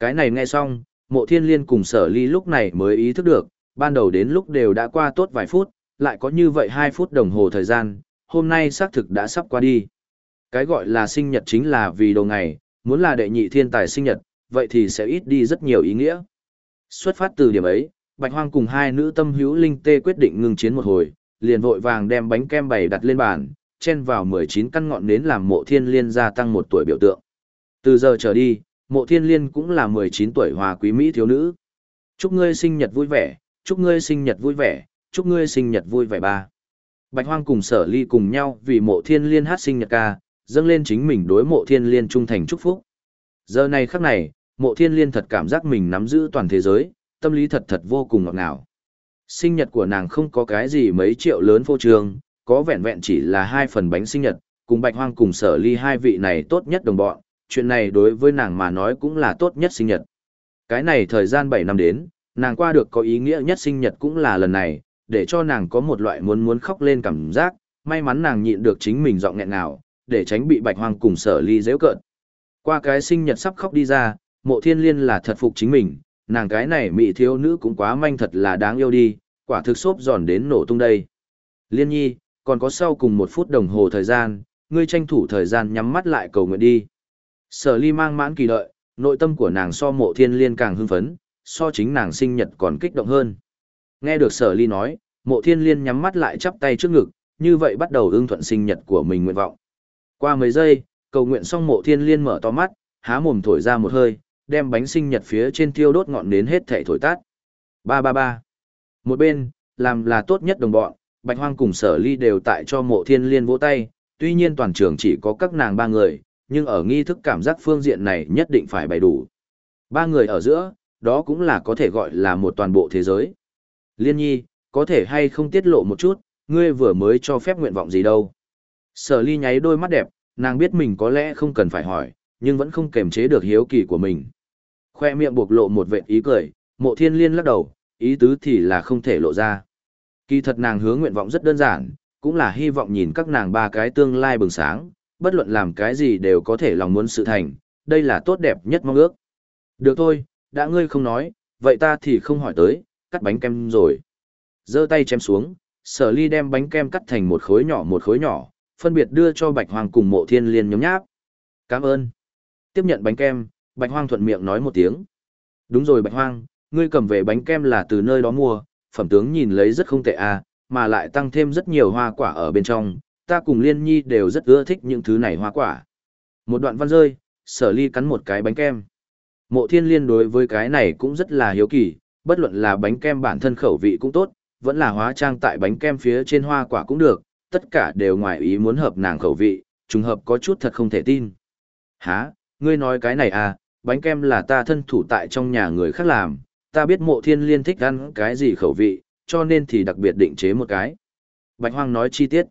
Cái này nghe xong, mộ thiên liên cùng sở ly lúc này mới ý thức được, ban đầu đến lúc đều đã qua tốt vài phút, lại có như vậy 2 phút đồng hồ thời gian, hôm nay xác thực đã sắp qua đi. Cái gọi là sinh nhật chính là vì đầu ngày, muốn là đệ nhị thiên tài sinh nhật, vậy thì sẽ ít đi rất nhiều ý nghĩa. Xuất phát từ điểm ấy, Bạch Hoang cùng hai nữ tâm hữu linh tê quyết định ngừng chiến một hồi, liền vội vàng đem bánh kem bày đặt lên bàn, chen vào 19 căn ngọn nến làm mộ thiên liên gia tăng một tuổi biểu tượng. Từ giờ trở đi, mộ thiên liên cũng là 19 tuổi hòa quý Mỹ thiếu nữ. Chúc ngươi sinh nhật vui vẻ, chúc ngươi sinh nhật vui vẻ, chúc ngươi sinh nhật vui vẻ ba. Bạch Hoang cùng sở ly cùng nhau vì mộ thiên liên hát sinh nhật ca, dâng lên chính mình đối mộ thiên liên trung thành chúc phúc. Giờ này khắc này, mộ thiên liên thật cảm giác mình nắm giữ toàn thế giới, tâm lý thật thật vô cùng ngọt ngào. Sinh nhật của nàng không có cái gì mấy triệu lớn phô trương, có vẹn vẹn chỉ là hai phần bánh sinh nhật, cùng bạch hoang cùng sở ly hai vị này tốt nhất đồng bọn, chuyện này đối với nàng mà nói cũng là tốt nhất sinh nhật. Cái này thời gian 7 năm đến, nàng qua được có ý nghĩa nhất sinh nhật cũng là lần này, để cho nàng có một loại muốn muốn khóc lên cảm giác, may mắn nàng nhịn được chính mình giọng nghẹn ngào, để tránh bị bạch hoang cùng sở ly dễ cợt. Qua cái sinh nhật sắp khóc đi ra, mộ thiên liên là thật phục chính mình, nàng cái này mỹ thiếu nữ cũng quá manh thật là đáng yêu đi, quả thực xốp giòn đến nổ tung đây. Liên nhi, còn có sau cùng một phút đồng hồ thời gian, ngươi tranh thủ thời gian nhắm mắt lại cầu nguyện đi. Sở ly mang mãn kỳ đợi, nội tâm của nàng so mộ thiên liên càng hưng phấn, so chính nàng sinh nhật còn kích động hơn. Nghe được sở ly nói, mộ thiên liên nhắm mắt lại chắp tay trước ngực, như vậy bắt đầu ưng thuận sinh nhật của mình nguyện vọng. Qua mấy giây, cầu nguyện xong mộ thiên liên mở to mắt, há mồm thổi ra một hơi, đem bánh sinh nhật phía trên thiêu đốt ngọn nến hết thảy thổi tắt. Ba ba ba. Một bên, làm là tốt nhất đồng bọn, Bạch Hoang cùng Sở Ly đều tại cho Mộ Thiên Liên vỗ tay, tuy nhiên toàn trường chỉ có các nàng ba người, nhưng ở nghi thức cảm giác phương diện này nhất định phải bày đủ. Ba người ở giữa, đó cũng là có thể gọi là một toàn bộ thế giới. Liên Nhi, có thể hay không tiết lộ một chút, ngươi vừa mới cho phép nguyện vọng gì đâu. Sở Ly nháy đôi mắt đẹp, nàng biết mình có lẽ không cần phải hỏi, nhưng vẫn không kềm chế được hiếu kỳ của mình. Khoe miệng buộc lộ một vệt ý cười, mộ thiên liên lắc đầu, ý tứ thì là không thể lộ ra. Kỳ thật nàng hướng nguyện vọng rất đơn giản, cũng là hy vọng nhìn các nàng ba cái tương lai bừng sáng, bất luận làm cái gì đều có thể lòng muốn sự thành, đây là tốt đẹp nhất mong ước. Được thôi, đã ngươi không nói, vậy ta thì không hỏi tới, cắt bánh kem rồi. giơ tay chém xuống, sở ly đem bánh kem cắt thành một khối nhỏ một khối nhỏ, phân biệt đưa cho bạch hoàng cùng mộ thiên liên nhóm nháp. Cảm ơn. Tiếp nhận bánh kem, Bạch Hoang thuận miệng nói một tiếng. Đúng rồi Bạch Hoang, ngươi cầm về bánh kem là từ nơi đó mua, phẩm tướng nhìn lấy rất không tệ à, mà lại tăng thêm rất nhiều hoa quả ở bên trong, ta cùng Liên Nhi đều rất ưa thích những thứ này hoa quả. Một đoạn văn rơi, sở ly cắn một cái bánh kem. Mộ thiên liên đối với cái này cũng rất là hiếu kỳ, bất luận là bánh kem bản thân khẩu vị cũng tốt, vẫn là hóa trang tại bánh kem phía trên hoa quả cũng được, tất cả đều ngoài ý muốn hợp nàng khẩu vị, trùng hợp có chút thật không thể tin. Hả, ngươi nói cái này à, bánh kem là ta thân thủ tại trong nhà người khác làm, ta biết mộ thiên liên thích ăn cái gì khẩu vị, cho nên thì đặc biệt định chế một cái. Bạch Hoang nói chi tiết.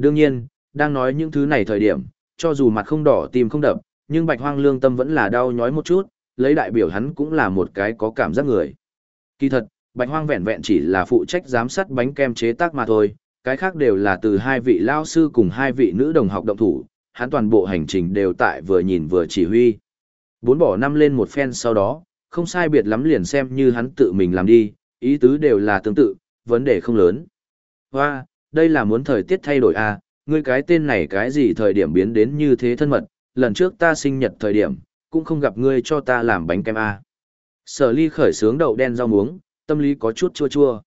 Đương nhiên, đang nói những thứ này thời điểm, cho dù mặt không đỏ tim không đập, nhưng Bạch Hoang lương tâm vẫn là đau nhói một chút, lấy đại biểu hắn cũng là một cái có cảm giác người. Kỳ thật, Bạch Hoang vẹn vẹn chỉ là phụ trách giám sát bánh kem chế tác mà thôi, cái khác đều là từ hai vị lao sư cùng hai vị nữ đồng học động thủ, hắn toàn bộ hành trình đều tại vừa nhìn vừa chỉ huy. Bốn bỏ năm lên một phen sau đó, không sai biệt lắm liền xem như hắn tự mình làm đi, ý tứ đều là tương tự, vấn đề không lớn. Hoa, đây là muốn thời tiết thay đổi à, ngươi cái tên này cái gì thời điểm biến đến như thế thân mật, lần trước ta sinh nhật thời điểm, cũng không gặp ngươi cho ta làm bánh kem à. Sở ly khởi sướng đậu đen rau muống, tâm lý có chút chua chua.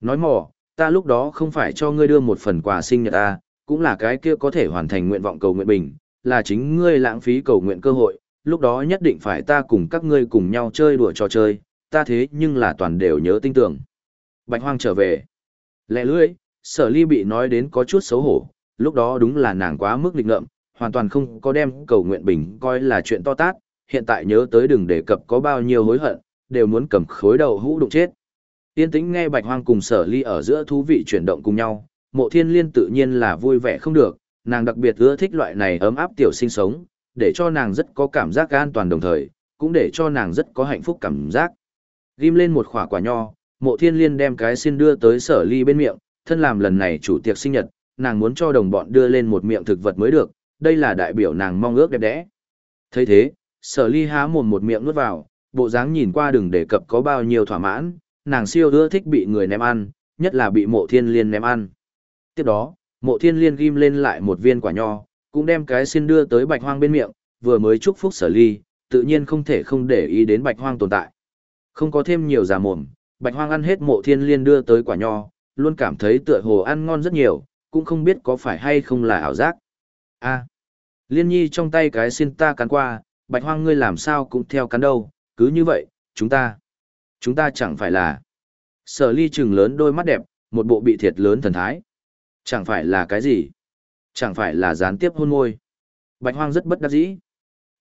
Nói mỏ, ta lúc đó không phải cho ngươi đưa một phần quà sinh nhật à, cũng là cái kia có thể hoàn thành nguyện vọng cầu nguyện bình, là chính ngươi lãng phí cầu nguyện cơ hội, lúc đó nhất định phải ta cùng các ngươi cùng nhau chơi đùa trò chơi, ta thế nhưng là toàn đều nhớ tinh tưởng. Bạch Hoang trở về. Lẹ lưỡi, sở ly bị nói đến có chút xấu hổ, lúc đó đúng là nàng quá mức lịch ngợm, hoàn toàn không có đem cầu nguyện bình coi là chuyện to tát, hiện tại nhớ tới đừng đề cập có bao nhiêu hối hận, đều muốn cầm khối đầu hũ đụng chết. Yên tĩnh nghe Bạch Hoang cùng sở ly ở giữa thú vị chuyển động cùng nhau, mộ thiên liên tự nhiên là vui vẻ không được, nàng đặc biệt ưa thích loại này ấm áp tiểu sinh sống, để cho nàng rất có cảm giác an toàn đồng thời, cũng để cho nàng rất có hạnh phúc cảm giác. Ghim lên một khỏa quả nho, mộ thiên liên đem cái xin đưa tới sở ly bên miệng, thân làm lần này chủ tiệc sinh nhật, nàng muốn cho đồng bọn đưa lên một miệng thực vật mới được, đây là đại biểu nàng mong ước đẹp đẽ. thấy thế, Sở ly há mồm một miệng nuốt vào, bộ dáng nhìn qua đừng đề cập có bao nhiêu thỏa mãn, nàng siêu ưa thích bị người ném ăn, nhất là bị mộ thiên liên ném ăn. Tiếp đó, mộ thiên liên ghim lên lại một viên quả nho, cũng đem cái xin đưa tới bạch hoang bên miệng, vừa mới chúc phúc sở ly, tự nhiên không thể không để ý đến bạch hoang tồn tại. Không có thêm nhiều giả mồm, bạch hoang ăn hết mộ thiên liên đưa tới quả nho, luôn cảm thấy tựa hồ ăn ngon rất nhiều, cũng không biết có phải hay không là ảo giác. A, liên nhi trong tay cái xin ta cắn qua, bạch hoang ngươi làm sao cũng theo cắn đâu, cứ như vậy, chúng ta, chúng ta chẳng phải là. Sở ly trừng lớn đôi mắt đẹp, một bộ bị thiệt lớn thần thái. Chẳng phải là cái gì? Chẳng phải là gián tiếp hôn môi. Bạch hoang rất bất đắc dĩ.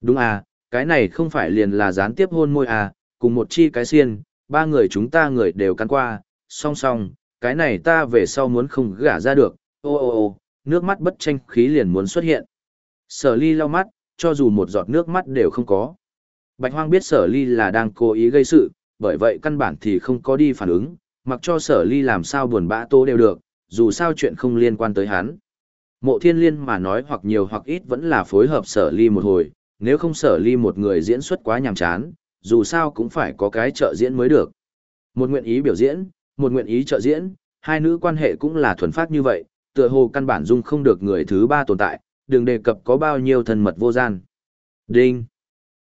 Đúng à, cái này không phải liền là gián tiếp hôn môi à, cùng một chi cái xiên, ba người chúng ta người đều cắn qua, song song, cái này ta về sau muốn không gả ra được, ô ô ô, nước mắt bất tranh khí liền muốn xuất hiện. Sở ly lau mắt, cho dù một giọt nước mắt đều không có. Bạch hoang biết sở ly là đang cố ý gây sự, bởi vậy căn bản thì không có đi phản ứng, mặc cho sở ly làm sao buồn bã tô đều được, dù sao chuyện không liên quan tới hắn. Mộ thiên liên mà nói hoặc nhiều hoặc ít vẫn là phối hợp sở ly một hồi, nếu không sở ly một người diễn xuất quá nhàm chán, dù sao cũng phải có cái trợ diễn mới được. Một nguyện ý biểu diễn, một nguyện ý trợ diễn, hai nữ quan hệ cũng là thuần phát như vậy, tựa hồ căn bản dung không được người thứ ba tồn tại, đừng đề cập có bao nhiêu thân mật vô gian. Đinh.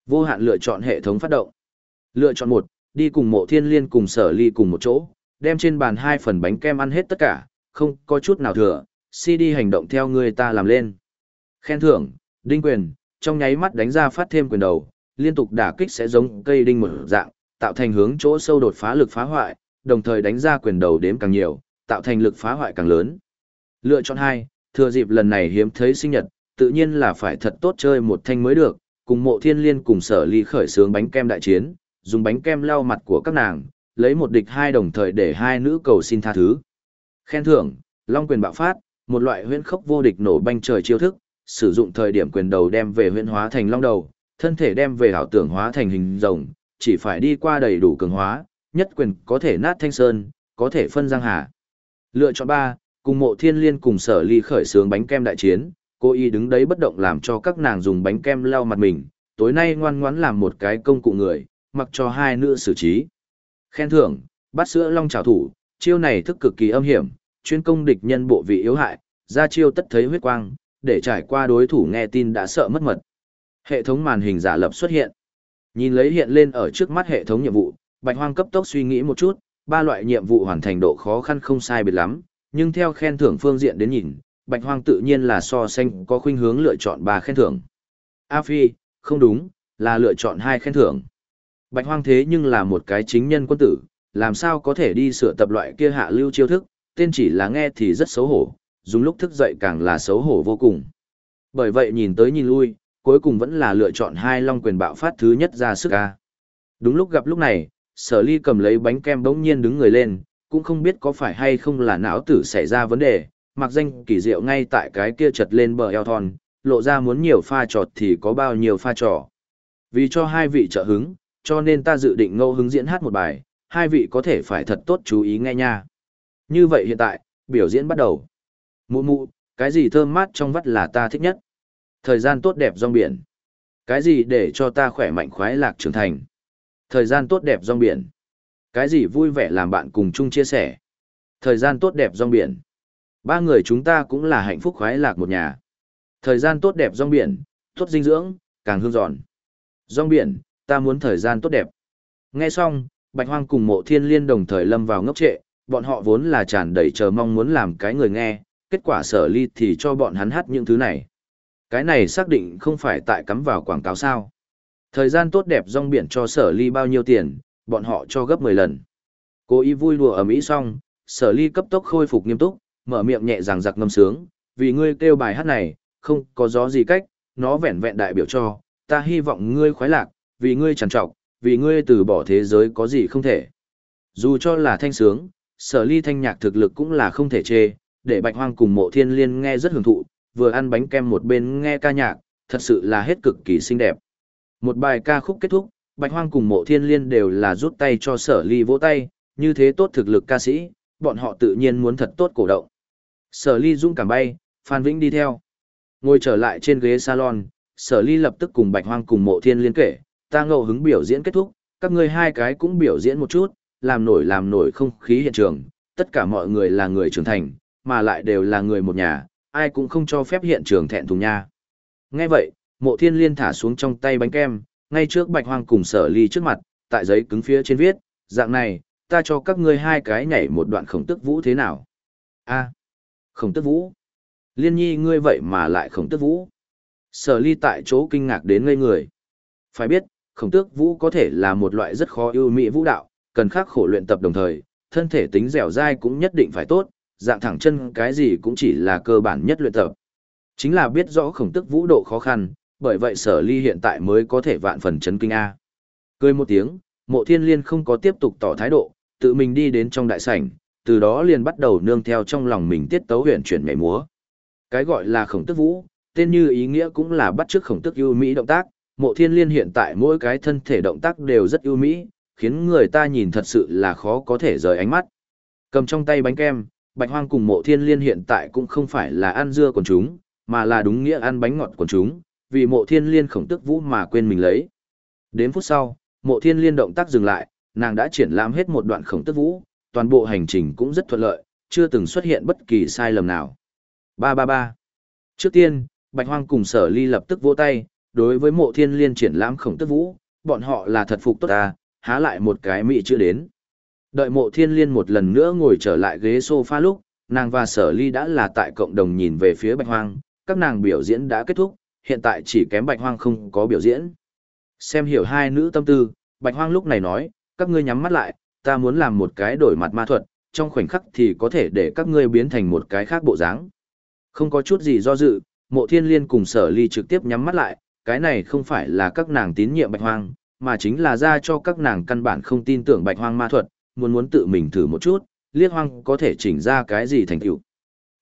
Vô hạn lựa chọn hệ thống phát động. Lựa chọn một, đi cùng mộ thiên liên cùng sở ly cùng một chỗ, đem trên bàn hai phần bánh kem ăn hết tất cả, không có chút nào thừa, CD hành động theo người ta làm lên. Khen thưởng, đinh quyền, trong nháy mắt đánh ra phát thêm quyền đầu, liên tục đả kích sẽ giống cây đinh một dạng, tạo thành hướng chỗ sâu đột phá lực phá hoại, đồng thời đánh ra quyền đầu đếm càng nhiều, tạo thành lực phá hoại càng lớn. Lựa chọn hai, thừa dịp lần này hiếm thấy sinh nhật, tự nhiên là phải thật tốt chơi một thanh mới được, cùng mộ thiên liên cùng sở ly khởi sướng bánh kem đại chiến, dùng bánh kem lau mặt của các nàng, lấy một địch hai đồng thời để hai nữ cầu xin tha thứ. Khen thưởng, Long quyền bạo phát, một loại huyễn khốc vô địch nổ banh trời chiêu thức, sử dụng thời điểm quyền đầu đem về huyễn hóa thành long đầu, thân thể đem về ảo tưởng hóa thành hình rồng, chỉ phải đi qua đầy đủ cường hóa, nhất quyền có thể nát thanh sơn, có thể phân giang hà. Lựa chọn 3, cùng mộ thiên liên cùng sở ly khởi sướng bánh kem đại chiến, cô y đứng đấy bất động làm cho các nàng dùng bánh kem lau mặt mình, tối nay ngoan ngoãn làm một cái công cụ người, mặc cho hai nữ xử trí. Khen thưởng, bắt sữa long trào thủ, chiêu này thức cực kỳ âm hiểm, chuyên công địch nhân bộ vị yếu hại, ra chiêu tất thấy huyết quang, để trải qua đối thủ nghe tin đã sợ mất mật. Hệ thống màn hình giả lập xuất hiện. Nhìn lấy hiện lên ở trước mắt hệ thống nhiệm vụ, Bạch Hoang cấp tốc suy nghĩ một chút, ba loại nhiệm vụ hoàn thành độ khó khăn không sai biệt lắm, nhưng theo khen thưởng phương diện đến nhìn, Bạch Hoang tự nhiên là so sánh có khuynh hướng lựa chọn ba khen thưởng. A Phi, không đúng, là lựa chọn hai khen thưởng. Bạch Hoang thế nhưng là một cái chính nhân quân tử, làm sao có thể đi sửa tập loại kia hạ lưu chiêu thức, tên chỉ là nghe thì rất xấu hổ, dùng lúc thức dậy càng là xấu hổ vô cùng. Bởi vậy nhìn tới nhìn lui, cuối cùng vẫn là lựa chọn hai long quyền bạo phát thứ nhất ra sức a. Đúng lúc gặp lúc này, sở ly cầm lấy bánh kem bỗng nhiên đứng người lên, cũng không biết có phải hay không là não tử xảy ra vấn đề, mặc danh kỳ diệu ngay tại cái kia chật lên bờ eo thon, lộ ra muốn nhiều pha trọt thì có bao nhiêu pha trò. Vì cho hai vị trợ hứng, cho nên ta dự định ngẫu hứng diễn hát một bài, hai vị có thể phải thật tốt chú ý nghe nha. Như vậy hiện tại, biểu diễn bắt đầu. Mụ mụ, cái gì thơm mát trong vắt là ta thích nhất. Thời gian tốt đẹp rong biển. Cái gì để cho ta khỏe mạnh khoái lạc trưởng thành. Thời gian tốt đẹp rong biển. Cái gì vui vẻ làm bạn cùng chung chia sẻ. Thời gian tốt đẹp rong biển. Ba người chúng ta cũng là hạnh phúc khoái lạc một nhà. Thời gian tốt đẹp rong biển, tốt dinh dưỡng, càng hương giòn. Rong biển, ta muốn thời gian tốt đẹp. Nghe xong, Bạch Hoang cùng mộ thiên liên đồng thời lâm vào ngốc trệ, bọn họ vốn là tràn đầy chờ mong muốn làm cái người nghe, kết quả sở ly thì cho bọn hắn hát những thứ này. Cái này xác định không phải tại cắm vào quảng cáo sao. Thời gian tốt đẹp rong biển cho sở ly bao nhiêu tiền, bọn họ cho gấp 10 lần. Cố ý vui đùa ở Mỹ xong, sở ly cấp tốc khôi phục nghiêm túc, mở miệng nhẹ rằng giặc ngâm sướng, vì ngươi kêu bài hát này, không có gió gì cách, nó vẹn vẹn đại biểu cho, ta hy vọng ngươi khoái lạc, vì ngươi trằn trọc, vì ngươi từ bỏ thế giới có gì không thể. Dù cho là thanh sướng, sở ly thanh nhạc thực lực cũng là không thể chê, để bạch hoang cùng mộ thiên liên nghe rất hưởng thụ, vừa ăn bánh kem một bên nghe ca nhạc, thật sự là hết cực kỳ xinh đẹp. Một bài ca khúc kết thúc, bạch hoang cùng mộ thiên liên đều là rút tay cho sở ly vỗ tay, như thế tốt thực lực ca sĩ, bọn họ tự nhiên muốn thật tốt cổ động. Sở ly dũng cảm bay, Phan Vĩnh đi theo. Ngồi trở lại trên ghế salon, sở ly lập tức cùng bạch hoang cùng mộ thiên liên kể, ta ngẫu hứng biểu diễn kết thúc, các ngươi hai cái cũng biểu diễn một chút, làm nổi làm nổi không khí hiện trường, tất cả mọi người là người trưởng thành, mà lại đều là người một nhà, ai cũng không cho phép hiện trường thẹn thùng nha. Nghe vậy, mộ thiên liên thả xuống trong tay bánh kem, ngay trước bạch hoang cùng sở ly trước mặt, tại giấy cứng phía trên viết, dạng này, ta cho các ngươi hai cái nhảy một đoạn khổng tức vũ thế nào? A, khổng tức vũ. Liên nhi ngươi vậy mà lại khổng tức vũ. Sở ly tại chỗ kinh ngạc đến ngây người. Phải biết, khổng tước vũ có thể là một loại rất khó ưu mỹ vũ đạo, cần khắc khổ luyện tập đồng thời, thân thể tính dẻo dai cũng nhất định phải tốt, dạng thẳng chân cái gì cũng chỉ là cơ bản nhất luyện tập. Chính là biết rõ khổng tức vũ độ khó khăn, bởi vậy sở ly hiện tại mới có thể vạn phần chấn kinh A. Cười một tiếng, mộ thiên liên không có tiếp tục tỏ thái độ, tự mình đi đến trong đại sảnh, từ đó liền bắt đầu nương theo trong lòng mình tiết tấu huyền chuyển nhảy múa. Cái gọi là khổng tức vũ, tên như ý nghĩa cũng là bắt chước khổng tức ưu mỹ động tác, mộ thiên liên hiện tại mỗi cái thân thể động tác đều rất ưu mỹ, khiến người ta nhìn thật sự là khó có thể rời ánh mắt. Cầm trong tay bánh kem, bạch hoang cùng mộ thiên liên hiện tại cũng không phải là ăn dưa của chúng, mà là đúng nghĩa ăn bánh ngọt của chúng, vì mộ thiên liên khổng tức vũ mà quên mình lấy. Đến phút sau, mộ thiên liên động tác dừng lại, nàng đã triển lãm hết một đoạn khổng tức vũ, toàn bộ hành trình cũng rất thuận lợi, chưa từng xuất hiện bất kỳ sai lầm nào. Ba ba ba. Trước tiên, Bạch Hoang cùng Sở Ly lập tức vỗ tay, đối với Mộ Thiên Liên triển lãm khổng tức vũ, bọn họ là thật phục tốt ta, há lại một cái mị chưa đến. Đợi Mộ Thiên Liên một lần nữa ngồi trở lại ghế sofa lúc, nàng và Sở Ly đã là tại cộng đồng nhìn về phía Bạch Hoang, các nàng biểu diễn đã kết thúc, hiện tại chỉ kém Bạch Hoang không có biểu diễn. Xem hiểu hai nữ tâm tư, Bạch Hoang lúc này nói, các ngươi nhắm mắt lại, ta muốn làm một cái đổi mặt ma thuật, trong khoảnh khắc thì có thể để các ngươi biến thành một cái khác bộ dáng. Không có chút gì do dự, mộ thiên liên cùng sở ly trực tiếp nhắm mắt lại, cái này không phải là các nàng tín nhiệm bạch hoang, mà chính là ra cho các nàng căn bản không tin tưởng bạch hoang ma thuật, muốn muốn tự mình thử một chút, liếc hoang có thể chỉnh ra cái gì thành tựu.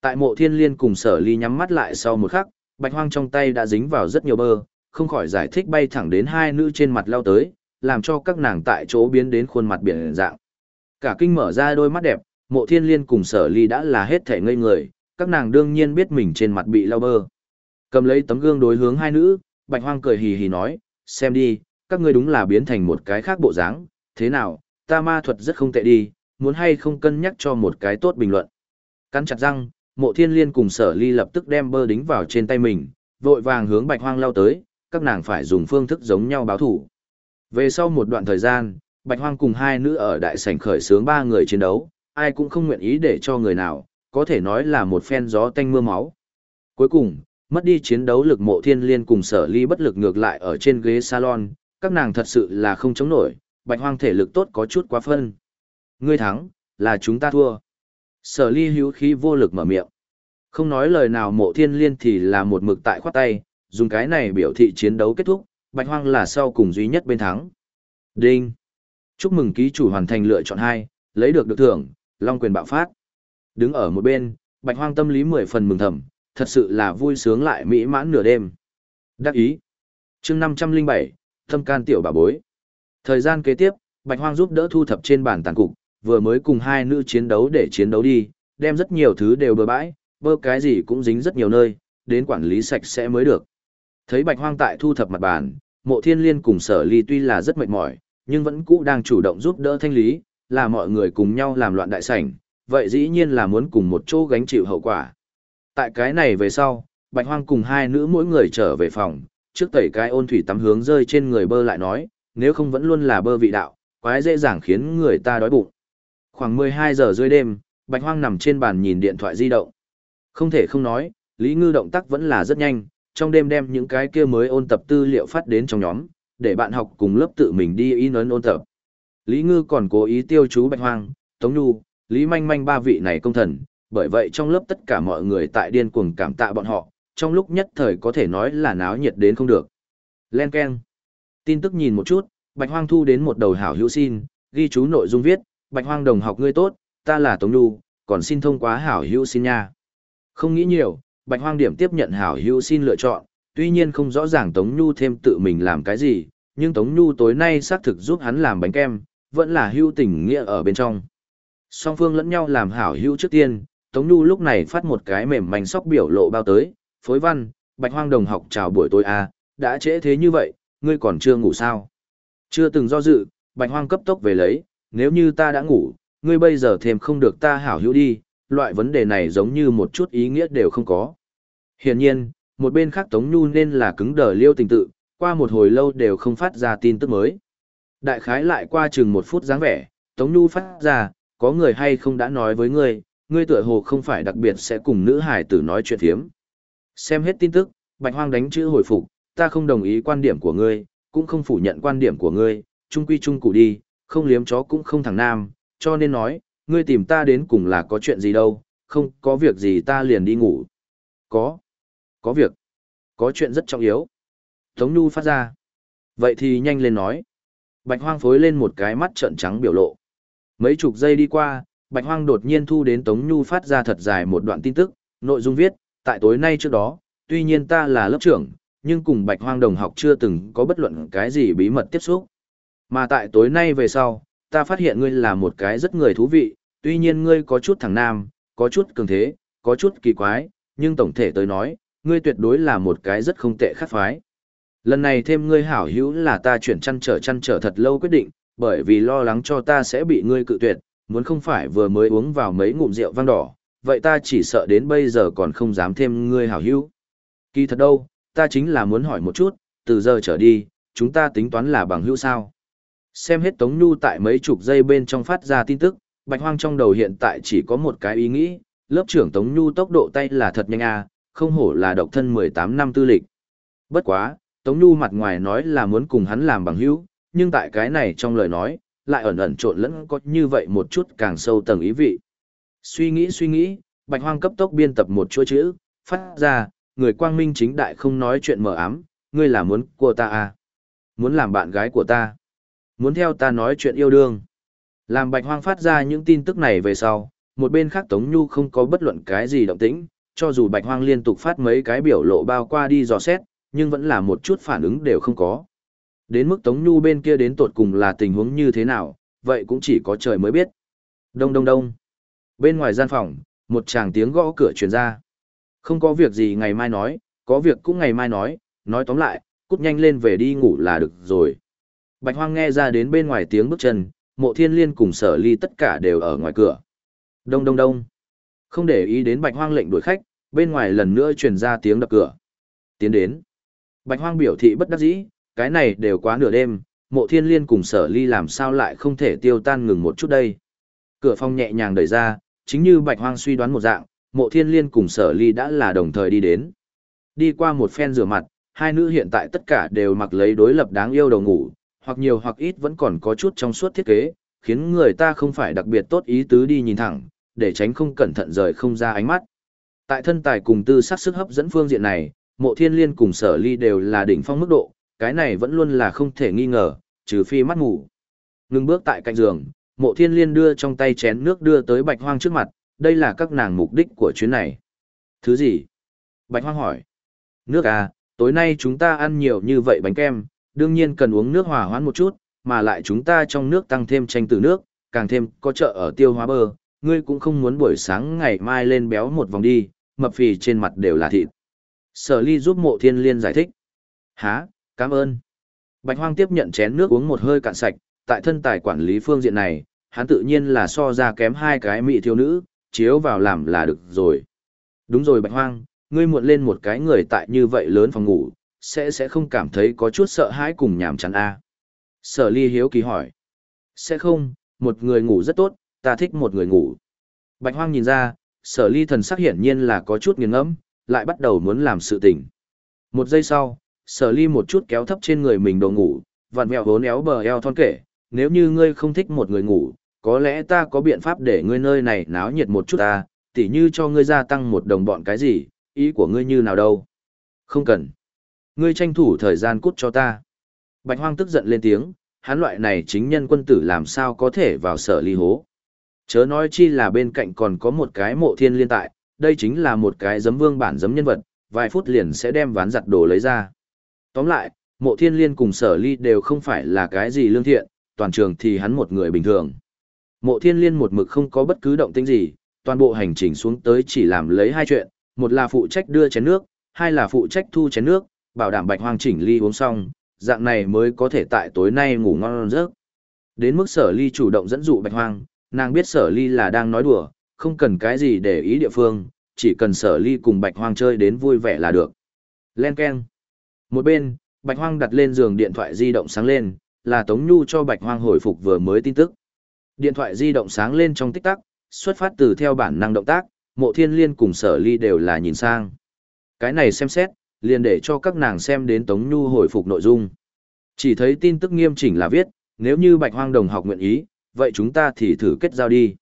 Tại mộ thiên liên cùng sở ly nhắm mắt lại sau một khắc, bạch hoang trong tay đã dính vào rất nhiều bơ, không khỏi giải thích bay thẳng đến hai nữ trên mặt lao tới, làm cho các nàng tại chỗ biến đến khuôn mặt biển dạng. Cả kinh mở ra đôi mắt đẹp, mộ thiên liên cùng sở ly đã là hết thể ngây người, các nàng đương nhiên biết mình trên mặt bị lao bơ. Cầm lấy tấm gương đối hướng hai nữ, bạch hoang cười hì hì nói, xem đi, các ngươi đúng là biến thành một cái khác bộ dáng, thế nào, ta ma thuật rất không tệ đi, muốn hay không cân nhắc cho một cái tốt bình luận. Cắn chặt răng, mộ thiên liên cùng sở ly lập tức đem bơ đính vào trên tay mình, vội vàng hướng bạch hoang lao tới, các nàng phải dùng phương thức giống nhau báo thủ. Về sau một đoạn thời gian, bạch hoang cùng hai nữ ở đại sảnh khởi sướng ba người chiến đấu, ai cũng không nguyện ý để cho người nào, có thể nói là một phen gió tanh mưa máu. Cuối cùng, mất đi chiến đấu lực mộ thiên liên cùng sở ly bất lực ngược lại ở trên ghế salon, các nàng thật sự là không chống nổi, bạch hoang thể lực tốt có chút quá phân. Ngươi thắng, là chúng ta thua. Sở ly hữu khí vô lực mở miệng. Không nói lời nào mộ thiên liên thì là một mực tại khoát tay, dùng cái này biểu thị chiến đấu kết thúc, bạch hoang là sau cùng duy nhất bên thắng. Đinh! Chúc mừng ký chủ hoàn thành lựa chọn hai, lấy được được thưởng, long quyền bạo phát. Đứng ở một bên, bạch hoang tâm lý mười phần mừng thầm, thật sự là vui sướng lại mỹ mãn nửa đêm. Đắc ý. chương 507, thâm can tiểu bà bối. Thời gian kế tiếp, bạch hoang giúp đỡ thu thập trên bàn tàn cục, vừa mới cùng hai nữ chiến đấu để chiến đấu đi, đem rất nhiều thứ đều bừa bãi, bơ cái gì cũng dính rất nhiều nơi, đến quản lý sạch sẽ mới được. Thấy bạch hoang tại thu thập mặt bàn, mộ thiên liên cùng sở ly tuy là rất mệt mỏi, nhưng vẫn cũ đang chủ động giúp đỡ thanh lý, là mọi người cùng nhau làm loạn đại sảnh, vậy dĩ nhiên là muốn cùng một chỗ gánh chịu hậu quả. Tại cái này về sau, Bạch Hoang cùng hai nữ mỗi người trở về phòng, trước tẩy cái ôn thủy tắm hướng rơi trên người bơ lại nói, nếu không vẫn luôn là bơ vị đạo, quái dễ dàng khiến người ta đói bụng. Khoảng 12 giờ rưỡi đêm, Bạch Hoang nằm trên bàn nhìn điện thoại di động. Không thể không nói, Lý Ngư động tác vẫn là rất nhanh, trong đêm đem những cái kia mới ôn tập tư liệu phát đến trong nhóm, để bạn học cùng lớp tự mình đi in ấn ôn tập. Lý Ngư còn cố ý tiêu chú Bạch Hoang, Tống Nhu, Lý Manh Manh ba vị này công thần, bởi vậy trong lớp tất cả mọi người tại điên cuồng cảm tạ bọn họ, trong lúc nhất thời có thể nói là náo nhiệt đến không được. Len Ken. Tin tức nhìn một chút, Bạch Hoang thu đến một đầu hảo hữu xin, ghi chú nội dung viết, Bạch Hoang đồng học ngươi tốt, ta là Tống Nhu, còn xin thông qua hảo hữu xin nha. Không nghĩ nhiều, Bạch Hoang điểm tiếp nhận hảo hữu xin lựa chọn, tuy nhiên không rõ ràng Tống Nhu thêm tự mình làm cái gì, nhưng Tống Nhu tối nay xác thực giúp hắn làm bánh kem, vẫn là hữu tình nghĩa ở bên trong. Song phương lẫn nhau làm hảo hữu trước tiên, Tống Nhu lúc này phát một cái mềm manh sóc biểu lộ bao tới, phối văn, bạch hoang đồng học chào buổi tối a, đã trễ thế như vậy, ngươi còn chưa ngủ sao? Chưa từng do dự, bạch hoang cấp tốc về lấy, nếu như ta đã ngủ, ngươi bây giờ thêm không được ta hảo hữu đi, loại vấn đề này giống như một chút ý nghĩa đều không có. Hiển nhiên, một bên khác Tống Nhu nên là cứng đờ liêu tình tự, qua một hồi lâu đều không phát ra tin tức mới. Đại khái lại qua chừng một phút dáng vẻ, Tống Nhu phát ra, có người hay không đã nói với ngươi, ngươi tựa hồ không phải đặc biệt sẽ cùng nữ hải tử nói chuyện thiếm. Xem hết tin tức, Bạch Hoang đánh chữ hồi phục, ta không đồng ý quan điểm của ngươi, cũng không phủ nhận quan điểm của ngươi, trung quy trung cụ đi, không liếm chó cũng không thằng nam, cho nên nói, ngươi tìm ta đến cùng là có chuyện gì đâu, không có việc gì ta liền đi ngủ. Có. Có việc. Có chuyện rất trọng yếu. Tống Nhu phát ra. Vậy thì nhanh lên nói. Bạch Hoang phối lên một cái mắt trợn trắng biểu lộ. Mấy chục giây đi qua, Bạch Hoang đột nhiên thu đến Tống Nhu phát ra thật dài một đoạn tin tức, nội dung viết, tại tối nay trước đó, tuy nhiên ta là lớp trưởng, nhưng cùng Bạch Hoang đồng học chưa từng có bất luận cái gì bí mật tiếp xúc. Mà tại tối nay về sau, ta phát hiện ngươi là một cái rất người thú vị, tuy nhiên ngươi có chút thằng nam, có chút cường thế, có chút kỳ quái, nhưng tổng thể tới nói, ngươi tuyệt đối là một cái rất không tệ khắc phái. Lần này thêm ngươi hảo hữu là ta chuyển chăn trở chăn trở thật lâu quyết định, bởi vì lo lắng cho ta sẽ bị ngươi cự tuyệt, muốn không phải vừa mới uống vào mấy ngụm rượu vang đỏ, vậy ta chỉ sợ đến bây giờ còn không dám thêm ngươi hảo hữu. Kỳ thật đâu, ta chính là muốn hỏi một chút, từ giờ trở đi, chúng ta tính toán là bằng hữu sao? Xem hết Tống Nhu tại mấy chục giây bên trong phát ra tin tức, Bạch Hoang trong đầu hiện tại chỉ có một cái ý nghĩ, lớp trưởng Tống Nhu tốc độ tay là thật nhanh à, không hổ là độc thân 18 năm tư lịch. Bất quá, Tống Nhu mặt ngoài nói là muốn cùng hắn làm bằng hữu, nhưng tại cái này trong lời nói, lại ẩn ẩn trộn lẫn có như vậy một chút càng sâu tầng ý vị. Suy nghĩ suy nghĩ, Bạch Hoang cấp tốc biên tập một chuỗi chữ, phát ra, người quang minh chính đại không nói chuyện mờ ám, ngươi là muốn của ta à? Muốn làm bạn gái của ta? Muốn theo ta nói chuyện yêu đương? Làm Bạch Hoang phát ra những tin tức này về sau, một bên khác Tống Nhu không có bất luận cái gì động tĩnh, cho dù Bạch Hoang liên tục phát mấy cái biểu lộ bao qua đi dò xét, nhưng vẫn là một chút phản ứng đều không có. Đến mức Tống Nhu bên kia đến tột cùng là tình huống như thế nào, vậy cũng chỉ có trời mới biết. Đông đông đông. Bên ngoài gian phòng, một chàng tiếng gõ cửa truyền ra. Không có việc gì ngày mai nói, có việc cũng ngày mai nói, nói tóm lại, cút nhanh lên về đi ngủ là được rồi. Bạch Hoang nghe ra đến bên ngoài tiếng bước chân, mộ thiên liên cùng sở ly tất cả đều ở ngoài cửa. Đông đông đông. Không để ý đến bạch hoang lệnh đuổi khách, bên ngoài lần nữa truyền ra tiếng đập cửa. Tiến đến. Bạch hoang biểu thị bất đắc dĩ, cái này đều quá nửa đêm, mộ thiên liên cùng sở ly làm sao lại không thể tiêu tan ngừng một chút đây. Cửa phòng nhẹ nhàng đẩy ra, chính như bạch hoang suy đoán một dạng, mộ thiên liên cùng sở ly đã là đồng thời đi đến. Đi qua một phen rửa mặt, hai nữ hiện tại tất cả đều mặc lấy đối lập đáng yêu đầu ngủ, hoặc nhiều hoặc ít vẫn còn có chút trong suốt thiết kế, khiến người ta không phải đặc biệt tốt ý tứ đi nhìn thẳng, để tránh không cẩn thận rời không ra ánh mắt. Tại thân tài cùng tư sắc sức hấp dẫn phương diện này, mộ thiên liên cùng sở ly đều là đỉnh phong mức độ, cái này vẫn luôn là không thể nghi ngờ, trừ phi mắt ngủ. Ngưng bước tại cạnh giường, mộ thiên liên đưa trong tay chén nước đưa tới bạch hoang trước mặt, đây là các nàng mục đích của chuyến này. Thứ gì? Bạch hoang hỏi. Nước à, tối nay chúng ta ăn nhiều như vậy bánh kem, đương nhiên cần uống nước hòa hoãn một chút, mà lại chúng ta trong nước tăng thêm tranh từ nước, càng thêm có chợ ở tiêu hóa bơ, ngươi cũng không muốn buổi sáng ngày mai lên béo một vòng đi, mập phì trên mặt đều là thịt. Sở ly giúp mộ thiên liên giải thích. Há, cảm ơn. Bạch hoang tiếp nhận chén nước uống một hơi cạn sạch, tại thân tài quản lý phương diện này, hắn tự nhiên là so ra kém hai cái mỹ thiếu nữ, chiếu vào làm là được rồi. Đúng rồi bạch hoang, ngươi muộn lên một cái người tại như vậy lớn phòng ngủ, sẽ sẽ không cảm thấy có chút sợ hãi cùng nhàm chán a à? Sở ly hiếu kỳ hỏi. Sẽ không, một người ngủ rất tốt, ta thích một người ngủ. Bạch hoang nhìn ra, sở ly thần sắc hiển nhiên là có chút nghiêng ngẫm, lại bắt đầu muốn làm sự tình. Một giây sau, sở ly một chút kéo thấp trên người mình đồ ngủ, vặn mèo vốn éo bờ eo thon kể, nếu như ngươi không thích một người ngủ, có lẽ ta có biện pháp để ngươi nơi này náo nhiệt một chút ta, tỉ như cho ngươi gia tăng một đồng bọn cái gì, ý của ngươi như nào đâu. Không cần. Ngươi tranh thủ thời gian cút cho ta. Bạch hoang tức giận lên tiếng, hắn loại này chính nhân quân tử làm sao có thể vào sở ly hố. Chớ nói chi là bên cạnh còn có một cái mộ thiên liên tại, đây chính là một cái giấm vương bản giấm nhân vật, vài phút liền sẽ đem ván giặt đồ lấy ra. Tóm lại, mộ thiên liên cùng sở ly đều không phải là cái gì lương thiện, toàn trường thì hắn một người bình thường. Mộ thiên liên một mực không có bất cứ động tĩnh gì, toàn bộ hành trình xuống tới chỉ làm lấy hai chuyện, một là phụ trách đưa chén nước, hai là phụ trách thu chén nước, bảo đảm bạch hoang chỉnh ly uống xong, dạng này mới có thể tại tối nay ngủ ngon giấc. Đến mức sở ly chủ động dẫn dụ bạch hoang, nàng biết sở ly là đang nói đùa, không cần cái gì để ý địa phương, chỉ cần sở ly cùng bạch hoang chơi đến vui vẻ là được. Len Ken. Một bên, bạch hoang đặt lên giường điện thoại di động sáng lên, là Tống Nhu cho bạch hoang hồi phục vừa mới tin tức. Điện thoại di động sáng lên trong tích tắc, xuất phát từ theo bản năng động tác, mộ thiên liên cùng sở ly đều là nhìn sang. Cái này xem xét, liền để cho các nàng xem đến Tống Nhu hồi phục nội dung. Chỉ thấy tin tức nghiêm chỉnh là viết, nếu như bạch hoang đồng học nguyện ý, vậy chúng ta thì thử kết giao đi.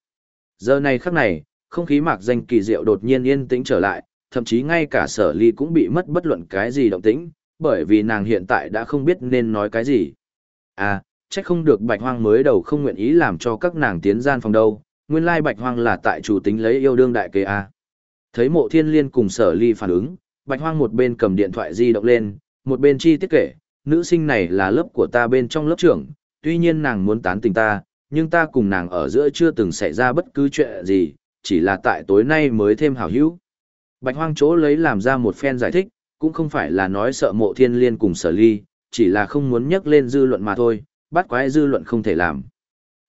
Giờ này khắc này, không khí mạc danh kỳ diệu đột nhiên yên tĩnh trở lại, thậm chí ngay cả sở ly cũng bị mất bất luận cái gì động tĩnh, bởi vì nàng hiện tại đã không biết nên nói cái gì. À, chắc không được bạch hoang mới đầu không nguyện ý làm cho các nàng tiến gian phòng đâu, nguyên lai bạch hoang là tại chủ tính lấy yêu đương đại kế à. Thấy mộ thiên liên cùng sở ly phản ứng, bạch hoang một bên cầm điện thoại di động lên, một bên chi tiết kể, nữ sinh này là lớp của ta bên trong lớp trưởng, tuy nhiên nàng muốn tán tình ta, nhưng ta cùng nàng ở giữa chưa từng xảy ra bất cứ chuyện gì, chỉ là tại tối nay mới thêm hảo hữu. Bạch hoang chỗ lấy làm ra một phen giải thích, cũng không phải là nói sợ mộ thiên liên cùng sở ly, chỉ là không muốn nhắc lên dư luận mà thôi, bắt quái dư luận không thể làm.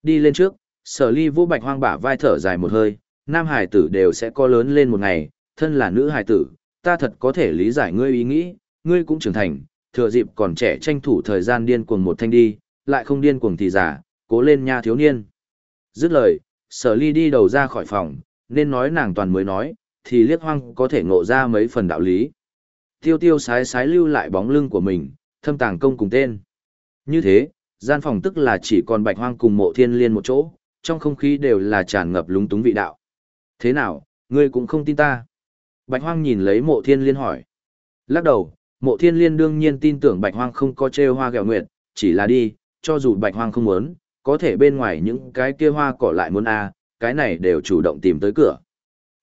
Đi lên trước, sở ly vô bạch hoang bả vai thở dài một hơi, nam hải tử đều sẽ có lớn lên một ngày, thân là nữ hải tử, ta thật có thể lý giải ngươi ý nghĩ, ngươi cũng trưởng thành, thừa dịp còn trẻ tranh thủ thời gian điên cuồng một thanh đi, lại không điên cuồng thì giả, cố lên nha thiếu niên. Dứt lời, sở ly đi đầu ra khỏi phòng, nên nói nàng toàn mới nói, thì liếc hoang có thể ngộ ra mấy phần đạo lý. Tiêu tiêu sái sái lưu lại bóng lưng của mình, thâm tàng công cùng tên. Như thế, gian phòng tức là chỉ còn bạch hoang cùng mộ thiên liên một chỗ, trong không khí đều là tràn ngập lúng túng vị đạo. Thế nào, ngươi cũng không tin ta. Bạch hoang nhìn lấy mộ thiên liên hỏi. Lắc đầu, mộ thiên liên đương nhiên tin tưởng bạch hoang không có trêu hoa gẹo nguyệt, chỉ là đi, cho dù bạch hoang không muốn, có thể bên ngoài những cái kia hoa cỏ lại muốn a, cái này đều chủ động tìm tới cửa.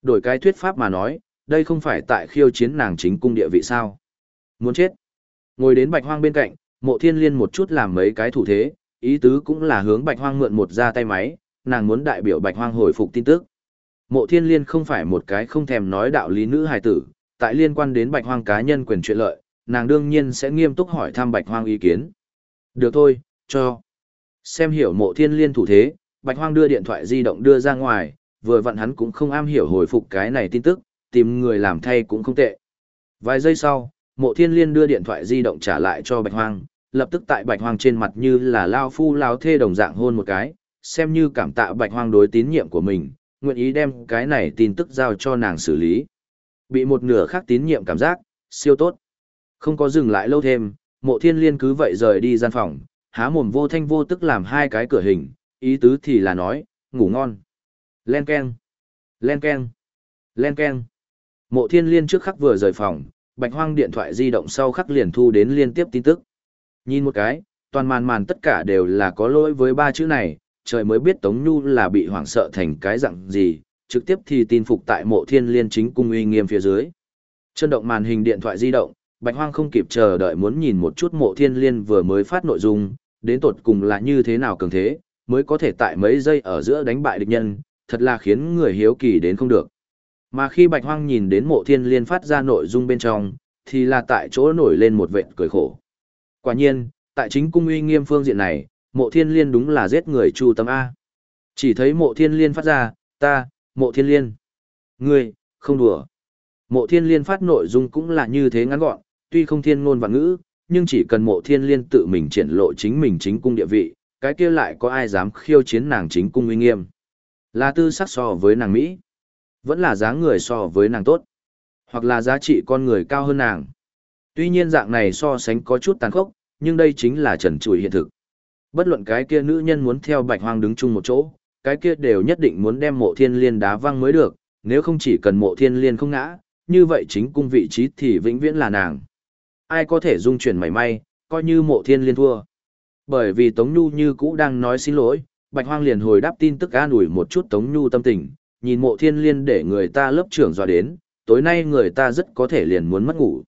Đổi cái thuyết pháp mà nói, đây không phải tại khiêu chiến nàng chính cung địa vị sao. Muốn chết. Ngồi đến bạch hoang bên cạnh, mộ thiên liên một chút làm mấy cái thủ thế, ý tứ cũng là hướng bạch hoang mượn một ra tay máy, nàng muốn đại biểu bạch hoang hồi phục tin tức. Mộ thiên liên không phải một cái không thèm nói đạo lý nữ hài tử, tại liên quan đến bạch hoang cá nhân quyền chuyện lợi, nàng đương nhiên sẽ nghiêm túc hỏi thăm bạch hoang ý kiến. Được thôi, cho. Xem hiểu mộ thiên liên thủ thế, bạch hoang đưa điện thoại di động đưa ra ngoài, vừa vặn hắn cũng không am hiểu hồi phục cái này tin tức, tìm người làm thay cũng không tệ. Vài giây sau, mộ thiên liên đưa điện thoại di động trả lại cho bạch hoang, lập tức tại bạch hoang trên mặt như là lao phu lao thê đồng dạng hôn một cái, xem như cảm tạ bạch hoang đối tín nhiệm của mình, nguyện ý đem cái này tin tức giao cho nàng xử lý. Bị một nửa khác tín nhiệm cảm giác, siêu tốt. Không có dừng lại lâu thêm, mộ thiên liên cứ vậy rời đi gian phòng, há mồm vô thanh vô tức làm hai cái cửa hình, ý tứ thì là nói, ngủ ngon. Len keng, len keng, len keng. Mộ thiên liên trước khắc vừa rời phòng, bạch hoang điện thoại di động sau khắc liền thu đến liên tiếp tin tức. Nhìn một cái, toàn màn màn tất cả đều là có lỗi với ba chữ này, trời mới biết Tống Nhu là bị hoảng sợ thành cái dạng gì, trực tiếp thì tin phục tại mộ thiên liên chính cung uy nghiêm phía dưới. Chân động màn hình điện thoại di động, Bạch Hoang không kịp chờ đợi muốn nhìn một chút mộ thiên liên vừa mới phát nội dung, đến tột cùng là như thế nào cường thế, mới có thể tại mấy giây ở giữa đánh bại địch nhân, thật là khiến người hiếu kỳ đến không được. Mà khi Bạch Hoang nhìn đến mộ thiên liên phát ra nội dung bên trong, thì là tại chỗ nổi lên một vệt cười khổ. Quả nhiên, tại chính cung uy nghiêm phương diện này, mộ thiên liên đúng là giết người chu tâm A. Chỉ thấy mộ thiên liên phát ra, ta, mộ thiên liên. Ngươi, không đùa. Mộ thiên liên phát nội dung cũng là như thế ngắn gọn, tuy không thiên ngôn và ngữ, nhưng chỉ cần mộ thiên liên tự mình triển lộ chính mình chính cung địa vị, cái kia lại có ai dám khiêu chiến nàng chính cung uy nghiêm. Là tư sắc so với nàng Mỹ, vẫn là giá người so với nàng tốt, hoặc là giá trị con người cao hơn nàng. Tuy nhiên dạng này so sánh có chút tàn khốc, nhưng đây chính là trần trụi hiện thực. Bất luận cái kia nữ nhân muốn theo bạch hoang đứng chung một chỗ, cái kia đều nhất định muốn đem mộ thiên liên đá văng mới được, nếu không chỉ cần mộ thiên liên không ngã, như vậy chính cung vị trí thì vĩnh viễn là nàng. Ai có thể dung chuyển mảy may, coi như mộ thiên liên thua. Bởi vì Tống Nhu như cũ đang nói xin lỗi, Bạch Hoang liền hồi đáp tin tức an ủi một chút Tống Nhu tâm tình, nhìn mộ thiên liên để người ta lớp trưởng dọa đến, tối nay người ta rất có thể liền muốn mất ngủ.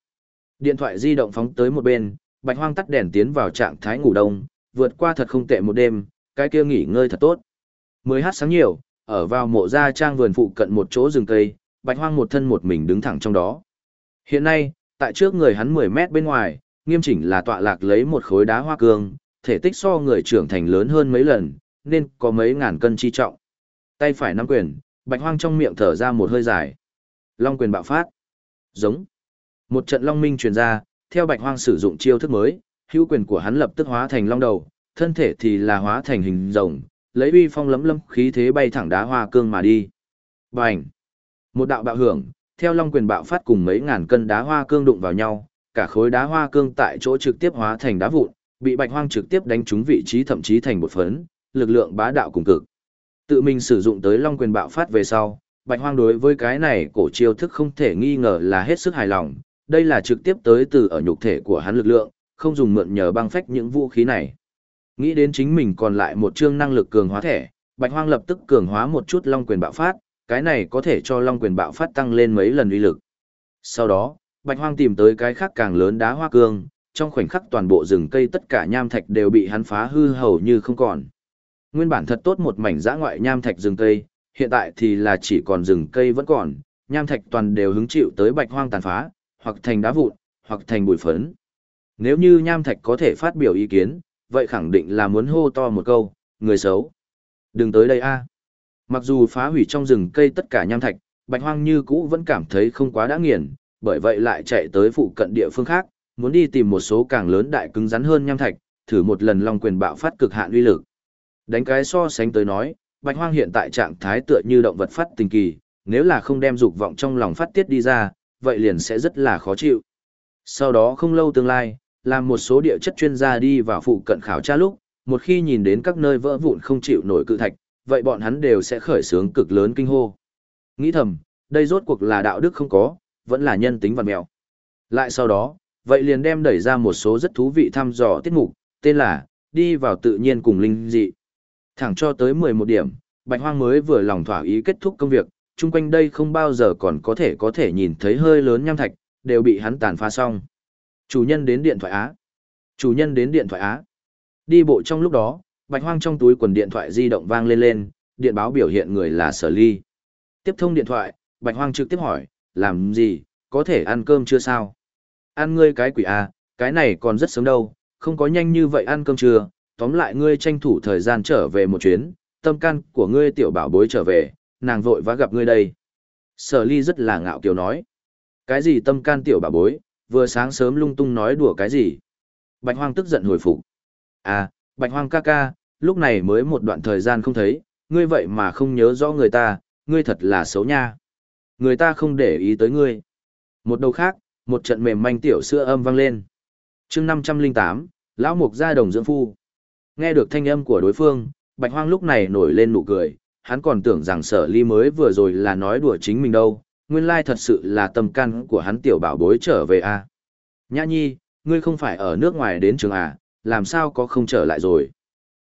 Điện thoại di động phóng tới một bên, Bạch Hoang tắt đèn tiến vào trạng thái ngủ đông, vượt qua thật không tệ một đêm, cái kia nghỉ ngơi thật tốt. Mới hát sáng nhiều, ở vào mộ gia trang vườn phụ cận một chỗ rừng cây, Bạch Hoang một thân một mình đứng thẳng trong đó. Hiện nay, tại trước người hắn 10 mét bên ngoài, nghiêm chỉnh là tọa lạc lấy một khối đá hoa cương, thể tích so người trưởng thành lớn hơn mấy lần, nên có mấy ngàn cân chi trọng. Tay phải nắm quyền, bạch hoang trong miệng thở ra một hơi dài. Long quyền bạo phát. Giống. Một trận long minh truyền ra, theo bạch hoang sử dụng chiêu thức mới, hữu quyền của hắn lập tức hóa thành long đầu, thân thể thì là hóa thành hình rồng, lấy uy phong lấm lấm khí thế bay thẳng đá hoa cương mà đi. Bành! Một đạo bạo hưởng, theo long quyền bạo phát cùng mấy ngàn cân đá hoa cương đụng vào nhau, cả khối đá hoa cương tại chỗ trực tiếp hóa thành đá vụn, bị bạch hoang trực tiếp đánh trúng vị trí thậm chí thành một phấn, lực lượng bá đạo cùng cực. Tự mình sử dụng tới long quyền bạo phát về sau, bạch hoang đối với cái này cổ chiêu thức không thể nghi ngờ là hết sức hài lòng, đây là trực tiếp tới từ ở nhục thể của hắn lực lượng, không dùng mượn nhờ băng phách những vũ khí này. Nghĩ đến chính mình còn lại một chương năng lực cường hóa thẻ, Bạch Hoang lập tức cường hóa một chút Long quyền bạo phát, cái này có thể cho Long quyền bạo phát tăng lên mấy lần uy lực. Sau đó, Bạch Hoang tìm tới cái khác càng lớn đá hoa cương, trong khoảnh khắc toàn bộ rừng cây tất cả nham thạch đều bị hắn phá hư hầu như không còn. Nguyên bản thật tốt một mảnh dã ngoại nham thạch rừng cây, hiện tại thì là chỉ còn rừng cây vẫn còn, nham thạch toàn đều hứng chịu tới Bạch Hoang tàn phá, hoặc thành đá vụn, hoặc thành bụi phấn. Nếu như nham thạch có thể phát biểu ý kiến, vậy khẳng định là muốn hô to một câu, người xấu. Đừng tới đây a. Mặc dù phá hủy trong rừng cây tất cả nham thạch, bạch hoang như cũ vẫn cảm thấy không quá đã nghiền, bởi vậy lại chạy tới phụ cận địa phương khác, muốn đi tìm một số càng lớn đại cứng rắn hơn nham thạch, thử một lần long quyền bạo phát cực hạn uy lực. Đánh cái so sánh tới nói, bạch hoang hiện tại trạng thái tựa như động vật phát tình kỳ, nếu là không đem dục vọng trong lòng phát tiết đi ra, vậy liền sẽ rất là khó chịu. Sau đó không lâu tương lai, làm một số địa chất chuyên gia đi vào phụ cận khảo tra lúc, một khi nhìn đến các nơi vỡ vụn không chịu nổi cự thạch, vậy bọn hắn đều sẽ khởi sướng cực lớn kinh hô. Nghĩ thầm, đây rốt cuộc là đạo đức không có, vẫn là nhân tính vật mèo. Lại sau đó, vậy liền đem đẩy ra một số rất thú vị thăm dò tiết mục, tên là, đi vào tự nhiên cùng linh dị. Thẳng cho tới 11 điểm, Bạch Hoang mới vừa lòng thỏa ý kết thúc công việc, chung quanh đây không bao giờ còn có thể có thể nhìn thấy hơi lớn nham thạch, đều bị hắn tàn phá xong. Chủ nhân đến điện thoại Á. Chủ nhân đến điện thoại Á. Đi bộ trong lúc đó, bạch hoang trong túi quần điện thoại di động vang lên lên, điện báo biểu hiện người là sở ly. Tiếp thông điện thoại, bạch hoang trực tiếp hỏi, làm gì, có thể ăn cơm chưa sao? Ăn ngươi cái quỷ à, cái này còn rất sớm đâu, không có nhanh như vậy ăn cơm chưa, tóm lại ngươi tranh thủ thời gian trở về một chuyến, tâm can của ngươi tiểu bảo bối trở về, nàng vội vã gặp ngươi đây. Sở ly rất là ngạo kiều nói. Cái gì tâm can tiểu bảo bối, vừa sáng sớm lung tung nói đùa cái gì. Bạch hoang tức giận hồi phục. À, bạch hoang ca ca, lúc này mới một đoạn thời gian không thấy, ngươi vậy mà không nhớ rõ người ta, ngươi thật là xấu nha. Người ta không để ý tới ngươi. Một đầu khác, một trận mềm manh tiểu sữa âm vang lên. chương 508, lão mục gia đồng dưỡng phu. Nghe được thanh âm của đối phương, bạch hoang lúc này nổi lên nụ cười, hắn còn tưởng rằng sở ly mới vừa rồi là nói đùa chính mình đâu, nguyên lai thật sự là tâm can của hắn tiểu bảo bối trở về à. Nhã nhi, ngươi không phải ở nước ngoài đến trường à, làm sao có không trở lại rồi?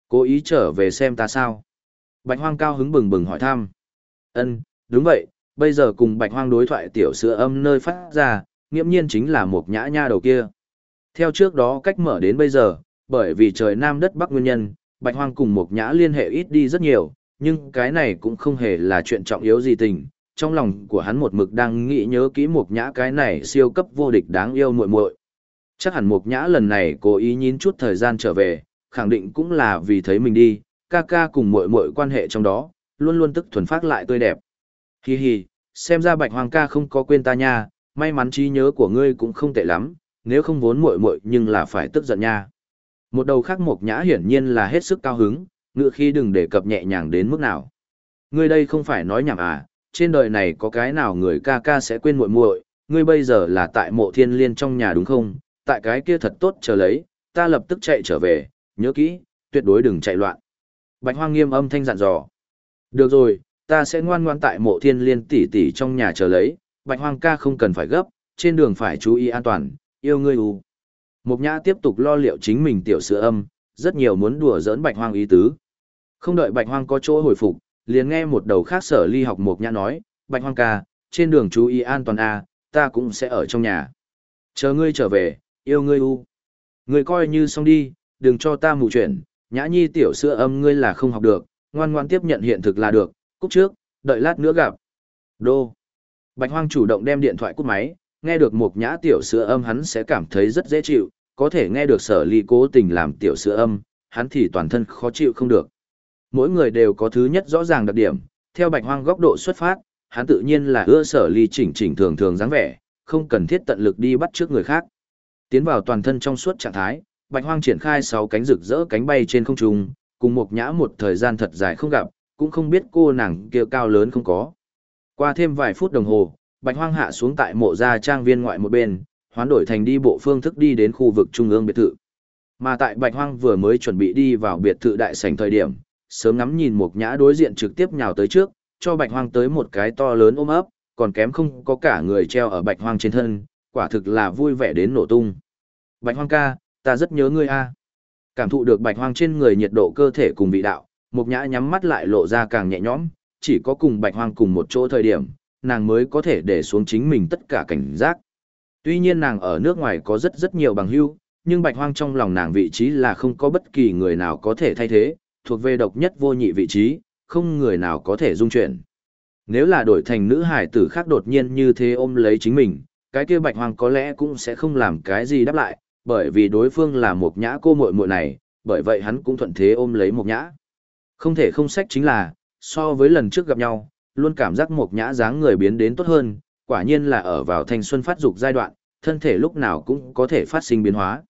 Cố ý trở về xem ta sao? Bạch hoang cao hứng bừng bừng hỏi thăm. Ân, đúng vậy, bây giờ cùng bạch hoang đối thoại tiểu sữa âm nơi phát ra, nghiễm nhiên chính là một nhã nha đầu kia. Theo trước đó cách mở đến bây giờ, bởi vì trời nam đất bắc nguyên nhân, bạch hoang cùng một nhã liên hệ ít đi rất nhiều, nhưng cái này cũng không hề là chuyện trọng yếu gì tình, trong lòng của hắn một mực đang nghĩ nhớ kỹ Mục Nhã cái này siêu cấp vô địch đáng yêu muội muội. Chắc hẳn Mục Nhã lần này cố ý nhín chút thời gian trở về, khẳng định cũng là vì thấy mình đi, ca ca cùng muội muội quan hệ trong đó, luôn luôn tức thuần phát lại tươi đẹp. Hi hi, xem ra Bạch Hoàng ca không có quên ta nha, may mắn trí nhớ của ngươi cũng không tệ lắm, nếu không vốn muội muội nhưng là phải tức giận nha. Một đầu khác Mục Nhã hiển nhiên là hết sức cao hứng, ngựa khi đừng để cập nhẹ nhàng đến mức nào. Ngươi đây không phải nói nhảm à, trên đời này có cái nào người ca ca sẽ quên muội muội, ngươi bây giờ là tại mộ thiên liên trong nhà đúng không, tại cái kia thật tốt chờ lấy, ta lập tức chạy trở về, nhớ kỹ, tuyệt đối đừng chạy loạn. Bạch hoang nghiêm âm thanh dặn dò. Được rồi, ta sẽ ngoan ngoan tại mộ thiên liên tỷ tỷ trong nhà chờ lấy, bạch hoang ca không cần phải gấp, trên đường phải chú ý an toàn, yêu ngươi u. Mục nhã tiếp tục lo liệu chính mình tiểu sữa âm, rất nhiều muốn đùa giỡn bạch hoang ý tứ. Không đợi bạch hoang có chỗ hồi phục, liền nghe một đầu khác sở ly học mộc nhã nói, Bạch Hoang ca, trên đường chú ý an toàn a, ta cũng sẽ ở trong nhà. Chờ ngươi trở về, yêu ngươi u. Ngươi coi như xong đi, đừng cho ta mù chuyện, nhã nhi tiểu sữa âm ngươi là không học được, ngoan ngoan tiếp nhận hiện thực là được, cúc trước, đợi lát nữa gặp. Đô. Bạch Hoang chủ động đem điện thoại cút máy, nghe được một nhã tiểu sữa âm hắn sẽ cảm thấy rất dễ chịu, có thể nghe được sở ly cố tình làm tiểu sữa âm, hắn thì toàn thân khó chịu không được. Mỗi người đều có thứ nhất rõ ràng đặc điểm, theo bạch hoang góc độ xuất phát, hắn tự nhiên là ưa sở ly chỉnh chỉnh thường thường dáng vẻ, không cần thiết tận lực đi bắt trước người khác. Tiến vào toàn thân trong suốt trạng thái, bạch hoang triển khai sáu cánh rực rỡ cánh bay trên không trung, cùng một nhã một thời gian thật dài không gặp, cũng không biết cô nàng kia cao lớn không có. Qua thêm vài phút đồng hồ, bạch hoang hạ xuống tại mộ gia trang viên ngoại một bên, hoán đổi thành đi bộ phương thức đi đến khu vực trung ương biệt thự. Mà tại bạch hoang vừa mới chuẩn bị đi vào biệt thự đại sảnh thời điểm, sớm ngắm nhìn một nhã đối diện trực tiếp nhào tới trước, cho bạch hoang tới một cái to lớn ôm ấp, còn kém không có cả người treo ở bạch hoang trên thân, quả thực là vui vẻ đến nổ tung. Bạch hoang ca, ta rất nhớ ngươi a. Cảm thụ được bạch hoang trên người nhiệt độ cơ thể cùng vị đạo, một Nhã nhắm mắt lại lộ ra càng nhẹ nhõm, chỉ có cùng Bạch Hoang cùng một chỗ thời điểm, nàng mới có thể để xuống chính mình tất cả cảnh giác. Tuy nhiên nàng ở nước ngoài có rất rất nhiều bằng hữu, nhưng Bạch Hoang trong lòng nàng vị trí là không có bất kỳ người nào có thể thay thế, thuộc về độc nhất vô nhị vị trí, không người nào có thể dung chuyển. Nếu là đổi thành nữ hải tử khác đột nhiên như thế ôm lấy chính mình, cái kia Bạch Hoang có lẽ cũng sẽ không làm cái gì đáp lại, bởi vì đối phương là một nhã cô muội muội này, bởi vậy hắn cũng thuận thế ôm lấy một nhã. Không thể không sách chính là, so với lần trước gặp nhau, luôn cảm giác một nhã dáng người biến đến tốt hơn, quả nhiên là ở vào thanh xuân phát dục giai đoạn, thân thể lúc nào cũng có thể phát sinh biến hóa.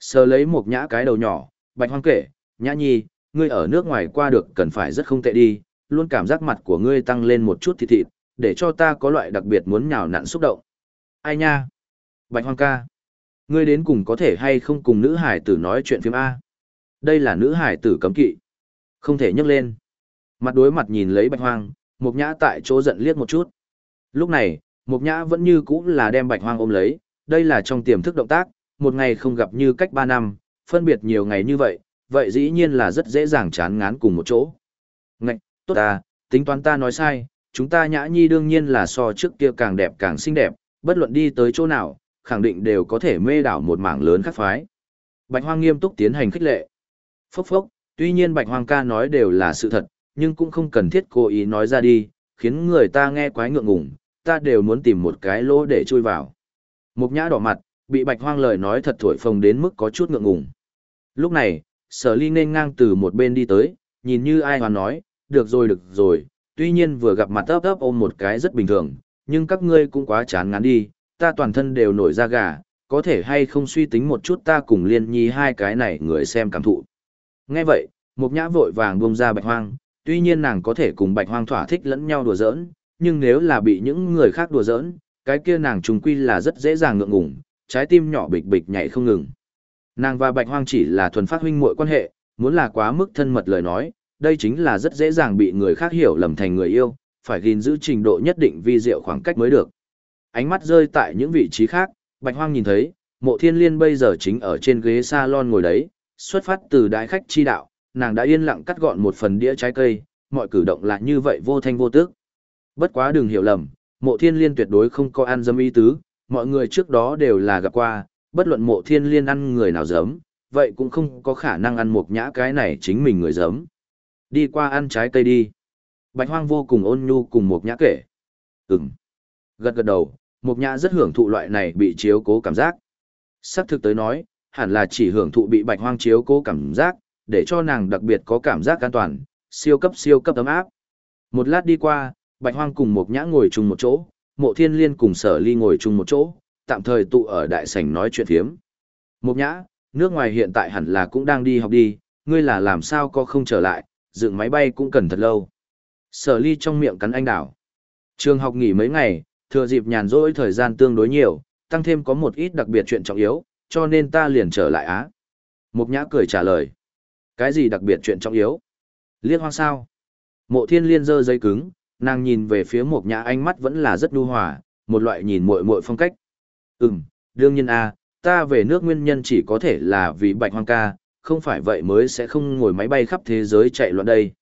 Sờ lấy một nhã cái đầu nhỏ, bạch hoang kể, nhã nhi, ngươi ở nước ngoài qua được cần phải rất không tệ đi, luôn cảm giác mặt của ngươi tăng lên một chút thịt thịt, để cho ta có loại đặc biệt muốn nhào nặn xúc động. Ai nha? Bạch hoang ca. Ngươi đến cùng có thể hay không cùng nữ hải tử nói chuyện phim A? Đây là nữ hải tử cấm kỵ. Không thể nhấc lên. Mặt đối mặt nhìn lấy bạch hoang, mục nhã tại chỗ giận liếc một chút. Lúc này, mục nhã vẫn như cũ là đem bạch hoang ôm lấy, đây là trong tiềm thức động tác, một ngày không gặp như cách ba năm, phân biệt nhiều ngày như vậy, vậy dĩ nhiên là rất dễ dàng chán ngán cùng một chỗ. Ngạch, tốt ta, tính toán ta nói sai, chúng ta nhã nhi đương nhiên là so trước kia càng đẹp càng xinh đẹp, bất luận đi tới chỗ nào, khẳng định đều có thể mê đảo một mảng lớn khác phái. Bạch hoang nghiêm túc tiến hành khích lệ. Phốc phốc, tuy nhiên Bạch Hoang ca nói đều là sự thật, nhưng cũng không cần thiết cố ý nói ra đi, khiến người ta nghe quái ngượng ngùng, ta đều muốn tìm một cái lỗ để chui vào. Mục nhã đỏ mặt, bị Bạch Hoang lời nói thật thổi phồng đến mức có chút ngượng ngùng. Lúc này, sở ly nên ngang từ một bên đi tới, nhìn như ai hoàn nói, được rồi được rồi, tuy nhiên vừa gặp mặt ấp ấp ôm một cái rất bình thường, nhưng các ngươi cũng quá chán ngán đi, ta toàn thân đều nổi da gà, có thể hay không suy tính một chút ta cùng liên nhi hai cái này người xem cảm thụ. Nghe vậy, Mục Nhã vội vàng buông ra Bạch Hoang, tuy nhiên nàng có thể cùng Bạch Hoang thỏa thích lẫn nhau đùa giỡn, nhưng nếu là bị những người khác đùa giỡn, cái kia nàng trùng quy là rất dễ dàng ngượng ngùng, trái tim nhỏ bịch bịch nhảy không ngừng. Nàng và Bạch Hoang chỉ là thuần phát huynh muội quan hệ, muốn là quá mức thân mật lời nói, đây chính là rất dễ dàng bị người khác hiểu lầm thành người yêu, phải gìn giữ trình độ nhất định vi diệu khoảng cách mới được. Ánh mắt rơi tại những vị trí khác, Bạch Hoang nhìn thấy, Mộ Thiên Liên bây giờ chính ở trên ghế salon ngồi đấy, xuất phát từ đại khách chi đạo, nàng đã yên lặng cắt gọn một phần đĩa trái cây, mọi cử động là như vậy vô thanh vô tức. Bất quá đừng hiểu lầm, mộ thiên liên tuyệt đối không có ăn dâm ý tứ, mọi người trước đó đều là gặp qua, bất luận mộ thiên liên ăn người nào giấm, vậy cũng không có khả năng ăn một nhã cái này chính mình người giấm. Đi qua ăn trái cây đi. Bạch hoang vô cùng ôn nhu cùng một nhã kể. Ừm. Gật gật đầu, một nhã rất hưởng thụ loại này bị chiếu cố cảm giác. Sắc thực tới nói, hẳn là chỉ hưởng thụ bị bạch hoang chiếu cố cảm giác, để cho nàng đặc biệt có cảm giác an toàn, siêu cấp siêu cấp ấm áp. Một lát đi qua, bạch hoang cùng một nhã ngồi chung một chỗ, mộ thiên liên cùng sở ly ngồi chung một chỗ, tạm thời tụ ở đại sảnh nói chuyện phiếm. Một nhã, nước ngoài hiện tại hẳn là cũng đang đi học đi, ngươi là làm sao có không trở lại, dựng máy bay cũng cần thật lâu. Sở ly trong miệng cắn anh đảo. Trường học nghỉ mấy ngày, thừa dịp nhàn rỗi thời gian tương đối nhiều, tăng thêm có một ít đặc biệt chuyện trọng yếu, cho nên ta liền trở lại Á. Mục nhã cười trả lời. Cái gì đặc biệt chuyện trọng yếu? Liên hoang sao? Mộ thiên liên dơ dây cứng, nàng nhìn về phía mục nhã ánh mắt vẫn là rất nhu hòa, một loại nhìn muội muội phong cách. Ừm, đương nhiên a, ta về nước nguyên nhân chỉ có thể là vì bạch hoang ca, không phải vậy mới sẽ không ngồi máy bay khắp thế giới chạy loạn đây.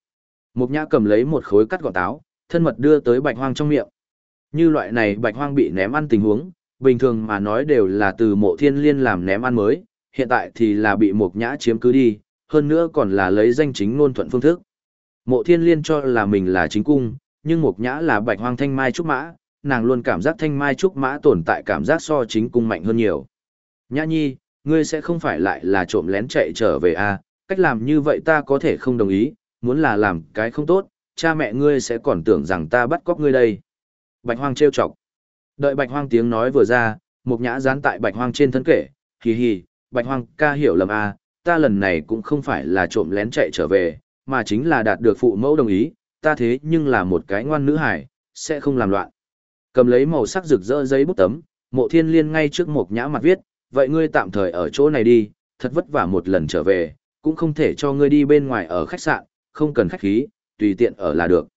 Mục nhã cầm lấy một khối cắt gọt táo, thân mật đưa tới bạch hoang trong miệng. Như loại này bạch hoang bị ném ăn tình huống, bình thường mà nói đều là từ mộ thiên liên làm ném ăn mới, hiện tại thì là bị mục nhã chiếm cứ đi, hơn nữa còn là lấy danh chính ngôn thuận phương thức. Mộ thiên liên cho là mình là chính cung, nhưng mục nhã là bạch hoang thanh mai trúc mã, nàng luôn cảm giác thanh mai trúc mã tồn tại cảm giác so chính cung mạnh hơn nhiều. Nhã nhi, ngươi sẽ không phải lại là trộm lén chạy trở về à, cách làm như vậy ta có thể không đồng ý, muốn là làm cái không tốt, cha mẹ ngươi sẽ còn tưởng rằng ta bắt cóc ngươi đây. Bạch hoang trêu chọc. Đợi bạch hoang tiếng nói vừa ra, một nhã dán tại bạch hoang trên thân kể, hì hì, bạch hoang ca hiểu lầm à, ta lần này cũng không phải là trộm lén chạy trở về, mà chính là đạt được phụ mẫu đồng ý, ta thế nhưng là một cái ngoan nữ hải, sẽ không làm loạn. Cầm lấy màu sắc rực rỡ giấy bút tấm, mộ thiên liên ngay trước một nhã mặt viết, vậy ngươi tạm thời ở chỗ này đi, thật vất vả một lần trở về, cũng không thể cho ngươi đi bên ngoài ở khách sạn, không cần khách khí, tùy tiện ở là được.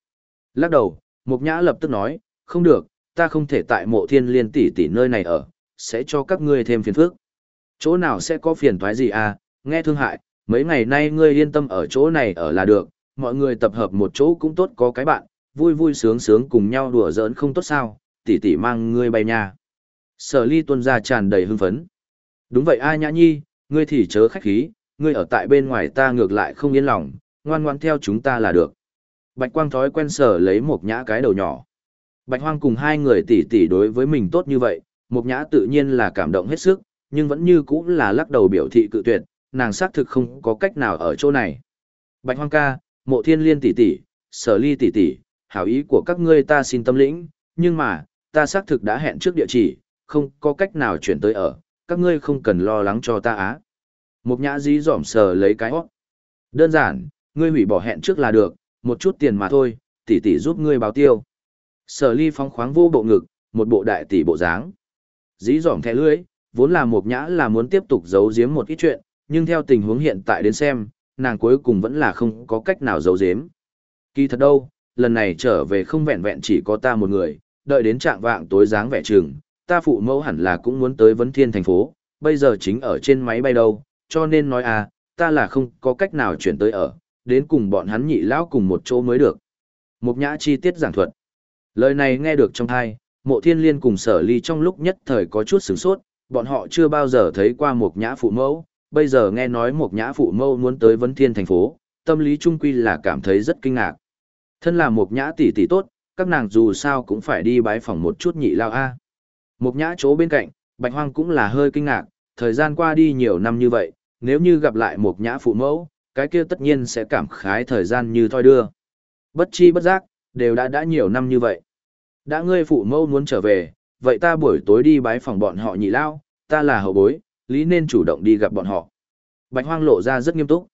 Lắc đầu, Mục Nhã lập tức nói, không được, ta không thể tại mộ thiên liên tỷ tỷ nơi này ở, sẽ cho các ngươi thêm phiền phức. Chỗ nào sẽ có phiền toái gì à, nghe thương hại, mấy ngày nay ngươi yên tâm ở chỗ này ở là được, mọi người tập hợp một chỗ cũng tốt có cái bạn, vui vui sướng sướng cùng nhau đùa giỡn không tốt sao, tỷ tỷ mang ngươi bay nha. Sở ly tuân ra tràn đầy hưng phấn. Đúng vậy ai nhã nhi, ngươi thì chớ khách khí, ngươi ở tại bên ngoài ta ngược lại không yên lòng, ngoan ngoan theo chúng ta là được. Bạch quang thói quen sở lấy một nhã cái đầu nhỏ. Bạch hoang cùng hai người tỷ tỷ đối với mình tốt như vậy, một nhã tự nhiên là cảm động hết sức, nhưng vẫn như cũ là lắc đầu biểu thị cự tuyệt, nàng xác thực không có cách nào ở chỗ này. Bạch hoang ca, mộ thiên liên tỷ tỷ, sở ly tỷ tỷ, hảo ý của các ngươi ta xin tâm lĩnh, nhưng mà, ta xác thực đã hẹn trước địa chỉ, không có cách nào chuyển tới ở, các ngươi không cần lo lắng cho ta á. Mục nhã dí dỏm sờ lấy cái hót. Đơn giản, ngươi hủy bỏ hẹn trước là được, một chút tiền mà thôi, tỷ tỷ giúp ngươi báo tiêu. Sở ly phóng khoáng vô bộ ngực, một bộ đại tỷ bộ dáng. Dí dỏm thẻ lưới, vốn là mục nhã là muốn tiếp tục giấu giếm một ít chuyện, nhưng theo tình huống hiện tại đến xem, nàng cuối cùng vẫn là không có cách nào giấu giếm. Kỳ thật đâu, lần này trở về không vẹn vẹn chỉ có ta một người, đợi đến trạng vạng tối dáng vẻ trường, ta phụ mẫu hẳn là cũng muốn tới vấn thiên thành phố, bây giờ chính ở trên máy bay đâu, cho nên nói à, ta là không có cách nào chuyển tới ở, đến cùng bọn hắn nhị lão cùng một chỗ mới được. Mục nhã chi tiết giảng thuật. Lời này nghe được trong thai, mộ thiên liên cùng sở ly trong lúc nhất thời có chút sửng sốt, bọn họ chưa bao giờ thấy qua một nhã phụ mẫu, bây giờ nghe nói một nhã phụ mẫu muốn tới vấn thiên thành phố, tâm lý trung quy là cảm thấy rất kinh ngạc. Thân là một nhã tỷ tỷ tốt, các nàng dù sao cũng phải đi bái phỏng một chút nhị lao a. Một nhã chỗ bên cạnh, bạch hoang cũng là hơi kinh ngạc, thời gian qua đi nhiều năm như vậy, nếu như gặp lại một nhã phụ mẫu, cái kia tất nhiên sẽ cảm khái thời gian như thoi đưa. Bất chi bất giác, đều đã đã nhiều năm như vậy. Đã ngươi phụ mẫu muốn trở về, vậy ta buổi tối đi bái phòng bọn họ nhị lao, ta là hậu bối, lý nên chủ động đi gặp bọn họ. Bạch hoang lộ ra rất nghiêm túc.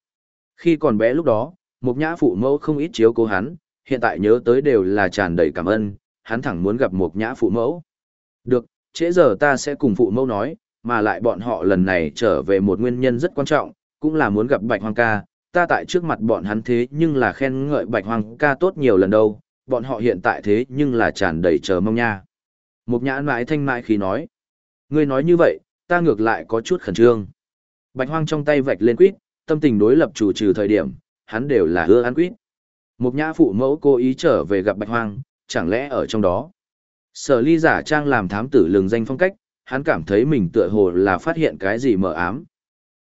Khi còn bé lúc đó, một nhã phụ mẫu không ít chiếu cố hắn, hiện tại nhớ tới đều là tràn đầy cảm ơn, hắn thẳng muốn gặp một nhã phụ mẫu. Được, trễ giờ ta sẽ cùng phụ mẫu nói, mà lại bọn họ lần này trở về một nguyên nhân rất quan trọng, cũng là muốn gặp Bạch Hoang ca, ta tại trước mặt bọn hắn thế nhưng là khen ngợi Bạch Hoang ca tốt nhiều lần đâu, bọn họ hiện tại thế nhưng là tràn đầy chờ mong nha. Một Nhã mãi thanh mại khi nói, ngươi nói như vậy, ta ngược lại có chút khẩn trương. Bạch Hoang trong tay vạch lên quýt, tâm tình đối lập chủ trừ thời điểm, hắn đều là ưa ăn quýt. Một nhã phụ mẫu cố ý trở về gặp Bạch Hoang, chẳng lẽ ở trong đó. Sở ly giả trang làm thám tử lường danh phong cách, hắn cảm thấy mình tựa hồ là phát hiện cái gì mờ ám.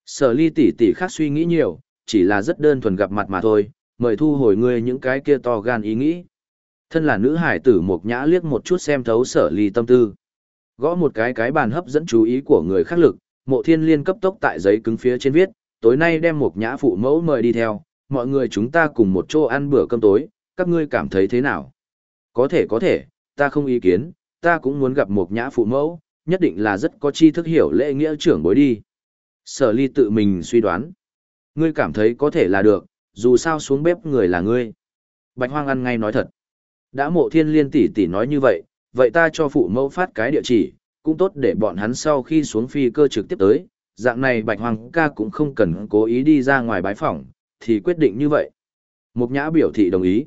Sở ly tỷ tỷ khác suy nghĩ nhiều, chỉ là rất đơn thuần gặp mặt mà thôi, mời thu hồi ngươi những cái kia to gan ý nghĩ. Thân là nữ hải tử một nhã liếc một chút xem thấu sở ly tâm tư. Gõ một cái cái bàn hấp dẫn chú ý của người khác lực, mộ thiên liên cấp tốc tại giấy cứng phía trên viết, tối nay đem một nhã phụ mẫu mời đi theo, mọi người chúng ta cùng một chỗ ăn bữa cơm tối, các ngươi cảm thấy thế nào? Có thể có thể, ta không ý kiến, ta cũng muốn gặp một nhã phụ mẫu, nhất định là rất có tri thức hiểu lễ nghĩa trưởng bối đi. Sở ly tự mình suy đoán. Ngươi cảm thấy có thể là được, dù sao xuống bếp người là ngươi. Bạch hoang ăn ngay nói thật. Đã mộ thiên liên tỷ tỷ nói như vậy, vậy ta cho phụ mẫu phát cái địa chỉ, cũng tốt để bọn hắn sau khi xuống phi cơ trực tiếp tới. Dạng này bạch hoang ca cũng không cần cố ý đi ra ngoài bái phỏng, thì quyết định như vậy. Mục nhã biểu thị đồng ý.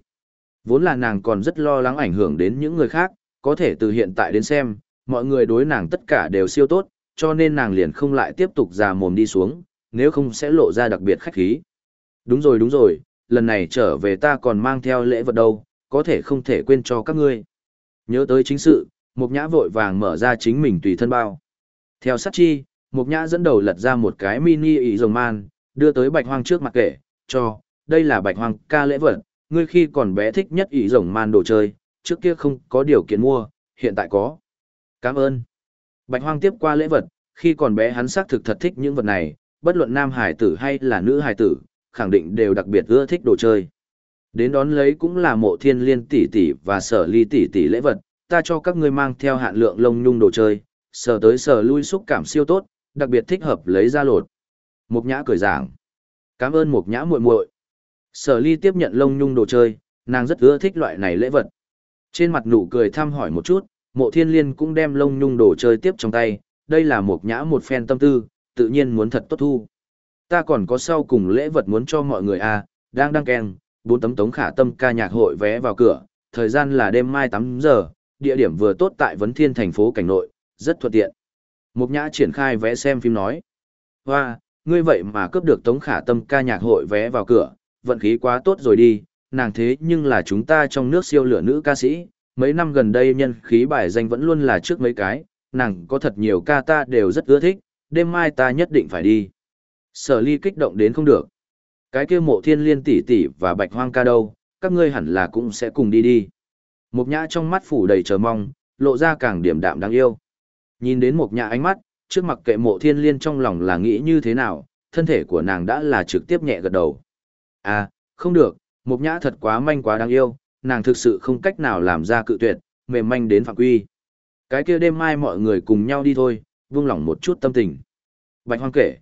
Vốn là nàng còn rất lo lắng ảnh hưởng đến những người khác, có thể từ hiện tại đến xem, mọi người đối nàng tất cả đều siêu tốt, cho nên nàng liền không lại tiếp tục già mồm đi xuống, nếu không sẽ lộ ra đặc biệt khách khí. Đúng rồi đúng rồi, lần này trở về ta còn mang theo lễ vật đâu, có thể không thể quên cho các ngươi. Nhớ tới chính sự, Mục Nhã vội vàng mở ra chính mình tùy thân bao. Theo sát chi, Mục Nhã dẫn đầu lật ra một cái mini ý rồng man, đưa tới Bạch Hoang trước mặt kể, cho, đây là Bạch Hoang ca lễ vật, ngươi khi còn bé thích nhất ý rồng man đồ chơi, trước kia không có điều kiện mua, hiện tại có. Cảm ơn. Bạch Hoang tiếp qua lễ vật, khi còn bé hắn xác thực thật thích những vật này, bất luận nam hải tử hay là nữ hải tử, khẳng định đều đặc biệt ưa thích đồ chơi. Đến đón lấy cũng là mộ thiên liên tỷ tỷ và sở ly tỷ tỷ lễ vật, ta cho các ngươi mang theo hạn lượng lông nhung đồ chơi, sờ tới sờ lui xúc cảm siêu tốt, đặc biệt thích hợp lấy ra lột. Mục nhã cười giảng. Cảm ơn mục nhã muội muội. Sở ly tiếp nhận lông nhung đồ chơi, nàng rất ưa thích loại này lễ vật. Trên mặt nụ cười thăm hỏi một chút, mộ thiên liên cũng đem lông nhung đồ chơi tiếp trong tay, đây là mục nhã một phen tâm tư, tự nhiên muốn thật tốt thu. Ta còn có sau cùng lễ vật muốn cho mọi người à, đang đăng keng, bốn tấm tống khả tâm ca nhạc hội vé vào cửa, thời gian là đêm mai 8 giờ, địa điểm vừa tốt tại Vấn Thiên thành phố cảnh nội, rất thuận tiện. Mục Nhã triển khai vé xem phim nói. Hoa, ngươi vậy mà cướp được tống khả tâm ca nhạc hội vé vào cửa, vận khí quá tốt rồi đi, nàng thế nhưng là chúng ta trong nước siêu lửa nữ ca sĩ, mấy năm gần đây nhân khí bài danh vẫn luôn là trước mấy cái, nàng có thật nhiều ca ta đều rất ưa thích, đêm mai ta nhất định phải đi. Sở ly kích động đến không được. Cái kia mộ thiên liên tỷ tỷ và bạch hoang ca đâu, các ngươi hẳn là cũng sẽ cùng đi đi. Mộc nhã trong mắt phủ đầy chờ mong, lộ ra càng điểm đạm đáng yêu. Nhìn đến mộc nhã ánh mắt, trước mặt kệ mộ thiên liên trong lòng là nghĩ như thế nào, thân thể của nàng đã là trực tiếp nhẹ gật đầu. À, không được, mục nhã thật quá manh quá đáng yêu, nàng thực sự không cách nào làm ra cự tuyệt, mềm manh đến phạm quy. Cái kia đêm mai mọi người cùng nhau đi thôi, vung lòng một chút tâm tình. Bạch hoang kể.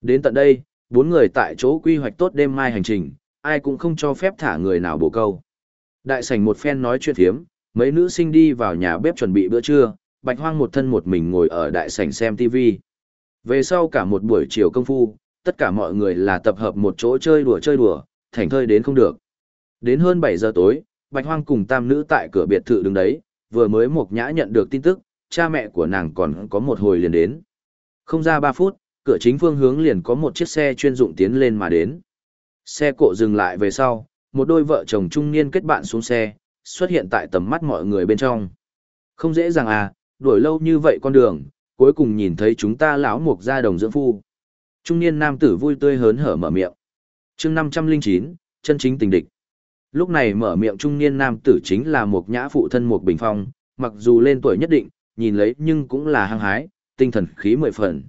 Đến tận đây, bốn người tại chỗ quy hoạch tốt đêm mai hành trình, ai cũng không cho phép thả người nào bổ câu. Đại sảnh một phen nói chuyện thiếm, mấy nữ sinh đi vào nhà bếp chuẩn bị bữa trưa, bạch hoang một thân một mình ngồi ở đại sảnh xem TV. Về sau cả một buổi chiều công phu, tất cả mọi người là tập hợp một chỗ chơi đùa chơi đùa, thành thơi đến không được. Đến hơn 7 giờ tối, bạch hoang cùng tam nữ tại cửa biệt thự đứng đấy, vừa mới một nhã nhận được tin tức, cha mẹ của nàng còn có một hồi liền đến. Không ra 3 phút, cửa chính phương hướng liền có một chiếc xe chuyên dụng tiến lên mà đến. Xe cộ dừng lại về sau, một đôi vợ chồng trung niên kết bạn xuống xe, xuất hiện tại tầm mắt mọi người bên trong. Không dễ dàng à, đuổi lâu như vậy con đường, cuối cùng nhìn thấy chúng ta lão mục gia đồng dưỡng phu. Trung niên nam tử vui tươi hớn hở mở miệng. chương 509, chân chính tình địch. Lúc này mở miệng trung niên nam tử chính là một nhã phụ thân một bình phong, mặc dù lên tuổi nhất định, nhìn lấy nhưng cũng là hăng hái, tinh thần khí mười phần.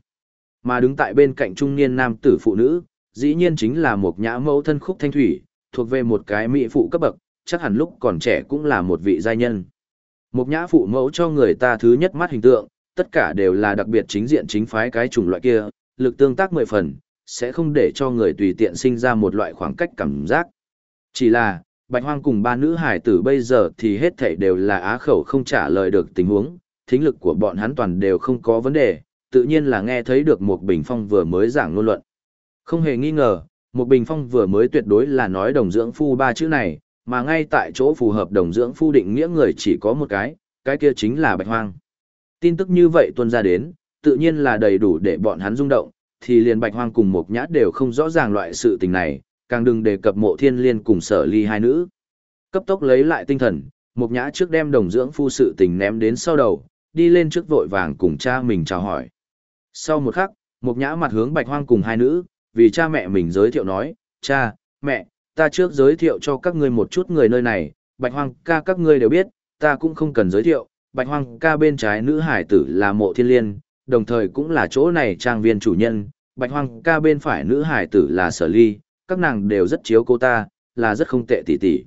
Mà đứng tại bên cạnh trung niên nam tử phụ nữ, dĩ nhiên chính là một nhã mẫu thân khúc thanh thủy, thuộc về một cái mỹ phụ cấp bậc, chắc hẳn lúc còn trẻ cũng là một vị giai nhân. Một nhã phụ mẫu cho người ta thứ nhất mắt hình tượng, tất cả đều là đặc biệt chính diện chính phái cái chủng loại kia, lực tương tác mười phần, sẽ không để cho người tùy tiện sinh ra một loại khoảng cách cảm giác. Chỉ là, Bạch Hoang cùng ba nữ hải tử bây giờ thì hết thảy đều là á khẩu không trả lời được tình huống, thính lực của bọn hắn toàn đều không có vấn đề, tự nhiên là nghe thấy được một bình phong vừa mới giảng ngôn luận. Không hề nghi ngờ, một bình phong vừa mới tuyệt đối là nói đồng dưỡng phu ba chữ này, mà ngay tại chỗ phù hợp đồng dưỡng phu định nghĩa người chỉ có một cái, cái kia chính là bạch hoang. Tin tức như vậy tuôn ra đến, tự nhiên là đầy đủ để bọn hắn rung động, thì liền bạch hoang cùng một nhã đều không rõ ràng loại sự tình này, càng đừng đề cập mộ thiên liên cùng sở ly hai nữ. Cấp tốc lấy lại tinh thần, một nhã trước đem đồng dưỡng phu sự tình ném đến sau đầu, đi lên trước vội vàng cùng cha mình chào hỏi. Sau một khắc, một nhã mặt hướng bạch hoang cùng hai nữ, vì cha mẹ mình giới thiệu nói, cha, mẹ, ta trước giới thiệu cho các ngươi một chút người nơi này, bạch hoang ca các ngươi đều biết, ta cũng không cần giới thiệu, bạch hoang ca bên trái nữ hải tử là mộ thiên liên, đồng thời cũng là chỗ này trang viên chủ nhân, bạch hoang ca bên phải nữ hải tử là sở ly, các nàng đều rất chiếu cô ta, là rất không tệ tỷ tỷ.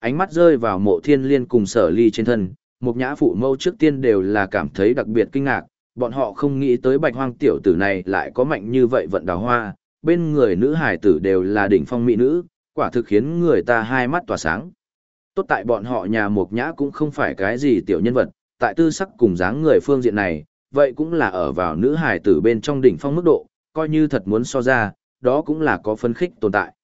Ánh mắt rơi vào mộ thiên liên cùng sở ly trên thân, một nhã phụ mâu trước tiên đều là cảm thấy đặc biệt kinh ngạc, bọn họ không nghĩ tới bạch hoang tiểu tử này lại có mạnh như vậy vận đào hoa, bên người nữ hải tử đều là đỉnh phong mỹ nữ, quả thực khiến người ta hai mắt tỏa sáng. Tốt tại bọn họ nhà mộc nhã cũng không phải cái gì tiểu nhân vật, tại tư sắc cùng dáng người phương diện này, vậy cũng là ở vào nữ hải tử bên trong đỉnh phong mức độ, coi như thật muốn so ra, đó cũng là có phân khích tồn tại.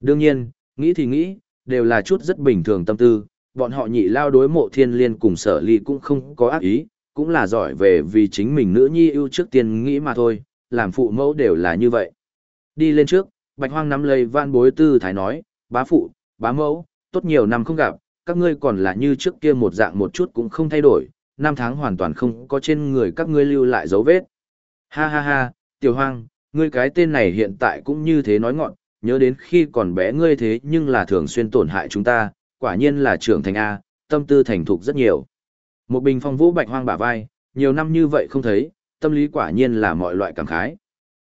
Đương nhiên, nghĩ thì nghĩ, đều là chút rất bình thường tâm tư, bọn họ nhị lao đối mộ thiên liên cùng sở ly cũng không có ác ý, cũng là giỏi về vì chính mình nữ nhi ưu trước tiên nghĩ mà thôi, làm phụ mẫu đều là như vậy. Đi lên trước, Bạch Hoang nắm lấy van bối tư thái nói, bá phụ, bá mẫu, tốt nhiều năm không gặp, các ngươi còn là như trước kia một dạng một chút cũng không thay đổi, năm tháng hoàn toàn không có trên người các ngươi lưu lại dấu vết. Ha ha ha, tiểu hoang, ngươi cái tên này hiện tại cũng như thế nói ngọn, nhớ đến khi còn bé ngươi thế nhưng là thường xuyên tổn hại chúng ta, quả nhiên là trưởng thành A, tâm tư thành thục rất nhiều. Một bình phong vũ bạch hoang bả vai, nhiều năm như vậy không thấy, tâm lý quả nhiên là mọi loại cảm khái.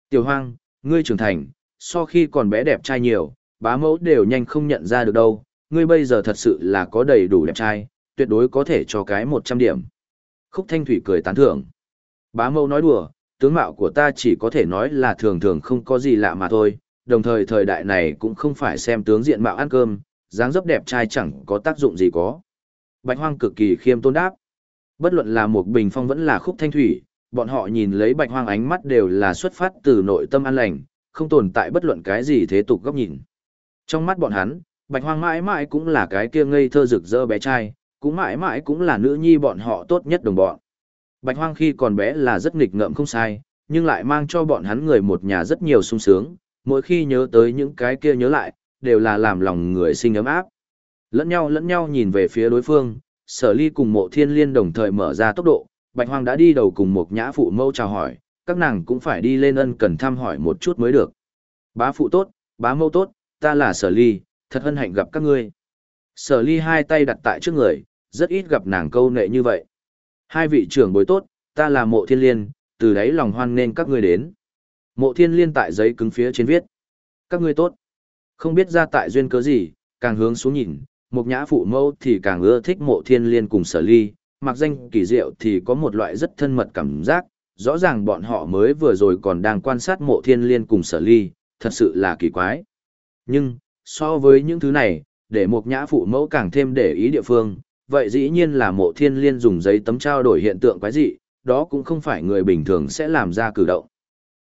Tiểu hoang, ngươi trưởng thành, so khi còn bé đẹp trai nhiều, bá mẫu đều nhanh không nhận ra được đâu, ngươi bây giờ thật sự là có đầy đủ đẹp trai, tuyệt đối có thể cho cái 100 điểm. Khúc Thanh Thủy cười tán thưởng. Bá mẫu nói đùa, tướng mạo của ta chỉ có thể nói là thường thường không có gì lạ mà thôi, đồng thời thời đại này cũng không phải xem tướng diện mạo ăn cơm, dáng dấp đẹp trai chẳng có tác dụng gì có. Bạch Hoang cực kỳ khiêm tôn đáp. Bất luận là một bình phong vẫn là khúc thanh thủy, bọn họ nhìn lấy Bạch Hoang ánh mắt đều là xuất phát từ nội tâm an lành, không tồn tại bất luận cái gì thế tục góc nhìn. Trong mắt bọn hắn, Bạch Hoang mãi mãi cũng là cái kia ngây thơ rực rỡ bé trai, cũng mãi mãi cũng là nữ nhi bọn họ tốt nhất đồng bọn. Bạch Hoang khi còn bé là rất nghịch ngợm không sai, nhưng lại mang cho bọn hắn người một nhà rất nhiều sung sướng, mỗi khi nhớ tới những cái kia nhớ lại, đều là làm lòng người sinh ấm áp. Lẫn nhau lẫn nhau nhìn về phía đối phương, sở ly cùng mộ thiên liên đồng thời mở ra tốc độ, Bạch Hoang đã đi đầu cùng một nhã phụ mâu chào hỏi, các nàng cũng phải đi lên ân cần thăm hỏi một chút mới được. Bá phụ tốt, bá mâu tốt, ta là sở ly, thật hân hạnh gặp các ngươi. Sở ly hai tay đặt tại trước người, rất ít gặp nàng câu nệ như vậy. Hai vị trưởng bối tốt, ta là mộ thiên liên, từ đấy lòng hoan nên các ngươi đến. Mộ thiên liên tại giấy cứng phía trên viết. Các ngươi tốt. Không biết ra tại duyên cớ gì, càng hướng xuống nhìn, một nhã phụ mâu thì càng ưa thích mộ thiên liên cùng sở ly, mặc danh kỳ diệu thì có một loại rất thân mật cảm giác, rõ ràng bọn họ mới vừa rồi còn đang quan sát mộ thiên liên cùng sở ly, thật sự là kỳ quái. Nhưng, so với những thứ này, để một nhã phụ mẫu càng thêm để ý địa phương, vậy dĩ nhiên là mộ thiên liên dùng giấy tấm trao đổi hiện tượng quái dị, đó cũng không phải người bình thường sẽ làm ra cử động.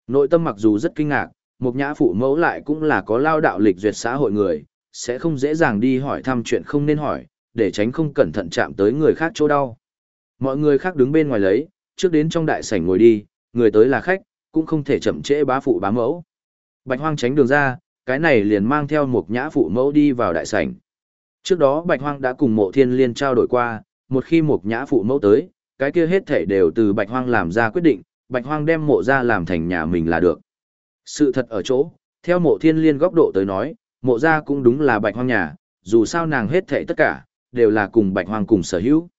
Nội tâm mặc dù rất kinh ngạc, một nhã phụ mẫu lại cũng là có lao đạo lịch duyệt xã hội người, sẽ không dễ dàng đi hỏi thăm chuyện không nên hỏi, để tránh không cẩn thận chạm tới người khác chỗ đau. Mọi người khác đứng bên ngoài lấy, trước đến trong đại sảnh ngồi đi, người tới là khách, cũng không thể chậm trễ bá phụ bá mẫu. Bạch Hoang tránh đường ra, cái này liền mang theo một nhã phụ mẫu đi vào đại sảnh. Trước đó Bạch Hoang đã cùng mộ thiên liên trao đổi qua, một khi một nhã phụ mẫu tới, cái kia hết thể đều từ Bạch Hoang làm ra quyết định, Bạch Hoang đem mộ gia làm thành nhà mình là được. Sự thật ở chỗ, theo mộ thiên liên góc độ tới nói, mộ gia cũng đúng là Bạch Hoang nhà, dù sao nàng hết thể tất cả, đều là cùng Bạch Hoang cùng sở hữu.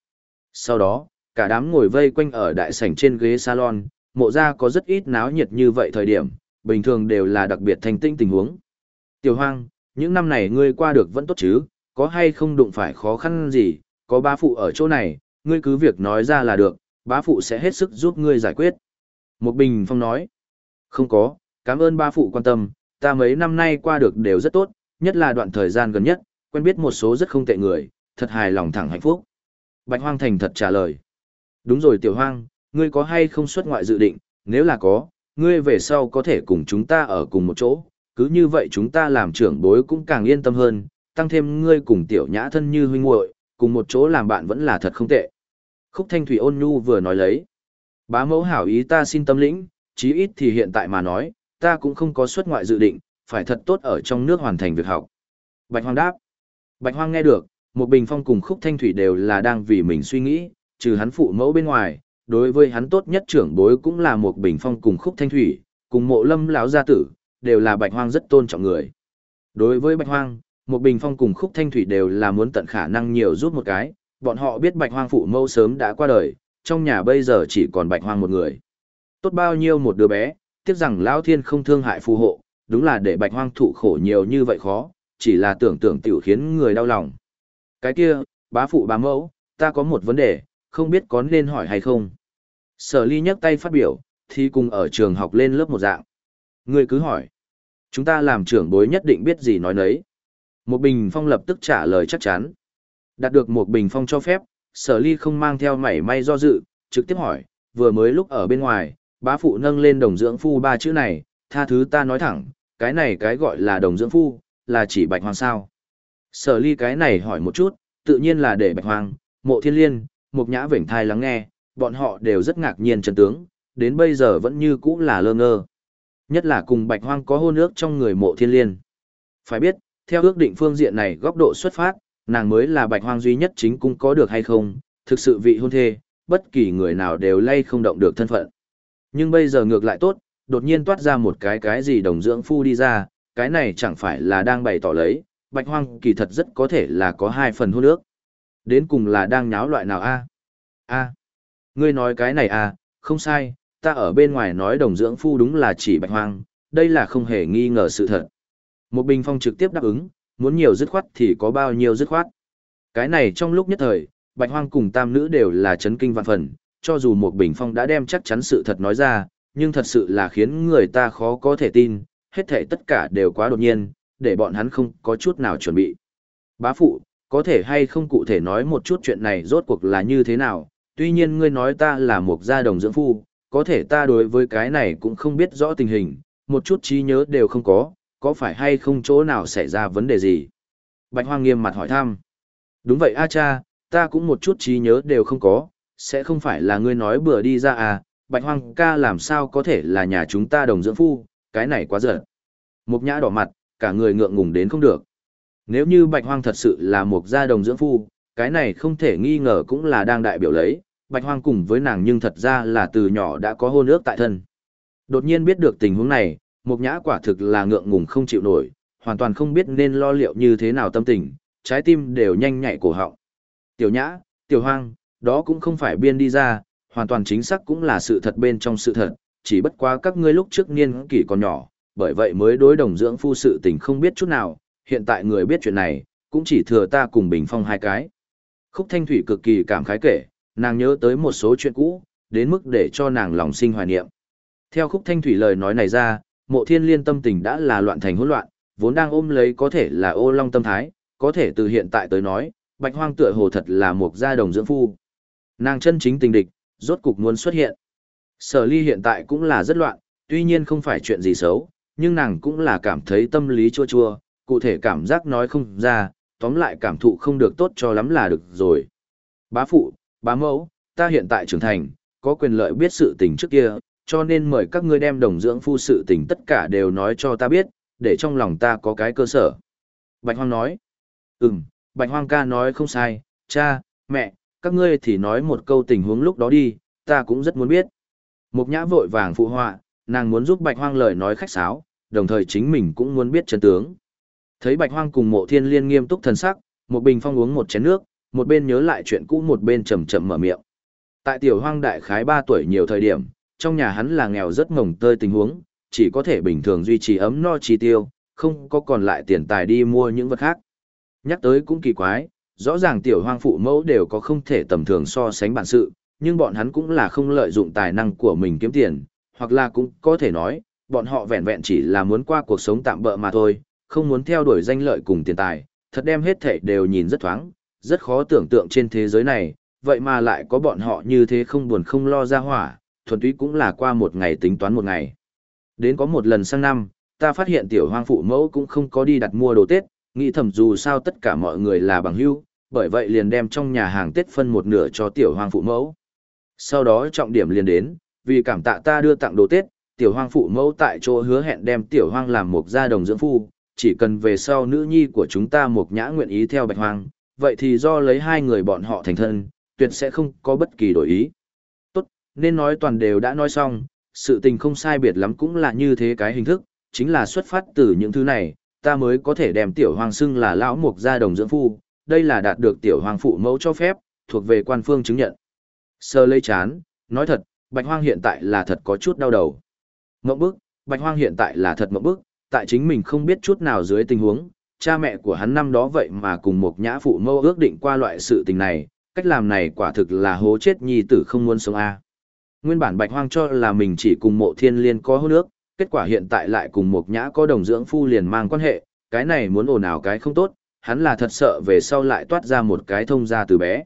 Sau đó, cả đám ngồi vây quanh ở đại sảnh trên ghế salon, mộ ra có rất ít náo nhiệt như vậy thời điểm, bình thường đều là đặc biệt thành tinh tình huống. Tiểu Hoang, những năm này ngươi qua được vẫn tốt chứ, có hay không đụng phải khó khăn gì, có ba phụ ở chỗ này, ngươi cứ việc nói ra là được, bá phụ sẽ hết sức giúp ngươi giải quyết. Một bình phong nói, không có, cảm ơn ba phụ quan tâm, ta mấy năm nay qua được đều rất tốt, nhất là đoạn thời gian gần nhất, quen biết một số rất không tệ người, thật hài lòng thẳng hạnh phúc. Bạch Hoang thành thật trả lời. Đúng rồi tiểu hoang, ngươi có hay không xuất ngoại dự định, nếu là có, ngươi về sau có thể cùng chúng ta ở cùng một chỗ, cứ như vậy chúng ta làm trưởng bối cũng càng yên tâm hơn, tăng thêm ngươi cùng tiểu nhã thân như huynh muội, cùng một chỗ làm bạn vẫn là thật không tệ. Khúc Thanh Thủy ôn nhu vừa nói lấy. Bá mẫu hảo ý ta xin tâm lĩnh, chí ít thì hiện tại mà nói, ta cũng không có xuất ngoại dự định, phải thật tốt ở trong nước hoàn thành việc học. Bạch Hoang đáp. Bạch Hoang nghe được, một bình phong cùng Khúc Thanh Thủy đều là đang vì mình suy nghĩ, trừ hắn phụ mẫu bên ngoài, đối với hắn tốt nhất trưởng bối cũng là một bình phong cùng Khúc Thanh Thủy, cùng mộ lâm lão gia tử, đều là Bạch Hoang rất tôn trọng người. Đối với Bạch Hoang, một bình phong cùng khúc thanh thủy đều là muốn tận khả năng nhiều giúp một cái, bọn họ biết bạch hoang phụ mẫu sớm đã qua đời, trong nhà bây giờ chỉ còn bạch hoang một người. Tốt bao nhiêu một đứa bé, tiếc rằng lão thiên không thương hại phù hộ, đúng là để bạch hoang thụ khổ nhiều như vậy khó, chỉ là tưởng tượng tiểu khiến người đau lòng. Cái kia, bá phụ bá mẫu, ta có một vấn đề, không biết có nên hỏi hay không. Sở ly nhấc tay phát biểu, thì cùng ở trường học lên lớp một dạng. Người cứ hỏi. Chúng ta làm trưởng bối nhất định biết gì nói nấy. Một bình phong lập tức trả lời chắc chắn. Đạt được một bình phong cho phép, sở ly không mang theo mảy may do dự, trực tiếp hỏi, vừa mới lúc ở bên ngoài, bá phụ nâng lên đồng dưỡng phu ba chữ này, tha thứ ta nói thẳng, cái này cái gọi là đồng dưỡng phu, là chỉ bạch hoàng sao. Sở ly cái này hỏi một chút, tự nhiên là để bạch hoàng, mộ thiên liên, một nhã vểnh thai lắng nghe, bọn họ đều rất ngạc nhiên chân tướng, đến bây giờ vẫn như cũ là lơ ngơ. Nhất là cùng bạch hoang có hôn ước trong người mộ thiên liên. Phải biết, theo ước định phương diện này góc độ xuất phát, nàng mới là bạch hoang duy nhất chính cung có được hay không, thực sự vị hôn thê, bất kỳ người nào đều lay không động được thân phận. Nhưng bây giờ ngược lại tốt, đột nhiên toát ra một cái cái gì đồng dưỡng phu đi ra, cái này chẳng phải là đang bày tỏ lấy, bạch hoang kỳ thật rất có thể là có hai phần hôn ước. Đến cùng là đang nháo loại nào a? a ngươi nói cái này à, không sai, ta ở bên ngoài nói đồng dưỡng phu đúng là chỉ bạch hoang, đây là không hề nghi ngờ sự thật. Một bình phong trực tiếp đáp ứng, muốn nhiều dứt khoát thì có bao nhiêu dứt khoát. Cái này trong lúc nhất thời, bạch hoang cùng tam nữ đều là chấn kinh vạn phần, cho dù một bình phong đã đem chắc chắn sự thật nói ra, nhưng thật sự là khiến người ta khó có thể tin, hết thảy tất cả đều quá đột nhiên, để bọn hắn không có chút nào chuẩn bị. Bá phụ, có thể hay không cụ thể nói một chút chuyện này rốt cuộc là như thế nào, tuy nhiên ngươi nói ta là một gia đồng dưỡng phu, có thể ta đối với cái này cũng không biết rõ tình hình, một chút trí nhớ đều không có, có phải hay không chỗ nào xảy ra vấn đề gì? Bạch Hoang nghiêm mặt hỏi thăm. Đúng vậy a cha, ta cũng một chút trí nhớ đều không có, sẽ không phải là ngươi nói bừa đi ra à, Bạch Hoang ca làm sao có thể là nhà chúng ta đồng dưỡng phu, cái này quá dở. Mục nhã đỏ mặt, cả người ngượng ngùng đến không được. Nếu như Bạch Hoang thật sự là một gia đồng dưỡng phu, cái này không thể nghi ngờ cũng là đang đại biểu lấy, Bạch Hoang cùng với nàng nhưng thật ra là từ nhỏ đã có hôn ước tại thân. Đột nhiên biết được tình huống này, một Nhã quả thực là ngượng ngùng không chịu nổi, hoàn toàn không biết nên lo liệu như thế nào tâm tình, trái tim đều nhanh nhạy cổ họng. Tiểu Nhã, Tiểu Hoang, đó cũng không phải biên đi ra, hoàn toàn chính xác cũng là sự thật bên trong sự thật, chỉ bất quá các ngươi lúc trước niên kỷ còn nhỏ, bởi vậy mới đối đồng dưỡng phu sự tình không biết chút nào, hiện tại người biết chuyện này, cũng chỉ thừa ta cùng Bình Phong hai cái. Khúc Thanh Thủy cực kỳ cảm khái kể, nàng nhớ tới một số chuyện cũ, đến mức để cho nàng lòng sinh hoài niệm. Theo Khúc Thanh Thủy lời nói này ra, mộ thiên liên tâm tình đã là loạn thành hỗn loạn, vốn đang ôm lấy có thể là ô long tâm thái, có thể từ hiện tại tới nói, bạch hoang tựa hồ thật là một gia đồng dưỡng phu. Nàng chân chính tình địch, rốt cục muốn xuất hiện. Sở ly hiện tại cũng là rất loạn, tuy nhiên không phải chuyện gì xấu, nhưng nàng cũng là cảm thấy tâm lý chua chua, cụ thể cảm giác nói không ra, tóm lại cảm thụ không được tốt cho lắm là được rồi. Bá phụ, bá mẫu, ta hiện tại trưởng thành, có quyền lợi biết sự tình trước kia, cho nên mời các ngươi đem đồng dưỡng phu sự tình tất cả đều nói cho ta biết, để trong lòng ta có cái cơ sở. Bạch Hoang nói, ừm, Bạch Hoang ca nói không sai, cha, mẹ, các ngươi thì nói một câu tình huống lúc đó đi, ta cũng rất muốn biết. Mục nhã vội vàng phụ họa, nàng muốn giúp Bạch Hoang lời nói khách sáo, đồng thời chính mình cũng muốn biết chân tướng. Thấy Bạch Hoang cùng mộ thiên liên nghiêm túc thần sắc, một bình phong uống một chén nước, một bên nhớ lại chuyện cũ một bên chậm chậm mở miệng. Tại tiểu hoang đại khái 3 tuổi nhiều thời điểm, trong nhà hắn là nghèo rất ngổng tơi tình huống, chỉ có thể bình thường duy trì ấm no chi tiêu, không có còn lại tiền tài đi mua những vật khác. Nhắc tới cũng kỳ quái, rõ ràng tiểu hoang phụ mẫu đều có không thể tầm thường so sánh bản sự, nhưng bọn hắn cũng là không lợi dụng tài năng của mình kiếm tiền, hoặc là cũng có thể nói, bọn họ vẹn vẹn chỉ là muốn qua cuộc sống tạm bỡ mà thôi, không muốn theo đuổi danh lợi cùng tiền tài, thật đem hết thảy đều nhìn rất thoáng, rất khó tưởng tượng trên thế giới này, vậy mà lại có bọn họ như thế không buồn không lo ra hỏa, thuần túy cũng là qua một ngày tính toán một ngày. Đến có một lần sang năm, ta phát hiện tiểu hoang phụ mẫu cũng không có đi đặt mua đồ Tết, nghĩ thầm dù sao tất cả mọi người là bằng hữu, bởi vậy liền đem trong nhà hàng Tết phân một nửa cho tiểu hoang phụ mẫu. Sau đó trọng điểm liền đến, vì cảm tạ ta đưa tặng đồ Tết, tiểu hoang phụ mẫu tại chỗ hứa hẹn đem tiểu hoang làm một gia đồng dưỡng phu, chỉ cần về sau nữ nhi của chúng ta một nhã nguyện ý theo bạch hoang, vậy thì do lấy hai người bọn họ thành thân, tuyệt sẽ không có bất kỳ đổi ý. Tốt, nên nói toàn đều đã nói xong, sự tình không sai biệt lắm cũng là như thế cái hình thức, chính là xuất phát từ những thứ này, ta mới có thể đem tiểu hoàng xưng là lão mục gia đồng dưỡng phu, đây là đạt được tiểu hoàng phụ mẫu cho phép, thuộc về quan phương chứng nhận. Sơ lây chán, nói thật, bạch hoang hiện tại là thật có chút đau đầu. Ngậm bức, bạch hoang hiện tại là thật ngậm bức, tại chính mình không biết chút nào dưới tình huống, cha mẹ của hắn năm đó vậy mà cùng một nhã phụ mâu ước định qua loại sự tình này, cách làm này quả thực là hố chết nhi tử không muốn sống a. Nguyên bản Bạch Hoang cho là mình chỉ cùng Mộ Thiên Liên có hôn nước, kết quả hiện tại lại cùng một nhã có đồng dưỡng phu liền mang quan hệ, cái này muốn ồn ào cái không tốt, hắn là thật sợ về sau lại toát ra một cái thông gia từ bé.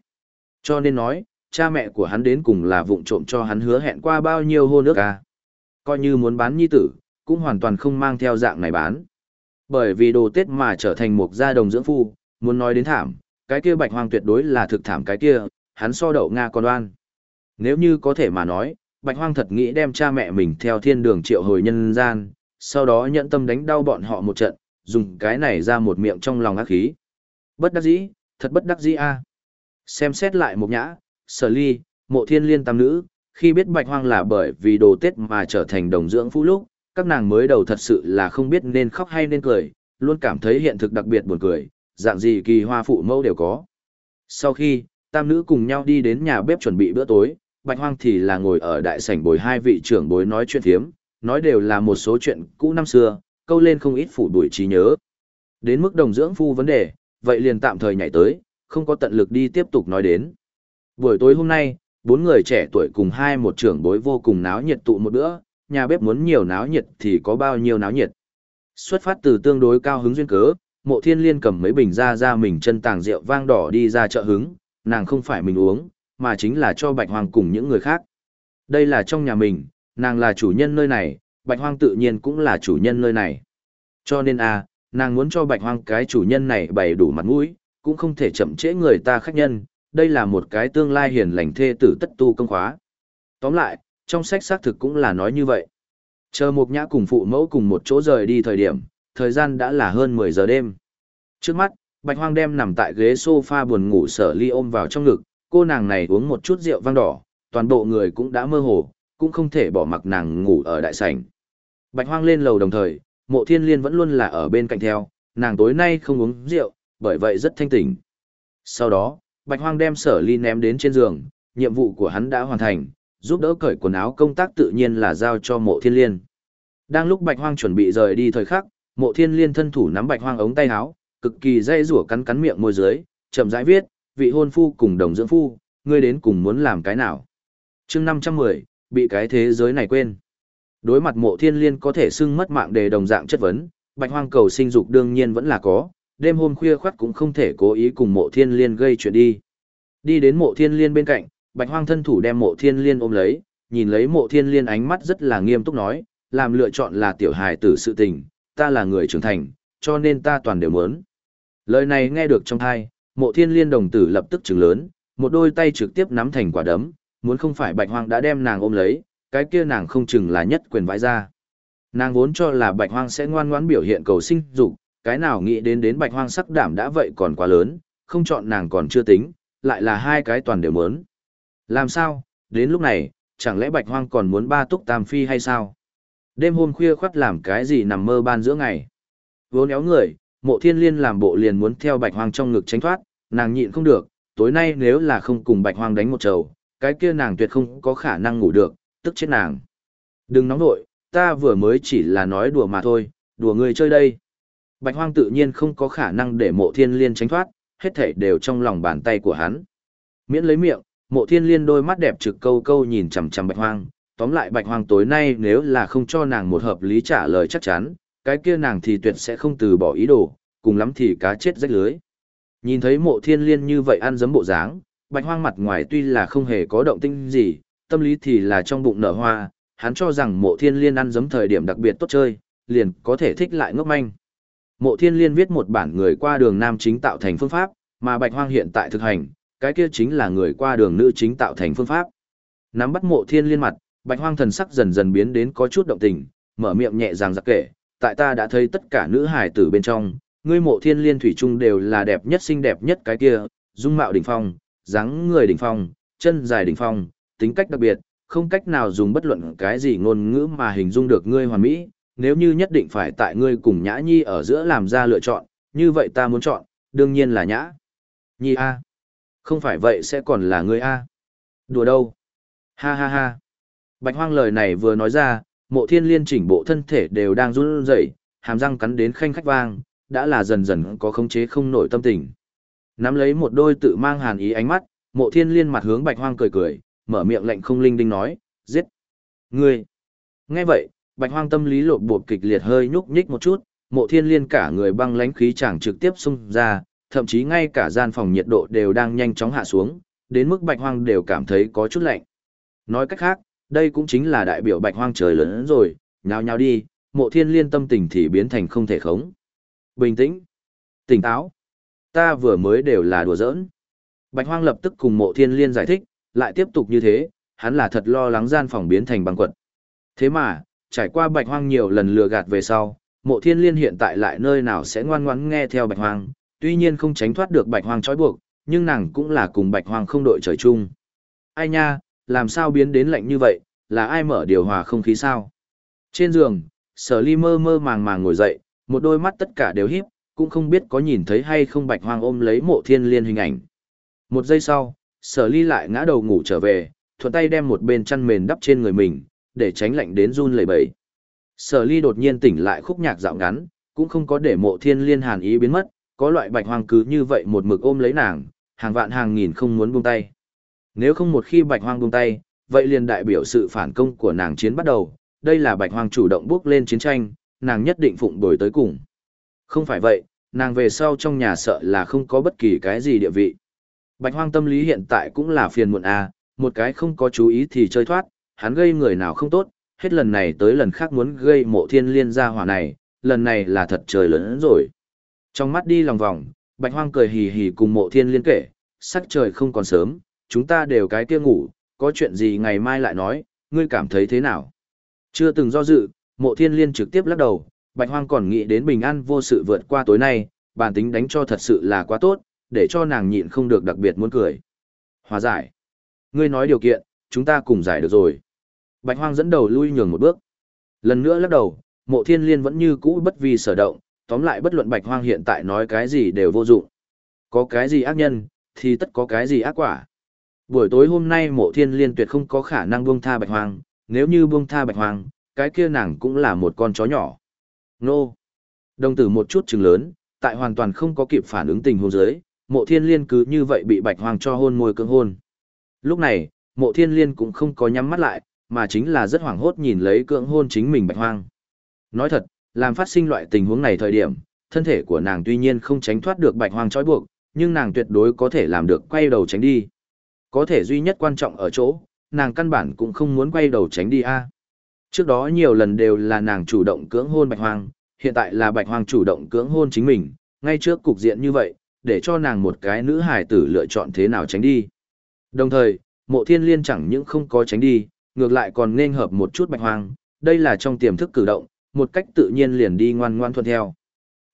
Cho nên nói, cha mẹ của hắn đến cùng là vụng trộm cho hắn hứa hẹn qua bao nhiêu hôn nước a. Coi như muốn bán nhi tử, cũng hoàn toàn không mang theo dạng này bán. Bởi vì đồ Tết mà trở thành một gia đồng dưỡng phu, muốn nói đến thảm, cái kia bạch hoang tuyệt đối là thực thảm cái kia, hắn so đậu Nga còn đoan. Nếu như có thể mà nói, bạch hoang thật nghĩ đem cha mẹ mình theo thiên đường triệu hồi nhân gian, sau đó nhận tâm đánh đau bọn họ một trận, dùng cái này ra một miệng trong lòng ác khí. Bất đắc dĩ, thật bất đắc dĩ a. Xem xét lại một nhã, sở ly, mộ thiên liên tam nữ, khi biết bạch hoang là bởi vì đồ Tết mà trở thành đồng dưỡng phu lúc, các nàng mới đầu thật sự là không biết nên khóc hay nên cười, luôn cảm thấy hiện thực đặc biệt buồn cười, dạng gì kỳ hoa phụ mẫu đều có. Sau khi, Tam nữ cùng nhau đi đến nhà bếp chuẩn bị bữa tối, Bạch Hoang thì là ngồi ở đại sảnh bồi hai vị trưởng bối nói chuyện thiếm, nói đều là một số chuyện cũ năm xưa, câu lên không ít phủ đuổi trí nhớ. Đến mức đồng dưỡng phu vấn đề, vậy liền tạm thời nhảy tới, không có tận lực đi tiếp tục nói đến. Buổi tối hôm nay, bốn người trẻ tuổi cùng hai một trưởng bối vô cùng náo nhiệt tụ một bữa, nhà bếp muốn nhiều náo nhiệt thì có bao nhiêu náo nhiệt. Xuất phát từ tương đối cao hứng duyên cớ, mộ thiên liên cầm mấy bình ra ra mình chân tàng rượu vang đỏ đi ra chợ hứng, nàng không phải mình uống, mà chính là cho bạch hoàng cùng những người khác. Đây là trong nhà mình, nàng là chủ nhân nơi này, bạch hoang tự nhiên cũng là chủ nhân nơi này. Cho nên a, à, nàng muốn cho bạch hoang cái chủ nhân này bày đủ mặt mũi, cũng không thể chậm trễ người ta khách nhân, đây là một cái tương lai hiền lành thê tử tất tu công khóa. Tóm lại, trong sách xác thực cũng là nói như vậy. Chờ một nhã cùng phụ mẫu cùng một chỗ rời đi thời điểm, thời gian đã là hơn 10 giờ đêm. Trước mắt, Bạch Hoang đem nằm tại ghế sofa buồn ngủ sở ly ôm vào trong ngực, cô nàng này uống một chút rượu vang đỏ, toàn bộ người cũng đã mơ hồ, cũng không thể bỏ mặc nàng ngủ ở đại sảnh. Bạch Hoang lên lầu đồng thời, mộ thiên liên vẫn luôn là ở bên cạnh theo, nàng tối nay không uống rượu, bởi vậy rất thanh tỉnh. Sau đó, Bạch Hoang đem sở ly ném đến trên giường, nhiệm vụ của hắn đã hoàn thành, giúp đỡ cởi quần áo công tác tự nhiên là giao cho mộ thiên liên. Đang lúc Bạch Hoang chuẩn bị rời đi thời khắc, mộ thiên liên thân thủ nắm Bạch Hoang ống tay áo, cực kỳ dây rủa cắn cắn miệng môi dưới, chậm rãi viết, vị hôn phu cùng đồng dưỡng phu, ngươi đến cùng muốn làm cái nào. Chương 510, bị cái thế giới này quên. Đối mặt mộ thiên liên có thể xưng mất mạng đề đồng dạng chất vấn, Bạch Hoang cầu sinh dục đương nhiên vẫn là có, đêm hôm khuya khoắt cũng không thể cố ý cùng mộ thiên liên gây chuyện đi. Đi đến mộ thiên liên bên cạnh, bạch hoang thân thủ đem mộ thiên liên ôm lấy, nhìn lấy mộ thiên liên ánh mắt rất là nghiêm túc nói, làm lựa chọn là tiểu hài tử sự tình, ta là người trưởng thành, cho nên ta toàn đều muốn. Lời này nghe được trong thai, mộ thiên liên đồng tử lập tức trừng lớn, một đôi tay trực tiếp nắm thành quả đấm, muốn không phải bạch hoang đã đem nàng ôm lấy, cái kia nàng không chừng là nhất quyền vãi ra. Nàng vốn cho là bạch hoang sẽ ngoan ngoãn biểu hiện cầu sinh dục, cái nào nghĩ đến đến bạch hoang sắc đảm đã vậy còn quá lớn, không chọn nàng còn chưa tính, lại là hai cái toàn đều muốn. Làm sao, đến lúc này, chẳng lẽ bạch hoang còn muốn ba túc tam phi hay sao? Đêm hôm khuya khoắt làm cái gì nằm mơ ban giữa ngày? Vốn éo người, mộ thiên liên làm bộ liền muốn theo bạch hoang trong ngực tránh thoát, nàng nhịn không được, tối nay nếu là không cùng bạch hoang đánh một trầu, cái kia nàng tuyệt không có khả năng ngủ được, tức chết nàng. Đừng nóng nội, ta vừa mới chỉ là nói đùa mà thôi, đùa người chơi đây. Bạch hoang tự nhiên không có khả năng để mộ thiên liên tránh thoát, hết thảy đều trong lòng bàn tay của hắn. Miễn lấy miệng, mộ thiên liên đôi mắt đẹp trực câu câu nhìn chằm chằm bạch hoang, tóm lại bạch hoang tối nay nếu là không cho nàng một hợp lý trả lời chắc chắn, cái kia nàng thì tuyệt sẽ không từ bỏ ý đồ, cùng lắm thì cá chết rách lưới. Nhìn thấy mộ thiên liên như vậy ăn dấm bộ dáng, bạch hoang mặt ngoài tuy là không hề có động tĩnh gì, tâm lý thì là trong bụng nở hoa, hắn cho rằng mộ thiên liên ăn dấm thời điểm đặc biệt tốt chơi, liền có thể thích lại ngốc manh. Mộ thiên liên viết một bản người qua đường nam chính tạo thành phương pháp, mà bạch hoang hiện tại thực hành, cái kia chính là người qua đường nữ chính tạo thành phương pháp. Nắm bắt mộ thiên liên mặt, bạch hoang thần sắc dần dần biến đến có chút động tình, mở miệng nhẹ ràng giặc kể, tại ta đã thấy tất cả nữ hài tử bên trong, ngươi mộ thiên liên thủy trung đều là đẹp nhất xinh đẹp nhất cái kia, dung mạo đỉnh phong, dáng người đỉnh phong, chân dài đỉnh phong, tính cách đặc biệt, không cách nào dùng bất luận cái gì ngôn ngữ mà hình dung được ngươi hoàn mỹ, nếu như nhất định phải tại ngươi cùng Nhã Nhi ở giữa làm ra lựa chọn, như vậy ta muốn chọn, đương nhiên là Nhã. Nhi A. Không phải vậy sẽ còn là ngươi A. Đùa đâu? Ha ha ha. Bạch hoang lời này vừa nói ra, mộ thiên liên chỉnh bộ thân thể đều đang run rẩy, hàm răng cắn đến khanh khách vang, đã là dần dần có khống chế không nổi tâm tình. Nắm lấy một đôi tự mang hàn ý ánh mắt, mộ thiên liên mặt hướng bạch hoang cười cười, mở miệng lệnh không linh đinh nói, giết. Ngươi. Nghe vậy, bạch hoang tâm lý lộn bột kịch liệt hơi nhúc nhích một chút, mộ thiên liên cả người băng lãnh khí chẳng trực tiếp xung ra, thậm chí ngay cả gian phòng nhiệt độ đều đang nhanh chóng hạ xuống, đến mức bạch hoang đều cảm thấy có chút lạnh. Nói cách khác, đây cũng chính là đại biểu bạch hoang trời lớn hơn rồi, nhào nhào đi, mộ thiên liên tâm tình thì biến thành không thể khống. Bình tĩnh, tỉnh táo, ta vừa mới đều là đùa giỡn. Bạch hoang lập tức cùng mộ thiên liên giải thích, lại tiếp tục như thế, hắn là thật lo lắng gian phòng biến thành băng quật. Thế mà, trải qua bạch hoang nhiều lần lừa gạt về sau, mộ thiên liên hiện tại lại nơi nào sẽ ngoan ngoãn nghe theo bạch hoang, tuy nhiên không tránh thoát được bạch hoang trói buộc, nhưng nàng cũng là cùng bạch hoang không đội trời chung. Ai nha, làm sao biến đến lạnh như vậy, là ai mở điều hòa không khí sao? Trên giường, sở ly mơ mơ màng màng ngồi dậy, một đôi mắt tất cả đều híp, cũng không biết có nhìn thấy hay không bạch hoang ôm lấy mộ thiên liên hình ảnh. Một giây sau, Sở ly lại ngã đầu ngủ trở về, thuận tay đem một bên chăn mền đắp trên người mình, để tránh lạnh đến run lẩy bẩy. Sở ly đột nhiên tỉnh lại khúc nhạc dạo ngắn, cũng không có để mộ thiên liên hàn ý biến mất, có loại bạch hoang cứ như vậy một mực ôm lấy nàng, hàng vạn hàng nghìn không muốn buông tay. Nếu không một khi bạch hoang buông tay, vậy liền đại biểu sự phản công của nàng chiến bắt đầu, đây là bạch hoang chủ động bước lên chiến tranh, nàng nhất định phụng đổi tới cùng. Không phải vậy, nàng về sau trong nhà sợ là không có bất kỳ cái gì địa vị. Bạch hoang tâm lý hiện tại cũng là phiền muộn à, một cái không có chú ý thì chơi thoát, hắn gây người nào không tốt, hết lần này tới lần khác muốn gây mộ thiên liên gia hỏa này, lần này là thật trời lớn rồi. Trong mắt đi lòng vòng, bạch hoang cười hì hì cùng mộ thiên liên kể, sắc trời không còn sớm, chúng ta đều cái kia ngủ, có chuyện gì ngày mai lại nói, ngươi cảm thấy thế nào? Chưa từng do dự, mộ thiên liên trực tiếp lắc đầu, bạch hoang còn nghĩ đến bình an vô sự vượt qua tối nay, bản tính đánh cho thật sự là quá tốt, để cho nàng nhịn không được đặc biệt muốn cười. Hòa giải. Ngươi nói điều kiện, chúng ta cùng giải được rồi. Bạch hoang dẫn đầu lui nhường một bước. Lần nữa lắc đầu, mộ thiên liên vẫn như cũ bất vi sở động, tóm lại bất luận bạch hoang hiện tại nói cái gì đều vô dụng. Có cái gì ác nhân, thì tất có cái gì ác quả. Buổi tối hôm nay mộ thiên liên tuyệt không có khả năng buông tha bạch hoang, nếu như buông tha bạch hoang, cái kia nàng cũng là một con chó nhỏ. Nô! Đồng tử một chút chừng lớn, tại hoàn toàn không có kịp phản ứng tình huống dưới, mộ thiên liên cứ như vậy bị bạch hoang cho hôn môi cưỡng hôn. Lúc này, mộ thiên liên cũng không có nhắm mắt lại, mà chính là rất hoảng hốt nhìn lấy cưỡng hôn chính mình bạch hoang. Nói thật, làm phát sinh loại tình huống này thời điểm, thân thể của nàng tuy nhiên không tránh thoát được bạch hoang trói buộc, nhưng nàng tuyệt đối có thể làm được quay đầu tránh đi. Có thể duy nhất quan trọng ở chỗ, nàng căn bản cũng không muốn quay đầu tránh đi a. Trước đó nhiều lần đều là nàng chủ động cưỡng hôn bạch hoang, hiện tại là bạch hoang chủ động cưỡng hôn chính mình, ngay trước cục diện như vậy, để cho nàng một cái nữ hài tử lựa chọn thế nào tránh đi. Đồng thời, mộ thiên liên chẳng những không có tránh đi, ngược lại còn nên hợp một chút bạch hoang, đây là trong tiềm thức cử động, một cách tự nhiên liền đi ngoan ngoan thuận theo.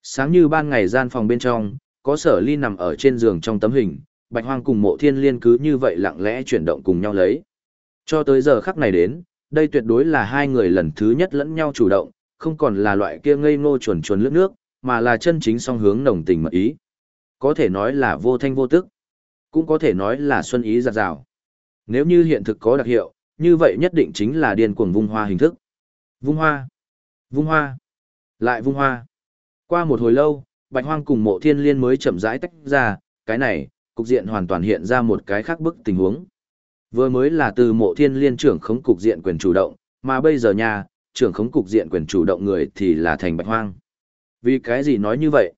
Sáng như ban ngày gian phòng bên trong, có sở ly nằm ở trên giường trong tấm hình, bạch hoang cùng mộ thiên liên cứ như vậy lặng lẽ chuyển động cùng nhau lấy. Cho tới giờ khắc này đến, đây tuyệt đối là hai người lần thứ nhất lẫn nhau chủ động, không còn là loại kia ngây ngô chuồn chuồn lướt nước, mà là chân chính song hướng nồng tình mật ý. Có thể nói là vô thanh vô tức, cũng có thể nói là xuân ý giặt rào. Nếu như hiện thực có đặc hiệu, như vậy nhất định chính là điên cuồng vung hoa hình thức. Vung hoa, vung hoa, lại vung hoa. Qua một hồi lâu, Bạch Hoang cùng Mộ Thiên Liên mới chậm rãi tách ra, cái này, cục diện hoàn toàn hiện ra một cái khác bức tình huống. Vừa mới là từ Mộ Thiên Liên trưởng khống cục diện quyền chủ động, mà bây giờ nha, trưởng khống cục diện quyền chủ động người thì là thành Bạch Hoang. Vì cái gì nói như vậy?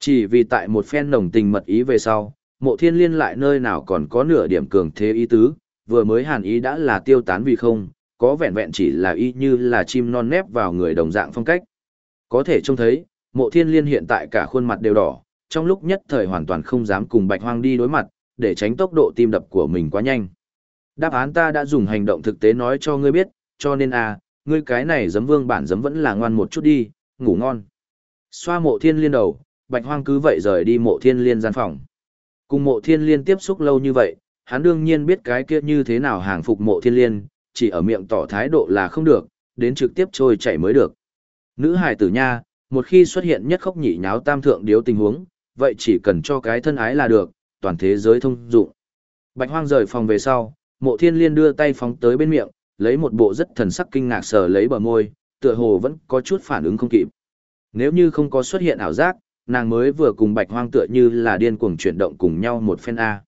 Chỉ vì tại một phen nồng tình mật ý về sau, Mộ Thiên Liên lại nơi nào còn có nửa điểm cường thế ý tứ, vừa mới hàn ý đã là tiêu tán vì không, có vẹn vẹn chỉ là y như là chim non nép vào người đồng dạng phong cách. Có thể trông thấy, mộ thiên liên hiện tại cả khuôn mặt đều đỏ, trong lúc nhất thời hoàn toàn không dám cùng bạch hoang đi đối mặt, để tránh tốc độ tim đập của mình quá nhanh. Đáp án ta đã dùng hành động thực tế nói cho ngươi biết, cho nên à, ngươi cái này giấm vương bản giấm vẫn là ngoan một chút đi, ngủ ngon. Xoa mộ thiên liên đầu, bạch hoang cứ vậy rời đi mộ thiên liên gian phòng. Cùng mộ thiên liên tiếp xúc lâu như vậy, hắn đương nhiên biết cái kia như thế nào hàng phục mộ thiên liên, chỉ ở miệng tỏ thái độ là không được, đến trực tiếp trôi chảy mới được. Nữ hài tử nha, một khi xuất hiện nhất khóc nhị nháo tam thượng điếu tình huống, vậy chỉ cần cho cái thân ái là được, toàn thế giới thông dụng. Bạch hoang rời phòng về sau, mộ thiên liên đưa tay phóng tới bên miệng, lấy một bộ rất thần sắc kinh ngạc sờ lấy bờ môi, tựa hồ vẫn có chút phản ứng không kịp. Nếu như không có xuất hiện ảo giác, nàng mới vừa cùng bạch hoang tựa như là điên cuồng chuyển động cùng nhau một phen A.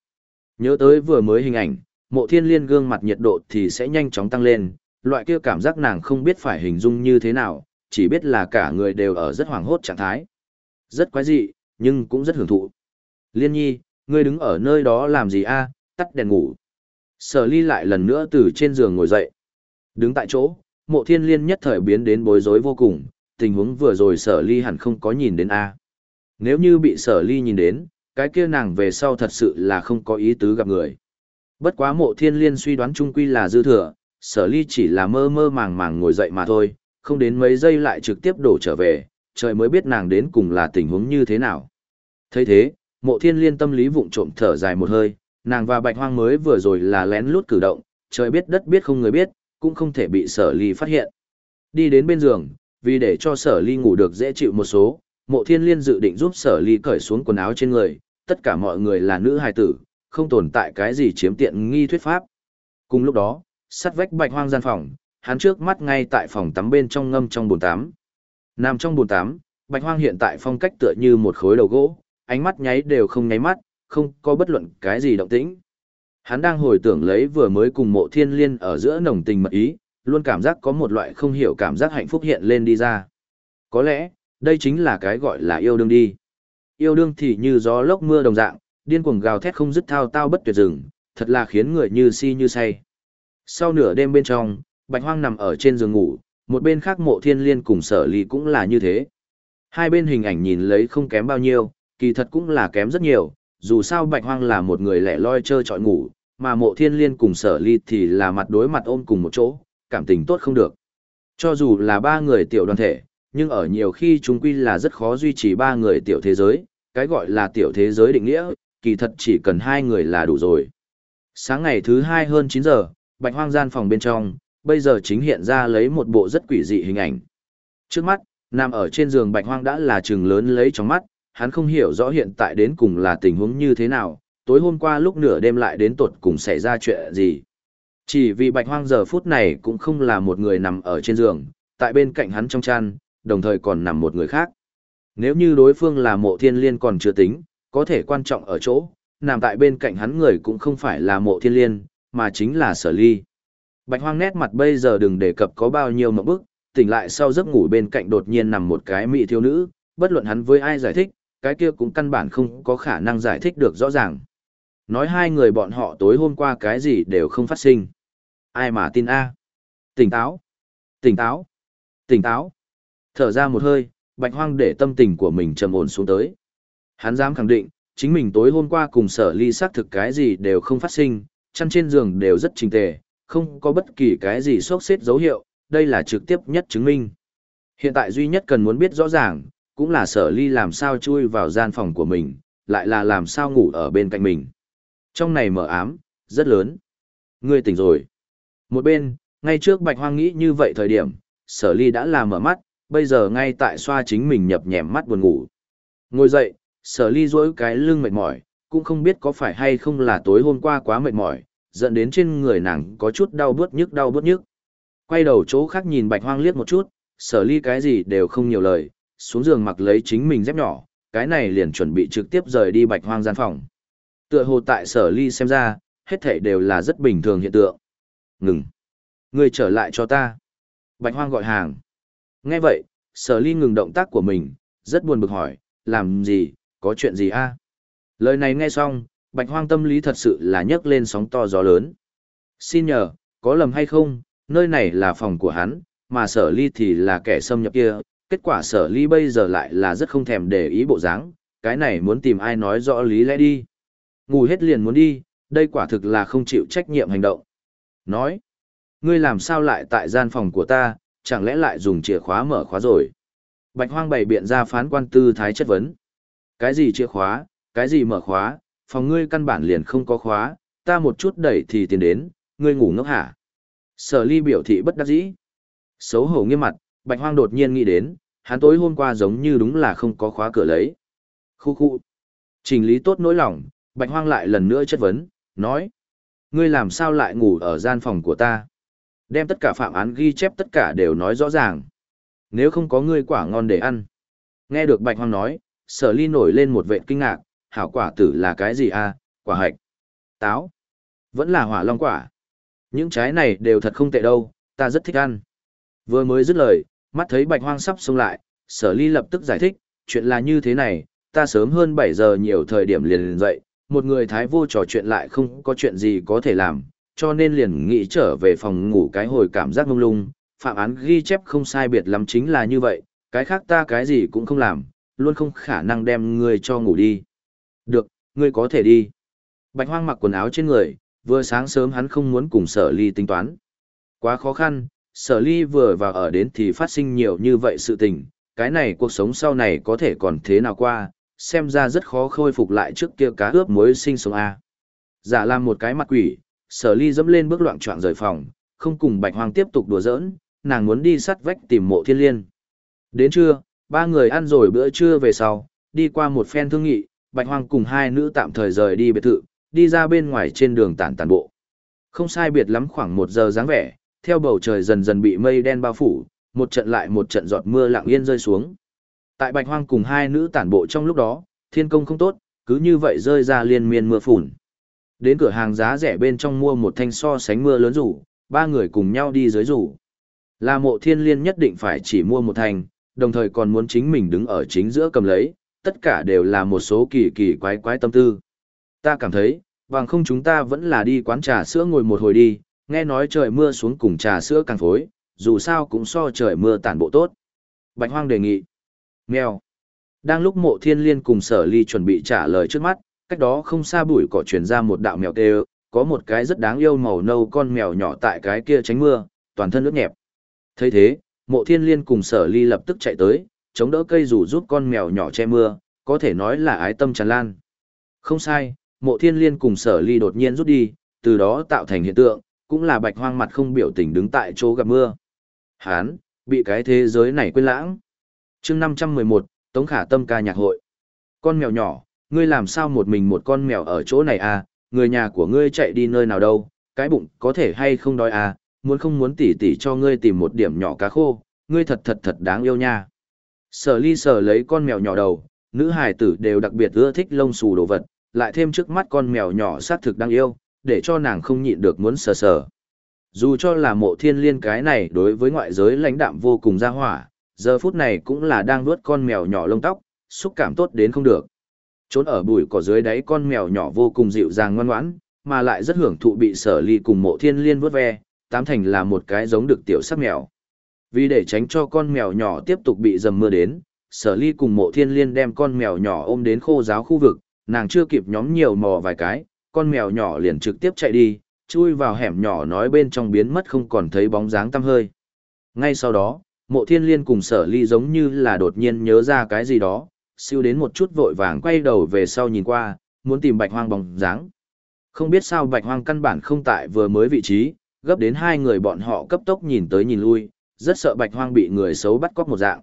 Nhớ tới vừa mới hình ảnh, mộ thiên liên gương mặt nhiệt độ thì sẽ nhanh chóng tăng lên, loại kia cảm giác nàng không biết phải hình dung như thế nào, chỉ biết là cả người đều ở rất hoảng hốt trạng thái. Rất quái dị, nhưng cũng rất hưởng thụ. Liên nhi, ngươi đứng ở nơi đó làm gì a? À? tắt đèn ngủ. Sở ly lại lần nữa từ trên giường ngồi dậy. Đứng tại chỗ, mộ thiên liên nhất thời biến đến bối rối vô cùng, tình huống vừa rồi sở ly hẳn không có nhìn đến a. À? Nếu như bị sở ly nhìn đến, cái kia nàng về sau thật sự là không có ý tứ gặp người. Bất quá mộ thiên liên suy đoán chung quy là dư thừa, sở ly chỉ là mơ mơ màng màng ngồi dậy mà thôi, không đến mấy giây lại trực tiếp đổ trở về, trời mới biết nàng đến cùng là tình huống như thế nào. thấy thế, mộ thiên liên tâm lý vụng trộm thở dài một hơi, nàng và bạch hoang mới vừa rồi là lén lút cử động, trời biết đất biết không người biết, cũng không thể bị sở ly phát hiện. Đi đến bên giường, vì để cho sở ly ngủ được dễ chịu một số, mộ thiên liên dự định giúp sở ly cởi xuống quần áo trên người, tất cả mọi người là nữ hài tử, không tồn tại cái gì chiếm tiện nghi thuyết pháp. Cùng lúc đó, sắt vách bạch hoang gian phòng, hắn trước mắt ngay tại phòng tắm bên trong ngâm trong bồn tắm. Nằm trong bồn tắm, bạch hoang hiện tại phong cách tựa như một khối đầu gỗ, ánh mắt nháy đều không nháy mắt, không có bất luận cái gì động tĩnh. Hắn đang hồi tưởng lấy vừa mới cùng mộ thiên liên ở giữa nồng tình mật ý, luôn cảm giác có một loại không hiểu cảm giác hạnh phúc hiện lên đi ra. Có lẽ, đây chính là cái gọi là yêu đương đi. Yêu đương thì như gió lốc mưa đồng dạng, điên cuồng gào thét không dứt thao tao bất tuyệt rừng, thật là khiến người như si như say. Sau nửa đêm bên trong, Bạch Hoang nằm ở trên giường ngủ, một bên khác mộ thiên liên cùng sở ly cũng là như thế. Hai bên hình ảnh nhìn lấy không kém bao nhiêu, kỳ thật cũng là kém rất nhiều, dù sao Bạch Hoang là một người lẻ loi chơi trọi ngủ, mà mộ thiên liên cùng sở ly thì là mặt đối mặt ôm cùng một chỗ, cảm tình tốt không được. Cho dù là ba người tiểu đoàn thể, nhưng ở nhiều khi chúng quy là rất khó duy trì ba người tiểu thế giới, cái gọi là tiểu thế giới định nghĩa, kỳ thật chỉ cần hai người là đủ rồi. Sáng ngày thứ hai hơn 9 giờ, bạch hoang gian phòng bên trong, bây giờ chính hiện ra lấy một bộ rất quỷ dị hình ảnh. Trước mắt, nằm ở trên giường bạch hoang đã là trừng lớn lấy trong mắt, hắn không hiểu rõ hiện tại đến cùng là tình huống như thế nào, tối hôm qua lúc nửa đêm lại đến tột cùng xảy ra chuyện gì. Chỉ vì bạch hoang giờ phút này cũng không là một người nằm ở trên giường, tại bên cạnh hắn trong chăn, đồng thời còn nằm một người khác. Nếu như đối phương là mộ thiên liên còn chưa tính, có thể quan trọng ở chỗ, nằm tại bên cạnh hắn người cũng không phải là mộ thiên liên, mà chính là sở ly. Bạch hoang nét mặt bây giờ đừng đề cập có bao nhiêu mộng bức, tỉnh lại sau giấc ngủ bên cạnh đột nhiên nằm một cái mỹ thiếu nữ, bất luận hắn với ai giải thích, cái kia cũng căn bản không có khả năng giải thích được rõ ràng. Nói hai người bọn họ tối hôm qua cái gì đều không phát sinh. Ai mà tin a? Tỉnh táo, tỉnh táo, tỉnh táo. Thở ra một hơi, bạch hoang để tâm tình của mình trầm ổn xuống tới. Hắn dám khẳng định, chính mình tối hôm qua cùng sở ly xác thực cái gì đều không phát sinh, chăn trên giường đều rất trình tề, không có bất kỳ cái gì sốc xếp dấu hiệu, đây là trực tiếp nhất chứng minh. Hiện tại duy nhất cần muốn biết rõ ràng, cũng là sở ly làm sao chui vào gian phòng của mình, lại là làm sao ngủ ở bên cạnh mình. Trong này mở ám, rất lớn. Ngươi tỉnh rồi. Một bên, ngay trước bạch hoang nghĩ như vậy thời điểm, sở ly đã làm mở mắt, bây giờ ngay tại xoa chính mình nhập nhèm mắt buồn ngủ. Ngồi dậy, sở ly dỗi cái lưng mệt mỏi, cũng không biết có phải hay không là tối hôm qua quá mệt mỏi, dẫn đến trên người nàng có chút đau bớt nhức đau bớt nhức. Quay đầu chỗ khác nhìn bạch hoang liếc một chút, sở ly cái gì đều không nhiều lời, xuống giường mặc lấy chính mình dép nhỏ, cái này liền chuẩn bị trực tiếp rời đi bạch hoang gian phòng. Tựa hồ tại sở ly xem ra, hết thảy đều là rất bình thường hiện tượng. Ngừng. Ngươi trở lại cho ta. Bạch hoang gọi hàng. Nghe vậy, sở ly ngừng động tác của mình, rất buồn bực hỏi, làm gì, có chuyện gì a? Lời này nghe xong, bạch hoang tâm lý thật sự là nhấc lên sóng to gió lớn. Xin nhờ, có lầm hay không, nơi này là phòng của hắn, mà sở ly thì là kẻ xâm nhập kia, kết quả sở ly bây giờ lại là rất không thèm để ý bộ dáng, cái này muốn tìm ai nói rõ lý lẽ đi. Ngủ hết liền muốn đi, đây quả thực là không chịu trách nhiệm hành động. Nói, ngươi làm sao lại tại gian phòng của ta, chẳng lẽ lại dùng chìa khóa mở khóa rồi? Bạch hoang bày biện ra phán quan tư thái chất vấn. Cái gì chìa khóa, cái gì mở khóa, phòng ngươi căn bản liền không có khóa, ta một chút đẩy thì tiền đến, ngươi ngủ ngốc hả? Sở ly biểu thị bất đắc dĩ. Xấu hổ nghiêm mặt, bạch hoang đột nhiên nghĩ đến, hắn tối hôm qua giống như đúng là không có khóa cửa lấy. Khu khu. Trình lý tốt nỗi lòng, bạch hoang lại lần nữa chất vấn, nói. Ngươi làm sao lại ngủ ở gian phòng của ta? Đem tất cả phạm án ghi chép tất cả đều nói rõ ràng. Nếu không có ngươi quả ngon để ăn. Nghe được bạch hoang nói, sở ly nổi lên một vệ kinh ngạc, hảo quả tử là cái gì a? quả hạch, táo, vẫn là hỏa long quả. Những trái này đều thật không tệ đâu, ta rất thích ăn. Vừa mới dứt lời, mắt thấy bạch hoang sắp xông lại, sở ly lập tức giải thích, chuyện là như thế này, ta sớm hơn 7 giờ nhiều thời điểm liền liền dậy, một người thái vô trò chuyện lại không có chuyện gì có thể làm, cho nên liền nghĩ trở về phòng ngủ cái hồi cảm giác mông lung, phạm án ghi chép không sai biệt lắm chính là như vậy, cái khác ta cái gì cũng không làm, luôn không khả năng đem ngươi cho ngủ đi. Được, ngươi có thể đi. Bạch hoang mặc quần áo trên người, vừa sáng sớm hắn không muốn cùng sở ly tính toán. Quá khó khăn, sở ly vừa vào ở đến thì phát sinh nhiều như vậy sự tình, cái này cuộc sống sau này có thể còn thế nào qua, xem ra rất khó khôi phục lại trước kia cá ướp muối sinh sống A. Giả làm một cái mặt quỷ, sở ly dẫm lên bước loạn trọng rời phòng, không cùng bạch hoang tiếp tục đùa giỡn, nàng muốn đi sắt vách tìm mộ thiên liên. Đến trưa, ba người ăn rồi bữa trưa về sau, đi qua một phen thương nghị, bạch hoang cùng hai nữ tạm thời rời đi biệt thự, đi ra bên ngoài trên đường tản tản bộ. Không sai biệt lắm khoảng một giờ dáng vẻ, theo bầu trời dần dần bị mây đen bao phủ, một trận lại một trận giọt mưa lặng yên rơi xuống. Tại bạch hoang cùng hai nữ tản bộ trong lúc đó, thiên công không tốt, cứ như vậy rơi ra liên miên mưa phùn. Đến cửa hàng giá rẻ bên trong mua một thanh so sánh mưa lớn rủ, ba người cùng nhau đi dưới rủ. Là mộ thiên liên nhất định phải chỉ mua một thanh, đồng thời còn muốn chính mình đứng ở chính giữa cầm lấy, tất cả đều là một số kỳ kỳ quái quái tâm tư. Ta cảm thấy, bằng không chúng ta vẫn là đi quán trà sữa ngồi một hồi đi, nghe nói trời mưa xuống cùng trà sữa càng phối, dù sao cũng so trời mưa tản bộ tốt. Bạch Hoang đề nghị. Mèo. Đang lúc mộ thiên liên cùng sở ly chuẩn bị trả lời trước mắt, cách đó không xa bụi cỏ truyền ra một đạo mèo kêu, có một cái rất đáng yêu màu nâu con mèo nhỏ tại cái kia tránh mưa, toàn thân ướt nhẹp. thấy thế, mộ thiên liên cùng sở ly lập tức chạy tới, chống đỡ cây rủ giúp con mèo nhỏ che mưa, có thể nói là ái tâm tràn lan. Không sai, mộ thiên liên cùng sở ly đột nhiên rút đi, từ đó tạo thành hiện tượng, cũng là bạch hoang mặt không biểu tình đứng tại chỗ gặp mưa. Hán, bị cái thế giới này quên lãng. Chương 511, Tống Khả Tâm ca nhạc hội. Con mèo nhỏ, ngươi làm sao một mình một con mèo ở chỗ này à, người nhà của ngươi chạy đi nơi nào đâu, cái bụng có thể hay không đói à, muốn không muốn tỉ tỉ cho ngươi tìm một điểm nhỏ cá khô, ngươi thật thật thật đáng yêu nha. Sở ly sở lấy con mèo nhỏ đầu, nữ hài tử đều đặc biệt ưa thích lông xù đồ vật, lại thêm trước mắt con mèo nhỏ sát thực đáng yêu, để cho nàng không nhịn được muốn sờ sờ. Dù cho là mộ thiên liên cái này đối với ngoại giới lãnh đạm vô cùng ra hỏa, giờ phút này cũng là đang nuốt con mèo nhỏ lông tóc, xúc cảm tốt đến không được. Trốn ở bụi cỏ dưới đáy con mèo nhỏ vô cùng dịu dàng ngoan ngoãn, mà lại rất hưởng thụ bị sở ly cùng mộ thiên liên vuốt ve, tám thành là một cái giống được tiểu sắc mèo. Vì để tránh cho con mèo nhỏ tiếp tục bị dầm mưa đến, sở ly cùng mộ thiên liên đem con mèo nhỏ ôm đến khô giáo khu vực, nàng chưa kịp nhóm nhiều mò vài cái, con mèo nhỏ liền trực tiếp chạy đi, chui vào hẻm nhỏ nói bên trong biến mất không còn thấy bóng dáng tăm hơi. Ngay sau đó, mộ thiên liên cùng sở ly giống như là đột nhiên nhớ ra cái gì đó, siêu đến một chút vội vàng quay đầu về sau nhìn qua, muốn tìm bạch hoang bóng dáng. Không biết sao bạch hoang căn bản không tại vừa mới vị trí, gấp đến hai người bọn họ cấp tốc nhìn tới nhìn lui, rất sợ bạch hoang bị người xấu bắt cóc một dạng.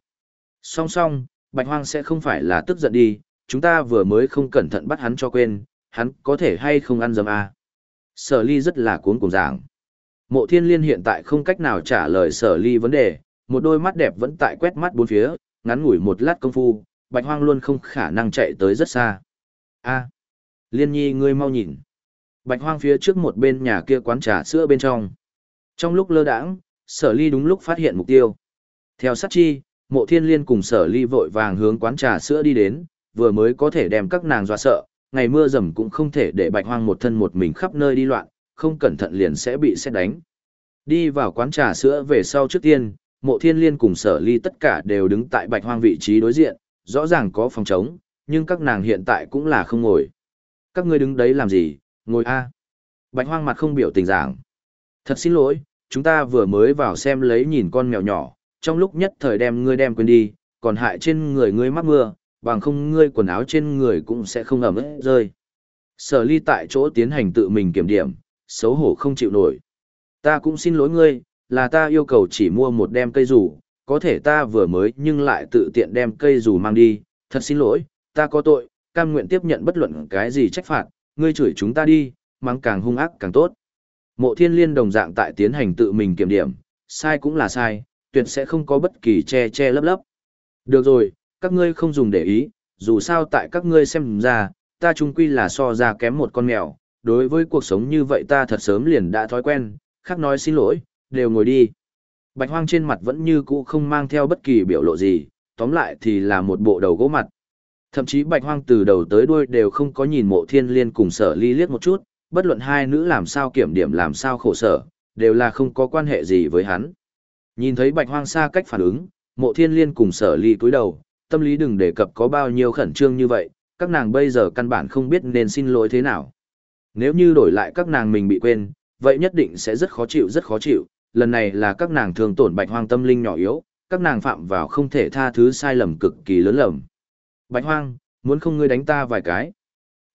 Song song, bạch hoang sẽ không phải là tức giận đi, chúng ta vừa mới không cẩn thận bắt hắn cho quên, hắn có thể hay không ăn dấm à. Sở ly rất là cuốn cùng giảng. Mộ thiên liên hiện tại không cách nào trả lời sở ly vấn đề, một đôi mắt đẹp vẫn tại quét mắt bốn phía, ngắn ngủi một lát công phu, bạch hoang luôn không khả năng chạy tới rất xa. A, liên nhi ngươi mau nhìn. Bạch hoang phía trước một bên nhà kia quán trà sữa bên trong. Trong lúc lơ đãng, sở ly đúng lúc phát hiện mục tiêu. Theo sát chi, mộ thiên liên cùng sở ly vội vàng hướng quán trà sữa đi đến, vừa mới có thể đem các nàng dọa sợ, ngày mưa rầm cũng không thể để bạch hoang một thân một mình khắp nơi đi loạn, không cẩn thận liền sẽ bị xét đánh. Đi vào quán trà sữa về sau trước tiên, mộ thiên liên cùng sở ly tất cả đều đứng tại bạch hoang vị trí đối diện, rõ ràng có phòng trống, nhưng các nàng hiện tại cũng là không ngồi. Các ngươi đứng đấy làm gì, ngồi a Bạch hoang mặt không biểu tình giảng. Thật xin lỗi, chúng ta vừa mới vào xem lấy nhìn con mèo nhỏ, trong lúc nhất thời đem ngươi đem quên đi, còn hại trên người ngươi mắc mưa, bằng không ngươi quần áo trên người cũng sẽ không ẩm ướt rơi. Sở ly tại chỗ tiến hành tự mình kiểm điểm, xấu hổ không chịu nổi. Ta cũng xin lỗi ngươi, là ta yêu cầu chỉ mua một đem cây rủ, có thể ta vừa mới nhưng lại tự tiện đem cây rủ mang đi, thật xin lỗi, ta có tội, cam nguyện tiếp nhận bất luận cái gì trách phạt, ngươi chửi chúng ta đi, mang càng hung ác càng tốt. Mộ thiên liên đồng dạng tại tiến hành tự mình kiểm điểm, sai cũng là sai, tuyệt sẽ không có bất kỳ che che lấp lấp. Được rồi, các ngươi không dùng để ý, dù sao tại các ngươi xem ra, ta Trung quy là so ra kém một con mèo, đối với cuộc sống như vậy ta thật sớm liền đã thói quen, khác nói xin lỗi, đều ngồi đi. Bạch hoang trên mặt vẫn như cũ không mang theo bất kỳ biểu lộ gì, tóm lại thì là một bộ đầu gỗ mặt. Thậm chí bạch hoang từ đầu tới đuôi đều không có nhìn mộ thiên liên cùng sở ly liếc một chút, bất luận hai nữ làm sao kiểm điểm làm sao khổ sở, đều là không có quan hệ gì với hắn. Nhìn thấy bạch hoang xa cách phản ứng, mộ thiên liên cùng sở ly cúi đầu, tâm lý đừng đề cập có bao nhiêu khẩn trương như vậy, các nàng bây giờ căn bản không biết nên xin lỗi thế nào. Nếu như đổi lại các nàng mình bị quên, vậy nhất định sẽ rất khó chịu rất khó chịu, lần này là các nàng thường tổn bạch hoang tâm linh nhỏ yếu, các nàng phạm vào không thể tha thứ sai lầm cực kỳ lớn lầm. Bạch hoang, muốn không ngươi đánh ta vài cái,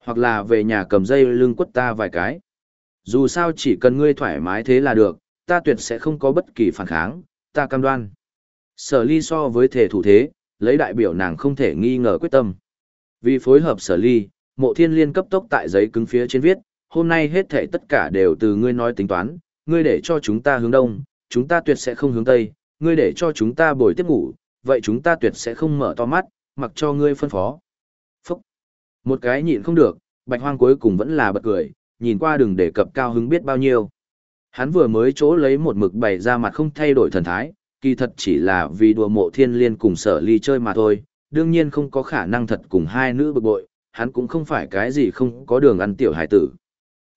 hoặc là về nhà cầm dây lưng quất ta vài cái. Dù sao chỉ cần ngươi thoải mái thế là được, ta tuyệt sẽ không có bất kỳ phản kháng, ta cam đoan. Sở ly so với thể thủ thế, lấy đại biểu nàng không thể nghi ngờ quyết tâm. Vì phối hợp sở ly, mộ thiên liên cấp tốc tại giấy cứng phía trên viết, hôm nay hết thể tất cả đều từ ngươi nói tính toán, ngươi để cho chúng ta hướng đông, chúng ta tuyệt sẽ không hướng tây, ngươi để cho chúng ta bồi tiếp ngủ, vậy chúng ta tuyệt sẽ không mở to mắt, mặc cho ngươi phân phó. Phúc! Một cái nhịn không được, bạch hoang cuối cùng vẫn là bật cười, nhìn qua đừng để cập cao hứng biết bao nhiêu. Hắn vừa mới chỗ lấy một mực bày ra mặt không thay đổi thần thái, kỳ thật chỉ là vì đùa mộ thiên liên cùng sở ly chơi mà thôi, đương nhiên không có khả năng thật cùng hai nữ bực bội, hắn cũng không phải cái gì không có đường ăn tiểu hải tử.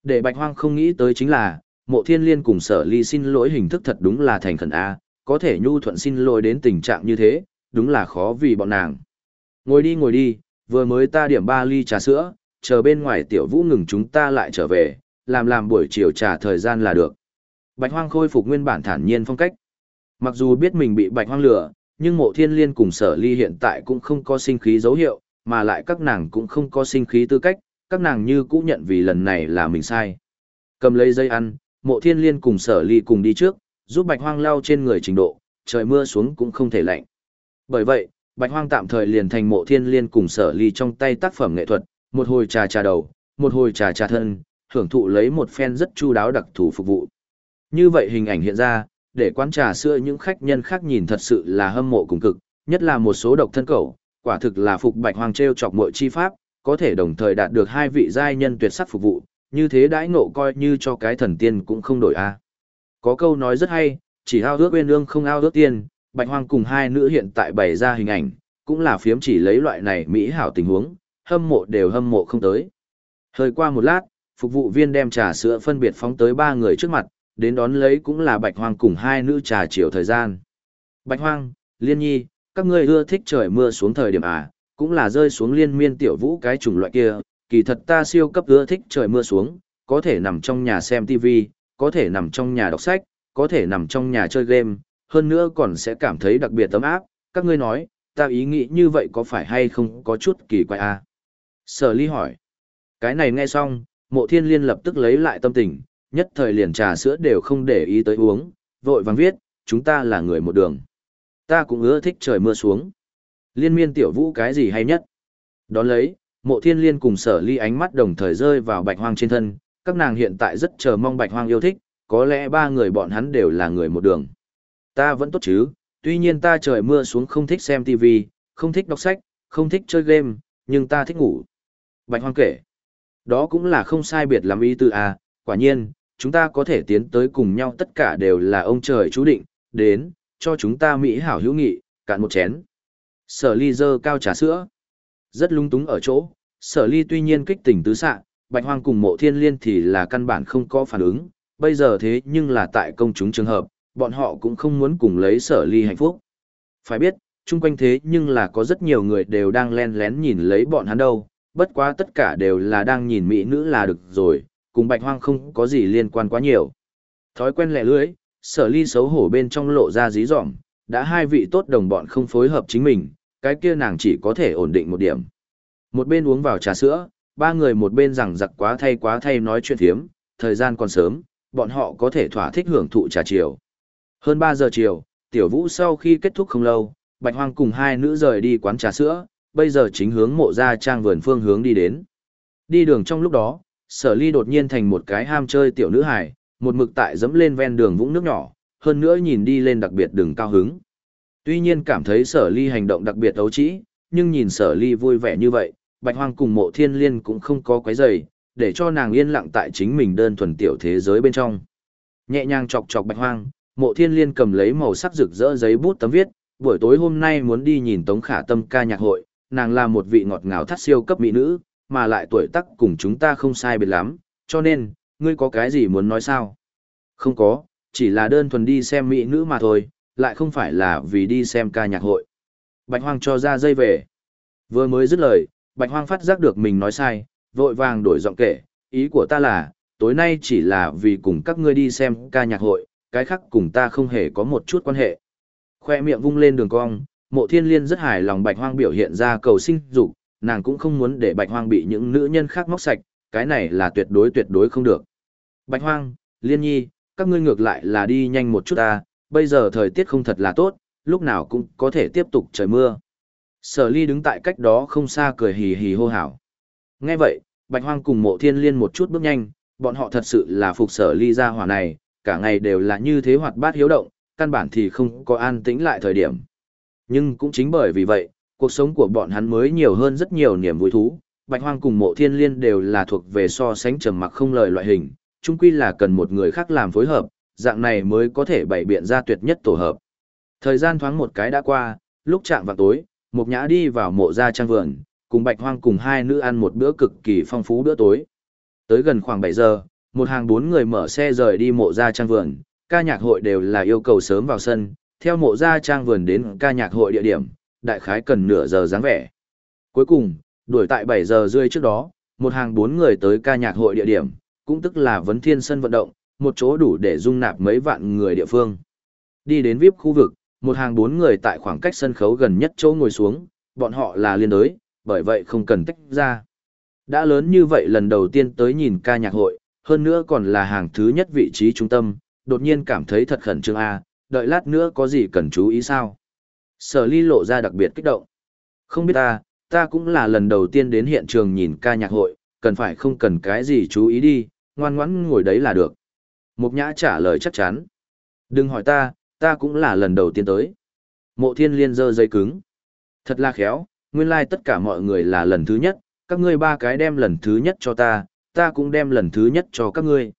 Để bạch hoang không nghĩ tới chính là, mộ thiên liên cùng sở ly xin lỗi hình thức thật đúng là thành khẩn A, có thể nhu thuận xin lỗi đến tình trạng như thế, đúng là khó vì bọn nàng. Ngồi đi ngồi đi, vừa mới ta điểm ba ly trà sữa, chờ bên ngoài tiểu vũ ngừng chúng ta lại trở về, làm làm buổi chiều trà thời gian là được. Bạch hoang khôi phục nguyên bản thản nhiên phong cách. Mặc dù biết mình bị bạch hoang lừa, nhưng mộ thiên liên cùng sở ly hiện tại cũng không có sinh khí dấu hiệu, mà lại các nàng cũng không có sinh khí tư cách, các nàng như cũ nhận vì lần này là mình sai. Cầm lấy dây ăn, mộ thiên liên cùng sở ly cùng đi trước, giúp bạch hoang lau trên người trình độ, trời mưa xuống cũng không thể lạnh. Bởi vậy, bạch hoang tạm thời liền thành mộ thiên liên cùng sở ly trong tay tác phẩm nghệ thuật, một hồi trà trà đầu, một hồi trà trà thân, hưởng thụ lấy một phen rất chu đáo đặc thù phục vụ. Như vậy hình ảnh hiện ra, để quán trà xưa những khách nhân khác nhìn thật sự là hâm mộ cùng cực, nhất là một số độc thân cầu, quả thực là phục bạch hoang treo chọc mọi chi pháp, có thể đồng thời đạt được hai vị giai nhân tuyệt sắc phục vụ, như thế đãi ngộ coi như cho cái thần tiên cũng không đổi a. Có câu nói rất hay, chỉ ao ước uyên ương không ao ước tiên, bạch hoang cùng hai nữ hiện tại bày ra hình ảnh, cũng là phiếm chỉ lấy loại này mỹ hảo tình huống, hâm mộ đều hâm mộ không tới. Hơi qua một lát, phục vụ viên đem trà sữa phân biệt phóng tới ba người trước mặt, đến đón lấy cũng là bạch hoang cùng hai nữ trà chiều thời gian. Bạch hoang, liên nhi, các ngươi ưa thích trời mưa xuống thời điểm à, cũng là rơi xuống liên miên tiểu vũ cái chủng loại kia, kỳ thật ta siêu cấp ưa thích trời mưa xuống, có thể nằm trong nhà xem TV, có thể nằm trong nhà đọc sách, có thể nằm trong nhà chơi game, hơn nữa còn sẽ cảm thấy đặc biệt tấm áp, các ngươi nói, ta ý nghĩ như vậy có phải hay không có chút kỳ quái à? Sở ly hỏi. Cái này nghe xong, mộ thiên liên lập tức lấy lại tâm tình, nhất thời liền trà sữa đều không để ý tới uống, vội vàng viết, chúng ta là người một đường. Ta cũng ưa thích trời mưa xuống. Liên miên tiểu vũ cái gì hay nhất? Đón lấy, mộ thiên liên cùng sở ly ánh mắt đồng thời rơi vào bạch hoang trên thân, các nàng hiện tại rất chờ mong bạch hoang yêu thích, có lẽ ba người bọn hắn đều là người một đường. Ta vẫn tốt chứ, tuy nhiên ta trời mưa xuống không thích xem TV, không thích đọc sách, không thích chơi game, nhưng ta thích ngủ. Bạch hoang kể, đó cũng là không sai biệt lắm ý tư à, quả nhiên, chúng ta có thể tiến tới cùng nhau tất cả đều là ông trời chú định, đến, cho chúng ta Mỹ hảo hữu nghị, cạn một chén. Sở ly dơ cao trà sữa. Rất lung túng ở chỗ, sở ly tuy nhiên kích tỉnh tứ xạ, bạch hoang cùng mộ thiên liên thì là căn bản không có phản ứng, bây giờ thế nhưng là tại công chúng trường hợp, bọn họ cũng không muốn cùng lấy sở ly hạnh phúc. Phải biết, chung quanh thế nhưng là có rất nhiều người đều đang len lén nhìn lấy bọn hắn đâu, bất quá tất cả đều là đang nhìn mỹ nữ là được rồi, cùng bạch hoang không có gì liên quan quá nhiều. Thói quen lẻ lưỡi, sở ly xấu hổ bên trong lộ ra dí dỏm, đã hai vị tốt đồng bọn không phối hợp chính mình, cái kia nàng chỉ có thể ổn định một điểm. Một bên uống vào trà sữa, ba người một bên rằng giặc quá thay quá thay nói chuyện thiếm, thời gian còn sớm, bọn họ có thể thỏa thích hưởng thụ trà chiều. Hơn 3 giờ chiều, tiểu vũ sau khi kết thúc không lâu, bạch hoang cùng hai nữ rời đi quán trà sữa, bây giờ chính hướng mộ gia trang vườn phương hướng đi đến. Đi đường trong lúc đó, sở ly đột nhiên thành một cái ham chơi tiểu nữ hài, một mực tại dẫm lên ven đường vũng nước nhỏ, hơn nữa nhìn đi lên đặc biệt đường cao hứng. Tuy nhiên cảm thấy sở ly hành động đặc biệt ấu trĩ, nhưng nhìn sở ly vui vẻ như vậy, bạch hoang cùng mộ thiên liên cũng không có quấy giày, để cho nàng yên lặng tại chính mình đơn thuần tiểu thế giới bên trong. Nhẹ nhàng chọc chọc bạch hoang, mộ thiên liên cầm lấy màu sắc rực rỡ giấy bút tấm viết, buổi tối hôm nay muốn đi nhìn Tống Khả Tâm ca nhạc hội, nàng là một vị ngọt ngào thắt siêu cấp mỹ nữ, mà lại tuổi tác cùng chúng ta không sai biệt lắm, cho nên, ngươi có cái gì muốn nói sao? Không có, chỉ là đơn thuần đi xem mỹ nữ mà thôi, lại không phải là vì đi xem ca nhạc hội. Bạch Hoang cho ra dây về. Vừa mới dứt lời, Bạch Hoang phát giác được mình nói sai, vội vàng đổi giọng kể, ý của ta là, tối nay chỉ là vì cùng các ngươi đi xem ca nhạc hội, cái khác cùng ta không hề có một chút quan hệ. Khoe miệng vung lên đường cong, mộ thiên liên rất hài lòng Bạch Hoang biểu hiện ra cầu sinh dục, nàng cũng không muốn để Bạch Hoang bị những nữ nhân khác móc sạch, cái này là tuyệt đối tuyệt đối không được. Bạch Hoang, Liên Nhi, các ngươi ngược lại là đi nhanh một chút ta, bây giờ thời tiết không thật là tốt, lúc nào cũng có thể tiếp tục trời mưa. Sở ly đứng tại cách đó không xa cười hì hì hô hào. Nghe vậy, Bạch Hoang cùng mộ thiên liên một chút bước nhanh, Bọn họ thật sự là phục sở ly ra hỏa này, cả ngày đều là như thế hoạt bát hiếu động, căn bản thì không có an tĩnh lại thời điểm. Nhưng cũng chính bởi vì vậy, cuộc sống của bọn hắn mới nhiều hơn rất nhiều niềm vui thú. Bạch Hoang cùng Mộ Thiên Liên đều là thuộc về so sánh trầm mặc không lời loại hình, chung quy là cần một người khác làm phối hợp, dạng này mới có thể bày biện ra tuyệt nhất tổ hợp. Thời gian thoáng một cái đã qua, lúc chạm vào tối, Mộc Nhã đi vào mộ gia trang vườn, cùng Bạch Hoang cùng hai nữ ăn một bữa cực kỳ phong phú bữa tối. Tới gần khoảng 7 giờ, một hàng bốn người mở xe rời đi mộ gia trang vườn, ca nhạc hội đều là yêu cầu sớm vào sân, theo mộ gia trang vườn đến ca nhạc hội địa điểm, đại khái cần nửa giờ dáng vẻ. Cuối cùng, đuổi tại 7 giờ rưỡi trước đó, một hàng bốn người tới ca nhạc hội địa điểm, cũng tức là vấn thiên sân vận động, một chỗ đủ để dung nạp mấy vạn người địa phương. Đi đến VIP khu vực, một hàng bốn người tại khoảng cách sân khấu gần nhất chỗ ngồi xuống, bọn họ là liên đối, bởi vậy không cần tách ra. Đã lớn như vậy lần đầu tiên tới nhìn ca nhạc hội, hơn nữa còn là hàng thứ nhất vị trí trung tâm, đột nhiên cảm thấy thật khẩn trương a, đợi lát nữa có gì cần chú ý sao? Sở ly lộ ra đặc biệt kích động. Không biết ta, ta cũng là lần đầu tiên đến hiện trường nhìn ca nhạc hội, cần phải không cần cái gì chú ý đi, ngoan ngoãn ngồi đấy là được. Mục nhã trả lời chắc chắn. Đừng hỏi ta, ta cũng là lần đầu tiên tới. Mộ thiên liên dơ dây cứng. Thật là khéo, nguyên lai like tất cả mọi người là lần thứ nhất, các ngươi ba cái đem lần thứ nhất cho ta, ta cũng đem lần thứ nhất cho các ngươi.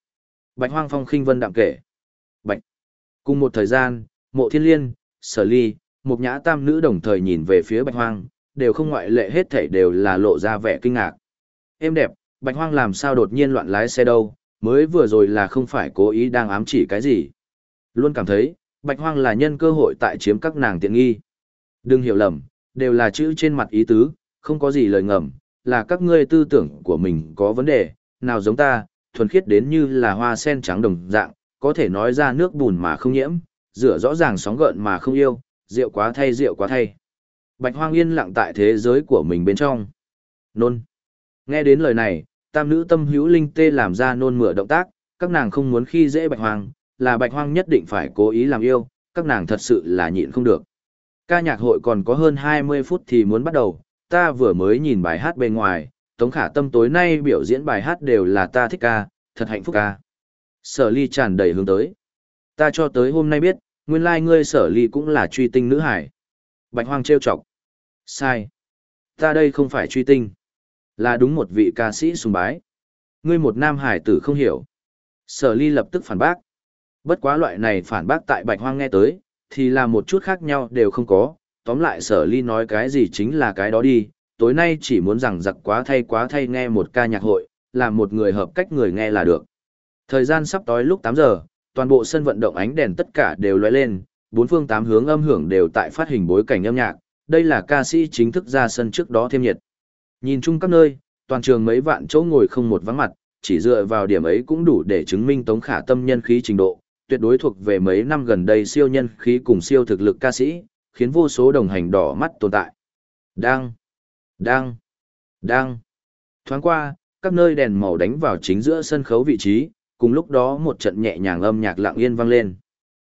Bạch hoang phong khinh vân đạm kể. Bạch. Cùng một thời gian, mộ thiên liên, sở ly, một nhã tam nữ đồng thời nhìn về phía bạch hoang, đều không ngoại lệ hết thảy đều là lộ ra vẻ kinh ngạc. Em đẹp, bạch hoang làm sao đột nhiên loạn lái xe đâu, mới vừa rồi là không phải cố ý đang ám chỉ cái gì. Luôn cảm thấy, bạch hoang là nhân cơ hội tại chiếm các nàng tiện nghi. Đừng hiểu lầm, đều là chữ trên mặt ý tứ, không có gì lời ngầm, là các ngươi tư tưởng của mình có vấn đề, nào giống ta, thuần khiết đến như là hoa sen trắng đồng dạng, có thể nói ra nước bùn mà không nhiễm, rửa rõ ràng sóng gợn mà không yêu, rượu quá thay rượu quá thay. Bạch hoang yên lặng tại thế giới của mình bên trong. Nôn. Nghe đến lời này, tam nữ tâm hữu linh tê làm ra nôn mửa động tác, các nàng không muốn khi dễ bạch hoang, là bạch hoang nhất định phải cố ý làm yêu, các nàng thật sự là nhịn không được. Ca nhạc hội còn có hơn 20 phút thì muốn bắt đầu, ta vừa mới nhìn bài hát bên ngoài, Tống Khả Tâm tối nay biểu diễn bài hát đều là ta thích ca, thật hạnh phúc ca. Sở ly tràn đầy hướng tới. Ta cho tới hôm nay biết, nguyên lai like ngươi sở ly cũng là truy tinh nữ hải. Bạch hoang trêu chọc. Sai. Ta đây không phải truy tinh. Là đúng một vị ca sĩ sùng bái. Ngươi một nam hải tử không hiểu. Sở ly lập tức phản bác. Bất quá loại này phản bác tại bạch hoang nghe tới, thì là một chút khác nhau đều không có. Tóm lại sở ly nói cái gì chính là cái đó đi. Tối nay chỉ muốn rằng giặc quá thay quá thay nghe một ca nhạc hội, làm một người hợp cách người nghe là được. Thời gian sắp tối lúc 8 giờ, toàn bộ sân vận động ánh đèn tất cả đều lóe lên, bốn phương tám hướng âm hưởng đều tại phát hình bối cảnh âm nhạc, đây là ca sĩ chính thức ra sân trước đó thêm nhiệt. Nhìn chung các nơi, toàn trường mấy vạn chỗ ngồi không một vắng mặt, chỉ dựa vào điểm ấy cũng đủ để chứng minh Tống Khả Tâm nhân khí trình độ, tuyệt đối thuộc về mấy năm gần đây siêu nhân khí cùng siêu thực lực ca sĩ, khiến vô số đồng hành đỏ mắt tồn tại. Đang, đang, đang. Thoáng qua, các nơi đèn màu đánh vào chính giữa sân khấu vị trí, cùng lúc đó một trận nhẹ nhàng âm nhạc lặng yên vang lên.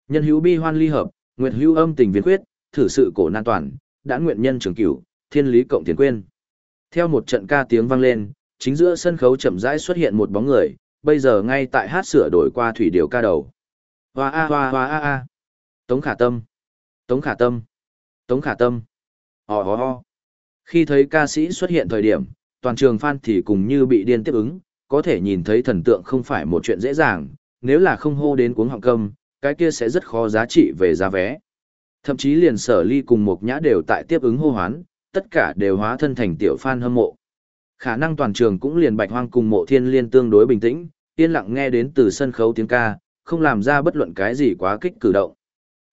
Nhân hữu bi hoan ly hợp, nguyệt hữu âm tình viên quyết, thử sự cổ nan toàn, đã nguyện nhân trường cửu, thiên lý cộng tiền quên. Theo một trận ca tiếng vang lên, chính giữa sân khấu chậm rãi xuất hiện một bóng người, bây giờ ngay tại hát sửa đổi qua thủy điều ca đầu. Hoa a hoa hoa a a. Tống khả tâm. Tống khả tâm. Tống khả tâm. Ho ho ho. Khi thấy ca sĩ xuất hiện thời điểm, toàn trường fan thì cùng như bị điên tiếp ứng, có thể nhìn thấy thần tượng không phải một chuyện dễ dàng, nếu là không hô đến cuống họng câm, cái kia sẽ rất khó giá trị về giá vé. Thậm chí liền sở ly cùng một nhã đều tại tiếp ứng hô hoán, tất cả đều hóa thân thành tiểu fan hâm mộ. Khả năng toàn trường cũng liền bạch hoang cùng mộ thiên liên tương đối bình tĩnh, yên lặng nghe đến từ sân khấu tiếng ca, không làm ra bất luận cái gì quá kích cử động.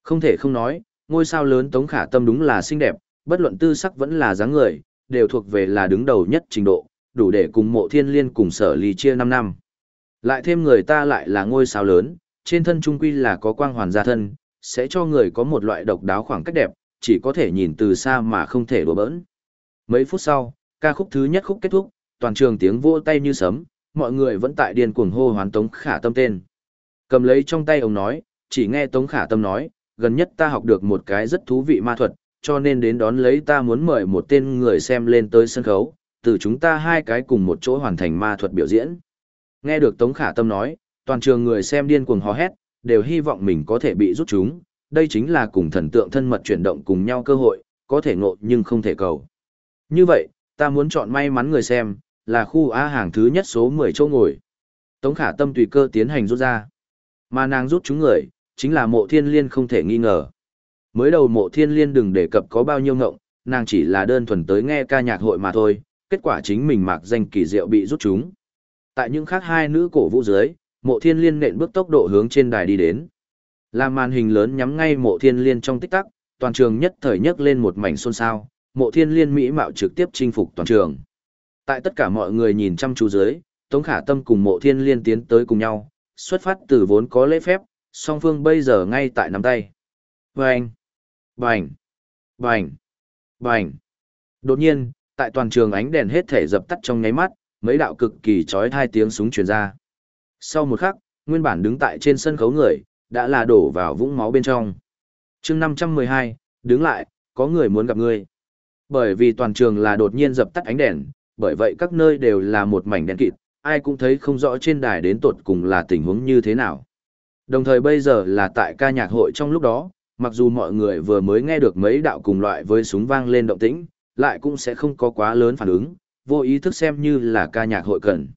Không thể không nói, ngôi sao lớn Tống Khả Tâm đúng là xinh đẹp, bất luận tư sắc vẫn là dáng người, đều thuộc về là đứng đầu nhất trình độ, đủ để cùng mộ thiên liên cùng sở ly chia 5 năm. Lại thêm người ta lại là ngôi sao lớn, trên thân trung quy là có quang hoàn gia thân, sẽ cho người có một loại độc đáo khoảng cách đẹp, chỉ có thể nhìn từ xa mà không thể đùa bỡn. Mấy phút sau, ca khúc thứ nhất khúc kết thúc, toàn trường tiếng vỗ tay như sấm, mọi người vẫn tại điên cuồng hô hoán Tống Khả Tâm tên. Cầm lấy trong tay ông nói, chỉ nghe Tống Khả Tâm nói, gần nhất ta học được một cái rất thú vị ma thuật, cho nên đến đón lấy ta muốn mời một tên người xem lên tới sân khấu, từ chúng ta hai cái cùng một chỗ hoàn thành ma thuật biểu diễn. Nghe được Tống Khả Tâm nói, toàn trường người xem điên cuồng hò hét, đều hy vọng mình có thể bị rút chúng, đây chính là cùng thần tượng thân mật chuyển động cùng nhau cơ hội, có thể ngộ nhưng không thể cầu. Như vậy, ta muốn chọn may mắn người xem, là khu A hàng thứ nhất số 10 chỗ ngồi. Tống khả tâm tùy cơ tiến hành rút ra. Mà nàng rút chúng người, chính là mộ thiên liên không thể nghi ngờ. Mới đầu mộ thiên liên đừng đề cập có bao nhiêu ngộng, nàng chỉ là đơn thuần tới nghe ca nhạc hội mà thôi, kết quả chính mình mặc danh kỳ diệu bị rút chúng. Tại những khác hai nữ cổ vũ dưới, mộ thiên liên nện bước tốc độ hướng trên đài đi đến. Làm màn hình lớn nhắm ngay mộ thiên liên trong tích tắc, toàn trường nhất thời nhấc lên một mảnh xôn xao, mộ thiên liên mỹ mạo trực tiếp chinh phục toàn trường. Tại tất cả mọi người nhìn chăm chú dưới, Tống Khả Tâm cùng mộ thiên liên tiến tới cùng nhau, xuất phát từ vốn có lễ phép, song phương bây giờ ngay tại nắm tay. Bành! Bành! Bành! Bành! Đột nhiên, tại toàn trường ánh đèn hết thể dập tắt trong nháy mắt, mấy đạo cực kỳ chói hai tiếng súng truyền ra. Sau một khắc, nguyên bản đứng tại trên sân khấu người, đã là đổ vào vũng máu bên trong. chương 512, đứng lại, có người muốn gặp ngươi. Bởi vì toàn trường là đột nhiên dập tắt ánh đèn, bởi vậy các nơi đều là một mảnh đen kịt, ai cũng thấy không rõ trên đài đến tột cùng là tình huống như thế nào. Đồng thời bây giờ là tại ca nhạc hội trong lúc đó, mặc dù mọi người vừa mới nghe được mấy đạo cùng loại với súng vang lên động tĩnh, lại cũng sẽ không có quá lớn phản ứng, vô ý thức xem như là ca nhạc hội cần.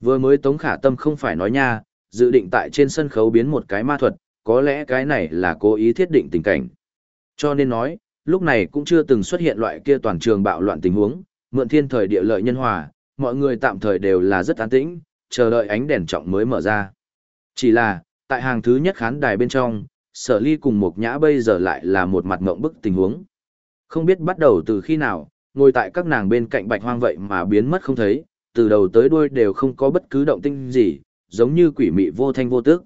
Vừa mới Tống Khả Tâm không phải nói nha, dự định tại trên sân khấu biến một cái ma thuật, có lẽ cái này là cố ý thiết định tình cảnh. Cho nên nói, lúc này cũng chưa từng xuất hiện loại kia toàn trường bạo loạn tình huống, mượn thiên thời địa lợi nhân hòa, mọi người tạm thời đều là rất an tĩnh, chờ đợi ánh đèn trọng mới mở ra. Chỉ là, tại hàng thứ nhất khán đài bên trong, sở ly cùng một nhã bây giờ lại là một mặt ngộng bức tình huống. Không biết bắt đầu từ khi nào, ngồi tại các nàng bên cạnh bạch hoang vậy mà biến mất không thấy, từ đầu tới đuôi đều không có bất cứ động tinh gì, giống như quỷ mị vô thanh vô tước.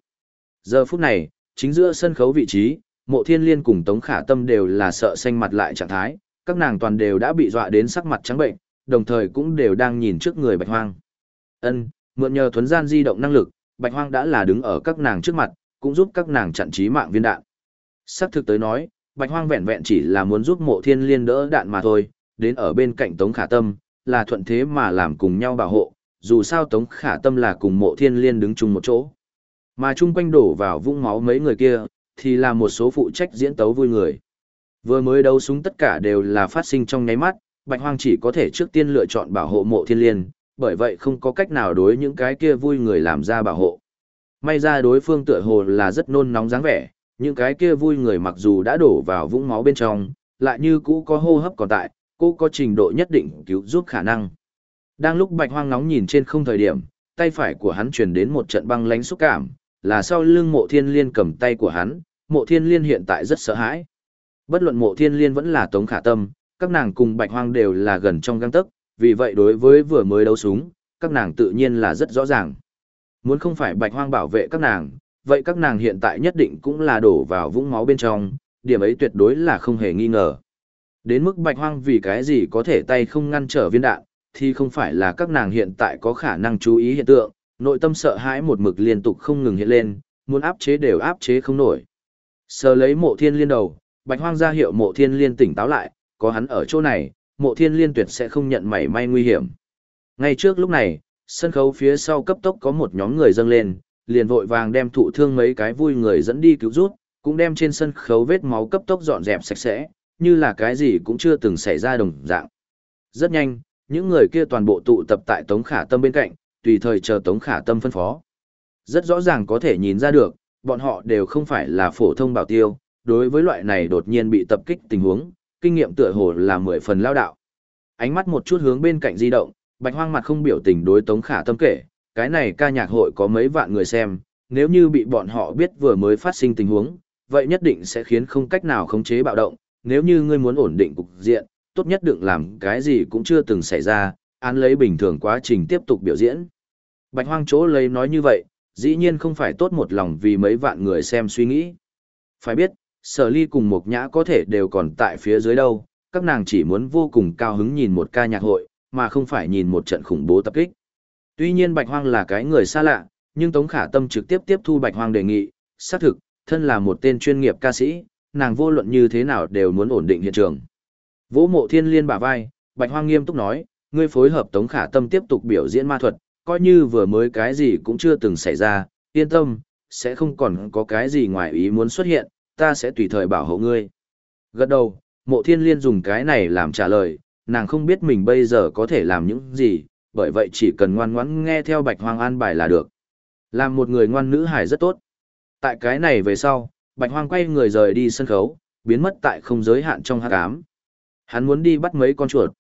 Giờ phút này, chính giữa sân khấu vị trí, mộ thiên liên cùng tống khả tâm đều là sợ xanh mặt lại trạng thái, các nàng toàn đều đã bị dọa đến sắc mặt trắng bệnh, đồng thời cũng đều đang nhìn trước người bạch hoang. Ân, mượn nhờ thuấn gian di động năng lực, bạch hoang đã là đứng ở các nàng trước mặt, cũng giúp các nàng chặn trí mạng viên đạn. Sắc thực tới nói, bạch hoang vẹn vẹn chỉ là muốn giúp mộ thiên liên đỡ đạn mà thôi, đến ở bên cạnh tống khả tâm, là thuận thế mà làm cùng nhau bảo hộ, dù sao Tống Khả Tâm là cùng mộ thiên liên đứng chung một chỗ. Mà chung quanh đổ vào vũng máu mấy người kia, thì là một số phụ trách diễn tấu vui người. Vừa mới đấu súng tất cả đều là phát sinh trong nháy mắt, Bạch Hoang chỉ có thể trước tiên lựa chọn bảo hộ mộ thiên liên, bởi vậy không có cách nào đối những cái kia vui người làm ra bảo hộ. May ra đối phương tựa hồ là rất nôn nóng dáng vẻ, những cái kia vui người mặc dù đã đổ vào vũng máu bên trong, lại như cũ có hô hấp còn tại, cô có trình độ nhất định cứu giúp khả năng. Đang lúc bạch hoang nóng nhìn trên không thời điểm, tay phải của hắn truyền đến một trận băng lãnh xúc cảm, là sau lưng mộ thiên liên cầm tay của hắn, mộ thiên liên hiện tại rất sợ hãi. Bất luận mộ thiên liên vẫn là tống khả tâm, các nàng cùng bạch hoang đều là gần trong găng tấc, vì vậy đối với vừa mới đấu súng, các nàng tự nhiên là rất rõ ràng. Muốn không phải bạch hoang bảo vệ các nàng, vậy các nàng hiện tại nhất định cũng là đổ vào vũng máu bên trong, điểm ấy tuyệt đối là không hề nghi ngờ. Đến mức bạch hoang vì cái gì có thể tay không ngăn trở viên đạn, thì không phải là các nàng hiện tại có khả năng chú ý hiện tượng, nội tâm sợ hãi một mực liên tục không ngừng hiện lên, muốn áp chế đều áp chế không nổi. Sờ lấy mộ thiên liên đầu, bạch hoang ra hiệu mộ thiên liên tỉnh táo lại, có hắn ở chỗ này, mộ thiên liên tuyệt sẽ không nhận mảy may nguy hiểm. Ngay trước lúc này, sân khấu phía sau cấp tốc có một nhóm người dâng lên, liền vội vàng đem thụ thương mấy cái vui người dẫn đi cứu rút, cũng đem trên sân khấu vết máu cấp tốc dọn dẹp sạch sẽ, như là cái gì cũng chưa từng xảy ra đồng dạng. Rất nhanh, những người kia toàn bộ tụ tập tại Tống Khả Tâm bên cạnh, tùy thời chờ Tống Khả Tâm phân phó. Rất rõ ràng có thể nhìn ra được, bọn họ đều không phải là phổ thông bảo tiêu, đối với loại này đột nhiên bị tập kích tình huống, kinh nghiệm tựa hồ là mười phần lao đạo. Ánh mắt một chút hướng bên cạnh di động, Bạch Hoang mặt không biểu tình đối Tống Khả Tâm kể, cái này ca nhạc hội có mấy vạn người xem, nếu như bị bọn họ biết vừa mới phát sinh tình huống, vậy nhất định sẽ khiến không cách nào khống chế bạo động, nếu như ngươi muốn ổn định cục diện, tốt nhất đừng làm cái gì cũng chưa từng xảy ra, án lấy bình thường quá trình tiếp tục biểu diễn. Bạch hoang chỗ lấy nói như vậy, dĩ nhiên không phải tốt một lòng vì mấy vạn người xem suy nghĩ. Phải biết, sở ly cùng một nhã có thể đều còn tại phía dưới đâu, các nàng chỉ muốn vô cùng cao hứng nhìn một ca nhạc hội, mà không phải nhìn một trận khủng bố tập kích. Tuy nhiên Bạch Hoang là cái người xa lạ, nhưng Tống Khả Tâm trực tiếp tiếp thu Bạch Hoang đề nghị, xác thực, thân là một tên chuyên nghiệp ca sĩ, nàng vô luận như thế nào đều muốn ổn định hiện trường. Vỗ mộ thiên liên bả vai, Bạch Hoang nghiêm túc nói, ngươi phối hợp Tống Khả Tâm tiếp tục biểu diễn ma thuật, coi như vừa mới cái gì cũng chưa từng xảy ra, yên tâm, sẽ không còn có cái gì ngoài ý muốn xuất hiện, ta sẽ tùy thời bảo hộ ngươi. Gật đầu, mộ thiên liên dùng cái này làm trả lời, nàng không biết mình bây giờ có thể làm những gì, bởi vậy chỉ cần ngoan ngoãn nghe theo bạch hoang an bài là được. Làm một người ngoan nữ hải rất tốt. Tại cái này về sau, bạch hoang quay người rời đi sân khấu, biến mất tại không giới hạn trong hắc ám. Hắn muốn đi bắt mấy con chuột.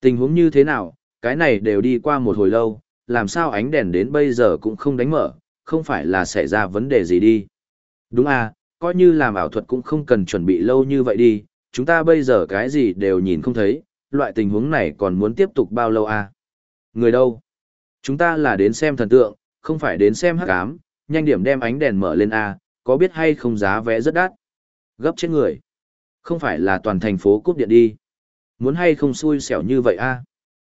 Tình huống như thế nào, cái này đều đi qua một hồi lâu, làm sao ánh đèn đến bây giờ cũng không đánh mở, không phải là xảy ra vấn đề gì đi. Đúng à, coi như làm ảo thuật cũng không cần chuẩn bị lâu như vậy đi, chúng ta bây giờ cái gì đều nhìn không thấy, loại tình huống này còn muốn tiếp tục bao lâu à? Người đâu? Chúng ta là đến xem thần tượng, không phải đến xem hắc ám, nhanh điểm đem ánh đèn mở lên à, có biết hay không giá vé rất đắt. Gấp chết người. Không phải là toàn thành phố cúp điện đi. Muốn hay không xui xẻo như vậy à?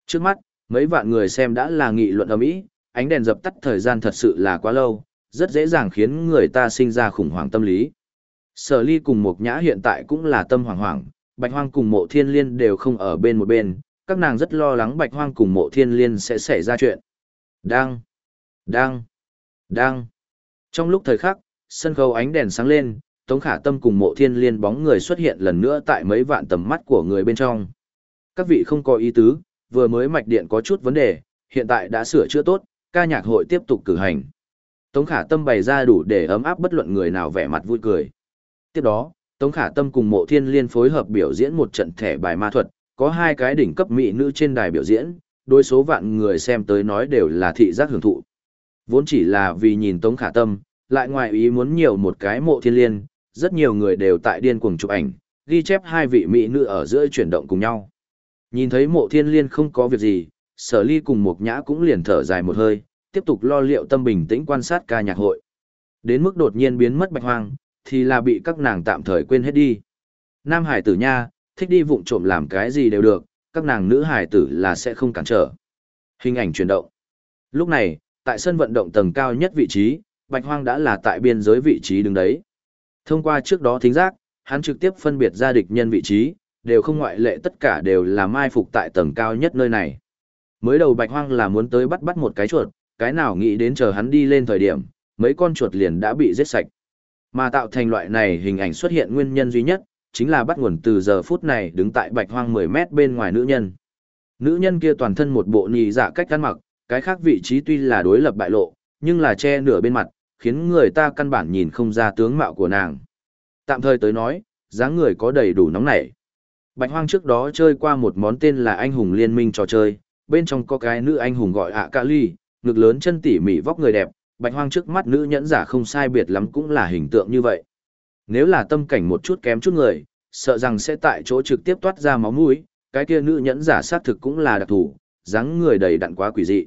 Trước mắt, mấy vạn người xem đã là nghị luận ầm ĩ, ánh đèn dập tắt thời gian thật sự là quá lâu, rất dễ dàng khiến người ta sinh ra khủng hoảng tâm lý. Sở ly cùng Mộc Nhã hiện tại cũng là tâm hoảng hoảng, Bạch Hoang cùng Mộ Thiên Liên đều không ở bên một bên, các nàng rất lo lắng Bạch Hoang cùng Mộ Thiên Liên sẽ xảy ra chuyện. Đang, đang, đang. Trong lúc thời khắc, sân khấu ánh đèn sáng lên, Tống Khả Tâm cùng Mộ Thiên Liên bóng người xuất hiện lần nữa tại mấy vạn tầm mắt của người bên trong. Các vị không có ý tứ, vừa mới mạch điện có chút vấn đề, hiện tại đã sửa chữa tốt, ca nhạc hội tiếp tục cử hành. Tống Khả Tâm bày ra đủ để ấm áp bất luận người nào vẻ mặt vui cười. Tiếp đó, Tống Khả Tâm cùng Mộ Thiên Liên phối hợp biểu diễn một trận thẻ bài ma thuật, có hai cái đỉnh cấp mỹ nữ trên đài biểu diễn, đối số vạn người xem tới nói đều là thị giác hưởng thụ. Vốn chỉ là vì nhìn Tống Khả Tâm, lại ngoài ý muốn nhiều một cái Mộ Thiên Liên, rất nhiều người đều tại điên cuồng chụp ảnh, ghi chép hai vị mỹ nữ ở giữa chuyển động cùng nhau. Nhìn thấy Mộ Thiên Liên không có việc gì, Sở Ly cùng Mộc Nhã cũng liền thở dài một hơi, tiếp tục lo liệu tâm bình tĩnh quan sát ca nhạc hội. Đến mức đột nhiên biến mất bạch hoang, thì là bị các nàng tạm thời quên hết đi. Nam hải tử nha, thích đi vụng trộm làm cái gì đều được, các nàng nữ hải tử là sẽ không cản trở. Hình ảnh chuyển động. Lúc này, tại sân vận động tầng cao nhất vị trí, Bạch Hoang đã là tại biên giới vị trí đứng đấy. Thông qua trước đó thính giác, hắn trực tiếp phân biệt ra địch nhân vị trí, đều không ngoại lệ tất cả đều là mai phục tại tầng cao nhất nơi này. Mới đầu Bạch Hoang là muốn tới bắt bắt một cái chuột, cái nào nghĩ đến chờ hắn đi lên thời điểm, mấy con chuột liền đã bị giết sạch. Mà tạo thành loại này hình ảnh xuất hiện nguyên nhân duy nhất, chính là bắt nguồn từ giờ phút này đứng tại bạch hoang 10 mét bên ngoài nữ nhân. Nữ nhân kia toàn thân một bộ nhì dạ cách ăn mặc, cái khác vị trí tuy là đối lập bại lộ, nhưng là che nửa bên mặt, khiến người ta căn bản nhìn không ra tướng mạo của nàng. Tạm thời tới nói, dáng người có đầy đủ nóng nảy. Bạch hoang trước đó chơi qua một món tên là anh hùng liên minh trò chơi, bên trong có cái nữ anh hùng gọi ạ à ly, ngực lớn chân tỉ mỉ vóc người đẹp, bạch hoang trước mắt nữ nhẫn giả không sai biệt lắm cũng là hình tượng như vậy. Nếu là tâm cảnh một chút kém chút người, sợ rằng sẽ tại chỗ trực tiếp toát ra máu mũi, cái kia nữ nhẫn giả sát thực cũng là đặc thù, dáng người đầy đặn quá quỷ dị.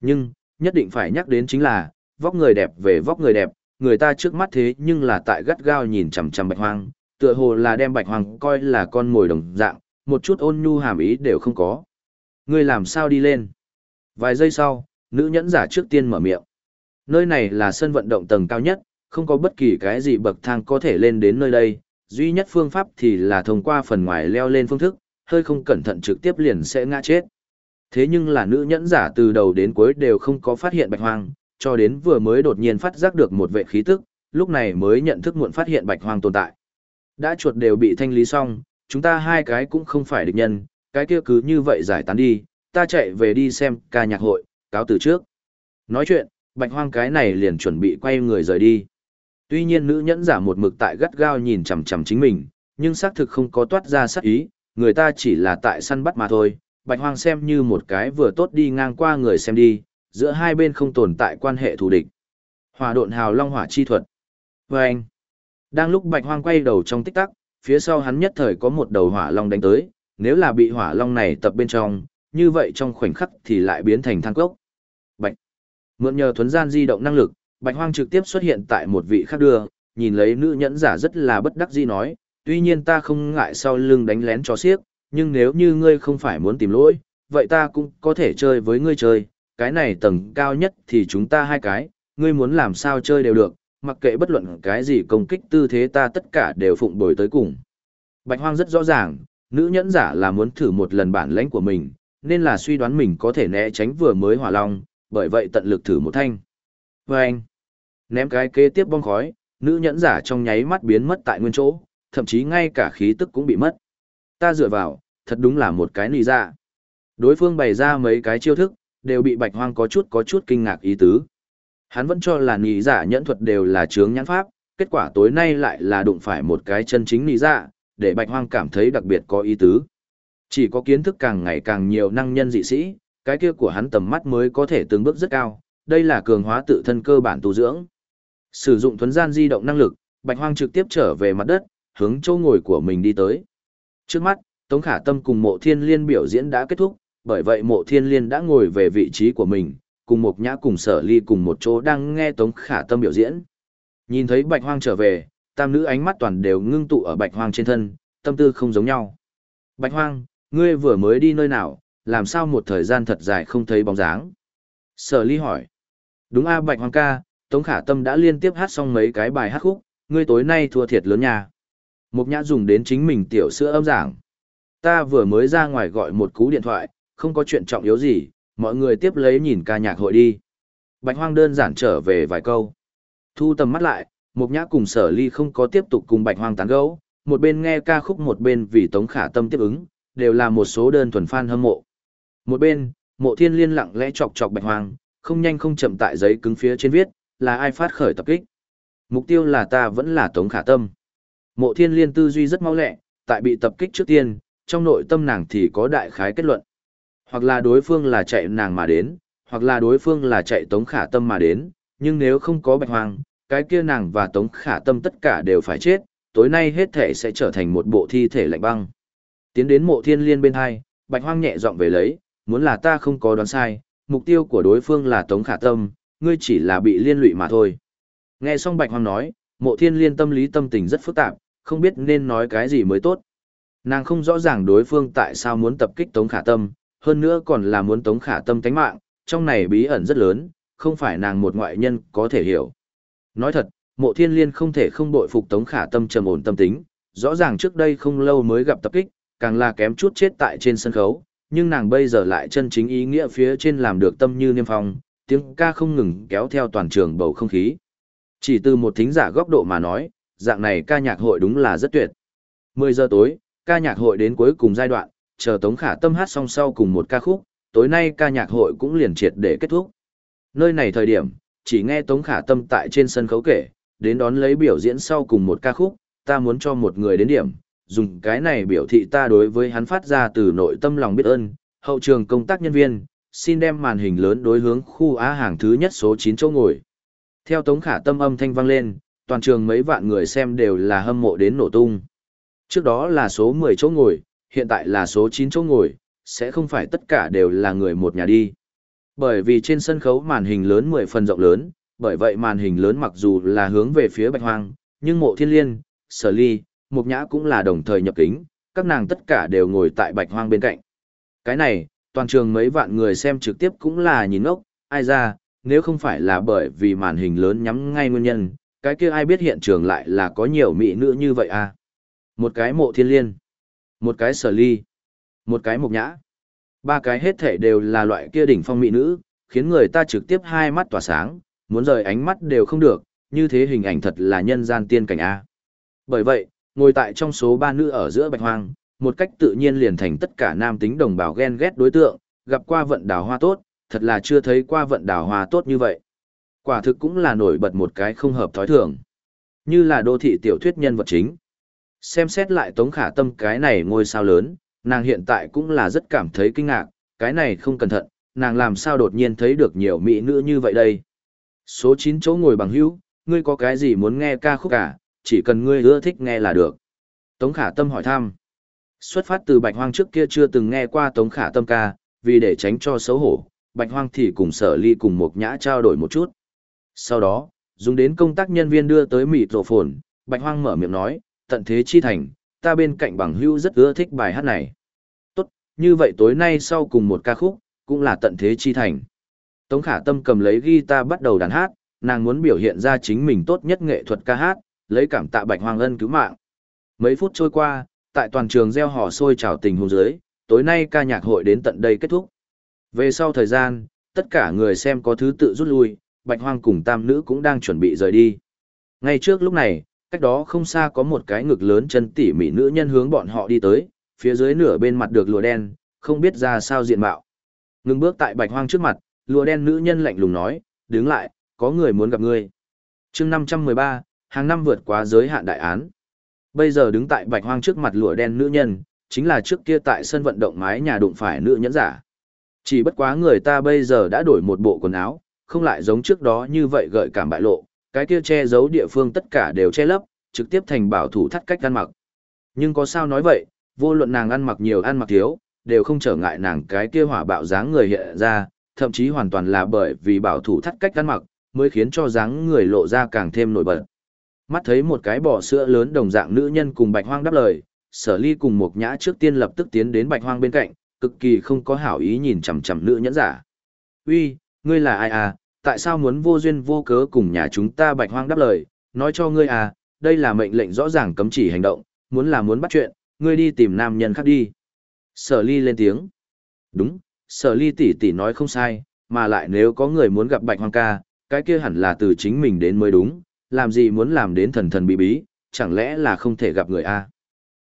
Nhưng, nhất định phải nhắc đến chính là, vóc người đẹp về vóc người đẹp, người ta trước mắt thế nhưng là tại gắt gao nhìn chằm chằm bạch hoang, tựa hồ là đem bạch hoang coi là con mồi đồng dạng, một chút ôn nhu hàm ý đều không có. Ngươi làm sao đi lên? Vài giây sau, nữ nhẫn giả trước tiên mở miệng. Nơi này là sân vận động tầng cao nhất, không có bất kỳ cái gì bậc thang có thể lên đến nơi đây, duy nhất phương pháp thì là thông qua phần ngoài leo lên phương thức, hơi không cẩn thận trực tiếp liền sẽ ngã chết. Thế nhưng là nữ nhẫn giả từ đầu đến cuối đều không có phát hiện bạch hoang, cho đến vừa mới đột nhiên phát giác được một vệ khí tức, lúc này mới nhận thức muộn phát hiện bạch hoang tồn tại. Đã chuột đều bị thanh lý xong, chúng ta hai cái cũng không phải địch nhân, cái kia cứ như vậy giải tán đi, ta chạy về đi xem ca nhạc hội, cáo từ trước. Nói chuyện, bạch hoang cái này liền chuẩn bị quay người rời đi. Tuy nhiên nữ nhẫn giả một mực tại gắt gao nhìn chằm chằm chính mình, nhưng xác thực không có toát ra sát ý, người ta chỉ là tại săn bắt mà thôi. Bạch hoang xem như một cái vừa tốt đi ngang qua người xem đi, giữa hai bên không tồn tại quan hệ thù địch. Hỏa độn hào long hỏa chi thuật. Vâng! anh, đang lúc bạch hoang quay đầu trong tích tắc, phía sau hắn nhất thời có một đầu hỏa long đánh tới, nếu là bị hỏa long này tập bên trong, như vậy trong khoảnh khắc thì lại biến thành than cốc. Mượn nhờ thuấn gian di động năng lực, Bạch Hoang trực tiếp xuất hiện tại một vị khác đưa, nhìn lấy nữ nhẫn giả rất là bất đắc dĩ nói, tuy nhiên ta không ngại sau lưng đánh lén cho xiếc, nhưng nếu như ngươi không phải muốn tìm lỗi, vậy ta cũng có thể chơi với ngươi chơi, cái này tầng cao nhất thì chúng ta hai cái, ngươi muốn làm sao chơi đều được, mặc kệ bất luận cái gì công kích tư thế ta tất cả đều phụng bồi tới cùng. Bạch Hoang rất rõ ràng, nữ nhẫn giả là muốn thử một lần bản lãnh của mình, nên là suy đoán mình có thể né tránh vừa mới hỏa long, bởi vậy tận lực thử một thanh. Và anh, ném cái kế tiếp bong khói, nữ nhẫn giả trong nháy mắt biến mất tại nguyên chỗ, thậm chí ngay cả khí tức cũng bị mất. Ta dựa vào, thật đúng là một cái nì ra. Dạ. Đối phương bày ra mấy cái chiêu thức, đều bị bạch hoang có chút có chút kinh ngạc ý tứ. Hắn vẫn cho là nì giả dạ nhẫn thuật đều là chướng nhãn pháp, kết quả tối nay lại là đụng phải một cái chân chính nì giả, dạ, để bạch hoang cảm thấy đặc biệt có ý tứ. Chỉ có kiến thức càng ngày càng nhiều năng nhân dị sĩ, cái kia của hắn tầm mắt mới có thể từng bước rất cao, đây là cường hóa tự thân cơ bản tu dưỡng. Sử dụng thuấn gian di động năng lực, Bạch Hoang trực tiếp trở về mặt đất, hướng chỗ ngồi của mình đi tới. Trước mắt, Tống Khả Tâm cùng Mộ Thiên Liên biểu diễn đã kết thúc, bởi vậy Mộ Thiên Liên đã ngồi về vị trí của mình, cùng Mộc Nhã cùng Sở Ly cùng một chỗ đang nghe Tống Khả Tâm biểu diễn. Nhìn thấy Bạch Hoang trở về, tam nữ ánh mắt toàn đều ngưng tụ ở Bạch Hoang trên thân, tâm tư không giống nhau. Bạch Hoang, ngươi vừa mới đi nơi nào, làm sao một thời gian thật dài không thấy bóng dáng? Sở Ly hỏi. Đúng a Bạch Hoang ca, Tống Khả Tâm đã liên tiếp hát xong mấy cái bài hát khúc, ngươi tối nay thua thiệt lớn nha. Mục Nhã dùng đến chính mình tiểu sữa âm giảng. Ta vừa mới ra ngoài gọi một cú điện thoại, không có chuyện trọng yếu gì, mọi người tiếp lấy nhìn ca nhạc hội đi. Bạch Hoang đơn giản trở về vài câu. Thu tầm mắt lại, Mục Nhã cùng Sở Ly không có tiếp tục cùng Bạch Hoang tán gẫu, một bên nghe ca khúc một bên vì Tống Khả Tâm tiếp ứng, đều là một số đơn thuần fan hâm mộ. Một bên, Mộ Thiên Liên lặng lẽ chọc chọc Bạch Hoang, không nhanh không chậm tại giấy cứng phía trên viết, là ai phát khởi tập kích. Mục tiêu là ta vẫn là Tống Khả Tâm. Mộ thiên liên tư duy rất mau lẹ, tại bị tập kích trước tiên, trong nội tâm nàng thì có đại khái kết luận. Hoặc là đối phương là chạy nàng mà đến, hoặc là đối phương là chạy Tống Khả Tâm mà đến, nhưng nếu không có bạch hoàng, cái kia nàng và Tống Khả Tâm tất cả đều phải chết, tối nay hết thể sẽ trở thành một bộ thi thể lạnh băng. Tiến đến mộ thiên liên bên hai, bạch hoang nhẹ giọng về lấy, muốn là ta không có đoán sai, mục tiêu của đối phương là Tống Khả Tâm, ngươi chỉ là bị liên lụy mà thôi. Nghe xong Bạch Hoang nói, mộ thiên liên tâm lý tâm tình rất phức tạp, không biết nên nói cái gì mới tốt. Nàng không rõ ràng đối phương tại sao muốn tập kích Tống Khả Tâm, hơn nữa còn là muốn Tống Khả Tâm tánh mạng, trong này bí ẩn rất lớn, không phải nàng một ngoại nhân có thể hiểu. Nói thật, mộ thiên liên không thể không bội phục Tống Khả Tâm trầm ổn tâm tính, rõ ràng trước đây không lâu mới gặp tập kích, càng là kém chút chết tại trên sân khấu, nhưng nàng bây giờ lại chân chính ý nghĩa phía trên làm được tâm như niêm phong, tiếng ca không ngừng kéo theo toàn trường bầu không khí. Chỉ từ một thính giả góc độ mà nói, dạng này ca nhạc hội đúng là rất tuyệt. 10 giờ tối, ca nhạc hội đến cuối cùng giai đoạn, chờ Tống Khả Tâm hát xong sau cùng một ca khúc, tối nay ca nhạc hội cũng liền triệt để kết thúc. Nơi này thời điểm, chỉ nghe Tống Khả Tâm tại trên sân khấu kể, đến đón lấy biểu diễn sau cùng một ca khúc, ta muốn cho một người đến điểm, dùng cái này biểu thị ta đối với hắn phát ra từ nội tâm lòng biết ơn, hậu trường công tác nhân viên, xin đem màn hình lớn đối hướng khu Á hàng thứ nhất số 9 chỗ ngồi. Theo Tống Khả Tâm âm thanh vang lên, toàn trường mấy vạn người xem đều là hâm mộ đến nổ tung. Trước đó là số 10 chỗ ngồi, hiện tại là số 9 chỗ ngồi, sẽ không phải tất cả đều là người một nhà đi. Bởi vì trên sân khấu màn hình lớn 10 phần rộng lớn, bởi vậy màn hình lớn mặc dù là hướng về phía Bạch Hoang, nhưng mộ thiên liên, sở ly, mục nhã cũng là đồng thời nhập kính, các nàng tất cả đều ngồi tại Bạch Hoang bên cạnh. Cái này, toàn trường mấy vạn người xem trực tiếp cũng là nhìn ốc, ai ra, nếu không phải là bởi vì màn hình lớn nhắm ngay nguyên nhân, cái kia ai biết hiện trường lại là có nhiều mỹ nữ như vậy à? Một cái mộ thiên liên, một cái sở ly, một cái mục nhã. Ba cái hết thể đều là loại kia đỉnh phong mỹ nữ, khiến người ta trực tiếp hai mắt tỏa sáng, muốn rời ánh mắt đều không được, như thế hình ảnh thật là nhân gian tiên cảnh A. Bởi vậy, ngồi tại trong số ba nữ ở giữa bạch hoang, một cách tự nhiên liền thành tất cả nam tính đồng bào ghen ghét đối tượng, gặp qua vận đào hoa tốt, thật là chưa thấy qua vận đào hoa tốt như vậy. Quả thực cũng là nổi bật một cái không hợp thói thường. Như là đô thị tiểu thuyết nhân vật chính. Xem xét lại Tống Khả Tâm cái này ngôi sao lớn, nàng hiện tại cũng là rất cảm thấy kinh ngạc, cái này không cẩn thận, nàng làm sao đột nhiên thấy được nhiều mỹ nữ như vậy đây. Số 9 chỗ ngồi bằng hữu, ngươi có cái gì muốn nghe ca khúc cả, chỉ cần ngươi ưa thích nghe là được. Tống Khả Tâm hỏi thăm. Xuất phát từ Bạch Hoang trước kia chưa từng nghe qua Tống Khả Tâm ca, vì để tránh cho xấu hổ, Bạch Hoang thì cùng Sở Ly cùng một nhã trao đổi một chút. Sau đó, dùng đến công tác nhân viên đưa tới mịt rổ phồn, Bạch Hoang mở miệng nói, tận thế chi thành, ta bên cạnh bằng hữu rất ưa thích bài hát này. Tốt, như vậy tối nay sau cùng một ca khúc, cũng là tận thế chi thành. Tống khả tâm cầm lấy guitar bắt đầu đàn hát, nàng muốn biểu hiện ra chính mình tốt nhất nghệ thuật ca hát, lấy cảm tạ Bạch hoàng ân cứu mạng. Mấy phút trôi qua, tại toàn trường gieo hò sôi trào tình hôn dưới, tối nay ca nhạc hội đến tận đây kết thúc. Về sau thời gian, tất cả người xem có thứ tự rút lui, bạch hoang cùng tam nữ cũng đang chuẩn bị rời đi. Ngay trước lúc này, cách đó không xa có một cái ngực lớn chân tỉ mỉ nữ nhân hướng bọn họ đi tới, phía dưới nửa bên mặt được lụa đen, không biết ra sao diện mạo. Ngừng bước tại bạch hoang trước mặt, lụa đen nữ nhân lạnh lùng nói, đứng lại, có người muốn gặp ngươi. Chương 513, hàng năm vượt quá giới hạn đại án. Bây giờ đứng tại bạch hoang trước mặt lụa đen nữ nhân, chính là trước kia tại sân vận động mái nhà đụng phải nữ nhẫn giả. Chỉ bất quá người ta bây giờ đã đổi một bộ quần áo, không lại giống trước đó như vậy gợi cảm bại lộ, cái kia che giấu địa phương tất cả đều che lấp, trực tiếp thành bảo thủ thắt cách ăn mặc. Nhưng có sao nói vậy, vô luận nàng ăn mặc nhiều ăn mặc thiếu, đều không trở ngại nàng cái kia hỏa bạo dáng người hiện ra, thậm chí hoàn toàn là bởi vì bảo thủ thắt cách ăn mặc, mới khiến cho dáng người lộ ra càng thêm nổi bật. Mắt thấy một cái bò sữa lớn đồng dạng nữ nhân cùng bạch hoang đáp lời, sở ly cùng một nhã trước tiên lập tức tiến đến bạch hoang bên cạnh, cực kỳ không có hảo ý nhìn chằm chằm nữ nhẫn giả. Uy, ngươi là ai à, tại sao muốn vô duyên vô cớ cùng nhà chúng ta bạch hoang đáp lời, nói cho ngươi à, đây là mệnh lệnh rõ ràng cấm chỉ hành động, muốn là muốn bắt chuyện, ngươi đi tìm nam nhân khác đi. Sở ly lên tiếng. Đúng, sở ly tỷ tỷ nói không sai, mà lại nếu có người muốn gặp bạch hoang ca, cái kia hẳn là từ chính mình đến mới đúng, làm gì muốn làm đến thần thần bí bí, chẳng lẽ là không thể gặp người a?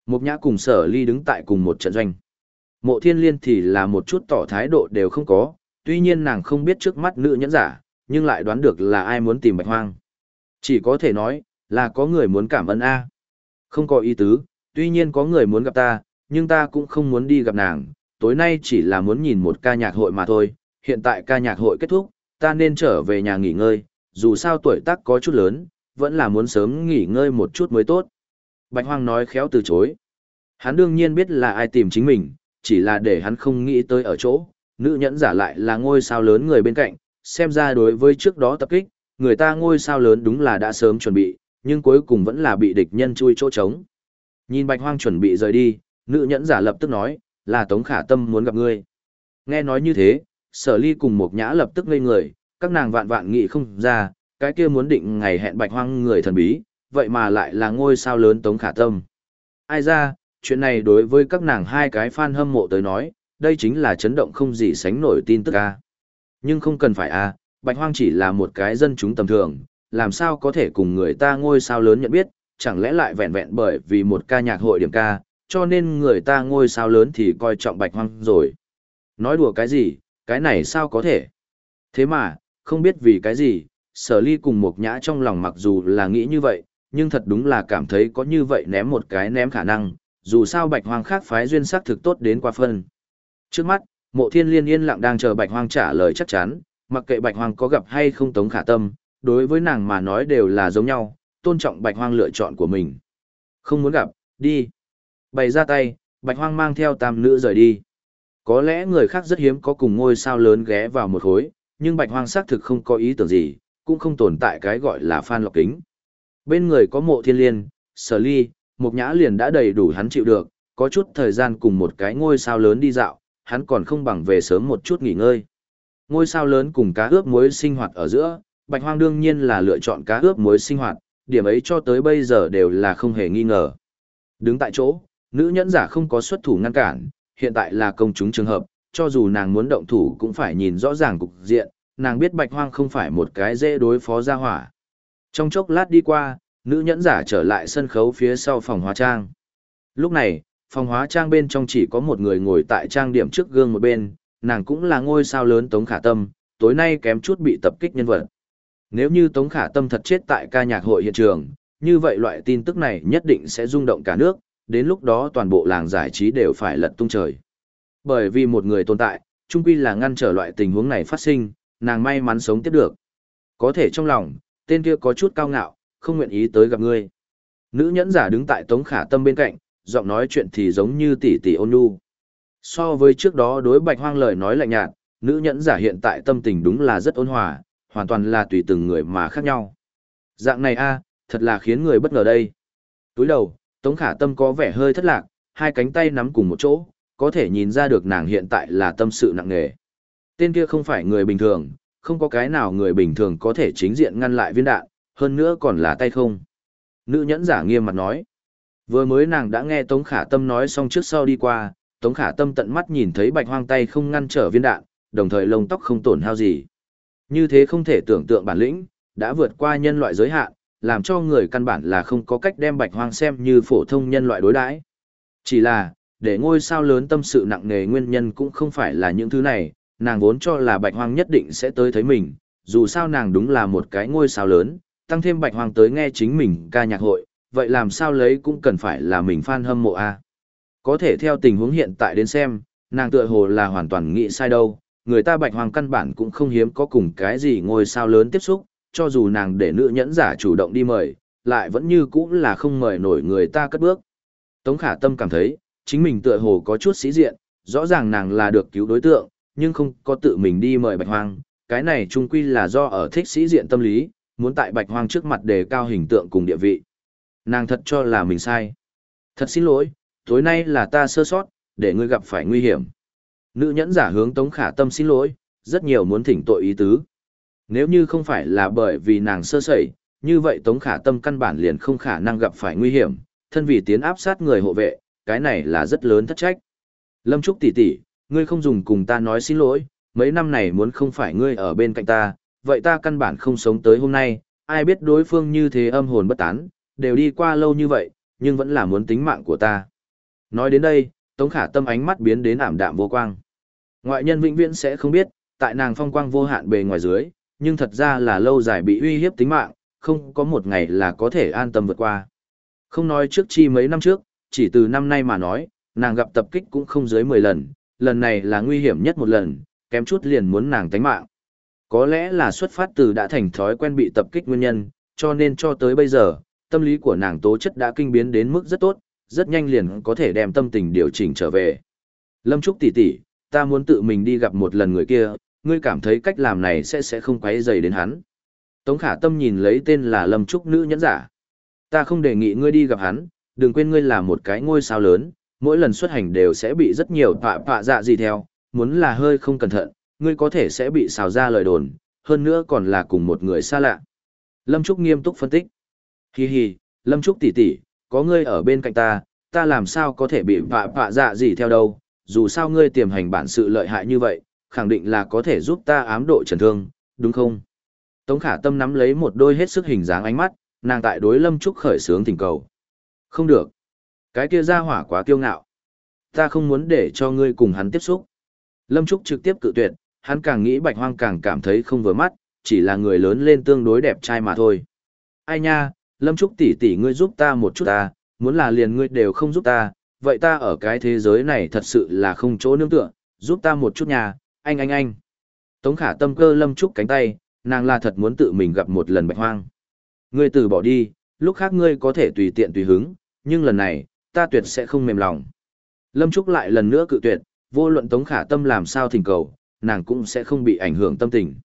Mục nhã cùng sở ly đứng tại cùng một trận doanh. Mộ thiên liên thì là một chút tỏ thái độ đều không có, tuy nhiên nàng không biết trước mắt nữ nhẫn giả, nhưng lại đoán được là ai muốn tìm bạch hoang. Chỉ có thể nói, là có người muốn cảm ơn A. Không có ý tứ, tuy nhiên có người muốn gặp ta, nhưng ta cũng không muốn đi gặp nàng, tối nay chỉ là muốn nhìn một ca nhạc hội mà thôi, hiện tại ca nhạc hội kết thúc, ta nên trở về nhà nghỉ ngơi, dù sao tuổi tác có chút lớn, vẫn là muốn sớm nghỉ ngơi một chút mới tốt. Bạch Hoang nói khéo từ chối. Hắn đương nhiên biết là ai tìm chính mình, chỉ là để hắn không nghĩ tới ở chỗ, nữ nhẫn giả lại là ngôi sao lớn người bên cạnh, xem ra đối với trước đó tập kích, người ta ngôi sao lớn đúng là đã sớm chuẩn bị, nhưng cuối cùng vẫn là bị địch nhân chui chỗ trống. Nhìn Bạch Hoang chuẩn bị rời đi, nữ nhẫn giả lập tức nói, là Tống Khả Tâm muốn gặp ngươi. Nghe nói như thế, sở ly cùng một nhã lập tức ngây người, các nàng vạn vạn nghĩ không ra, cái kia muốn định ngày hẹn Bạch Hoang người thần bí, vậy mà lại là ngôi sao lớn Tống Khả Tâm. Ai ra, chuyện này đối với các nàng hai cái fan hâm mộ tới nói, đây chính là chấn động không gì sánh nổi tin tức a. Nhưng không cần phải a, Bạch Hoang chỉ là một cái dân chúng tầm thường, làm sao có thể cùng người ta ngôi sao lớn nhận biết, chẳng lẽ lại vẹn vẹn bởi vì một ca nhạc hội điểm ca, cho nên người ta ngôi sao lớn thì coi trọng Bạch Hoang rồi. Nói đùa cái gì, cái này sao có thể? Thế mà, không biết vì cái gì, sở ly cùng một nhã trong lòng mặc dù là nghĩ như vậy, nhưng thật đúng là cảm thấy có như vậy ném một cái ném khả năng, dù sao bạch hoang khác phái duyên sắc thực tốt đến qua phân. Trước mắt, mộ thiên liên yên lặng đang chờ bạch hoang trả lời chắc chắn, mặc kệ bạch hoang có gặp hay không tống khả tâm, đối với nàng mà nói đều là giống nhau, tôn trọng bạch hoang lựa chọn của mình. Không muốn gặp, đi. Bày ra tay, bạch hoang mang theo tam nữ rời đi. Có lẽ người khác rất hiếm có cùng ngôi sao lớn ghé vào một khối, nhưng bạch hoang xác thực không có ý tưởng gì, cũng không tồn tại cái gọi là phan lọc kính. Bên người có mộ thiên liên, sở ly, Mục nhã liền đã đầy đủ hắn chịu được, có chút thời gian cùng một cái ngôi sao lớn đi dạo, hắn còn không bằng về sớm một chút nghỉ ngơi. Ngôi sao lớn cùng cá ướp muối sinh hoạt ở giữa, Bạch Hoang đương nhiên là lựa chọn cá ướp muối sinh hoạt, điểm ấy cho tới bây giờ đều là không hề nghi ngờ. Đứng tại chỗ, nữ nhẫn giả không có xuất thủ ngăn cản, hiện tại là công chúng trường hợp, cho dù nàng muốn động thủ cũng phải nhìn rõ ràng cục diện, nàng biết Bạch Hoang không phải một cái dễ đối phó ra hỏa. Trong chốc lát đi qua, Nữ nhẫn giả trở lại sân khấu phía sau phòng hóa trang. Lúc này, phòng hóa trang bên trong chỉ có một người ngồi tại trang điểm trước gương một bên, nàng cũng là ngôi sao lớn Tống Khả Tâm, tối nay kém chút bị tập kích nhân vật. Nếu như Tống Khả Tâm thật chết tại ca nhạc hội hiện trường, như vậy loại tin tức này nhất định sẽ rung động cả nước, đến lúc đó toàn bộ làng giải trí đều phải lật tung trời. Bởi vì một người tồn tại, chung quy là ngăn trở loại tình huống này phát sinh, nàng may mắn sống tiếp được. Có thể trong lòng, tên kia có chút cao ngạo, không nguyện ý tới gặp ngươi. Nữ nhẫn giả đứng tại Tống Khả Tâm bên cạnh, giọng nói chuyện thì giống như tỷ tỷ ôn nhu. So với trước đó đối Bạch Hoang lời nói lạnh nhạt, nữ nhẫn giả hiện tại tâm tình đúng là rất ôn hòa, hoàn toàn là tùy từng người mà khác nhau. Dạng này a, thật là khiến người bất ngờ đây. Túi đầu, Tống Khả Tâm có vẻ hơi thất lạc, hai cánh tay nắm cùng một chỗ, có thể nhìn ra được nàng hiện tại là tâm sự nặng nề. Tên kia không phải người bình thường, không có cái nào người bình thường có thể chính diện ngăn lại viên đạn, hơn nữa còn là tay không. Nữ nhẫn giả nghiêm mặt nói. Vừa mới nàng đã nghe Tống Khả Tâm nói xong trước sau đi qua, Tống Khả Tâm tận mắt nhìn thấy bạch hoang tay không ngăn trở viên đạn, đồng thời lông tóc không tổn hao gì. Như thế không thể tưởng tượng bản lĩnh, đã vượt qua nhân loại giới hạn, làm cho người căn bản là không có cách đem bạch hoang xem như phổ thông nhân loại đối đãi. Chỉ là, để ngôi sao lớn tâm sự nặng nề nguyên nhân cũng không phải là những thứ này, nàng vốn cho là bạch hoang nhất định sẽ tới thấy mình, dù sao nàng đúng là một cái ngôi sao lớn, tăng thêm bạch hoang tới nghe chính mình ca nhạc hội, vậy làm sao lấy cũng cần phải là mình fan hâm mộ a. Có thể theo tình huống hiện tại đến xem, nàng tựa hồ là hoàn toàn nghĩ sai đâu, người ta bạch hoang căn bản cũng không hiếm có cùng cái gì ngôi sao lớn tiếp xúc, cho dù nàng để nữ nhẫn giả chủ động đi mời, lại vẫn như cũng là không mời nổi người ta cất bước. Tống khả tâm cảm thấy, chính mình tựa hồ có chút sĩ diện, rõ ràng nàng là được cứu đối tượng, nhưng không có tự mình đi mời bạch hoang, cái này trung quy là do ở thích sĩ diện tâm lý, muốn tại bạch hoang trước mặt đề cao hình tượng cùng địa vị. Nàng thật cho là mình sai. Thật xin lỗi, tối nay là ta sơ sót, để ngươi gặp phải nguy hiểm. Nữ nhẫn giả hướng Tống Khả Tâm xin lỗi, rất nhiều muốn thỉnh tội ý tứ. Nếu như không phải là bởi vì nàng sơ sẩy, như vậy Tống Khả Tâm căn bản liền không khả năng gặp phải nguy hiểm, thân vì tiến áp sát người hộ vệ, cái này là rất lớn thất trách. Lâm Trúc tỷ tỷ, ngươi không dùng cùng ta nói xin lỗi, mấy năm này muốn không phải ngươi ở bên cạnh ta, vậy ta căn bản không sống tới hôm nay, ai biết đối phương như thế âm hồn bất tán, đều đi qua lâu như vậy, nhưng vẫn là muốn tính mạng của ta. Nói đến đây, Tống Khả Tâm ánh mắt biến đến ảm đạm vô quang. Ngoại nhân vĩnh viễn sẽ không biết, tại nàng phong quang vô hạn bề ngoài dưới, nhưng thật ra là lâu dài bị uy hiếp tính mạng, không có một ngày là có thể an tâm vượt qua. Không nói trước chi mấy năm trước, chỉ từ năm nay mà nói, nàng gặp tập kích cũng không dưới 10 lần, lần này là nguy hiểm nhất một lần, kém chút liền muốn nàng tánh mạng. Có lẽ là xuất phát từ đã thành thói quen bị tập kích nguyên nhân, cho nên cho tới bây giờ, tâm lý của nàng tố chất đã kinh biến đến mức rất tốt, rất nhanh liền có thể đem tâm tình điều chỉnh trở về. Lâm Trúc tỷ tỷ, ta muốn tự mình đi gặp một lần người kia, ngươi cảm thấy cách làm này sẽ sẽ không quấy dày đến hắn. Tống khả tâm nhìn lấy tên là Lâm Trúc nữ nhẫn giả. Ta không đề nghị ngươi đi gặp hắn, đừng quên ngươi là một cái ngôi sao lớn, mỗi lần xuất hành đều sẽ bị rất nhiều tọa tọa dạ gì theo, muốn là hơi không cẩn thận, ngươi có thể sẽ bị xào ra lời đồn, hơn nữa còn là cùng một người xa lạ. Lâm Trúc nghiêm túc phân tích. Hi hi, Lâm Trúc tỷ tỷ, có ngươi ở bên cạnh ta, ta làm sao có thể bị vạ vạ dạ gì theo đâu, dù sao ngươi tiềm hành bản sự lợi hại như vậy, khẳng định là có thể giúp ta ám độ trần thương, đúng không? Tống khả tâm nắm lấy một đôi hết sức hình dáng ánh mắt, nàng tại đối Lâm Trúc khởi sướng tình cầu. Không được. Cái kia ra hỏa quá kiêu ngạo. Ta không muốn để cho ngươi cùng hắn tiếp xúc. Lâm Trúc trực tiếp cự tuyệt, hắn càng nghĩ bạch hoang càng cảm thấy không vừa mắt, chỉ là người lớn lên tương đối đẹp trai mà thôi. Ai nha, Lâm Trúc tỷ tỷ ngươi giúp ta một chút ta, muốn là liền ngươi đều không giúp ta, vậy ta ở cái thế giới này thật sự là không chỗ nương tựa, giúp ta một chút nhà, anh anh anh. Tống khả tâm cơ Lâm Trúc cánh tay, nàng là thật muốn tự mình gặp một lần bạch hoang. Ngươi từ bỏ đi, lúc khác ngươi có thể tùy tiện tùy hứng, nhưng lần này, ta tuyệt sẽ không mềm lòng. Lâm Trúc lại lần nữa cự tuyệt, vô luận Tống khả tâm làm sao thỉnh cầu, nàng cũng sẽ không bị ảnh hưởng tâm tình.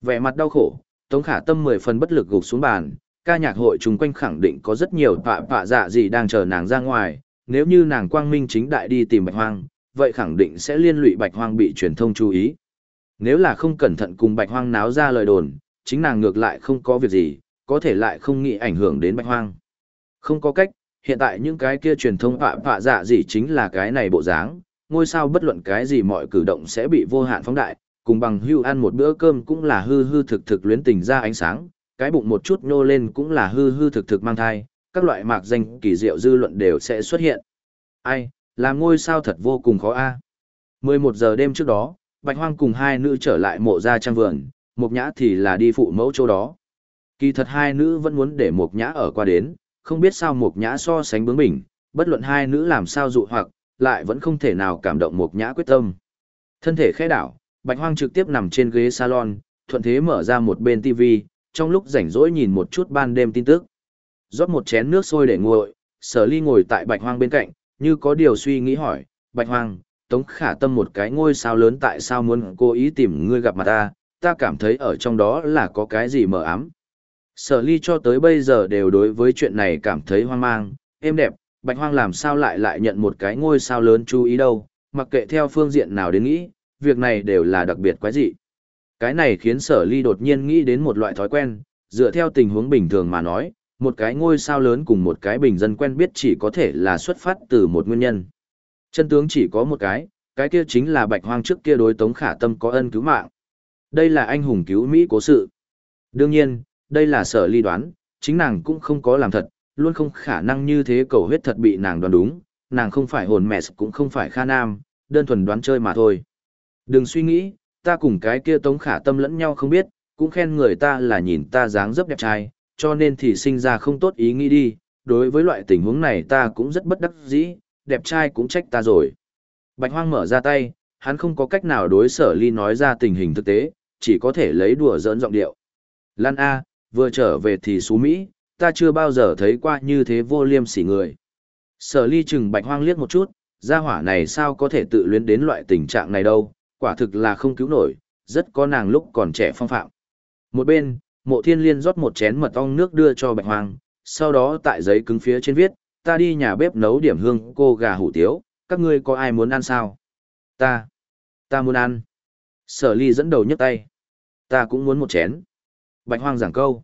Vẻ mặt đau khổ, Tống khả tâm mười phần bất lực gục xuống bàn, ca nhạc hội chung quanh khẳng định có rất nhiều tọa tọa dạ gì đang chờ nàng ra ngoài, nếu như nàng quang minh chính đại đi tìm bạch hoang, vậy khẳng định sẽ liên lụy bạch hoang bị truyền thông chú ý. Nếu là không cẩn thận cùng bạch hoang náo ra lời đồn, chính nàng ngược lại không có việc gì, có thể lại không nghĩ ảnh hưởng đến bạch hoang. Không có cách, hiện tại những cái kia truyền thông tọa tọa dạ gì chính là cái này bộ dáng, ngôi sao bất luận cái gì mọi cử động sẽ bị vô hạn phóng đại, cùng bằng hưu ăn một bữa cơm cũng là hư hư thực thực luyến tình ra ánh sáng, cái bụng một chút nhô lên cũng là hư hư thực thực mang thai, các loại mạc danh kỳ diệu dư luận đều sẽ xuất hiện. Ai, làm ngôi sao thật vô cùng khó a. À. 11 giờ đêm trước đó, Bạch Hoang cùng hai nữ trở lại mộ gia trang vườn, Mộc Nhã thì là đi phụ mẫu chỗ đó. Kỳ thật hai nữ vẫn muốn để Mộc Nhã ở qua đến, không biết sao Mộc Nhã so sánh bướng bỉnh, bất luận hai nữ làm sao dụ hoặc, lại vẫn không thể nào cảm động Mộc Nhã quyết tâm. Thân thể khẽ đảo, Bạch Hoang trực tiếp nằm trên ghế salon, thuận thế mở ra một bên TV, trong lúc rảnh rỗi nhìn một chút ban đêm tin tức. Rót một chén nước sôi để nguội, sở ly ngồi tại bạch hoang bên cạnh, như có điều suy nghĩ hỏi, bạch hoang, tống khả tâm một cái ngôi sao lớn tại sao muốn cố ý tìm ngươi gặp mặt ta, ta cảm thấy ở trong đó là có cái gì mờ ám. Sở ly cho tới bây giờ đều đối với chuyện này cảm thấy hoang mang, êm đẹp, bạch hoang làm sao lại lại nhận một cái ngôi sao lớn chú ý đâu, mặc kệ theo phương diện nào đến nghĩ, việc này đều là đặc biệt quái dị. Cái này khiến sở ly đột nhiên nghĩ đến một loại thói quen, dựa theo tình huống bình thường mà nói, một cái ngôi sao lớn cùng một cái bình dân quen biết chỉ có thể là xuất phát từ một nguyên nhân. Chân tướng chỉ có một cái, cái kia chính là bạch hoang trước kia đối tống khả tâm có ân cứu mạng. Đây là anh hùng cứu Mỹ cố sự. Đương nhiên, đây là sở ly đoán, chính nàng cũng không có làm thật, luôn không khả năng như thế cầu huyết thật bị nàng đoán đúng, nàng không phải hồn mẹ cũng không phải kha nam, đơn thuần đoán chơi mà thôi. Đừng suy nghĩ, ta cùng cái kia tống khả tâm lẫn nhau không biết, cũng khen người ta là nhìn ta dáng dấp đẹp trai, cho nên thì sinh ra không tốt ý nghĩ đi, đối với loại tình huống này ta cũng rất bất đắc dĩ, đẹp trai cũng trách ta rồi. Bạch hoang mở ra tay, hắn không có cách nào đối sở ly nói ra tình hình thực tế, chỉ có thể lấy đùa giỡn giọng điệu. Lan A, vừa trở về thì xú Mỹ, ta chưa bao giờ thấy qua như thế vô liêm sỉ người. Sở ly chừng bạch hoang liếc một chút, gia hỏa này sao có thể tự luyến đến loại tình trạng này đâu, quả thực là không cứu nổi, rất có nàng lúc còn trẻ phong phạm. Một bên, mộ thiên liên rót một chén mật ong nước đưa cho bạch hoang, sau đó tại giấy cứng phía trên viết, ta đi nhà bếp nấu điểm hương cô gà hủ tiếu, các ngươi có ai muốn ăn sao? Ta, ta muốn ăn. Sở ly dẫn đầu nhấc tay. Ta cũng muốn một chén. Bạch hoang giảng câu.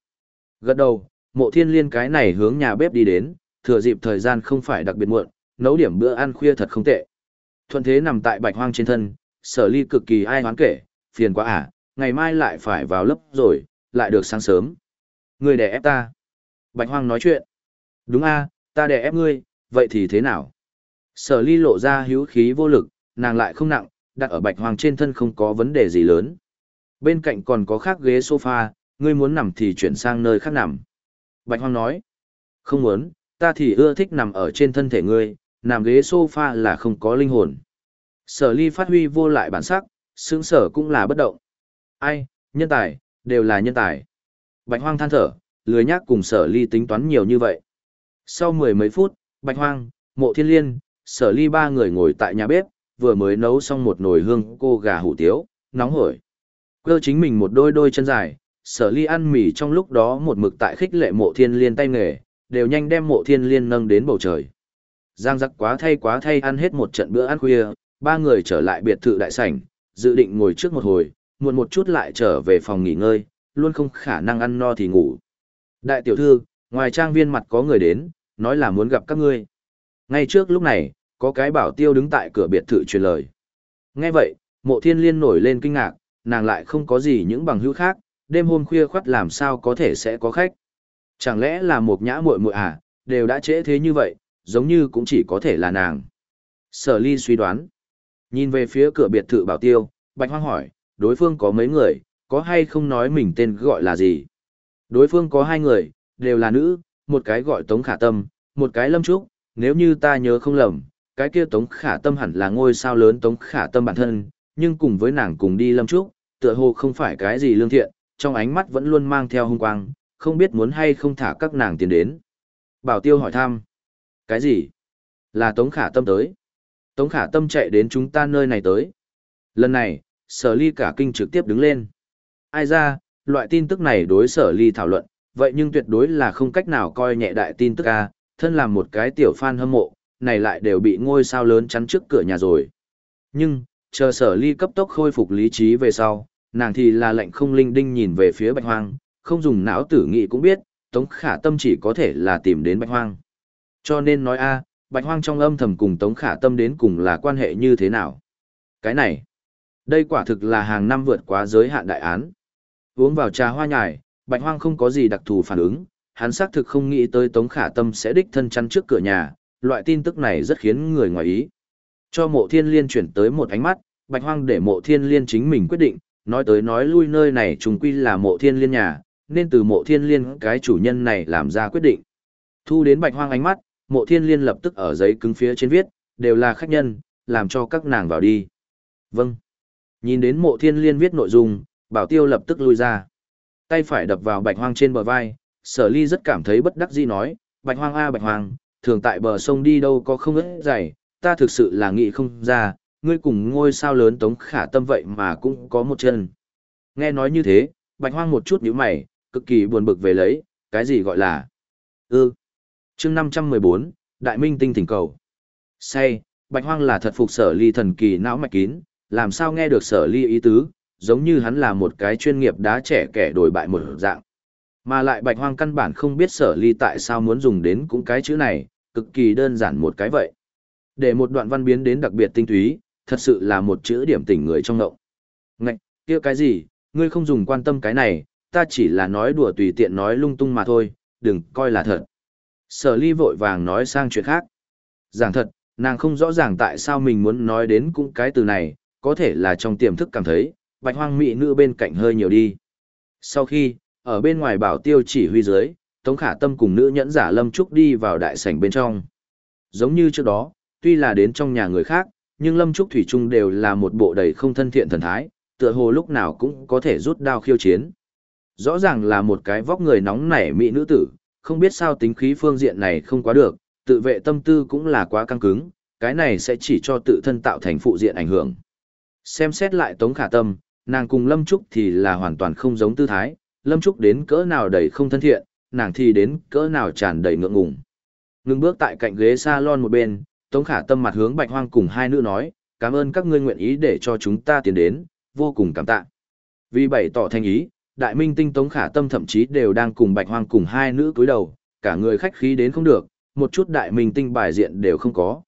Gật đầu, mộ thiên liên cái này hướng nhà bếp đi đến, thừa dịp thời gian không phải đặc biệt muộn, nấu điểm bữa ăn khuya thật không tệ. Thuận thế nằm tại bạch hoang trên thân, sở ly cực kỳ ai hoán kể, phiền quá à, ngày mai lại phải vào lớp rồi, lại được sáng sớm. Người đè ép ta. Bạch hoang nói chuyện. Đúng a, ta đè ép ngươi, vậy thì thế nào? Sở ly lộ ra hữu khí vô lực, nàng lại không nặng, đặt ở bạch hoang trên thân không có vấn đề gì lớn. Bên cạnh còn có khác ghế sofa, ngươi muốn nằm thì chuyển sang nơi khác nằm. Bạch hoang nói, không muốn, ta thì ưa thích nằm ở trên thân thể ngươi, nằm ghế sofa là không có linh hồn. Sở ly phát huy vô lại bản sắc, sướng sở cũng là bất động. Ai, nhân tài, đều là nhân tài. Bạch hoang than thở, lười nhác cùng sở ly tính toán nhiều như vậy. Sau mười mấy phút, Bạch hoang, mộ thiên liên, sở ly ba người ngồi tại nhà bếp, vừa mới nấu xong một nồi hương cô gà hủ tiếu, nóng hổi. Cơ chính mình một đôi đôi chân dài, sở ly ăn mì trong lúc đó một mực tại khích lệ mộ thiên liên tay nghề, đều nhanh đem mộ thiên liên nâng đến bầu trời. Giang giặc quá thay quá thay ăn hết một trận bữa ăn khuya, ba người trở lại biệt thự đại sảnh, dự định ngồi trước một hồi, muộn một chút lại trở về phòng nghỉ ngơi, luôn không khả năng ăn no thì ngủ. Đại tiểu thư, ngoài trang viên mặt có người đến, nói là muốn gặp các ngươi. Ngay trước lúc này, có cái bảo tiêu đứng tại cửa biệt thự truyền lời. Nghe vậy, mộ thiên liên nổi lên kinh ngạc, nàng lại không có gì những bằng hữu khác, đêm hôm khuya khoắt làm sao có thể sẽ có khách. Chẳng lẽ là một nhã muội muội à, đều đã trễ thế như vậy, giống như cũng chỉ có thể là nàng. Sở ly suy đoán. Nhìn về phía cửa biệt thự bảo tiêu, Bạch Hoang hỏi, đối phương có mấy người, có hay không nói mình tên gọi là gì? Đối phương có hai người, đều là nữ, một cái gọi Tống Khả Tâm, một cái Lâm Trúc, nếu như ta nhớ không lầm, cái kia Tống Khả Tâm hẳn là ngôi sao lớn Tống Khả Tâm bản thân, nhưng cùng với nàng cùng đi Lâm Trúc, tựa hồ không phải cái gì lương thiện, trong ánh mắt vẫn luôn mang theo hung quang, không biết muốn hay không thả các nàng tiền đến. Bảo Tiêu hỏi thăm. Cái gì? Là Tống Khả Tâm tới. Tống Khả Tâm chạy đến chúng ta nơi này tới. Lần này, sở ly cả kinh trực tiếp đứng lên. Ai ra, loại tin tức này đối sở ly thảo luận, vậy nhưng tuyệt đối là không cách nào coi nhẹ đại tin tức a thân làm một cái tiểu fan hâm mộ, này lại đều bị ngôi sao lớn chắn trước cửa nhà rồi. Nhưng, chờ sở ly cấp tốc khôi phục lý trí về sau, nàng thì là lệnh không linh đinh nhìn về phía bạch hoang, không dùng não tử nghị cũng biết, Tống Khả Tâm chỉ có thể là tìm đến bạch hoang. Cho nên nói a, bạch hoang trong âm thầm cùng Tống Khả Tâm đến cùng là quan hệ như thế nào. Cái này, đây quả thực là hàng năm vượt quá giới hạn đại án. Uống vào trà hoa nhài, bạch hoang không có gì đặc thù phản ứng, hắn xác thực không nghĩ tới Tống Khả Tâm sẽ đích thân chắn trước cửa nhà, loại tin tức này rất khiến người ngoài ý. Cho mộ thiên liên chuyển tới một ánh mắt, bạch hoang để mộ thiên liên chính mình quyết định, nói tới nói lui nơi này trùng quy là mộ thiên liên nhà, nên từ mộ thiên liên cái chủ nhân này làm ra quyết định. Thu đến bạch hoang ánh mắt, mộ thiên liên lập tức ở giấy cứng phía trên viết, đều là khách nhân, làm cho các nàng vào đi. Vâng. Nhìn đến mộ thiên liên viết nội dung, bảo tiêu lập tức lui ra. Tay phải đập vào bạch hoang trên bờ vai, sở ly rất cảm thấy bất đắc dĩ nói, bạch hoang a bạch hoang, thường tại bờ sông đi đâu có không ớt dày, ta thực sự là nghĩ không ra, ngươi cùng ngôi sao lớn tống khả tâm vậy mà cũng có một chân. Nghe nói như thế, bạch hoang một chút nhíu mày, cực kỳ buồn bực về lấy, cái gì gọi là ư. Ừ. Chương 514, Đại Minh tinh thỉnh cầu. Say, bạch hoang là thật phục sở ly thần kỳ não mạch kín, làm sao nghe được sở ly ý tứ, giống như hắn là một cái chuyên nghiệp đá trẻ kẻ đổi bại một dạng. Mà lại bạch hoang căn bản không biết sở ly tại sao muốn dùng đến cũng cái chữ này, cực kỳ đơn giản một cái vậy. Để một đoạn văn biến đến đặc biệt tinh túy, thật sự là một chữ điểm tỉnh người trong ngộng. Ngạch, kia cái gì, ngươi không dùng quan tâm cái này, ta chỉ là nói đùa tùy tiện nói lung tung mà thôi, đừng coi là thật. Sở ly vội vàng nói sang chuyện khác. Giảng thật, nàng không rõ ràng tại sao mình muốn nói đến cũng cái từ này, có thể là trong tiềm thức cảm thấy, bạch hoang mỹ nữ bên cạnh hơi nhiều đi. Sau khi, ở bên ngoài bảo tiêu chỉ huy dưới, Tống Khả Tâm cùng nữ nhẫn giả Lâm Trúc đi vào đại sảnh bên trong. Giống như trước đó, tuy là đến trong nhà người khác, nhưng Lâm Trúc Thủy Trung đều là một bộ đầy không thân thiện thần thái, tựa hồ lúc nào cũng có thể rút đao khiêu chiến. Rõ ràng là một cái vóc người nóng nảy mỹ nữ tử, không biết sao tính khí phương diện này không quá được, tự vệ tâm tư cũng là quá căng cứng, cái này sẽ chỉ cho tự thân tạo thành phụ diện ảnh hưởng. Xem xét lại Tống Khả Tâm, nàng cùng Lâm Trúc thì là hoàn toàn không giống tư thái, Lâm Trúc đến cỡ nào đầy không thân thiện, nàng thì đến cỡ nào tràn đầy ngượng ngùng. Ngưng bước tại cạnh ghế salon một bên, Tống Khả Tâm mặt hướng Bạch Hoang cùng hai nữ nói, cảm ơn các ngươi nguyện ý để cho chúng ta tiến đến, vô cùng cảm tạ. Vì bày tỏ thành ý, Đại Minh Tinh Tống Khả Tâm thậm chí đều đang cùng Bạch Hoang cùng hai nữ cúi đầu, cả người khách khí đến không được, một chút Đại Minh Tinh bài diện đều không có.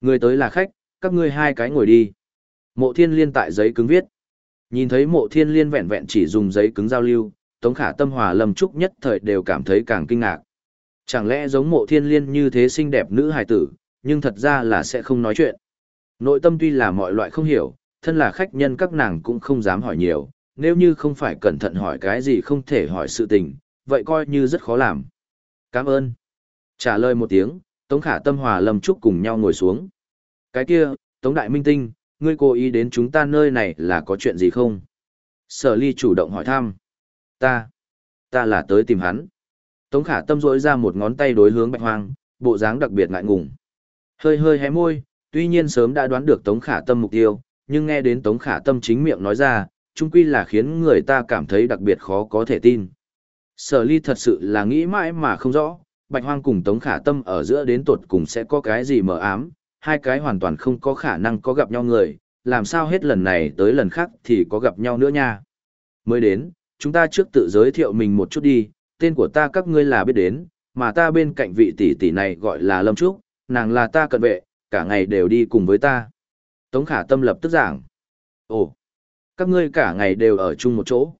Người tới là khách, các ngươi hai cái ngồi đi. Mộ Thiên Liên tại giấy cứng viết. Nhìn thấy Mộ Thiên Liên vẹn vẹn chỉ dùng giấy cứng giao lưu, Tống Khả Tâm hòa Lâm Trúc nhất thời đều cảm thấy càng kinh ngạc. Chẳng lẽ giống Mộ Thiên Liên như thế xinh đẹp nữ hài tử, nhưng thật ra là sẽ không nói chuyện. Nội tâm tuy là mọi loại không hiểu, thân là khách nhân các nàng cũng không dám hỏi nhiều, nếu như không phải cẩn thận hỏi cái gì không thể hỏi sự tình, vậy coi như rất khó làm. Cảm ơn. Trả lời một tiếng, Tống Khả Tâm hòa Lâm Trúc cùng nhau ngồi xuống. Cái kia, Tống Đại Minh Tinh, ngươi cố ý đến chúng ta nơi này là có chuyện gì không? Sở ly chủ động hỏi thăm. Ta, ta là tới tìm hắn. Tống Khả Tâm rỗi ra một ngón tay đối hướng Bạch Hoang, bộ dáng đặc biệt ngại ngùng. Hơi hơi hé môi, tuy nhiên sớm đã đoán được Tống Khả Tâm mục tiêu, nhưng nghe đến Tống Khả Tâm chính miệng nói ra, chung quy là khiến người ta cảm thấy đặc biệt khó có thể tin. Sở ly thật sự là nghĩ mãi mà không rõ, Bạch Hoang cùng Tống Khả Tâm ở giữa đến tuột cùng sẽ có cái gì mờ ám, hai cái hoàn toàn không có khả năng có gặp nhau người, làm sao hết lần này tới lần khác thì có gặp nhau nữa nha. Mới đến, chúng ta trước tự giới thiệu mình một chút đi, tên của ta các ngươi là biết đến, mà ta bên cạnh vị tỷ tỷ này gọi là Lâm Trúc, nàng là ta cận vệ, cả ngày đều đi cùng với ta. Tống Khả Tâm lập tức giảng. Ồ, các ngươi cả ngày đều ở chung một chỗ.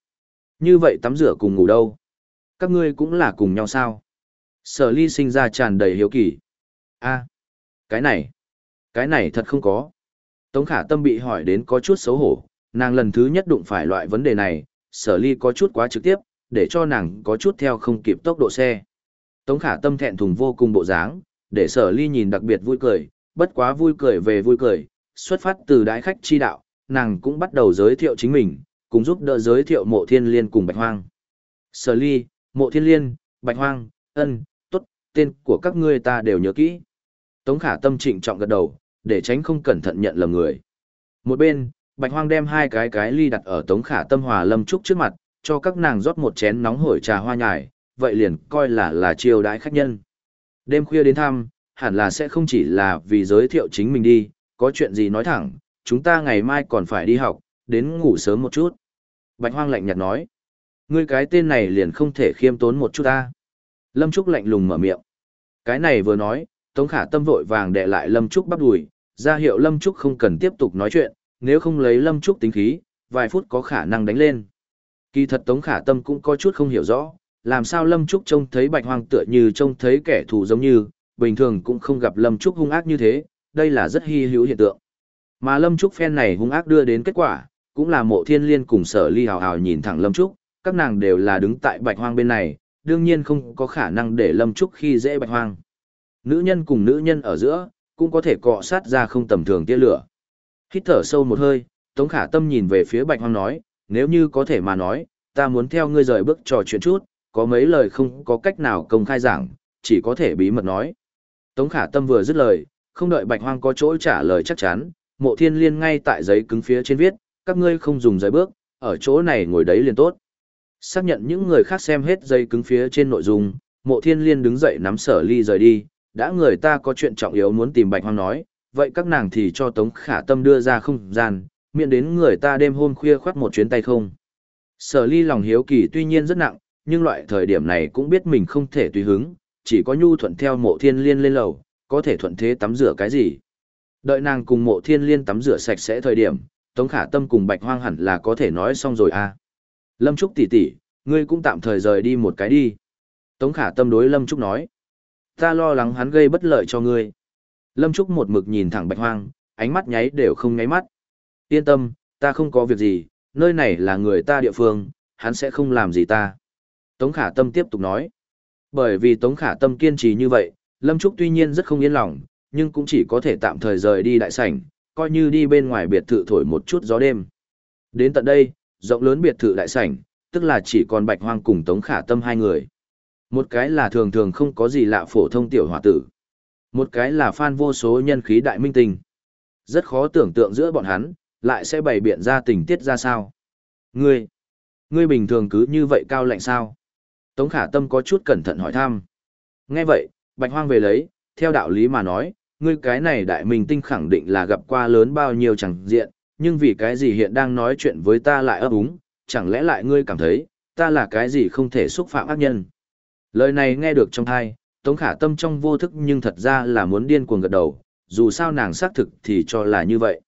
Như vậy tắm rửa cùng ngủ đâu? Các ngươi cũng là cùng nhau sao? Sở ly sinh ra tràn đầy hiếu kỳ. a cái này, cái này thật không có. Tống khả tâm bị hỏi đến có chút xấu hổ, nàng lần thứ nhất đụng phải loại vấn đề này, sở ly có chút quá trực tiếp, để cho nàng có chút theo không kịp tốc độ xe. Tống khả tâm thẹn thùng vô cùng bộ dáng, để sở ly nhìn đặc biệt vui cười, bất quá vui cười về vui cười, xuất phát từ đái khách chi đạo, nàng cũng bắt đầu giới thiệu chính mình, cùng giúp đỡ giới thiệu mộ thiên liên cùng bạch hoang. Sở ly, mộ thiên liên, bạch hoang, ân, tốt, tên của các ngươi ta đều nhớ kỹ. Tống khả tâm trịnh trọng gật đầu, để tránh không cẩn thận nhận lầm người. Một bên, bạch hoang đem hai cái cái ly đặt ở tống khả tâm hòa lâm trúc trước mặt, cho các nàng rót một chén nóng hổi trà hoa nhài, vậy liền coi là là chiêu đãi khách nhân. Đêm khuya đến thăm, hẳn là sẽ không chỉ là vì giới thiệu chính mình đi, có chuyện gì nói thẳng, chúng ta ngày mai còn phải đi học, đến ngủ sớm một chút. Bạch Hoang lạnh nhạt nói, ngươi cái tên này liền không thể khiêm tốn một chút ta. Lâm Trúc lạnh lùng mở miệng. Cái này vừa nói, Tống Khả Tâm vội vàng đè lại Lâm Trúc bắp đùi, ra hiệu Lâm Trúc không cần tiếp tục nói chuyện, nếu không lấy Lâm Trúc tính khí, vài phút có khả năng đánh lên. Kỳ thật Tống Khả Tâm cũng có chút không hiểu rõ, làm sao Lâm Trúc trông thấy Bạch Hoang tựa như trông thấy kẻ thù giống như, bình thường cũng không gặp Lâm Trúc hung ác như thế, đây là rất hy hữu hiện tượng. Mà Lâm Trúc phen này hung ác đưa đến kết quả, cũng là mộ thiên liên cùng sở ly hào hào nhìn thẳng Lâm Trúc, các nàng đều là đứng tại bạch hoang bên này, đương nhiên không có khả năng để Lâm Trúc khi dễ bạch hoang. Nữ nhân cùng nữ nhân ở giữa, cũng có thể cọ sát ra không tầm thường tia lửa. Hít thở sâu một hơi, Tống Khả Tâm nhìn về phía bạch hoang nói, nếu như có thể mà nói, ta muốn theo ngươi rời bước trò chuyện chút, có mấy lời không có cách nào công khai giảng, chỉ có thể bí mật nói. Tống Khả Tâm vừa dứt lời, không đợi Bạch Hoang có chỗ trả lời chắc chắn, Mộ Thiên Liên ngay tại giấy cứng phía trên viết, các ngươi không dùng giấy bước, ở chỗ này ngồi đấy liền tốt. Xác nhận những người khác xem hết giấy cứng phía trên nội dung, Mộ Thiên Liên đứng dậy nắm Sở Ly rời đi, đã người ta có chuyện trọng yếu muốn tìm Bạch Hoang nói, vậy các nàng thì cho Tống Khả Tâm đưa ra không gian, miễn đến người ta đêm hôm khuya khoát một chuyến tay không. Sở Ly lòng hiếu kỳ tuy nhiên rất nặng, nhưng loại thời điểm này cũng biết mình không thể tùy hứng, chỉ có nhu thuận theo Mộ Thiên Liên lên lầu, có thể thuận thế tắm rửa cái gì. Đợi nàng cùng mộ thiên liên tắm rửa sạch sẽ thời điểm, Tống Khả Tâm cùng Bạch Hoang hẳn là có thể nói xong rồi à. Lâm Trúc tỷ tỷ, ngươi cũng tạm thời rời đi một cái đi. Tống Khả Tâm đối Lâm Trúc nói. Ta lo lắng hắn gây bất lợi cho ngươi. Lâm Trúc một mực nhìn thẳng Bạch Hoang, ánh mắt nháy đều không nháy mắt. Yên tâm, ta không có việc gì, nơi này là người ta địa phương, hắn sẽ không làm gì ta. Tống Khả Tâm tiếp tục nói. Bởi vì Tống Khả Tâm kiên trì như vậy, Lâm Trúc tuy nhiên rất không yên lòng, nhưng cũng chỉ có thể tạm thời rời đi đại sảnh, coi như đi bên ngoài biệt thự thổi một chút gió đêm. Đến tận đây, rộng lớn biệt thự đại sảnh, tức là chỉ còn Bạch Hoang cùng Tống Khả Tâm hai người. Một cái là thường thường không có gì lạ phổ thông tiểu hòa tử. Một cái là fan vô số nhân khí đại minh tinh. Rất khó tưởng tượng giữa bọn hắn, lại sẽ bày biện ra tình tiết ra sao. Ngươi, ngươi bình thường cứ như vậy cao lạnh sao? Tống Khả Tâm có chút cẩn thận hỏi thăm. Nghe vậy, Bạch Hoang về lấy, theo đạo lý mà nói, ngươi cái này đại minh tinh khẳng định là gặp qua lớn bao nhiêu chẳng diện, nhưng vì cái gì hiện đang nói chuyện với ta lại ấp úng, chẳng lẽ lại ngươi cảm thấy, ta là cái gì không thể xúc phạm ác nhân. Lời này nghe được trong thai, Tống Khả Tâm trong vô thức nhưng thật ra là muốn điên cuồng gật đầu, dù sao nàng xác thực thì cho là như vậy.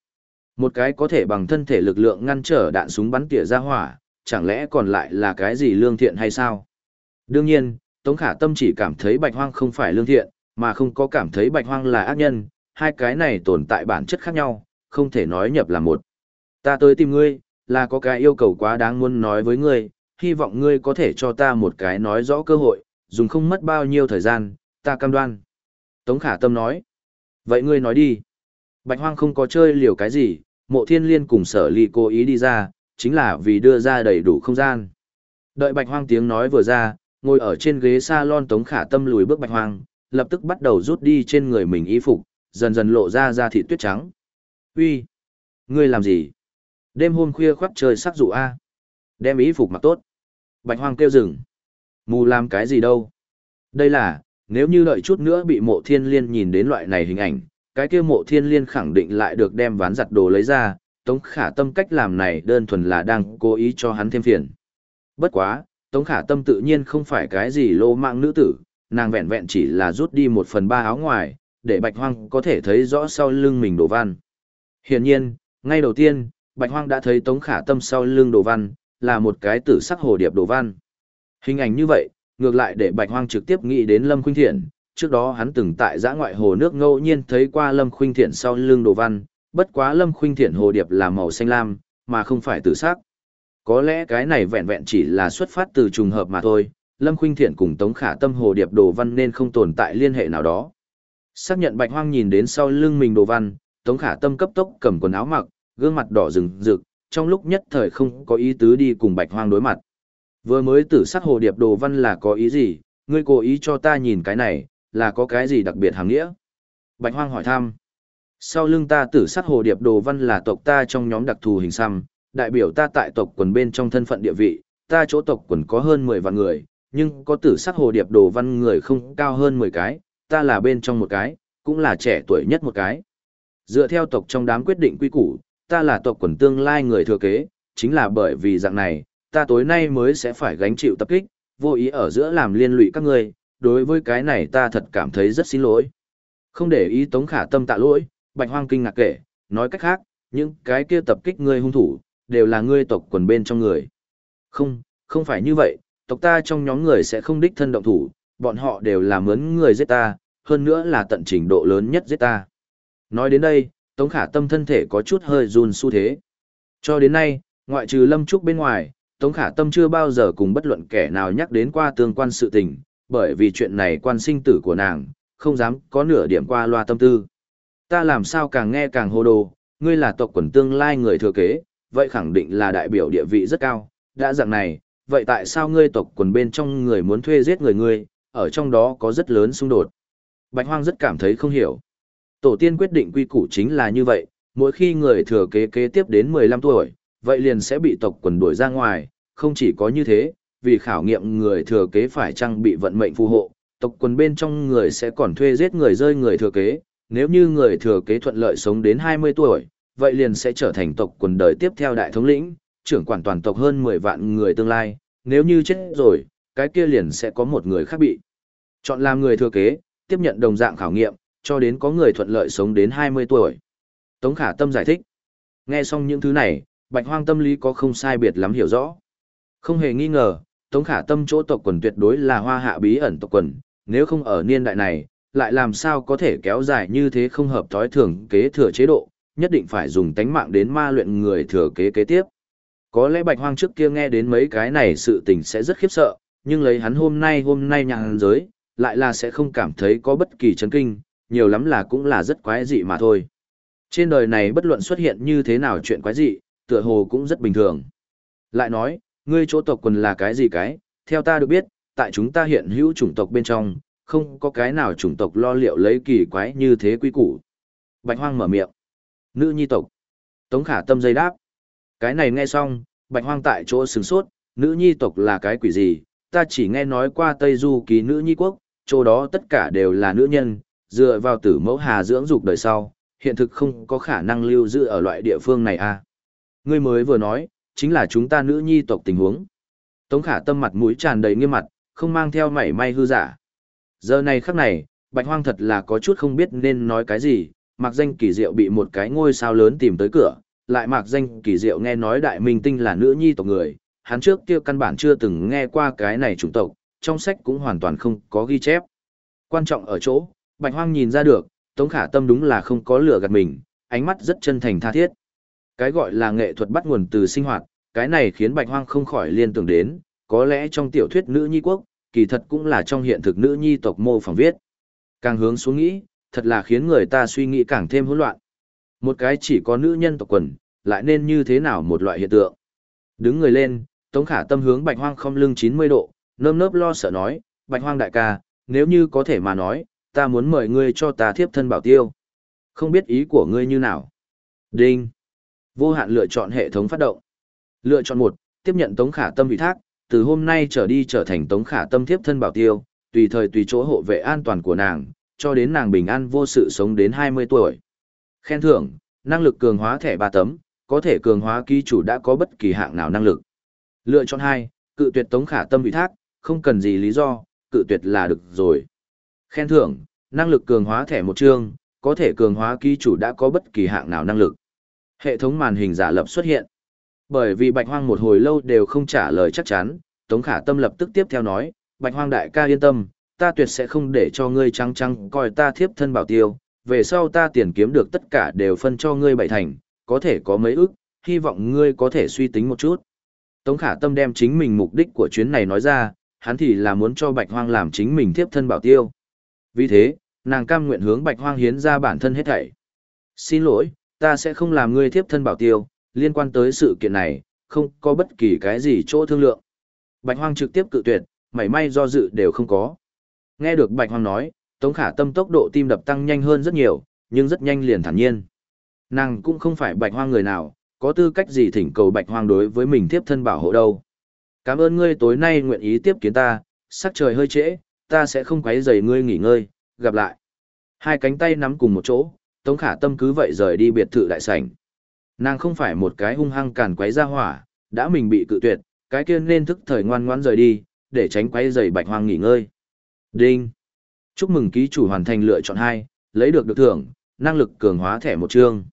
Một cái có thể bằng thân thể lực lượng ngăn trở đạn súng bắn tỉa ra hỏa, chẳng lẽ còn lại là cái gì lương thiện hay sao? Đương nhiên, Tống Khả Tâm chỉ cảm thấy Bạch Hoang không phải lương thiện, mà không có cảm thấy Bạch Hoang là ác nhân, hai cái này tồn tại bản chất khác nhau, không thể nói nhập là một. Ta tới tìm ngươi, là có cái yêu cầu quá đáng muốn nói với ngươi, hy vọng ngươi có thể cho ta một cái nói rõ cơ hội, dùng không mất bao nhiêu thời gian, ta cam đoan. Tống Khả Tâm nói. Vậy ngươi nói đi. Bạch Hoang không có chơi liều cái gì, mộ thiên liên cùng sở ly cố ý đi ra, chính là vì đưa ra đầy đủ không gian. Đợi Bạch Hoang tiếng nói vừa ra, ngồi ở trên ghế salon Tống Khả Tâm lùi bước Bạch Hoang, lập tức bắt đầu rút đi trên người mình y phục, dần dần lộ ra da thịt tuyết trắng. Uy, ngươi làm gì? Đêm hôm khuya khoác trời sắc dụ a. Đem y phục mặc tốt. Bạch Hoang kêu dừng. Mù làm cái gì đâu? Đây là, nếu như đợi chút nữa bị mộ thiên liên nhìn đến loại này hình ảnh, cái kia mộ thiên liên khẳng định lại được đem ván giặt đồ lấy ra, Tống Khả Tâm cách làm này đơn thuần là đang cố ý cho hắn thêm phiền. Bất quá, Tống Khả Tâm tự nhiên không phải cái gì lô mạng nữ tử, nàng vẹn vẹn chỉ là rút đi một phần ba áo ngoài, để Bạch Hoang có thể thấy rõ sau lưng mình đồ văn. Hiển nhiên, ngay đầu tiên, Bạch Hoang đã thấy Tống Khả Tâm sau lưng đồ văn, là một cái tử sắc hồ điệp đồ văn. Hình ảnh như vậy, ngược lại để Bạch Hoang trực tiếp nghĩ đến Lâm Khuynh Thiện, trước đó hắn từng tại giã ngoại hồ nước ngẫu nhiên thấy qua Lâm Khuynh Thiện sau lưng đồ văn, bất quá Lâm Khuynh Thiện hồ điệp là màu xanh lam, mà không phải tử sắc. Có lẽ cái này vẹn vẹn chỉ là xuất phát từ trùng hợp mà thôi, Lâm Khuynh Thiện cùng Tống Khả Tâm hồ điệp đồ văn nên không tồn tại liên hệ nào đó. Xác nhận Bạch Hoang nhìn đến sau lưng mình đồ văn, Tống Khả Tâm cấp tốc cầm quần áo mặc, gương mặt đỏ rừng rực, trong lúc nhất thời không có ý tứ đi cùng Bạch Hoang đối mặt. Vừa mới tử sát hồ điệp đồ văn là có ý gì, ngươi cố ý cho ta nhìn cái này, là có cái gì đặc biệt hàng nghĩa? Bạch Hoang hỏi thăm. Sau lưng ta tử sát hồ điệp đồ văn là tộc ta trong nhóm đặc thù hình xăm, đại biểu ta tại tộc quần bên trong thân phận địa vị, ta chỗ tộc quần có hơn 10 vạn người, nhưng có tử sắc hồ điệp đồ văn người không cao hơn 10 cái, ta là bên trong một cái, cũng là trẻ tuổi nhất một cái. Dựa theo tộc trong đám quyết định quy củ, ta là tộc quần tương lai người thừa kế, chính là bởi vì dạng này, ta tối nay mới sẽ phải gánh chịu tập kích, vô ý ở giữa làm liên lụy các ngươi, đối với cái này ta thật cảm thấy rất xin lỗi. Không để ý Tống Khả Tâm tạ lỗi, Bạch Hoang kinh ngạc kể, nói cách khác, những cái kia tập kích ngươi hung thủ, đều là ngươi tộc quần bên trong người. Không, không phải như vậy, tộc ta trong nhóm người sẽ không đích thân động thủ, bọn họ đều là mướn người giết ta, hơn nữa là tận trình độ lớn nhất giết ta. Nói đến đây, Tống Khả Tâm thân thể có chút hơi run xu thế. Cho đến nay, ngoại trừ Lâm Trúc bên ngoài, Tống Khả Tâm chưa bao giờ cùng bất luận kẻ nào nhắc đến qua tương quan sự tình, bởi vì chuyện này quan sinh tử của nàng, không dám có nửa điểm qua loa tâm tư. Ta làm sao càng nghe càng hồ đồ, ngươi là tộc quần tương lai người thừa kế, vậy khẳng định là đại biểu địa vị rất cao, đã dạng này, vậy tại sao ngươi tộc quần bên trong người muốn thuê giết người ngươi, ở trong đó có rất lớn xung đột. Bạch Hoang rất cảm thấy không hiểu. Tổ tiên quyết định quy củ chính là như vậy, mỗi khi người thừa kế kế tiếp đến 15 tuổi, vậy liền sẽ bị tộc quần đuổi ra ngoài, không chỉ có như thế, vì khảo nghiệm người thừa kế phải chăng bị vận mệnh phù hộ, tộc quần bên trong người sẽ còn thuê giết người rơi người thừa kế, nếu như người thừa kế thuận lợi sống đến 20 tuổi, vậy liền sẽ trở thành tộc quần đời tiếp theo đại thống lĩnh, trưởng quản toàn tộc hơn 10 vạn người tương lai, nếu như chết rồi, cái kia liền sẽ có một người khác bị. Chọn làm người thừa kế, tiếp nhận đồng dạng khảo nghiệm, cho đến có người thuận lợi sống đến 20 tuổi. Tống khả tâm giải thích. Nghe xong những thứ này, bạch hoang tâm lý có không sai biệt lắm hiểu rõ. Không hề nghi ngờ, Tống khả tâm chỗ tộc quần tuyệt đối là hoa hạ bí ẩn tộc quần, nếu không ở niên đại này, lại làm sao có thể kéo dài như thế không hợp thói thường kế thừa chế độ, nhất định phải dùng tánh mạng đến ma luyện người thừa kế kế tiếp. Có lẽ bạch hoang trước kia nghe đến mấy cái này sự tình sẽ rất khiếp sợ, nhưng lấy hắn hôm nay hôm nay nhàng giới, lại là sẽ không cảm thấy có bất kỳ chấn kinh, nhiều lắm là cũng là rất quái dị mà thôi. Trên đời này bất luận xuất hiện như thế nào chuyện quái dị, tựa hồ cũng rất bình thường. Lại nói, ngươi chỗ tộc quần là cái gì cái, theo ta được biết, tại chúng ta hiện hữu chủng tộc bên trong, không có cái nào chủng tộc lo liệu lấy kỳ quái như thế quý củ. Bạch hoang mở miệng. Nữ nhi tộc. Tống khả tâm dây đáp. Cái này nghe xong, bạch hoang tại chỗ sừng sốt, nữ nhi tộc là cái quỷ gì, ta chỉ nghe nói qua Tây Du ký nữ nhi quốc, chỗ đó tất cả đều là nữ nhân, dựa vào tử mẫu hà dưỡng dục đời sau, hiện thực không có khả năng lưu giữ ở loại địa phương này à. Ngươi mới vừa nói, chính là chúng ta nữ nhi tộc tình huống. Tống khả tâm mặt mũi tràn đầy nghiêm mặt, không mang theo mảy may hư giả. Giờ này khắc này, bạch hoang thật là có chút không biết nên nói cái gì, Mạc danh kỳ diệu bị một cái ngôi sao lớn tìm tới cửa, lại Mạc danh kỳ diệu nghe nói đại minh tinh là nữ nhi tộc người, hắn trước kia căn bản chưa từng nghe qua cái này chủng tộc, trong sách cũng hoàn toàn không có ghi chép. Quan trọng ở chỗ, bạch hoang nhìn ra được, tống khả tâm đúng là không có lừa gạt mình, ánh mắt rất chân thành tha thiết. Cái gọi là nghệ thuật bắt nguồn từ sinh hoạt, cái này khiến bạch hoang không khỏi liên tưởng đến, có lẽ trong tiểu thuyết nữ nhi quốc, kỳ thật cũng là trong hiện thực nữ nhi tộc mô phỏng viết. Càng hướng xuống nghĩ, thật là khiến người ta suy nghĩ càng thêm hỗn loạn. Một cái chỉ có nữ nhân tộc quần, lại nên như thế nào một loại hiện tượng. Đứng người lên, Tống Khả Tâm hướng Bạch Hoang không lưng 90 độ, nơm nớp lo sợ nói, Bạch Hoang đại ca, nếu như có thể mà nói, ta muốn mời ngươi cho ta thiếp thân bảo tiêu. Không biết ý của ngươi như nào. Đinh. Vô hạn lựa chọn hệ thống phát động. Lựa chọn một, tiếp nhận Tống Khả Tâm ủy thác, từ hôm nay trở đi trở thành Tống Khả Tâm thiếp thân bảo tiêu, tùy thời tùy chỗ hộ vệ an toàn của nàng, cho đến nàng bình an vô sự sống đến 20 tuổi. Khen thưởng, năng lực cường hóa thẻ 3 tấm, có thể cường hóa ký chủ đã có bất kỳ hạng nào năng lực. Lựa chọn 2, cự tuyệt Tống Khả Tâm ủy thác, không cần gì lý do, cự tuyệt là được rồi. Khen thưởng, năng lực cường hóa thẻ một chương, có thể cường hóa ký chủ đã có bất kỳ hạng nào năng lực. Hệ thống màn hình giả lập xuất hiện. Bởi vì Bạch Hoang một hồi lâu đều không trả lời chắc chắn, Tống Khả Tâm lập tức tiếp theo nói, Bạch Hoang đại ca yên tâm, ta tuyệt sẽ không để cho ngươi trăng trăng coi ta thiếp thân bảo tiêu, về sau ta tiền kiếm được tất cả đều phân cho ngươi bảy thành, có thể có mấy ức, hy vọng ngươi có thể suy tính một chút. Tống Khả Tâm đem chính mình mục đích của chuyến này nói ra, hắn thì là muốn cho Bạch Hoang làm chính mình thiếp thân bảo tiêu. Vì thế, nàng cam nguyện hướng Bạch Hoang hiến ra bản thân hết thảy. Xin lỗi, ta sẽ không làm ngươi thiếp thân bảo tiêu, liên quan tới sự kiện này, không có bất kỳ cái gì chỗ thương lượng. Bạch Hoang trực tiếp cự tuyệt, mảy may do dự đều không có. Nghe được Bạch Hoang nói, Tống Khả Tâm tốc độ tim đập tăng nhanh hơn rất nhiều, nhưng rất nhanh liền thản nhiên. Nàng cũng không phải Bạch Hoang người nào, có tư cách gì thỉnh cầu Bạch Hoang đối với mình tiếp thân bảo hộ đâu. Cảm ơn ngươi tối nay nguyện ý tiếp kiến ta, sắc trời hơi trễ, ta sẽ không quấy rầy ngươi nghỉ ngơi, gặp lại. Hai cánh tay nắm cùng một chỗ, Tống Khả Tâm cứ vậy rời đi biệt thự đại sảnh. Nàng không phải một cái hung hăng càn quấy ra hỏa, đã mình bị cự tuyệt, cái kia nên thức thời ngoan ngoãn rời đi, để tránh quấy rầy Bạch Hoang nghỉ ngơi. Đinh. Chúc mừng ký chủ hoàn thành lựa chọn hai, lấy được được thưởng, năng lực cường hóa thẻ một chương.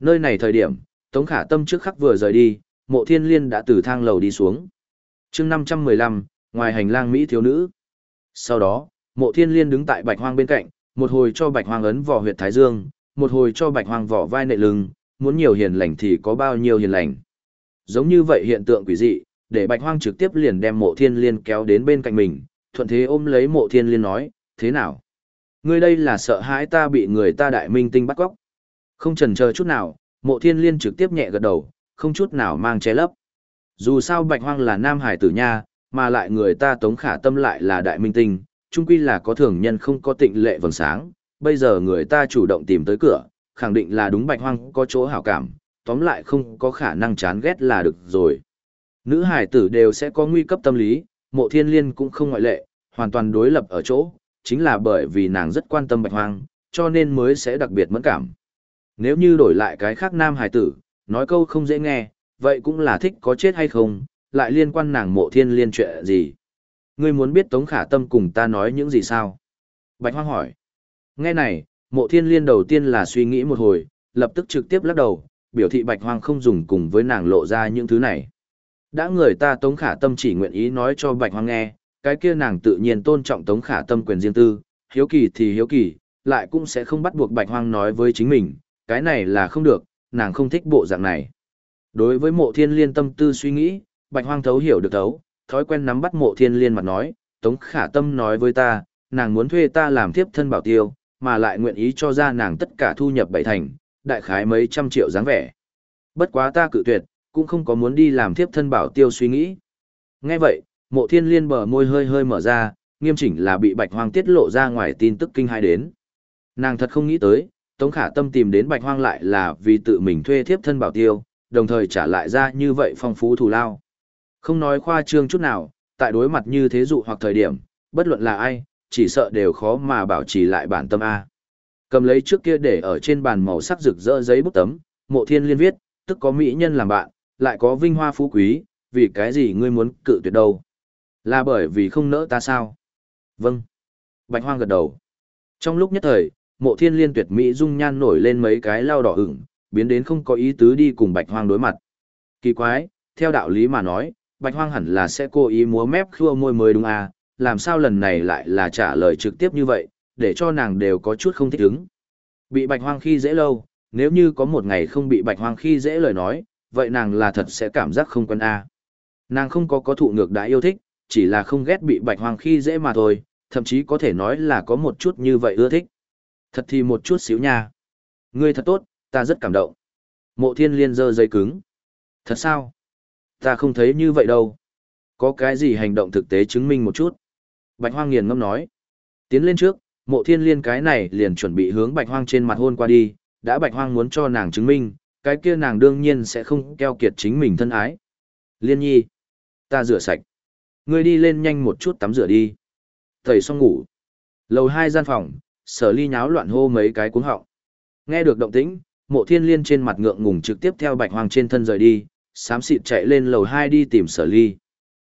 Nơi này thời điểm, Tống Khả Tâm trước khắc vừa rời đi, Mộ Thiên Liên đã từ thang lầu đi xuống. Chương 515, ngoài hành lang mỹ thiếu nữ. Sau đó, Mộ Thiên Liên đứng tại Bạch Hoang bên cạnh, một hồi cho Bạch Hoang ấn vỏ huyệt thái dương, một hồi cho Bạch Hoang vỏ vai nệ lưng, muốn nhiều hiền lành thì có bao nhiêu hiền lành. Giống như vậy hiện tượng quỷ dị, để Bạch Hoang trực tiếp liền đem Mộ Thiên Liên kéo đến bên cạnh mình, thuận thế ôm lấy Mộ Thiên Liên nói, thế nào? Ngươi đây là sợ hãi ta bị người ta đại minh tinh bắt cóc. Không chần chờ chút nào, Mộ Thiên Liên trực tiếp nhẹ gật đầu, không chút nào mang che lấp. Dù sao Bạch Hoang là nam hải tử nha, mà lại người ta Tống Khả Tâm lại là đại minh tinh, chung quy là có thường nhân không có tịnh lệ vầng sáng, bây giờ người ta chủ động tìm tới cửa, khẳng định là đúng bạch hoang có chỗ hảo cảm, tóm lại không có khả năng chán ghét là được rồi. Nữ hải tử đều sẽ có nguy cấp tâm lý, mộ thiên liên cũng không ngoại lệ, hoàn toàn đối lập ở chỗ, chính là bởi vì nàng rất quan tâm bạch hoang, cho nên mới sẽ đặc biệt mẫn cảm. Nếu như đổi lại cái khác nam hải tử, nói câu không dễ nghe, vậy cũng là thích có chết hay không, lại liên quan nàng mộ thiên liên chuyện gì. Ngươi muốn biết Tống Khả Tâm cùng ta nói những gì sao? Bạch Hoang hỏi. Nghe này, mộ thiên liên đầu tiên là suy nghĩ một hồi, lập tức trực tiếp lắc đầu, biểu thị bạch hoang không dùng cùng với nàng lộ ra những thứ này. Đã người ta Tống Khả Tâm chỉ nguyện ý nói cho bạch hoang nghe, cái kia nàng tự nhiên tôn trọng Tống Khả Tâm quyền riêng tư, hiếu kỳ thì hiếu kỳ, lại cũng sẽ không bắt buộc bạch hoang nói với chính mình, cái này là không được, nàng không thích bộ dạng này. Đối với mộ thiên liên tâm tư suy nghĩ, bạch hoang thấu hiểu được thấu, thói quen nắm bắt mộ thiên liên mặt nói, Tống Khả Tâm nói với ta, nàng muốn thuê ta làm tiếp thân bảo tiêu, mà lại nguyện ý cho ra nàng tất cả thu nhập bảy thành, đại khái mấy trăm triệu dáng vẻ. Bất quá ta cự tuyệt, cũng không có muốn đi làm thiếp thân bảo tiêu suy nghĩ. Nghe vậy, mộ thiên liên bờ môi hơi hơi mở ra, nghiêm chỉnh là bị bạch hoang tiết lộ ra ngoài tin tức kinh hai đến. Nàng thật không nghĩ tới, Tống Khả Tâm tìm đến bạch hoang lại là vì tự mình thuê thiếp thân bảo tiêu, đồng thời trả lại ra như vậy phong phú thù lao. Không nói khoa trương chút nào, tại đối mặt như thế dụ hoặc thời điểm, bất luận là ai, chỉ sợ đều khó mà bảo trì lại bản tâm A. Cầm lấy trước kia để ở trên bàn màu sắc rực rỡ giấy bút tấm, mộ thiên liên viết, tức có mỹ nhân làm bạn, lại có vinh hoa phú quý, vì cái gì ngươi muốn cự tuyệt đâu? Là bởi vì không nỡ ta sao? Vâng. Bạch hoang gật đầu. Trong lúc nhất thời, mộ thiên liên tuyệt mỹ dung nhan nổi lên mấy cái lao đỏ ửng, biến đến không có ý tứ đi cùng bạch hoang đối mặt. Kỳ quái, theo đạo lý mà nói, bạch hoang hẳn là sẽ cố ý múa mép khua môi mới đúng à, làm sao lần này lại là trả lời trực tiếp như vậy, để cho nàng đều có chút không thích ứng. Bị bạch hoang khi dễ lâu, nếu như có một ngày không bị bạch hoang khi dễ lời nói, vậy nàng là thật sẽ cảm giác không quân a. Nàng không có có thụ ngược đã yêu thích, chỉ là không ghét bị bạch hoang khi dễ mà thôi, thậm chí có thể nói là có một chút như vậy ưa thích. Thật thì một chút xíu nha. Ngươi thật tốt, ta rất cảm động. Mộ thiên liên dơ dây cứng. Thật sao? Ta không thấy như vậy đâu. Có cái gì hành động thực tế chứng minh một chút. Bạch hoang nghiền ngâm nói. Tiến lên trước, mộ thiên liên cái này liền chuẩn bị hướng bạch hoang trên mặt hôn qua đi. Đã bạch hoang muốn cho nàng chứng minh, cái kia nàng đương nhiên sẽ không keo kiệt chính mình thân ái. Liên nhi. Ta rửa sạch. Ngươi đi lên nhanh một chút tắm rửa đi. Thầy xong ngủ. Lầu hai gian phòng, sở ly nháo loạn hô mấy cái cuống họng. Nghe được động tĩnh, mộ thiên liên trên mặt ngượng ngùng trực tiếp theo bạch hoang trên thân rời đi, sám xịt chạy lên lầu hai đi tìm sở ly.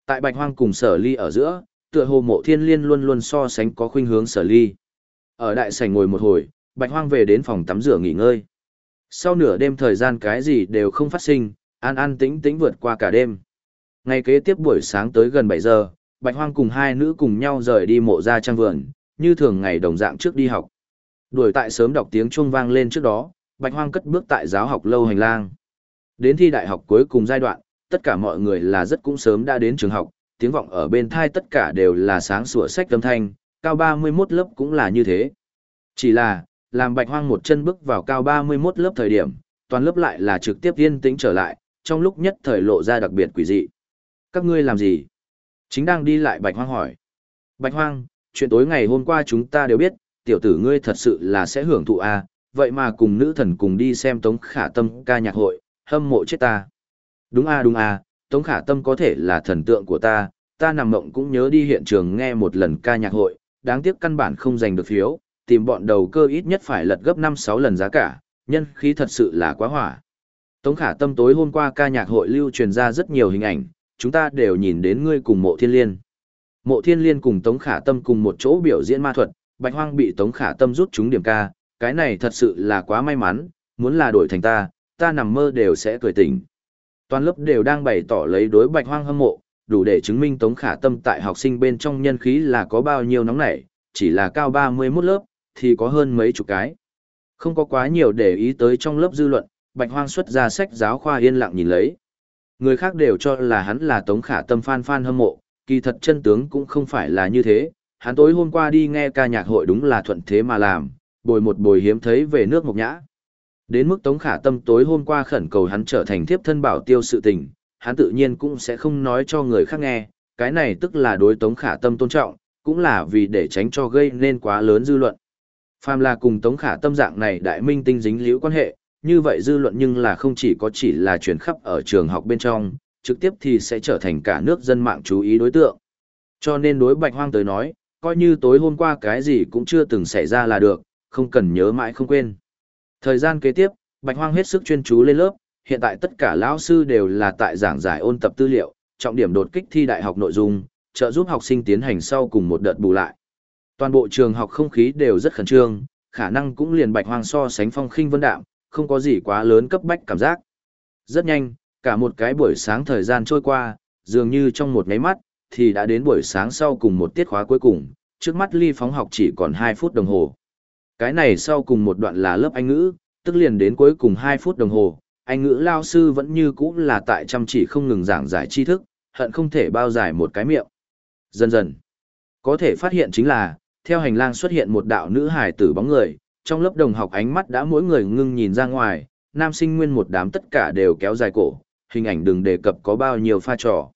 Tại bạch hoang cùng sở ly ở giữa, tựa hồ mộ thiên liên luôn luôn so sánh có khuynh hướng sở ly. Ở đại sảnh ngồi một hồi, bạch hoang về đến phòng tắm rửa nghỉ ngơi. Sau nửa đêm thời gian cái gì đều không phát sinh, an an tĩnh tĩnh vượt qua cả đêm. Ngày kế tiếp buổi sáng tới gần 7 giờ, Bạch Hoang cùng hai nữ cùng nhau rời đi mộ ra trang vườn, như thường ngày đồng dạng trước đi học. Đuổi tại sớm đọc tiếng chuông vang lên trước đó, Bạch Hoang cất bước tại giáo học lâu hành lang. Đến thi đại học cuối cùng giai đoạn, tất cả mọi người là rất cũng sớm đã đến trường học, tiếng vọng ở bên thai tất cả đều là sáng sủa sách âm thanh, cao 31 lớp cũng là như thế. Chỉ là, làm Bạch Hoang một chân bước vào cao 31 lớp thời điểm, toàn lớp lại là trực tiếp yên tĩnh trở lại, trong lúc nhất thời lộ ra đặc biệt quỷ dị. Các ngươi làm gì? Chính đang đi lại Bạch Hoang hỏi. Bạch Hoang, chuyện tối ngày hôm qua chúng ta đều biết, tiểu tử ngươi thật sự là sẽ hưởng thụ à, vậy mà cùng nữ thần cùng đi xem Tống Khả Tâm ca nhạc hội, hâm mộ chết ta. Đúng à đúng à, Tống Khả Tâm có thể là thần tượng của ta, ta nằm mộng cũng nhớ đi hiện trường nghe một lần ca nhạc hội, đáng tiếc căn bản không giành được phiếu, tìm bọn đầu cơ ít nhất phải lật gấp 5-6 lần giá cả, nhân khí thật sự là quá hỏa. Tống Khả Tâm tối hôm qua ca nhạc hội lưu truyền ra rất nhiều hình ảnh, chúng ta đều nhìn đến ngươi cùng mộ thiên liên. Mộ thiên liên cùng Tống Khả Tâm cùng một chỗ biểu diễn ma thuật, Bạch Hoang bị Tống Khả Tâm rút trúng điểm ca, cái này thật sự là quá may mắn, muốn là đổi thành ta, ta nằm mơ đều sẽ cười tỉnh. Toàn lớp đều đang bày tỏ lấy đối Bạch Hoang hâm mộ, đủ để chứng minh Tống Khả Tâm tại học sinh bên trong nhân khí là có bao nhiêu nóng nảy, chỉ là cao 31 lớp, thì có hơn mấy chục cái. Không có quá nhiều để ý tới trong lớp dư luận, Bạch Hoang xuất ra sách giáo khoa yên lặng nhìn lấy. Người khác đều cho là hắn là Tống Khả Tâm fan fan hâm mộ, kỳ thật chân tướng cũng không phải là như thế. Hắn tối hôm qua đi nghe ca nhạc hội đúng là thuận thế mà làm, bồi một bồi hiếm thấy về nước mộc nhã. Đến mức Tống Khả Tâm tối hôm qua khẩn cầu hắn trở thành thiếp thân bảo tiêu sự tình, hắn tự nhiên cũng sẽ không nói cho người khác nghe, cái này tức là đối Tống Khả Tâm tôn trọng, cũng là vì để tránh cho gây nên quá lớn dư luận. Phàm là cùng Tống Khả Tâm dạng này đại minh tinh dính liễu quan hệ, như vậy dư luận nhưng là không chỉ có chỉ là truyền khắp ở trường học bên trong, trực tiếp thì sẽ trở thành cả nước dân mạng chú ý đối tượng. Cho nên đối Bạch Hoang tới nói, coi như tối hôm qua cái gì cũng chưa từng xảy ra là được, không cần nhớ mãi không quên. Thời gian kế tiếp, Bạch Hoang hết sức chuyên chú lên lớp, hiện tại tất cả lão sư đều là tại giảng giải ôn tập tư liệu, trọng điểm đột kích thi đại học nội dung, trợ giúp học sinh tiến hành sau cùng một đợt bù lại. Toàn bộ trường học không khí đều rất khẩn trương, khả năng cũng liền Bạch Hoang so sánh phong khinh vân đạm, không có gì quá lớn cấp bách cảm giác. Rất nhanh, cả một cái buổi sáng thời gian trôi qua, dường như trong một nháy mắt, thì đã đến buổi sáng sau cùng một tiết khóa cuối cùng, trước mắt ly phóng học chỉ còn 2 phút đồng hồ. Cái này sau cùng một đoạn là lớp Anh ngữ, tức liền đến cuối cùng 2 phút đồng hồ, Anh ngữ lao sư vẫn như cũ là tại chăm chỉ không ngừng giảng giải tri thức, hận không thể bao giải một cái miệng. Dần dần, có thể phát hiện chính là, theo hành lang xuất hiện một đạo nữ hải tử bóng người, trong lớp đồng học ánh mắt đã mỗi người ngưng nhìn ra ngoài, nam sinh nguyên một đám tất cả đều kéo dài cổ, hình ảnh đừng đề cập có bao nhiêu pha trò.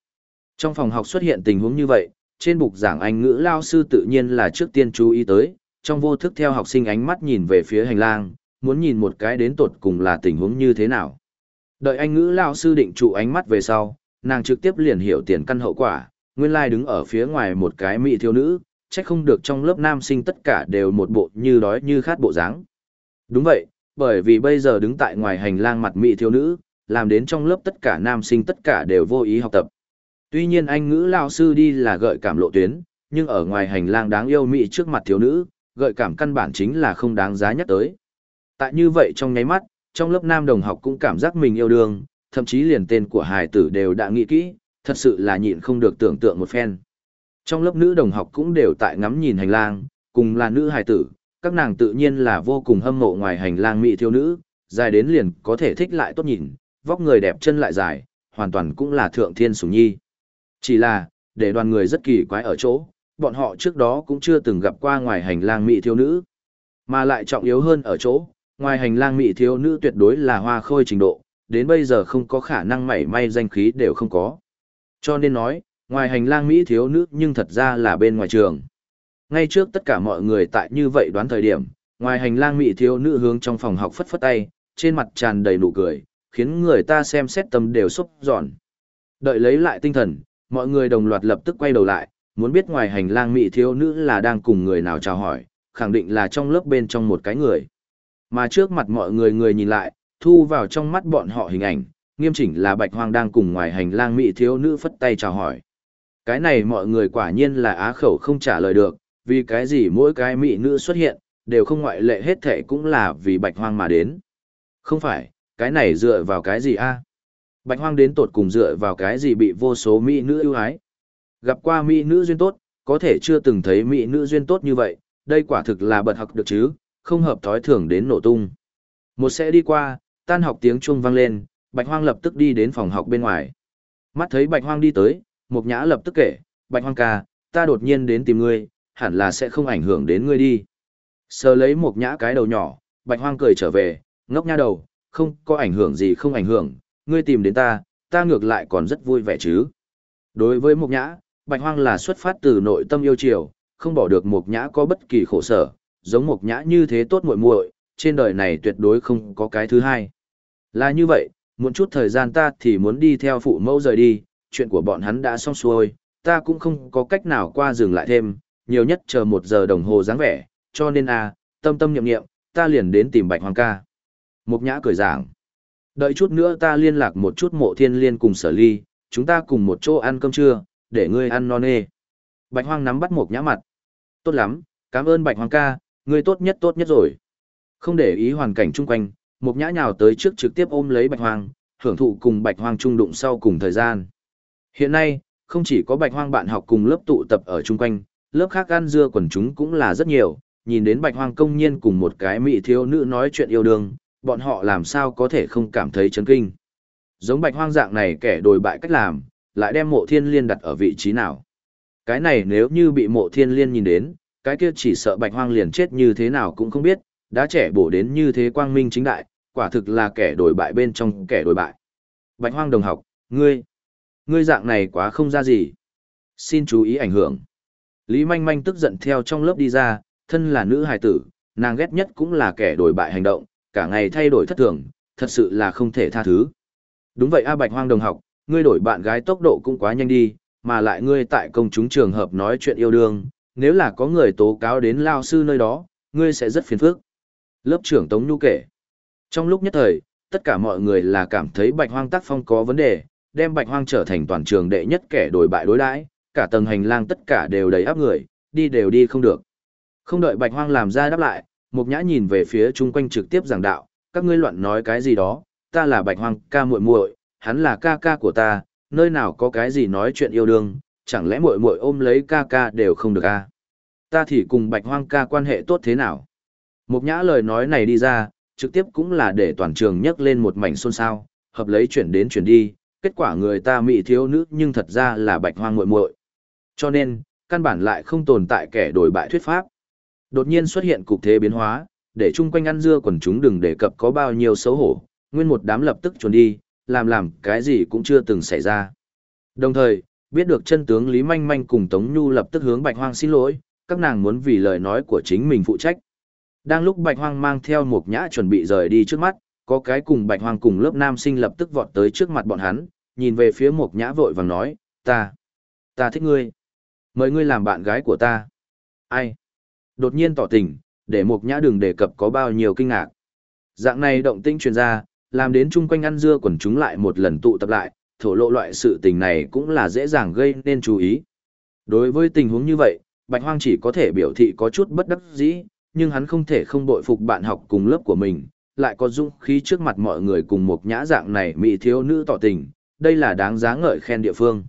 Trong phòng học xuất hiện tình huống như vậy, trên bục giảng Anh ngữ lao sư tự nhiên là trước tiên chú ý tới, trong vô thức theo học sinh ánh mắt nhìn về phía hành lang, muốn nhìn một cái đến tột cùng là tình huống như thế nào. Đợi Anh ngữ lao sư định trụ ánh mắt về sau, nàng trực tiếp liền hiểu tiền căn hậu quả, nguyên lai đứng ở phía ngoài một cái mỹ thiếu nữ, chắc không được trong lớp nam sinh tất cả đều một bộ như đói như khát bộ dáng. Đúng vậy, bởi vì bây giờ đứng tại ngoài hành lang mặt mỹ thiếu nữ, làm đến trong lớp tất cả nam sinh tất cả đều vô ý học tập. Tuy nhiên anh ngữ lao sư đi là gợi cảm lộ tuyến, nhưng ở ngoài hành lang đáng yêu mỹ trước mặt thiếu nữ, gợi cảm căn bản chính là không đáng giá nhắc tới. Tại như vậy trong nháy mắt, trong lớp nam đồng học cũng cảm giác mình yêu đương, thậm chí liền tên của hài tử đều đã nghĩ kỹ, thật sự là nhịn không được tưởng tượng một phen. Trong lớp nữ đồng học cũng đều tại ngắm nhìn hành lang, cùng là nữ hài tử, các nàng tự nhiên là vô cùng hâm mộ ngoài hành lang mỹ thiếu nữ, dài đến liền có thể thích lại tốt nhìn, vóc người đẹp chân lại dài, hoàn toàn cũng là thượng thiên sủng nhi. Chỉ là, để đoàn người rất kỳ quái ở chỗ, bọn họ trước đó cũng chưa từng gặp qua ngoài hành lang mỹ thiếu nữ. Mà lại trọng yếu hơn ở chỗ, ngoài hành lang mỹ thiếu nữ tuyệt đối là hoa khôi trình độ, đến bây giờ không có khả năng mảy may danh khí đều không có. Cho nên nói, ngoài hành lang mỹ thiếu nữ nhưng thật ra là bên ngoài trường. Ngay trước tất cả mọi người tại như vậy đoán thời điểm, ngoài hành lang mỹ thiếu nữ hướng trong phòng học phất phất tay, trên mặt tràn đầy nụ cười, khiến người ta xem xét tâm đều xúc giòn. Đợi lấy lại tinh thần, mọi người đồng loạt lập tức quay đầu lại, muốn biết ngoài hành lang mỹ thiếu nữ là đang cùng người nào chào hỏi, khẳng định là trong lớp bên trong một cái người. Mà trước mặt mọi người người nhìn lại, thu vào trong mắt bọn họ hình ảnh, nghiêm chỉnh là bạch hoang đang cùng ngoài hành lang mỹ thiếu nữ phất tay chào hỏi. Cái này mọi người quả nhiên là á khẩu không trả lời được, vì cái gì mỗi cái mỹ nữ xuất hiện, đều không ngoại lệ hết thệ cũng là vì bạch hoang mà đến. Không phải, cái này dựa vào cái gì a? Bạch hoang đến tột cùng dựa vào cái gì bị vô số mỹ nữ yêu ái. Gặp qua mỹ nữ duyên tốt, có thể chưa từng thấy mỹ nữ duyên tốt như vậy, đây quả thực là bật học được chứ, không hợp thói thường đến nổ tung. Một sẽ đi qua, tan học tiếng chuông vang lên, Bạch Hoang lập tức đi đến phòng học bên ngoài. Mắt thấy Bạch Hoang đi tới, Mục Nhã lập tức kể, Bạch Hoang ca, ta đột nhiên đến tìm ngươi, hẳn là sẽ không ảnh hưởng đến ngươi đi. Sờ lấy Mục Nhã cái đầu nhỏ, Bạch Hoang cười trở về, ngốc nha đầu, không có ảnh hưởng gì không ảnh hưởng, ngươi tìm đến ta, ta ngược lại còn rất vui vẻ chứ. Đối với Mục Nhã, Bạch Hoang là xuất phát từ nội tâm yêu chiều, không bỏ được Mục Nhã có bất kỳ khổ sở, giống Mục Nhã như thế tốt muội muội, trên đời này tuyệt đối không có cái thứ hai. Là như vậy, muốn chút thời gian ta thì muốn đi theo phụ mẫu rời đi, chuyện của bọn hắn đã xong xuôi, ta cũng không có cách nào qua dừng lại thêm, nhiều nhất chờ một giờ đồng hồ dáng vẻ, cho nên à, tâm tâm nhậm nghiệm, ta liền đến tìm Bạch Hoàng ca. Mục Nhã cười giảng. Đợi chút nữa ta liên lạc một chút mộ thiên liên cùng sở ly, chúng ta cùng một chỗ ăn cơm trưa, để ngươi ăn non nê. Bạch Hoang nắm bắt Mục Nhã mặt. Tốt lắm, cảm ơn Bạch Hoàng ca, ngươi tốt nhất tốt nhất rồi. Không để ý hoàn cảnh chung quanh, Mục Nhã nhào tới trước trực tiếp ôm lấy Bạch Hoang, hưởng thụ cùng Bạch Hoang chung đụng sau cùng thời gian. Hiện nay, không chỉ có Bạch Hoang bạn học cùng lớp tụ tập ở chung quanh, lớp khác ăn dưa quần chúng cũng là rất nhiều, nhìn đến Bạch Hoang công nhiên cùng một cái mỹ thiếu nữ nói chuyện yêu đương, bọn họ làm sao có thể không cảm thấy chấn kinh. Giống Bạch Hoang dạng này kẻ đồi bại cách làm, lại đem mộ thiên liên đặt ở vị trí nào. Cái này nếu như bị mộ thiên liên nhìn đến, cái kia chỉ sợ Bạch Hoang liền chết như thế nào cũng không biết, đã trẻ bổ đến như thế quang minh chính đại, quả thực là kẻ đổi bại bên trong kẻ đổi bại. Bạch hoang đồng học, ngươi, ngươi dạng này quá không ra gì. Xin chú ý ảnh hưởng. Lý manh manh tức giận theo trong lớp đi ra, thân là nữ hài tử, nàng ghét nhất cũng là kẻ đổi bại hành động, cả ngày thay đổi thất thường, thật sự là không thể tha thứ. Đúng vậy A Bạch hoang đồng học, ngươi đổi bạn gái tốc độ cũng quá nhanh đi, mà lại ngươi tại công chúng trường hợp nói chuyện yêu đương, nếu là có người tố cáo đến lao sư nơi đó, ngươi sẽ rất phiền phức. Lớp trưởng Tống Nhu kể. Trong lúc nhất thời, tất cả mọi người là cảm thấy bạch hoang tác phong có vấn đề, đem bạch hoang trở thành toàn trường đệ nhất kẻ đổi bại đối đãi, cả tầng hành lang tất cả đều đầy áp người, đi đều đi không được. Không đợi bạch hoang làm ra đáp lại, Mục Nhã nhìn về phía chung quanh trực tiếp giảng đạo, các ngươi loạn nói cái gì đó, ta là bạch hoang ca muội muội, hắn là ca ca của ta, nơi nào có cái gì nói chuyện yêu đương, chẳng lẽ muội muội ôm lấy ca ca đều không được à? Ta thì cùng bạch hoang ca quan hệ tốt thế nào? Mục nhã lời nói này đi ra, trực tiếp cũng là để toàn trường nhấc lên một mảnh xôn xao, hợp lấy chuyển đến chuyển đi, kết quả người ta mị thiếu nữ nhưng thật ra là bạch hoang muội muội. Cho nên, căn bản lại không tồn tại kẻ đổi bại thuyết pháp. Đột nhiên xuất hiện cục thế biến hóa, để chung quanh ăn dưa quần chúng đừng đề cập có bao nhiêu xấu hổ, nguyên một đám lập tức trốn đi, làm làm cái gì cũng chưa từng xảy ra. Đồng thời, biết được chân tướng Lý Manh Manh cùng Tống Nhu lập tức hướng Bạch Hoang xin lỗi, các nàng muốn vì lời nói của chính mình phụ trách. Đang lúc Bạch Hoang mang theo một nhã chuẩn bị rời đi trước mắt, có cái cùng Bạch Hoang cùng lớp nam sinh lập tức vọt tới trước mặt bọn hắn, nhìn về phía Mộc nhã vội vàng nói, ta, ta thích ngươi. Mời ngươi làm bạn gái của ta. Ai? Đột nhiên tỏ tình, để Mộc nhã đừng đề cập có bao nhiêu kinh ngạc. Dạng này động tĩnh truyền ra, làm đến chung quanh ăn dưa quần chúng lại một lần tụ tập lại, thổ lộ loại sự tình này cũng là dễ dàng gây nên chú ý. Đối với tình huống như vậy, Bạch Hoang chỉ có thể biểu thị có chút bất đắc dĩ, nhưng hắn không thể không bội phục bạn học cùng lớp của mình, lại có dũng khí trước mặt mọi người cùng một nhã dạng này mỹ thiếu nữ tỏ tình, đây là đáng giá ngợi khen địa phương.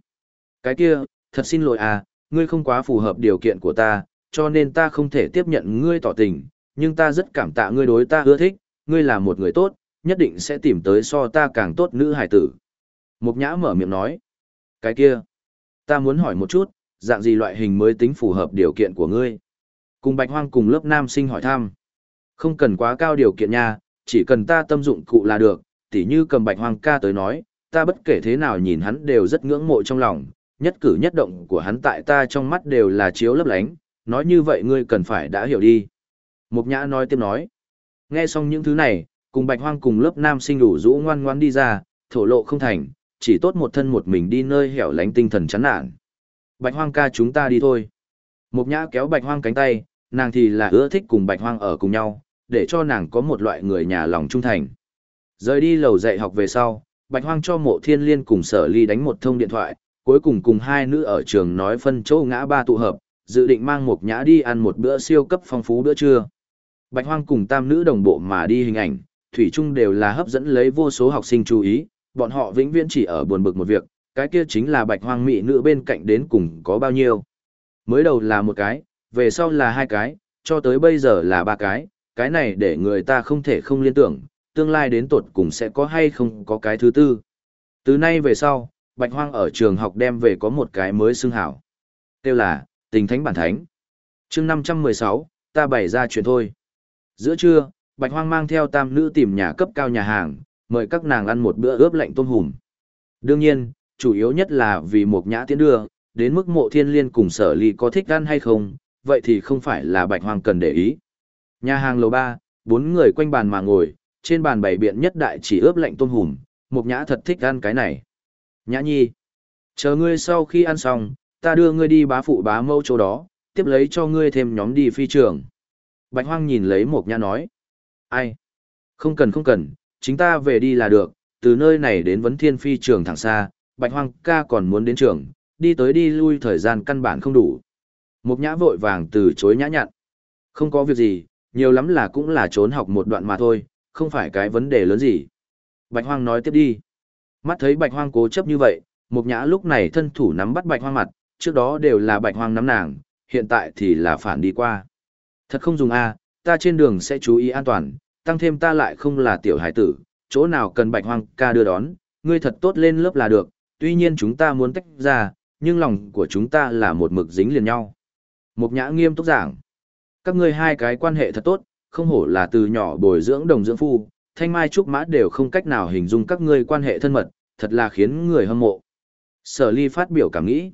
Cái kia, thật xin lỗi à, ngươi không quá phù hợp điều kiện của ta, cho nên ta không thể tiếp nhận ngươi tỏ tình, nhưng ta rất cảm tạ ngươi đối ta ưa thích, ngươi là một người tốt, nhất định sẽ tìm tới so ta càng tốt nữ hải tử. Mục nhã mở miệng nói, cái kia, ta muốn hỏi một chút, dạng gì loại hình mới tính phù hợp điều kiện của ngươi? Cùng bạch hoang cùng lớp nam sinh hỏi thăm. Không cần quá cao điều kiện nha, chỉ cần ta tâm dụng cụ là được, tỉ như cầm bạch hoang ca tới nói, ta bất kể thế nào nhìn hắn đều rất ngưỡng mộ trong lòng, nhất cử nhất động của hắn tại ta trong mắt đều là chiếu lấp lánh, nói như vậy ngươi cần phải đã hiểu đi. Mục nhã nói tiếp nói. Nghe xong những thứ này, cùng bạch hoang cùng lớp nam sinh đủ rũ ngoan ngoan đi ra, thổ lộ không thành, chỉ tốt một thân một mình đi nơi hẻo lánh tinh thần chán nản. Bạch hoang ca chúng ta đi thôi. Mục nhã kéo bạch hoang cánh tay, nàng thì là ưa thích cùng bạch hoang ở cùng nhau, để cho nàng có một loại người nhà lòng trung thành. Rời đi lầu dạy học về sau, bạch hoang cho mộ thiên liên cùng sở ly đánh một thông điện thoại, cuối cùng cùng hai nữ ở trường nói phân chỗ ngã ba tụ hợp, dự định mang một nhã đi ăn một bữa siêu cấp phong phú bữa trưa. Bạch hoang cùng tam nữ đồng bộ mà đi hình ảnh, thủy chung đều là hấp dẫn lấy vô số học sinh chú ý, bọn họ vĩnh viễn chỉ ở buồn bực một việc, cái kia chính là bạch hoang mỹ nữ bên cạnh đến cùng có bao nhiêu. Mới đầu là một cái, về sau là hai cái, cho tới bây giờ là ba cái, cái này để người ta không thể không liên tưởng, tương lai đến tột cùng sẽ có hay không có cái thứ tư. Từ nay về sau, Bạch Hoang ở trường học đem về có một cái mới xưng hảo. Tiêu là, tình thánh bản thánh. chương 516, ta bày ra chuyện thôi. Giữa trưa, Bạch Hoang mang theo tam nữ tìm nhà cấp cao nhà hàng, mời các nàng ăn một bữa ướp lạnh tôm hùm. Đương nhiên, chủ yếu nhất là vì một nhã tiến đưa, đến mức mộ thiên liên cùng sở ly có thích ăn hay không, vậy thì không phải là Bạch Hoang cần để ý. Nhà hàng lầu ba, bốn người quanh bàn mà ngồi, trên bàn bày biện nhất đại chỉ ướp lạnh tôm hùm, Mục nhã thật thích ăn cái này. Nhã nhi, chờ ngươi sau khi ăn xong, ta đưa ngươi đi bá phụ bá mâu chỗ đó, tiếp lấy cho ngươi thêm nhóm đi phi trường. Bạch hoang nhìn lấy Mục nhã nói. Ai? Không cần không cần, chính ta về đi là được, từ nơi này đến vấn thiên phi trường thẳng xa, bạch hoang ca còn muốn đến trường, đi tới đi lui thời gian căn bản không đủ. Mục nhã vội vàng từ chối nhã nhặn. Không có việc gì, nhiều lắm là cũng là trốn học một đoạn mà thôi, không phải cái vấn đề lớn gì. Bạch hoang nói tiếp đi. Mắt thấy bạch hoang cố chấp như vậy, Mục nhã lúc này thân thủ nắm bắt bạch hoang mặt, trước đó đều là bạch hoang nắm nàng, hiện tại thì là phản đi qua. Thật không dùng a, ta trên đường sẽ chú ý an toàn, tăng thêm ta lại không là tiểu hải tử, chỗ nào cần bạch hoang ca đưa đón, ngươi thật tốt lên lớp là được, tuy nhiên chúng ta muốn tách ra, nhưng lòng của chúng ta là một mực dính liền nhau. Mục nhã nghiêm túc giảng, các ngươi hai cái quan hệ thật tốt, không hổ là từ nhỏ bồi dưỡng đồng dưỡng phu, thanh mai trúc mã đều không cách nào hình dung các ngươi quan hệ thân mật, thật là khiến người hâm mộ. Sở ly phát biểu cảm nghĩ.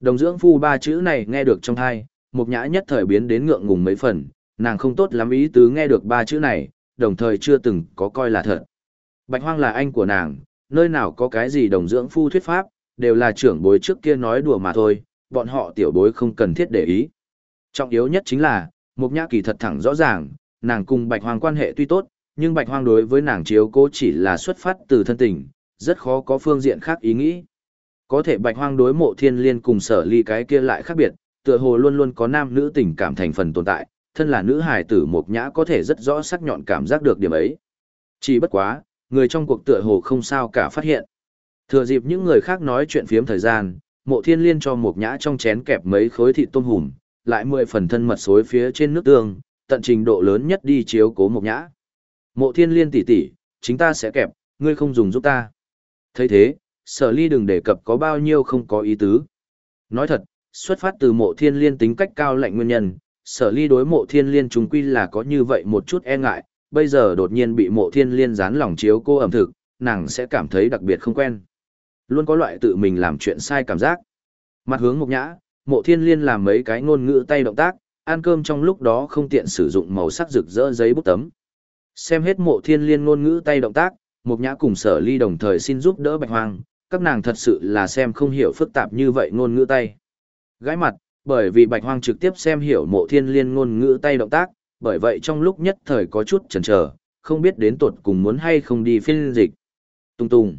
Đồng dưỡng phu ba chữ này nghe được trong thai, mục nhã nhất thời biến đến ngượng ngùng mấy phần, nàng không tốt lắm ý tứ nghe được ba chữ này, đồng thời chưa từng có coi là thật. Bạch hoang là anh của nàng, nơi nào có cái gì đồng dưỡng phu thuyết pháp, đều là trưởng bối trước kia nói đùa mà thôi, bọn họ tiểu bối không cần thiết để ý. Trọng yếu nhất chính là, mục nhã kỳ thật thẳng rõ ràng, nàng cùng bạch hoang quan hệ tuy tốt, nhưng bạch hoang đối với nàng chiếu cố chỉ là xuất phát từ thân tình, rất khó có phương diện khác ý nghĩ. Có thể bạch hoang đối mộ thiên liên cùng sở ly cái kia lại khác biệt, tựa hồ luôn luôn có nam nữ tình cảm thành phần tồn tại, thân là nữ hài tử mộc nhã có thể rất rõ sắc nhọn cảm giác được điểm ấy. Chỉ bất quá, người trong cuộc tựa hồ không sao cả phát hiện. Thừa dịp những người khác nói chuyện phiếm thời gian, mộ thiên liên cho Mộc nhã trong chén kẹp mấy khối thịt tôm hùm, lại mười phần thân mật xối phía trên nước tương, tận trình độ lớn nhất đi chiếu cố một nhã. Mộ thiên liên tỷ tỷ, chính ta sẽ kẹp, ngươi không dùng giúp ta. thấy thế, sở ly đừng đề cập có bao nhiêu không có ý tứ. Nói thật, xuất phát từ mộ thiên liên tính cách cao lạnh nguyên nhân, sở ly đối mộ thiên liên chúng quy là có như vậy một chút e ngại, bây giờ đột nhiên bị mộ thiên liên dán lòng chiếu cô ẩm thực, nàng sẽ cảm thấy đặc biệt không quen. Luôn có loại tự mình làm chuyện sai cảm giác. Mặt hướng Mộc nhã, mộ thiên liên làm mấy cái ngôn ngữ tay động tác, ăn cơm trong lúc đó không tiện sử dụng màu sắc rực rỡ giấy bút tấm. Xem hết mộ thiên liên ngôn ngữ tay động tác, mục nhã cùng sở ly đồng thời xin giúp đỡ bạch hoang, các nàng thật sự là xem không hiểu phức tạp như vậy ngôn ngữ tay. Gái mặt, bởi vì bạch hoang trực tiếp xem hiểu mộ thiên liên ngôn ngữ tay động tác, bởi vậy trong lúc nhất thời có chút chần chờ, không biết đến tuột cùng muốn hay không đi phiên dịch. Tung tung.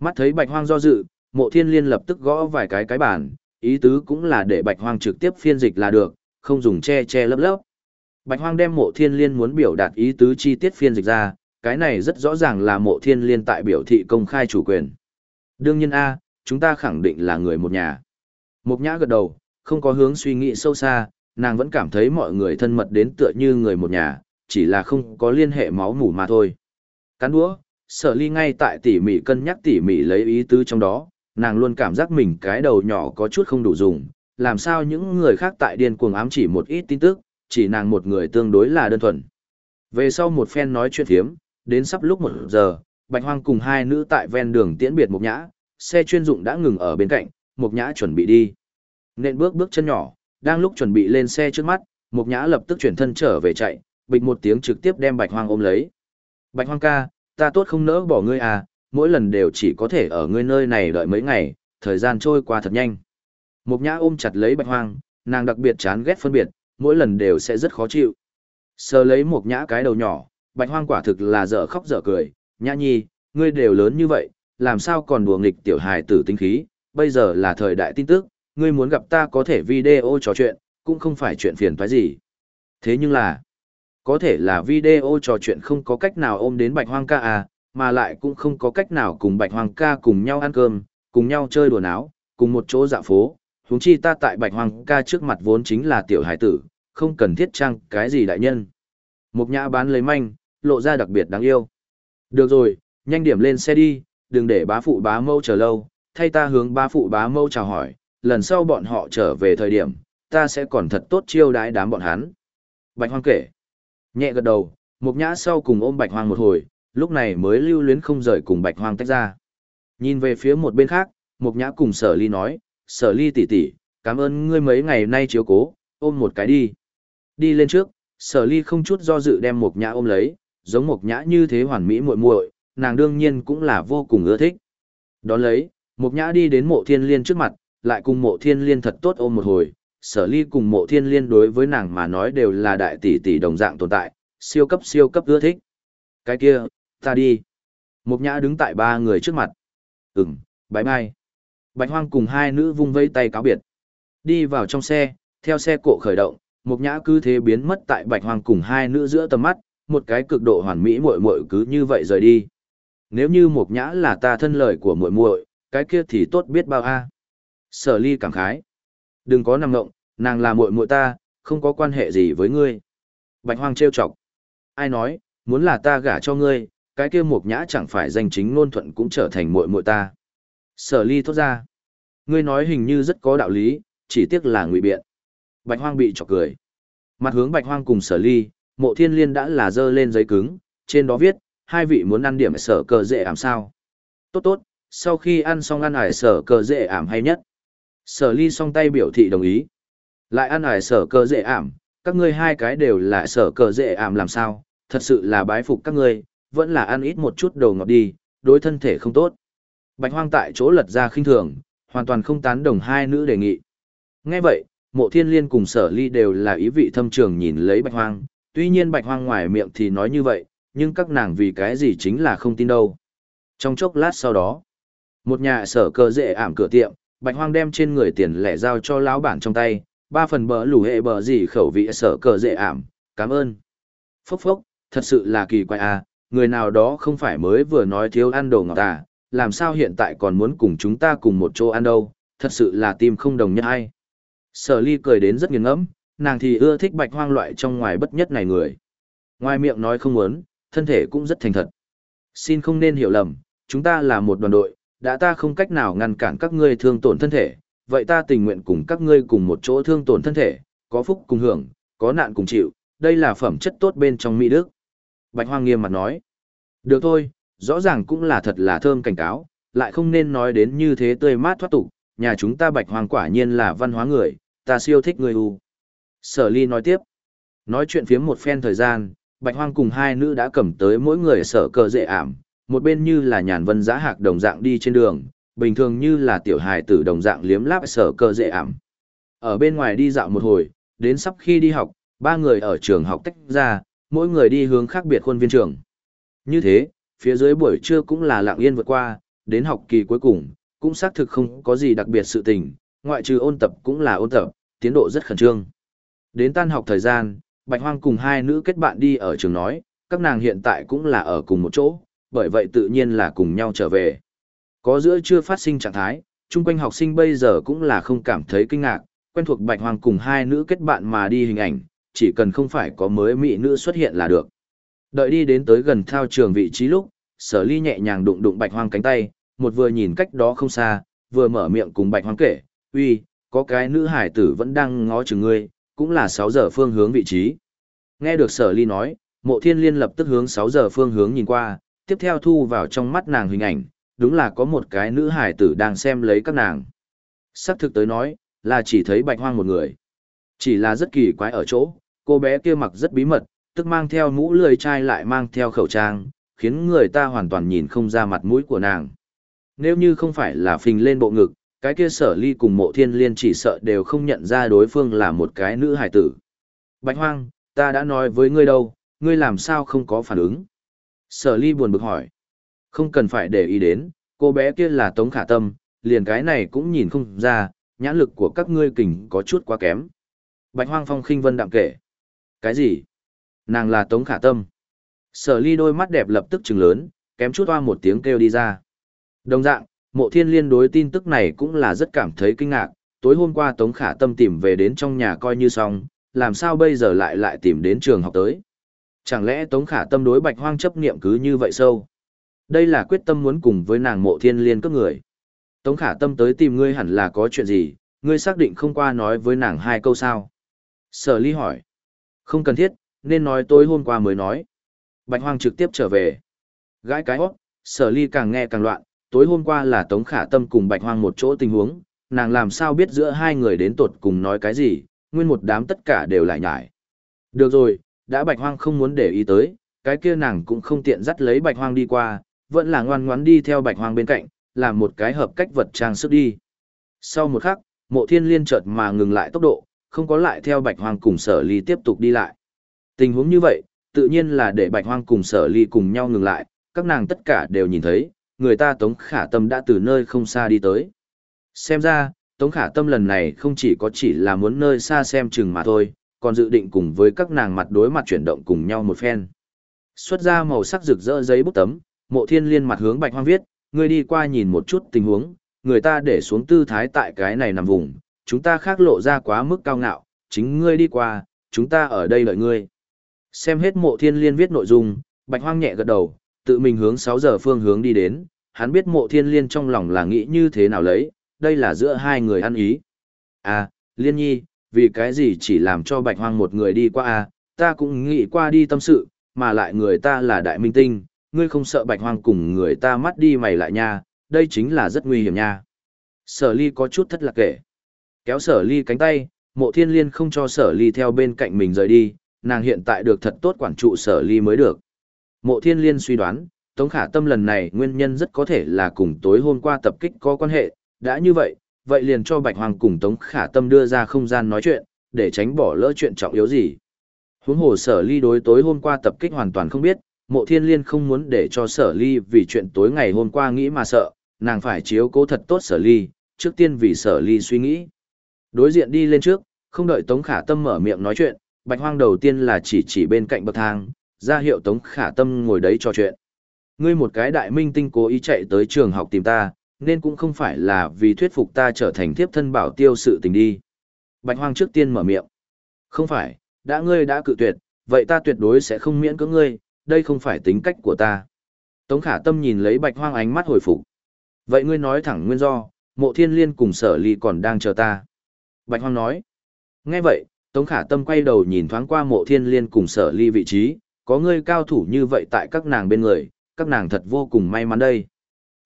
Mắt thấy bạch hoang do dự, mộ thiên liên lập tức gõ vài cái cái bản, ý tứ cũng là để bạch hoang trực tiếp phiên dịch là được, không dùng che che lấp lấp. Bạch hoang đem mộ thiên liên muốn biểu đạt ý tứ chi tiết phiên dịch ra, cái này rất rõ ràng là mộ thiên liên tại biểu thị công khai chủ quyền. Đương nhiên A, chúng ta khẳng định là người một nhà. Mục nhã gật đầu, không có hướng suy nghĩ sâu xa, nàng vẫn cảm thấy mọi người thân mật đến tựa như người một nhà, chỉ là không có liên hệ máu mủ mà thôi. Cán đũa, sở ly ngay tại tỉ mỉ cân nhắc tỉ mỉ lấy ý tứ trong đó, nàng luôn cảm giác mình cái đầu nhỏ có chút không đủ dùng, làm sao những người khác tại điên cuồng ám chỉ một ít tin tức, chỉ nàng một người tương đối là đơn thuần. Về sau một phen nói chuyện thiếm, đến sắp lúc một giờ, Bạch Hoang cùng hai nữ tại ven đường tiễn biệt Mục Nhã, xe chuyên dụng đã ngừng ở bên cạnh, Mục Nhã chuẩn bị đi. Nên bước bước chân nhỏ, đang lúc chuẩn bị lên xe trước mắt, Mục Nhã lập tức chuyển thân trở về chạy, bịch một tiếng trực tiếp đem Bạch Hoang ôm lấy. Bạch Hoang ca, ta tốt không nỡ bỏ ngươi à, mỗi lần đều chỉ có thể ở ngươi nơi này đợi mấy ngày, thời gian trôi qua thật nhanh. Mục Nhã ôm chặt lấy Bạch Hoang, nàng đặc biệt chán ghét phân biệt, mỗi lần đều sẽ rất khó chịu. Sờ lấy Mục Nhã cái đầu nhỏ, Bạch Hoang quả thực là dở khóc dở cười, Nhã Nhi, ngươi đều lớn như vậy, làm sao còn đùa nghịch tiểu hài tử tinh khí, bây giờ là thời đại tin tức, ngươi muốn gặp ta có thể video trò chuyện, cũng không phải chuyện phiền toái gì. Thế nhưng là, có thể là video trò chuyện không có cách nào ôm đến Bạch Hoang ca à, mà lại cũng không có cách nào cùng Bạch hoàng ca cùng nhau ăn cơm, cùng nhau chơi đùa náo, cùng một chỗ dạo phố. Huống chi ta tại Bạch hoàng ca trước mặt vốn chính là tiểu hải tử, không cần thiết trang cái gì đại nhân. Mục nhã bán lấy manh, lộ ra đặc biệt đáng yêu. Được rồi, nhanh điểm lên xe đi, đừng để bá phụ bá mâu chờ lâu, thay ta hướng bá phụ bá mâu chào hỏi, lần sau bọn họ trở về thời điểm, ta sẽ còn thật tốt chiêu đãi đám bọn hắn. Bạch Hoang kể. Nhẹ gật đầu, Mục Nhã sau cùng ôm Bạch Hoang một hồi, lúc này mới lưu luyến không rời cùng Bạch Hoang tách ra. Nhìn về phía một bên khác, Mục Nhã cùng Sở Ly nói, Sở Ly tỷ tỷ, cảm ơn ngươi mấy ngày nay chiếu cố, ôm một cái đi. Đi lên trước, Sở Ly không chút do dự đem Mục Nhã ôm lấy, giống Mục Nhã như thế hoàn mỹ muội muội, nàng đương nhiên cũng là vô cùng ưa thích. Đón lấy, Mục Nhã đi đến Mộ Thiên Liên trước mặt, lại cùng Mộ Thiên Liên thật tốt ôm một hồi, Sở Ly cùng Mộ Thiên Liên đối với nàng mà nói đều là đại tỷ tỷ đồng dạng tồn tại, siêu cấp siêu cấp ưa thích. Cái kia, ta đi. Mục nhã đứng tại ba người trước mặt. Ừm, bái mai. Bạch hoang cùng hai nữ vung vây tay cáo biệt. Đi vào trong xe, theo xe cộ khởi động, mục nhã cứ thế biến mất tại bạch hoang cùng hai nữ giữa tầm mắt, một cái cực độ hoàn mỹ muội muội cứ như vậy rời đi. Nếu như mục nhã là ta thân lời của muội muội, cái kia thì tốt biết bao a. Sở ly cảm khái. Đừng có nằm ngộng, nàng là muội muội ta, không có quan hệ gì với ngươi. Bạch hoang trêu chọc. Ai nói, muốn là ta gả cho ngươi, cái kia mục nhã chẳng phải danh chính ngôn thuận cũng trở thành muội muội ta. Sở ly thốt ra. Ngươi nói hình như rất có đạo lý, chỉ tiếc là ngụy biện. Bạch hoang bị chọc cười. Mặt hướng bạch hoang cùng sở ly, mộ thiên liên đã là dơ lên giấy cứng, trên đó viết, hai vị muốn ăn điểm sở cờ dễ ảm sao. Tốt tốt, sau khi ăn xong ăn ải sở cờ dễ ảm hay nhất. Sở ly song tay biểu thị đồng ý. Lại ăn ải sở cờ dễ ảm, các ngươi hai cái đều là sở cờ dễ ảm làm sao, thật sự là bái phục các ngươi, vẫn là ăn ít một chút đồ ngọt đi, đối thân thể không tốt. Bạch hoang tại chỗ lật ra khinh thường, hoàn toàn không tán đồng hai nữ đề nghị. Nghe vậy, mộ thiên liên cùng sở ly đều là ý vị thâm trường nhìn lấy bạch hoang, tuy nhiên bạch hoang ngoài miệng thì nói như vậy, nhưng các nàng vì cái gì chính là không tin đâu. Trong chốc lát sau đó, một nhà sở cơ dễ ảm cửa tiệm, bạch hoang đem trên người tiền lẻ giao cho lão bản trong tay, ba phần bờ lủ hệ bờ gì khẩu vị sở cờ dễ ảm, cảm ơn. Phốc phốc, thật sự là kỳ quái à, người nào đó không phải mới vừa nói thiếu ăn đồ ngọt à, làm sao hiện tại còn muốn cùng chúng ta cùng một chỗ ăn đâu, thật sự là tim không đồng nhất hay. Sở ly cười đến rất nghiêng ngẫm, nàng thì ưa thích bạch hoang loại trong ngoài bất nhất này người. Ngoài miệng nói không muốn, thân thể cũng rất thành thật. Xin không nên hiểu lầm, chúng ta là một đoàn đội, đã ta không cách nào ngăn cản các ngươi thương tổn thân thể, vậy ta tình nguyện cùng các ngươi cùng một chỗ thương tổn thân thể, có phúc cùng hưởng, có nạn cùng chịu, đây là phẩm chất tốt bên trong Mỹ Đức. Bạch Hoang nghiêm mặt nói, được thôi, rõ ràng cũng là thật là thơm cảnh cáo, lại không nên nói đến như thế tươi mát thoát tục, nhà chúng ta Bạch Hoang quả nhiên là văn hóa người, ta siêu thích người u. Sở ly nói tiếp, nói chuyện phiếm một phen thời gian, Bạch Hoang cùng hai nữ đã cầm tới mỗi người sở cờ dễ ảm, một bên như là nhàn vân giã hạc đồng dạng đi trên đường, bình thường như là tiểu hài tử đồng dạng liếm láp sở cờ dễ ảm. Ở bên ngoài đi dạo một hồi, đến sắp khi đi học, ba người ở trường học tách ra, mỗi người đi hướng khác biệt khuôn viên trường. Như thế, phía dưới buổi trưa cũng là lặng yên vượt qua, đến học kỳ cuối cùng, cũng xác thực không có gì đặc biệt sự tình, ngoại trừ ôn tập cũng là ôn tập, tiến độ rất khẩn trương. Đến tan học thời gian, Bạch Hoang cùng hai nữ kết bạn đi ở trường nói, các nàng hiện tại cũng là ở cùng một chỗ, bởi vậy tự nhiên là cùng nhau trở về. Có giữa chưa phát sinh trạng thái, chung quanh học sinh bây giờ cũng là không cảm thấy kinh ngạc, quen thuộc Bạch Hoang cùng hai nữ kết bạn mà đi hình ảnh, chỉ cần không phải có mới mỹ nữ xuất hiện là được. Đợi đi đến tới gần thao trường vị trí lúc, sở ly nhẹ nhàng đụng đụng Bạch Hoang cánh tay, một vừa nhìn cách đó không xa, vừa mở miệng cùng Bạch Hoang kể, uy, có cái nữ hải tử vẫn đang ngó chừng ngươi, cũng là 6 giờ phương hướng vị trí. Nghe được sở ly nói, mộ thiên liên lập tức hướng 6 giờ phương hướng nhìn qua, tiếp theo thu vào trong mắt nàng hình ảnh, đúng là có một cái nữ hải tử đang xem lấy các nàng. Sắc thực tới nói, là chỉ thấy bạch hoang một người. Chỉ là rất kỳ quái ở chỗ, cô bé kia mặc rất bí mật, tức mang theo mũ lười chai lại mang theo khẩu trang, khiến người ta hoàn toàn nhìn không ra mặt mũi của nàng. Nếu như không phải là phình lên bộ ngực, cái kia sở ly cùng mộ thiên liên chỉ sợ đều không nhận ra đối phương là một cái nữ hải tử. Bạch hoang, ta đã nói với ngươi đâu, ngươi làm sao không có phản ứng. Sở ly buồn bực hỏi. Không cần phải để ý đến, cô bé kia là Tống Khả Tâm, liền cái này cũng nhìn không ra, nhãn lực của các ngươi kình có chút quá kém. Bạch Hoang Phong khinh vân đạm kể. Cái gì? Nàng là Tống Khả Tâm. Sở ly đôi mắt đẹp lập tức trừng lớn, kém chút hoa một tiếng kêu đi ra. Đồng dạng, mộ thiên liên đối tin tức này cũng là rất cảm thấy kinh ngạc. Tối hôm qua Tống Khả Tâm tìm về đến trong nhà coi như xong, làm sao bây giờ lại lại tìm đến trường học tới. Chẳng lẽ Tống Khả Tâm đối Bạch Hoang chấp niệm cứ như vậy sâu? Đây là quyết tâm muốn cùng với nàng mộ thiên liên cướp người. Tống Khả Tâm tới tìm ngươi hẳn là có chuyện gì, ngươi xác định không qua nói với nàng hai câu sao? Sở ly hỏi. Không cần thiết, nên nói tối hôm qua mới nói. Bạch Hoang trực tiếp trở về. Gãi cái hót, sở ly càng nghe càng loạn, tối hôm qua là Tống Khả Tâm cùng Bạch Hoang một chỗ tình huống, nàng làm sao biết giữa hai người đến tột cùng nói cái gì, nguyên một đám tất cả đều lại nhải. Được rồi, đã bạch hoang không muốn để ý tới, cái kia nàng cũng không tiện dắt lấy bạch hoang đi qua, vẫn là ngoan ngoãn đi theo bạch hoang bên cạnh, làm một cái hợp cách vật trang sức đi. Sau một khắc, mộ thiên liên chợt mà ngừng lại tốc độ, không có lại theo bạch hoang cùng sở ly tiếp tục đi lại. Tình huống như vậy, tự nhiên là để bạch hoang cùng sở ly cùng nhau ngừng lại, các nàng tất cả đều nhìn thấy, người ta tống khả tâm đã từ nơi không xa đi tới. Xem ra, tống khả tâm lần này không chỉ có chỉ là muốn nơi xa xem chừng mà thôi, còn dự định cùng với các nàng mặt đối mặt chuyển động cùng nhau một phen. Xuất ra màu sắc rực rỡ giấy bút tấm, mộ thiên liên mặt hướng bạch hoang viết, ngươi đi qua nhìn một chút tình huống, người ta để xuống tư thái tại cái này nằm vùng, chúng ta khác lộ ra quá mức cao ngạo, chính ngươi đi qua, chúng ta ở đây đợi ngươi. Xem hết mộ thiên liên viết nội dung, bạch hoang nhẹ gật đầu, tự mình hướng 6 giờ phương hướng đi đến, hắn biết mộ thiên liên trong lòng là nghĩ như thế nào lấy, đây là giữa hai người ăn ý. À, liên nhi, vì cái gì chỉ làm cho bạch hoang một người đi qua à, ta cũng nghĩ qua đi tâm sự, mà lại người ta là đại minh tinh, ngươi không sợ bạch hoang cùng người ta mắt đi mày lại nha, đây chính là rất nguy hiểm nha. Sở ly có chút thất lạc kể. Kéo sở ly cánh tay, mộ thiên liên không cho sở ly theo bên cạnh mình rời đi, nàng hiện tại được thật tốt quản trụ sở ly mới được. Mộ thiên liên suy đoán, Tống Khả Tâm lần này nguyên nhân rất có thể là cùng tối hôm qua tập kích có quan hệ, đã như vậy, vậy liền cho Bạch Hoàng cùng Tống Khả Tâm đưa ra không gian nói chuyện, để tránh bỏ lỡ chuyện trọng yếu gì. Huống hồ sở ly đối tối hôm qua tập kích hoàn toàn không biết, mộ thiên liên không muốn để cho sở ly vì chuyện tối ngày hôm qua nghĩ mà sợ, nàng phải chiếu cố thật tốt sở ly, trước tiên vì sở ly suy nghĩ. Đối diện đi lên trước, không đợi Tống Khả Tâm mở miệng nói chuyện, Bạch Hoang đầu tiên là chỉ chỉ bên cạnh bậc thang, ra hiệu Tống Khả Tâm ngồi đấy trò chuyện. Ngươi một cái đại minh tinh cố ý chạy tới trường học tìm ta, nên cũng không phải là vì thuyết phục ta trở thành thiếp thân bảo tiêu sự tình đi. Bạch Hoang trước tiên mở miệng. Không phải, đã ngươi đã cự tuyệt, vậy ta tuyệt đối sẽ không miễn cưỡng ngươi, đây không phải tính cách của ta. Tống khả tâm nhìn lấy bạch hoang ánh mắt hồi phục. Vậy ngươi nói thẳng nguyên do, mộ thiên liên cùng sở ly còn đang chờ ta. Bạch hoang nói. Nghe vậy, Tống khả tâm quay đầu nhìn thoáng qua mộ thiên liên cùng sở ly vị trí, có ngươi cao thủ như vậy tại các nàng bên người, các nàng thật vô cùng may mắn đây.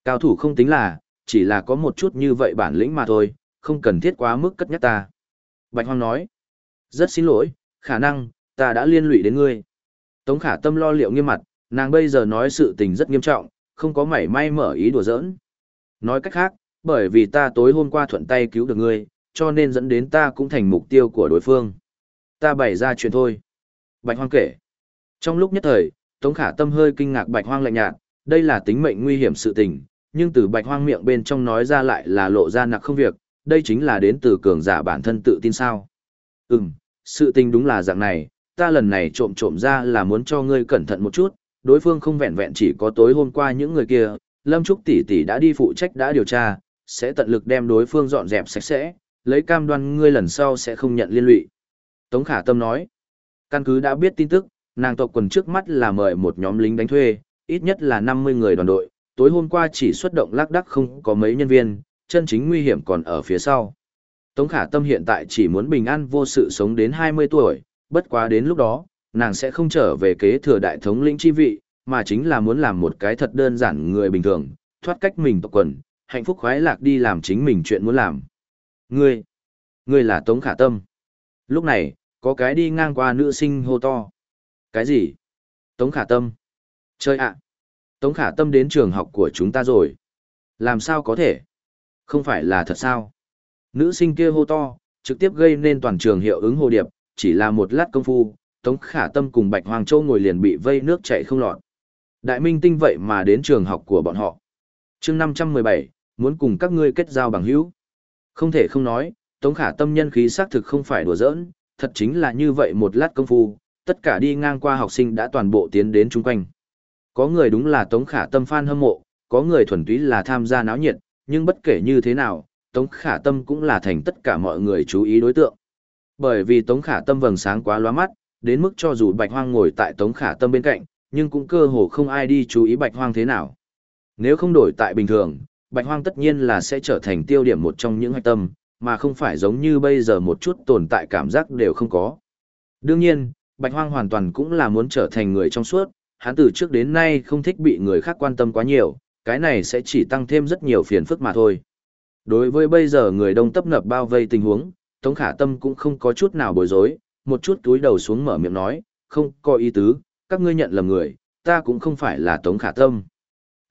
Cao thủ không tính là, chỉ là có một chút như vậy bản lĩnh mà thôi, không cần thiết quá mức cất nhắc ta. Bạch hoang nói. Rất xin lỗi, khả năng, ta đã liên lụy đến ngươi. Tống khả tâm lo liệu nghiêm mặt, nàng bây giờ nói sự tình rất nghiêm trọng, không có mảy may mở ý đùa giỡn. Nói cách khác, bởi vì ta tối hôm qua thuận tay cứu được ngươi, cho nên dẫn đến ta cũng thành mục tiêu của đối phương. Ta bày ra chuyện thôi. Bạch hoang kể. Trong lúc nhất thời, Tống khả tâm hơi kinh ngạc bạch hoang lạnh nhạt, đây là tính mệnh nguy hiểm sự tình, nhưng từ bạch hoang miệng bên trong nói ra lại là lộ ra nặc không việc, đây chính là đến từ cường giả bản thân tự tin sao. Ừm, sự tình đúng là dạng này, ta lần này trộm trộm ra là muốn cho ngươi cẩn thận một chút, đối phương không vẹn vẹn chỉ có tối hôm qua những người kia, Lâm Trúc tỷ tỷ đã đi phụ trách đã điều tra, sẽ tận lực đem đối phương dọn dẹp sạch sẽ, lấy cam đoan ngươi lần sau sẽ không nhận liên lụy. Tống Khả Tâm nói, căn cứ đã biết tin tức, nàng tộc quần trước mắt là mời một nhóm lính đánh thuê, ít nhất là 50 người đoàn đội, tối hôm qua chỉ xuất động lác đắc không có mấy nhân viên, chân chính nguy hiểm còn ở phía sau. Tống Khả Tâm hiện tại chỉ muốn bình an vô sự sống đến 20 tuổi, bất quá đến lúc đó, nàng sẽ không trở về kế thừa đại thống lĩnh chi vị, mà chính là muốn làm một cái thật đơn giản người bình thường, thoát cách mình tộc quần, hạnh phúc khoái lạc đi làm chính mình chuyện muốn làm. Ngươi, ngươi là Tống Khả Tâm. Lúc này, có cái đi ngang qua nữ sinh hô to. Cái gì? Tống Khả Tâm. Chơi ạ. Tống Khả Tâm đến trường học của chúng ta rồi. Làm sao có thể? Không phải là thật sao? Nữ sinh kia hô to, trực tiếp gây nên toàn trường hiệu ứng hồ điệp, chỉ là một lát công phu, Tống Khả Tâm cùng Bạch Hoàng Châu ngồi liền bị vây nước chảy không lọt. Đại minh tinh vậy mà đến trường học của bọn họ. chương 517, muốn cùng các ngươi kết giao bằng hữu. Không thể không nói, Tống Khả Tâm nhân khí xác thực không phải đùa giỡn, thật chính là như vậy một lát công phu, tất cả đi ngang qua học sinh đã toàn bộ tiến đến chung quanh. Có người đúng là Tống Khả Tâm fan hâm mộ, có người thuần túy là tham gia náo nhiệt, nhưng bất kể như thế nào, Tống Khả Tâm cũng là thành tất cả mọi người chú ý đối tượng. Bởi vì Tống Khả Tâm vầng sáng quá lóa mắt, đến mức cho dù Bạch Hoang ngồi tại Tống Khả Tâm bên cạnh, nhưng cũng cơ hồ không ai đi chú ý Bạch Hoang thế nào. Nếu không đổi tại bình thường, Bạch Hoang tất nhiên là sẽ trở thành tiêu điểm một trong những hạch tâm, mà không phải giống như bây giờ một chút tồn tại cảm giác đều không có. Đương nhiên, Bạch Hoang hoàn toàn cũng là muốn trở thành người trong suốt, hắn từ trước đến nay không thích bị người khác quan tâm quá nhiều, cái này sẽ chỉ tăng thêm rất nhiều phiền phức mà thôi. Đối với bây giờ người đông tấp nập bao vây tình huống, Tống Khả Tâm cũng không có chút nào bối rối, một chút túi đầu xuống mở miệng nói, không có ý tứ, các ngươi nhận lầm người, ta cũng không phải là Tống Khả Tâm.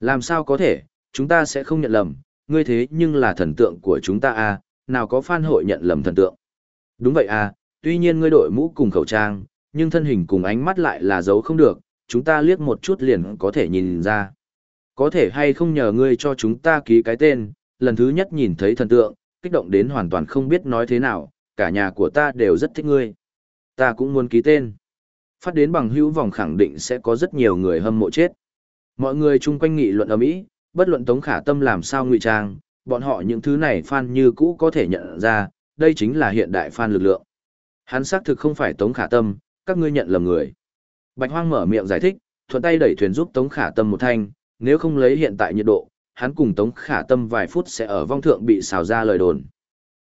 Làm sao có thể, chúng ta sẽ không nhận lầm, ngươi thế nhưng là thần tượng của chúng ta à, nào có fan hội nhận lầm thần tượng. Đúng vậy à, tuy nhiên ngươi đội mũ cùng khẩu trang, nhưng thân hình cùng ánh mắt lại là giấu không được, chúng ta liếc một chút liền có thể nhìn ra. Có thể hay không nhờ ngươi cho chúng ta ký cái tên, lần thứ nhất nhìn thấy thần tượng, kích động đến hoàn toàn không biết nói thế nào, cả nhà của ta đều rất thích ngươi. Ta cũng muốn ký tên. Phát đến bằng hữu vòng khẳng định sẽ có rất nhiều người hâm mộ chết. Mọi người chung quanh nghị luận ở mỹ, bất luận Tống Khả Tâm làm sao ngụy trang, bọn họ những thứ này fan như cũ có thể nhận ra, đây chính là hiện đại fan lực lượng. Hắn xác thực không phải Tống Khả Tâm, các ngươi nhận lầm người. Bạch Hoang mở miệng giải thích, thuận tay đẩy thuyền giúp Tống Khả Tâm một thanh, nếu không lấy hiện tại nhiệt độ, hắn cùng Tống Khả Tâm vài phút sẽ ở vong thượng bị xào ra lời đồn.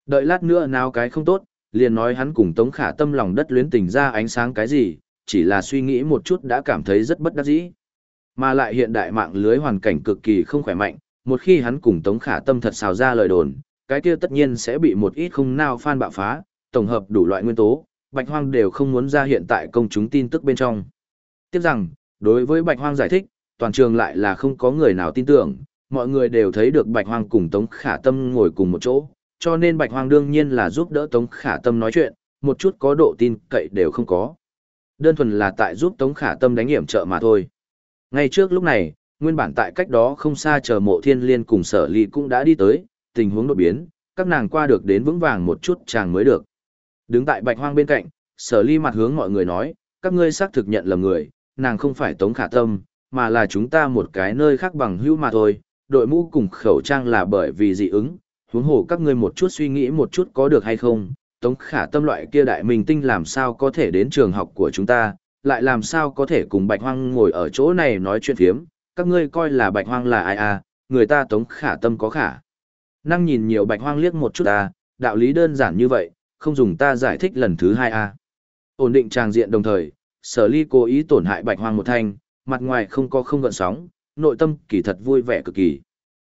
Đợi lát nữa nào cái không tốt, liền nói hắn cùng Tống Khả Tâm lòng đất luyến tình ra ánh sáng cái gì, chỉ là suy nghĩ một chút đã cảm thấy rất bất đắc dĩ. Mà lại hiện đại mạng lưới hoàn cảnh cực kỳ không khỏe mạnh, một khi hắn cùng Tống Khả Tâm thật xào ra lời đồn, cái kia tất nhiên sẽ bị một ít không nào fan bạo phá, tổng hợp đủ loại nguyên tố, Bạch Hoang đều không muốn ra hiện tại công chúng tin tức bên trong. Tiếp rằng, đối với Bạch Hoang giải thích, toàn trường lại là không có người nào tin tưởng, mọi người đều thấy được Bạch Hoang cùng Tống Khả Tâm ngồi cùng một chỗ, cho nên Bạch Hoang đương nhiên là giúp đỡ Tống Khả Tâm nói chuyện, một chút có độ tin cậy đều không có. Đơn thuần là tại giúp Tống Khả Tâm đánh hiểm trợ mà thôi. Ngay trước lúc này, nguyên bản tại cách đó không xa chờ mộ thiên liên cùng sở ly cũng đã đi tới, tình huống đột biến, các nàng qua được đến vững vàng một chút chàng mới được. Đứng tại Bạch Hoang bên cạnh, sở ly mặt hướng mọi người nói, các ngươi xác thực nhận lầm người, nàng không phải Tống Khả Tâm, mà là chúng ta một cái nơi khác bằng hữu mà thôi, đội mũ cùng khẩu trang là bởi vì dị ứng, huống hồ các ngươi một chút suy nghĩ một chút có được hay không, Tống Khả Tâm loại kia đại minh tinh làm sao có thể đến trường học của chúng ta, lại làm sao có thể cùng Bạch Hoang ngồi ở chỗ này nói chuyện phiếm, các ngươi coi là Bạch Hoang là ai à, người ta Tống Khả Tâm có khả. Năng nhìn nhiều Bạch Hoang liếc một chút à, đạo lý đơn giản như vậy, không dùng ta giải thích lần thứ hai à. Ổn định tràng diện đồng thời, sở ly cố ý tổn hại Bạch Hoang một thanh, mặt ngoài không có không gợn sóng, nội tâm kỳ thật vui vẻ cực kỳ.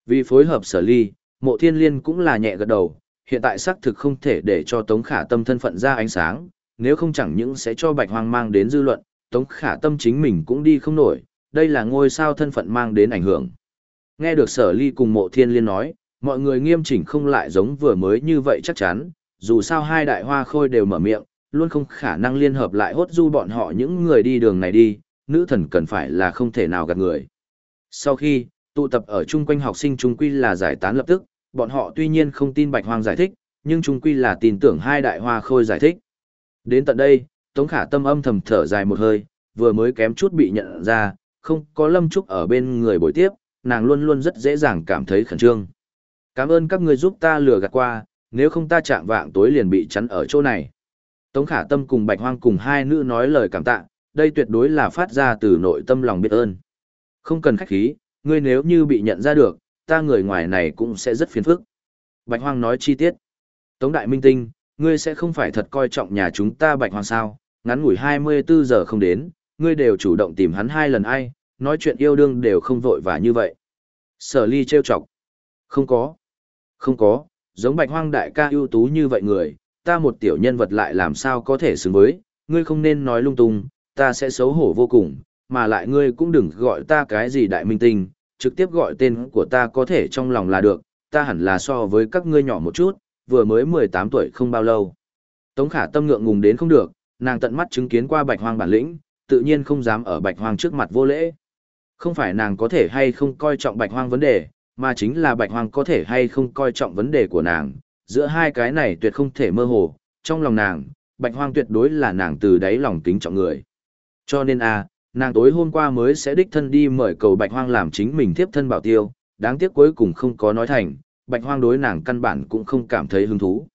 Vì phối hợp sở ly, mộ thiên liên cũng là nhẹ gật đầu, hiện tại xác thực không thể để cho Tống Khả Tâm thân phận ra ánh sáng, nếu không chẳng những sẽ cho Bạch Hoang mang đến dư luận, Tống Khả Tâm chính mình cũng đi không nổi, đây là ngôi sao thân phận mang đến ảnh hưởng. Nghe được sở ly cùng mộ thiên liên nói, mọi người nghiêm chỉnh không lại giống vừa mới như vậy chắc chắn, dù sao hai đại hoa khôi đều mở miệng, luôn không khả năng liên hợp lại hốt du bọn họ những người đi đường này đi, nữ thần cần phải là không thể nào gạt người. Sau khi, tụ tập ở chung quanh học sinh trung quy là giải tán lập tức, bọn họ tuy nhiên không tin Bạch Hoang giải thích, nhưng trung quy là tin tưởng hai đại hoa khôi giải thích. Đến tận đây, Tống Khả Tâm âm thầm thở dài một hơi, vừa mới kém chút bị nhận ra, không có Lâm Trúc ở bên người buổi tiếp, nàng luôn luôn rất dễ dàng cảm thấy khẩn trương. Cảm ơn các người giúp ta lừa gạt qua, nếu không ta chạm vạng tối liền bị chắn ở chỗ này. Tống Khả Tâm cùng Bạch Hoang cùng hai nữ nói lời cảm tạ, đây tuyệt đối là phát ra từ nội tâm lòng biết ơn. Không cần khách khí, ngươi nếu như bị nhận ra được, ta người ngoài này cũng sẽ rất phiền phức. Bạch Hoang nói chi tiết. Tống Đại Minh Tinh, ngươi sẽ không phải thật coi trọng nhà chúng ta Bạch hoàng sao, ngắn ngủi 24 giờ không đến, ngươi đều chủ động tìm hắn hai lần ai, nói chuyện yêu đương đều không vội và như vậy. Sở ly trêu chọc. Không có. Không có, giống Bạch Hoang đại ca ưu tú như vậy người, ta một tiểu nhân vật lại làm sao có thể xứng với, ngươi không nên nói lung tung, ta sẽ xấu hổ vô cùng, mà lại ngươi cũng đừng gọi ta cái gì đại minh tinh, trực tiếp gọi tên của ta có thể trong lòng là được, ta hẳn là so với các ngươi nhỏ một chút, vừa mới 18 tuổi không bao lâu. Tống khả tâm ngượng ngùng đến không được, nàng tận mắt chứng kiến qua bạch hoang bản lĩnh, tự nhiên không dám ở bạch hoang trước mặt vô lễ. Không phải nàng có thể hay không coi trọng bạch hoang vấn đề, mà chính là bạch hoang có thể hay không coi trọng vấn đề của nàng, giữa hai cái này tuyệt không thể mơ hồ, trong lòng nàng, bạch hoang tuyệt đối là nàng từ đáy lòng kính trọng người. Cho nên a, nàng tối hôm qua mới sẽ đích thân đi mời cầu bạch hoang làm chính mình tiếp thân bảo tiêu, đáng tiếc cuối cùng không có nói thành, bạch hoang đối nàng căn bản cũng không cảm thấy hứng thú.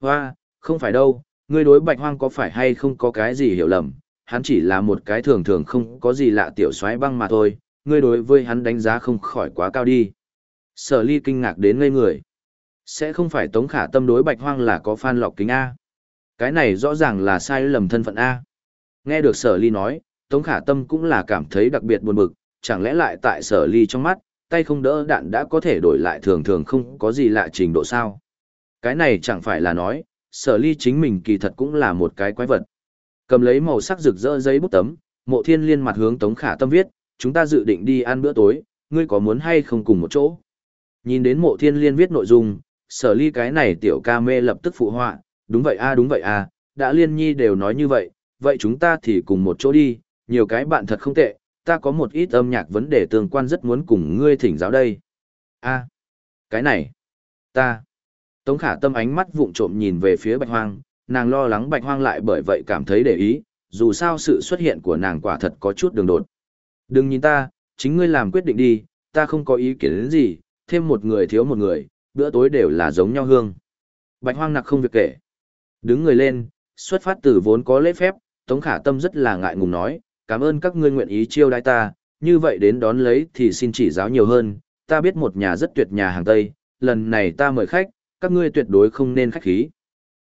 Hoa, không phải đâu, ngươi đối bạch hoang có phải hay không có cái gì hiểu lầm, hắn chỉ là một cái thường thường không có gì lạ tiểu xoáy băng mà thôi, ngươi đối với hắn đánh giá không khỏi quá cao đi. Sở ly kinh ngạc đến ngây người. Sẽ không phải tống khả tâm đối bạch hoang là có fan lọc kính A. Cái này rõ ràng là sai lầm thân phận A. Nghe được sở ly nói, tống khả tâm cũng là cảm thấy đặc biệt buồn bực, chẳng lẽ lại tại sở ly trong mắt, tay không đỡ đạn đã có thể đổi lại thường thường không có gì lạ trình độ sao. Cái này chẳng phải là nói, sở ly chính mình kỳ thật cũng là một cái quái vật. Cầm lấy màu sắc rực rỡ giấy bút tấm, mộ thiên liên mặt hướng tống khả tâm viết, chúng ta dự định đi ăn bữa tối, ngươi có muốn hay không cùng một chỗ. Nhìn đến mộ thiên liên viết nội dung, sở ly cái này tiểu ca mê lập tức phụ họa, đúng vậy a đúng vậy a, đã liên nhi đều nói như vậy, vậy chúng ta thì cùng một chỗ đi, nhiều cái bạn thật không tệ, ta có một ít âm nhạc vấn đề tương quan rất muốn cùng ngươi thỉnh giáo đây. a cái này, ta. Tống khả tâm ánh mắt vụng trộm nhìn về phía bạch hoang, nàng lo lắng bạch hoang lại bởi vậy cảm thấy để ý, dù sao sự xuất hiện của nàng quả thật có chút đường đột. Đừng nhìn ta, chính ngươi làm quyết định đi, ta không có ý kiến đến gì, thêm một người thiếu một người, bữa tối đều là giống nhau hương. Bạch hoang nặc không việc kể. Đứng người lên, xuất phát từ vốn có lễ phép, Tống Khả Tâm rất là ngại ngùng nói, cảm ơn các ngươi nguyện ý chiêu đãi ta, như vậy đến đón lấy thì xin chỉ giáo nhiều hơn, ta biết một nhà rất tuyệt nhà hàng Tây, lần này ta mời khách, các ngươi tuyệt đối không nên khách khí.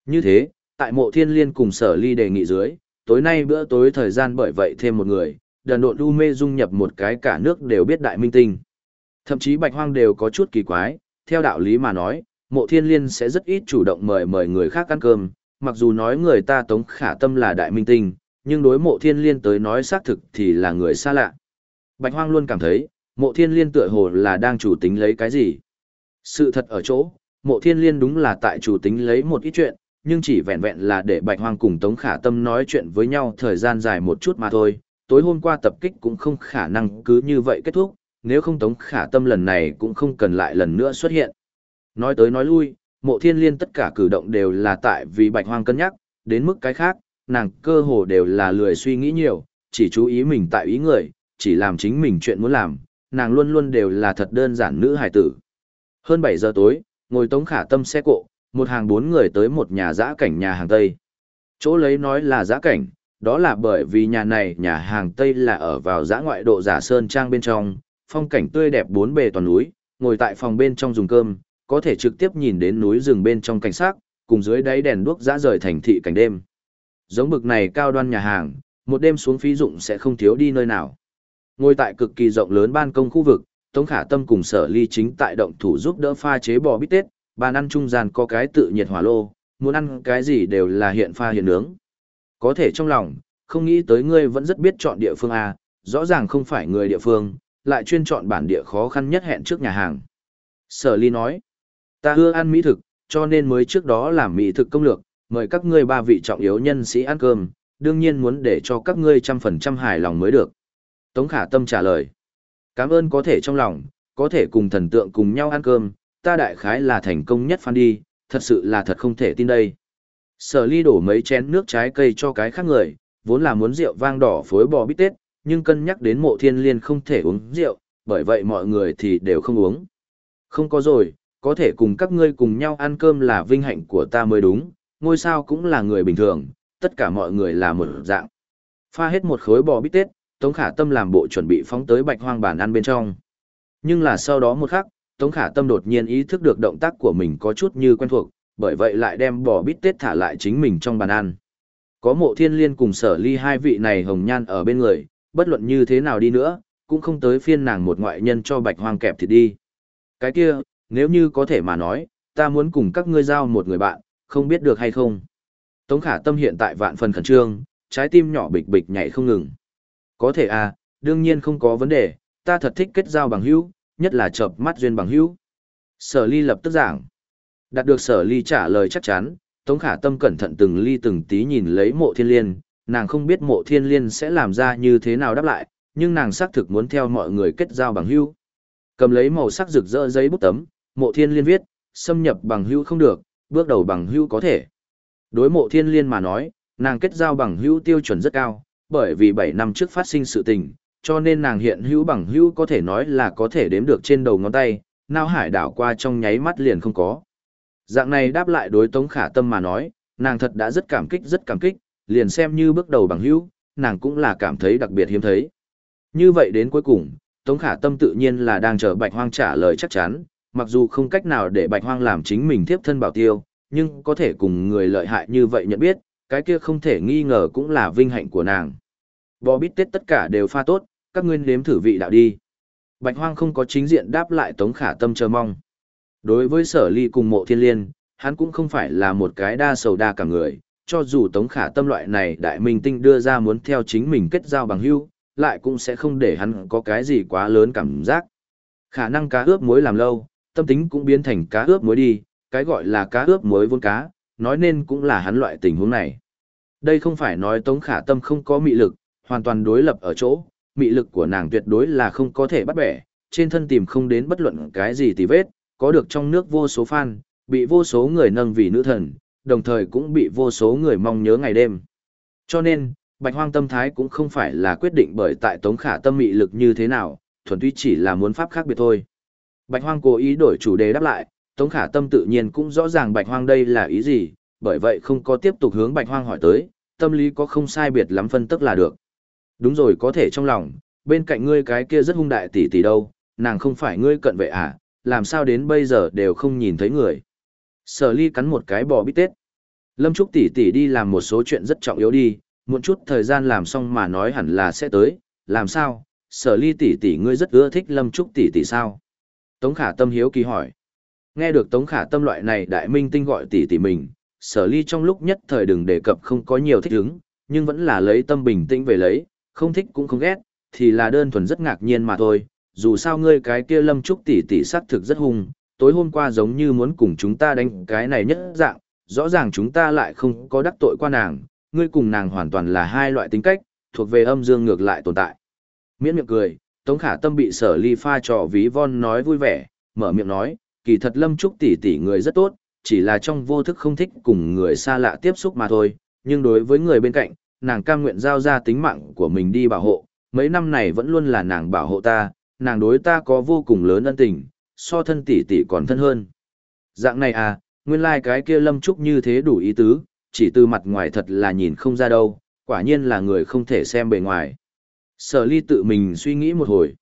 Như thế, tại mộ thiên liên cùng sở ly đề nghị dưới, tối nay bữa tối thời gian bởi vậy thêm một người, đần độn đu mê dung nhập một cái cả nước đều biết đại minh tinh. Thậm chí bạch hoang đều có chút kỳ quái, theo đạo lý mà nói, mộ thiên liên sẽ rất ít chủ động mời mời người khác ăn cơm, mặc dù nói người ta tống khả tâm là đại minh tinh, nhưng đối mộ thiên liên tới nói xác thực thì là người xa lạ. Bạch hoang luôn cảm thấy, mộ thiên liên tựa hồ là đang chủ tính lấy cái gì. Sự thật ở chỗ, mộ thiên liên đúng là tại chủ tính lấy một ít chuyện, nhưng chỉ vẹn vẹn là để bạch hoang cùng tống khả tâm nói chuyện với nhau thời gian dài một chút mà thôi. Tối hôm qua tập kích cũng không khả năng cứ như vậy kết thúc, nếu không tống khả tâm lần này cũng không cần lại lần nữa xuất hiện. Nói tới nói lui, mộ thiên liên tất cả cử động đều là tại vì bạch hoang cân nhắc, đến mức cái khác, nàng cơ hồ đều là lười suy nghĩ nhiều, chỉ chú ý mình tại ý người, chỉ làm chính mình chuyện muốn làm, nàng luôn luôn đều là thật đơn giản nữ hài tử. Hơn 7 giờ tối, ngồi Tống Khả Tâm xe cộ, một hàng bốn người tới một nhà giã cảnh nhà hàng Tây. Chỗ lấy nói là giã cảnh, đó là bởi vì nhà này nhà hàng Tây là ở vào giã ngoại độ giả sơn trang bên trong, phong cảnh tươi đẹp bốn bề toàn núi, ngồi tại phòng bên trong dùng cơm, có thể trực tiếp nhìn đến núi rừng bên trong cảnh sát, cùng dưới đáy đèn đuốc dã rời thành thị cảnh đêm. Giống bực này cao đoan nhà hàng, một đêm xuống phí dụng sẽ không thiếu đi nơi nào. Ngồi tại cực kỳ rộng lớn ban công khu vực, Tống Khả Tâm cùng Sở Ly chính tại động thủ giúp đỡ pha chế bò bít tết, bàn ăn trung gian có cái tự nhiệt hỏa lô, muốn ăn cái gì đều là hiện pha hiện nướng. Có thể trong lòng, không nghĩ tới ngươi vẫn rất biết chọn địa phương A, rõ ràng không phải người địa phương, lại chuyên chọn bản địa khó khăn nhất hẹn trước nhà hàng. Sở Ly nói, ta ưa ăn mỹ thực, cho nên mới trước đó làm mỹ thực công lược, mời các ngươi ba vị trọng yếu nhân sĩ ăn cơm, đương nhiên muốn để cho các ngươi trăm phần trăm hài lòng mới được. Tống Khả Tâm trả lời, cảm ơn có thể trong lòng, có thể cùng thần tượng cùng nhau ăn cơm, ta đại khái là thành công nhất fan đi, thật sự là thật không thể tin đây. Sở ly đổ mấy chén nước trái cây cho cái khác người, vốn là muốn rượu vang đỏ phối bò bít tết, nhưng cân nhắc đến mộ thiên liên không thể uống rượu, bởi vậy mọi người thì đều không uống. Không có rồi, có thể cùng các ngươi cùng nhau ăn cơm là vinh hạnh của ta mới đúng, ngôi sao cũng là người bình thường, tất cả mọi người là một dạng. Pha hết một khối bò bít tết, Tống Khả Tâm làm bộ chuẩn bị phóng tới bạch hoang bàn ăn bên trong. Nhưng là sau đó một khắc, Tống Khả Tâm đột nhiên ý thức được động tác của mình có chút như quen thuộc, bởi vậy lại đem bò bít tết thả lại chính mình trong bàn ăn. Có mộ thiên liên cùng sở ly hai vị này hồng nhan ở bên người, bất luận như thế nào đi nữa, cũng không tới phiên nàng một ngoại nhân cho bạch hoang kẹp thịt đi. Cái kia, nếu như có thể mà nói, ta muốn cùng các ngươi giao một người bạn, không biết được hay không. Tống khả tâm hiện tại vạn phần khẩn trương, trái tim nhỏ bịch bịch nhảy không ngừng. Có thể à, đương nhiên không có vấn đề, ta thật thích kết giao bằng hữu, nhất là chợp mắt duyên bằng hữu. Sở ly lập tức giảng. Đạt được sở ly trả lời chắc chắn, Tống khả tâm cẩn thận từng ly từng tí nhìn lấy mộ thiên liên, nàng không biết mộ thiên liên sẽ làm ra như thế nào đáp lại, nhưng nàng xác thực muốn theo mọi người kết giao bằng hữu. Cầm lấy màu sắc rực rỡ giấy bút tấm, mộ thiên liên viết, xâm nhập bằng hữu không được, bước đầu bằng hữu có thể. Đối mộ thiên liên mà nói, nàng kết giao bằng hữu tiêu chuẩn rất cao, bởi vì 7 năm trước phát sinh sự tình, cho nên nàng hiện hữu bằng hữu có thể nói là có thể đếm được trên đầu ngón tay, nào hải đảo qua trong nháy mắt liền không có. Dạng này đáp lại đối tống khả tâm mà nói, nàng thật đã rất cảm kích rất cảm kích, liền xem như bước đầu bằng hữu, nàng cũng là cảm thấy đặc biệt hiếm thấy. Như vậy đến cuối cùng, Tống Khả Tâm tự nhiên là đang chờ Bạch Hoang trả lời chắc chắn, mặc dù không cách nào để Bạch Hoang làm chính mình tiếp thân bảo tiêu, nhưng có thể cùng người lợi hại như vậy nhận biết, cái kia không thể nghi ngờ cũng là vinh hạnh của nàng. Bò bít tết tất cả đều pha tốt, các ngươi nếm thử vị đạo đi. Bạch Hoang không có chính diện đáp lại Tống Khả Tâm chờ mong. Đối với sở ly cùng mộ thiên liên, hắn cũng không phải là một cái đa sầu đa cả người, cho dù Tống Khả Tâm loại này đại minh tinh đưa ra muốn theo chính mình kết giao bằng hữu, lại cũng sẽ không để hắn có cái gì quá lớn cảm giác. Khả năng cá ướp muối làm lâu, tâm tính cũng biến thành cá ướp muối đi, cái gọi là cá ướp muối vốn cá, nói nên cũng là hắn loại tình huống này. Đây không phải nói Tống Khả Tâm không có mị lực, hoàn toàn đối lập ở chỗ, mị lực của nàng tuyệt đối là không có thể bắt bẻ, trên thân tìm không đến bất luận cái gì tì vết, có được trong nước vô số fan, bị vô số người nâng vì nữ thần, đồng thời cũng bị vô số người mong nhớ ngày đêm. Cho nên, Bạch Hoang tâm thái cũng không phải là quyết định bởi tại Tống Khả tâm mị lực như thế nào, thuần túy chỉ là muốn pháp khác biệt thôi. Bạch Hoang cố ý đổi chủ đề đáp lại, Tống Khả tâm tự nhiên cũng rõ ràng Bạch Hoang đây là ý gì, bởi vậy không có tiếp tục hướng Bạch Hoang hỏi tới, tâm lý có không sai biệt lắm phân tức là được. Đúng rồi có thể trong lòng, bên cạnh ngươi cái kia rất hung đại tỷ tỷ đâu, nàng không phải ngươi cận vệ à, làm sao đến bây giờ đều không nhìn thấy người. Sở ly cắn một cái bò bít tết. Lâm Trúc tỷ tỷ đi làm một số chuyện rất trọng yếu đi, một chút thời gian làm xong mà nói hẳn là sẽ tới, làm sao, sở ly tỷ tỷ ngươi rất ưa thích Lâm Trúc tỷ tỷ sao? Tống khả tâm hiếu kỳ hỏi. Nghe được Tống khả tâm loại này đại minh tinh gọi tỷ tỷ mình, sở ly trong lúc nhất thời đừng đề cập không có nhiều thích hứng, nhưng vẫn là lấy tâm bình tĩnh về lấy, không thích cũng không ghét, thì là đơn thuần rất ngạc nhiên mà thôi. Dù sao ngươi cái kia Lâm Trúc tỷ tỷ sát thực rất hung, tối hôm qua giống như muốn cùng chúng ta đánh cái này nhất dạng, rõ ràng chúng ta lại không có đắc tội qua nàng, ngươi cùng nàng hoàn toàn là hai loại tính cách, thuộc về âm dương ngược lại tồn tại. Miễn miệng cười, Tống Khả Tâm bị sở ly pha trò ví von nói vui vẻ, mở miệng nói, kỳ thật Lâm Trúc tỷ tỷ người rất tốt, chỉ là trong vô thức không thích cùng người xa lạ tiếp xúc mà thôi, nhưng đối với người bên cạnh, nàng cam nguyện giao ra tính mạng của mình đi bảo hộ, mấy năm này vẫn luôn là nàng bảo hộ ta, nàng đối ta có vô cùng lớn ân tình, so thân tỷ tỷ còn thân hơn. Dạng này à, nguyên lai like cái kia lâm trúc như thế đủ ý tứ, chỉ từ mặt ngoài thật là nhìn không ra đâu, quả nhiên là người không thể xem bề ngoài. Sở ly tự mình suy nghĩ một hồi.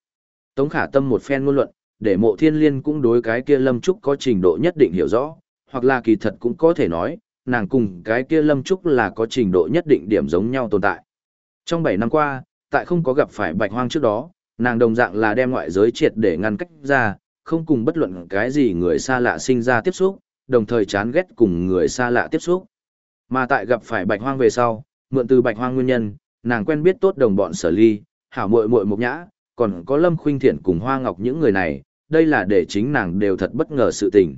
Tống khả tâm một phen ngôn luận, để mộ thiên liên cũng đối cái kia lâm trúc có trình độ nhất định hiểu rõ, hoặc là kỳ thật cũng có thể nói, nàng cùng cái kia lâm trúc là có trình độ nhất định điểm giống nhau tồn tại. Trong 7 năm qua, tại không có gặp phải bạch hoang trước đó, nàng đồng dạng là đem ngoại giới triệt để ngăn cách ra, không cùng bất luận cái gì người xa lạ sinh ra tiếp xúc, đồng thời chán ghét cùng người xa lạ tiếp xúc. Mà tại gặp phải bạch hoang về sau, mượn từ bạch hoang nguyên nhân, nàng quen biết tốt đồng bọn sở ly, hảo muội muội mục nhã, còn có lâm khuynh thiện cùng hoa ngọc những người này, đây là để chính nàng đều thật bất ngờ sự tình.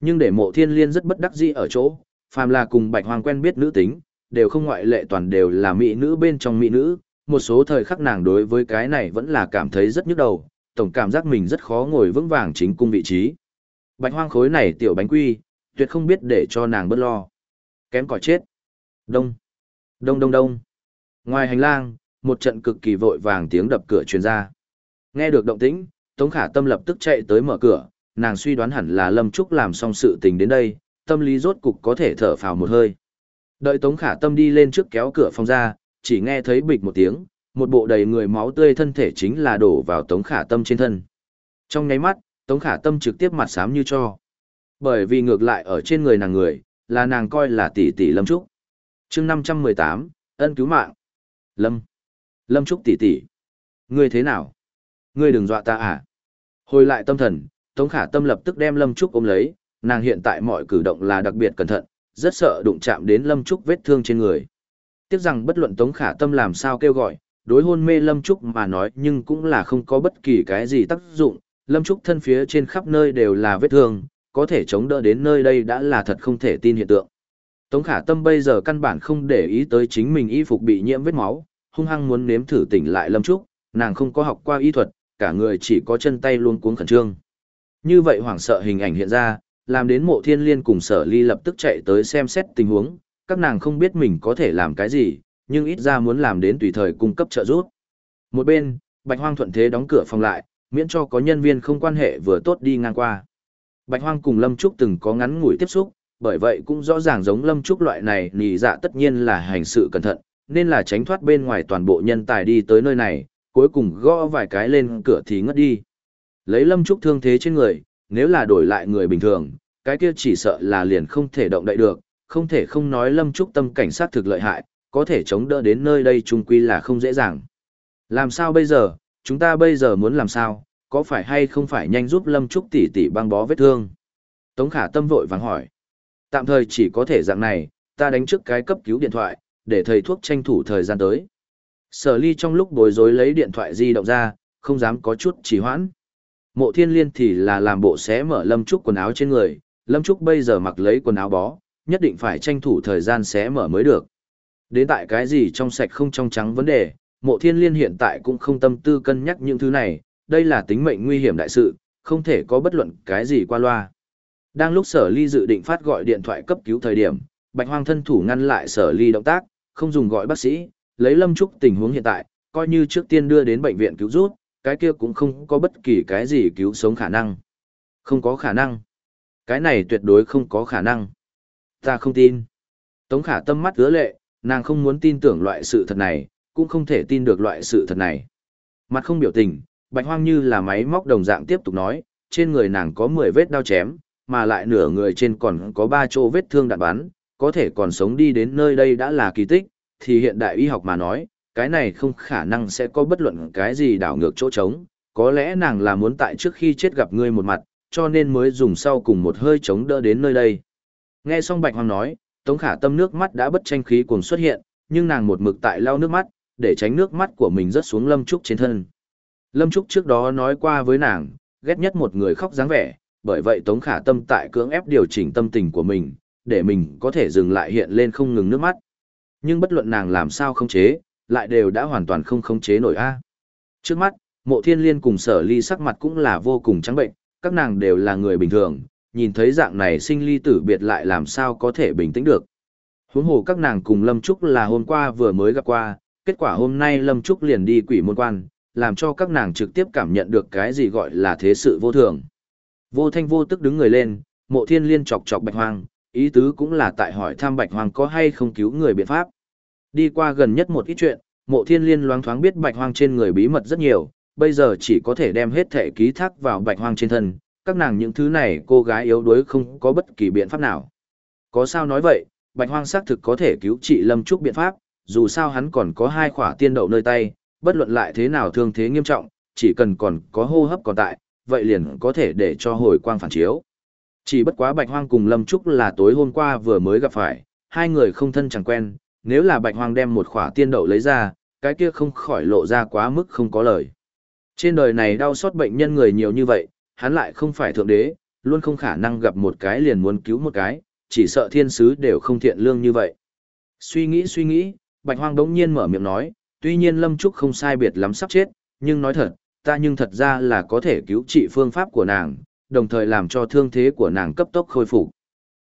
Nhưng để mộ thiên liên rất bất đắc dĩ ở chỗ, phàm là cùng bạch hoang quen biết nữ tính, đều không ngoại lệ toàn đều là mỹ nữ bên trong mỹ nữ, một số thời khắc nàng đối với cái này vẫn là cảm thấy rất nhức đầu, tổng cảm giác mình rất khó ngồi vững vàng chính cung vị trí. Bạch hoang khối này tiểu bánh quy, tuyệt không biết để cho nàng bớt lo. Kém cỏi chết. Đông. Đông đông đông. Ngoài hành lang, một trận cực kỳ vội vàng tiếng đập cửa truyền ra. Nghe được động tĩnh, Tống Khả Tâm lập tức chạy tới mở cửa, nàng suy đoán hẳn là Lâm Trúc làm xong sự tình đến đây, tâm lý rốt cục có thể thở phào một hơi. Đợi Tống Khả Tâm đi lên trước kéo cửa phòng ra, chỉ nghe thấy bịch một tiếng, một bộ đầy người máu tươi thân thể chính là đổ vào Tống Khả Tâm trên thân. Trong nháy mắt, Tống Khả Tâm trực tiếp mặt xám như cho. Bởi vì ngược lại ở trên người nàng người, là nàng coi là tỷ tỷ Lâm Trúc. chương 518, ân cứu mạng. Lâm. Lâm Trúc tỷ tỷ. Ngươi thế nào? Ngươi đừng dọa ta à? Hồi lại tâm thần, Tống Khả Tâm lập tức đem Lâm Trúc ôm lấy, nàng hiện tại mọi cử động là đặc biệt cẩn thận, rất sợ đụng chạm đến Lâm Trúc vết thương trên người. Tiếc rằng bất luận Tống Khả Tâm làm sao kêu gọi, đối hôn mê Lâm Trúc mà nói nhưng cũng là không có bất kỳ cái gì tác dụng, Lâm Trúc thân phía trên khắp nơi đều là vết thương, có thể chống đỡ đến nơi đây đã là thật không thể tin hiện tượng. Tống Khả Tâm bây giờ căn bản không để ý tới chính mình y phục bị nhiễm vết máu, hung hăng muốn nếm thử tỉnh lại Lâm Trúc, nàng không có học qua y thuật, cả người chỉ có chân tay luôn cuống khẩn trương. Như vậy hoảng sợ hình ảnh hiện ra, làm đến mộ thiên liên cùng sở ly lập tức chạy tới xem xét tình huống, các nàng không biết mình có thể làm cái gì, nhưng ít ra muốn làm đến tùy thời cung cấp trợ giúp. Một bên, Bạch Hoang thuận thế đóng cửa phòng lại, miễn cho có nhân viên không quan hệ vừa tốt đi ngang qua. Bạch Hoang cùng Lâm Trúc từng có ngắn ngủi tiếp xúc, bởi vậy cũng rõ ràng giống Lâm Trúc loại này nì dạ tất nhiên là hành sự cẩn thận, nên là tránh thoát bên ngoài toàn bộ nhân tài đi tới nơi này, cuối cùng gõ vài cái lên cửa thì ngất đi. Lấy Lâm Trúc thương thế trên người, nếu là đổi lại người bình thường, cái kia chỉ sợ là liền không thể động đậy được, không thể không nói Lâm Trúc tâm cảnh sát thực lợi hại, có thể chống đỡ đến nơi đây chung quy là không dễ dàng. Làm sao bây giờ, chúng ta bây giờ muốn làm sao, có phải hay không phải nhanh giúp Lâm Trúc tỷ tỷ băng bó vết thương? Tống Khả Tâm vội vàng hỏi. Tạm thời chỉ có thể dạng này, ta đánh trước cái cấp cứu điện thoại, để thầy thuốc tranh thủ thời gian tới. Sở ly trong lúc bối rối lấy điện thoại di động ra, không dám có chút trì hoãn. Mộ thiên liên thì là làm bộ xé mở Lâm Trúc quần áo trên người, Lâm Trúc bây giờ mặc lấy quần áo bó, nhất định phải tranh thủ thời gian xé mở mới được. Đến tại cái gì trong sạch không trong trắng vấn đề, mộ thiên liên hiện tại cũng không tâm tư cân nhắc những thứ này, đây là tính mệnh nguy hiểm đại sự, không thể có bất luận cái gì qua loa. Đang lúc sở ly dự định phát gọi điện thoại cấp cứu thời điểm, bạch hoang thân thủ ngăn lại sở ly động tác, không dùng gọi bác sĩ, lấy lâm trúc tình huống hiện tại, coi như trước tiên đưa đến bệnh viện cứu rút, cái kia cũng không có bất kỳ cái gì cứu sống khả năng. Không có khả năng. Cái này tuyệt đối không có khả năng. Ta không tin. Tống khả tâm mắt ứa lệ, nàng không muốn tin tưởng loại sự thật này, cũng không thể tin được loại sự thật này. Mặt không biểu tình, bạch hoang như là máy móc đồng dạng tiếp tục nói, trên người nàng có 10 vết đau chém, mà lại nửa người trên còn có 3 chỗ vết thương đạn bắn, có thể còn sống đi đến nơi đây đã là kỳ tích, thì hiện đại y học mà nói, cái này không khả năng sẽ có bất luận cái gì đảo ngược chỗ trống, có lẽ nàng là muốn tại trước khi chết gặp ngươi một mặt, cho nên mới dùng sau cùng một hơi chống đỡ đến nơi đây. Nghe xong Bạch Hoàng nói, Tống Khả Tâm nước mắt đã bất tranh khí cuồng xuất hiện, nhưng nàng một mực tại lau nước mắt, để tránh nước mắt của mình rớt xuống Lâm Trúc trên thân. Lâm Trúc trước đó nói qua với nàng, ghét nhất một người khóc dáng vẻ, bởi vậy Tống Khả Tâm tại cưỡng ép điều chỉnh tâm tình của mình, để mình có thể dừng lại hiện lên không ngừng nước mắt. Nhưng bất luận nàng làm sao không chế, lại đều đã hoàn toàn không khống chế nổi a. Trước mắt, Mộ Thiên Liên cùng Sở Ly sắc mặt cũng là vô cùng trắng bệnh, các nàng đều là người bình thường, nhìn thấy dạng này sinh ly tử biệt lại làm sao có thể bình tĩnh được. Huống hồ các nàng cùng Lâm Trúc là hôm qua vừa mới gặp qua, kết quả hôm nay Lâm Trúc liền đi quỷ môn quan, làm cho các nàng trực tiếp cảm nhận được cái gì gọi là thế sự vô thường. Vô thanh vô tức đứng người lên, mộ thiên liên chọc chọc bạch hoang, ý tứ cũng là tại hỏi thăm bạch hoang có hay không cứu người biện pháp. Đi qua gần nhất một ít chuyện, mộ thiên liên loáng thoáng biết bạch hoang trên người bí mật rất nhiều, bây giờ chỉ có thể đem hết thể ký thác vào bạch hoang trên thân, các nàng những thứ này cô gái yếu đuối không có bất kỳ biện pháp nào. Có sao nói vậy, bạch hoang xác thực có thể cứu trị lâm trúc biện pháp, dù sao hắn còn có hai khỏa tiên đậu nơi tay, bất luận lại thế nào thương thế nghiêm trọng, chỉ cần còn có hô hấp còn tại, vậy liền có thể để cho hồi quang phản chiếu. Chỉ bất quá Bạch Hoang cùng Lâm Trúc là tối hôm qua vừa mới gặp phải, hai người không thân chẳng quen, nếu là Bạch Hoang đem một khỏa tiên đậu lấy ra, cái kia không khỏi lộ ra quá mức không có lời. Trên đời này đau xót bệnh nhân người nhiều như vậy, hắn lại không phải thượng đế, luôn không khả năng gặp một cái liền muốn cứu một cái, chỉ sợ thiên sứ đều không thiện lương như vậy. Suy nghĩ suy nghĩ, Bạch Hoang đống nhiên mở miệng nói, tuy nhiên Lâm Trúc không sai biệt lắm sắp chết, nhưng nói thật, ta nhưng thật ra là có thể cứu trị phương pháp của nàng, đồng thời làm cho thương thế của nàng cấp tốc khôi phục.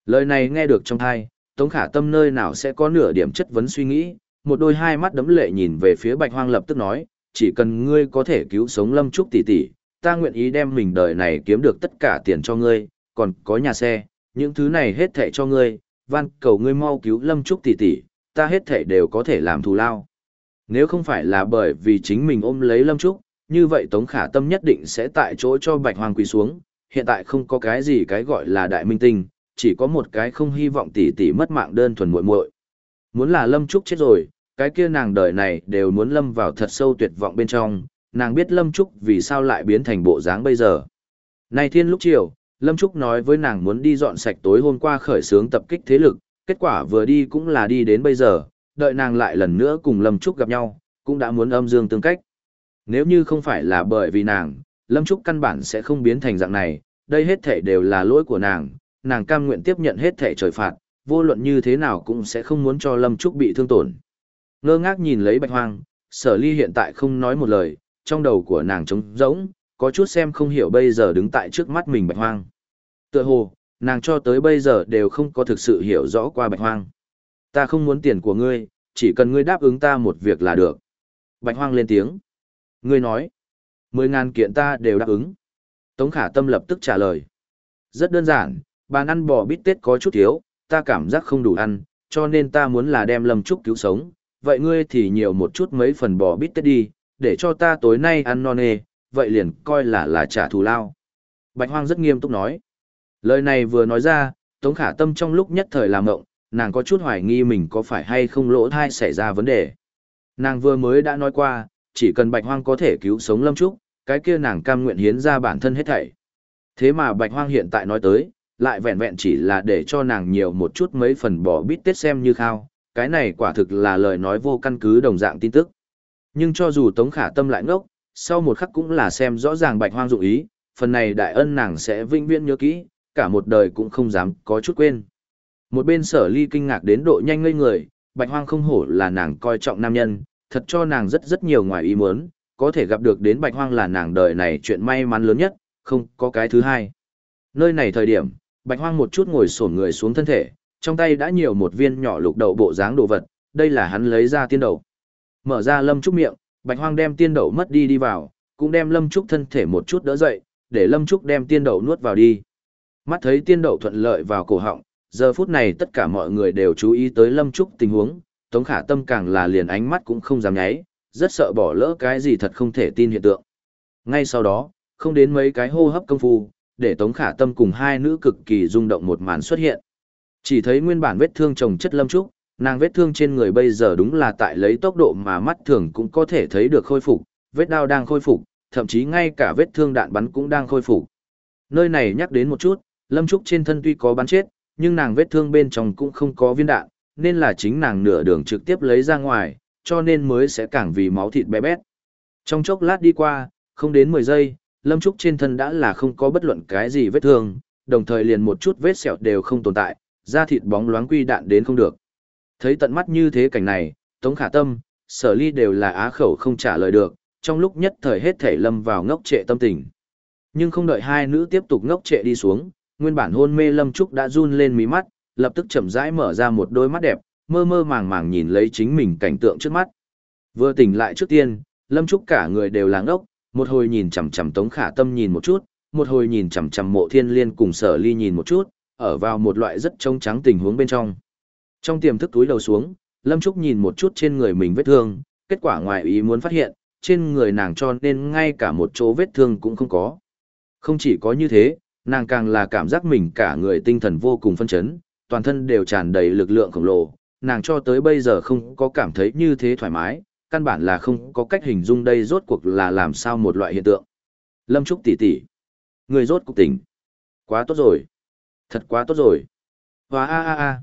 Lời này nghe được trong thai, Tống Khả Tâm nơi nào sẽ có nửa điểm chất vấn suy nghĩ, một đôi hai mắt đấm lệ nhìn về phía Bạch Hoang lập tức nói, chỉ cần ngươi có thể cứu sống Lâm Trúc tỷ tỷ, ta nguyện ý đem mình đời này kiếm được tất cả tiền cho ngươi, còn có nhà xe, những thứ này hết thảy cho ngươi, van cầu ngươi mau cứu Lâm Trúc tỷ tỷ, ta hết thảy đều có thể làm thù lao. Nếu không phải là bởi vì chính mình ôm lấy Lâm Trúc, như vậy Tống Khả Tâm nhất định sẽ tại chỗ cho Bạch Hoang quỳ xuống, hiện tại không có cái gì cái gọi là đại minh tinh, chỉ có một cái không hy vọng tỷ tỷ mất mạng đơn thuần muội muội. Muốn là Lâm Trúc chết rồi, cái kia nàng đời này đều muốn lâm vào thật sâu tuyệt vọng bên trong, nàng biết Lâm Trúc vì sao lại biến thành bộ dáng bây giờ. Nay thiên lúc chiều, Lâm Trúc nói với nàng muốn đi dọn sạch tối hôm qua khởi xướng tập kích thế lực, kết quả vừa đi cũng là đi đến bây giờ, đợi nàng lại lần nữa cùng Lâm Trúc gặp nhau, cũng đã muốn âm dương tương cách. Nếu như không phải là bởi vì nàng, Lâm Trúc căn bản sẽ không biến thành dạng này, đây hết thể đều là lỗi của nàng, nàng cam nguyện tiếp nhận hết thể trời phạt, vô luận như thế nào cũng sẽ không muốn cho Lâm Trúc bị thương tổn. Ngơ ngác nhìn lấy bạch hoang, sở ly hiện tại không nói một lời, trong đầu của nàng trống rỗng, có chút xem không hiểu bây giờ đứng tại trước mắt mình bạch hoang. Tựa hồ, nàng cho tới bây giờ đều không có thực sự hiểu rõ qua bạch hoang. Ta không muốn tiền của ngươi, chỉ cần ngươi đáp ứng ta một việc là được. Bạch hoang lên tiếng. Ngươi nói, mười ngàn kiện ta đều đáp ứng. Tống khả tâm lập tức trả lời. Rất đơn giản, bàn ăn bò bít tết có chút thiếu, ta cảm giác không đủ ăn, cho nên ta muốn là đem lâm trúc cứu sống. Vậy ngươi thì nhiều một chút mấy phần bò bít tết đi, để cho ta tối nay ăn non nê, vậy liền coi là là trả thù lao. Bạch hoang rất nghiêm túc nói. Lời này vừa nói ra, Tống khả tâm trong lúc nhất thời làm ngộng, nàng có chút hoài nghi mình có phải hay không lỗ thai xảy ra vấn đề. Nàng vừa mới đã nói qua, chỉ cần bạch hoang có thể cứu sống lâm trúc, cái kia nàng cam nguyện hiến ra bản thân hết thảy. Thế mà bạch hoang hiện tại nói tới, lại vẹn vẹn chỉ là để cho nàng nhiều một chút mấy phần bỏ bít tết xem như khao, cái này quả thực là lời nói vô căn cứ đồng dạng tin tức. Nhưng cho dù Tống Khả Tâm lại ngốc, sau một khắc cũng là xem rõ ràng bạch hoang dụng ý, phần này đại ân nàng sẽ vinh viễn nhớ kỹ, cả một đời cũng không dám có chút quên. Một bên sở ly kinh ngạc đến độ nhanh ngây người, bạch hoang không hổ là nàng coi trọng nam nhân, thật cho nàng rất rất nhiều ngoài ý muốn, có thể gặp được đến bạch hoang là nàng đời này chuyện may mắn lớn nhất, không có cái thứ hai. Nơi này thời điểm, bạch hoang một chút ngồi sổn người xuống thân thể, trong tay đã nhiều một viên nhỏ lục đậu bộ dáng đồ vật, đây là hắn lấy ra tiên đậu. Mở ra lâm trúc miệng, bạch hoang đem tiên đậu mất đi đi vào, cũng đem lâm trúc thân thể một chút đỡ dậy, để lâm trúc đem tiên đậu nuốt vào đi. Mắt thấy tiên đậu thuận lợi vào cổ họng, giờ phút này tất cả mọi người đều chú ý tới lâm trúc tình huống, Tống Khả Tâm càng là liền ánh mắt cũng không dám nháy, rất sợ bỏ lỡ cái gì thật không thể tin hiện tượng. Ngay sau đó, không đến mấy cái hô hấp công phu, để Tống Khả Tâm cùng hai nữ cực kỳ rung động một màn xuất hiện. Chỉ thấy nguyên bản vết thương chồng chất lâm trúc, nàng vết thương trên người bây giờ đúng là tại lấy tốc độ mà mắt thường cũng có thể thấy được khôi phục, vết đau đang khôi phục, thậm chí ngay cả vết thương đạn bắn cũng đang khôi phục. Nơi này nhắc đến một chút, lâm trúc trên thân tuy có bắn chết, nhưng nàng vết thương bên trong cũng không có viên đạn, nên là chính nàng nửa đường trực tiếp lấy ra ngoài, cho nên mới sẽ càng vì máu thịt bé bét. Trong chốc lát đi qua, không đến 10 giây, Lâm Trúc trên thân đã là không có bất luận cái gì vết thương, đồng thời liền một chút vết sẹo đều không tồn tại, da thịt bóng loáng quy đạn đến không được. Thấy tận mắt như thế cảnh này, Tống Khả Tâm, Sở Ly đều là á khẩu không trả lời được, trong lúc nhất thời hết thể lâm vào ngốc trệ tâm tình. Nhưng không đợi hai nữ tiếp tục ngốc trệ đi xuống, nguyên bản hôn mê Lâm Trúc đã run lên mí mắt, lập tức chậm rãi mở ra một đôi mắt đẹp, mơ mơ màng màng nhìn lấy chính mình cảnh tượng trước mắt. Vừa tỉnh lại trước tiên, Lâm Trúc cả người đều láng ốc, một hồi nhìn chằm chằm Tống Khả Tâm nhìn một chút, một hồi nhìn chằm chằm Mộ Thiên Liên cùng Sở Ly nhìn một chút, ở vào một loại rất trông trắng tình huống bên trong. Trong tiềm thức túi đầu xuống, Lâm Trúc nhìn một chút trên người mình vết thương, kết quả ngoài ý muốn phát hiện, trên người nàng cho nên ngay cả một chỗ vết thương cũng không có. Không chỉ có như thế, nàng càng là cảm giác mình cả người tinh thần vô cùng phân chấn, toàn thân đều tràn đầy lực lượng khổng lồ, nàng cho tới bây giờ không có cảm thấy như thế thoải mái, căn bản là không có cách hình dung đây rốt cuộc là làm sao một loại hiện tượng. Lâm Trúc tỷ tỷ, người rốt cuộc tỉnh. Quá tốt rồi. Thật quá tốt rồi. Hóa a a a.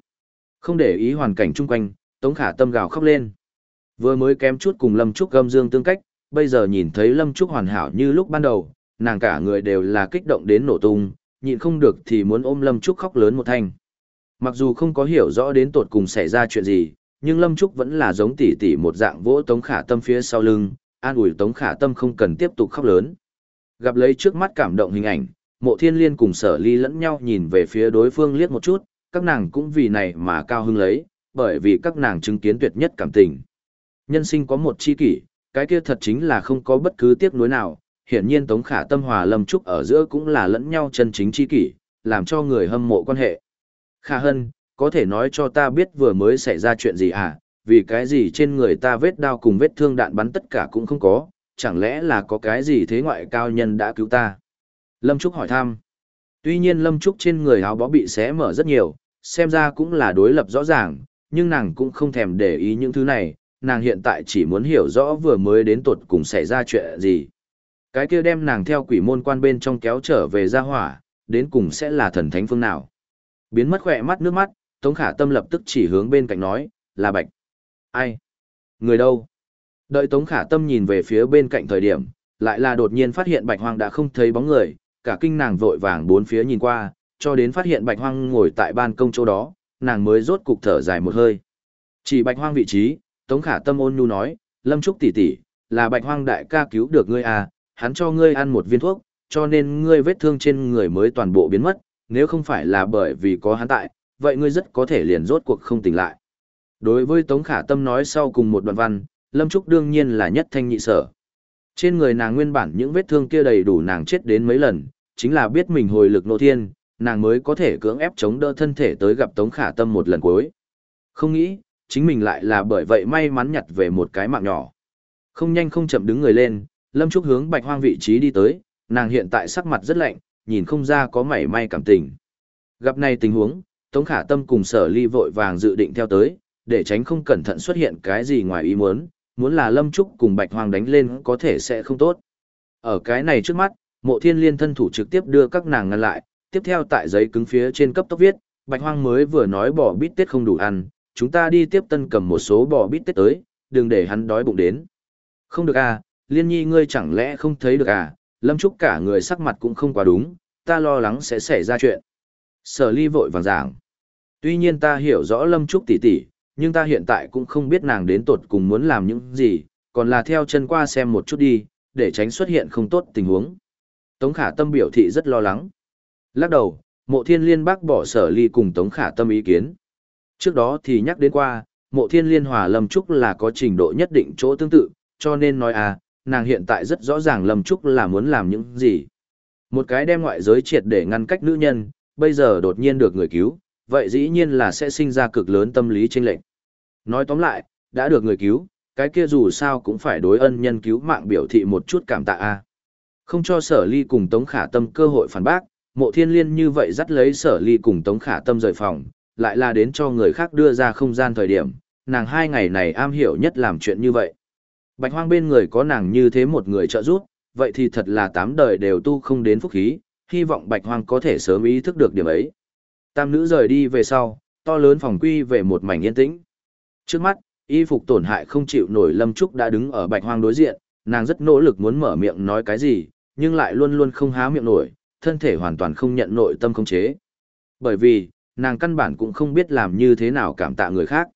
Không để ý hoàn cảnh chung quanh, Tống Khả Tâm gào khóc lên. Vừa mới kém chút cùng Lâm Trúc gâm dương tương cách, bây giờ nhìn thấy Lâm Trúc hoàn hảo như lúc ban đầu, nàng cả người đều là kích động đến nổ tung, nhịn không được thì muốn ôm Lâm Trúc khóc lớn một thanh. Mặc dù không có hiểu rõ đến tột cùng xảy ra chuyện gì, nhưng Lâm Trúc vẫn là giống tỷ tỷ một dạng vỗ Tống Khả Tâm phía sau lưng, an ủi Tống Khả Tâm không cần tiếp tục khóc lớn. Gặp lấy trước mắt cảm động hình ảnh, Mộ Thiên Liên cùng Sở Ly lẫn nhau nhìn về phía đối phương liếc một chút, các nàng cũng vì này mà cao hứng lấy, bởi vì các nàng chứng kiến tuyệt nhất cảm tình. Nhân sinh có một chi kỷ, cái kia thật chính là không có bất cứ tiếc nuối nào, hiển nhiên Tống Khả Tâm hòa Lâm Trúc ở giữa cũng là lẫn nhau chân chính chi kỷ, làm cho người hâm mộ quan hệ. Khả Hân, có thể nói cho ta biết vừa mới xảy ra chuyện gì à, vì cái gì trên người ta vết đau cùng vết thương đạn bắn tất cả cũng không có, chẳng lẽ là có cái gì thế ngoại cao nhân đã cứu ta? Lâm Trúc hỏi thăm. Tuy nhiên Lâm Trúc trên người áo bó bị xé mở rất nhiều, xem ra cũng là đối lập rõ ràng, nhưng nàng cũng không thèm để ý những thứ này, nàng hiện tại chỉ muốn hiểu rõ vừa mới đến tuột cùng xảy ra chuyện gì. Cái kia đem nàng theo quỷ môn quan bên trong kéo trở về gia hỏa, đến cùng sẽ là thần thánh phương nào. Biến mất khỏe mắt nước mắt, Tống Khả Tâm lập tức chỉ hướng bên cạnh nói, là Bạch. Ai? Người đâu? Đợi Tống Khả Tâm nhìn về phía bên cạnh thời điểm, lại là đột nhiên phát hiện Bạch Hoang đã không thấy bóng người, cả kinh nàng vội vàng bốn phía nhìn qua, cho đến phát hiện Bạch Hoang ngồi tại ban công chỗ đó, nàng mới rốt cục thở dài một hơi. Chỉ Bạch Hoang vị trí, Tống Khả Tâm ôn nhu nói, Lâm Trúc tỷ tỷ, là Bạch Hoang đại ca cứu được ngươi à, hắn cho ngươi ăn một viên thuốc, cho nên ngươi vết thương trên người mới toàn bộ biến mất, nếu không phải là bởi vì có hắn tại, vậy ngươi rất có thể liền rốt cuộc không tỉnh lại. Đối với Tống Khả Tâm nói sau cùng một đoạn văn, Lâm Trúc đương nhiên là nhất thanh nhị sở. Trên người nàng nguyên bản những vết thương kia đầy đủ nàng chết đến mấy lần, chính là biết mình hồi lực nộ thiên, nàng mới có thể cưỡng ép chống đỡ thân thể tới gặp Tống Khả Tâm một lần cuối. Không nghĩ, chính mình lại là bởi vậy may mắn nhặt về một cái mạng nhỏ. Không nhanh không chậm đứng người lên, Lâm Trúc hướng bạch hoang vị trí đi tới, nàng hiện tại sắc mặt rất lạnh, nhìn không ra có mảy may cảm tình. Gặp này tình huống, Tống Khả Tâm cùng sở ly vội vàng dự định theo tới, để tránh không cẩn thận xuất hiện cái gì ngoài ý muốn, muốn là Lâm Trúc cùng Bạch Hoang đánh lên có thể sẽ không tốt. Ở cái này trước mắt, mộ thiên liên thân thủ trực tiếp đưa các nàng ngăn lại, tiếp theo tại giấy cứng phía trên cấp tốc viết, Bạch Hoang mới vừa nói bỏ bít tết không đủ ăn, chúng ta đi tiếp tân cầm một số bò bít tết tới, đừng để hắn đói bụng đến. Không được à, liên nhi ngươi chẳng lẽ không thấy được à, lâm trúc cả người sắc mặt cũng không quá đúng, ta lo lắng sẽ xảy ra chuyện. Sở ly vội vàng giảng. Tuy nhiên ta hiểu rõ lâm trúc tỷ tỷ, nhưng ta hiện tại cũng không biết nàng đến tột cùng muốn làm những gì, còn là theo chân qua xem một chút đi, để tránh xuất hiện không tốt tình huống. Tống khả tâm biểu thị rất lo lắng. Lắc đầu, mộ thiên liên bác bỏ sở ly cùng Tống khả tâm ý kiến. Trước đó thì nhắc đến qua, mộ thiên liên hòa Lâm Trúc là có trình độ nhất định chỗ tương tự, cho nên nói à, nàng hiện tại rất rõ ràng Lâm Trúc là muốn làm những gì. Một cái đem ngoại giới triệt để ngăn cách nữ nhân, bây giờ đột nhiên được người cứu, vậy dĩ nhiên là sẽ sinh ra cực lớn tâm lý chênh lệch. Nói tóm lại, đã được người cứu, cái kia dù sao cũng phải đối ân nhân cứu mạng biểu thị một chút cảm tạ a. Không cho sở ly cùng Tống Khả Tâm cơ hội phản bác, mộ thiên liên như vậy dắt lấy sở ly cùng Tống Khả Tâm rời phòng, lại là đến cho người khác đưa ra không gian thời điểm, nàng hai ngày này am hiểu nhất làm chuyện như vậy. Bạch hoang bên người có nàng như thế một người trợ giúp, vậy thì thật là tám đời đều tu không đến phúc khí, hy vọng bạch hoang có thể sớm ý thức được điểm ấy. Tam nữ rời đi về sau, to lớn phòng quy về một mảnh yên tĩnh. Trước mắt, y phục tổn hại không chịu nổi Lâm Trúc đã đứng ở bạch hoang đối diện, nàng rất nỗ lực muốn mở miệng nói cái gì, nhưng lại luôn luôn không há miệng nổi, thân thể hoàn toàn không nhận nội tâm không chế. Bởi vì, nàng căn bản cũng không biết làm như thế nào cảm tạ người khác.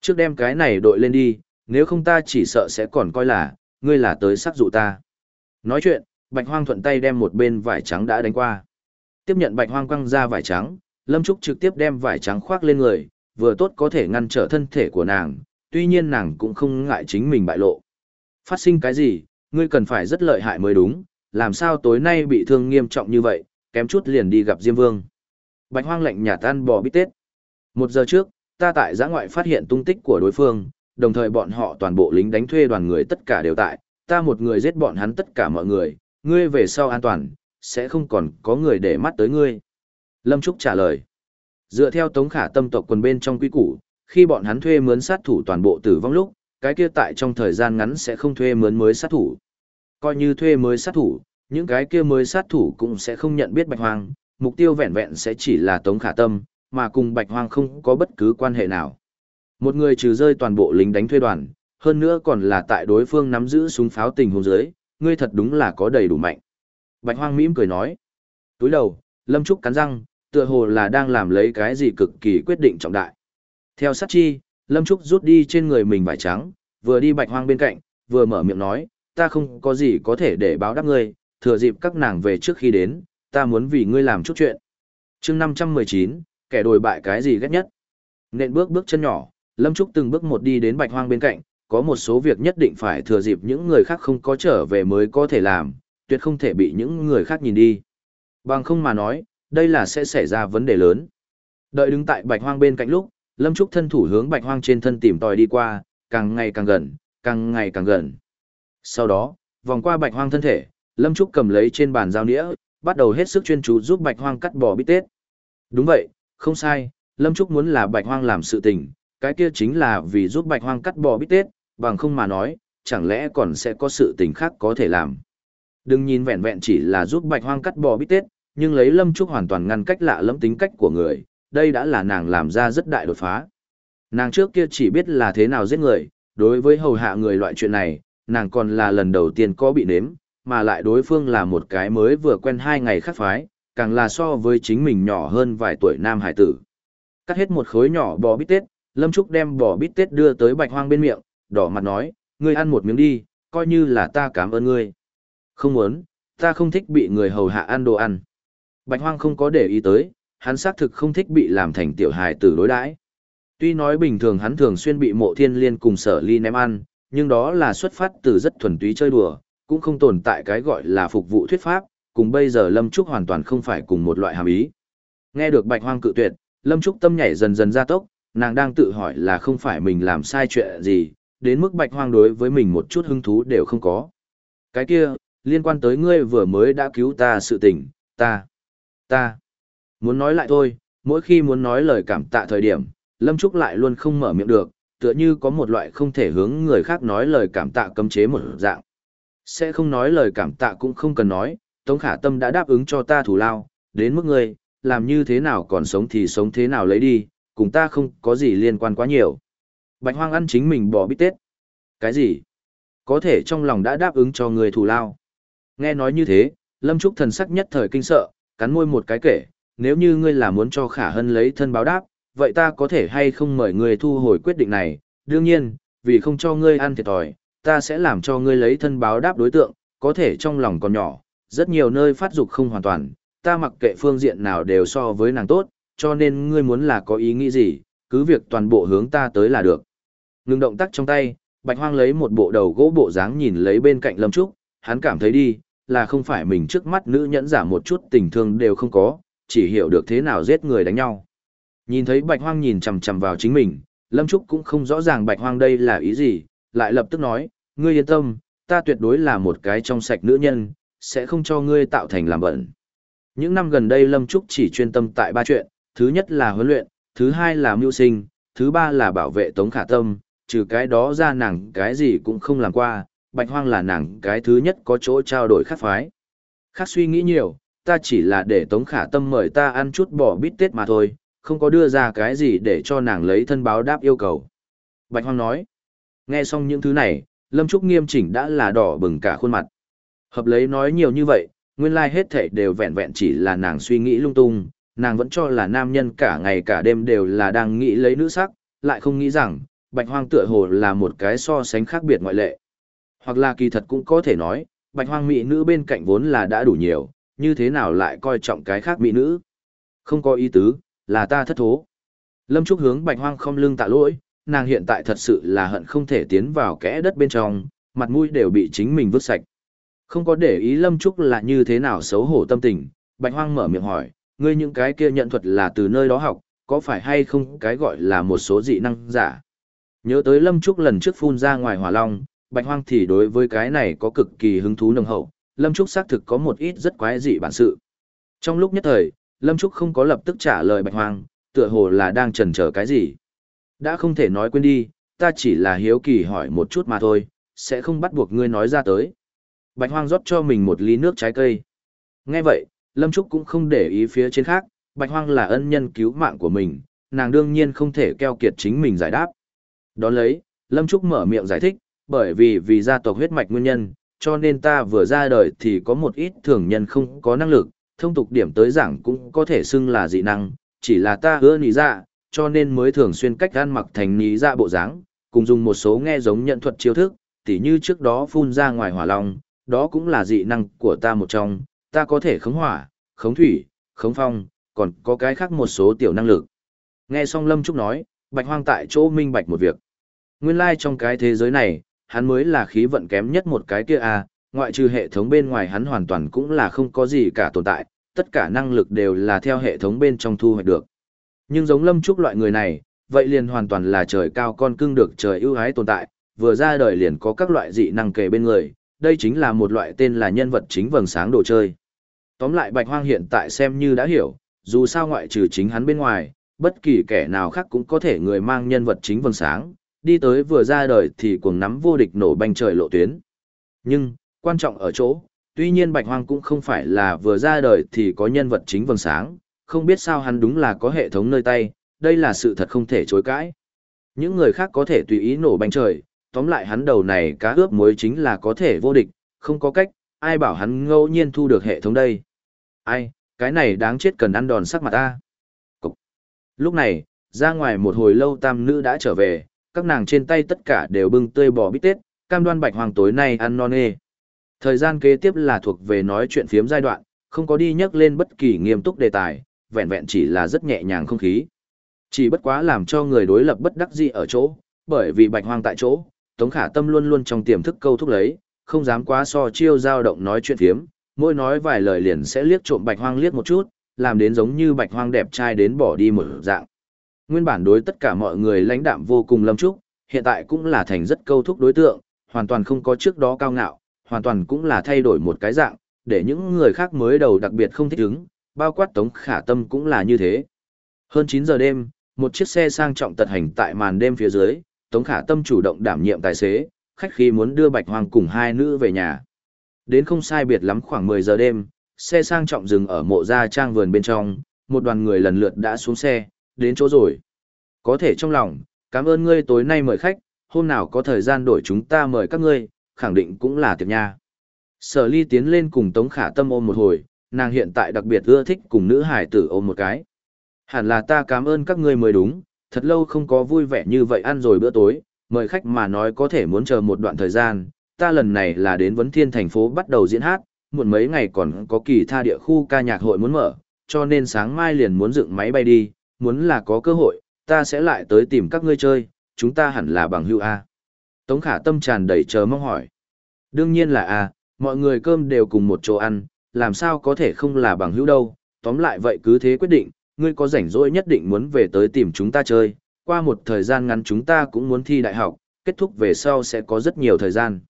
Trước đem cái này đội lên đi, nếu không ta chỉ sợ sẽ còn coi là, ngươi là tới sắc dụ ta. Nói chuyện, bạch hoang thuận tay đem một bên vải trắng đã đánh qua. Tiếp nhận bạch hoang quăng ra vải trắng, Lâm Trúc trực tiếp đem vải trắng khoác lên người, vừa tốt có thể ngăn trở thân thể của nàng, tuy nhiên nàng cũng không ngại chính mình bại lộ. Phát sinh cái gì, ngươi cần phải rất lợi hại mới đúng, làm sao tối nay bị thương nghiêm trọng như vậy, kém chút liền đi gặp Diêm Vương. Bạch hoang lệnh nhà tan bò bít tết. Một giờ trước, ta tại giã ngoại phát hiện tung tích của đối phương, đồng thời bọn họ toàn bộ lính đánh thuê đoàn người tất cả đều tại, ta một người giết bọn hắn tất cả mọi người, ngươi về sau an toàn, sẽ không còn có người để mắt tới ngươi. Lâm Trúc trả lời. Dựa theo tống khả tâm tộc quần bên trong quy củ, khi bọn hắn thuê mướn sát thủ toàn bộ tử vong lúc, cái kia tại trong thời gian ngắn sẽ không thuê mướn mới sát thủ. Coi như thuê mới sát thủ, những cái kia mới sát thủ cũng sẽ không nhận biết bạch hoang, mục tiêu vẹn vẹn sẽ chỉ là tống khả tâm, mà cùng bạch hoang không có bất cứ quan hệ nào. Một người trừ rơi toàn bộ lính đánh thuê đoàn, hơn nữa còn là tại đối phương nắm giữ súng pháo tình huống dưới, ngươi thật đúng là có đầy đủ mạnh. Bạch hoang mỉm cười nói. Túi đầu, Lâm Trúc cắn răng, tựa hồ là đang làm lấy cái gì cực kỳ quyết định trọng đại. Theo sát chi, Lâm Trúc rút đi trên người mình vải trắng, vừa đi bạch hoang bên cạnh, vừa mở miệng nói, ta không có gì có thể để báo đáp ngươi, thừa dịp các nàng về trước khi đến, ta muốn vì ngươi làm chút chuyện. chương 519, kẻ đồi bại cái gì ghét nhất. Nện bước bước chân nhỏ, Lâm Trúc từng bước một đi đến bạch hoang bên cạnh, có một số việc nhất định phải thừa dịp những người khác không có trở về mới có thể làm, tuyệt không thể bị những người khác nhìn đi. Bằng không mà nói, đây là sẽ xảy ra vấn đề lớn. Đợi đứng tại bạch hoang bên cạnh lúc, Lâm Trúc thân thủ hướng bạch hoang trên thân tìm tòi đi qua, càng ngày càng gần, càng ngày càng gần. Sau đó, vòng qua bạch hoang thân thể, Lâm Trúc cầm lấy trên bàn dao nĩa, bắt đầu hết sức chuyên chú giúp bạch hoang cắt bỏ bít tết. Đúng vậy, không sai, Lâm Trúc muốn là bạch hoang làm sự tình, cái kia chính là vì giúp bạch hoang cắt bò bít tết, bằng không mà nói, chẳng lẽ còn sẽ có sự tình khác có thể làm. Đừng nhìn vẹn vẹn chỉ là giúp bạch hoang cắt bò bít tết, nhưng lấy Lâm Trúc hoàn toàn ngăn cách lạ lẫm tính cách của người, đây đã là nàng làm ra rất đại đột phá. Nàng trước kia chỉ biết là thế nào giết người, đối với hầu hạ người loại chuyện này, nàng còn là lần đầu tiên có bị nếm, mà lại đối phương là một cái mới vừa quen hai ngày khác phái, càng là so với chính mình nhỏ hơn vài tuổi nam hải tử. Cắt hết một khối nhỏ bò bít tết, Lâm Trúc đem bò bít tết đưa tới bạch hoang bên miệng, đỏ mặt nói, ngươi ăn một miếng đi, coi như là ta cảm ơn ngươi. Không muốn, ta không thích bị người hầu hạ ăn đồ ăn. Bạch hoang không có để ý tới, hắn xác thực không thích bị làm thành tiểu hài tử đối đãi. Tuy nói bình thường hắn thường xuyên bị mộ thiên liên cùng sở ly ném ăn, nhưng đó là xuất phát từ rất thuần túy chơi đùa, cũng không tồn tại cái gọi là phục vụ thuyết pháp, cùng bây giờ Lâm Trúc hoàn toàn không phải cùng một loại hàm ý. Nghe được bạch hoang cự tuyệt, Lâm Trúc tâm nhảy dần dần ra tốc, nàng đang tự hỏi là không phải mình làm sai chuyện gì, đến mức bạch hoang đối với mình một chút hứng thú đều không có. Cái kia, liên quan tới ngươi vừa mới đã cứu ta sự tình, ta, ta, muốn nói lại thôi, mỗi khi muốn nói lời cảm tạ thời điểm, Lâm Trúc lại luôn không mở miệng được, tựa như có một loại không thể hướng người khác nói lời cảm tạ cấm chế một dạng. Sẽ không nói lời cảm tạ cũng không cần nói, Tống Khả Tâm đã đáp ứng cho ta thủ lao, đến mức ngươi, làm như thế nào còn sống thì sống thế nào lấy đi, cùng ta không có gì liên quan quá nhiều. Bạch Hoang ăn chính mình bỏ bít tết. Cái gì? Có thể trong lòng đã đáp ứng cho người thủ lao. Nghe nói như thế, Lâm Trúc thần sắc nhất thời kinh sợ, cắn môi một cái kể, nếu như ngươi là muốn cho Khả Hân lấy thân báo đáp, vậy ta có thể hay không mời ngươi thu hồi quyết định này, đương nhiên, vì không cho ngươi ăn thiệt thòi, ta sẽ làm cho ngươi lấy thân báo đáp đối tượng, có thể trong lòng còn nhỏ, rất nhiều nơi phát dục không hoàn toàn, ta mặc kệ phương diện nào đều so với nàng tốt, cho nên ngươi muốn là có ý nghĩ gì, cứ việc toàn bộ hướng ta tới là được. Ngừng động tác trong tay, Bạch Hoang lấy một bộ đầu gỗ bộ dáng nhìn lấy bên cạnh Lâm Trúc, hắn cảm thấy đi, là không phải mình trước mắt nữ nhẫn giả một chút tình thương đều không có, chỉ hiểu được thế nào giết người đánh nhau. Nhìn thấy Bạch Hoang nhìn chằm chằm vào chính mình, Lâm Trúc cũng không rõ ràng Bạch Hoang đây là ý gì, lại lập tức nói, ngươi yên tâm, ta tuyệt đối là một cái trong sạch nữ nhân, sẽ không cho ngươi tạo thành làm bẩn. Những năm gần đây Lâm Trúc chỉ chuyên tâm tại ba chuyện, thứ nhất là huấn luyện, thứ hai là mưu sinh, thứ ba là bảo vệ Tống Khả Tâm, trừ cái đó ra nàng cái gì cũng không làm qua, Bạch Hoang là nàng cái thứ nhất có chỗ trao đổi khác phái. Khác suy nghĩ nhiều, ta chỉ là để Tống Khả Tâm mời ta ăn chút bò bít tết mà thôi, không có đưa ra cái gì để cho nàng lấy thân báo đáp yêu cầu. Bạch Hoang nói, nghe xong những thứ này, Lâm Trúc nghiêm chỉnh đã là đỏ bừng cả khuôn mặt. Hợp lấy nói nhiều như vậy, nguyên lai like hết thảy đều vẹn vẹn chỉ là nàng suy nghĩ lung tung, nàng vẫn cho là nam nhân cả ngày cả đêm đều là đang nghĩ lấy nữ sắc, lại không nghĩ rằng, bạch hoang tựa hồ là một cái so sánh khác biệt ngoại lệ. Hoặc là kỳ thật cũng có thể nói, bạch hoang mỹ nữ bên cạnh vốn là đã đủ nhiều, như thế nào lại coi trọng cái khác mỹ nữ. Không có ý tứ, là ta thất thố. Lâm Trúc hướng Bạch Hoang không lưng tạ lỗi, nàng hiện tại thật sự là hận không thể tiến vào kẽ đất bên trong, mặt mũi đều bị chính mình vứt sạch. Không có để ý Lâm Trúc là như thế nào xấu hổ tâm tình, Bạch Hoang mở miệng hỏi, ngươi những cái kia nhận thuật là từ nơi đó học, có phải hay không cái gọi là một số dị năng giả? Nhớ tới Lâm Trúc lần trước phun ra ngoài hỏa long, Bạch Hoang thì đối với cái này có cực kỳ hứng thú nồng hậu, Lâm Trúc xác thực có một ít rất quái dị bản sự. Trong lúc nhất thời, Lâm Trúc không có lập tức trả lời Bạch Hoang, tựa hồ là đang chần chờ cái gì. Đã không thể nói quên đi, ta chỉ là hiếu kỳ hỏi một chút mà thôi, sẽ không bắt buộc ngươi nói ra tới. Bạch Hoang rót cho mình một ly nước trái cây. Nghe vậy, Lâm Trúc cũng không để ý phía trên khác, Bạch Hoang là ân nhân cứu mạng của mình, nàng đương nhiên không thể keo kiệt chính mình giải đáp. Đón lấy, Lâm Trúc mở miệng giải thích, bởi vì vì gia tộc huyết mạch nguyên nhân, cho nên ta vừa ra đời thì có một ít thường nhân không có năng lực, thông tục điểm tới giảng cũng có thể xưng là dị năng, chỉ là ta hứa nỉ dạ, cho nên mới thường xuyên cách ăn mặc thành nỉ dạ bộ dáng, cùng dùng một số nghe giống nhận thuật chiêu thức, tỉ như trước đó phun ra ngoài hỏa long, đó cũng là dị năng của ta một trong, ta có thể khống hỏa, khống thủy, khống phong, còn có cái khác một số tiểu năng lực. Nghe xong Lâm Trúc nói, Bạch Hoang tại chỗ minh bạch một việc. Nguyên lai like trong cái thế giới này, hắn mới là khí vận kém nhất một cái kia à, ngoại trừ hệ thống bên ngoài hắn hoàn toàn cũng là không có gì cả tồn tại, tất cả năng lực đều là theo hệ thống bên trong thu hoạch được. Nhưng giống Lâm Trúc loại người này, vậy liền hoàn toàn là trời cao con cưng được trời ưu ái tồn tại, vừa ra đời liền có các loại dị năng kề bên người, đây chính là một loại tên là nhân vật chính vầng sáng đồ chơi. Tóm lại Bạch Hoang hiện tại xem như đã hiểu, dù sao ngoại trừ chính hắn bên ngoài, bất kỳ kẻ nào khác cũng có thể người mang nhân vật chính vầng sáng, đi tới vừa ra đời thì cuồng nắm vô địch nổ banh trời lộ tuyến. Nhưng, quan trọng ở chỗ, tuy nhiên Bạch Hoang cũng không phải là vừa ra đời thì có nhân vật chính vầng sáng, không biết sao hắn đúng là có hệ thống nơi tay, đây là sự thật không thể chối cãi. Những người khác có thể tùy ý nổ banh trời, tóm lại hắn đầu này cá ướp muối chính là có thể vô địch, không có cách, ai bảo hắn ngẫu nhiên thu được hệ thống đây. Ai, cái này đáng chết cần ăn đòn sắc mặt ta. Cục. Lúc này, ra ngoài một hồi lâu tam nữ đã trở về, các nàng trên tay tất cả đều bưng tươi bò bít tết, cam đoan bạch hoàng tối nay ăn non nê. Thời gian kế tiếp là thuộc về nói chuyện phiếm giai đoạn, không có đi nhắc lên bất kỳ nghiêm túc đề tài, vẹn vẹn chỉ là rất nhẹ nhàng không khí. Chỉ bất quá làm cho người đối lập bất đắc dĩ ở chỗ, bởi vì bạch hoang tại chỗ, Tống Khả Tâm luôn luôn trong tiềm thức câu thúc lấy, không dám quá so chiêu dao động nói chuyện phiếm, mỗi nói vài lời liền sẽ liếc trộm bạch hoang liếc một chút, làm đến giống như bạch hoang đẹp trai đến bỏ đi một dạng. Nguyên bản đối tất cả mọi người lãnh đạm vô cùng lâm trúc, hiện tại cũng là thành rất câu thúc đối tượng, hoàn toàn không có trước đó cao ngạo, hoàn toàn cũng là thay đổi một cái dạng, để những người khác mới đầu đặc biệt không thích ứng, bao quát Tống Khả Tâm cũng là như thế. Hơn 9 giờ đêm, một chiếc xe sang trọng tật hành tại màn đêm phía dưới, Tống Khả Tâm chủ động đảm nhiệm tài xế, khách khi muốn đưa Bạch Hoang cùng hai nữ về nhà. Đến không sai biệt lắm khoảng 10 giờ đêm, xe sang trọng dừng ở mộ gia trang vườn bên trong, một đoàn người lần lượt đã xuống xe, đến chỗ rồi. Có thể trong lòng, cảm ơn ngươi tối nay mời khách, hôm nào có thời gian đổi chúng ta mời các ngươi, khẳng định cũng là tiệc nha. Sở ly tiến lên cùng Tống Khả Tâm ôm một hồi, nàng hiện tại đặc biệt ưa thích cùng nữ hải tử ôm một cái. Hẳn là ta cảm ơn các ngươi mới đúng, thật lâu không có vui vẻ như vậy ăn rồi bữa tối, mời khách mà nói có thể muốn chờ một đoạn thời gian, ta lần này là đến Vấn Thiên thành phố bắt đầu diễn hát, muộn mấy ngày còn có kỳ tha địa khu ca nhạc hội muốn mở, cho nên sáng mai liền muốn dựng máy bay đi, muốn là có cơ hội, ta sẽ lại tới tìm các ngươi chơi, chúng ta hẳn là bằng hữu A. Tống khả tâm tràn đầy chờ mong hỏi. Đương nhiên là A, mọi người cơm đều cùng một chỗ ăn, làm sao có thể không là bằng hữu đâu, tóm lại vậy cứ thế quyết định, ngươi có rảnh rỗi nhất định muốn về tới tìm chúng ta chơi, qua một thời gian ngắn chúng ta cũng muốn thi đại học, kết thúc về sau sẽ có rất nhiều thời gian.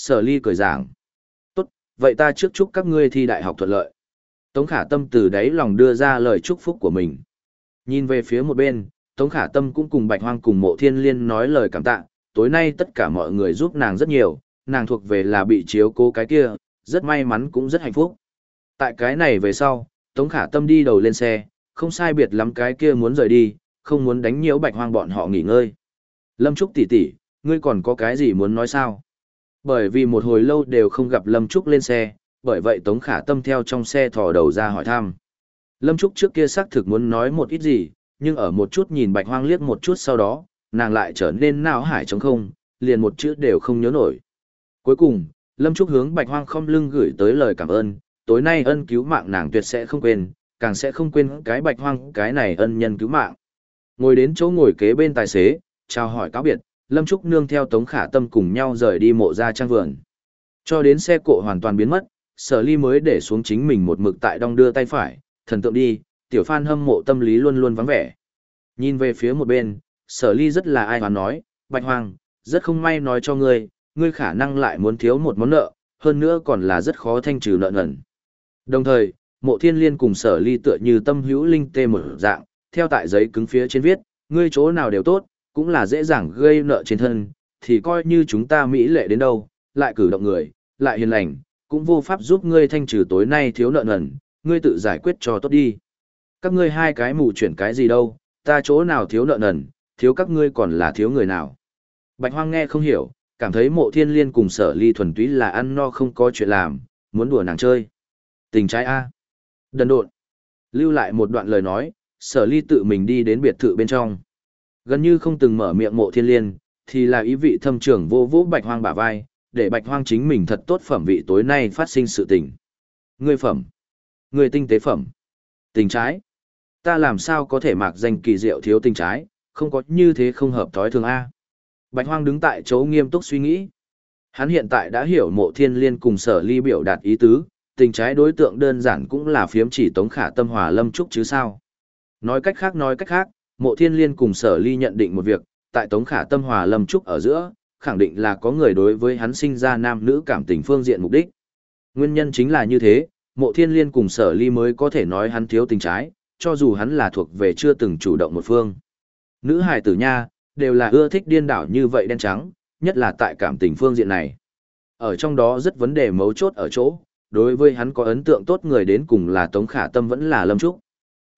Sở ly cười giảng. Tốt, vậy ta trước chúc các ngươi thi đại học thuận lợi. Tống khả tâm từ đáy lòng đưa ra lời chúc phúc của mình. Nhìn về phía một bên, Tống khả tâm cũng cùng bạch hoang cùng mộ thiên liên nói lời cảm tạ, tối nay tất cả mọi người giúp nàng rất nhiều, nàng thuộc về là bị chiếu cố cái kia, rất may mắn cũng rất hạnh phúc. Tại cái này về sau, Tống khả tâm đi đầu lên xe, không sai biệt lắm cái kia muốn rời đi, không muốn đánh nhiễu bạch hoang bọn họ nghỉ ngơi. Lâm Trúc tỷ tỷ, ngươi còn có cái gì muốn nói sao? Bởi vì một hồi lâu đều không gặp Lâm Trúc lên xe, bởi vậy Tống Khả Tâm theo trong xe thò đầu ra hỏi thăm. Lâm Trúc trước kia xác thực muốn nói một ít gì, nhưng ở một chút nhìn bạch hoang liếc một chút sau đó, nàng lại trở nên nao hải trống không, liền một chữ đều không nhớ nổi. Cuối cùng, Lâm Trúc hướng bạch hoang không lưng gửi tới lời cảm ơn, tối nay ân cứu mạng nàng tuyệt sẽ không quên, càng sẽ không quên cái bạch hoang cái này ân nhân cứu mạng. Ngồi đến chỗ ngồi kế bên tài xế, chào hỏi cáo biệt, Lâm Trúc Nương theo Tống Khả Tâm cùng nhau rời đi mộ ra trang vườn. Cho đến xe cộ hoàn toàn biến mất, sở ly mới để xuống chính mình một mực tại đong đưa tay phải, thần tượng đi, tiểu phan hâm mộ tâm lý luôn luôn vắng vẻ. Nhìn về phía một bên, sở ly rất là ai hoán nói, Bạch Hoàng, rất không may nói cho ngươi, ngươi khả năng lại muốn thiếu một món nợ, hơn nữa còn là rất khó thanh trừ nợ nần. Đồng thời, mộ thiên liên cùng sở ly tựa như tâm hữu linh tê một dạng, theo tại giấy cứng phía trên viết, ngươi chỗ nào đều tốt, cũng là dễ dàng gây nợ trên thân, thì coi như chúng ta mỹ lệ đến đâu, lại cử động người, lại hiền lành, cũng vô pháp giúp ngươi thanh trừ tối nay thiếu nợ nần, ngươi tự giải quyết cho tốt đi. Các ngươi hai cái mù chuyển cái gì đâu, ta chỗ nào thiếu nợ nần, thiếu các ngươi còn là thiếu người nào. Bạch Hoang nghe không hiểu, cảm thấy mộ thiên liên cùng sở ly thuần túy là ăn no không có chuyện làm, muốn đùa nàng chơi. Tình trái A. Đần độn. Lưu lại một đoạn lời nói, sở ly tự mình đi đến biệt thự bên trong. Gần như không từng mở miệng mộ thiên liên, thì là ý vị thâm trưởng vô vũ bạch hoang bả vai, để bạch hoang chính mình thật tốt phẩm vị tối nay phát sinh sự tình. Người phẩm. Người tinh tế phẩm. Tình trái. Ta làm sao có thể mặc danh kỳ diệu thiếu tình trái, không có như thế không hợp thói thường A. Bạch hoang đứng tại chỗ nghiêm túc suy nghĩ. Hắn hiện tại đã hiểu mộ thiên liên cùng sở ly biểu đạt ý tứ, tình trái đối tượng đơn giản cũng là phiếm chỉ tống khả tâm hòa lâm trúc chứ sao. Nói cách khác nói cách khác, mộ thiên liên cùng sở ly nhận định một việc, tại tống khả tâm hòa lâm trúc ở giữa, khẳng định là có người đối với hắn sinh ra nam nữ cảm tình phương diện mục đích. Nguyên nhân chính là như thế, mộ thiên liên cùng sở ly mới có thể nói hắn thiếu tình trái, cho dù hắn là thuộc về chưa từng chủ động một phương. Nữ hài tử nha, đều là ưa thích điên đảo như vậy đen trắng, nhất là tại cảm tình phương diện này. Ở trong đó rất vấn đề mấu chốt ở chỗ, đối với hắn có ấn tượng tốt người đến cùng là Tống Khả Tâm vẫn là Lâm Trúc.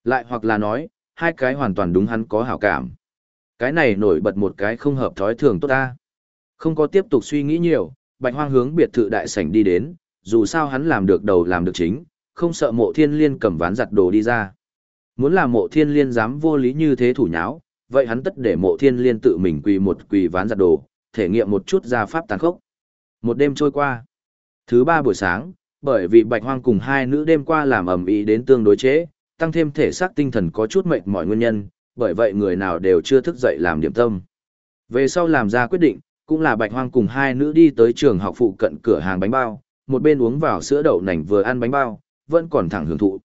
Lại hoặc là nói, hai cái hoàn toàn đúng hắn có hảo cảm. Cái này nổi bật một cái không hợp thói thường tốt ta. Không có tiếp tục suy nghĩ nhiều, Bạch Hoang hướng biệt thự đại sảnh đi đến, dù sao hắn làm được đầu làm được chính, không sợ mộ thiên liên cầm ván giặt đồ đi ra. Muốn làm mộ thiên liên dám vô lý như thế thủ nháo, vậy hắn tất để mộ thiên liên tự mình quỳ một quỳ ván giặt đồ, thể nghiệm một chút gia pháp tàn khốc. Một đêm trôi qua. Thứ ba buổi sáng, bởi vì bạch hoang cùng hai nữ đêm qua làm ẩm ý đến tương đối chế, tăng thêm thể xác tinh thần có chút mệt mỏi nguyên nhân, bởi vậy người nào đều chưa thức dậy làm điểm tâm. Về sau làm ra quyết định, cũng là bạch hoang cùng hai nữ đi tới trường học phụ cận cửa hàng bánh bao, một bên uống vào sữa đậu nành vừa ăn bánh bao, vẫn còn thẳng hưởng thụ.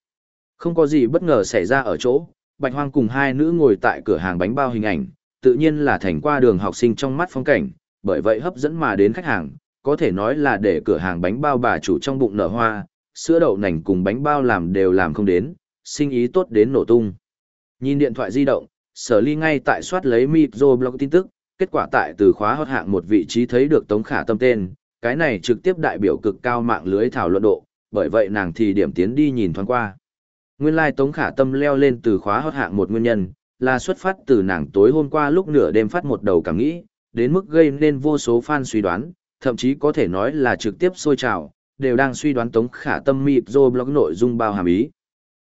Không có gì bất ngờ xảy ra ở chỗ, bạch hoang cùng hai nữ ngồi tại cửa hàng bánh bao hình ảnh, tự nhiên là thành qua đường học sinh trong mắt phong cảnh, bởi vậy hấp dẫn mà đến khách hàng, có thể nói là để cửa hàng bánh bao bà chủ trong bụng nở hoa, sữa đậu nành cùng bánh bao làm đều làm không đến, sinh ý tốt đến nổ tung. Nhìn điện thoại di động, sở ly ngay tại soát lấy micro blog tin tức, kết quả tại từ khóa hot hạng một vị trí thấy được Tống Khả Tâm tên, cái này trực tiếp đại biểu cực cao mạng lưới thảo luận độ, bởi vậy nàng thì điểm tiến đi nhìn thoáng qua. Nguyên lai like Tống Khả Tâm leo lên từ khóa hot hạng một nguyên nhân, là xuất phát từ nàng tối hôm qua lúc nửa đêm phát một đầu cảm nghĩ, đến mức gây nên vô số fan suy đoán, thậm chí có thể nói là trực tiếp sôi trào, đều đang suy đoán Tống Khả Tâm mịp blog nội dung bao hàm ý.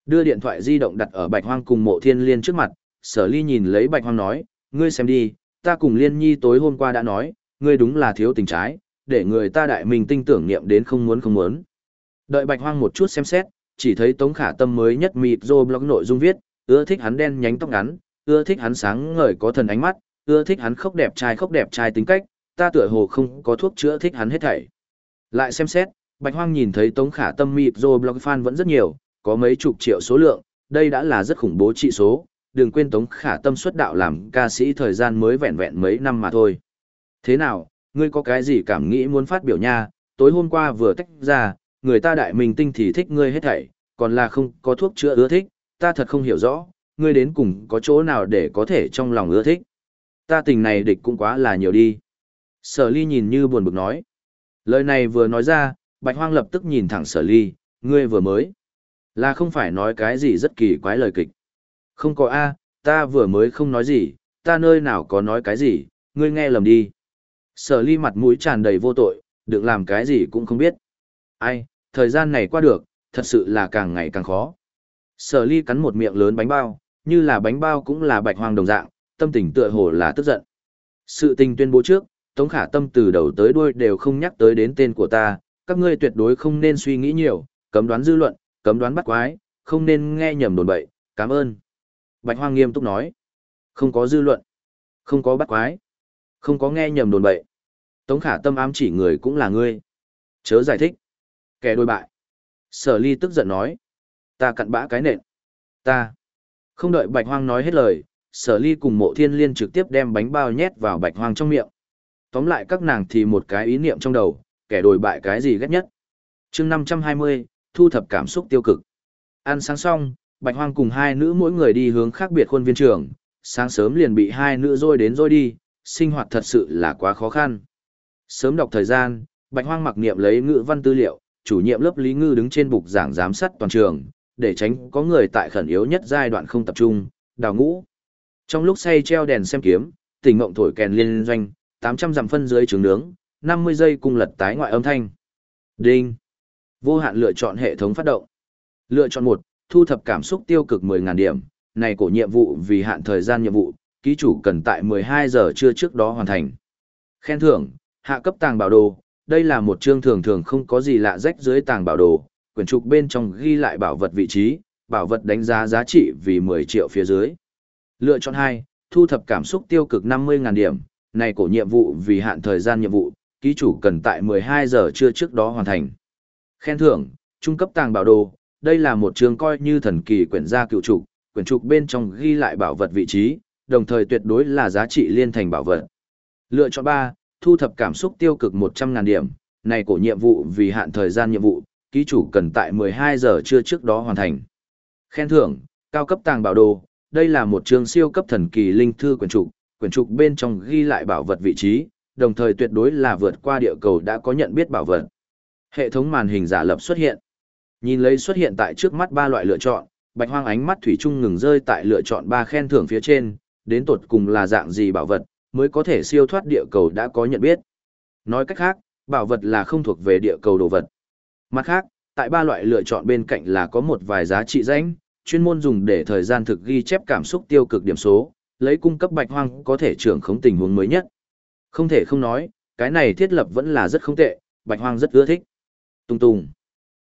Đưa điện thoại di động đặt ở Bạch Hoang cùng Mộ Thiên Liên trước mặt, Sở Ly nhìn lấy Bạch Hoang nói, ngươi xem đi, ta cùng Liên Nhi tối hôm qua đã nói, ngươi đúng là thiếu tình trái, để người ta đại mình tinh tưởng niệm đến không muốn không muốn. Đợi Bạch Hoang một chút xem xét, chỉ thấy Tống Khả Tâm mới nhất mịt rô blog nội dung viết, ưa thích hắn đen nhánh tóc ngắn, ưa thích hắn sáng ngời có thần ánh mắt, ưa thích hắn khóc đẹp trai khóc đẹp trai tính cách, ta tựa hồ không có thuốc chữa thích hắn hết thảy. Lại xem xét, Bạch Hoang nhìn thấy Tống Khả Tâm mịt rô blog fan vẫn rất nhiều, có mấy chục triệu số lượng, đây đã là rất khủng bố trị số, đừng quên Tống Khả Tâm xuất đạo làm ca sĩ thời gian mới vẹn vẹn mấy năm mà thôi. Thế nào, ngươi có cái gì cảm nghĩ muốn phát biểu nha, tối hôm qua vừa tách ra, người ta đại minh tinh thì thích ngươi hết thảy, còn là không có thuốc chữa ưa thích, ta thật không hiểu rõ, ngươi đến cùng có chỗ nào để có thể trong lòng ưa thích. Ta tình này địch cũng quá là nhiều đi. Sở ly nhìn như buồn bực nói. Lời này vừa nói ra, bạch hoang lập tức nhìn thẳng sở ly, ngươi vừa mới. Là không phải nói cái gì rất kỳ quái lời kịch. Không có A, ta vừa mới không nói gì, ta nơi nào có nói cái gì, ngươi nghe lầm đi. Sở ly mặt mũi tràn đầy vô tội, được làm cái gì cũng không biết. Ai, thời gian này qua được, thật sự là càng ngày càng khó. Sở ly cắn một miệng lớn bánh bao, như là bánh bao cũng là bạch hoang đồng dạng, tâm tình tựa hồ là tức giận. Sự tình tuyên bố trước, Tống Khả Tâm từ đầu tới đuôi đều không nhắc tới đến tên của ta, các ngươi tuyệt đối không nên suy nghĩ nhiều, cấm đoán dư luận, cấm đoán bắt quái, không nên nghe nhầm đồn bậy, cảm ơn. Bạch Hoang nghiêm túc nói. Không có dư luận. Không có bắt quái. Không có nghe nhầm đồn bậy. Tống khả tâm ám chỉ người cũng là ngươi. Chớ giải thích. Kẻ đôi bại. Sở ly tức giận nói. Ta cặn bã cái nện. Ta. Không đợi bạch hoang nói hết lời, sở ly cùng mộ thiên liên trực tiếp đem bánh bao nhét vào bạch hoang trong miệng. Tóm lại các nàng thì một cái ý niệm trong đầu, kẻ đồi bại cái gì ghét nhất. chương 520, thu thập cảm xúc tiêu cực. Ăn sáng xong, bạch hoang cùng hai nữ mỗi người đi hướng khác biệt khuôn viên trường, sáng sớm liền bị hai nữ rôi đến rôi đi, sinh hoạt thật sự là quá khó khăn. Sớm đọc thời gian, bạch hoang mặc niệm lấy ngữ văn tư liệu, chủ nhiệm lớp Lý Ngư đứng trên bục giảng giám sát toàn trường, để tránh có người tại khẩn yếu nhất giai đoạn không tập trung, đào ngũ. Trong lúc say treo đèn xem kiếm, tỉnh ngộng thổi kèn liên doanh, 800 dặm phân dưới trường nướng, 50 giây cung lật tái ngoại âm thanh. Đinh. Vô hạn lựa chọn hệ thống phát động. Lựa chọn một, thu thập cảm xúc tiêu cực 10.000 điểm, này cổ nhiệm vụ vì hạn thời gian nhiệm vụ, ký chủ cần tại 12 giờ trưa trước đó hoàn thành. Khen thưởng, hạ cấp tàng bảo đồ, đây là một chương thường thường không có gì lạ rách dưới tàng bảo đồ, quyển trục bên trong ghi lại bảo vật vị trí, bảo vật đánh giá giá trị vì 10 triệu phía dưới. Lựa chọn 2, thu thập cảm xúc tiêu cực 50.000 điểm, này cổ nhiệm vụ vì hạn thời gian nhiệm vụ, ký chủ cần tại 12 giờ trưa trước đó hoàn thành. Khen thưởng, trung cấp tàng bảo đồ, đây là một trường coi như thần kỳ quyển gia cựu trục, quyển trục bên trong ghi lại bảo vật vị trí, đồng thời tuyệt đối là giá trị liên thành bảo vật. Lựa chọn 3, thu thập cảm xúc tiêu cực 100.000 điểm, này cổ nhiệm vụ vì hạn thời gian nhiệm vụ, ký chủ cần tại 12 giờ trưa trước đó hoàn thành. Khen thưởng, cao cấp tàng bảo đồ, đây là một trường siêu cấp thần kỳ linh thư quyển trục, quyển trục bên trong ghi lại bảo vật vị trí, đồng thời tuyệt đối là vượt qua địa cầu đã có nhận biết bảo vật. Hệ thống màn hình giả lập xuất hiện. Nhìn lấy xuất hiện tại trước mắt ba loại lựa chọn, Bạch Hoang ánh mắt thủy chung ngừng rơi tại lựa chọn ba khen thưởng phía trên, đến tột cùng là dạng gì bảo vật mới có thể siêu thoát địa cầu đã có nhận biết. Nói cách khác, bảo vật là không thuộc về địa cầu đồ vật. Mặt khác, tại ba loại lựa chọn bên cạnh là có một vài giá trị danh, chuyên môn dùng để thời gian thực ghi chép cảm xúc tiêu cực điểm số, lấy cung cấp bạch hoang có thể trưởng khống tình huống mới nhất. Không thể không nói, cái này thiết lập vẫn là rất không tệ, bạch hoang rất ưa thích. Tung tung.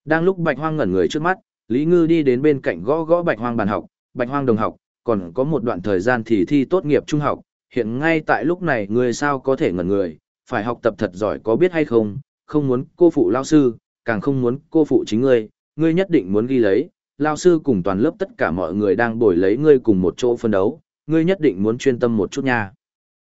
Đang lúc bạch hoang ngẩn người trước mắt, Lý Ngư đi đến bên cạnh gõ gõ bạch hoang bàn học, bạch hoang đồng học, còn có một đoạn thời gian thì thi tốt nghiệp trung học, hiện ngay tại lúc này người sao có thể ngẩn người, phải học tập thật giỏi có biết hay không, không muốn cô phụ lao sư, càng không muốn cô phụ chính ngươi, ngươi nhất định muốn ghi lấy, lao sư cùng toàn lớp tất cả mọi người đang bồi lấy ngươi cùng một chỗ phân đấu, ngươi nhất định muốn chuyên tâm một chút nha.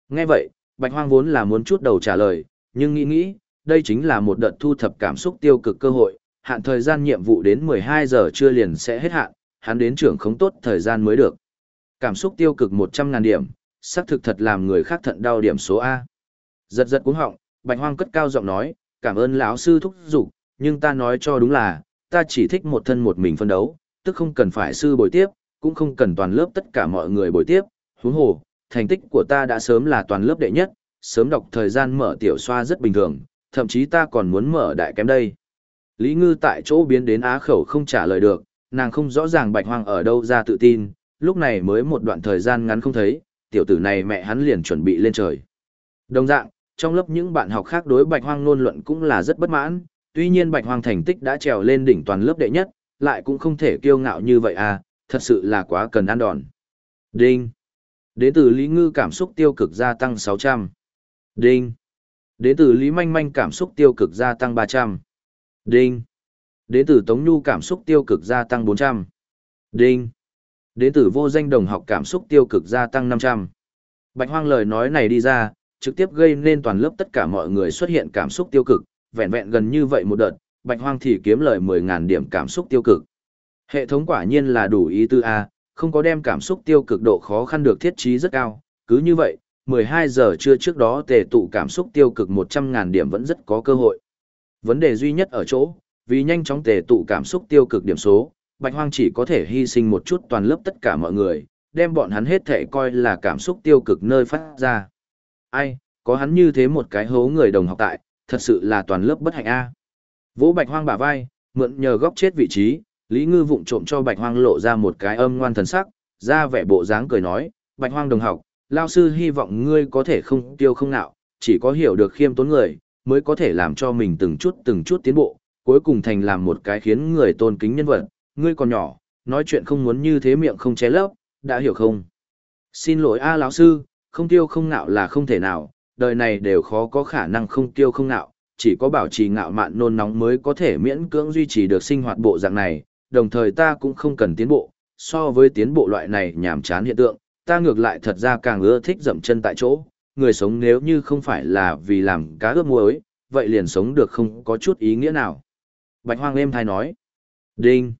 Nghe vậy, Bạch Hoang vốn là muốn chút đầu trả lời, nhưng nghĩ nghĩ, đây chính là một đợt thu thập cảm xúc tiêu cực cơ hội, hạn thời gian nhiệm vụ đến 12 giờ trưa liền sẽ hết hạn, hắn đến trưởng không tốt thời gian mới được. Cảm xúc tiêu cực 100.000 điểm, xác thực thật làm người khác thận đau điểm số A. Giật giật cuống họng, Bạch Hoang cất cao giọng nói, cảm ơn lão sư thúc giục, nhưng ta nói cho đúng là, ta chỉ thích một thân một mình phân đấu, tức không cần phải sư bồi tiếp, cũng không cần toàn lớp tất cả mọi người bồi tiếp, huống hồ, thành tích của ta đã sớm là toàn lớp đệ nhất, sớm đọc thời gian mở tiểu xoa rất bình thường, thậm chí ta còn muốn mở đại kém đây. Lý Ngư tại chỗ biến đến á khẩu không trả lời được, nàng không rõ ràng bạch hoang ở đâu ra tự tin, lúc này mới một đoạn thời gian ngắn không thấy, tiểu tử này mẹ hắn liền chuẩn bị lên trời. Đồng dạng, trong lớp những bạn học khác đối bạch hoang nôn luận cũng là rất bất mãn, tuy nhiên bạch hoang thành tích đã trèo lên đỉnh toàn lớp đệ nhất, lại cũng không thể kiêu ngạo như vậy à, thật sự là quá cần ăn đòn. Đinh. Đến từ Lý Ngư cảm xúc tiêu cực gia tăng 600. Đinh. Đến từ Lý Manh Manh cảm xúc tiêu cực gia tăng 300. Đinh. Đến từ Tống Nhu cảm xúc tiêu cực gia tăng 400. Đinh. Đến từ vô danh đồng học cảm xúc tiêu cực gia tăng 500. Bạch hoang lời nói này đi ra, trực tiếp gây nên toàn lớp tất cả mọi người xuất hiện cảm xúc tiêu cực, vẹn vẹn gần như vậy một đợt, bạch hoang thì kiếm lời 10.000 điểm cảm xúc tiêu cực. Hệ thống quả nhiên là đủ ý tư A, không có đem cảm xúc tiêu cực độ khó khăn được thiết trí rất cao, cứ như vậy, 12 giờ trưa trước đó tề tụ cảm xúc tiêu cực 100.000 điểm vẫn rất có cơ hội. Vấn đề duy nhất ở chỗ, vì nhanh chóng tề tụ cảm xúc tiêu cực điểm số, Bạch Hoang chỉ có thể hy sinh một chút toàn lớp tất cả mọi người, đem bọn hắn hết thể coi là cảm xúc tiêu cực nơi phát ra. Ai, có hắn như thế một cái hố người đồng học tại, thật sự là toàn lớp bất hạnh A. Vỗ Bạch Hoang bả vai, mượn nhờ góc chết vị trí, Lý Ngư vụng trộm cho Bạch Hoang lộ ra một cái âm ngoan thần sắc, ra vẻ bộ dáng cười nói, Bạch Hoang đồng học, lao sư hy vọng ngươi có thể không tiêu không nạo, chỉ có hiểu được khiêm tốn người, mới có thể làm cho mình từng chút từng chút tiến bộ, cuối cùng thành làm một cái khiến người tôn kính nhân vật, ngươi còn nhỏ, nói chuyện không muốn như thế miệng không ché lấp, đã hiểu không? Xin lỗi A lão sư, không tiêu không nạo là không thể nào, đời này đều khó có khả năng không tiêu không nạo, chỉ có bảo trì ngạo mạn nôn nóng mới có thể miễn cưỡng duy trì được sinh hoạt bộ dạng này, đồng thời ta cũng không cần tiến bộ, so với tiến bộ loại này nhảm chán hiện tượng, ta ngược lại thật ra càng ưa thích dậm chân tại chỗ, người sống nếu như không phải là vì làm cá ướp muối, vậy liền sống được không có chút ý nghĩa nào. Bạch Hoang êm thai nói. Đinh.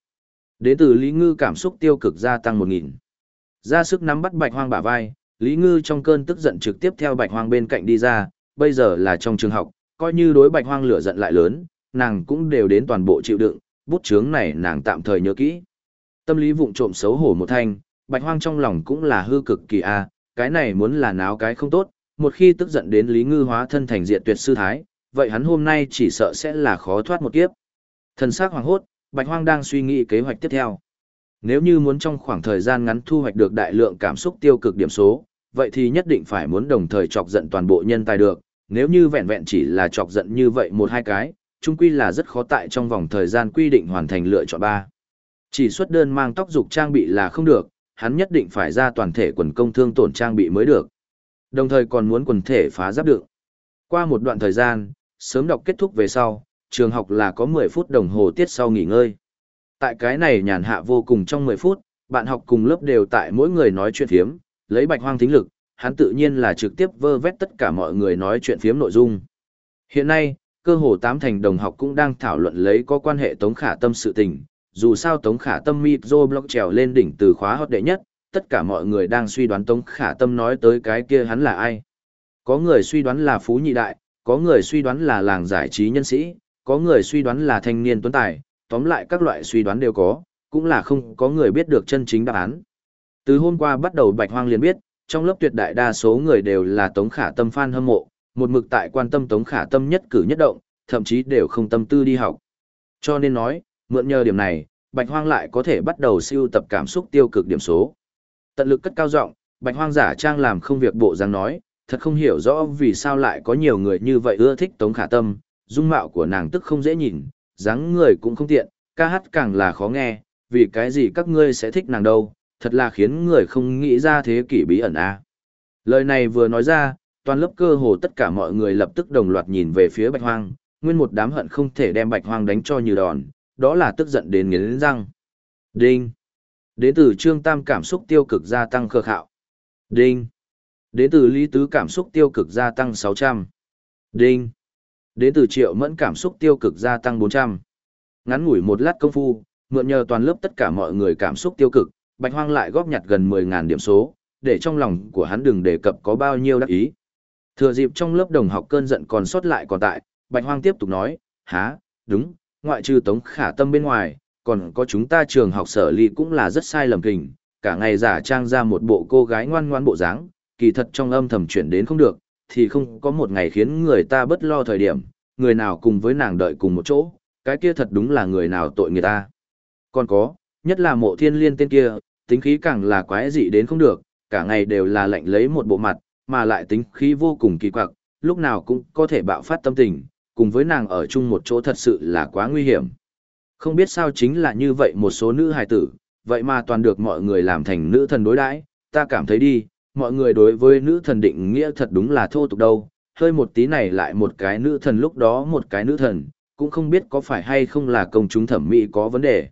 Đến từ Lý Ngư cảm xúc tiêu cực gia tăng 1.000. Ra sức nắm bắt Bạch Hoang bả vai, Lý Ngư trong cơn tức giận trực tiếp theo Bạch Hoang bên cạnh đi ra, bây giờ là trong trường học, coi như đối Bạch Hoang lửa giận lại lớn, nàng cũng đều đến toàn bộ chịu đựng, bút chướng này nàng tạm thời nhớ kỹ. Tâm lý vụng trộm xấu hổ một thanh, Bạch Hoang trong lòng cũng là hư cực kỳ a, cái này muốn là náo cái không tốt, một khi tức giận đến Lý Ngư hóa thân thành diện tuyệt sư thái, vậy hắn hôm nay chỉ sợ sẽ là khó thoát một kiếp. Thần sắc hoàng hốt, Bạch Hoang đang suy nghĩ kế hoạch tiếp theo. Nếu như muốn trong khoảng thời gian ngắn thu hoạch được đại lượng cảm xúc tiêu cực điểm số, vậy thì nhất định phải muốn đồng thời chọc giận toàn bộ nhân tài được, nếu như vẹn vẹn chỉ là chọc giận như vậy một hai cái, chung quy là rất khó tại trong vòng thời gian quy định hoàn thành lựa chọn ba. Chỉ xuất đơn mang tóc dục trang bị là không được, hắn nhất định phải ra toàn thể quần công thương tổn trang bị mới được. Đồng thời còn muốn quần thể phá giáp được. Qua một đoạn thời gian, sớm đọc kết thúc về sau, trường học là có 10 phút đồng hồ tiết sau nghỉ ngơi. Tại cái này nhàn hạ vô cùng trong 10 phút, bạn học cùng lớp đều tại mỗi người nói chuyện phiếm, lấy bạch hoang thính lực, hắn tự nhiên là trực tiếp vơ vét tất cả mọi người nói chuyện phiếm nội dung. Hiện nay, cơ hồ tám thành đồng học cũng đang thảo luận lấy có quan hệ Tống Khả Tâm sự tình, dù sao Tống Khả Tâm micro blog trèo lên đỉnh từ khóa hot đệ nhất, tất cả mọi người đang suy đoán Tống Khả Tâm nói tới cái kia hắn là ai. Có người suy đoán là Phú Nhị Đại, có người suy đoán là làng giải trí nhân sĩ, có người suy đoán là thanh niên tuấn tài, tóm lại các loại suy đoán đều có, cũng là không có người biết được chân chính đáp án. Từ hôm qua bắt đầu Bạch Hoang liền biết, trong lớp tuyệt đại đa số người đều là Tống Khả Tâm fan hâm mộ, một mực tại quan tâm Tống Khả Tâm nhất cử nhất động, thậm chí đều không tâm tư đi học. Cho nên nói, mượn nhờ điểm này, Bạch Hoang lại có thể bắt đầu siêu tập cảm xúc tiêu cực điểm số. Tận lực cất cao giọng, Bạch Hoang giả trang làm không việc bộ dáng nói, thật không hiểu rõ vì sao lại có nhiều người như vậy ưa thích Tống Khả Tâm, dung mạo của nàng tức không dễ nhìn, dáng người cũng không tiện, ca hát càng là khó nghe, vì cái gì các ngươi sẽ thích nàng đâu, thật là khiến người không nghĩ ra thế kỷ bí ẩn a. Lời này vừa nói ra, toàn lớp cơ hồ tất cả mọi người lập tức đồng loạt nhìn về phía Bạch Hoang, nguyên một đám hận không thể đem Bạch Hoang đánh cho như đòn, đó là tức giận đến nghiến răng. Đinh. Đến từ Trương Tam cảm xúc tiêu cực gia tăng khờ khạo. Đinh. Đến từ Lý Tứ cảm xúc tiêu cực gia tăng 600. Đinh. Đến từ Triệu Mẫn cảm xúc tiêu cực gia tăng 400. Ngắn ngủi một lát công phu, mượn nhờ toàn lớp tất cả mọi người cảm xúc tiêu cực, Bạch Hoang lại góp nhặt gần 10.000 điểm số, để trong lòng của hắn đừng đề cập có bao nhiêu đắc ý. Thừa dịp trong lớp đồng học cơn giận còn sót lại còn tại, Bạch Hoang tiếp tục nói, há, đúng, ngoại trừ Tống Khả Tâm bên ngoài, còn có chúng ta trường học sở ly cũng là rất sai lầm kình, cả ngày giả trang ra một bộ cô gái ngoan ngoan bộ dáng, kỳ thật trong âm thầm chuyển đến không được, thì không có một ngày khiến người ta bất lo thời điểm, người nào cùng với nàng đợi cùng một chỗ, cái kia thật đúng là người nào tội người ta. Còn có, nhất là mộ thiên liên tên kia, tính khí càng là quái dị đến không được, cả ngày đều là lạnh lấy một bộ mặt, mà lại tính khí vô cùng kỳ quặc, lúc nào cũng có thể bạo phát tâm tình, cùng với nàng ở chung một chỗ thật sự là quá nguy hiểm. Không biết sao chính là như vậy một số nữ hài tử, vậy mà toàn được mọi người làm thành nữ thần đối đãi, ta cảm thấy đi, mọi người đối với nữ thần định nghĩa thật đúng là thô tục đâu, hơi một tí này lại một cái nữ thần lúc đó một cái nữ thần, cũng không biết có phải hay không là công chúng thẩm mỹ có vấn đề.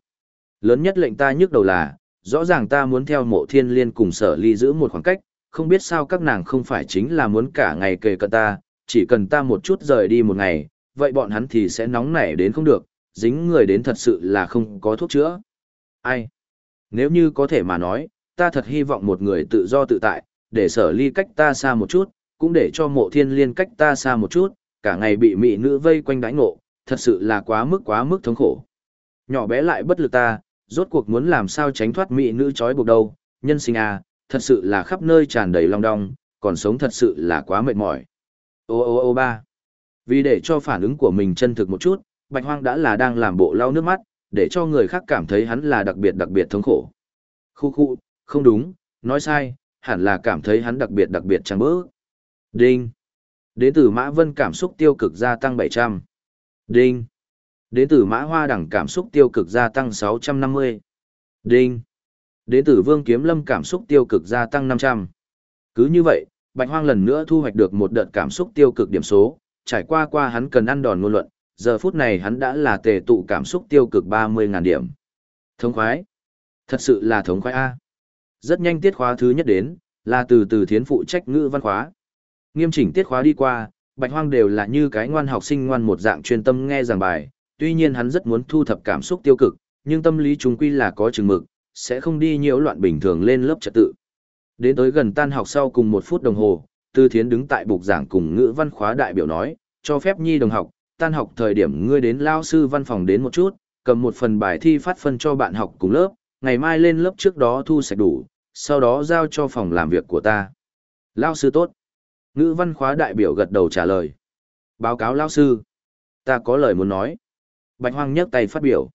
Lớn nhất lệnh ta nhức đầu là, rõ ràng ta muốn theo mộ thiên liên cùng sở ly giữ một khoảng cách, không biết sao các nàng không phải chính là muốn cả ngày kề cận ta, chỉ cần ta một chút rời đi một ngày, vậy bọn hắn thì sẽ nóng nảy đến không được, dính người đến thật sự là không có thuốc chữa. Ai? Nếu như có thể mà nói, ta thật hy vọng một người tự do tự tại, để sở ly cách ta xa một chút, cũng để cho mộ thiên liên cách ta xa một chút, cả ngày bị mị nữ vây quanh đánh ngộ, thật sự là quá mức quá mức thống khổ. Nhỏ bé lại bất lực ta, rốt cuộc muốn làm sao tránh thoát mị nữ trói buộc đâu, nhân sinh à, thật sự là khắp nơi tràn đầy long đong, còn sống thật sự là quá mệt mỏi. Ô ô ô ba. Vì để cho phản ứng của mình chân thực một chút, Bạch Hoang đã là đang làm bộ lau nước mắt, để cho người khác cảm thấy hắn là đặc biệt đặc biệt thống khổ. Khu khu, không đúng, nói sai, hẳn là cảm thấy hắn đặc biệt đặc biệt trăng bỡ. Đinh. Đến từ Mã Vân cảm xúc tiêu cực gia tăng 700. Đinh. Đến từ Mã Hoa đẳng cảm xúc tiêu cực gia tăng 650. Đinh. Đến từ Vương Kiếm Lâm cảm xúc tiêu cực gia tăng 500. Cứ như vậy, Bạch Hoang lần nữa thu hoạch được một đợt cảm xúc tiêu cực điểm số, trải qua qua hắn cần ăn đòn ngôn luận, giờ phút này hắn đã là tề tụ cảm xúc tiêu cực 30.000 điểm. Thống khoái. Thật sự là thống khoái A. Rất nhanh tiết khóa thứ nhất đến, là từ từ thiến phụ trách ngữ văn khóa. Nghiêm chỉnh tiết khóa đi qua, Bạch Hoang đều là như cái ngoan học sinh ngoan một dạng chuyên tâm nghe giảng bài, tuy nhiên hắn rất muốn thu thập cảm xúc tiêu cực, nhưng tâm lý chúng quy là có chừng mực, sẽ không đi nhiễu loạn bình thường lên lớp trật tự. Đến tới gần tan học sau cùng một phút đồng hồ, Tư Thiến đứng tại bục giảng cùng ngữ văn khóa đại biểu nói, cho phép nhi đồng học, tan học thời điểm ngươi đến lao sư văn phòng đến một chút, cầm một phần bài thi phát phân cho bạn học cùng lớp, ngày mai lên lớp trước đó thu sạch đủ, sau đó giao cho phòng làm việc của ta. Lao sư tốt. Ngữ văn khóa đại biểu gật đầu trả lời. Báo cáo lao sư. Ta có lời muốn nói. Bạch Hoang nhấc tay phát biểu.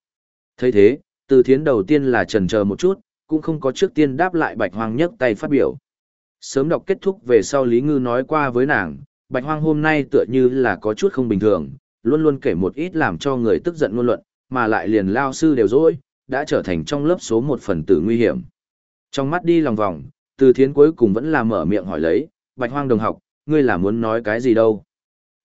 thấy thế, từ thiến đầu tiên là trần chờ một chút, cũng không có trước tiên đáp lại Bạch Hoang nhấc tay phát biểu. Sớm đọc kết thúc về sau Lý Ngư nói qua với nàng, Bạch Hoang hôm nay tựa như là có chút không bình thường, luôn luôn kể một ít làm cho người tức giận ngôn luận, mà lại liền lao sư đều dối, đã trở thành trong lớp số một phần tử nguy hiểm. Trong mắt đi lòng vòng, từ thiến cuối cùng vẫn là mở miệng hỏi lấy, Bạch Hoang đồng học, ngươi là muốn nói cái gì đâu?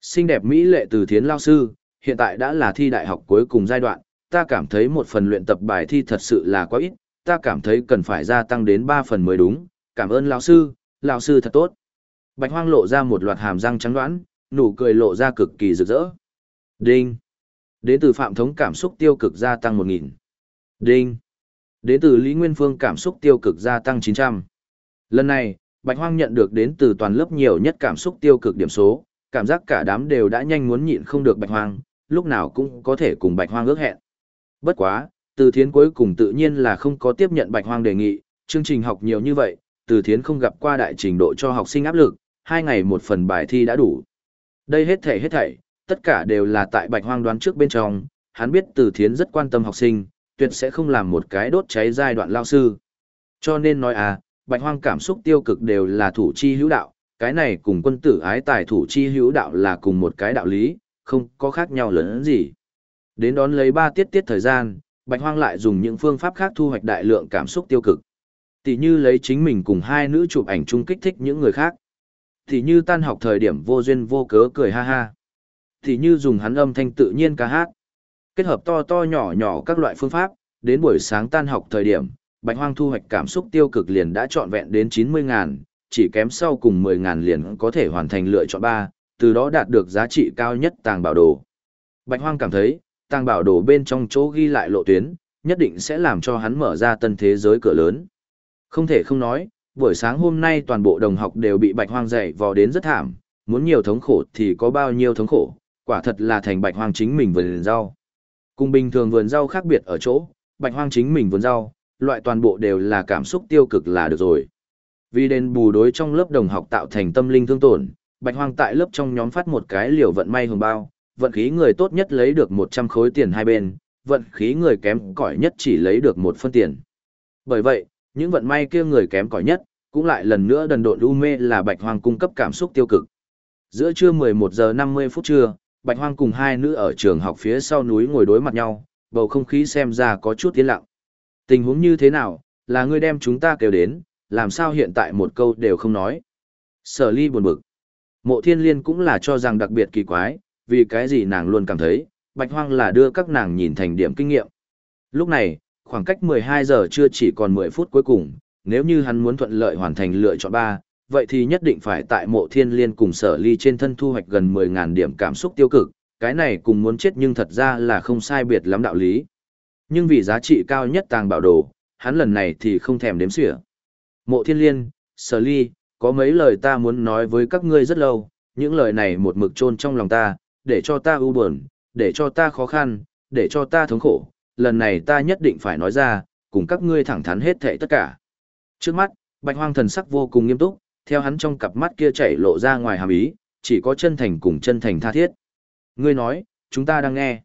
Xinh đẹp mỹ lệ từ thiến lao sư, hiện tại đã là thi đại học cuối cùng giai đoạn, ta cảm thấy một phần luyện tập bài thi thật sự là quá ít, ta cảm thấy cần phải gia tăng đến 3 phần mới đúng, cảm ơn lão sư, lão sư thật tốt. Bạch Hoang lộ ra một loạt hàm răng trắng đoán, nụ cười lộ ra cực kỳ rực rỡ. Đinh. Đến từ Phạm Thống cảm xúc tiêu cực gia tăng 1000. Đinh. Đến từ Lý Nguyên Phương cảm xúc tiêu cực gia tăng 900. Lần này, Bạch Hoang nhận được đến từ toàn lớp nhiều nhất cảm xúc tiêu cực điểm số, cảm giác cả đám đều đã nhanh muốn nhịn không được Bạch Hoang, lúc nào cũng có thể cùng Bạch Hoang ước hẹn. Bất quá, Từ Thiến cuối cùng tự nhiên là không có tiếp nhận Bạch Hoang đề nghị, chương trình học nhiều như vậy, từ Thiến không gặp qua đại trình độ cho học sinh áp lực, hai ngày một phần bài thi đã đủ. Đây hết thảy hết thảy, tất cả đều là tại Bạch Hoang đoán trước bên trong, hắn biết Từ Thiến rất quan tâm học sinh, tuyệt sẽ không làm một cái đốt cháy giai đoạn lao sư. Cho nên nói à, Bạch Hoang cảm xúc tiêu cực đều là thủ chi hữu đạo, cái này cùng quân tử ái tài thủ chi hữu đạo là cùng một cái đạo lý, không có khác nhau lớn gì. Đến đón lấy 3 tiết tiết thời gian, Bạch Hoang lại dùng những phương pháp khác thu hoạch đại lượng cảm xúc tiêu cực tỉ như lấy chính mình cùng hai nữ chụp ảnh chung kích thích những người khác. Tỉ như tan học thời điểm vô duyên vô cớ cười ha ha. Tỉ như dùng hắn âm thanh tự nhiên ca hát. Kết hợp to to nhỏ nhỏ các loại phương pháp, đến buổi sáng tan học thời điểm, Bạch Hoang thu hoạch cảm xúc tiêu cực liền đã trọn vẹn đến 90 ngàn, chỉ kém sau cùng 10 ngàn liền có thể hoàn thành lựa chọn 3, từ đó đạt được giá trị cao nhất tàng bảo đồ. Bạch Hoang cảm thấy, tàng bảo đồ bên trong chỗ ghi lại lộ tuyến, nhất định sẽ làm cho hắn mở ra tân thế giới cửa lớn. Không thể không nói, buổi sáng hôm nay toàn bộ đồng học đều bị Bạch Hoang dạy vò đến rất thảm, muốn nhiều thống khổ thì có bao nhiêu thống khổ, quả thật là thành Bạch Hoang chính mình vườn rau. Cùng bình thường vườn rau khác biệt ở chỗ, Bạch Hoang chính mình vườn rau, loại toàn bộ đều là cảm xúc tiêu cực là được rồi. Vì đền bù đối trong lớp đồng học tạo thành tâm linh thương tổn, Bạch Hoang tại lớp trong nhóm phát một cái liều vận may hồng bao, vận khí người tốt nhất lấy được 100 khối tiền hai bên, vận khí người kém cỏi nhất chỉ lấy được một phân tiền. Bởi vậy, những vận may kia người kém cỏi nhất, cũng lại lần nữa đần độn u mê là Bạch Hoang cung cấp cảm xúc tiêu cực. Giữa trưa 11 giờ 50 phút trưa, Bạch Hoang cùng hai nữ ở trường học phía sau núi ngồi đối mặt nhau, bầu không khí xem ra có chút tiến lặng. Tình huống như thế nào, là ngươi đem chúng ta kêu đến, làm sao hiện tại một câu đều không nói. Sở ly buồn bực. Mộ thiên liên cũng là cho rằng đặc biệt kỳ quái, vì cái gì nàng luôn cảm thấy, bạch hoang là đưa các nàng nhìn thành điểm kinh nghiệm. Lúc này, khoảng cách 12 giờ chưa chỉ còn 10 phút cuối cùng, nếu như hắn muốn thuận lợi hoàn thành lựa chọn 3, vậy thì nhất định phải tại mộ thiên liên cùng sở ly trên thân thu hoạch gần 10.000 điểm cảm xúc tiêu cực, cái này cùng muốn chết nhưng thật ra là không sai biệt lắm đạo lý. Nhưng vì giá trị cao nhất tàng bảo đồ, hắn lần này thì không thèm đếm xỉa. Mộ thiên liên, sở ly, có mấy lời ta muốn nói với các ngươi rất lâu, những lời này một mực chôn trong lòng ta, để cho ta ưu buồn, để cho ta khó khăn, để cho ta thống khổ, lần này ta nhất định phải nói ra, cùng các ngươi thẳng thắn hết thảy tất cả. Trước mắt, bạch hoang thần sắc vô cùng nghiêm túc, theo hắn trong cặp mắt kia chảy lộ ra ngoài hàm ý, chỉ có chân thành cùng chân thành tha thiết. Ngươi nói, chúng ta đang nghe.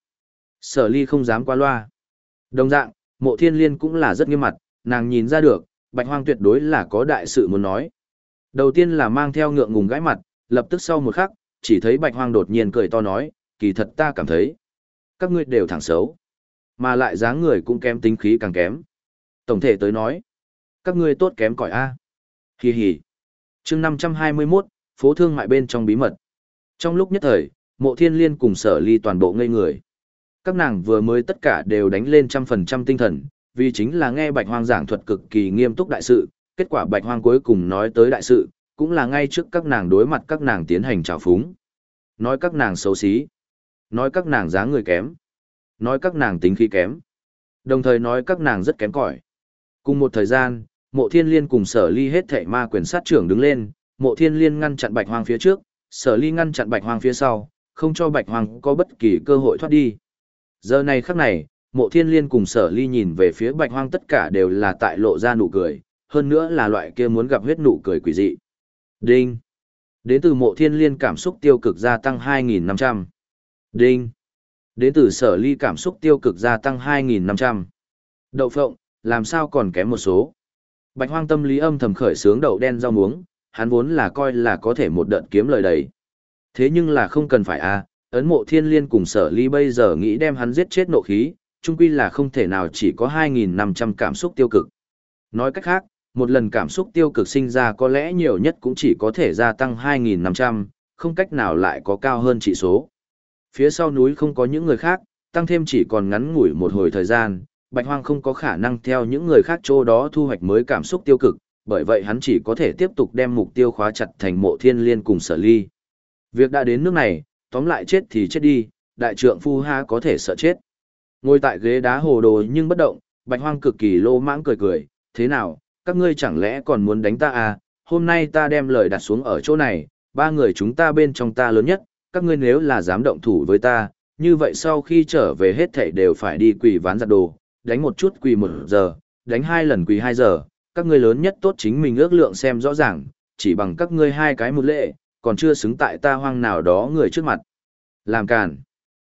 Sở ly không dám qua loa. Đồng dạng, mộ thiên liên cũng là rất nghiêm mặt, nàng nhìn ra được, bạch hoang tuyệt đối là có đại sự muốn nói. Đầu tiên là mang theo ngượng ngùng gãi mặt, lập tức sau một khắc, chỉ thấy bạch hoang đột nhiên cười to nói, kỳ thật ta cảm thấy, các ngươi đều thẳng xấu, mà lại dáng người cũng kém tính khí càng kém. Tổng thể tới nói, Các ngươi tốt kém cỏi a. Hì hì. chương 521, phố thương mại bên trong bí mật. Trong lúc nhất thời, mộ thiên liên cùng sở ly toàn bộ ngây người. Các nàng vừa mới tất cả đều đánh lên trăm phần trăm tinh thần, vì chính là nghe bạch hoang giảng thuật cực kỳ nghiêm túc đại sự, kết quả bạch hoang cuối cùng nói tới đại sự, cũng là ngay trước các nàng đối mặt các nàng tiến hành trào phúng. Nói các nàng xấu xí, nói các nàng dáng người kém, nói các nàng tính khí kém, đồng thời nói các nàng rất kém cỏi. Cùng một thời gian, mộ thiên liên cùng sở ly hết thảy ma quyền sát trưởng đứng lên, mộ thiên liên ngăn chặn bạch hoang phía trước, sở ly ngăn chặn bạch hoang phía sau, không cho bạch hoang có bất kỳ cơ hội thoát đi. Giờ này khắc này, mộ thiên liên cùng sở ly nhìn về phía bạch hoang tất cả đều là tại lộ ra nụ cười, hơn nữa là loại kia muốn gặp huyết nụ cười quỷ dị. Đinh! Đến từ mộ thiên liên cảm xúc tiêu cực gia tăng 2.500. Đinh! Đến từ sở ly cảm xúc tiêu cực gia tăng 2.500. Đậu phộng, làm sao còn kém một số. Bạch hoang tâm lý âm thầm khởi sướng đậu đen rau muống, hắn vốn là coi là có thể một đợt kiếm lời đầy. Thế nhưng là không cần phải à, ấn mộ thiên liên cùng sở ly bây giờ nghĩ đem hắn giết chết nộ khí, chung quy là không thể nào chỉ có 2.500 cảm xúc tiêu cực. Nói cách khác, một lần cảm xúc tiêu cực sinh ra có lẽ nhiều nhất cũng chỉ có thể gia tăng 2.500, không cách nào lại có cao hơn trị số. Phía sau núi không có những người khác, tăng thêm chỉ còn ngắn ngủi một hồi thời gian, Bạch Hoang không có khả năng theo những người khác chỗ đó thu hoạch mới cảm xúc tiêu cực, bởi vậy hắn chỉ có thể tiếp tục đem mục tiêu khóa chặt thành mộ thiên liên cùng sở ly. Việc đã đến nước này, tóm lại chết thì chết đi, đại trượng phu ha có thể sợ chết. Ngồi tại ghế đá hồ đồ nhưng bất động, Bạch Hoang cực kỳ lô mãng cười cười, thế nào, các ngươi chẳng lẽ còn muốn đánh ta à, hôm nay ta đem lời đặt xuống ở chỗ này, ba người chúng ta bên trong ta lớn nhất, các ngươi nếu là dám động thủ với ta, như vậy sau khi trở về hết thảy đều phải đi quỳ ván giặt đồ, đánh một chút quỳ một giờ, đánh hai lần quỳ hai giờ, các ngươi lớn nhất tốt chính mình ước lượng xem rõ ràng, chỉ bằng các ngươi hai cái một lệ, còn chưa xứng tại ta hoang nào đó người trước mặt. Làm càn.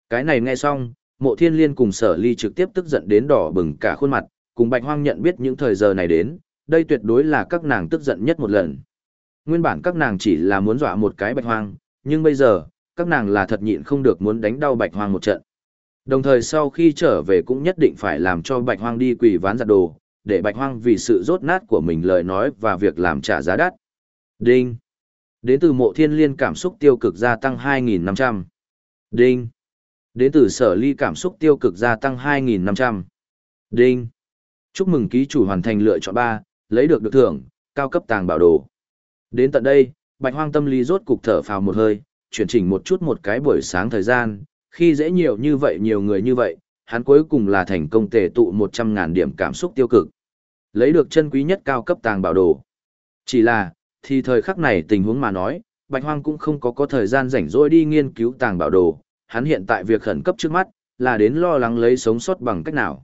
Cái này nghe xong, mộ thiên liên cùng sở ly trực tiếp tức giận đến đỏ bừng cả khuôn mặt, cùng bạch hoang nhận biết những thời giờ này đến, đây tuyệt đối là các nàng tức giận nhất một lần. Nguyên bản các nàng chỉ là muốn dọa một cái bạch hoang, nhưng bây giờ, các nàng là thật nhịn không được muốn đánh đau bạch hoang một trận. Đồng thời sau khi trở về cũng nhất định phải làm cho bạch hoang đi quỳ ván giặt đồ, để bạch hoang vì sự rốt nát của mình lời nói và việc làm trả giá đắt. Đinh. Đến từ mộ thiên liên cảm xúc tiêu cực gia tăng 2.500. Đinh. Đến từ sở ly cảm xúc tiêu cực gia tăng 2.500. Đinh. Chúc mừng ký chủ hoàn thành lựa chọn 3, lấy được được thưởng, cao cấp tàng bảo đồ. Đến tận đây, bạch hoang tâm lý rốt cục thở phào một hơi, chuyển chỉnh một chút một cái buổi sáng thời gian, khi dễ nhiều như vậy nhiều người như vậy, hắn cuối cùng là thành công tề tụ 100.000 điểm cảm xúc tiêu cực. Lấy được chân quý nhất cao cấp tàng bảo đồ. Chỉ là, thì thời khắc này tình huống mà nói, Bạch Hoang cũng không có có thời gian rảnh rỗi đi nghiên cứu tàng bảo đồ, hắn hiện tại việc khẩn cấp trước mắt, là đến lo lắng lấy sống sót bằng cách nào.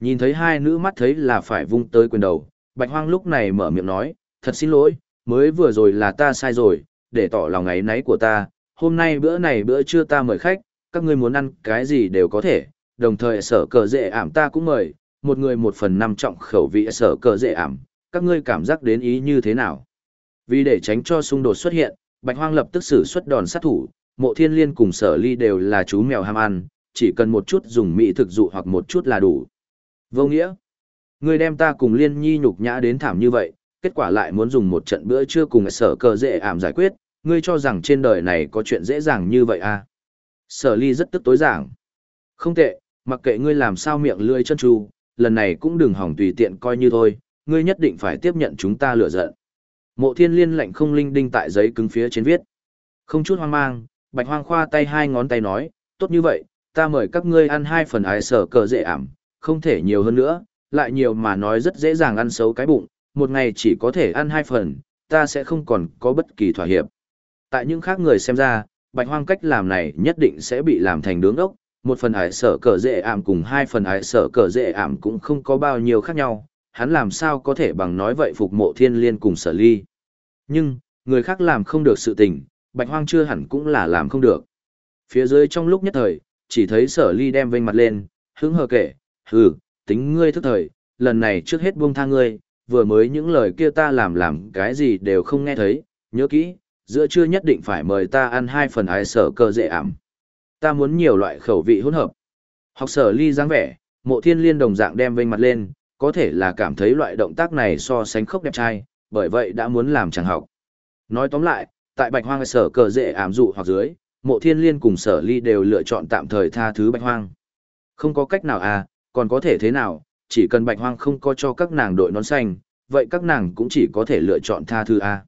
Nhìn thấy hai nữ mắt thấy là phải vung tới quyền đầu, Bạch Hoang lúc này mở miệng nói, thật xin lỗi, mới vừa rồi là ta sai rồi, để tỏ lòng ấy náy của ta, hôm nay bữa này bữa trưa ta mời khách, các ngươi muốn ăn cái gì đều có thể, đồng thời sở cờ dễ ảm ta cũng mời, một người một phần năm trọng khẩu vị sở cờ dễ ảm, các ngươi cảm giác đến ý như thế nào. Vì để tránh cho xung đột xuất hiện, Bạch Hoang lập tức sử xuất đòn sát thủ, mộ thiên liên cùng sở ly đều là chú mèo ham ăn, chỉ cần một chút dùng mỹ thực dụ hoặc một chút là đủ. Vô nghĩa, ngươi đem ta cùng liên nhi nhục nhã đến thảm như vậy, kết quả lại muốn dùng một trận bữa trưa cùng sở cờ dễ ảm giải quyết, ngươi cho rằng trên đời này có chuyện dễ dàng như vậy à? Sở ly rất tức tối giảng. Không tệ, mặc kệ ngươi làm sao miệng lưỡi chân tru, lần này cũng đừng hỏng tùy tiện coi như thôi, ngươi nhất định phải tiếp nhận chúng ta lựa giận. Mộ thiên liên lệnh không linh đinh tại giấy cứng phía trên viết. Không chút hoang mang, bạch hoang khoa tay hai ngón tay nói, tốt như vậy, ta mời các ngươi ăn hai phần ái sở cờ dễ ảm, không thể nhiều hơn nữa, lại nhiều mà nói rất dễ dàng ăn xấu cái bụng, một ngày chỉ có thể ăn hai phần, ta sẽ không còn có bất kỳ thỏa hiệp. Tại những khác người xem ra, bạch hoang cách làm này nhất định sẽ bị làm thành đứng ốc, một phần ải sở cờ dễ ảm cùng hai phần ải sở cờ dễ ảm cũng không có bao nhiêu khác nhau, hắn làm sao có thể bằng nói vậy phục mộ thiên liên cùng sở ly. Nhưng, người khác làm không được sự tình, bạch hoang chưa hẳn cũng là làm không được. Phía dưới trong lúc nhất thời, chỉ thấy sở ly đem vênh mặt lên, hứng hờ kể, hừ, tính ngươi thức thời, lần này trước hết buông tha ngươi, vừa mới những lời kia ta làm làm cái gì đều không nghe thấy, nhớ kỹ, giữa trưa nhất định phải mời ta ăn hai phần ái sở cơ dễ ảm. Ta muốn nhiều loại khẩu vị hỗn hợp. Học sở ly dáng vẻ, mộ thiên liên đồng dạng đem vênh mặt lên, có thể là cảm thấy loại động tác này so sánh khốc đẹp trai, bởi vậy đã muốn làm chẳng học. Nói tóm lại, tại bạch hoang sở cờ dễ ảm dụ hoặc dưới, mộ thiên liên cùng sở ly đều lựa chọn tạm thời tha thứ bạch hoang. Không có cách nào à, còn có thể thế nào, chỉ cần bạch hoang không có cho các nàng đội nón xanh, vậy các nàng cũng chỉ có thể lựa chọn tha thứ à?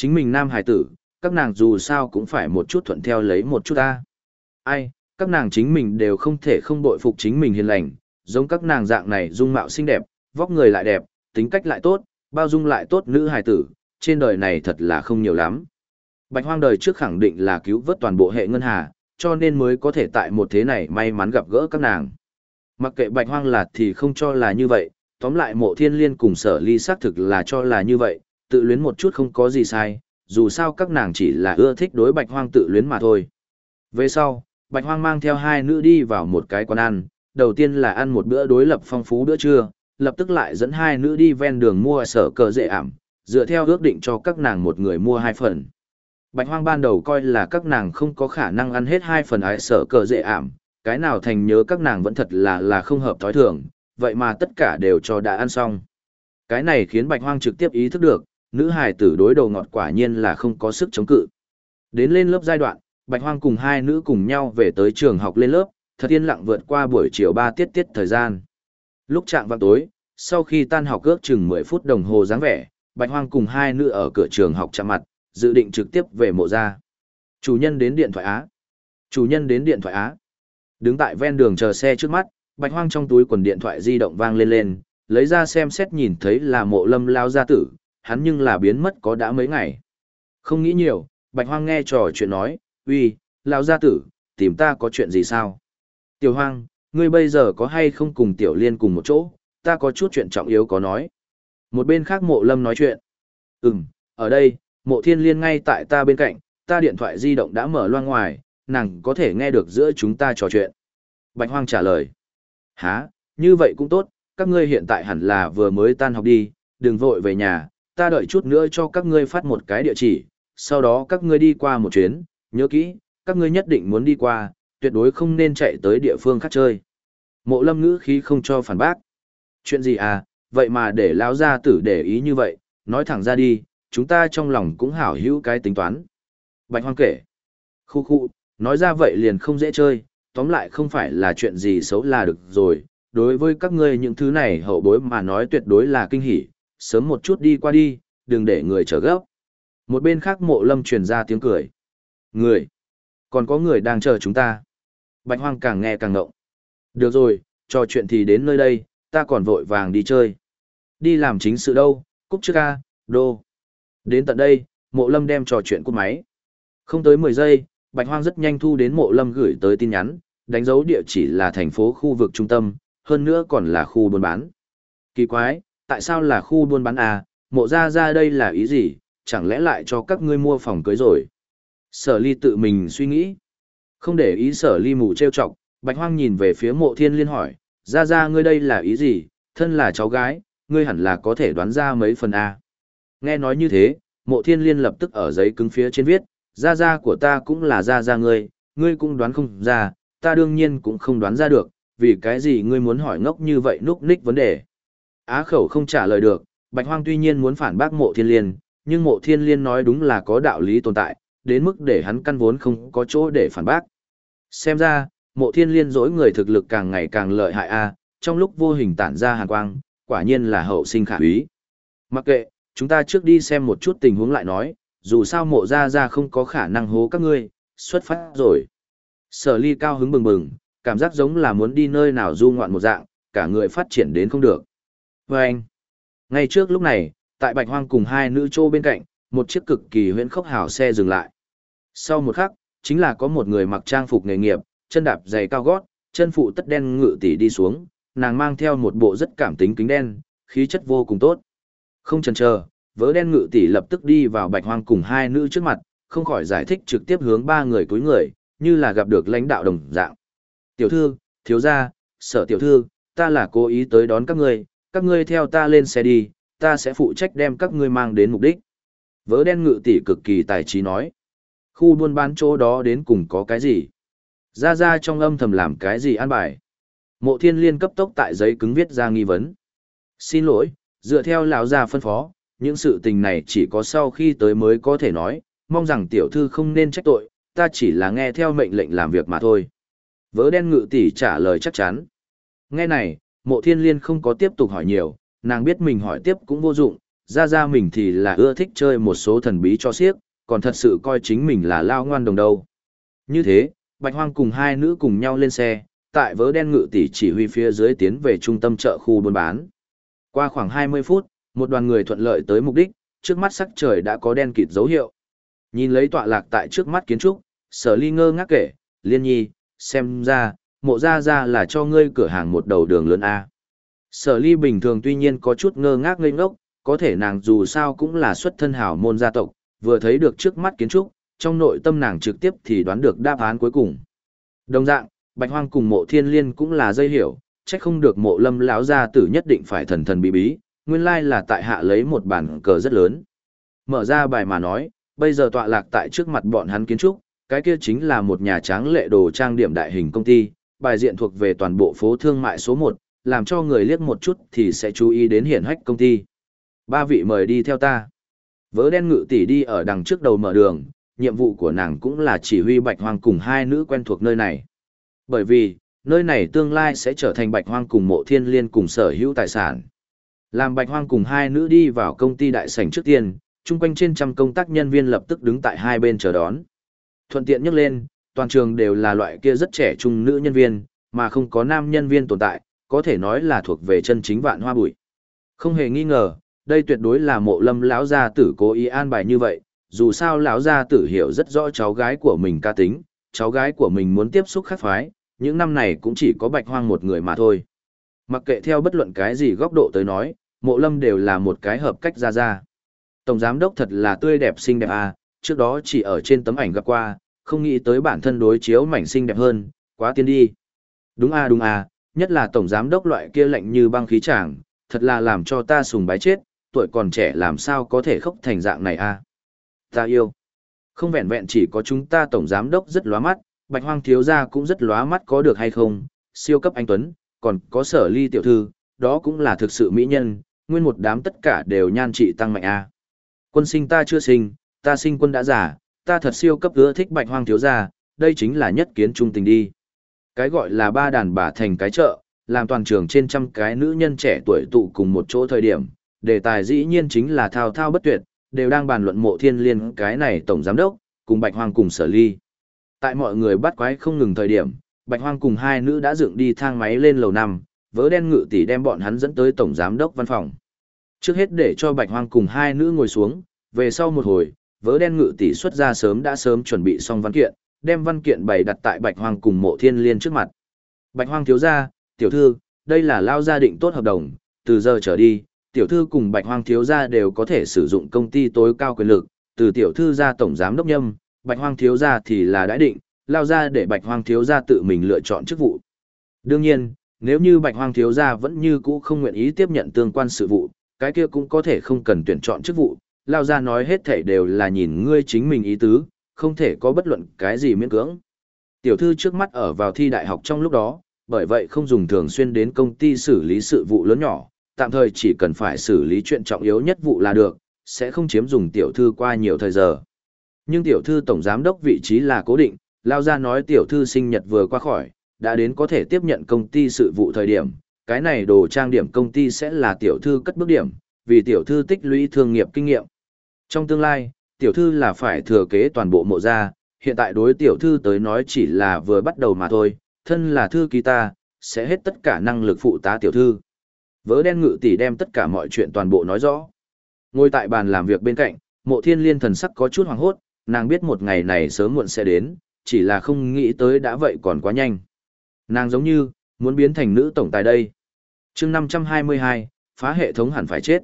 Chính mình nam hải tử, các nàng dù sao cũng phải một chút thuận theo lấy một chút ta Ai, các nàng chính mình đều không thể không bội phục chính mình hiền lành, giống các nàng dạng này dung mạo xinh đẹp, vóc người lại đẹp, tính cách lại tốt, bao dung lại tốt nữ hài tử, trên đời này thật là không nhiều lắm. Bạch hoang đời trước khẳng định là cứu vớt toàn bộ hệ ngân hà, cho nên mới có thể tại một thế này may mắn gặp gỡ các nàng. Mặc kệ bạch hoang là thì không cho là như vậy, tóm lại mộ thiên liên cùng sở ly xác thực là cho là như vậy, tự luyến một chút không có gì sai, dù sao các nàng chỉ là ưa thích đối bạch hoang tự luyến mà thôi. Về sau, bạch hoang mang theo hai nữ đi vào một cái quán ăn, đầu tiên là ăn một bữa đối lập phong phú bữa trưa, lập tức lại dẫn hai nữ đi ven đường mua sở cờ dễ ảm, dựa theo ước định cho các nàng một người mua hai phần. Bạch hoang ban đầu coi là các nàng không có khả năng ăn hết hai phần ái sở cờ dễ ảm, cái nào thành nhớ các nàng vẫn thật là là không hợp thói thường, vậy mà tất cả đều cho đã ăn xong. Cái này khiến bạch hoang trực tiếp ý thức được, nữ hài tử đối đầu ngọt quả nhiên là không có sức chống cự. Đến lên lớp giai đoạn, bạch hoang cùng hai nữ cùng nhau về tới trường học lên lớp, thật yên lặng vượt qua buổi chiều 3 tiết tiết thời gian. Lúc chạm vào tối, sau khi tan học ước chừng 10 phút đồng hồ dáng vẻ, bạch hoang cùng hai nữ ở cửa trường học chạm mặt, dự định trực tiếp về mộ gia. Chủ nhân đến điện thoại Á. Chủ nhân đến điện thoại Á. Đứng tại ven đường chờ xe trước mắt, bạch hoang trong túi quần điện thoại di động vang lên lên, lấy ra xem xét nhìn thấy là mộ lâm lao gia tử, hắn nhưng là biến mất có đã mấy ngày. Không nghĩ nhiều, bạch hoang nghe trò chuyện nói, uy, lão gia tử, tìm ta có chuyện gì sao? Tiểu hoang, ngươi bây giờ có hay không cùng tiểu liên cùng một chỗ, ta có chút chuyện trọng yếu có nói. Một bên khác mộ lâm nói chuyện. Ừm, ở đây, mộ thiên liên ngay tại ta bên cạnh, ta điện thoại di động đã mở loa ngoài, nàng có thể nghe được giữa chúng ta trò chuyện. Bạch hoang trả lời. Hả, như vậy cũng tốt, các ngươi hiện tại hẳn là vừa mới tan học đi, đừng vội về nhà, ta đợi chút nữa cho các ngươi phát một cái địa chỉ, sau đó các ngươi đi qua một chuyến, nhớ kỹ, các ngươi nhất định muốn đi qua, tuyệt đối không nên chạy tới địa phương khác chơi. Mộ lâm ngữ khí không cho phản bác. Chuyện gì à, vậy mà để lão gia tử để ý như vậy, nói thẳng ra đi, chúng ta trong lòng cũng hảo hữu cái tính toán. Bạch hoang kể. Khu khu, nói ra vậy liền không dễ chơi, tóm lại không phải là chuyện gì xấu là được rồi. Đối với các ngươi những thứ này hậu bối mà nói tuyệt đối là kinh hỉ, sớm một chút đi qua đi, đừng để người chờ gấp. Một bên khác mộ lâm truyền ra tiếng cười. Người! Còn có người đang chờ chúng ta. Bạch hoang càng nghe càng ngộng. Được rồi, trò chuyện thì đến nơi đây, ta còn vội vàng đi chơi. Đi làm chính sự đâu, cúc trước ca, đô. Đến tận đây, mộ lâm đem trò chuyện của máy. Không tới 10 giây, Bạch Hoang rất nhanh thu đến mộ lâm gửi tới tin nhắn, đánh dấu địa chỉ là thành phố khu vực trung tâm, hơn nữa còn là khu buôn bán. Kỳ quái, tại sao là khu buôn bán à, mộ ra ra đây là ý gì, chẳng lẽ lại cho các ngươi mua phòng cưới rồi. Sở ly tự mình suy nghĩ. Không để ý sở ly mù trêu chọc, Bạch Hoang nhìn về phía mộ thiên liên hỏi, ra ra ngươi đây là ý gì, thân là cháu gái, ngươi hẳn là có thể đoán ra mấy phần A. Nghe nói như thế, mộ thiên liên lập tức ở giấy cứng phía trên viết, ra ra của ta cũng là ra ra ngươi, ngươi cũng đoán không ra, ta đương nhiên cũng không đoán ra được, vì cái gì ngươi muốn hỏi ngốc như vậy núp ních vấn đề. Á khẩu không trả lời được, Bạch Hoang tuy nhiên muốn phản bác mộ thiên liên, nhưng mộ thiên liên nói đúng là có đạo lý tồn tại, đến mức để hắn căn vốn không có chỗ để phản bác. Xem ra, mộ thiên liên dối người thực lực càng ngày càng lợi hại a trong lúc vô hình tản ra hàn quang, quả nhiên là hậu sinh khả úy. Mặc kệ, chúng ta trước đi xem một chút tình huống lại nói, dù sao mộ ra ra không có khả năng hố các ngươi, xuất phát rồi. Sở ly cao hứng bừng bừng, cảm giác giống là muốn đi nơi nào du ngoạn một dạng, cả người phát triển đến không được. Và anh, ngay trước lúc này, tại bạch hoang cùng hai nữ trô bên cạnh, một chiếc cực kỳ huyễn khốc hảo xe dừng lại. Sau một khắc, chính là có một người mặc trang phục nghề nghiệp, chân đạp giày cao gót, chân phụ tất đen ngự tỷ đi xuống, nàng mang theo một bộ rất cảm tính kính đen, khí chất vô cùng tốt. Không chần chờ, vớ đen ngự tỷ lập tức đi vào bạch hoang cùng hai nữ trước mặt, không khỏi giải thích trực tiếp hướng ba người cuối người, như là gặp được lãnh đạo đồng dạng. Tiểu thư, thiếu gia, sở tiểu thư, ta là cố ý tới đón các ngươi, các ngươi theo ta lên xe đi, ta sẽ phụ trách đem các ngươi mang đến mục đích. Vớ đen ngự tỷ cực kỳ tài trí nói. Khu buôn bán chỗ đó đến cùng có cái gì? Ra ra trong âm thầm làm cái gì an bài? Mộ thiên liên cấp tốc tại giấy cứng viết ra nghi vấn. Xin lỗi, dựa theo lão gia phân phó, những sự tình này chỉ có sau khi tới mới có thể nói, mong rằng tiểu thư không nên trách tội, ta chỉ là nghe theo mệnh lệnh làm việc mà thôi. Vớ đen ngự tỷ trả lời chắc chắn. Nghe này, mộ thiên liên không có tiếp tục hỏi nhiều, nàng biết mình hỏi tiếp cũng vô dụng, ra ra mình thì là ưa thích chơi một số thần bí cho siếc, còn thật sự coi chính mình là lao ngoan đồng đâu. Như thế, Bạch Hoang cùng hai nữ cùng nhau lên xe, tại vớ đen ngự tỷ chỉ huy phía dưới tiến về trung tâm chợ khu buôn bán. Qua khoảng 20 phút, một đoàn người thuận lợi tới mục đích, trước mắt sắc trời đã có đen kịt dấu hiệu. Nhìn lấy tọa lạc tại trước mắt kiến trúc, sở ly ngơ ngác kể, liên nhi, xem ra, mộ ra ra là cho ngươi cửa hàng một đầu đường lớn A. Sở ly bình thường tuy nhiên có chút ngơ ngác ngây ngốc, có thể nàng dù sao cũng là xuất thân hào môn gia tộc, vừa thấy được trước mắt kiến trúc, trong nội tâm nàng trực tiếp thì đoán được đáp án cuối cùng. Đồng dạng, Bạch Hoang cùng Mộ Thiên Liên cũng là dây hiểu, chắc không được Mộ Lâm lão gia tử nhất định phải thần thần bí bí, nguyên lai là tại hạ lấy một bản cờ rất lớn. Mở ra bài mà nói, bây giờ tọa lạc tại trước mặt bọn hắn kiến trúc, cái kia chính là một nhà tráng lệ đồ trang điểm đại hình công ty, bài diện thuộc về toàn bộ phố thương mại số 1, làm cho người liếc một chút thì sẽ chú ý đến hiển hách công ty. Ba vị mời đi theo ta. Vớ đen ngự tỷ đi ở đằng trước đầu mở đường, nhiệm vụ của nàng cũng là chỉ huy bạch hoang cùng hai nữ quen thuộc nơi này. Bởi vì, nơi này tương lai sẽ trở thành bạch hoang cùng mộ thiên liên cùng sở hữu tài sản. Làm bạch hoang cùng hai nữ đi vào công ty đại sảnh trước tiên, chung quanh trên trăm công tác nhân viên lập tức đứng tại hai bên chờ đón. Thuận tiện nhắc lên, toàn trường đều là loại kia rất trẻ trung nữ nhân viên, mà không có nam nhân viên tồn tại, có thể nói là thuộc về chân chính vạn hoa bụi. Không hề nghi ngờ, đây tuyệt đối là mộ lâm lão gia tử cố ý an bài như vậy, dù sao lão gia tử hiểu rất rõ cháu gái của mình ca tính, cháu gái của mình muốn tiếp xúc khác phái, những năm này cũng chỉ có bạch hoang một người mà thôi. Mặc kệ theo bất luận cái gì góc độ tới nói, mộ lâm đều là một cái hợp cách ra ra. Tổng giám đốc thật là tươi đẹp xinh đẹp à, trước đó chỉ ở trên tấm ảnh gặp qua, không nghĩ tới bản thân đối chiếu mảnh xinh đẹp hơn, quá tiên đi. Đúng à đúng à, nhất là tổng giám đốc loại kia lạnh như băng khí chàng, thật là làm cho ta sùng bái chết, tuổi còn trẻ làm sao có thể khóc thành dạng này à. Ta yêu. Không vẹn vẹn chỉ có chúng ta tổng giám đốc rất lóa mắt, bạch hoang thiếu gia cũng rất lóa mắt có được hay không, siêu cấp anh Tuấn, còn có sở ly tiểu thư, đó cũng là thực sự mỹ nhân, nguyên một đám tất cả đều nhan trị tăng mạnh a. Quân sinh ta chưa sinh, ta sinh quân đã giả, ta thật siêu cấp ưa thích bạch hoang thiếu gia, đây chính là nhất kiến trung tình đi. Cái gọi là ba đàn bà thành cái chợ, làm toàn trường trên trăm cái nữ nhân trẻ tuổi tụ cùng một chỗ thời điểm, đề tài dĩ nhiên chính là thao thao bất tuyệt, đều đang bàn luận mộ thiên liên cái này tổng giám đốc, cùng bạch hoang cùng sở ly. Tại mọi người bắt quái không ngừng thời điểm, bạch hoang cùng hai nữ đã dựng đi thang máy lên lầu năm, vớ đen ngự tỷ đem bọn hắn dẫn tới tổng giám đốc văn phòng. Trước hết để cho bạch hoang cùng hai nữ ngồi xuống, về sau một hồi, vớ đen ngự tỷ xuất ra sớm đã sớm chuẩn bị xong văn kiện, đem văn kiện bày đặt tại bạch hoang cùng mộ thiên liên trước mặt. Bạch hoang thiếu gia, tiểu thư, đây là lao gia định tốt hợp đồng, từ giờ trở đi, tiểu thư cùng bạch hoang thiếu gia đều có thể sử dụng công ty tối cao quyền lực, từ tiểu thư ra tổng giám đốc nhâm, bạch hoang thiếu gia thì là đã định, lao ra để bạch hoang thiếu gia tự mình lựa chọn chức vụ. Đương nhiên, nếu như bạch hoang thiếu gia vẫn như cũ không nguyện ý tiếp nhận tương quan sự vụ, cái kia cũng có thể không cần tuyển chọn chức vụ, lao ra nói hết thảy đều là nhìn ngươi chính mình ý tứ, không thể có bất luận cái gì miễn cưỡng. Tiểu thư trước mắt ở vào thi đại học trong lúc đó, bởi vậy không dùng thường xuyên đến công ty xử lý sự vụ lớn nhỏ, tạm thời chỉ cần phải xử lý chuyện trọng yếu nhất vụ là được, sẽ không chiếm dùng tiểu thư qua nhiều thời giờ. Nhưng tiểu thư tổng giám đốc vị trí là cố định, lao ra nói tiểu thư sinh nhật vừa qua khỏi, đã đến có thể tiếp nhận công ty sự vụ thời điểm, cái này đồ trang điểm công ty sẽ là tiểu thư cất bước điểm, vì tiểu thư tích lũy thương nghiệp kinh nghiệm. Trong tương lai, tiểu thư là phải thừa kế toàn bộ mộ gia, hiện tại đối tiểu thư tới nói chỉ là vừa bắt đầu mà thôi, thân là thư ký ta, sẽ hết tất cả năng lực phụ tá tiểu thư. Vớ đen ngự tỷ đem tất cả mọi chuyện toàn bộ nói rõ. Ngồi tại bàn làm việc bên cạnh, mộ thiên liên thần sắc có chút hoàng hốt, nàng biết một ngày này sớm muộn sẽ đến, chỉ là không nghĩ tới đã vậy còn quá nhanh. Nàng giống như, muốn biến thành nữ tổng tài đây. chương 522, phá hệ thống hẳn phải chết.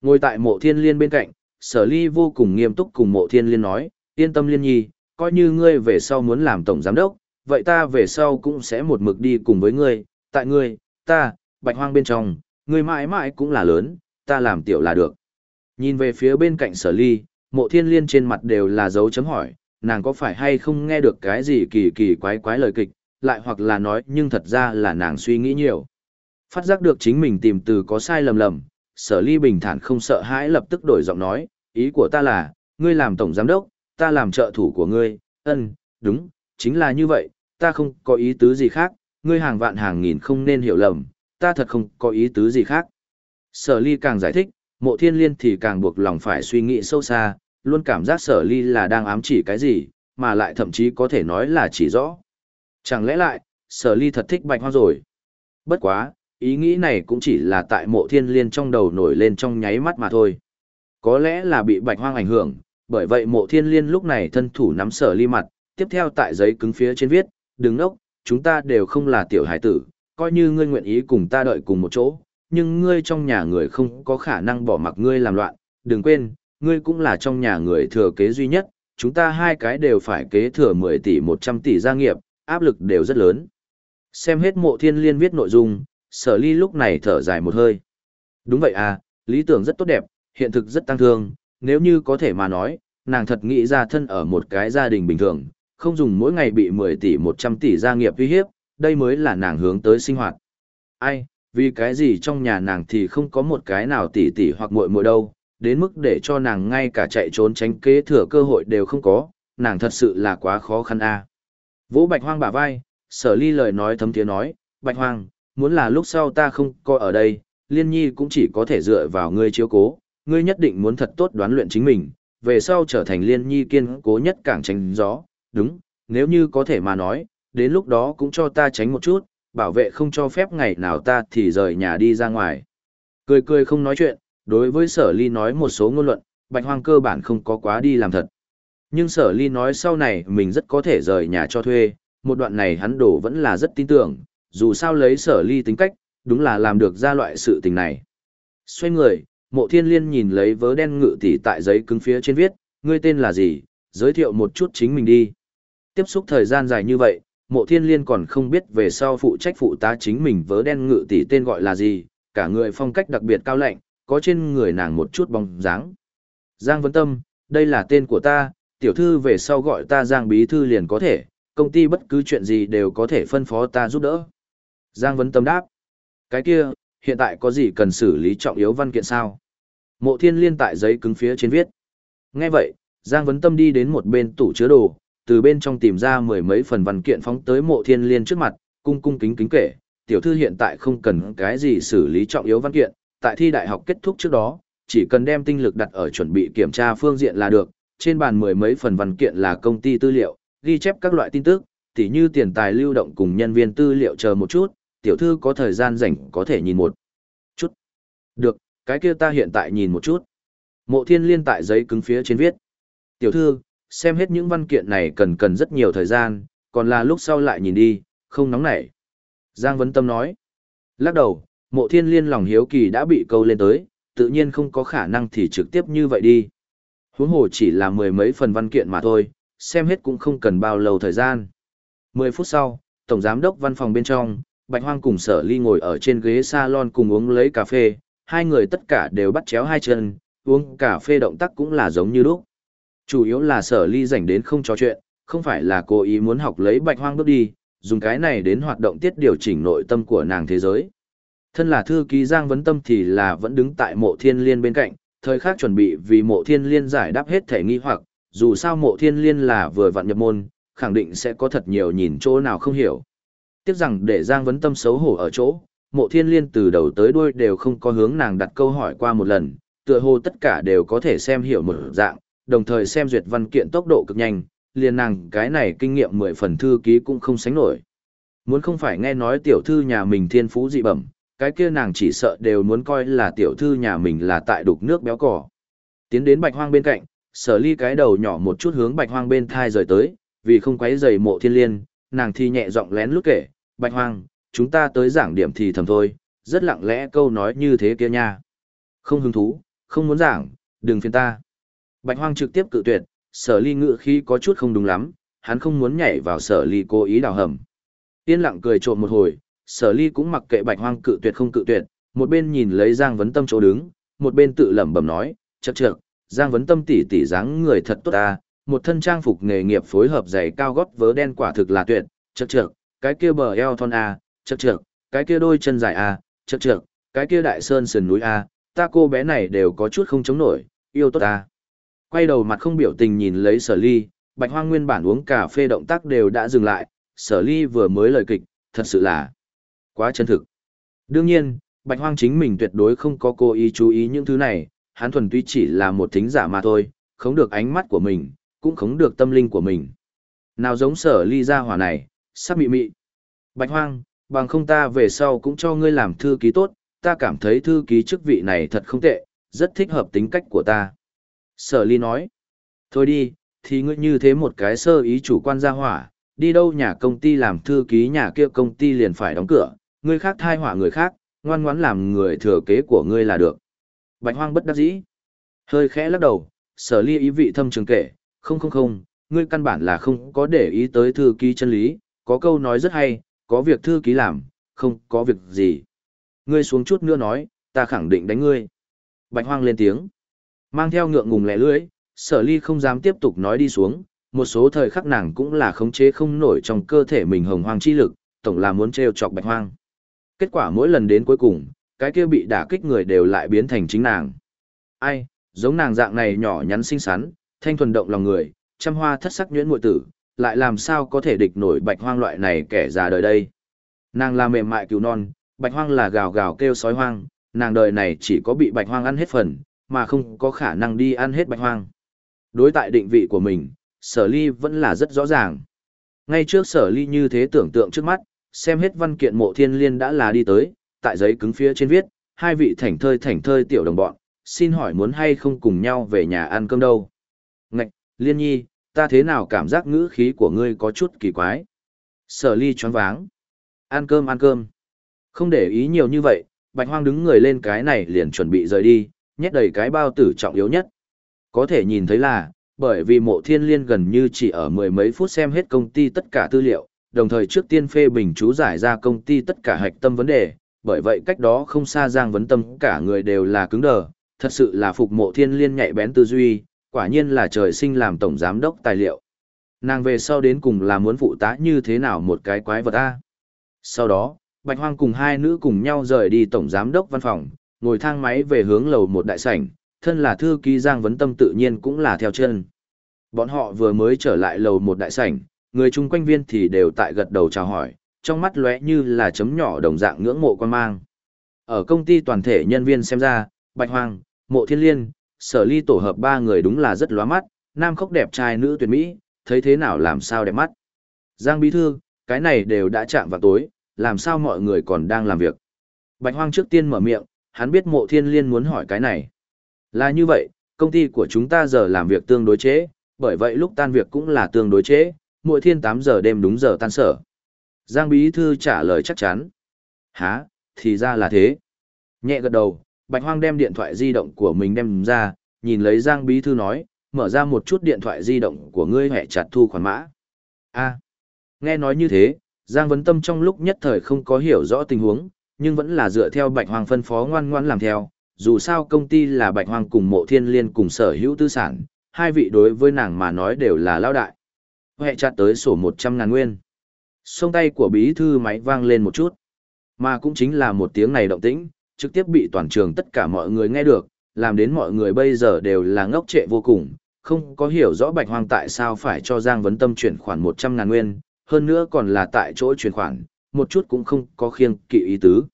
Ngồi tại mộ thiên liên bên cạnh, sở ly vô cùng nghiêm túc cùng mộ thiên liên nói, yên tâm liên nhi, coi như ngươi về sau muốn làm tổng giám đốc, vậy ta về sau cũng sẽ một mực đi cùng với ngươi, tại ngươi, ta, bạch hoang bên trong, ngươi mãi mãi cũng là lớn, ta làm tiểu là được. Nhìn về phía bên cạnh sở ly, mộ thiên liên trên mặt đều là dấu chấm hỏi, nàng có phải hay không nghe được cái gì kỳ kỳ quái quái lời kịch, lại hoặc là nói nhưng thật ra là nàng suy nghĩ nhiều. Phát giác được chính mình tìm từ có sai lầm lầm, sở ly bình thản không sợ hãi lập tức đổi giọng nói, ý của ta là, ngươi làm tổng giám đốc, ta làm trợ thủ của ngươi, ân, đúng, chính là như vậy, ta không có ý tứ gì khác, ngươi hàng vạn hàng nghìn không nên hiểu lầm, ta thật không có ý tứ gì khác. Sở ly càng giải thích, mộ thiên liên thì càng buộc lòng phải suy nghĩ sâu xa, luôn cảm giác sở ly là đang ám chỉ cái gì, mà lại thậm chí có thể nói là chỉ rõ. Chẳng lẽ lại, sở ly thật thích bạch hoang rồi. Bất quá, ý nghĩ này cũng chỉ là tại mộ thiên liên trong đầu nổi lên trong nháy mắt mà thôi. Có lẽ là bị bạch hoang ảnh hưởng, bởi vậy mộ thiên liên lúc này thân thủ nắm sở ly mặt, tiếp theo tại giấy cứng phía trên viết, đứng nốc, chúng ta đều không là tiểu hải tử, coi như ngươi nguyện ý cùng ta đợi cùng một chỗ, nhưng ngươi trong nhà người không có khả năng bỏ mặc ngươi làm loạn, đừng quên, ngươi cũng là trong nhà người thừa kế duy nhất, chúng ta hai cái đều phải kế thừa 10 tỷ 100 tỷ gia nghiệp, áp lực đều rất lớn. Xem hết mộ thiên liên viết nội dung, sở ly lúc này thở dài một hơi. Đúng vậy à, lý tưởng rất tốt đẹp, hiện thực rất tăng thương, nếu như có thể mà nói, nàng thật nghĩ ra thân ở một cái gia đình bình thường, không dùng mỗi ngày bị 10 tỷ 100 tỷ gia nghiệp uy hiếp, đây mới là nàng hướng tới sinh hoạt. Ai, vì cái gì trong nhà nàng thì không có một cái nào tỷ tỷ hoặc muội muội đâu, đến mức để cho nàng ngay cả chạy trốn tránh kế thừa cơ hội đều không có, nàng thật sự là quá khó khăn a. À. Vũ Bạch Hoang bả vai, Sở Ly lời nói thấm tiếng nói, "Bạch Hoang, muốn là lúc sau ta không coi ở đây, Liên Nhi cũng chỉ có thể dựa vào ngươi chiếu cố, ngươi nhất định muốn thật tốt đoán luyện chính mình, về sau trở thành Liên Nhi kiên cố nhất càng tránh gió, đúng, nếu như có thể mà nói, đến lúc đó cũng cho ta tránh một chút, bảo vệ không cho phép ngày nào ta thì rời nhà đi ra ngoài." Cười cười không nói chuyện, đối với Sở Ly nói một số ngôn luận, Bạch Hoang cơ bản không có quá đi làm thật. Nhưng Sở Ly nói sau này mình rất có thể rời nhà cho thuê, một đoạn này hắn đổ vẫn là rất tin tưởng, dù sao lấy Sở Ly tính cách, đúng là làm được ra loại sự tình này. Xoay người, mộ thiên liên nhìn lấy vớ đen ngự tỷ tại giấy cứng phía trên viết, ngươi tên là gì, giới thiệu một chút chính mình đi. Tiếp xúc thời gian dài như vậy, mộ thiên liên còn không biết về sau phụ trách phụ tá chính mình vớ đen ngự tỷ tên gọi là gì, cả người phong cách đặc biệt cao lạnh, có trên người nàng một chút bóng dáng. Giang Vấn Tâm, đây là tên của ta, tiểu thư về sau gọi ta Giang Bí Thư liền có thể, công ty bất cứ chuyện gì đều có thể phân phó ta giúp đỡ. Giang Vấn Tâm đáp, cái kia, hiện tại có gì cần xử lý trọng yếu văn kiện sao? Mộ thiên liên tại giấy cứng phía trên viết. Nghe vậy, Giang Vấn Tâm đi đến một bên tủ chứa đồ, từ bên trong tìm ra mười mấy phần văn kiện phóng tới mộ thiên liên trước mặt, cung cung kính kính kể, tiểu thư hiện tại không cần cái gì xử lý trọng yếu văn kiện, tại thi đại học kết thúc trước đó, chỉ cần đem tinh lực đặt ở chuẩn bị kiểm tra phương diện là được, trên bàn mười mấy phần văn kiện là công ty tư liệu, ghi chép các loại tin tức, tỉ như tiền tài lưu động cùng nhân viên tư liệu chờ một chút, tiểu thư có thời gian rảnh có thể nhìn một chút. Được, cái kia ta hiện tại nhìn một chút. Mộ thiên liên tại giấy cứng phía trên viết. Tiểu thư, xem hết những văn kiện này cần cần rất nhiều thời gian, còn là lúc sau lại nhìn đi, không nóng nảy. Giang Vấn Tâm nói. Lắc đầu, mộ thiên liên lòng hiếu kỳ đã bị câu lên tới, tự nhiên không có khả năng thì trực tiếp như vậy đi. Huống hồ chỉ là mười mấy phần văn kiện mà thôi, xem hết cũng không cần bao lâu thời gian. Mười phút sau, Tổng Giám đốc văn phòng bên trong, Bạch Hoang cùng Sở Ly ngồi ở trên ghế salon cùng uống lấy cà phê, hai người tất cả đều bắt chéo hai chân, uống cà phê động tác cũng là giống như lúc. Chủ yếu là Sở Ly rảnh đến không trò chuyện, không phải là cố ý muốn học lấy Bạch Hoang bước đi, dùng cái này đến hoạt động tiết điều chỉnh nội tâm của nàng thế giới. Thân là thư ký Giang Vấn Tâm thì là vẫn đứng tại mộ thiên liên bên cạnh, thời khắc chuẩn bị vì mộ thiên liên giải đáp hết thể nghi hoặc, dù sao mộ thiên liên là vừa vặn nhập môn, khẳng định sẽ có thật nhiều nhìn chỗ nào không hiểu. Tiếc rằng để Giang Vấn Tâm xấu hổ ở chỗ, mộ thiên liên từ đầu tới đuôi đều không có hướng nàng đặt câu hỏi qua một lần, tựa hồ tất cả đều có thể xem hiểu một dạng, đồng thời xem duyệt văn kiện tốc độ cực nhanh, liền nàng cái này kinh nghiệm mười phần thư ký cũng không sánh nổi. Muốn không phải nghe nói tiểu thư nhà mình thiên phú dị bẩm, cái kia nàng chỉ sợ đều muốn coi là tiểu thư nhà mình là tại đục nước béo cỏ. Tiến đến bạch hoang bên cạnh, sở ly cái đầu nhỏ một chút hướng bạch hoang bên thai rời tới, vì không quấy rầy mộ thiên liên, nàng thì nhẹ giọng lén lút kể, bạch hoang, chúng ta tới giảng điểm thì thầm thôi, rất lặng lẽ câu nói như thế kia nha. Không hứng thú, không muốn giảng, đừng phiền ta. Bạch hoang trực tiếp cự tuyệt, sở ly ngự khi có chút không đúng lắm, hắn không muốn nhảy vào sở ly cố ý đào hầm. Yên lặng cười trộm một hồi, sở ly cũng mặc kệ bạch hoang cự tuyệt không cự tuyệt, một bên nhìn lấy Giang Vấn Tâm chỗ đứng, một bên tự lẩm bẩm nói, chậc chậc, Giang Vấn Tâm tỷ tỷ dáng người thật tốt ta, một thân trang phục nghề nghiệp phối hợp giày cao gót vớ đen quả thực là tuyệt, chậc chậc, cái kia bờ eo thon a, chậc chậc, cái kia đôi chân dài a, chậc chậc, cái kia đại sơn sườn núi A, ta cô bé này đều có chút không chống nổi, yêu tốt ta. Quay đầu mặt không biểu tình nhìn lấy sở ly, bạch hoang nguyên bản uống cà phê động tác đều đã dừng lại, sở ly vừa mới lời kịch, thật sự là quá chân thực. Đương nhiên, bạch hoang chính mình tuyệt đối không có cố ý chú ý những thứ này, hắn thuần túy chỉ là một thính giả mà thôi, không được ánh mắt của mình, cũng không được tâm linh của mình. Nào giống sở ly ra hỏa này, sắc mị mị. Bạch hoang, bằng không ta về sau cũng cho ngươi làm thư ký tốt, ta cảm thấy thư ký chức vị này thật không tệ, rất thích hợp tính cách của ta. Sở ly nói, thôi đi, thì ngươi như thế một cái sơ ý chủ quan gia hỏa, đi đâu nhà công ty làm thư ký nhà kia công ty liền phải đóng cửa, ngươi khác thai hỏa người khác, ngoan ngoãn làm người thừa kế của ngươi là được. Bạch hoang bất đắc dĩ. Hơi khẽ lắc đầu, sở ly ý vị thâm trường kể, không không không, ngươi căn bản là không có để ý tới thư ký chân lý, có câu nói rất hay, có việc thư ký làm, không có việc gì. Ngươi xuống chút nữa nói, ta khẳng định đánh ngươi. Bạch hoang lên tiếng. Mang theo ngượng ngùng lẻ lưỡi, sở ly không dám tiếp tục nói đi xuống, một số thời khắc nàng cũng là khống chế không nổi trong cơ thể mình hồng hoang chi lực, tổng là muốn treo chọc bạch hoang. Kết quả mỗi lần đến cuối cùng, cái kia bị đả kích người đều lại biến thành chính nàng. Ai, giống nàng dạng này nhỏ nhắn xinh xắn, thanh thuần động lòng người, trăm hoa thất sắc nhuyễn muội tử, lại làm sao có thể địch nổi bạch hoang loại này kẻ già đời đây. Nàng là mềm mại cứu non, bạch hoang là gào gào kêu sói hoang, nàng đời này chỉ có bị bạch hoang ăn hết phần, mà không có khả năng đi ăn hết bạch hoang. Đối tại định vị của mình, sở ly vẫn là rất rõ ràng. Ngay trước sở ly như thế tưởng tượng trước mắt, xem hết văn kiện mộ thiên liên đã là đi tới, tại giấy cứng phía trên viết, hai vị thảnh thơi thảnh thơi tiểu đồng bọn, xin hỏi muốn hay không cùng nhau về nhà ăn cơm đâu. Ngạch, liên nhi, ta thế nào cảm giác ngữ khí của ngươi có chút kỳ quái. Sở ly choáng váng. Ăn cơm ăn cơm. Không để ý nhiều như vậy, bạch hoang đứng người lên cái này liền chuẩn bị rời đi, nhét đầy cái bao tử trọng yếu nhất. Có thể nhìn thấy là, bởi vì mộ thiên liên gần như chỉ ở mười mấy phút xem hết công ty tất cả tư liệu, đồng thời trước tiên phê bình chú giải ra công ty tất cả hạch tâm vấn đề, bởi vậy cách đó không xa Giang Vấn Tâm cả người đều là cứng đờ, thật sự là phục mộ thiên liên nhạy bén tư duy, quả nhiên là trời sinh làm tổng giám đốc tài liệu. Nàng về sau đến cùng là muốn phụ tá như thế nào một cái quái vật A. Sau đó, Bạch Hoang cùng hai nữ cùng nhau rời đi tổng giám đốc văn phòng, ngồi thang máy về hướng lầu một đại sảnh, thân là thư ký Giang Vấn Tâm tự nhiên cũng là theo chân. Bọn họ vừa mới trở lại lầu một đại sảnh, người chung quanh viên thì đều tại gật đầu chào hỏi, trong mắt lóe như là chấm nhỏ đồng dạng ngưỡng mộ quan mang. Ở công ty toàn thể nhân viên xem ra, Bạch Hoàng, Mộ Thiên Liên, Sở Ly tổ hợp ba người đúng là rất lóa mắt, nam khốc đẹp trai nữ tuyệt mỹ, thấy thế nào làm sao đẹp mắt. Giang Bí Thư, cái này đều đã chạm vào tối, làm sao mọi người còn đang làm việc. Bạch Hoang trước tiên mở miệng, hắn biết Mộ Thiên Liên muốn hỏi cái này. Là như vậy, công ty của chúng ta giờ làm việc tương đối chế, bởi vậy lúc tan việc cũng là tương đối chế, mỗi thiên 8 giờ đêm đúng giờ tan sở. Giang Bí Thư trả lời chắc chắn. Hả, thì ra là thế. Nhẹ gật đầu, Bạch Hoang đem điện thoại di động của mình đem ra, nhìn lấy Giang Bí Thư nói, mở ra một chút điện thoại di động của ngươi hẹ chặt thu khoản mã. A, nghe nói như thế, Giang Vấn Tâm trong lúc nhất thời không có hiểu rõ tình huống, nhưng vẫn là dựa theo Bạch Hoang phân phó ngoan ngoãn làm theo, dù sao công ty là Bạch Hoang cùng Mộ Thiên Liên cùng sở hữu tư sản, hai vị đối với nàng mà nói đều là lao đại. Hệ chặt tới sổ 100 ngàn nguyên. Sông tay của bí thư máy vang lên một chút. Mà cũng chính là một tiếng này động tĩnh, trực tiếp bị toàn trường tất cả mọi người nghe được, làm đến mọi người bây giờ đều là ngốc trệ vô cùng, không có hiểu rõ bạch hoang tại sao phải cho Giang Vấn Tâm chuyển khoản 100 ngàn nguyên, hơn nữa còn là tại chỗ chuyển khoản, một chút cũng không có khiêng kỵ ý tứ.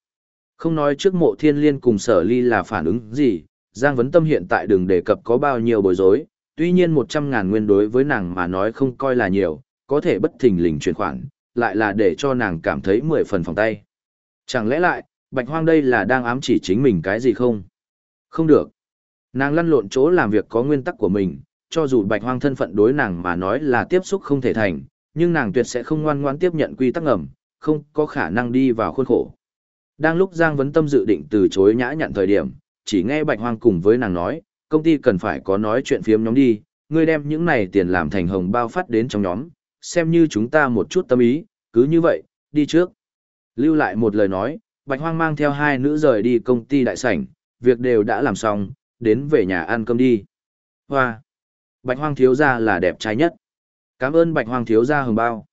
Không nói trước mộ thiên liên cùng sở ly là phản ứng gì, Giang Vấn Tâm hiện tại đừng đề cập có bao nhiêu bối rối, tuy nhiên 100 ngàn nguyên đối với nàng mà nói không coi là nhiều, có thể bất thình lình chuyển khoản, lại là để cho nàng cảm thấy mười phần phòng tay. Chẳng lẽ lại, Bạch Hoang đây là đang ám chỉ chính mình cái gì không? Không được. Nàng lăn lộn chỗ làm việc có nguyên tắc của mình, cho dù Bạch Hoang thân phận đối nàng mà nói là tiếp xúc không thể thành, nhưng nàng tuyệt sẽ không ngoan ngoãn tiếp nhận quy tắc ngầm, không có khả năng đi vào khuôn khổ. Đang lúc Giang Vấn Tâm dự định từ chối nhã nhặn thời điểm, chỉ nghe Bạch Hoang cùng với nàng nói, công ty cần phải có nói chuyện phiếm nhóm đi, ngươi đem những này tiền làm thành hồng bao phát đến trong nhóm, xem như chúng ta một chút tâm ý, cứ như vậy, đi trước. Lưu lại một lời nói, Bạch Hoang mang theo hai nữ rời đi công ty đại sảnh, việc đều đã làm xong, đến về nhà ăn cơm đi. Hoa! Bạch Hoang thiếu gia là đẹp trai nhất. Cảm ơn Bạch Hoang thiếu gia hồng bao.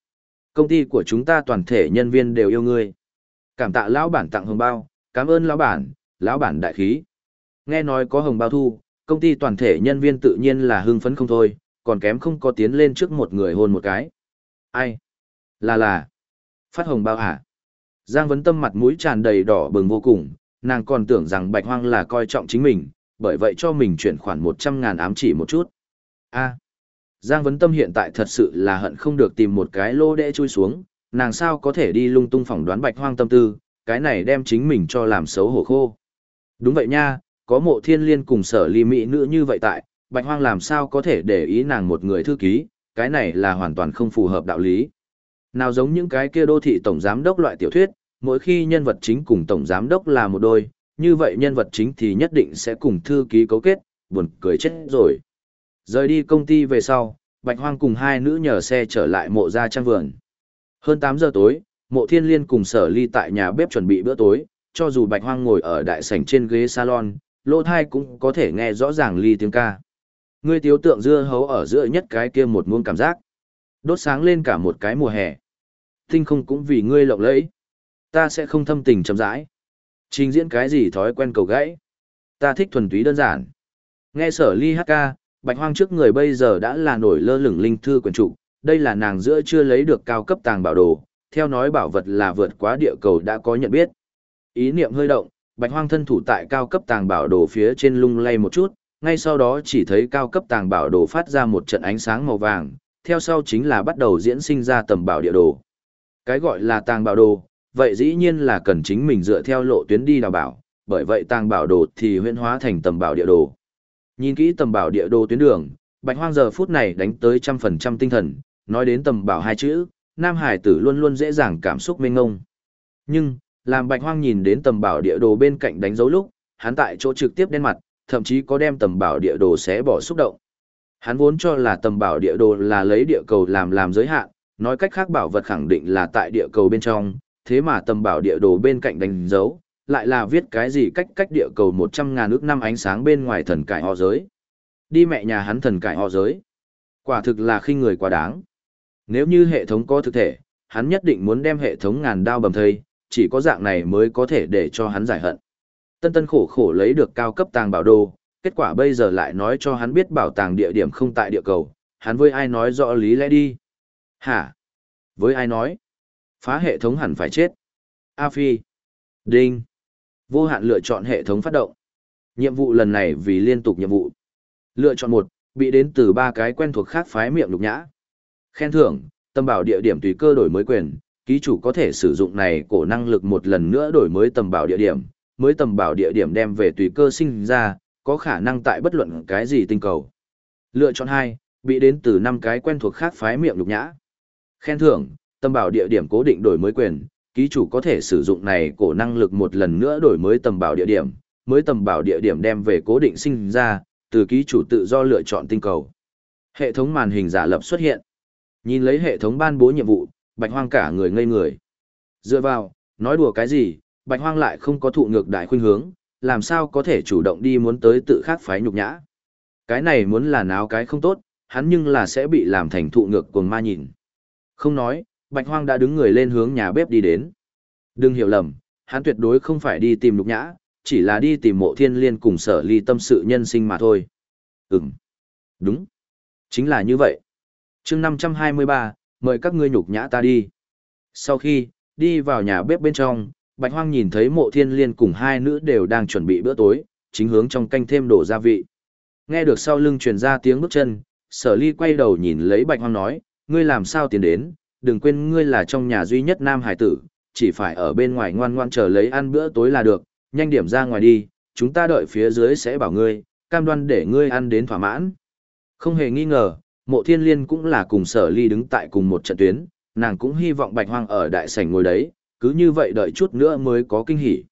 Công ty của chúng ta toàn thể nhân viên đều yêu ngươi. Cảm tạ lão bản tặng hồng bao, cảm ơn lão bản, lão bản đại khí. Nghe nói có hồng bao thu, công ty toàn thể nhân viên tự nhiên là hưng phấn không thôi, còn kém không có tiến lên trước một người hôn một cái. Ai? Là là. Phát hồng bao hả? Giang vấn tâm mặt mũi tràn đầy đỏ bừng vô cùng, nàng còn tưởng rằng bạch hoang là coi trọng chính mình, bởi vậy cho mình chuyển khoản 100 ngàn ám chỉ một chút. A. Giang vấn tâm hiện tại thật sự là hận không được tìm một cái lô để chui xuống, nàng sao có thể đi lung tung phỏng đoán bạch hoang tâm tư, cái này đem chính mình cho làm xấu hổ khô. Đúng vậy nha, có mộ thiên liên cùng sở ly mỹ nữ như vậy tại, bạch hoang làm sao có thể để ý nàng một người thư ký, cái này là hoàn toàn không phù hợp đạo lý. Nào giống những cái kia đô thị tổng giám đốc loại tiểu thuyết, mỗi khi nhân vật chính cùng tổng giám đốc là một đôi, như vậy nhân vật chính thì nhất định sẽ cùng thư ký cấu kết, buồn cười chết rồi. Rời đi công ty về sau, Bạch Hoang cùng hai nữ nhờ xe trở lại mộ gia trang vườn. Hơn 8 giờ tối, mộ thiên liên cùng sở ly tại nhà bếp chuẩn bị bữa tối, cho dù Bạch Hoang ngồi ở đại sảnh trên ghế salon, lỗ thai cũng có thể nghe rõ ràng ly tiếng ca. Ngươi tiếu tượng dưa hấu ở giữa nhất cái kia một muôn cảm giác. Đốt sáng lên cả một cái mùa hè. Tinh không cũng vì ngươi lộng lẫy. Ta sẽ không thâm tình chậm rãi. Trình diễn cái gì thói quen cầu gãy. Ta thích thuần túy đơn giản. Nghe sở ly hát ca, bạch hoang trước người bây giờ đã là nổi lơ lửng linh thư quyển trụ. Đây là nàng giữa chưa lấy được cao cấp tàng bảo đồ, theo nói bảo vật là vượt quá địa cầu đã có nhận biết. Ý niệm hơi động, bạch hoang thân thủ tại cao cấp tàng bảo đồ phía trên lung lay một chút, ngay sau đó chỉ thấy cao cấp tàng bảo đồ phát ra một trận ánh sáng màu vàng, theo sau chính là bắt đầu diễn sinh ra tầm bảo địa đồ. Cái gọi là tàng bảo đồ, vậy dĩ nhiên là cần chính mình dựa theo lộ tuyến đi đào bảo, bởi vậy tàng bảo đồ thì huyễn hóa thành tầm bảo địa đồ. Nhìn kỹ tầm bảo địa đồ tuyến đường, Bạch Hoang giờ phút này đánh tới trăm phần trăm tinh thần, nói đến tầm bảo hai chữ, Nam Hải tử luôn luôn dễ dàng cảm xúc mênh ngông. Nhưng, làm Bạch Hoang nhìn đến tầm bảo địa đồ bên cạnh đánh dấu lúc, hắn tại chỗ trực tiếp đen mặt, thậm chí có đem tầm bảo địa đồ xé bỏ xúc động. Hắn vốn cho là tầm bảo địa đồ là lấy địa cầu làm làm giới hạn, nói cách khác bảo vật khẳng định là tại địa cầu bên trong, thế mà tầm bảo địa đồ bên cạnh đánh dấu, lại là viết cái gì cách cách địa cầu 100 ngàn ước năm ánh sáng bên ngoài thần cải họ giới. Đi mẹ nhà hắn thần cải họ giới. Quả thực là khi người quá đáng. Nếu như hệ thống có thực thể, hắn nhất định muốn đem hệ thống ngàn đao bầm thây, chỉ có dạng này mới có thể để cho hắn giải hận. Tân tân khổ khổ lấy được cao cấp tàng bảo đồ, kết quả bây giờ lại nói cho hắn biết bảo tàng địa điểm không tại địa cầu, hắn với ai nói rõ lý lẽ đi. Hả? Với ai nói? Phá hệ thống hẳn phải chết. A Phi. Đinh. Vô hạn lựa chọn hệ thống phát động. Nhiệm vụ lần này vì liên tục nhiệm vụ. Lựa chọn một, bị đến từ ba cái quen thuộc khác phái miệng lục nhã. Khen thưởng, tâm bảo địa điểm tùy cơ đổi mới quyền, ký chủ có thể sử dụng này cổ năng lực một lần nữa đổi mới tầm bảo địa điểm, mới tầm bảo địa điểm đem về tùy cơ sinh ra, có khả năng tại bất luận cái gì tinh cầu. Lựa chọn hai, bị đến từ năm cái quen thuộc khác phái miệng lục nhã. Khen thưởng, tâm bảo địa điểm cố định đổi mới quyền, ký chủ có thể sử dụng này cổ năng lực một lần nữa đổi mới tầm bảo địa điểm, mới tầm bảo địa điểm đem về cố định sinh ra, từ ký chủ tự do lựa chọn tinh cầu. Hệ thống màn hình giả lập xuất hiện. Nhìn lấy hệ thống ban bố nhiệm vụ, bạch hoang cả người ngây người. Dựa vào, nói đùa cái gì, bạch hoang lại không có thụ ngược đại khuynh hướng, làm sao có thể chủ động đi muốn tới tự khắc phái nhục nhã. Cái này muốn là náo cái không tốt, hắn nhưng là sẽ bị làm thành thụ ngược cuồng ma nhìn. Không nói, bạch hoang đã đứng người lên hướng nhà bếp đi đến. Đừng hiểu lầm, hắn tuyệt đối không phải đi tìm lục nhã, chỉ là đi tìm mộ thiên liên cùng sở ly tâm sự nhân sinh mà thôi. Ừm. Đúng. Chính là như vậy. chương 523, mời các ngươi nhục nhã ta đi. Sau khi, đi vào nhà bếp bên trong, Bạch Hoang nhìn thấy mộ thiên liên cùng hai nữ đều đang chuẩn bị bữa tối, chính hướng trong canh thêm đổ gia vị. Nghe được sau lưng truyền ra tiếng bước chân, sở ly quay đầu nhìn lấy Bạch Hoang nói, ngươi làm sao tiến đến, đừng quên ngươi là trong nhà duy nhất nam hải tử, chỉ phải ở bên ngoài ngoan ngoan chờ lấy ăn bữa tối là được, nhanh điểm ra ngoài đi, chúng ta đợi phía dưới sẽ bảo ngươi, cam đoan để ngươi ăn đến thỏa mãn. Không hề nghi ngờ, mộ thiên liên cũng là cùng sở ly đứng tại cùng một trận tuyến, nàng cũng hy vọng bạch hoang ở đại sảnh ngồi đấy, cứ như vậy đợi chút nữa mới có kinh hỉ.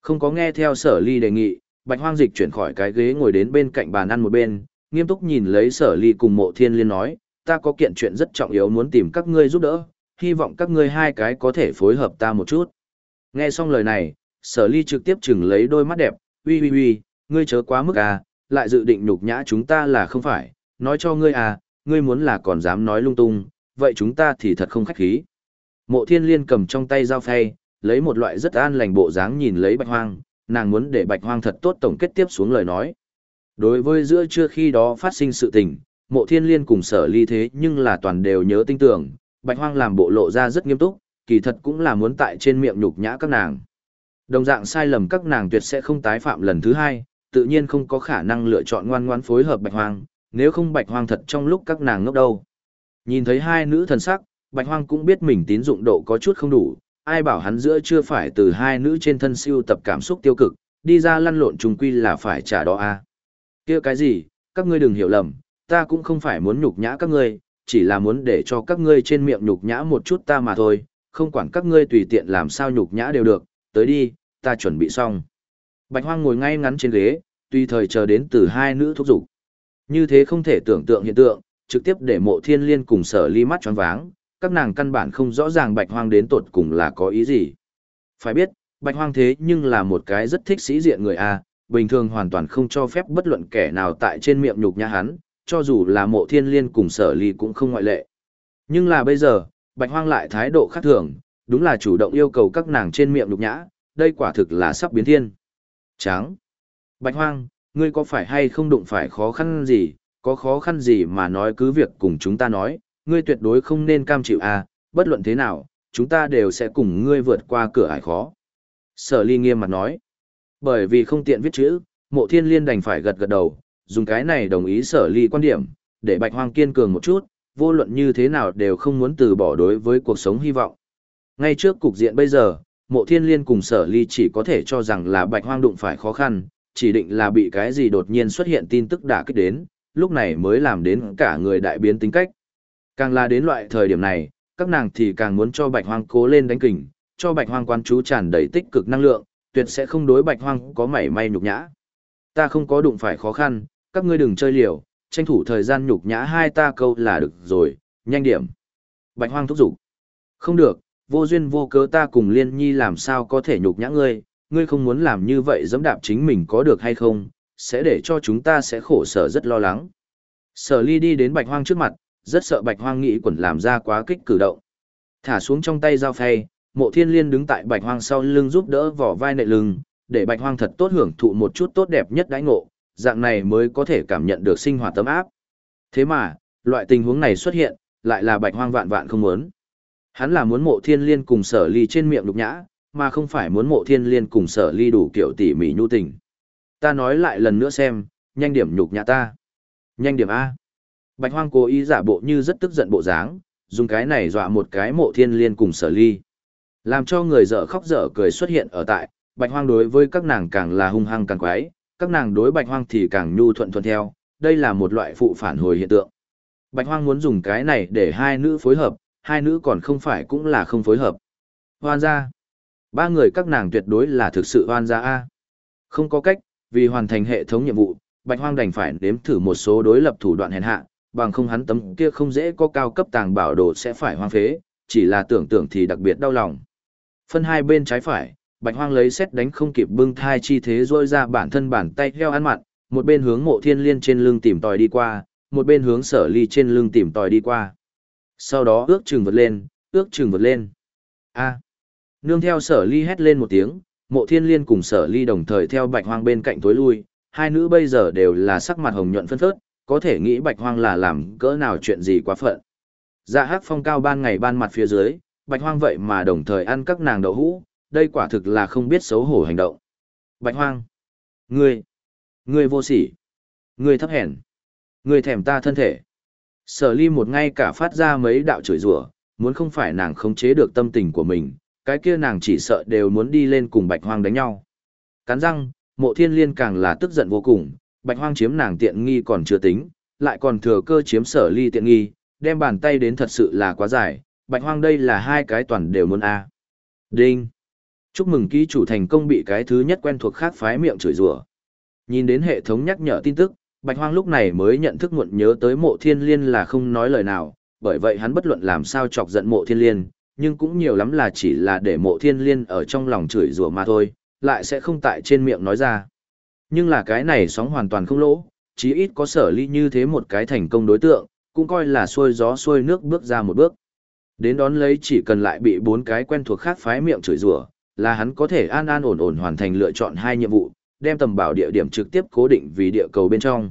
Không có nghe theo sở ly đề nghị, bạch hoang dịch chuyển khỏi cái ghế ngồi đến bên cạnh bàn ăn một bên, nghiêm túc nhìn lấy sở ly cùng mộ thiên liên nói, ta có kiện chuyện rất trọng yếu muốn tìm các ngươi giúp đỡ, hy vọng các ngươi hai cái có thể phối hợp ta một chút. Nghe xong lời này, sở ly trực tiếp chừng lấy đôi mắt đẹp, uy uy uy, ngươi chớ quá mức à, lại dự định nhục nhã chúng ta là không phải, nói cho ngươi à, ngươi muốn là còn dám nói lung tung, vậy chúng ta thì thật không khách khí. Mộ thiên liên cầm trong tay dao phay, lấy một loại rất an lành bộ dáng nhìn lấy bạch hoang, nàng muốn để bạch hoang thật tốt tổng kết tiếp xuống lời nói. Đối với giữa trưa khi đó phát sinh sự tình, mộ thiên liên cùng sở ly thế nhưng là toàn đều nhớ tinh tưởng, bạch hoang làm bộ lộ ra rất nghiêm túc, kỳ thật cũng là muốn tại trên miệng nhục nhã các nàng. Đồng dạng sai lầm các nàng tuyệt sẽ không tái phạm lần thứ hai, tự nhiên không có khả năng lựa chọn ngoan ngoãn phối hợp bạch hoang, nếu không bạch hoang thật trong lúc các nàng ngốc đâu. Nhìn thấy hai nữ thần sắc, bạch hoang cũng biết mình tín dụng độ có chút không đủ, ai bảo hắn giữa chưa phải từ hai nữ trên thân siêu tập cảm xúc tiêu cực, đi ra lăn lộn trùng quy là phải trả đó a. À. kia cái gì, các ngươi đừng hiểu lầm, ta cũng không phải muốn nhục nhã các ngươi, chỉ là muốn để cho các ngươi trên miệng nhục nhã một chút ta mà thôi, không quản các ngươi tùy tiện làm sao nhục nhã đều được, tới đi, ta chuẩn bị xong. Bạch hoang ngồi ngay ngắn trên ghế, tùy thời chờ đến từ hai nữ thúc giục. Như thế không thể tưởng tượng hiện tượng, trực tiếp để mộ thiên liên cùng sở ly mắt tròn váng, các nàng căn bản không rõ ràng bạch hoang đến tột cùng là có ý gì. Phải biết, bạch hoang thế nhưng là một cái rất thích sĩ diện người A, bình thường hoàn toàn không cho phép bất luận kẻ nào tại trên miệng nhục nhã hắn, cho dù là mộ thiên liên cùng sở ly cũng không ngoại lệ. Nhưng là bây giờ, bạch hoang lại thái độ khác thường, đúng là chủ động yêu cầu các nàng trên miệng nhục nhã, đây quả thực là sắp biến thiên. Tráng. Bạch hoang, ngươi có phải hay không đụng phải khó khăn gì, có khó khăn gì mà nói cứ việc cùng chúng ta nói, ngươi tuyệt đối không nên cam chịu à, bất luận thế nào, chúng ta đều sẽ cùng ngươi vượt qua cửa ải khó. Sở ly nghiêm mặt nói, bởi vì không tiện viết chữ, mộ thiên liên đành phải gật gật đầu, dùng cái này đồng ý sở ly quan điểm, để bạch hoang kiên cường một chút, vô luận như thế nào đều không muốn từ bỏ đối với cuộc sống hy vọng. Ngay trước cục diện bây giờ, mộ thiên liên cùng sở ly chỉ có thể cho rằng là bạch hoang đụng phải khó khăn, chỉ định là bị cái gì đột nhiên xuất hiện tin tức đả kích đến, lúc này mới làm đến cả người đại biến tính cách. Càng là đến loại thời điểm này, các nàng thì càng muốn cho bạch hoang cố lên đánh kình, cho bạch hoang quan chú tràn đầy tích cực năng lượng, tuyệt sẽ không đối bạch hoang có mảy may nhục nhã. Ta không có đụng phải khó khăn, các ngươi đừng chơi liều, tranh thủ thời gian nhục nhã hai ta câu là được rồi, nhanh điểm. Bạch hoang thúc giục. Không được, vô duyên vô cớ ta cùng liên nhi làm sao có thể nhục nhã ngươi, ngươi không muốn làm như vậy dẫm đạp chính mình có được hay không, sẽ để cho chúng ta sẽ khổ sở rất lo lắng. Sở ly đi đến bạch hoang trước mặt, rất sợ bạch hoang nghĩ quẩn làm ra quá kích cử động. Thả xuống trong tay dao phay, mộ thiên liên đứng tại bạch hoang sau lưng giúp đỡ vỏ vai nệ lưng, để bạch hoang thật tốt hưởng thụ một chút tốt đẹp nhất đãi ngộ, dạng này mới có thể cảm nhận được sinh hoạt tấm áp. Thế mà, loại tình huống này xuất hiện, lại là bạch hoang vạn vạn không muốn. Hắn là muốn mộ thiên liên cùng sở ly trên miệng lục nhã, mà không phải muốn mộ thiên liên cùng sở ly đủ kiểu tỉ mỉ nhu tình. Ta nói lại lần nữa xem, nhanh điểm nhục nhã ta. Nhanh điểm A. Bạch hoang cố ý giả bộ như rất tức giận bộ dáng, dùng cái này dọa một cái mộ thiên liên cùng sở ly. Làm cho người dở khóc dở cười xuất hiện ở tại, bạch hoang đối với các nàng càng là hung hăng càng quái, các nàng đối bạch hoang thì càng nhu thuận thuận theo, đây là một loại phụ phản hồi hiện tượng. Bạch hoang muốn dùng cái này để hai nữ phối hợp, hai nữ còn không phải cũng là không phối hợp. Hoan gia. Ba người các nàng tuyệt đối là thực sự hoan gia A. Không có cách, vì hoàn thành hệ thống nhiệm vụ, bạch hoang đành phải nếm thử một số đối lập thủ đoạn hèn hạ, bằng không hắn tấm kia không dễ có cao cấp tàng bảo đồ sẽ phải hoang phế, chỉ là tưởng tượng thì đặc biệt đau lòng. Phân hai bên trái phải, bạch hoang lấy xét đánh không kịp bưng thai chi thế rôi ra bản thân bản tay heo ăn mặn, một bên hướng mộ thiên liên trên lưng tìm tòi đi qua, một bên hướng sở ly trên lưng tìm tòi đi qua. Sau đó ước chừng vượt lên, ước chừng vượt lên. A. Nương theo sở ly hét lên một tiếng, mộ thiên liên cùng sở ly đồng thời theo bạch hoang bên cạnh tối lui, hai nữ bây giờ đều là sắc mặt hồng nhuận phân phớt, có thể nghĩ bạch hoang là làm cỡ nào chuyện gì quá phận. Dạ hắc phong cao ban ngày ban mặt phía dưới, bạch hoang vậy mà đồng thời ăn các nàng đậu hũ, đây quả thực là không biết xấu hổ hành động. Bạch hoang, ngươi, ngươi vô sỉ, ngươi thấp hèn, ngươi thèm ta thân thể. Sở ly một ngay cả phát ra mấy đạo chửi rủa, muốn không phải nàng khống chế được tâm tình của mình, cái kia nàng chỉ sợ đều muốn đi lên cùng bạch hoang đánh nhau. Cắn răng, mộ thiên liên càng là tức giận vô cùng, bạch hoang chiếm nàng tiện nghi còn chưa tính, lại còn thừa cơ chiếm sở ly tiện nghi, đem bàn tay đến thật sự là quá dài, bạch hoang đây là hai cái toàn đều muốn a. Đinh. Chúc mừng ký chủ thành công bị cái thứ nhất quen thuộc khác phái miệng chửi rủa. Nhìn đến hệ thống nhắc nhở tin tức, bạch hoang lúc này mới nhận thức muộn nhớ tới mộ thiên liên là không nói lời nào, bởi vậy hắn bất luận làm sao chọc giận mộ thiên liên, nhưng cũng nhiều lắm là chỉ là để mộ thiên liên ở trong lòng chửi rủa mà thôi, lại sẽ không tại trên miệng nói ra. Nhưng là cái này sóng hoàn toàn không lỗ, chí ít có sở ly như thế một cái thành công đối tượng, cũng coi là xuôi gió xuôi nước bước ra một bước. Đến đón lấy chỉ cần lại bị bốn cái quen thuộc khác phái miệng chửi rủa, là hắn có thể an an ổn ổn hoàn thành lựa chọn hai nhiệm vụ, đem tầm bảo địa điểm trực tiếp cố định vì địa cầu bên trong.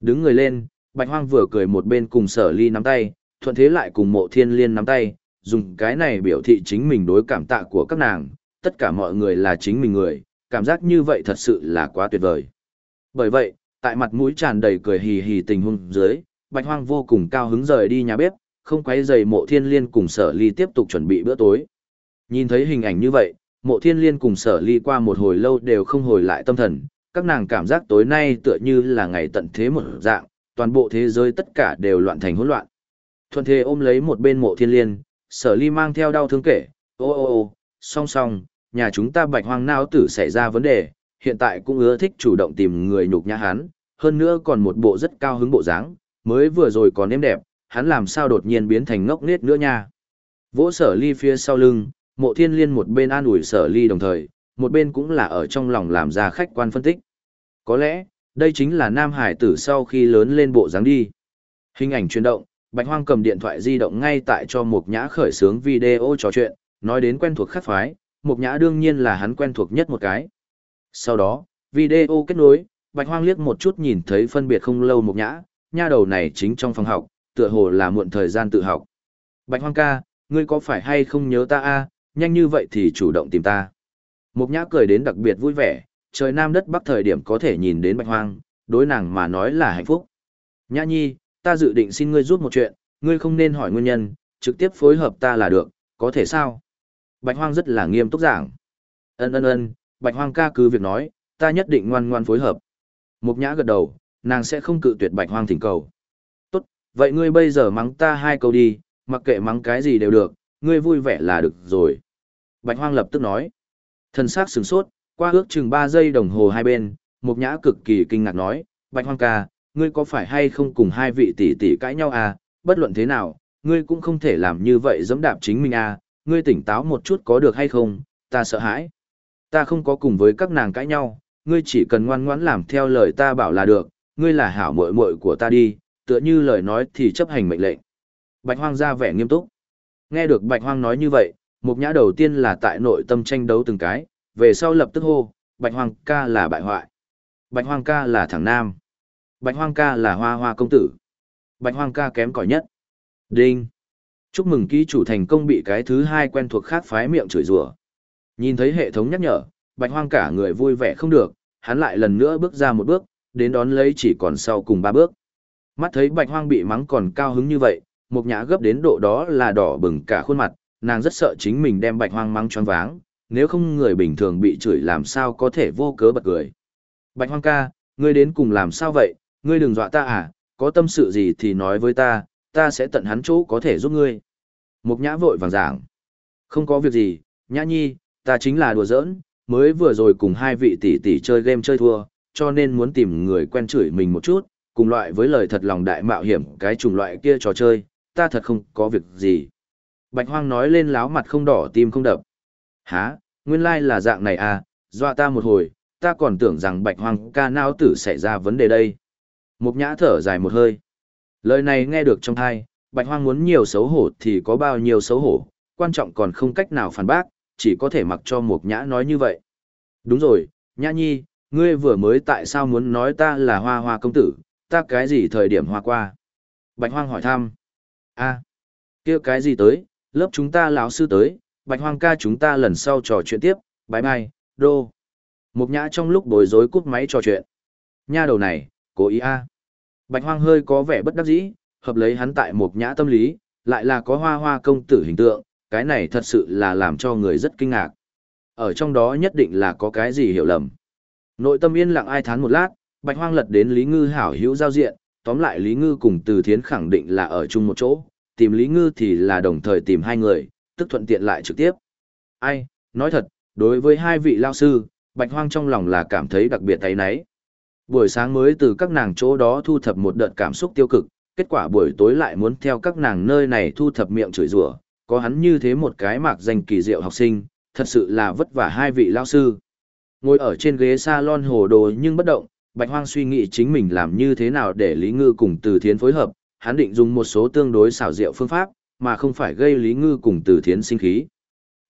Đứng người lên, Bạch Hoang vừa cười một bên cùng Sở Ly nắm tay, thuận thế lại cùng Mộ Thiên Liên nắm tay, dùng cái này biểu thị chính mình đối cảm tạ của các nàng, tất cả mọi người là chính mình người, cảm giác như vậy thật sự là quá tuyệt vời. Bởi vậy, tại mặt mũi tràn đầy cười hì hì tình huống dưới, Bạch Hoang vô cùng cao hứng rời đi nhà bếp, không quấy rầy Mộ Thiên Liên cùng Sở Ly tiếp tục chuẩn bị bữa tối. Nhìn thấy hình ảnh như vậy, Mộ Thiên Liên cùng Sở Ly qua một hồi lâu đều không hồi lại tâm thần, các nàng cảm giác tối nay tựa như là ngày tận thế một dạng, toàn bộ thế giới tất cả đều loạn thành hỗn loạn. Thuận thế ôm lấy một bên Mộ Thiên Liên, Sở Ly mang theo đau thương kể, ô ô ô, song song, nhà chúng ta Bạch Hoang não tử xảy ra vấn đề, hiện tại cũng ưa thích chủ động tìm người nhục nhã hắn, hơn nữa còn một bộ rất cao hứng bộ dáng, mới vừa rồi còn êm đẹp, hắn làm sao đột nhiên biến thành ngốc nết nữa nha. Vỗ sở ly phía sau lưng, mộ thiên liên một bên an ủi sở ly đồng thời, một bên cũng là ở trong lòng làm ra khách quan phân tích. Có lẽ, đây chính là nam hải tử sau khi lớn lên bộ dáng đi. Hình ảnh chuyển động, Bạch Hoang cầm điện thoại di động ngay tại cho Mục Nhã khởi sướng video trò chuyện, nói đến quen thuộc khắc phái, Mục Nhã đương nhiên là hắn quen thuộc nhất một cái. Sau đó, video kết nối, Bạch Hoang liếc một chút nhìn thấy phân biệt không lâu Mục Nhã, nha đầu này chính trong phòng học, tựa hồ là muộn thời gian tự học. Bạch Hoang ca, ngươi có phải hay không nhớ ta a? Nhanh như vậy thì chủ động tìm ta. Mục Nhã cười đến đặc biệt vui vẻ, trời nam đất bắc thời điểm có thể nhìn đến Bạch Hoang, đối nàng mà nói là hạnh phúc. Nhã nhi, ta dự định xin ngươi giúp một chuyện, ngươi không nên hỏi nguyên nhân, trực tiếp phối hợp ta là được, có thể sao? Bạch Hoang rất là nghiêm túc giảng. Ân ân ân, Bạch Hoang ca cứ việc nói, ta nhất định ngoan ngoan phối hợp. Mục Nhã gật đầu, nàng sẽ không cự tuyệt Bạch Hoang thỉnh cầu. Tốt, vậy ngươi bây giờ mắng ta hai câu đi, mặc kệ mắng cái gì đều được, ngươi vui vẻ là được rồi. Bạch Hoang lập tức nói. Thần sắc sừng sốt, qua ước chừng 3 giây đồng hồ hai bên, Mục Nhã cực kỳ kinh ngạc nói, Bạch Hoang ca, ngươi có phải hay không cùng hai vị tỷ tỷ cãi nhau à, bất luận thế nào, ngươi cũng không thể làm như vậy giẫm đạp chính mình à, ngươi tỉnh táo một chút có được hay không, ta sợ hãi. Ta không có cùng với các nàng cãi nhau, ngươi chỉ cần ngoan ngoãn làm theo lời ta bảo là được, ngươi là hảo muội muội của ta đi, tựa như lời nói thì chấp hành mệnh lệnh. Bạch Hoang ra vẻ nghiêm túc. Nghe được Bạch Hoang nói như vậy, Mục Nhã đầu tiên là tại nội tâm tranh đấu từng cái, về sau lập tức hô, Bạch Hoang ca là bại hoại. Bạch Hoang ca là thằng nam. Bạch Hoang ca là hoa hoa công tử. Bạch Hoang ca kém cỏi nhất. Đinh. Chúc mừng ký chủ thành công bị cái thứ hai quen thuộc khác phái miệng chửi rủa. Nhìn thấy hệ thống nhắc nhở, Bạch Hoang cả người vui vẻ không được, hắn lại lần nữa bước ra một bước, đến đón lấy chỉ còn sau cùng ba bước. Mắt thấy Bạch Hoang bị mắng còn cao hứng như vậy, Mộc Nhã gấp đến độ đó là đỏ bừng cả khuôn mặt, nàng rất sợ chính mình đem Bạch Hoang mắng choáng váng, nếu không người bình thường bị chửi làm sao có thể vô cớ bật cười. Bạch Hoang ca, ngươi đến cùng làm sao vậy, ngươi đừng dọa ta à, có tâm sự gì thì nói với ta, ta sẽ tận hắn chỗ có thể giúp ngươi. Mộc nhã vội vàng giảng. Không có việc gì, nhã nhi, ta chính là đùa giỡn, mới vừa rồi cùng hai vị tỷ tỷ chơi game chơi thua, cho nên muốn tìm người quen chửi mình một chút, cùng loại với lời thật lòng đại mạo hiểm cái chủng loại kia trò chơi, ta thật không có việc gì. Bạch hoang nói lên láo mặt không đỏ tim không đập. Hả, nguyên lai là dạng này à, dọa ta một hồi, ta còn tưởng rằng bạch hoang ca não tử xảy ra vấn đề đây. Mục nhã thở dài một hơi. Lời này nghe được trong thai, bạch hoang muốn nhiều xấu hổ thì có bao nhiêu xấu hổ, quan trọng còn không cách nào phản bác, chỉ có thể mặc cho mục nhã nói như vậy. Đúng rồi, nhã nhi, ngươi vừa mới tại sao muốn nói ta là hoa hoa công tử, ta cái gì thời điểm hoa qua? Bạch hoang hỏi thăm a kia cái gì tới, lớp chúng ta lão sư tới, bạch hoang ca chúng ta lần sau trò chuyện tiếp, bye bye, đô. Mục nhã trong lúc bối rối cúp máy trò chuyện. Nha đầu này, cố ý a. Bạch hoang hơi có vẻ bất đắc dĩ, hợp lấy hắn tại mục nhã tâm lý, lại là có hoa hoa công tử hình tượng, cái này thật sự là làm cho người rất kinh ngạc. Ở trong đó nhất định là có cái gì hiểu lầm. Nội tâm yên lặng ai thán một lát, Bạch Hoang lật đến Lý Ngư hảo hữu giao diện, tóm lại Lý Ngư cùng Từ Thiến khẳng định là ở chung một chỗ, tìm Lý Ngư thì là đồng thời tìm hai người, tức thuận tiện lại trực tiếp. Ai, nói thật, đối với hai vị lao sư, Bạch Hoang trong lòng là cảm thấy đặc biệt thấy nấy. Buổi sáng mới từ các nàng chỗ đó thu thập một đợt cảm xúc tiêu cực, kết quả buổi tối lại muốn theo các nàng nơi này thu thập miệng chửi rủa, có hắn như thế một cái mạc danh kỳ diệu học sinh, thật sự là vất vả hai vị lao sư. Ngồi ở trên ghế salon hồ đồ nhưng bất động, Bạch Hoang suy nghĩ chính mình làm như thế nào để Lý Ngư cùng Từ Thiến phối hợp, hắn định dùng một số tương đối xảo diệu phương pháp, mà không phải gây Lý Ngư cùng Từ Thiến sinh khí.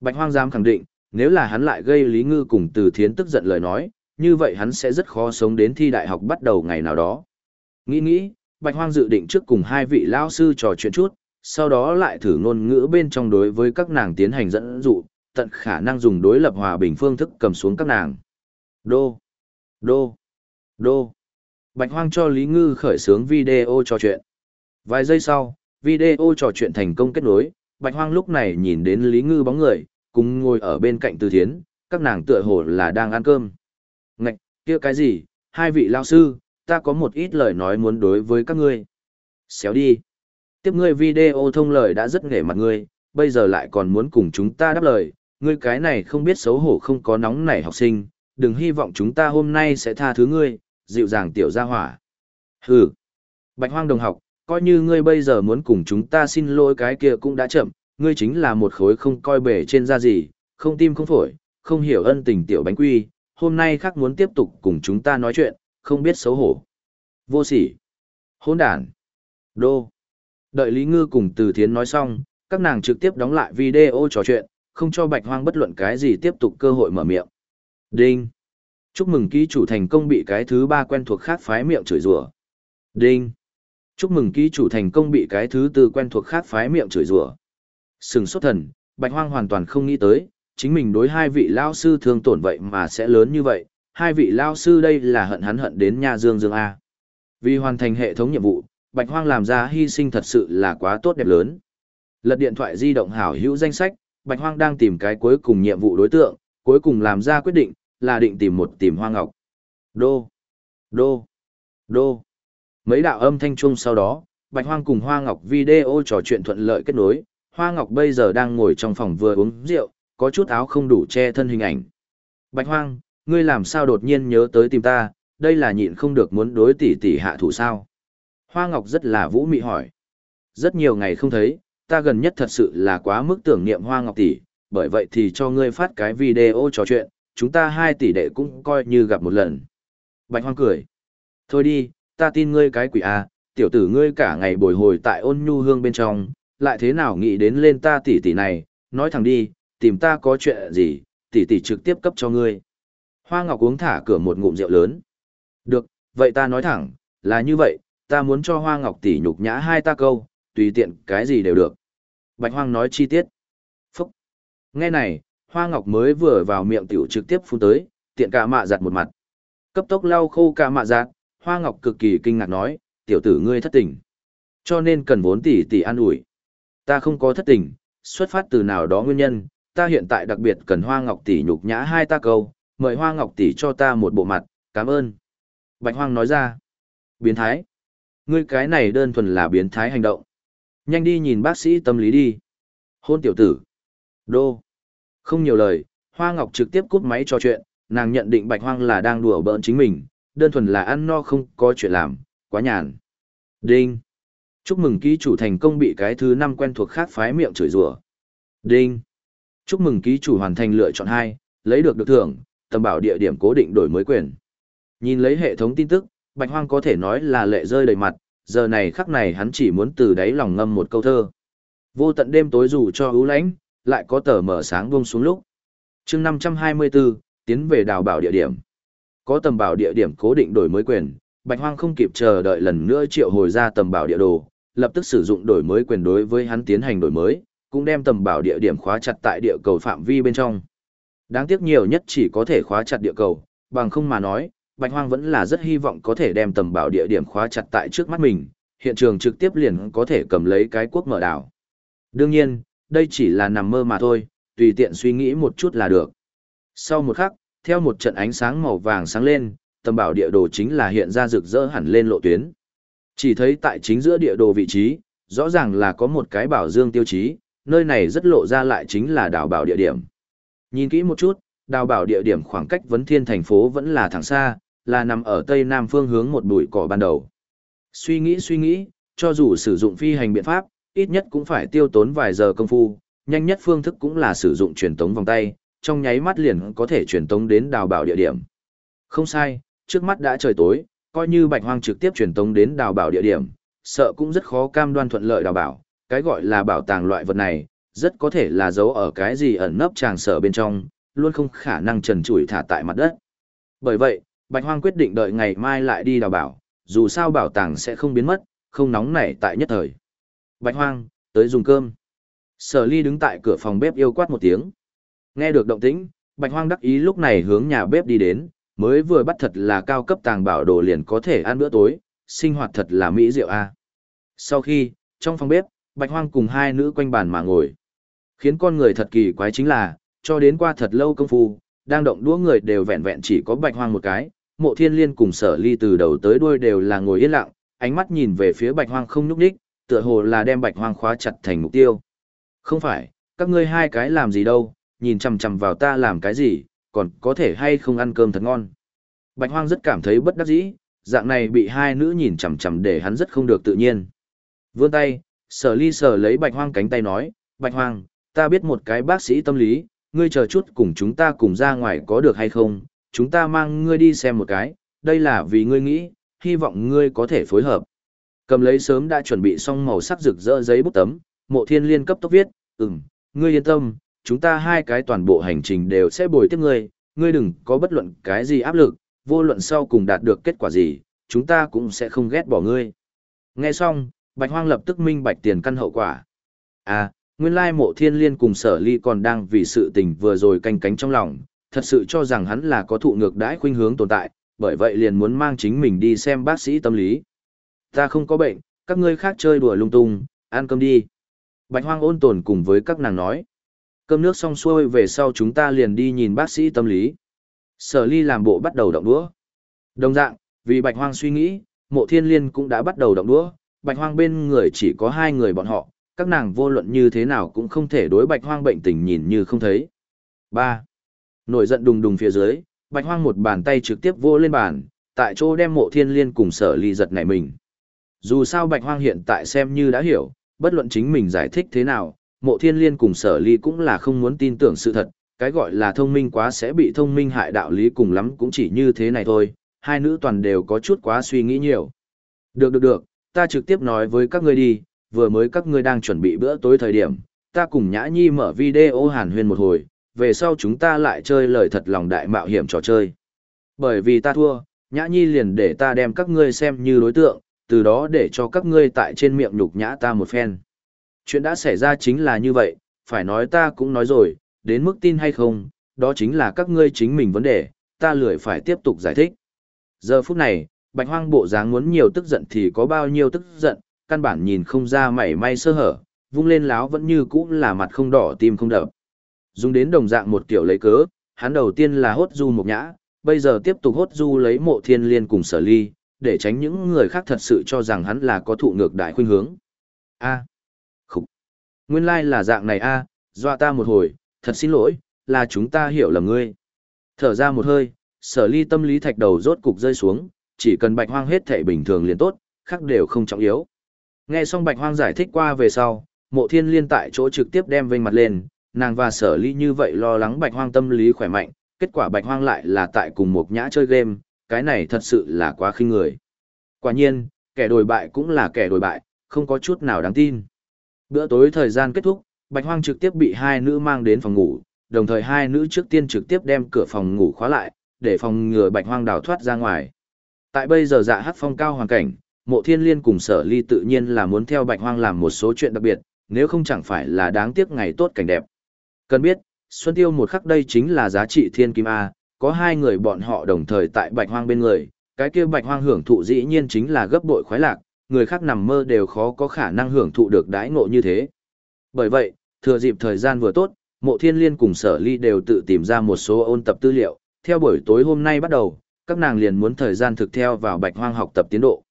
Bạch Hoang dám khẳng định, nếu là hắn lại gây Lý Ngư cùng Từ Thiến tức giận lời nói, như vậy hắn sẽ rất khó sống đến thi đại học bắt đầu ngày nào đó. Nghĩ nghĩ, Bạch Hoang dự định trước cùng hai vị lão sư trò chuyện chút, sau đó lại thử ngôn ngữ bên trong đối với các nàng tiến hành dẫn dụ, tận khả năng dùng đối lập hòa bình phương thức cầm xuống các nàng. Đô, đô, đô. Bạch Hoang cho Lý Ngư khởi sướng video trò chuyện. Vài giây sau, video trò chuyện thành công kết nối, Bạch Hoang lúc này nhìn đến Lý Ngư bóng người, cùng ngồi ở bên cạnh Từ Thiến, các nàng tựa hồ là đang ăn cơm. Ngạch, kia cái gì, hai vị lão sư, ta có một ít lời nói muốn đối với các ngươi. Xéo đi. Tiếp ngươi video thông lời đã rất nghề mặt ngươi, bây giờ lại còn muốn cùng chúng ta đáp lời, ngươi cái này không biết xấu hổ không có nóng nảy học sinh, đừng hy vọng chúng ta hôm nay sẽ tha thứ ngươi, dịu dàng tiểu gia hỏa. Hừ. Bạch hoang đồng học, coi như ngươi bây giờ muốn cùng chúng ta xin lỗi cái kia cũng đã chậm, ngươi chính là một khối không coi bể trên da gì, không tim không phổi, không hiểu ân tình tiểu bánh quy, hôm nay khác muốn tiếp tục cùng chúng ta nói chuyện, không biết xấu hổ. Vô sỉ. Hỗn đản. Đô. Đợi Lý Ngư cùng Từ Thiến nói xong, các nàng trực tiếp đóng lại video trò chuyện, không cho Bạch Hoang bất luận cái gì tiếp tục cơ hội mở miệng. Đinh. Chúc mừng ký chủ thành công bị cái thứ ba quen thuộc khác phái miệng chửi rủa. Đinh. Chúc mừng ký chủ thành công bị cái thứ tư quen thuộc khác phái miệng chửi rủa. Sừng sốt thần, Bạch Hoang hoàn toàn không nghĩ tới, chính mình đối hai vị lao sư thương tổn vậy mà sẽ lớn như vậy, hai vị lao sư đây là hận hắn hận đến nhà Dương Dương A. Vì hoàn thành hệ thống nhiệm vụ, Bạch Hoang làm ra hy sinh thật sự là quá tốt đẹp lớn. Lật điện thoại di động hảo hữu danh sách, Bạch Hoang đang tìm cái cuối cùng nhiệm vụ đối tượng, cuối cùng làm ra quyết định, là định tìm một tìm Hoa Ngọc. Đô, đô, đô. Mấy đạo âm thanh chung sau đó, Bạch Hoang cùng Hoa Ngọc video trò chuyện thuận lợi kết nối, Hoa Ngọc bây giờ đang ngồi trong phòng vừa uống rượu, có chút áo không đủ che thân hình ảnh. Bạch Hoang, ngươi làm sao đột nhiên nhớ tới tìm ta, đây là nhịn không được muốn đối tỷ tỷ hạ thủ sao? Hoa Ngọc rất là vũ mị hỏi. Rất nhiều ngày không thấy, ta gần nhất thật sự là quá mức tưởng niệm Hoa Ngọc tỷ, bởi vậy thì cho ngươi phát cái video trò chuyện, chúng ta hai tỷ đệ cũng coi như gặp một lần. Bạch Hoang cười. Thôi đi, ta tin ngươi cái quỷ à, tiểu tử ngươi cả ngày bồi hồi tại ôn nhu hương bên trong, lại thế nào nghĩ đến lên ta tỷ tỷ này, nói thẳng đi, tìm ta có chuyện gì, tỷ tỷ trực tiếp cấp cho ngươi. Hoa Ngọc uống thả cửa một ngụm rượu lớn. Được, vậy ta nói thẳng, là như vậy, ta muốn cho Hoa Ngọc tỷ nhục nhã hai ta câu, tùy tiện cái gì đều được. Bạch Hoang nói chi tiết. Phúc. Nghe này, Hoa Ngọc mới vừa vào miệng tiểu trực tiếp phun tới, tiện cả mạ giặt một mặt. Cấp tốc lau khô cả mạ giặt, Hoa Ngọc cực kỳ kinh ngạc nói, tiểu tử ngươi thất tình. Cho nên cần vốn tỷ tỷ an ủi. Ta không có thất tình, xuất phát từ nào đó nguyên nhân, ta hiện tại đặc biệt cần Hoa Ngọc tỷ nhục nhã hai ta câu, mời Hoa Ngọc tỷ cho ta một bộ mặt, cảm ơn. Bạch Hoang nói ra. Biến thái. Ngươi cái này đơn thuần là biến thái hành động. Nhanh đi nhìn bác sĩ tâm lý đi. Hôn tiểu tử. Đô. Không nhiều lời, Hoa Ngọc trực tiếp cút máy trò chuyện, nàng nhận định Bạch Hoang là đang đùa bỡn chính mình, đơn thuần là ăn no không có chuyện làm, quá nhàn. Đinh. Chúc mừng ký chủ thành công bị cái thứ năm quen thuộc khác phái miệng chửi rủa. Đinh. Chúc mừng ký chủ hoàn thành lựa chọn hai, lấy được được thưởng, tầm bảo địa điểm cố định đổi mới quyền. Nhìn lấy hệ thống tin tức, Bạch Hoang có thể nói là lệ rơi đầy mặt, giờ này khắc này hắn chỉ muốn từ đáy lòng ngâm một câu thơ. Vô tận đêm tối dù cho ưu lãnh, lại có tờ mở sáng buông xuống lúc. Chương 524, tiến về đào bảo địa điểm. Có tầm bảo địa điểm cố định đổi mới quyền, Bạch Hoang không kịp chờ đợi lần nữa triệu hồi ra tầm bảo địa đồ, lập tức sử dụng đổi mới quyền đối với hắn tiến hành đổi mới, cũng đem tầm bảo địa điểm khóa chặt tại địa cầu phạm vi bên trong. Đáng tiếc nhiều nhất chỉ có thể khóa chặt địa cầu, bằng không mà nói, Bạch Hoang vẫn là rất hy vọng có thể đem tầm bảo địa điểm khóa chặt tại trước mắt mình, hiện trường trực tiếp liền có thể cầm lấy cái quốc mở đảo. Đương nhiên, đây chỉ là nằm mơ mà thôi, tùy tiện suy nghĩ một chút là được. Sau một khắc, theo một trận ánh sáng màu vàng sáng lên, tầm bảo địa đồ chính là hiện ra rực rỡ hẳn lên lộ tuyến. Chỉ thấy tại chính giữa địa đồ vị trí, rõ ràng là có một cái bảo dương tiêu chí, nơi này rất lộ ra lại chính là đảo bảo địa điểm. Nhìn kỹ một chút, đào bảo địa điểm khoảng cách vấn thiên thành phố vẫn là thẳng xa, là nằm ở tây nam phương hướng một bụi cỏ ban đầu. Suy nghĩ suy nghĩ, cho dù sử dụng phi hành biện pháp, ít nhất cũng phải tiêu tốn vài giờ công phu, nhanh nhất phương thức cũng là sử dụng truyền tống vòng tay, trong nháy mắt liền có thể truyền tống đến đào bảo địa điểm. Không sai, trước mắt đã trời tối, coi như bạch hoang trực tiếp truyền tống đến đào bảo địa điểm, sợ cũng rất khó cam đoan thuận lợi đào bảo, cái gọi là bảo tàng loại vật này, rất có thể là giấu ở cái gì ẩn nấp tràng sở bên trong, luôn không khả năng trần trụi thả tại mặt đất. Bởi vậy, Bạch Hoang quyết định đợi ngày mai lại đi đào bảo, dù sao bảo tàng sẽ không biến mất, không nóng nảy tại nhất thời. Bạch Hoang, tới dùng cơm. Sở ly đứng tại cửa phòng bếp yêu quát một tiếng. Nghe được động tĩnh, Bạch Hoang đắc ý lúc này hướng nhà bếp đi đến, mới vừa bắt thật là cao cấp tàng bảo đồ liền có thể ăn bữa tối, sinh hoạt thật là mỹ diệu a. Sau khi, trong phòng bếp, Bạch Hoang cùng hai nữ quanh bàn mà ngồi. Khiến con người thật kỳ quái chính là, cho đến qua thật lâu công phu, đang động đũa người đều vẹn vẹn chỉ có Bạch Hoang một cái, Mộ Thiên Liên cùng Sở Ly từ đầu tới đuôi đều là ngồi yên lặng, ánh mắt nhìn về phía Bạch Hoang không nhúc nhích, tựa hồ là đem Bạch Hoang khóa chặt thành mục tiêu. Không phải, các ngươi hai cái làm gì đâu, nhìn chằm chằm vào ta làm cái gì, còn có thể hay không ăn cơm thật ngon. Bạch Hoang rất cảm thấy bất đắc dĩ, dạng này bị hai nữ nhìn chằm chằm để hắn rất không được tự nhiên. Vươn tay, sở ly sở lấy Bạch Hoang cánh tay nói, Bạch Hoang, ta biết một cái bác sĩ tâm lý, ngươi chờ chút cùng chúng ta cùng ra ngoài có được hay không, chúng ta mang ngươi đi xem một cái, đây là vì ngươi nghĩ, hy vọng ngươi có thể phối hợp. Cầm lấy sớm đã chuẩn bị xong màu sắc rực rỡ giấy bút tấm, mộ thiên liên cấp tốc viết, ừm, ngươi yên tâm, chúng ta hai cái toàn bộ hành trình đều sẽ bồi tiếp ngươi, ngươi đừng có bất luận cái gì áp lực, vô luận sau cùng đạt được kết quả gì, chúng ta cũng sẽ không ghét bỏ ngươi. Nghe xong, Bạch Hoang lập tức minh bạch tiền căn hậu quả. À, nguyên lai mộ thiên liên cùng sở ly còn đang vì sự tình vừa rồi canh cánh trong lòng, thật sự cho rằng hắn là có thụ ngược đãi khuynh hướng tồn tại, bởi vậy liền muốn mang chính mình đi xem bác sĩ tâm lý. Ta không có bệnh, các ngươi khác chơi đùa lung tung, ăn cơm đi. Bạch Hoang ôn tồn cùng với các nàng nói. Cơm nước xong xuôi về sau chúng ta liền đi nhìn bác sĩ tâm lý. Sở ly làm bộ bắt đầu động đũa. Đồng dạng, vì Bạch Hoang suy nghĩ, mộ thiên liên cũng đã bắt đầu động đũa. Bạch Hoang bên người chỉ có hai người bọn họ, các nàng vô luận như thế nào cũng không thể đối Bạch Hoang bệnh tình nhìn như không thấy. 3. Nổi giận đùng đùng phía dưới, Bạch Hoang một bàn tay trực tiếp vô lên bàn, tại chỗ đem mộ thiên liên cùng sở ly giật nảy mình. Dù sao Bạch Hoang hiện tại xem như đã hiểu, bất luận chính mình giải thích thế nào, mộ thiên liên cùng sở ly cũng là không muốn tin tưởng sự thật, cái gọi là thông minh quá sẽ bị thông minh hại đạo lý cùng lắm cũng chỉ như thế này thôi, hai nữ toàn đều có chút quá suy nghĩ nhiều. Được được được, ta trực tiếp nói với các ngươi đi, vừa mới các ngươi đang chuẩn bị bữa tối thời điểm, ta cùng Nhã Nhi mở video hàn huyên một hồi, về sau chúng ta lại chơi lời thật lòng đại mạo hiểm trò chơi. Bởi vì ta thua, Nhã Nhi liền để ta đem các ngươi xem như đối tượng, từ đó để cho các ngươi tại trên miệng nhục nhã ta một phen. Chuyện đã xảy ra chính là như vậy, phải nói ta cũng nói rồi, đến mức tin hay không, đó chính là các ngươi chính mình vấn đề, ta lười phải tiếp tục giải thích. Giờ phút này, bạch hoang bộ dáng muốn nhiều tức giận thì có bao nhiêu tức giận, căn bản nhìn không ra mảy may sơ hở, vung lên láo vẫn như cũ là mặt không đỏ tim không đập. Dùng đến đồng dạng một kiểu lấy cớ, hắn đầu tiên là hốt du một nhã, bây giờ tiếp tục hốt du lấy mộ thiên liên cùng sở ly, để tránh những người khác thật sự cho rằng hắn là có thụ ngược đại khuynh hướng. A. À. Nguyên lai like là dạng này a, à, dọa ta một hồi, thật xin lỗi, là chúng ta hiểu lầm ngươi. Thở ra một hơi, sở ly tâm lý thạch đầu rốt cục rơi xuống, chỉ cần bạch hoang hết thể bình thường liền tốt, khác đều không trọng yếu. Nghe xong bạch hoang giải thích qua về sau, mộ thiên liên tại chỗ trực tiếp đem vênh mặt lên, nàng và sở ly như vậy lo lắng bạch hoang tâm lý khỏe mạnh, kết quả bạch hoang lại là tại cùng một nhã chơi game, cái này thật sự là quá khinh người. Quả nhiên, kẻ đổi bại cũng là kẻ đổi bại, không có chút nào đáng tin. Bữa tối thời gian kết thúc, Bạch Hoang trực tiếp bị hai nữ mang đến phòng ngủ, đồng thời hai nữ trước tiên trực tiếp đem cửa phòng ngủ khóa lại, để phòng ngừa Bạch Hoang đào thoát ra ngoài. Tại bây giờ dạ hát phong cao hoàn cảnh, mộ thiên liên cùng sở ly tự nhiên là muốn theo Bạch Hoang làm một số chuyện đặc biệt, nếu không chẳng phải là đáng tiếc ngày tốt cảnh đẹp. Cần biết, Xuân Tiêu một khắc đây chính là giá trị thiên kim A, có hai người bọn họ đồng thời tại Bạch Hoang bên người, cái kia Bạch Hoang hưởng thụ dĩ nhiên chính là gấp bội khoái lạc, người khác nằm mơ đều khó có khả năng hưởng thụ được đãi ngộ như thế. Bởi vậy, thừa dịp thời gian vừa tốt, Mộ Thiên Liên cùng Sở Ly đều tự tìm ra một số ôn tập tư liệu, theo buổi tối hôm nay bắt đầu, các nàng liền muốn thời gian thực theo vào Bạch Hoang học tập tiến độ.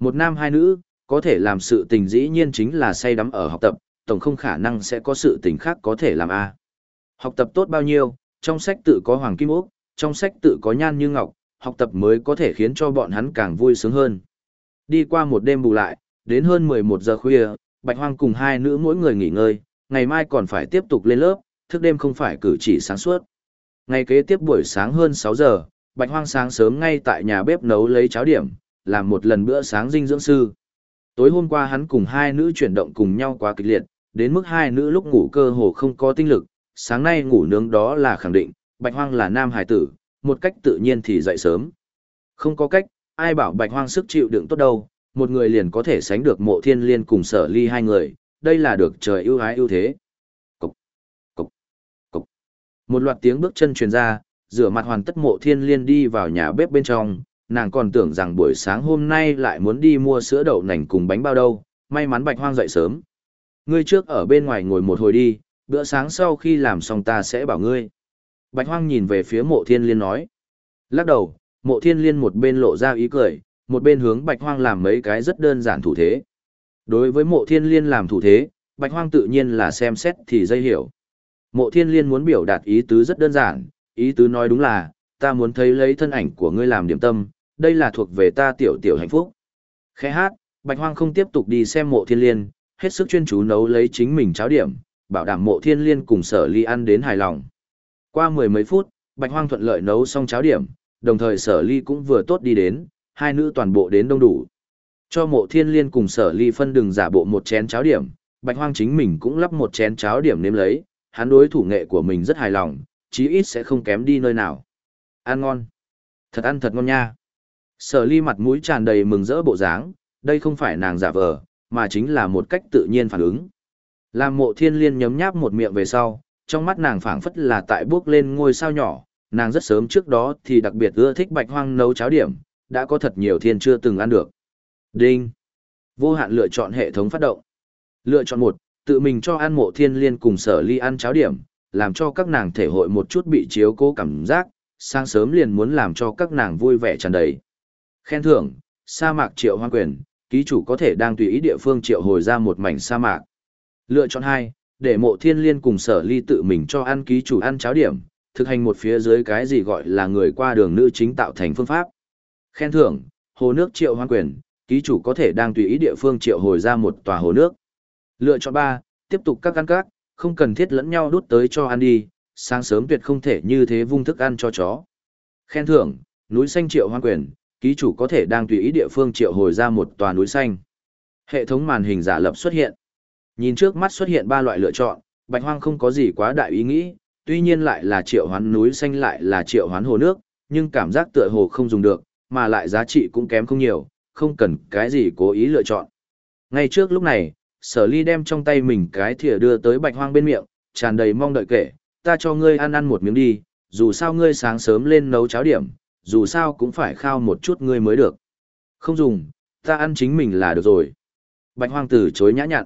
Một nam hai nữ, có thể làm sự tình dĩ nhiên chính là say đắm ở học tập, tổng không khả năng sẽ có sự tình khác có thể làm a. Học tập tốt bao nhiêu, trong sách tự có Hoàng Kim ốc, trong sách tự có Nhan Như Ngọc, học tập mới có thể khiến cho bọn hắn càng vui sướng hơn. Đi qua một đêm bù lại, đến hơn 11 giờ khuya, Bạch Hoang cùng hai nữ mỗi người nghỉ ngơi, ngày mai còn phải tiếp tục lên lớp, thức đêm không phải cử chỉ sáng suốt. Ngày kế tiếp buổi sáng hơn 6 giờ, Bạch Hoang sáng sớm ngay tại nhà bếp nấu lấy cháo điểm, làm một lần bữa sáng dinh dưỡng sư. Tối hôm qua hắn cùng hai nữ chuyển động cùng nhau quá kịch liệt, đến mức hai nữ lúc ngủ cơ hồ không có tinh lực, sáng nay ngủ nướng đó là khẳng định, Bạch Hoang là nam hải tử, một cách tự nhiên thì dậy sớm. Không có cách, ai bảo Bạch Hoang sức chịu đựng tốt đâu, một người liền có thể sánh được mộ thiên liên cùng sở ly hai người, đây là được trời ưu ái ưu thế. Cục, cục, cục. Một loạt tiếng bước chân truyền ra, rửa mặt hoàn tất mộ thiên liên đi vào nhà bếp bên trong, nàng còn tưởng rằng buổi sáng hôm nay lại muốn đi mua sữa đậu nành cùng bánh bao đâu, may mắn bạch hoang dậy sớm. Ngươi trước ở bên ngoài ngồi một hồi đi, bữa sáng sau khi làm xong ta sẽ bảo ngươi. Bạch hoang nhìn về phía mộ thiên liên nói. Lắc đầu, mộ thiên liên một bên lộ ra ý cười, một bên hướng bạch hoang làm mấy cái rất đơn giản thủ thế. Đối với mộ thiên liên làm thủ thế, bạch hoang tự nhiên là xem xét thì dây hiểu. Mộ thiên liên muốn biểu đạt ý tứ rất đơn giản, ý tứ nói đúng là, ta muốn thấy lấy thân ảnh của ngươi làm điểm tâm, đây là thuộc về ta tiểu tiểu hạnh phúc. Khẽ hát, bạch hoang không tiếp tục đi xem mộ thiên liên, hết sức chuyên chú nấu lấy chính mình cháo điểm, bảo đảm mộ thiên liên cùng sở ly ăn đến hài lòng. Qua mười mấy phút, bạch hoang thuận lợi nấu xong cháo điểm, đồng thời sở ly cũng vừa tốt đi đến, hai nữ toàn bộ đến đông đủ. Cho mộ thiên liên cùng sở ly phân đừng giả bộ một chén cháo điểm, bạch hoang chính mình cũng lắp một chén cháo điểm nếm lấy, hắn đối thủ nghệ của mình rất hài lòng, chí ít sẽ không kém đi nơi nào. Ăn ngon. Thật ăn thật ngon nha. Sở ly mặt mũi tràn đầy mừng rỡ bộ dáng, đây không phải nàng giả vờ, mà chính là một cách tự nhiên phản ứng. Làm mộ thiên liên nhấm nháp một miệng về sau, trong mắt nàng phảng phất là tại bước lên ngôi sao nhỏ, nàng rất sớm trước đó thì đặc biệt ưa thích bạch hoang nấu cháo điểm, đã có thật nhiều thiên chưa từng ăn được. Đinh. Vô hạn lựa chọn hệ thống phát động. Lựa chọn một, tự mình cho ăn mộ thiên liên cùng sở ly ăn cháo điểm, làm cho các nàng thể hội một chút bị chiếu cố cảm giác, sáng sớm liền muốn làm cho các nàng vui vẻ tràn đầy. Khen thưởng, sa mạc triệu hoang quyền, ký chủ có thể đang tùy ý địa phương triệu hồi ra một mảnh sa mạc. Lựa chọn hai, để mộ thiên liên cùng sở ly tự mình cho ăn ký chủ ăn cháo điểm, thực hành một phía dưới cái gì gọi là người qua đường nữ chính tạo thành phương pháp. Khen thưởng, hồ nước triệu hoang quyền, ký chủ có thể đang tùy ý địa phương triệu hồi ra một tòa hồ nước. Lựa chọn ba, tiếp tục các ăn các, không cần thiết lẫn nhau đút tới cho ăn đi, sáng sớm tuyệt không thể như thế vung thức ăn cho chó. Khen thưởng, núi xanh triệu hoang quyền, ký chủ có thể đang tùy ý địa phương triệu hồi ra một tòa núi xanh. Hệ thống màn hình giả lập xuất hiện. Nhìn trước mắt xuất hiện ba loại lựa chọn, Bạch Hoang không có gì quá đại ý nghĩ, tuy nhiên lại là triệu hoán núi xanh lại là triệu hoán hồ nước, nhưng cảm giác tựa hồ không dùng được, mà lại giá trị cũng kém không nhiều, không cần cái gì cố ý lựa chọn. Ngay trước lúc này, sở ly đem trong tay mình cái thìa đưa tới bạch hoang bên miệng, tràn đầy mong đợi kể, ta cho ngươi ăn ăn một miếng đi, dù sao ngươi sáng sớm lên nấu cháo điểm, dù sao cũng phải khao một chút ngươi mới được. Không dùng, ta ăn chính mình là được rồi. Bạch hoang từ chối nhã nhặn.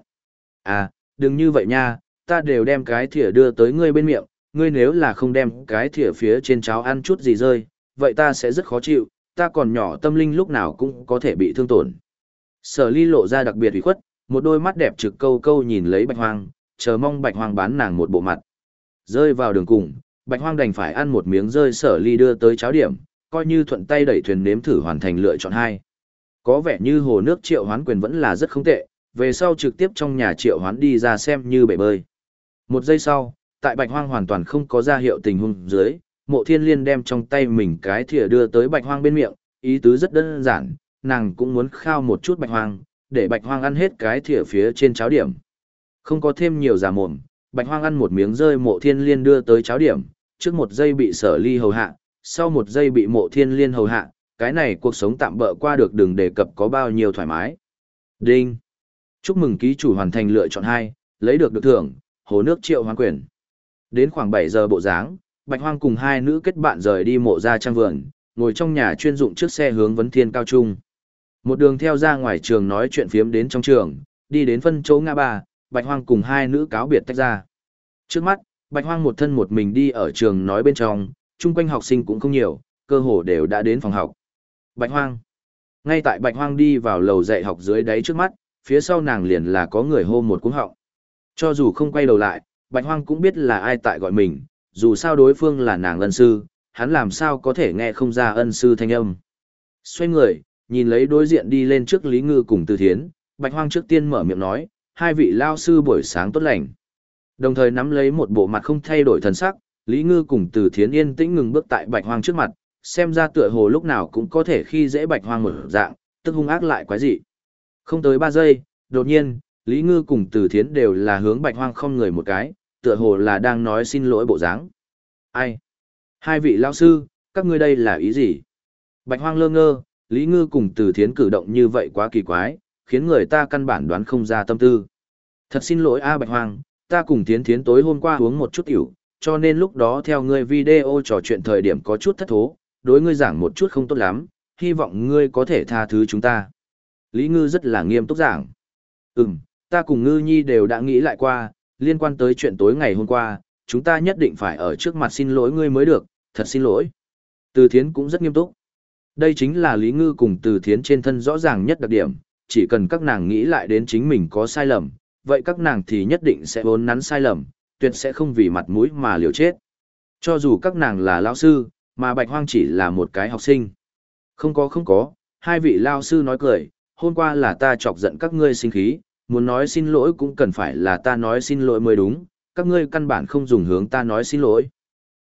À, đừng như vậy nha, ta đều đem cái thìa đưa tới ngươi bên miệng, ngươi nếu là không đem cái thìa phía trên cháo ăn chút gì rơi, vậy ta sẽ rất khó chịu, ta còn nhỏ tâm linh lúc nào cũng có thể bị thương tổn. Sở ly lộ ra đặc biệt ủy khuất, một đôi mắt đẹp trực câu câu nhìn lấy bạch hoang, chờ mong bạch hoang bán nàng một bộ mặt. Rơi vào đường cùng, bạch hoang đành phải ăn một miếng rơi sở ly đưa tới cháo điểm, coi như thuận tay đẩy thuyền nếm thử hoàn thành lựa chọn hai. Có vẻ như hồ nước triệu hoán quyền vẫn là rất không tệ, về sau trực tiếp trong nhà triệu hoán đi ra xem như bể bơi. Một giây sau, tại bạch hoang hoàn toàn không có ra hiệu tình huống dưới, mộ thiên liên đem trong tay mình cái thìa đưa tới bạch hoang bên miệng, ý tứ rất đơn giản, nàng cũng muốn khao một chút bạch hoang, để bạch hoang ăn hết cái thìa phía trên cháo điểm. Không có thêm nhiều giả mồm, bạch hoang ăn một miếng rơi mộ thiên liên đưa tới cháo điểm, trước một giây bị sở ly hầu hạ, sau một giây bị mộ thiên liên hầu hạ, cái này cuộc sống tạm bỡ qua được đừng đề cập có bao nhiêu thoải mái. Đinh! Chúc mừng ký chủ hoàn thành lựa chọn hai, lấy được được thưởng, hồ nước triệu hoàn quyền. Đến khoảng 7 giờ bộ dáng, Bạch Hoang cùng hai nữ kết bạn rời đi mộ ra trang vườn, ngồi trong nhà chuyên dụng trước xe hướng vấn thiên cao trung. Một đường theo ra ngoài trường nói chuyện phiếm đến trong trường, đi đến phân chỗ ngã ba, Bạch Hoang cùng hai nữ cáo biệt tách ra. Trước mắt, Bạch Hoang một thân một mình đi ở trường nói bên trong, chung quanh học sinh cũng không nhiều, cơ hồ đều đã đến phòng học. Bạch Hoang. Ngay tại Bạch Hoang đi vào lầu dạy học dưới đáy trước mắt, phía sau nàng liền là có người hô một cú họng. Cho dù không quay đầu lại, Bạch Hoang cũng biết là ai tại gọi mình, dù sao đối phương là nàng ân sư, hắn làm sao có thể nghe không ra ân sư thanh âm. Xoay người, nhìn lấy đối diện đi lên trước Lý Ngư cùng Từ Thiến, Bạch Hoang trước tiên mở miệng nói, hai vị lao sư buổi sáng tốt lành. Đồng thời nắm lấy một bộ mặt không thay đổi thần sắc, Lý Ngư cùng Từ Thiến yên tĩnh ngừng bước tại Bạch Hoang trước mặt, xem ra tựa hồ lúc nào cũng có thể khi dễ Bạch Hoang một dạng, tức hung ác lại quái dị. Không tới 3 giây, đột nhiên, Lý Ngư cùng Từ Thiến đều là hướng Bạch Hoang không người một cái, tựa hồ là đang nói xin lỗi bộ dáng. Ai? Hai vị lão sư, các ngươi đây là ý gì? Bạch Hoang lơ ngơ, Lý Ngư cùng Từ Thiến cử động như vậy quá kỳ quái, khiến người ta căn bản đoán không ra tâm tư. Thật xin lỗi a Bạch Hoang, ta cùng Thiến Thiến tối hôm qua uống một chút tiểu, cho nên lúc đó theo ngươi video trò chuyện thời điểm có chút thất thố, đối ngươi giảng một chút không tốt lắm, hy vọng ngươi có thể tha thứ chúng ta. Lý Ngư rất là nghiêm túc giảng. Ừm, ta cùng Ngư Nhi đều đã nghĩ lại qua, liên quan tới chuyện tối ngày hôm qua, chúng ta nhất định phải ở trước mặt xin lỗi ngươi mới được, thật xin lỗi. Từ Thiến cũng rất nghiêm túc. Đây chính là Lý Ngư cùng Từ Thiến trên thân rõ ràng nhất đặc điểm, chỉ cần các nàng nghĩ lại đến chính mình có sai lầm, vậy các nàng thì nhất định sẽ vốn nắn sai lầm, tuyệt sẽ không vì mặt mũi mà liều chết. Cho dù các nàng là lão sư, mà Bạch Hoang chỉ là một cái học sinh. Không có không có, hai vị lão sư nói cười, hôm qua là ta chọc giận các ngươi sinh khí, muốn nói xin lỗi cũng cần phải là ta nói xin lỗi mới đúng, các ngươi căn bản không dùng hướng ta nói xin lỗi.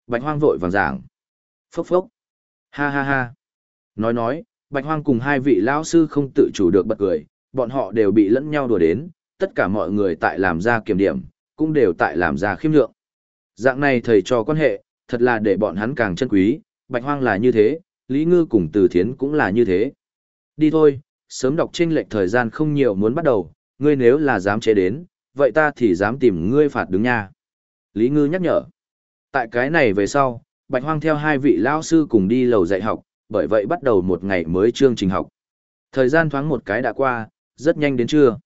Bạch Hoang vội vàng giảng. Phốc phốc. Ha ha ha. Nói nói, Bạch Hoang cùng hai vị lão sư không tự chủ được bật cười, bọn họ đều bị lẫn nhau đùa đến, tất cả mọi người tại làm ra kiểm điểm, cũng đều tại làm ra khiêm lượng. Dạng này thầy trò quan hệ, thật là để bọn hắn càng chân quý, Bạch Hoang là như thế, Lý Ngư cùng Từ Thiến cũng là như thế. Đi thôi, sớm đọc trên lệch thời gian không nhiều muốn bắt đầu, ngươi nếu là dám chế đến, vậy ta thì dám tìm ngươi phạt đứng nha. Lý Ngư nhắc nhở. Tại cái này về sau, Bạch Hoang theo hai vị lão sư cùng đi lầu dạy học, bởi vậy bắt đầu một ngày mới chương trình học. Thời gian thoáng một cái đã qua, rất nhanh đến trưa.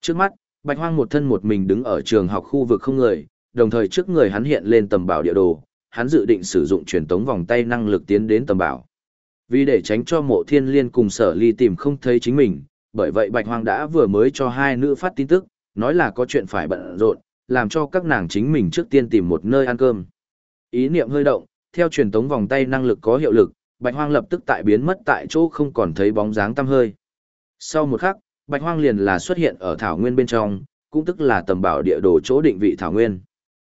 Trước mắt, Bạch Hoang một thân một mình đứng ở trường học khu vực không người, đồng thời trước người hắn hiện lên tầm bảo địa đồ, hắn dự định sử dụng truyền tống vòng tay năng lực tiến đến tầm bảo. Vì để tránh cho mộ thiên liên cùng sở ly tìm không thấy chính mình, bởi vậy Bạch Hoang đã vừa mới cho hai nữ phát tin tức, nói là có chuyện phải bận rộn, làm cho các nàng chính mình trước tiên tìm một nơi ăn cơm. Ý niệm hơi động, theo truyền tống vòng tay năng lực có hiệu lực, Bạch Hoang lập tức tại biến mất tại chỗ không còn thấy bóng dáng tăm hơi. Sau một khắc, Bạch Hoang liền là xuất hiện ở thảo nguyên bên trong, cũng tức là tầm bảo địa đồ chỗ định vị thảo nguyên.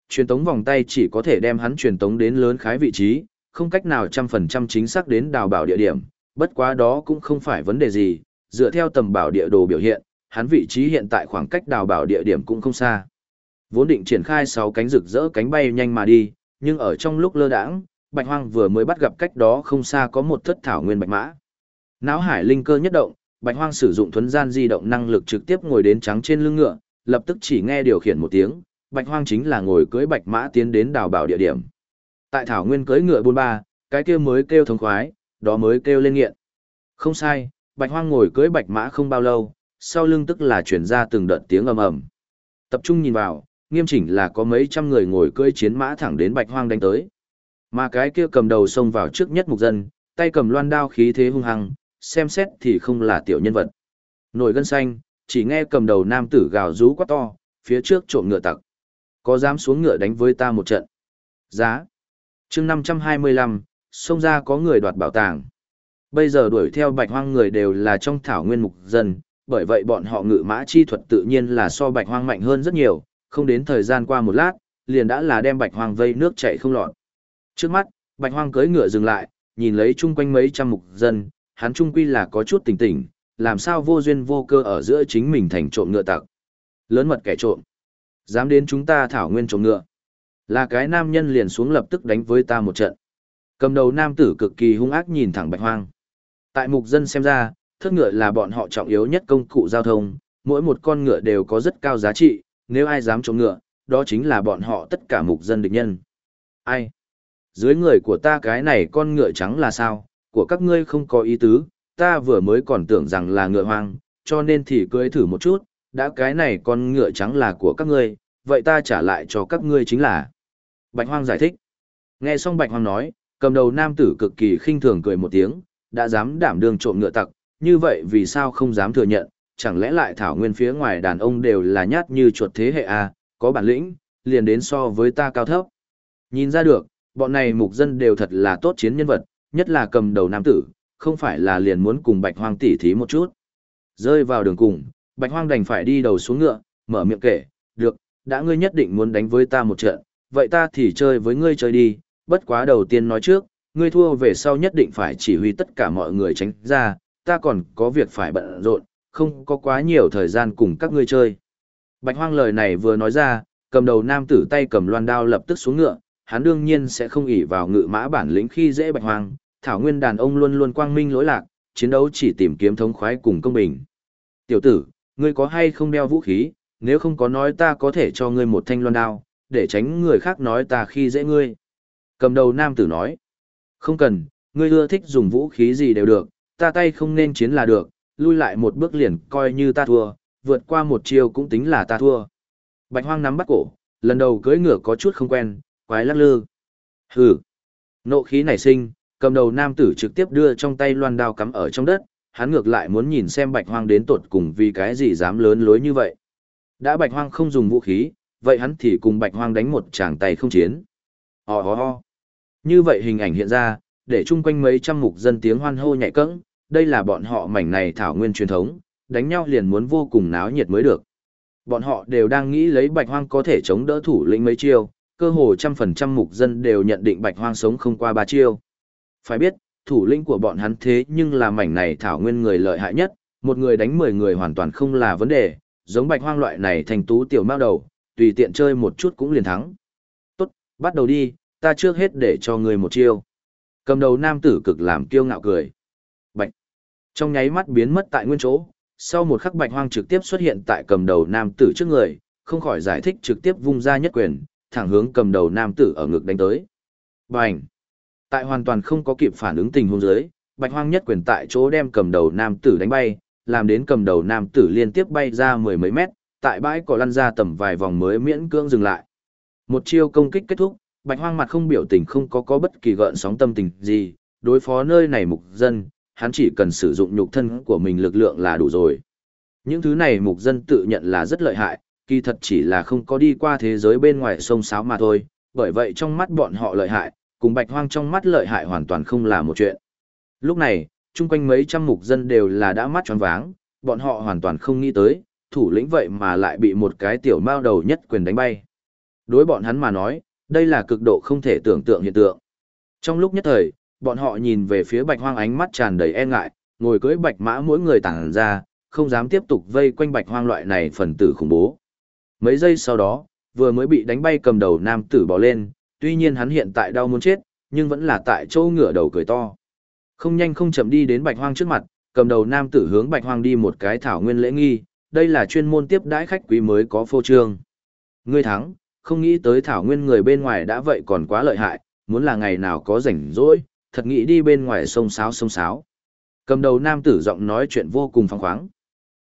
Truyền tống vòng tay chỉ có thể đem hắn truyền tống đến lớn khái vị trí, không cách nào trăm phần trăm chính xác đến đào bảo địa điểm, bất quá đó cũng không phải vấn đề gì, dựa theo tầm bảo địa đồ biểu hiện, hắn vị trí hiện tại khoảng cách đào bảo địa điểm cũng không xa. Vốn định triển khai 6 cánh rực rỡ cánh bay nhanh mà đi, nhưng ở trong lúc lơ đãng, Bạch Hoang vừa mới bắt gặp cách đó không xa có một thất thảo nguyên bạch mã. Náo hải linh cơ nhất động, Bạch Hoang sử dụng thuần gian di động năng lực trực tiếp ngồi đến trắng trên lưng ngựa, lập tức chỉ nghe điều khiển một tiếng, Bạch Hoang chính là ngồi cưỡi bạch mã tiến đến đào bảo địa điểm. Tại thảo nguyên cưỡi ngựa buôn ba, cái kia mới kêu thống khoái, đó mới kêu lên nghiện. Không sai, Bạch Hoang ngồi cưỡi bạch mã không bao lâu, sau lưng tức là truyền ra từng đợt tiếng ầm ầm. Tập trung nhìn vào, nghiêm chỉnh là có mấy trăm người ngồi cưỡi chiến mã thẳng đến Bạch Hoang đánh tới. Mà cái kia cầm đầu xông vào trước nhất mục dân, tay cầm loan đao khí thế hung hăng, xem xét thì không là tiểu nhân vật. Nổi gân xanh, chỉ nghe cầm đầu nam tử gào rú quá to, phía trước trộm ngựa tặc. Có dám xuống ngựa đánh với ta một trận? Giá. chương 525, xông ra có người đoạt bảo tàng. Bây giờ đuổi theo bạch hoang người đều là trong thảo nguyên mục dân, bởi vậy bọn họ ngự mã chi thuật tự nhiên là so bạch hoang mạnh hơn rất nhiều, không đến thời gian qua một lát, liền đã là đem bạch hoang vây nước chảy không lọt. Trước mắt, bạch hoang cưỡi ngựa dừng lại, nhìn lấy chung quanh mấy trăm mục dân, hắn trung quy là có chút tỉnh tỉnh, làm sao vô duyên vô cơ ở giữa chính mình thành trộm ngựa tặc. Lớn mật kẻ trộm. Dám đến chúng ta thảo nguyên trộm ngựa. Là cái nam nhân liền xuống lập tức đánh với ta một trận. Cầm đầu nam tử cực kỳ hung ác nhìn thẳng bạch hoang. Tại mục dân xem ra, thất ngựa là bọn họ trọng yếu nhất công cụ giao thông, mỗi một con ngựa đều có rất cao giá trị, nếu ai dám trộm ngựa, đó chính là bọn họ tất cả mục dân địch nhân. Ai? Dưới người của ta cái này con ngựa trắng là sao, của các ngươi không có ý tứ, ta vừa mới còn tưởng rằng là ngựa hoang, cho nên thì cưới thử một chút, đã cái này con ngựa trắng là của các ngươi, vậy ta trả lại cho các ngươi chính là. Bạch Hoang giải thích. Nghe xong Bạch Hoang nói, cầm đầu nam tử cực kỳ khinh thường cười một tiếng, đã dám đảm đương trộm ngựa tặc, như vậy vì sao không dám thừa nhận, chẳng lẽ lại thảo nguyên phía ngoài đàn ông đều là nhát như chuột thế hệ à, có bản lĩnh, liền đến so với ta cao thấp. Nhìn ra được, bọn này mục dân đều thật là tốt chiến nhân vật, nhất là cầm đầu nam tử, không phải là liền muốn cùng bạch hoang tỉ thí một chút. Rơi vào đường cùng, bạch hoang đành phải đi đầu xuống ngựa, mở miệng kể, được, đã ngươi nhất định muốn đánh với ta một trận, vậy ta thì chơi với ngươi chơi đi, bất quá đầu tiên nói trước, ngươi thua về sau nhất định phải chỉ huy tất cả mọi người tránh ra, ta còn có việc phải bận rộn, không có quá nhiều thời gian cùng các ngươi chơi. Bạch hoang lời này vừa nói ra, cầm đầu nam tử tay cầm loan đao lập tức xuống ngựa, hắn đương nhiên sẽ không ỷ vào ngự mã bản lĩnh khi dễ bạch hoang, thảo nguyên đàn ông luôn luôn quang minh lỗi lạc, chiến đấu chỉ tìm kiếm thống khoái cùng công bình. Tiểu tử, ngươi có hay không đeo vũ khí, nếu không có nói ta có thể cho ngươi một thanh loan đao, để tránh người khác nói ta khi dễ ngươi. Cầm đầu nam tử nói, không cần, ngươi ưa thích dùng vũ khí gì đều được, ta tay không nên chiến là được, lui lại một bước liền coi như ta thua, vượt qua một chiều cũng tính là ta thua. Bạch hoang nắm bắt cổ, lần đầu cưỡi ngựa có chút không quen, quái lắc lư. Hừ. Nộ khí nảy sinh, cầm đầu nam tử trực tiếp đưa trong tay loan đao cắm ở trong đất, hắn ngược lại muốn nhìn xem bạch hoang đến tột cùng vì cái gì dám lớn lối như vậy. Đã bạch hoang không dùng vũ khí, vậy hắn thì cùng bạch hoang đánh một tràng tay không chiến. Ho ho ho. Như vậy hình ảnh hiện ra, để chung quanh mấy trăm mục dân tiếng hoan hô nhảy cẫng, đây là bọn họ mảnh này thảo nguyên truyền thống, đánh nhau liền muốn vô cùng náo nhiệt mới được. Bọn họ đều đang nghĩ lấy bạch hoang có thể chống đỡ thủ lĩnh mấy chiêu, cơ hồ trăm phần trăm mục dân đều nhận định bạch hoang sống không qua ba chiêu. Phải biết, thủ lĩnh của bọn hắn thế nhưng là mảnh này thảo nguyên người lợi hại nhất, một người đánh mười người hoàn toàn không là vấn đề, giống bạch hoang loại này thành tú tiểu mao đầu, tùy tiện chơi một chút cũng liền thắng. Tốt, bắt đầu đi, ta trước hết để cho ngươi một chiêu. Cầm đầu nam tử cực làm kiêu ngạo cười. Bạch. Trong nháy mắt biến mất tại nguyên chỗ, sau một khắc bạch hoang trực tiếp xuất hiện tại cầm đầu nam tử trước người, không khỏi giải thích trực tiếp vung ra nhất quyền, thẳng hướng cầm đầu nam tử ở ngực đánh tới. Bành! Tại hoàn toàn không có kịp phản ứng tình huống dưới, bạch hoang nhất quyền tại chỗ đem cầm đầu nam tử đánh bay, làm đến cầm đầu nam tử liên tiếp bay ra mười mấy mét, tại bãi cỏ lăn ra tầm vài vòng mới miễn cưỡng dừng lại. Một chiêu công kích kết thúc, bạch hoang mặt không biểu tình không có có bất kỳ gợn sóng tâm tình gì, đối phó nơi này mục dân, hắn chỉ cần sử dụng nhục thân của mình lực lượng là đủ rồi. Những thứ này mục dân tự nhận là rất lợi hại, kỳ thật chỉ là không có đi qua thế giới bên ngoài sông sáo mà thôi, bởi vậy trong mắt bọn họ lợi hại, cùng bạch hoang trong mắt lợi hại hoàn toàn không là một chuyện. Lúc này, chung quanh mấy trăm mục dân đều là đã mắt tròn váng, bọn họ hoàn toàn không nghĩ tới, thủ lĩnh vậy mà lại bị một cái tiểu mao đầu nhất quyền đánh bay. Đối bọn hắn mà nói, đây là cực độ không thể tưởng tượng hiện tượng. Trong lúc nhất thời, bọn họ nhìn về phía bạch hoang ánh mắt tràn đầy e ngại, ngồi cưỡi bạch mã mỗi người tản ra, không dám tiếp tục vây quanh bạch hoang loại này phần tử khủng bố. Mấy giây sau đó, vừa mới bị đánh bay cầm đầu nam tử bò lên, tuy nhiên hắn hiện tại đau muốn chết, nhưng vẫn là tại chỗ ngửa đầu cười to. Không nhanh không chậm đi đến bạch hoang trước mặt, cầm đầu nam tử hướng bạch hoang đi một cái thảo nguyên lễ nghi, đây là chuyên môn tiếp đãi khách quý mới có phô trương. Ngươi thắng, không nghĩ tới thảo nguyên người bên ngoài đã vậy còn quá lợi hại, muốn là ngày nào có rảnh rỗi, thật nghĩ đi bên ngoài sông sáo sông sáo. Cầm đầu nam tử giọng nói chuyện vô cùng phóng khoáng.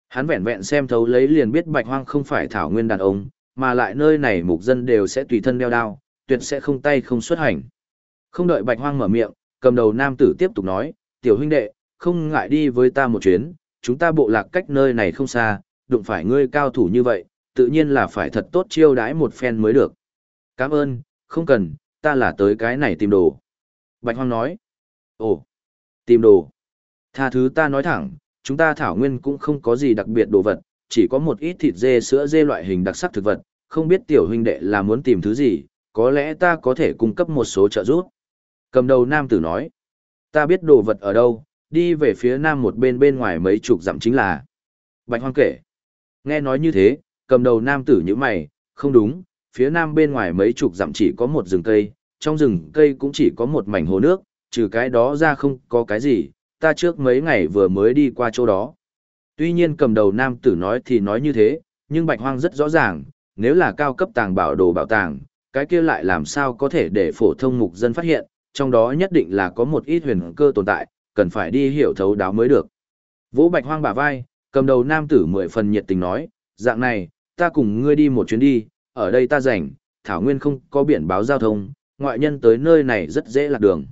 Hắn vẹn vẹn xem thấu lấy liền biết bạch hoang không phải thảo nguyên đàn ông, mà lại nơi này mục dân đều sẽ tùy thân đeo đao, tuyệt sẽ không tay không xuất hành. Không đợi bạch hoang mở miệng, cầm đầu nam tử tiếp tục nói, tiểu huynh đệ, không ngại đi với ta một chuyến, chúng ta bộ lạc cách nơi này không xa, đụng phải ngươi cao thủ như vậy, tự nhiên là phải thật tốt chiêu đãi một phen mới được. Cảm ơn, không cần, ta là tới cái này tìm đồ. Bạch Hoang nói, ồ, tìm đồ. Tha thứ ta nói thẳng, chúng ta thảo nguyên cũng không có gì đặc biệt đồ vật, chỉ có một ít thịt dê sữa dê loại hình đặc sắc thực vật, không biết tiểu huynh đệ là muốn tìm thứ gì, có lẽ ta có thể cung cấp một số trợ giúp. Cầm đầu nam tử nói, ta biết đồ vật ở đâu, đi về phía nam một bên bên ngoài mấy chục dặm chính là. Bạch Hoang kể, nghe nói như thế, cầm đầu nam tử như mày, không đúng, phía nam bên ngoài mấy chục dặm chỉ có một rừng cây, trong rừng cây cũng chỉ có một mảnh hồ nước, trừ cái đó ra không có cái gì, ta trước mấy ngày vừa mới đi qua chỗ đó. Tuy nhiên cầm đầu nam tử nói thì nói như thế, nhưng bạch hoang rất rõ ràng, nếu là cao cấp tàng bảo đồ bảo tàng, cái kia lại làm sao có thể để phổ thông mục dân phát hiện, trong đó nhất định là có một ít huyền cơ tồn tại, cần phải đi hiểu thấu đáo mới được. Vũ bạch hoang bả vai, cầm đầu nam tử mười phần nhiệt tình nói, dạng này, ta cùng ngươi đi một chuyến đi, ở đây ta rảnh, thảo nguyên không có biển báo giao thông, ngoại nhân tới nơi này rất dễ lạc đường.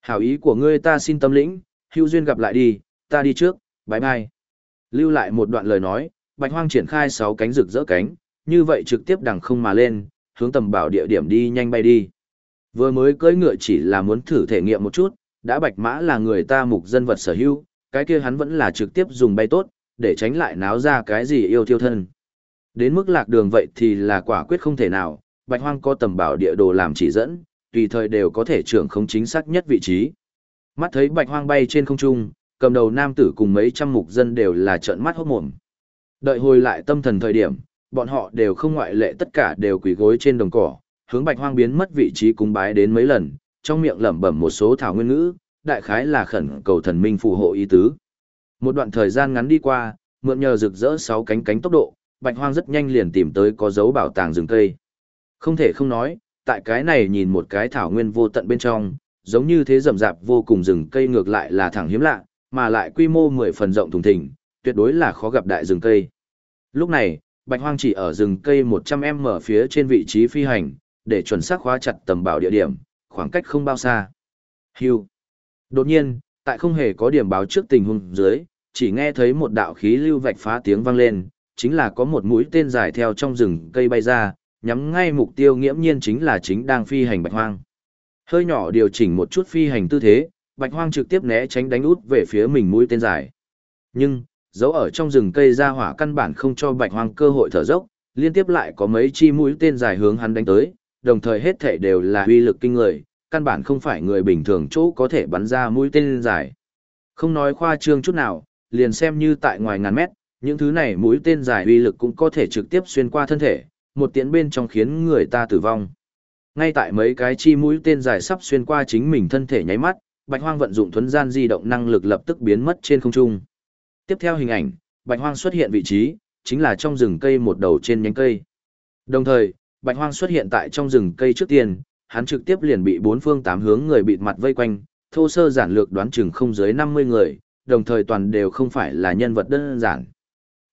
Hảo ý của ngươi ta xin tâm lĩnh, hưu duyên gặp lại đi, ta đi trước, bye bye. Lưu lại một đoạn lời nói, bạch hoang triển khai sáu cánh rực rỡ cánh, như vậy trực tiếp đằng không mà lên, hướng tầm bảo địa điểm đi nhanh bay đi. Vừa mới cưỡi ngựa chỉ là muốn thử thể nghiệm một chút, đã bạch mã là người ta mục dân vật sở hữu, cái kia hắn vẫn là trực tiếp dùng bay tốt, để tránh lại náo ra cái gì yêu thiêu thân. Đến mức lạc đường vậy thì là quả quyết không thể nào, bạch hoang có tầm bảo địa đồ làm chỉ dẫn, tùy thời đều có thể trưởng không chính xác nhất vị trí. Mắt thấy bạch hoang bay trên không trung, cầm đầu nam tử cùng mấy trăm mục dân đều là trợn mắt hốt mồm. Đợi hồi lại tâm thần thời điểm, bọn họ đều không ngoại lệ tất cả đều quỳ gối trên đồng cỏ, hướng bạch hoang biến mất vị trí cung bái đến mấy lần, trong miệng lẩm bẩm một số thảo nguyên ngữ, đại khái là khẩn cầu thần minh phù hộ ý tứ. Một đoạn thời gian ngắn đi qua, mượn nhờ rực rỡ sáu cánh cánh tốc độ, bạch hoang rất nhanh liền tìm tới có dấu bảo tàng rừng cây. Không thể không nói, tại cái này nhìn một cái thảo nguyên vô tận bên trong, giống như thế rậm rạp vô cùng rừng cây ngược lại là thẳng hiếm lạ, mà lại quy mô mười phần rộng thùng thình, tuyệt đối là khó gặp đại rừng cây. Lúc này, Bạch Hoang chỉ ở rừng cây 100m phía trên vị trí phi hành, để chuẩn xác khóa chặt tầm bảo địa điểm, khoảng cách không bao xa. Hưu. Đột nhiên, tại không hề có điểm báo trước tình huống dưới, chỉ nghe thấy một đạo khí lưu vạch phá tiếng vang lên, chính là có một mũi tên dài theo trong rừng cây bay ra, nhắm ngay mục tiêu nghiễm nhiên chính là chính đang phi hành Bạch Hoang. Hơi nhỏ điều chỉnh một chút phi hành tư thế, Bạch Hoang trực tiếp né tránh đánh út về phía mình mũi tên dài. Nhưng, dấu ở trong rừng cây ra hỏa căn bản không cho Bạch Hoang cơ hội thở dốc, liên tiếp lại có mấy chi mũi tên dài hướng hắn đánh tới, đồng thời hết thể đều là uy lực kinh người, căn bản không phải người bình thường chỗ có thể bắn ra mũi tên dài. Không nói khoa trương chút nào, liền xem như tại ngoài ngàn mét, những thứ này mũi tên dài uy lực cũng có thể trực tiếp xuyên qua thân thể, một tiễn bên trong khiến người ta tử vong. Ngay tại mấy cái chi mũi tên dài sắp xuyên qua chính mình thân thể nháy mắt, Bạch Hoang vận dụng thuần gian di động năng lực lập tức biến mất trên không trung. Tiếp theo hình ảnh, Bạch Hoang xuất hiện vị trí, chính là trong rừng cây một đầu trên nhánh cây. Đồng thời, Bạch Hoang xuất hiện tại trong rừng cây trước tiên, hắn trực tiếp liền bị bốn phương tám hướng người bịt mặt vây quanh, thô sơ giản lược đoán chừng không dưới 50 người, đồng thời toàn đều không phải là nhân vật đơn giản.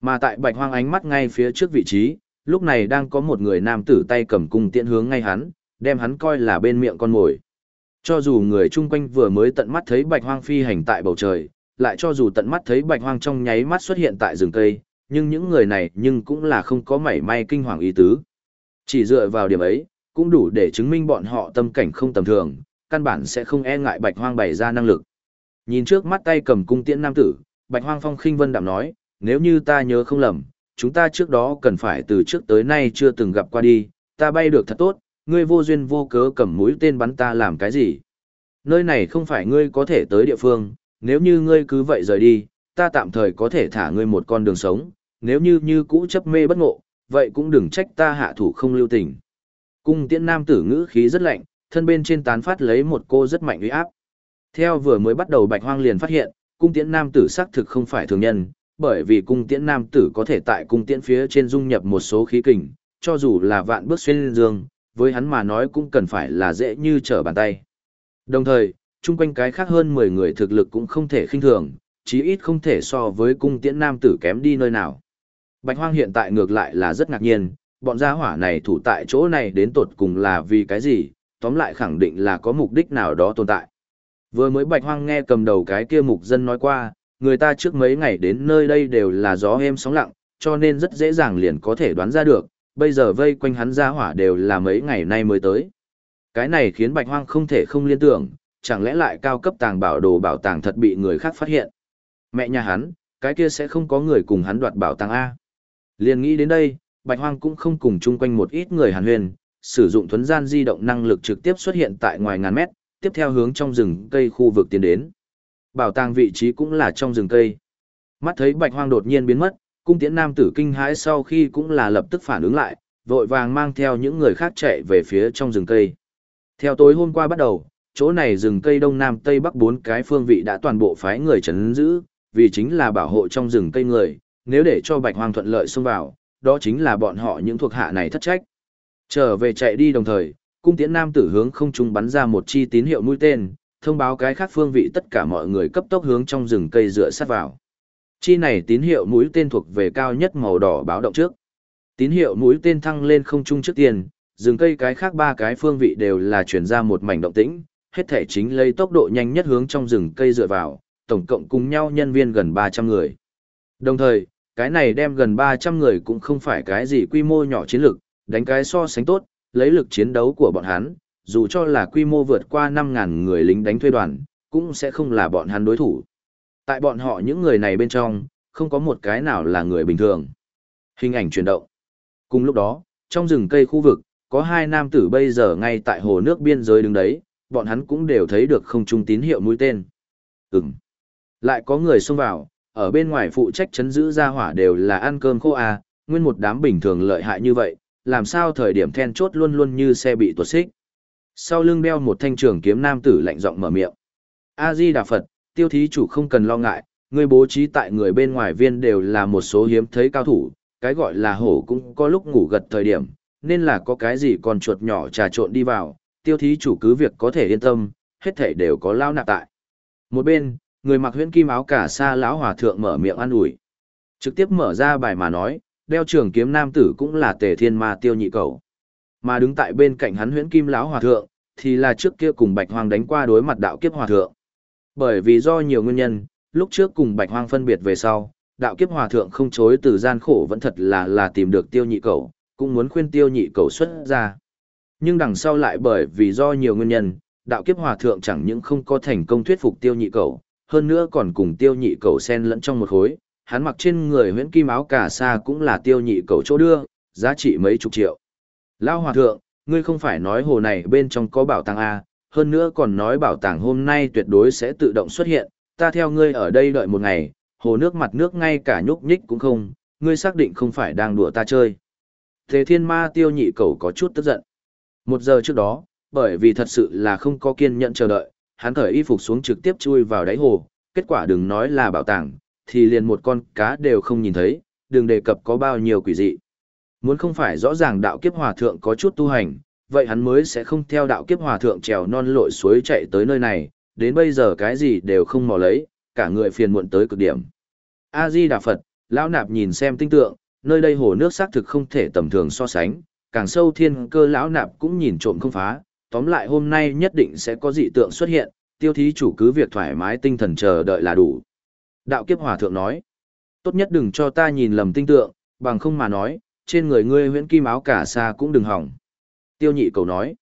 Mà tại Bạch Hoang ánh mắt ngay phía trước vị trí, lúc này đang có một người nam tử tay cầm cung tiễn hướng ngay hắn, đem hắn coi là bên miệng con mồi. Cho dù người chung quanh vừa mới tận mắt thấy bạch hoang phi hành tại bầu trời, lại cho dù tận mắt thấy bạch hoang trong nháy mắt xuất hiện tại rừng cây, nhưng những người này nhưng cũng là không có mảy may kinh hoàng ý tứ. Chỉ dựa vào điểm ấy, cũng đủ để chứng minh bọn họ tâm cảnh không tầm thường, căn bản sẽ không e ngại bạch hoang bày ra năng lực. Nhìn trước mắt tay cầm cung tiễn nam tử, bạch hoang phong khinh vân đạm nói, nếu như ta nhớ không lầm, chúng ta trước đó cần phải từ trước tới nay chưa từng gặp qua đi, ta bay được thật tốt, ngươi vô duyên vô cớ cầm mũi tên bắn ta làm cái gì? Nơi này không phải ngươi có thể tới địa phương, nếu như ngươi cứ vậy rời đi, ta tạm thời có thể thả ngươi một con đường sống, nếu như như cũ chấp mê bất ngộ, vậy cũng đừng trách ta hạ thủ không lưu tình. Cung tiễn nam tử ngữ khí rất lạnh, thân bên trên tán phát lấy một cô rất mạnh uy áp. Theo vừa mới bắt đầu bạch hoang liền phát hiện, cung tiễn nam tử xác thực không phải thường nhân, bởi vì cung tiễn nam tử có thể tại cung tiễn phía trên dung nhập một số khí kình, cho dù là vạn bước xuyên dương, với hắn mà nói cũng cần phải là dễ như trở bàn tay. Đồng thời, chung quanh cái khác hơn 10 người thực lực cũng không thể khinh thường, chí ít không thể so với cung tiễn nam tử kém đi nơi nào. Bạch Hoang hiện tại ngược lại là rất ngạc nhiên, bọn gia hỏa này thủ tại chỗ này đến tột cùng là vì cái gì, tóm lại khẳng định là có mục đích nào đó tồn tại. Vừa mới Bạch Hoang nghe cầm đầu cái kia mục dân nói qua, người ta trước mấy ngày đến nơi đây đều là gió êm sóng lặng, cho nên rất dễ dàng liền có thể đoán ra được, bây giờ vây quanh hắn ra hỏa đều là mấy ngày nay mới tới. Cái này khiến bạch hoang không thể không liên tưởng, chẳng lẽ lại cao cấp tàng bảo đồ bảo tàng thật bị người khác phát hiện. Mẹ nhà hắn, cái kia sẽ không có người cùng hắn đoạt bảo tàng A. Liền nghĩ đến đây, bạch hoang cũng không cùng chung quanh một ít người hàn huyền, sử dụng thuấn gian di động năng lực trực tiếp xuất hiện tại ngoài ngàn mét, tiếp theo hướng trong rừng cây khu vực tiến đến. Bảo tàng vị trí cũng là trong rừng cây. Mắt thấy bạch hoang đột nhiên biến mất, cung tiễn nam tử kinh hãi sau khi cũng là lập tức phản ứng lại, vội vàng mang theo những người khác chạy về phía trong rừng cây. Theo tối hôm qua bắt đầu, chỗ này rừng cây đông nam tây bắc bốn cái phương vị đã toàn bộ phái người chấn giữ, vì chính là bảo hộ trong rừng cây người, nếu để cho bạch hoang thuận lợi xông vào, đó chính là bọn họ những thuộc hạ này thất trách. Trở về chạy đi đồng thời, cung tiễn nam tử hướng không trung bắn ra một chi tín hiệu mũi tên, thông báo cái khác phương vị tất cả mọi người cấp tốc hướng trong rừng cây dựa sát vào. Chi này tín hiệu mũi tên thuộc về cao nhất màu đỏ báo động trước. Tín hiệu mũi tên thăng lên không trung trước tiên, rừng cây cái khác ba cái phương vị đều là chuyển ra một mảnh động tĩnh, hết thể chính lấy tốc độ nhanh nhất hướng trong rừng cây dựa vào, tổng cộng cùng nhau nhân viên gần 300 người. Đồng thời, cái này đem gần 300 người cũng không phải cái gì quy mô nhỏ chiến lược, đánh cái so sánh tốt, lấy lực chiến đấu của bọn hắn, dù cho là quy mô vượt qua 5.000 người lính đánh thuê đoàn, cũng sẽ không là bọn hắn đối thủ. Tại bọn họ những người này bên trong, không có một cái nào là người bình thường. Hình ảnh chuyển động. Cùng lúc đó, trong rừng cây khu vực, có hai nam tử bây giờ ngay tại hồ nước biên giới đứng đấy, bọn hắn cũng đều thấy được không trung tín hiệu mũi tên. Ừm. Lại có người xông vào, ở bên ngoài phụ trách chấn giữ ra hỏa đều là ăn cơm khô à, nguyên một đám bình thường lợi hại như vậy, làm sao thời điểm then chốt luôn luôn như xe bị tuột xích. Sau lưng đeo một thanh trường kiếm nam tử lạnh giọng mở miệng. A-di Đà Phật, tiêu thí chủ không cần lo ngại, người bố trí tại người bên ngoài viên đều là một số hiếm thấy cao thủ, cái gọi là hổ cũng có lúc ngủ gật thời điểm, nên là có cái gì còn chuột nhỏ trà trộn đi vào, tiêu thí chủ cứ việc có thể yên tâm, hết thể đều có lao nạp tại. Một bên, người mặc huyễn kim áo cả sa lão hòa thượng mở miệng an ủi. Trực tiếp mở ra bài mà nói, đeo trường kiếm nam tử cũng là tề thiên ma tiêu nhị cầu. Mà đứng tại bên cạnh hắn huyễn kim lão hòa thượng, thì là trước kia cùng bạch hoang đánh qua đối mặt đạo kiếp hòa thượng. Bởi vì do nhiều nguyên nhân, lúc trước cùng bạch hoang phân biệt về sau, đạo kiếp hòa thượng không chối từ gian khổ vẫn thật là là tìm được tiêu nhị cầu, cũng muốn khuyên tiêu nhị cầu xuất ra. Nhưng đằng sau lại bởi vì do nhiều nguyên nhân, đạo kiếp hòa thượng chẳng những không có thành công thuyết phục tiêu nhị cầu, hơn nữa còn cùng tiêu nhị cầu xen lẫn trong một khối, hắn mặc trên người huyễn kim áo cà sa cũng là tiêu nhị cầu chỗ đưa, giá trị mấy chục triệu. Lao hòa thượng, ngươi không phải nói hồ này bên trong có bảo tàng A, hơn nữa còn nói bảo tàng hôm nay tuyệt đối sẽ tự động xuất hiện, ta theo ngươi ở đây đợi một ngày, hồ nước mặt nước ngay cả nhúc nhích cũng không, ngươi xác định không phải đang đùa ta chơi. Thế thiên ma tiêu nhị cầu có chút tức giận. Một giờ trước đó, bởi vì thật sự là không có kiên nhẫn chờ đợi, hắn thở y phục xuống trực tiếp chui vào đáy hồ, kết quả đừng nói là bảo tàng, thì liền một con cá đều không nhìn thấy, đừng đề cập có bao nhiêu quỷ dị. Muốn không phải rõ ràng đạo kiếp hòa thượng có chút tu hành, vậy hắn mới sẽ không theo đạo kiếp hòa thượng trèo non lội suối chạy tới nơi này, đến bây giờ cái gì đều không mò lấy, cả người phiền muộn tới cực điểm. A-di Đà Phật, lão nạp nhìn xem tinh tượng, nơi đây hồ nước xác thực không thể tầm thường so sánh, càng sâu thiên cơ lão nạp cũng nhìn trộm không phá, tóm lại hôm nay nhất định sẽ có dị tượng xuất hiện, tiêu thí chủ cứ việc thoải mái tinh thần chờ đợi là đủ. Đạo kiếp hòa thượng nói, tốt nhất đừng cho ta nhìn lầm tinh tượng, bằng không mà nói, trên người ngươi huyễn kim áo cả xa cũng đừng hỏng. Tiêu nhị cầu nói,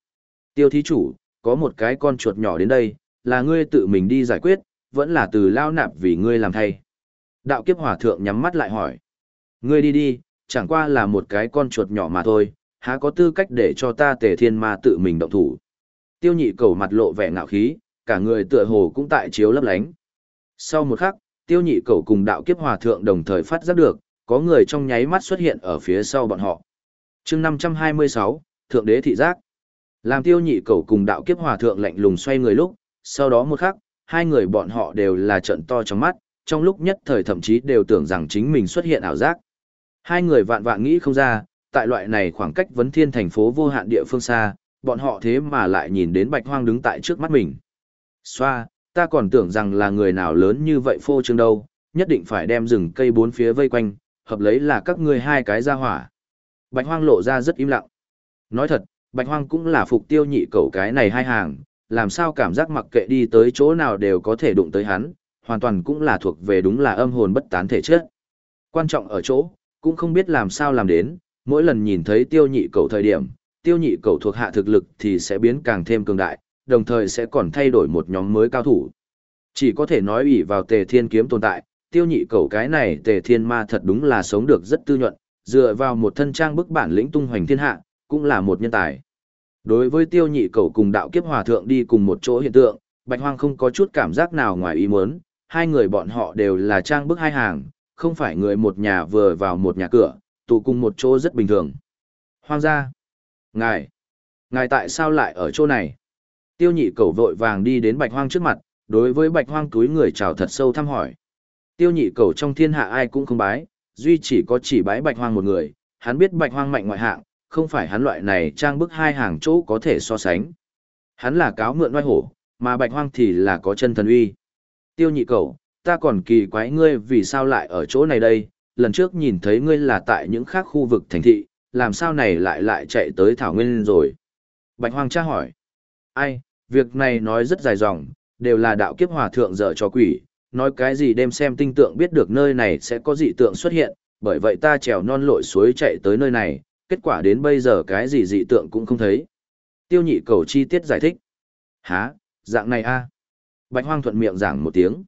tiêu thí chủ, có một cái con chuột nhỏ đến đây, là ngươi tự mình đi giải quyết, vẫn là từ lao nạp vì ngươi làm thay. Đạo kiếp hòa thượng nhắm mắt lại hỏi, ngươi đi đi, chẳng qua là một cái con chuột nhỏ mà thôi, há có tư cách để cho ta tề thiên ma tự mình động thủ. Tiêu nhị cầu mặt lộ vẻ ngạo khí, cả người tựa hồ cũng tại chiếu lấp lánh. Sau một khắc, tiêu nhị cầu cùng đạo kiếp hòa thượng đồng thời phát giác được, có người trong nháy mắt xuất hiện ở phía sau bọn họ. chương 526, Thượng đế thị giác. Làm tiêu nhị cầu cùng đạo kiếp hòa thượng lạnh lùng xoay người lúc, sau đó một khắc, hai người bọn họ đều là trận to trong mắt, trong lúc nhất thời thậm chí đều tưởng rằng chính mình xuất hiện ảo giác. Hai người vạn vạn nghĩ không ra, tại loại này khoảng cách vấn thiên thành phố vô hạn địa phương xa, bọn họ thế mà lại nhìn đến bạch hoang đứng tại trước mắt mình. Xoa, ta còn tưởng rằng là người nào lớn như vậy phô trương đâu, nhất định phải đem rừng cây bốn phía vây quanh, hợp lấy là các ngươi hai cái ra hỏa. Bạch hoang lộ ra rất im lặng. Nói thật, bạch hoang cũng là phục tiêu nhị cầu cái này hai hàng, làm sao cảm giác mặc kệ đi tới chỗ nào đều có thể đụng tới hắn, hoàn toàn cũng là thuộc về đúng là âm hồn bất tán thể chất. Quan trọng ở chỗ, cũng không biết làm sao làm đến, mỗi lần nhìn thấy tiêu nhị cầu thời điểm, tiêu nhị cầu thuộc hạ thực lực thì sẽ biến càng thêm cường đại, đồng thời sẽ còn thay đổi một nhóm mới cao thủ. Chỉ có thể nói ủy vào tề thiên kiếm tồn tại, tiêu nhị cầu cái này tề thiên ma thật đúng là sống được rất tư nhuận, dựa vào một thân trang bức bản lĩnh tung hoành thiên hạ, cũng là một nhân tài. Đối với tiêu nhị cầu cùng đạo kiếp hòa thượng đi cùng một chỗ hiện tượng, Bạch Hoang không có chút cảm giác nào ngoài ý muốn, hai người bọn họ đều là trang bức hai hàng, không phải người một nhà vừa vào một nhà cửa, tụ cùng một chỗ rất bình thường. Hoang gia, ngài, ngài tại sao lại ở chỗ này? Tiêu nhị cầu vội vàng đi đến Bạch Hoang trước mặt, đối với Bạch Hoang túi người chào thật sâu thăm hỏi. Tiêu nhị cầu trong thiên hạ ai cũng không bái, duy chỉ có chỉ bái Bạch Hoang một người, hắn biết Bạch Hoang mạnh ngoại hạng, không phải hắn loại này trang bức hai hàng chỗ có thể so sánh. Hắn là cáo mượn oai hổ, mà Bạch Hoang thì là có chân thần uy. Tiêu nhị cầu, ta còn kỳ quái ngươi vì sao lại ở chỗ này đây, lần trước nhìn thấy ngươi là tại những khác khu vực thành thị, làm sao này lại lại chạy tới Thảo Nguyên rồi. Bạch Hoang tra hỏi. Ai, việc này nói rất dài dòng, đều là đạo kiếp hòa thượng dở cho quỷ, nói cái gì đêm xem tinh tượng biết được nơi này sẽ có dị tượng xuất hiện, bởi vậy ta trèo non lội suối chạy tới nơi này, kết quả đến bây giờ cái gì dị tượng cũng không thấy. Tiêu nhị cầu chi tiết giải thích. Hả, dạng này a Bạch hoang thuận miệng giảng một tiếng.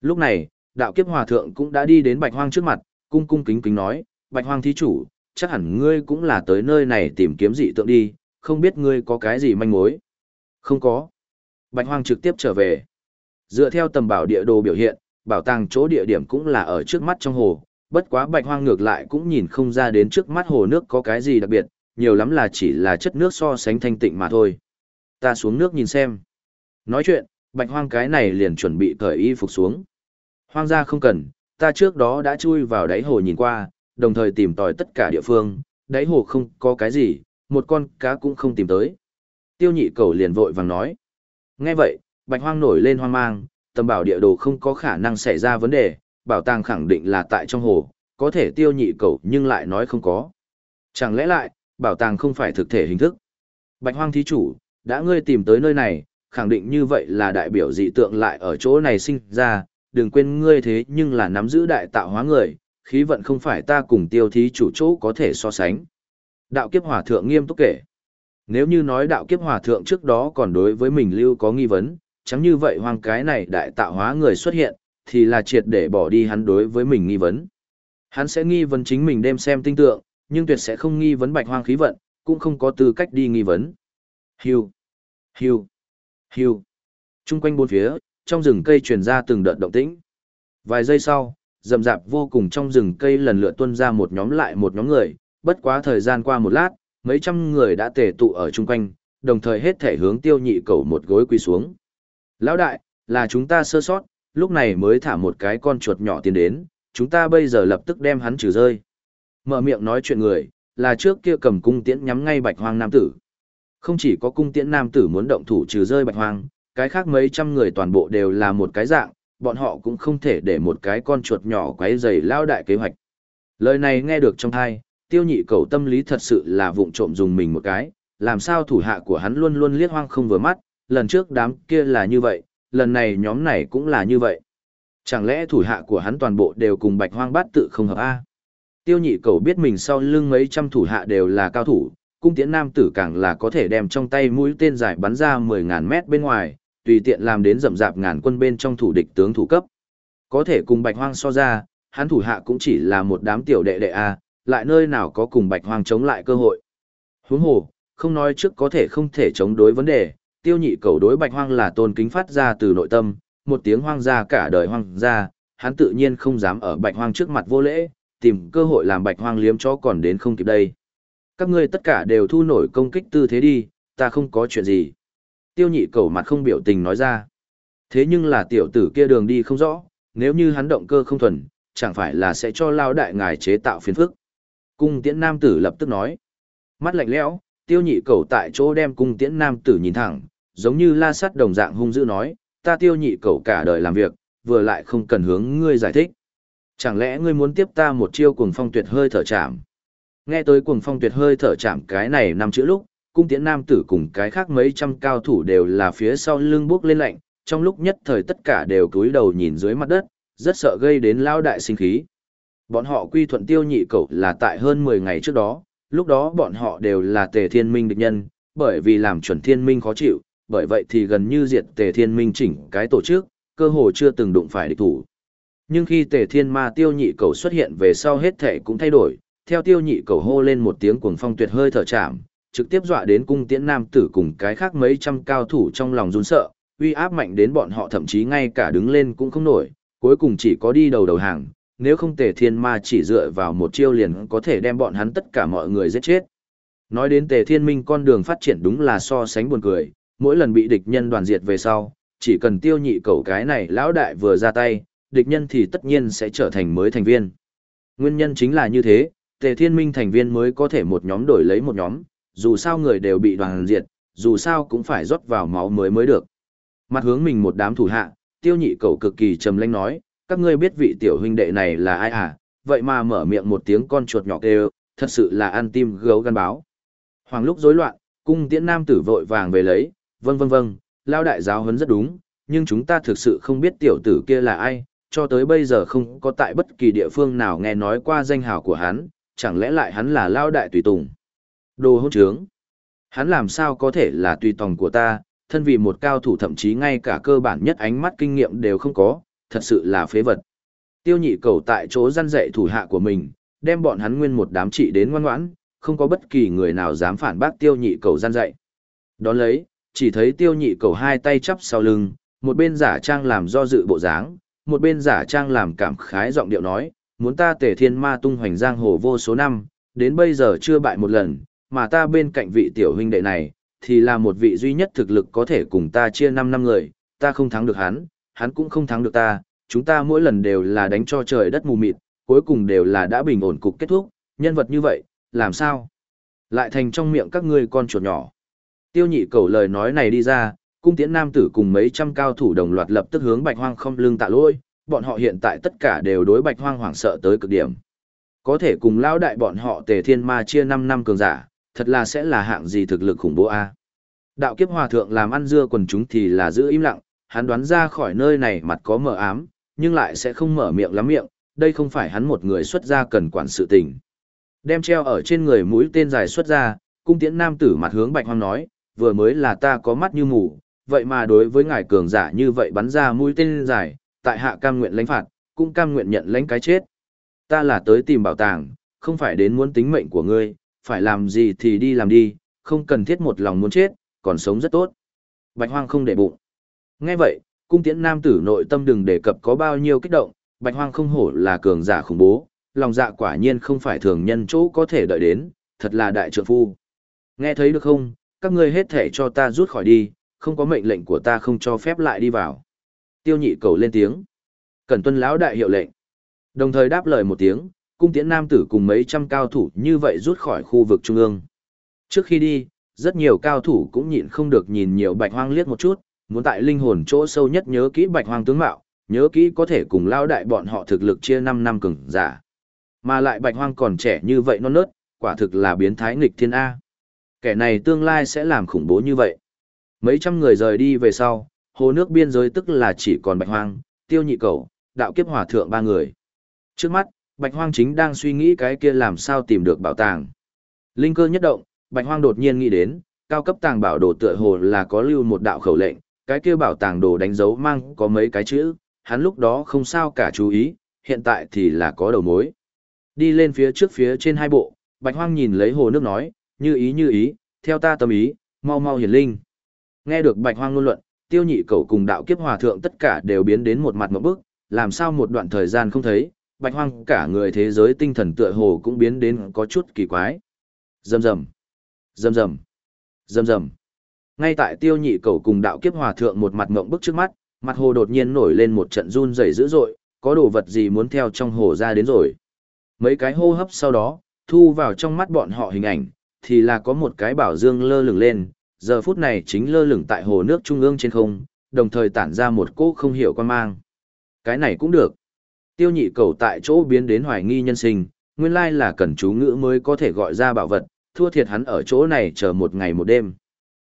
Lúc này, đạo kiếp hòa thượng cũng đã đi đến bạch hoang trước mặt, cung cung kính kính nói, bạch hoang thí chủ, chắc hẳn ngươi cũng là tới nơi này tìm kiếm dị tượng đi, không biết ngươi có cái gì manh mối. Không có. Bạch hoang trực tiếp trở về. Dựa theo tầm bảo địa đồ biểu hiện, bảo tàng chỗ địa điểm cũng là ở trước mắt trong hồ, bất quá bạch hoang ngược lại cũng nhìn không ra đến trước mắt hồ nước có cái gì đặc biệt, nhiều lắm là chỉ là chất nước so sánh thanh tịnh mà thôi. Ta xuống nước nhìn xem. Nói chuyện, bạch hoang cái này liền chuẩn bị cởi y phục xuống. Hoang gia không cần, ta trước đó đã chui vào đáy hồ nhìn qua, đồng thời tìm tòi tất cả địa phương, đáy hồ không có cái gì, một con cá cũng không tìm tới. Tiêu nhị cầu liền vội vàng nói. Nghe vậy, bạch hoang nổi lên hoang mang, tầm bảo địa đồ không có khả năng xảy ra vấn đề, bảo tàng khẳng định là tại trong hồ, có thể tiêu nhị cầu nhưng lại nói không có. Chẳng lẽ lại, bảo tàng không phải thực thể hình thức. Bạch hoang thí chủ, đã ngươi tìm tới nơi này, khẳng định như vậy là đại biểu dị tượng lại ở chỗ này sinh ra, đừng quên ngươi thế nhưng là nắm giữ đại tạo hóa người, khí vận không phải ta cùng tiêu thí chủ chỗ có thể so sánh. Đạo kiếp hòa thượng nghiêm túc kể. Nếu như nói đạo kiếp hòa thượng trước đó còn đối với mình lưu có nghi vấn, chẳng như vậy hoang cái này đại tạo hóa người xuất hiện, thì là triệt để bỏ đi hắn đối với mình nghi vấn. Hắn sẽ nghi vấn chính mình đem xem tinh tượng, nhưng tuyệt sẽ không nghi vấn bạch hoang khí vận, cũng không có tư cách đi nghi vấn. Hiu, hiu, hiu. Trung quanh bốn phía, trong rừng cây truyền ra từng đợt động tĩnh. Vài giây sau, rậm rạp vô cùng trong rừng cây lần lượt tuôn ra một nhóm lại một nhóm người, bất quá thời gian qua một lát, mấy trăm người đã tề tụ ở chung quanh, đồng thời hết thể hướng tiêu nhị cầu một gối quỳ xuống. Lão đại, là chúng ta sơ sót, lúc này mới thả một cái con chuột nhỏ tiến đến, chúng ta bây giờ lập tức đem hắn trừ rơi. Mở miệng nói chuyện người, là trước kia cầm cung tiễn nhắm ngay bạch hoang nam tử. Không chỉ có cung tiễn nam tử muốn động thủ trừ rơi bạch hoang, cái khác mấy trăm người toàn bộ đều là một cái dạng, bọn họ cũng không thể để một cái con chuột nhỏ quấy rầy lao đại kế hoạch. Lời này nghe được trong thai, tiêu nhị cầu tâm lý thật sự là vụng trộm dùng mình một cái, làm sao thủ hạ của hắn luôn luôn liếc hoang không vừa mắt, lần trước đám kia là như vậy, lần này nhóm này cũng là như vậy. Chẳng lẽ thủ hạ của hắn toàn bộ đều cùng bạch hoang bát tự không hợp A? Tiêu nhị cầu biết mình sau lưng mấy trăm thủ hạ đều là cao thủ, cung tiễn nam tử càng là có thể đem trong tay mũi tên dài bắn ra 10.000 mét bên ngoài, tùy tiện làm đến rậm rạp ngàn quân bên trong thủ địch tướng thủ cấp. Có thể cùng bạch hoang so ra, hắn thủ hạ cũng chỉ là một đám tiểu đệ đệ A, lại nơi nào có cùng bạch hoang chống lại cơ hội. Huống hồ, không nói trước có thể không thể chống đối vấn đề, tiêu nhị cầu đối bạch hoang là tôn kính phát ra từ nội tâm, một tiếng hoang gia cả đời hoang gia, hắn tự nhiên không dám ở bạch hoang trước mặt vô lễ, tìm cơ hội làm bạch hoang liếm chó còn đến không kịp đây. Các ngươi tất cả đều thu nổi công kích tư thế đi, ta không có chuyện gì. Tiêu nhị cầu mặt không biểu tình nói ra. Thế nhưng là tiểu tử kia đường đi không rõ, nếu như hắn động cơ không thuần, chẳng phải là sẽ cho lao đại ngài chế tạo phiền phức. Cung tiễn nam tử lập tức nói. Mắt lạnh lẽo, tiêu nhị cầu tại chỗ đem cung tiễn nam tử nhìn thẳng, giống như la sắt đồng dạng hung dữ nói, ta tiêu nhị cầu cả đời làm việc, vừa lại không cần hướng ngươi giải thích. Chẳng lẽ ngươi muốn tiếp ta một chiêu cuồng phong tuyệt hơi thở chạm? Nghe tới cuồng phong tuyệt hơi thở chạm cái này năm chữ lúc, cung tiễn nam tử cùng cái khác mấy trăm cao thủ đều là phía sau lưng bước lên lạnh, trong lúc nhất thời tất cả đều cúi đầu nhìn dưới mặt đất, rất sợ gây đến lao đại sinh khí. Bọn họ quy thuận tiêu nhị cầu là tại hơn 10 ngày trước đó, lúc đó bọn họ đều là tề thiên minh địch nhân, bởi vì làm chuẩn thiên minh khó chịu, bởi vậy thì gần như diệt tề thiên minh chỉnh cái tổ chức, cơ hồ chưa từng đụng phải địch thủ. Nhưng khi tề thiên ma tiêu nhị cầu xuất hiện về sau hết thể cũng thay đổi, theo tiêu nhị cầu hô lên một tiếng cuồng phong tuyệt hơi thở chạm, trực tiếp dọa đến cung tiễn nam tử cùng cái khác mấy trăm cao thủ trong lòng run sợ, uy áp mạnh đến bọn họ thậm chí ngay cả đứng lên cũng không nổi, cuối cùng chỉ có đi đầu đầu hàng, nếu không tề thiên ma chỉ dựa vào một chiêu liền có thể đem bọn hắn tất cả mọi người giết chết. Nói đến tề thiên minh con đường phát triển đúng là so sánh buồn cười, mỗi lần bị địch nhân đoàn diệt về sau, chỉ cần tiêu nhị cầu cái này lão đại vừa ra tay, địch nhân thì tất nhiên sẽ trở thành mới thành viên. Nguyên nhân chính là như thế, tề thiên minh thành viên mới có thể một nhóm đổi lấy một nhóm, dù sao người đều bị đoàn diệt, dù sao cũng phải rót vào máu mới mới được. Mặt hướng mình một đám thủ hạ, tiêu nhị cầu cực kỳ trầm lãnh nói, các ngươi biết vị tiểu huynh đệ này là ai à, vậy mà mở miệng một tiếng con chuột nhỏ kêu, thật sự là ăn tim gấu gan báo. Hoàng lúc rối loạn, cung tiễn nam tử vội vàng về lấy, vâng vâng vâng, lao đại giáo huấn rất đúng, nhưng chúng ta thực sự không biết tiểu tử kia là ai, cho tới bây giờ không có tại bất kỳ địa phương nào nghe nói qua danh hào của hắn, chẳng lẽ lại hắn là lao đại tùy tùng. Đồ hôn trướng. Hắn làm sao có thể là tùy tòng của ta, thân vì một cao thủ thậm chí ngay cả cơ bản nhất ánh mắt kinh nghiệm đều không có, thật sự là phế vật. Tiêu nhị cầu tại chỗ gian dạy thủ hạ của mình, đem bọn hắn nguyên một đám trị đến ngoan ngoãn, không có bất kỳ người nào dám phản bác tiêu nhị cầu gian dạy. Đón lấy, chỉ thấy tiêu nhị cầu hai tay chắp sau lưng, một bên giả trang làm do dự bộ dáng, một bên giả trang làm cảm khái giọng điệu nói, muốn ta tề thiên ma tung hoành giang hồ vô số năm, đến bây giờ chưa bại một lần, mà ta bên cạnh vị tiểu huynh đệ này, thì là một vị duy nhất thực lực có thể cùng ta chia 5 năm người, ta không thắng được hắn, hắn cũng không thắng được ta, chúng ta mỗi lần đều là đánh cho trời đất mù mịt, cuối cùng đều là đã bình ổn cục kết thúc, nhân vật như vậy, làm sao? Lại thành trong miệng các ngươi con chuột nhỏ. Tiêu nhị cầu lời nói này đi ra, cung tiễn nam tử cùng mấy trăm cao thủ đồng loạt lập tức hướng bạch hoang không lưng tạ lỗi, bọn họ hiện tại tất cả đều đối bạch hoang hoảng sợ tới cực điểm. Có thể cùng Lão đại bọn họ tề thiên ma chia 5 năm cường giả, thật là sẽ là hạng gì thực lực khủng bố a Đạo kiếp hòa thượng làm ăn dưa quần chúng thì là giữ im lặng, hắn đoán ra khỏi nơi này mặt có mờ ám, nhưng lại sẽ không mở miệng lắm miệng, đây không phải hắn một người xuất gia cần quản sự tình. Đem treo ở trên người mũi tên dài xuất ra, cung tiễn nam tử mặt hướng bạch hoang nói, vừa mới là ta có mắt như mù, vậy mà đối với ngài cường giả như vậy bắn ra mũi tên dài, tại hạ cam nguyện lãnh phạt, cũng cam nguyện nhận lãnh cái chết. Ta là tới tìm bảo tàng, không phải đến muốn tính mệnh của ngươi, phải làm gì thì đi làm đi, không cần thiết một lòng muốn chết, còn sống rất tốt. Bạch hoang không để bụng. Nghe vậy, cung tiễn nam tử nội tâm đừng đề cập có bao nhiêu kích động, bạch hoang không hổ là cường giả khủng bố, lòng dạ quả nhiên không phải thường nhân chỗ có thể đợi đến, thật là đại trượng phu. Nghe thấy được không, các ngươi hết thể cho ta rút khỏi đi, không có mệnh lệnh của ta không cho phép lại đi vào. Tiêu nhị cầu lên tiếng. Cẩn tuân lão đại hiệu lệnh. Đồng thời đáp lời một tiếng, cung tiễn nam tử cùng mấy trăm cao thủ như vậy rút khỏi khu vực trung ương. Trước khi đi, rất nhiều cao thủ cũng nhịn không được nhìn nhiều bạch hoang liếc một chút, muốn tại linh hồn chỗ sâu nhất nhớ kỹ bạch hoang tướng mạo, nhớ kỹ có thể cùng lao đại bọn họ thực lực chia 5 năm cường giả. Mà lại bạch hoang còn trẻ như vậy non nớt, quả thực là biến thái nghịch thiên A. Kẻ này tương lai sẽ làm khủng bố như vậy. Mấy trăm người rời đi về sau, hồ nước biên giới tức là chỉ còn bạch hoang, tiêu nhị cầu, đạo kiếp hòa thượng ba người. Trước mắt, bạch hoang chính đang suy nghĩ cái kia làm sao tìm được bảo tàng. Linh cơ nhất động, bạch hoang đột nhiên nghĩ đến, cao cấp tàng bảo đồ tựa hồ là có lưu một đạo khẩu lệnh, cái kia bảo tàng đồ đánh dấu mang có mấy cái chữ, hắn lúc đó không sao cả chú ý, hiện tại thì là có đầu mối. Đi lên phía trước phía trên hai bộ, bạch hoang nhìn lấy hồ nước nói, như ý như ý, theo ta tâm ý, mau mau hiển linh. Nghe được bạch hoang ngôn luận, tiêu nhị cầu cùng đạo kiếp hòa thượng tất cả đều biến đến một mặt một bước. làm sao một đoạn thời gian không thấy, bạch hoang cả người thế giới tinh thần tựa hồ cũng biến đến có chút kỳ quái. Dầm dầm, dầm dầm, dầm dầm. Ngay tại tiêu nhị cầu cùng đạo kiếp hòa thượng một mặt ngộng bức trước mắt, mặt hồ đột nhiên nổi lên một trận run rẩy dữ dội, có đồ vật gì muốn theo trong hồ ra đến rồi. Mấy cái hô hấp sau đó, thu vào trong mắt bọn họ hình ảnh, thì là có một cái bảo dương lơ lửng lên, giờ phút này chính lơ lửng tại hồ nước trung ương trên không, đồng thời tản ra một cỗ không hiểu quan mang. Cái này cũng được. Tiêu nhị cầu tại chỗ biến đến hoài nghi nhân sinh, nguyên lai là cần chú ngữ mới có thể gọi ra bảo vật, thua thiệt hắn ở chỗ này chờ một ngày một đêm.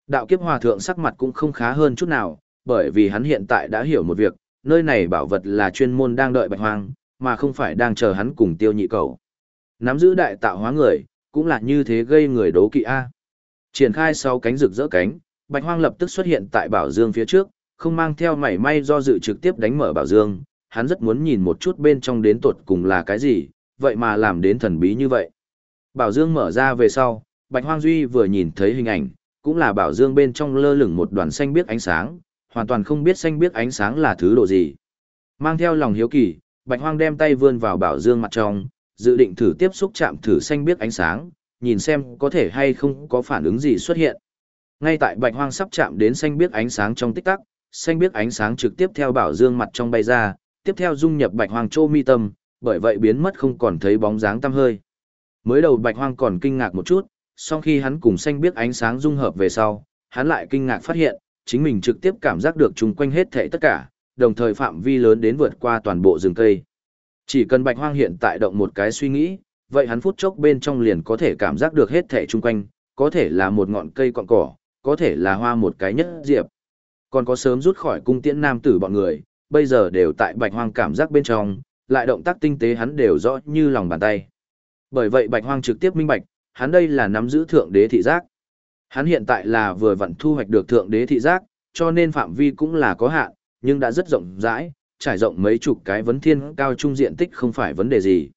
Đạo kiếp hòa thượng sắc mặt cũng không khá hơn chút nào, bởi vì hắn hiện tại đã hiểu một việc, nơi này bảo vật là chuyên môn đang đợi bạch hoang, mà không phải đang chờ hắn cùng tiêu nhị cầu. Nắm giữ đại tạo hóa người, cũng là như thế gây người đố kỵ A. Triển khai sau cánh rực rỡ cánh, bạch hoang lập tức xuất hiện tại bảo dương phía trước, không mang theo mảy may do dự trực tiếp đánh mở bảo dương, hắn rất muốn nhìn một chút bên trong đến tột cùng là cái gì, vậy mà làm đến thần bí như vậy. Bảo dương mở ra về sau, bạch hoang duy vừa nhìn thấy hình ảnh, cũng là bảo dương bên trong lơ lửng một đoàn xanh biếc ánh sáng, hoàn toàn không biết xanh biếc ánh sáng là thứ độ gì. Mang theo lòng hiếu kỳ, Bạch Hoang đem tay vươn vào bảo dương mặt trong, dự định thử tiếp xúc chạm thử xanh biếc ánh sáng, nhìn xem có thể hay không có phản ứng gì xuất hiện. Ngay tại Bạch Hoang sắp chạm đến xanh biếc ánh sáng trong tích tắc, xanh biếc ánh sáng trực tiếp theo bảo dương mặt trong bay ra, tiếp theo dung nhập Bạch Hoang trô mi tâm, bởi vậy biến mất không còn thấy bóng dáng tăm hơi. Mới đầu Bạch Hoang còn kinh ngạc một chút, sau khi hắn cùng xanh biếc ánh sáng dung hợp về sau, hắn lại kinh ngạc phát hiện, chính mình trực tiếp cảm giác được chung quanh hết thảy tất cả, đồng thời phạm vi lớn đến vượt qua toàn bộ rừng cây. Chỉ cần Bạch Hoang hiện tại động một cái suy nghĩ, vậy hắn phút chốc bên trong liền có thể cảm giác được hết thảy chung quanh, có thể là một ngọn cây cọn cỏ, có thể là hoa một cái nhất diệp. Còn có sớm rút khỏi cung tiễn nam tử bọn người, bây giờ đều tại Bạch Hoang cảm giác bên trong, lại động tác tinh tế hắn đều rõ như lòng bàn tay. Bởi vậy Bạch Hoang trực tiếp minh bạch, hắn đây là nắm giữ thượng đế thị giác. Hắn hiện tại là vừa vặn thu hoạch được thượng đế thị giác, cho nên phạm vi cũng là có hạn, nhưng đã rất rộng rãi, trải rộng mấy chục cái vấn thiên cao trung diện tích không phải vấn đề gì.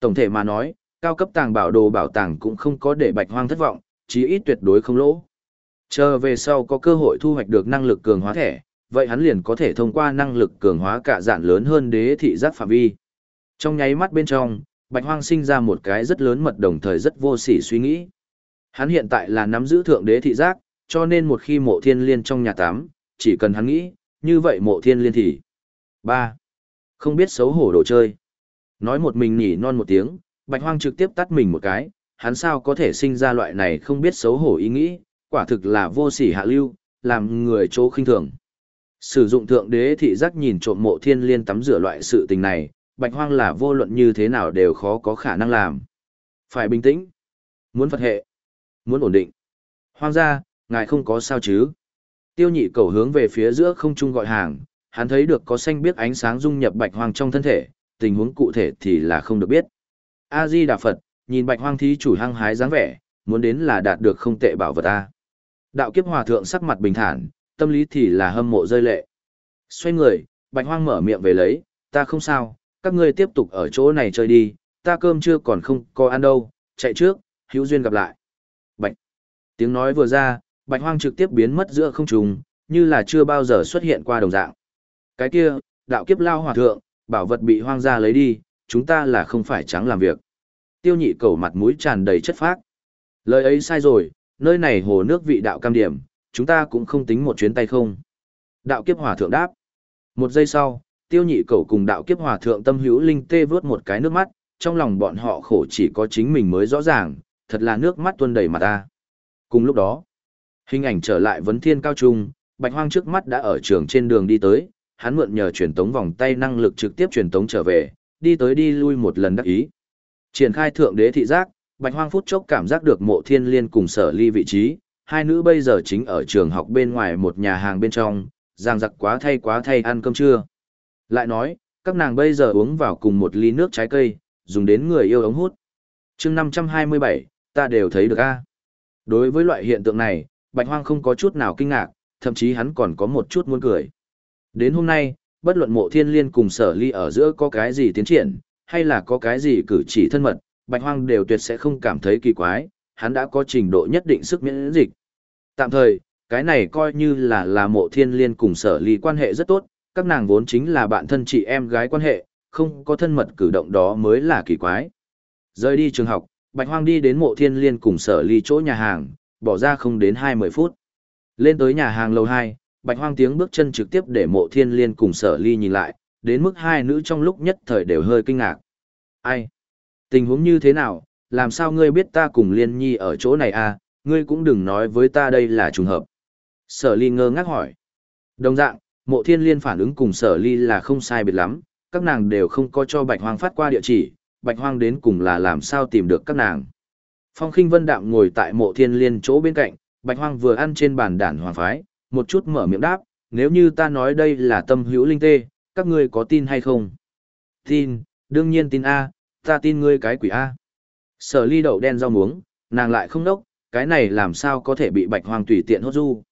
Tổng thể mà nói, cao cấp tàng bảo đồ bảo tàng cũng không có để bạch hoang thất vọng, chí ít tuyệt đối không lỗ. Chờ về sau có cơ hội thu hoạch được năng lực cường hóa thẻ, vậy hắn liền có thể thông qua năng lực cường hóa cả dạng lớn hơn đế thị giác phạm vi. Trong nháy mắt bên trong, Bạch Hoang sinh ra một cái rất lớn mật đồng thời rất vô sỉ suy nghĩ. Hắn hiện tại là nắm giữ thượng đế thị giác, cho nên một khi mộ thiên liên trong nhà tắm, chỉ cần hắn nghĩ, như vậy mộ thiên liên thì ba Không biết xấu hổ đồ chơi. Nói một mình nhỉ non một tiếng, Bạch Hoang trực tiếp tắt mình một cái, hắn sao có thể sinh ra loại này không biết xấu hổ ý nghĩ, quả thực là vô sỉ hạ lưu, làm người chỗ khinh thường. Sử dụng thượng đế thị giác nhìn trộm mộ thiên liên tắm rửa loại sự tình này, bạch hoang là vô luận như thế nào đều khó có khả năng làm. Phải bình tĩnh. Muốn Phật hệ. Muốn ổn định. Hoang gia, ngài không có sao chứ. Tiêu nhị cầu hướng về phía giữa không trung gọi hàng, hắn thấy được có xanh biết ánh sáng dung nhập bạch hoang trong thân thể, tình huống cụ thể thì là không được biết. A-di Đà Phật, nhìn bạch hoang thí chủ hăng hái dáng vẻ, muốn đến là đạt được không tệ bảo vật ta. Đạo kiếp hòa thượng sắc mặt bình thản, tâm lý thì là hâm mộ rơi lệ. Xoay người, bạch hoang mở miệng về lấy, ta không sao, các ngươi tiếp tục ở chỗ này chơi đi, ta cơm chưa còn không có ăn đâu, chạy trước, hữu duyên gặp lại. Bạch. Tiếng nói vừa ra, bạch hoang trực tiếp biến mất giữa không trung, như là chưa bao giờ xuất hiện qua đồng dạng. Cái kia, đạo kiếp lao hòa thượng, bảo vật bị hoang gia lấy đi, chúng ta là không phải trắng làm việc. Tiêu nhị cầu mặt mũi tràn đầy chất phác. Lời ấy sai rồi, nơi này hồ nước vị đạo cam điểm, chúng ta cũng không tính một chuyến tay không. Đạo kiếp hòa thượng đáp. Một giây sau, tiêu nhị cầu cùng đạo kiếp hòa thượng tâm hữu linh tê vớt một cái nước mắt, trong lòng bọn họ khổ chỉ có chính mình mới rõ ràng, thật là nước mắt tuôn đầy mặt ta. Cùng lúc đó, hình ảnh trở lại vấn thiên cao trung, bạch hoang trước mắt đã ở trường trên đường đi tới, hắn mượn nhờ truyền tống vòng tay năng lực trực tiếp truyền tống trở về, đi tới đi lui một lần đắc ý. Triển khai thượng đế thị giác, bạch hoang phút chốc cảm giác được mộ thiên liên cùng sở ly vị trí, hai nữ bây giờ chính ở trường học bên ngoài một nhà hàng bên trong, giang giặc quá thay quá thay ăn cơm trưa. Lại nói, các nàng bây giờ uống vào cùng một ly nước trái cây, dùng đến người yêu ống hút. chương 527, ta đều thấy được a Đối với loại hiện tượng này, Bạch Hoang không có chút nào kinh ngạc, thậm chí hắn còn có một chút muốn cười. Đến hôm nay, bất luận mộ thiên liên cùng sở ly ở giữa có cái gì tiến triển, hay là có cái gì cử chỉ thân mật, Bạch Hoang đều tuyệt sẽ không cảm thấy kỳ quái, hắn đã có trình độ nhất định sức miễn dịch. Tạm thời, cái này coi như là là mộ thiên liên cùng sở ly quan hệ rất tốt, các nàng vốn chính là bạn thân chị em gái quan hệ, không có thân mật cử động đó mới là kỳ quái. Rời đi trường học, Bạch Hoang đi đến mộ thiên liên cùng sở ly chỗ nhà hàng, bỏ ra không đến 20 phút. Lên tới nhà hàng lầu 2, Bạch Hoang tiếng bước chân trực tiếp để mộ thiên liên cùng sở ly nhìn lại, đến mức hai nữ trong lúc nhất thời đều hơi kinh ngạc. Ai? Tình huống như thế nào? Làm sao ngươi biết ta cùng liên nhi ở chỗ này à? Ngươi cũng đừng nói với ta đây là trùng hợp. Sở ly ngơ ngác hỏi. Đồng dạng, mộ thiên liên phản ứng cùng sở ly là không sai biệt lắm, các nàng đều không có cho bạch hoang phát qua địa chỉ, bạch hoang đến cùng là làm sao tìm được các nàng. Phong khinh vân đạm ngồi tại mộ thiên liên chỗ bên cạnh, bạch hoang vừa ăn trên bàn đản hoàng phái, một chút mở miệng đáp, nếu như ta nói đây là tâm hữu linh tê, các ngươi có tin hay không? Tin, đương nhiên tin A, ta tin ngươi cái quỷ A. Sở ly đậu đen rau muống, nàng lại không đốc, cái này làm sao có thể bị bạch hoàng tùy tiện hốt du.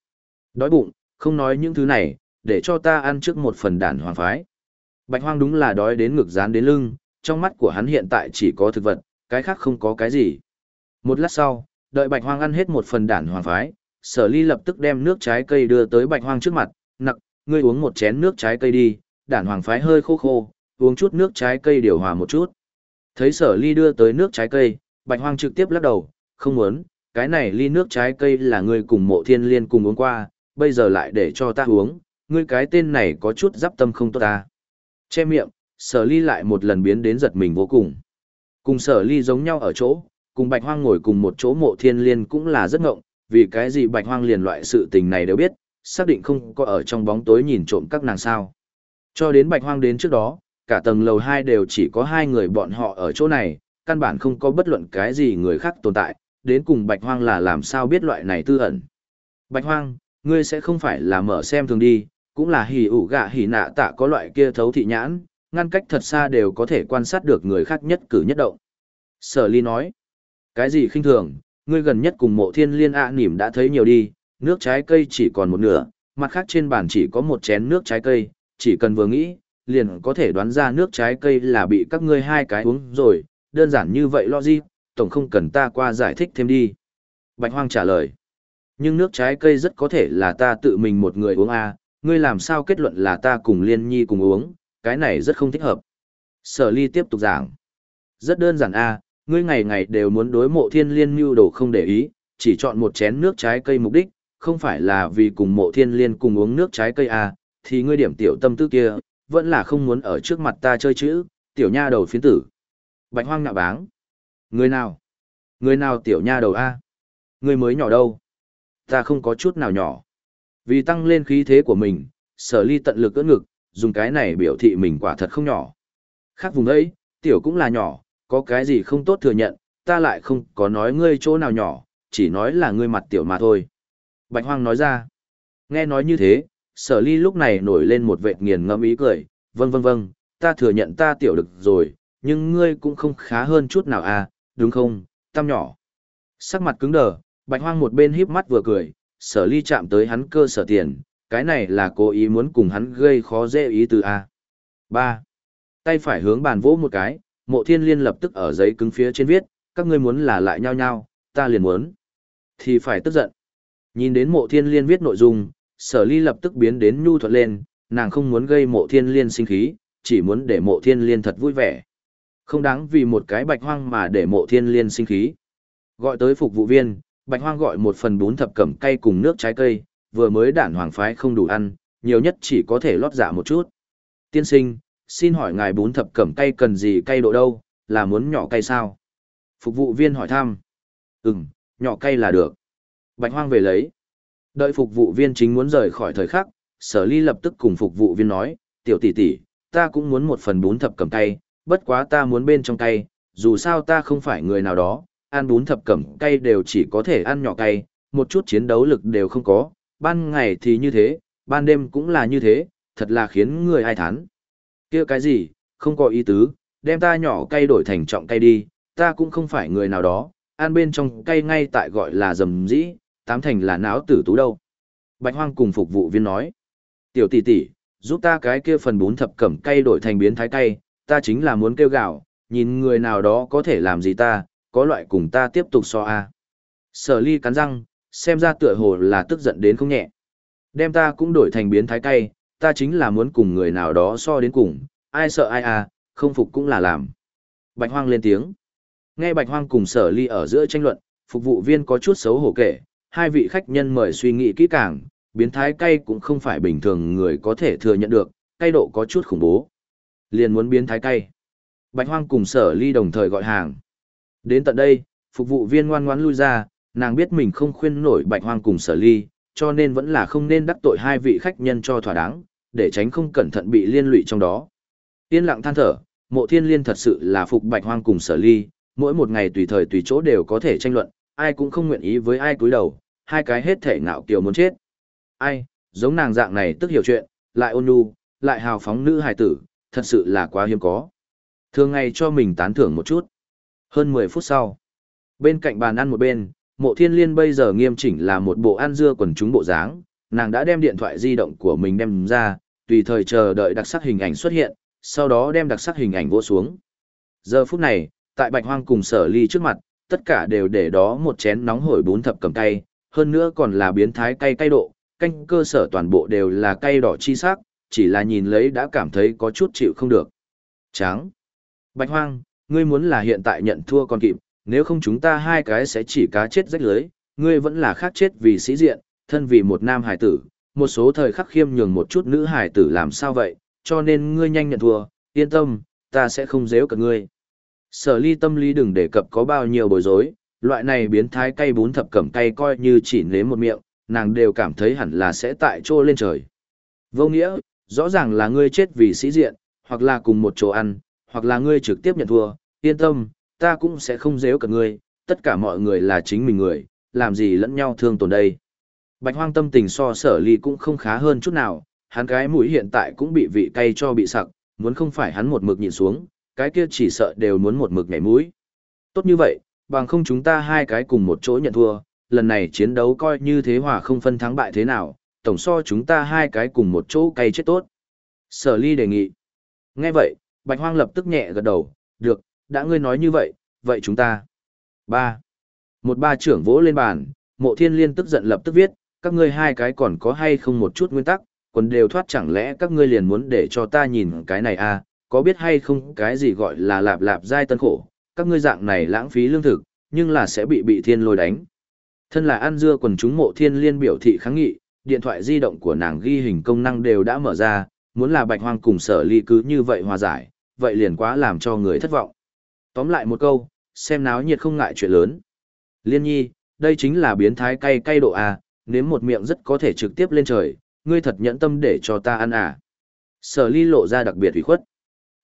Đói bụng, không nói những thứ này, để cho ta ăn trước một phần đản hoàng phái. Bạch hoang đúng là đói đến ngực dán đến lưng, trong mắt của hắn hiện tại chỉ có thực vật, cái khác không có cái gì. Một lát sau, đợi bạch hoang ăn hết một phần đản hoàng phái, sở ly lập tức đem nước trái cây đưa tới bạch hoang trước mặt, nặc, ngươi uống một chén nước trái cây đi, đản hoàng phái hơi khô khô, uống chút nước trái cây điều hòa một chút. Thấy sở ly đưa tới nước trái cây, bạch hoang trực tiếp lắc đầu, không muốn, cái này ly nước trái cây là ngươi cùng mộ thiên liên cùng uống qua, bây giờ lại để cho ta uống, ngươi cái tên này có chút giáp tâm không tốt ta. Che miệng, sở ly lại một lần biến đến giật mình vô cùng. Cùng sở ly giống nhau ở chỗ, cùng bạch hoang ngồi cùng một chỗ mộ thiên liên cũng là rất ngộng, vì cái gì bạch hoang liền loại sự tình này đều biết, xác định không có ở trong bóng tối nhìn trộm các nàng sao. Cho đến bạch hoang đến trước đó, cả tầng lầu 2 đều chỉ có hai người bọn họ ở chỗ này, căn bản không có bất luận cái gì người khác tồn tại, đến cùng bạch hoang là làm sao biết loại này tư ẩn. Bạch hoang, ngươi sẽ không phải là mở xem thường đi, cũng là hỉ ủ gạ hỉ nạ tạ có loại kia thấu thị nhãn, ngăn cách thật xa đều có thể quan sát được người khác nhất cử nhất động. Sở ly nói, cái gì khinh thường, ngươi gần nhất cùng mộ thiên liên ạ à nỉm đã thấy nhiều đi, nước trái cây chỉ còn một nửa, mặt khác trên bàn chỉ có một chén nước trái cây, chỉ cần vừa nghĩ, liền có thể đoán ra nước trái cây là bị các ngươi hai cái uống rồi, đơn giản như vậy lo gì, tổng không cần ta qua giải thích thêm đi. Bạch Hoang trả lời, nhưng nước trái cây rất có thể là ta tự mình một người uống à, ngươi làm sao kết luận là ta cùng Liên Nhi cùng uống, cái này rất không thích hợp. Sở ly tiếp tục giảng. Rất đơn giản à ngươi ngày ngày đều muốn đối mộ thiên liên mưu đồ không để ý, chỉ chọn một chén nước trái cây mục đích, không phải là vì cùng mộ thiên liên cùng uống nước trái cây à thì ngươi điểm tiểu tâm tư kia, vẫn là không muốn ở trước mặt ta chơi chữ, tiểu nha đầu phiến tử. Bạch hoang nạ báng. Người nào? Người nào tiểu nha đầu a? Người mới nhỏ đâu? Ta không có chút nào nhỏ. Vì tăng lên khí thế của mình, sở ly tận lực ưỡn ngực, dùng cái này biểu thị mình quả thật không nhỏ. Khác vùng ấy, tiểu cũng là nhỏ, có cái gì không tốt thừa nhận, ta lại không có nói ngươi chỗ nào nhỏ, chỉ nói là ngươi mặt tiểu mà thôi. Bạch Hoang nói ra. Nghe nói như thế, sở ly lúc này nổi lên một vệt nghiền ngẫm ý cười, vâng vâng vâng, ta thừa nhận ta tiểu được rồi, nhưng ngươi cũng không khá hơn chút nào à, đúng không, tam nhỏ. Sắc mặt cứng đờ, bạch hoang một bên híp mắt vừa cười, sở ly chạm tới hắn cơ sở tiền, cái này là cố ý muốn cùng hắn gây khó dễ ý từ A. 3. Tay phải hướng bàn vỗ một cái, mộ thiên liên lập tức ở giấy cứng phía trên viết, các ngươi muốn là lại nhau nhau, ta liền muốn. Thì phải tức giận. Nhìn đến mộ thiên liên viết nội dung, sở ly lập tức biến đến nhu thuận lên, nàng không muốn gây mộ thiên liên sinh khí, chỉ muốn để mộ thiên liên thật vui vẻ. Không đáng vì một cái bạch hoang mà để mộ thiên liên sinh khí. Gọi tới phục vụ viên, bạch hoang gọi một phần bún thập cẩm cay cùng nước trái cây, vừa mới đản hoàng phái không đủ ăn, nhiều nhất chỉ có thể lót dạ một chút. Tiên sinh, xin hỏi ngài bún thập cẩm cay cần gì cay độ đâu, là muốn nhỏ cay sao? Phục vụ viên hỏi thăm. Ừm, nhỏ cay là được. Bạch hoang về lấy. Đợi phục vụ viên chính muốn rời khỏi thời khắc, sở ly lập tức cùng phục vụ viên nói, tiểu tỷ tỷ, ta cũng muốn một phần bún thập cẩm cay, bất quá ta muốn bên trong cay, dù sao ta không phải người nào đó, ăn bún thập cẩm cay đều chỉ có thể ăn nhỏ cay, một chút chiến đấu lực đều không có, ban ngày thì như thế, ban đêm cũng là như thế, thật là khiến người ai thán kia cái gì, không có ý tứ, đem ta nhỏ cay đổi thành trọng cay đi, ta cũng không phải người nào đó, ăn bên trong cay ngay tại gọi là dầm dĩ, tám thành là não tử tú đâu. Bạch hoang cùng phục vụ viên nói, tiểu tỷ tỷ, giúp ta cái kia phần bún thập cẩm cay đổi thành biến thái cay, ta chính là muốn kêu gạo, nhìn người nào đó có thể làm gì ta, có loại cùng ta tiếp tục so a. Sở ly cắn răng, xem ra tựa hồ là tức giận đến không nhẹ. Đem ta cũng đổi thành biến thái cay, ta chính là muốn cùng người nào đó so đến cùng, ai sợ ai à, không phục cũng là làm. Bạch hoang lên tiếng. Nghe bạch hoang cùng sở ly ở giữa tranh luận, phục vụ viên có chút xấu hổ kể, hai vị khách nhân mời suy nghĩ kỹ càng, biến thái cay cũng không phải bình thường người có thể thừa nhận được, cay độ có chút khủng bố. Liền muốn biến thái cay. Bạch hoang cùng sở ly đồng thời gọi hàng. Đến tận đây, phục vụ viên ngoan ngoãn lui ra, nàng biết mình không khuyên nổi bạch hoang cùng sở ly, cho nên vẫn là không nên đắc tội hai vị khách nhân cho thỏa đáng, để tránh không cẩn thận bị liên lụy trong đó. Yên lặng than thở, mộ thiên liên thật sự là phục bạch hoang cùng sở ly, mỗi một ngày tùy thời tùy chỗ đều có thể tranh luận, ai cũng không nguyện ý với ai cúi đầu, hai cái hết thể ngạo kiều muốn chết. Ai, giống nàng dạng này tức hiểu chuyện, lại ôn nhu, lại hào phóng nữ hài tử, thật sự là quá hiếm có. Thường ngày cho mình tán thưởng một chút. Hơn 10 phút sau, bên cạnh bàn ăn một bên, mộ thiên liên bây giờ nghiêm chỉnh là một bộ ăn dưa quần chúng bộ dáng, nàng đã đem điện thoại di động của mình đem ra, tùy thời chờ đợi đặc sắc hình ảnh xuất hiện, sau đó đem đặc sắc hình ảnh vỗ xuống. Giờ phút này, tại bạch hoang cùng sở ly trước mặt, tất cả đều để đó một chén nóng hổi bún thập cầm cay, hơn nữa còn là biến thái cay cay độ, canh cơ sở toàn bộ đều là cay đỏ chi sắc, chỉ là nhìn lấy đã cảm thấy có chút chịu không được. Tráng. Bạch hoang, ngươi muốn là hiện tại nhận thua còn kịp, nếu không chúng ta hai cái sẽ chỉ cá chết rách lưới, ngươi vẫn là khác chết vì sĩ diện, thân vì một nam hải tử, một số thời khắc khiêm nhường một chút nữ hải tử làm sao vậy, cho nên ngươi nhanh nhận thua, yên tâm, ta sẽ không dễ cả ngươi. Sở ly tâm lý đừng đề cập có bao nhiêu bối rối, loại này biến thái cay bún thập cẩm cay coi như chỉ nếm một miệng, nàng đều cảm thấy hẳn là sẽ tại trô lên trời. Vô nghĩa, rõ ràng là ngươi chết vì sĩ diện, hoặc là cùng một chỗ ăn, hoặc là ngươi trực tiếp nhận thua, yên tâm, ta cũng sẽ không dếu cả ngươi, tất cả mọi người là chính mình người, làm gì lẫn nhau thương tổn đây. Bạch hoang tâm tình so sở ly cũng không khá hơn chút nào, hắn cái mũi hiện tại cũng bị vị cay cho bị sặc, muốn không phải hắn một mực nhìn xuống, cái kia chỉ sợ đều muốn một mực nhảy mũi. Tốt như vậy, bằng không chúng ta hai cái cùng một chỗ nhận thua, lần này chiến đấu coi như thế hòa không phân thắng bại thế nào, tổng so chúng ta hai cái cùng một chỗ cay chết tốt. Sở ly đề nghị. Nghe vậy, Bạch Hoang lập tức nhẹ gật đầu, được, đã ngươi nói như vậy, vậy chúng ta. ba Một ba trưởng vỗ lên bàn, mộ thiên liên tức giận lập tức viết, các ngươi hai cái còn có hay không một chút nguyên tắc, quần đều thoát chẳng lẽ các ngươi liền muốn để cho ta nhìn cái này à, có biết hay không cái gì gọi là lạp lạp dai tân khổ, các ngươi dạng này lãng phí lương thực, nhưng là sẽ bị bị thiên lôi đánh. Thân là ăn dưa quần chúng mộ thiên liên biểu thị kháng nghị, điện thoại di động của nàng ghi hình công năng đều đã mở ra, muốn là bạch hoang cùng sở ly cứ như vậy hòa giải, vậy liền quá làm cho người thất vọng. Tóm lại một câu, xem náo nhiệt không ngại chuyện lớn. Liên nhi, đây chính là biến thái cay cay độ A, nếm một miệng rất có thể trực tiếp lên trời, ngươi thật nhẫn tâm để cho ta ăn à. Sở ly lộ ra đặc biệt ủy khuất.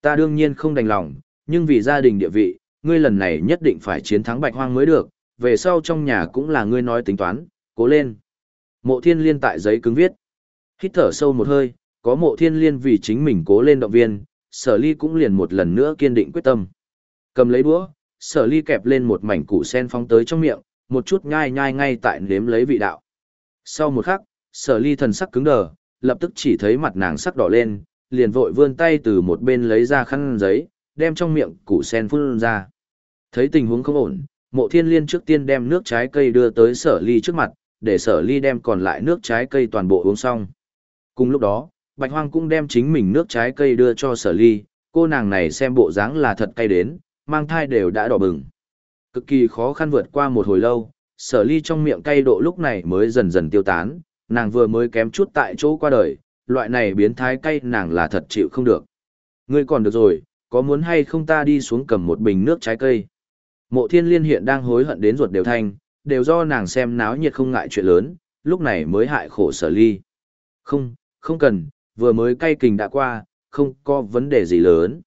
Ta đương nhiên không đành lòng, nhưng vì gia đình địa vị, ngươi lần này nhất định phải chiến thắng bạch hoang mới được, về sau trong nhà cũng là ngươi nói tính toán, cố lên. Mộ thiên liên tại giấy cứng viết. Hít thở sâu một hơi, có mộ thiên liên vì chính mình cố lên động viên, sở ly cũng liền một lần nữa kiên định quyết tâm. Cầm lấy đũa, sở ly kẹp lên một mảnh củ sen phóng tới trong miệng, một chút nhai nhai ngay tại nếm lấy vị đạo. Sau một khắc, sở ly thần sắc cứng đờ, lập tức chỉ thấy mặt nàng sắc đỏ lên, liền vội vươn tay từ một bên lấy ra khăn giấy, đem trong miệng củ sen phun ra. Thấy tình huống không ổn, mộ thiên liên trước tiên đem nước trái cây đưa tới sở ly trước mặt, để sở ly đem còn lại nước trái cây toàn bộ uống xong. Cùng lúc đó, Bạch Hoang cũng đem chính mình nước trái cây đưa cho sở ly, cô nàng này xem bộ dáng là thật cay đến, mang thai đều đã đỏ bừng. Cực kỳ khó khăn vượt qua một hồi lâu, sở ly trong miệng cay độ lúc này mới dần dần tiêu tán, nàng vừa mới kém chút tại chỗ qua đời, loại này biến thái cay nàng là thật chịu không được. Ngươi còn được rồi, có muốn hay không ta đi xuống cầm một bình nước trái cây? Mộ thiên liên hiện đang hối hận đến ruột đều thanh, đều do nàng xem náo nhiệt không ngại chuyện lớn, lúc này mới hại khổ sở ly. Không, không cần, vừa mới cay kình đã qua, không có vấn đề gì lớn.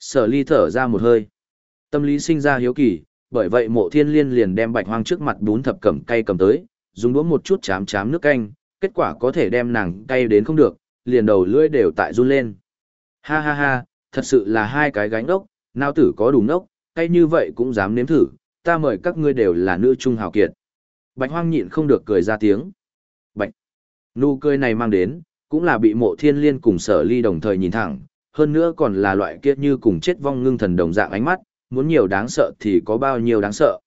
Sở ly thở ra một hơi. Tâm lý sinh ra hiếu kỳ, bởi vậy mộ thiên liên liền đem bạch hoang trước mặt bún thập cẩm cay cầm tới, dùng đũa một chút chám chám nước canh, kết quả có thể đem nàng cay đến không được, liền đầu lưỡi đều tại run lên. Ha ha ha, thật sự là hai cái gánh ốc, nào tử có đủ nốc, cay như vậy cũng dám nếm thử, ta mời các ngươi đều là nữ trung hào kiệt. Bạch hoang nhịn không được cười ra tiếng. Bạch. Nụ cười này mang đến, cũng là bị mộ thiên liên cùng sở ly đồng thời nhìn thẳng, hơn nữa còn là loại kia như cùng chết vong ngưng thần đồng dạng ánh mắt, muốn nhiều đáng sợ thì có bao nhiêu đáng sợ.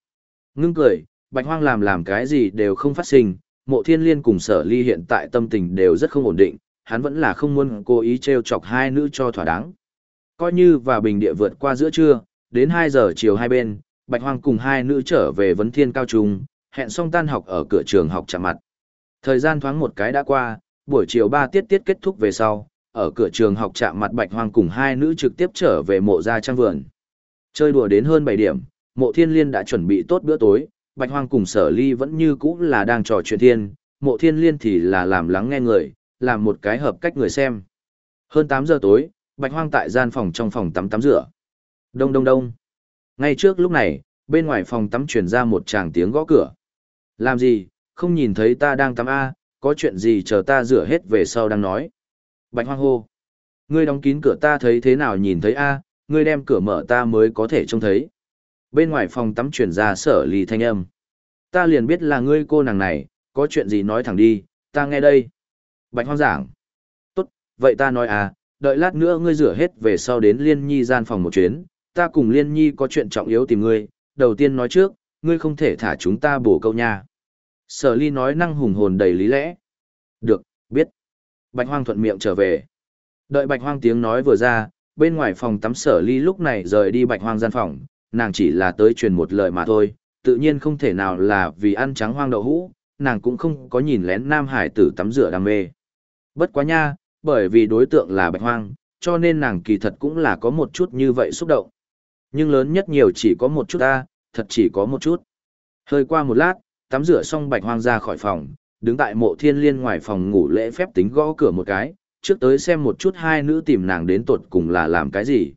Ngưng cười, bạch hoang làm làm cái gì đều không phát sinh, mộ thiên liên cùng sở ly hiện tại tâm tình đều rất không ổn định, hắn vẫn là không muốn cố ý treo chọc hai nữ cho thỏa đáng. Coi như và bình địa vượt qua giữa trưa, đến 2 giờ chiều hai bên, bạch hoang cùng hai nữ trở về vấn thiên cao trung, hẹn xong tan học ở cửa trường học chạm mặt. Thời gian thoáng một cái đã qua, buổi chiều 3 tiết tiết kết thúc về sau, ở cửa trường học chạm mặt bạch hoang cùng hai nữ trực tiếp trở về mộ gia trang vườn. Chơi đùa đến hơn 7 điểm, mộ thiên liên đã chuẩn bị tốt bữa tối, bạch hoang cùng sở ly vẫn như cũ là đang trò chuyện thiên, mộ thiên liên thì là làm lắng nghe người, làm một cái hợp cách người xem. Hơn 8 giờ tối, bạch hoang tại gian phòng trong phòng tắm tắm rửa. Đông đông đông. Ngay trước lúc này, bên ngoài phòng tắm truyền ra một tràng tiếng gõ cửa. Làm gì, không nhìn thấy ta đang tắm A, có chuyện gì chờ ta rửa hết về sau đang nói. Bạch hoang hô. Ngươi đóng kín cửa ta thấy thế nào nhìn thấy A, ngươi đem cửa mở ta mới có thể trông thấy. Bên ngoài phòng tắm chuyển ra sở lì thanh âm. Ta liền biết là ngươi cô nàng này, có chuyện gì nói thẳng đi, ta nghe đây. Bạch hoang giảng. Tốt, vậy ta nói à, đợi lát nữa ngươi rửa hết về sau đến liên nhi gian phòng một chuyến, ta cùng liên nhi có chuyện trọng yếu tìm ngươi, đầu tiên nói trước, ngươi không thể thả chúng ta bổ câu nha. Sở ly nói năng hùng hồn đầy lý lẽ. Được, biết. Bạch hoang thuận miệng trở về. Đợi bạch hoang tiếng nói vừa ra, bên ngoài phòng tắm sở ly lúc này rời đi bạch hoang gian phòng, nàng chỉ là tới truyền một lời mà thôi, tự nhiên không thể nào là vì ăn trắng hoang đậu hũ, nàng cũng không có nhìn lén nam hải tử tắm rửa đam mê. Bất quá nha, bởi vì đối tượng là bạch hoang, cho nên nàng kỳ thật cũng là có một chút như vậy xúc động. Nhưng lớn nhất nhiều chỉ có một chút ta, thật chỉ có một chút. Hơi qua một lát, tắm rửa xong bạch hoang ra khỏi phòng, đứng tại mộ thiên liên ngoài phòng ngủ lễ phép tính gõ cửa một cái, trước tới xem một chút hai nữ tìm nàng đến tột cùng là làm cái gì.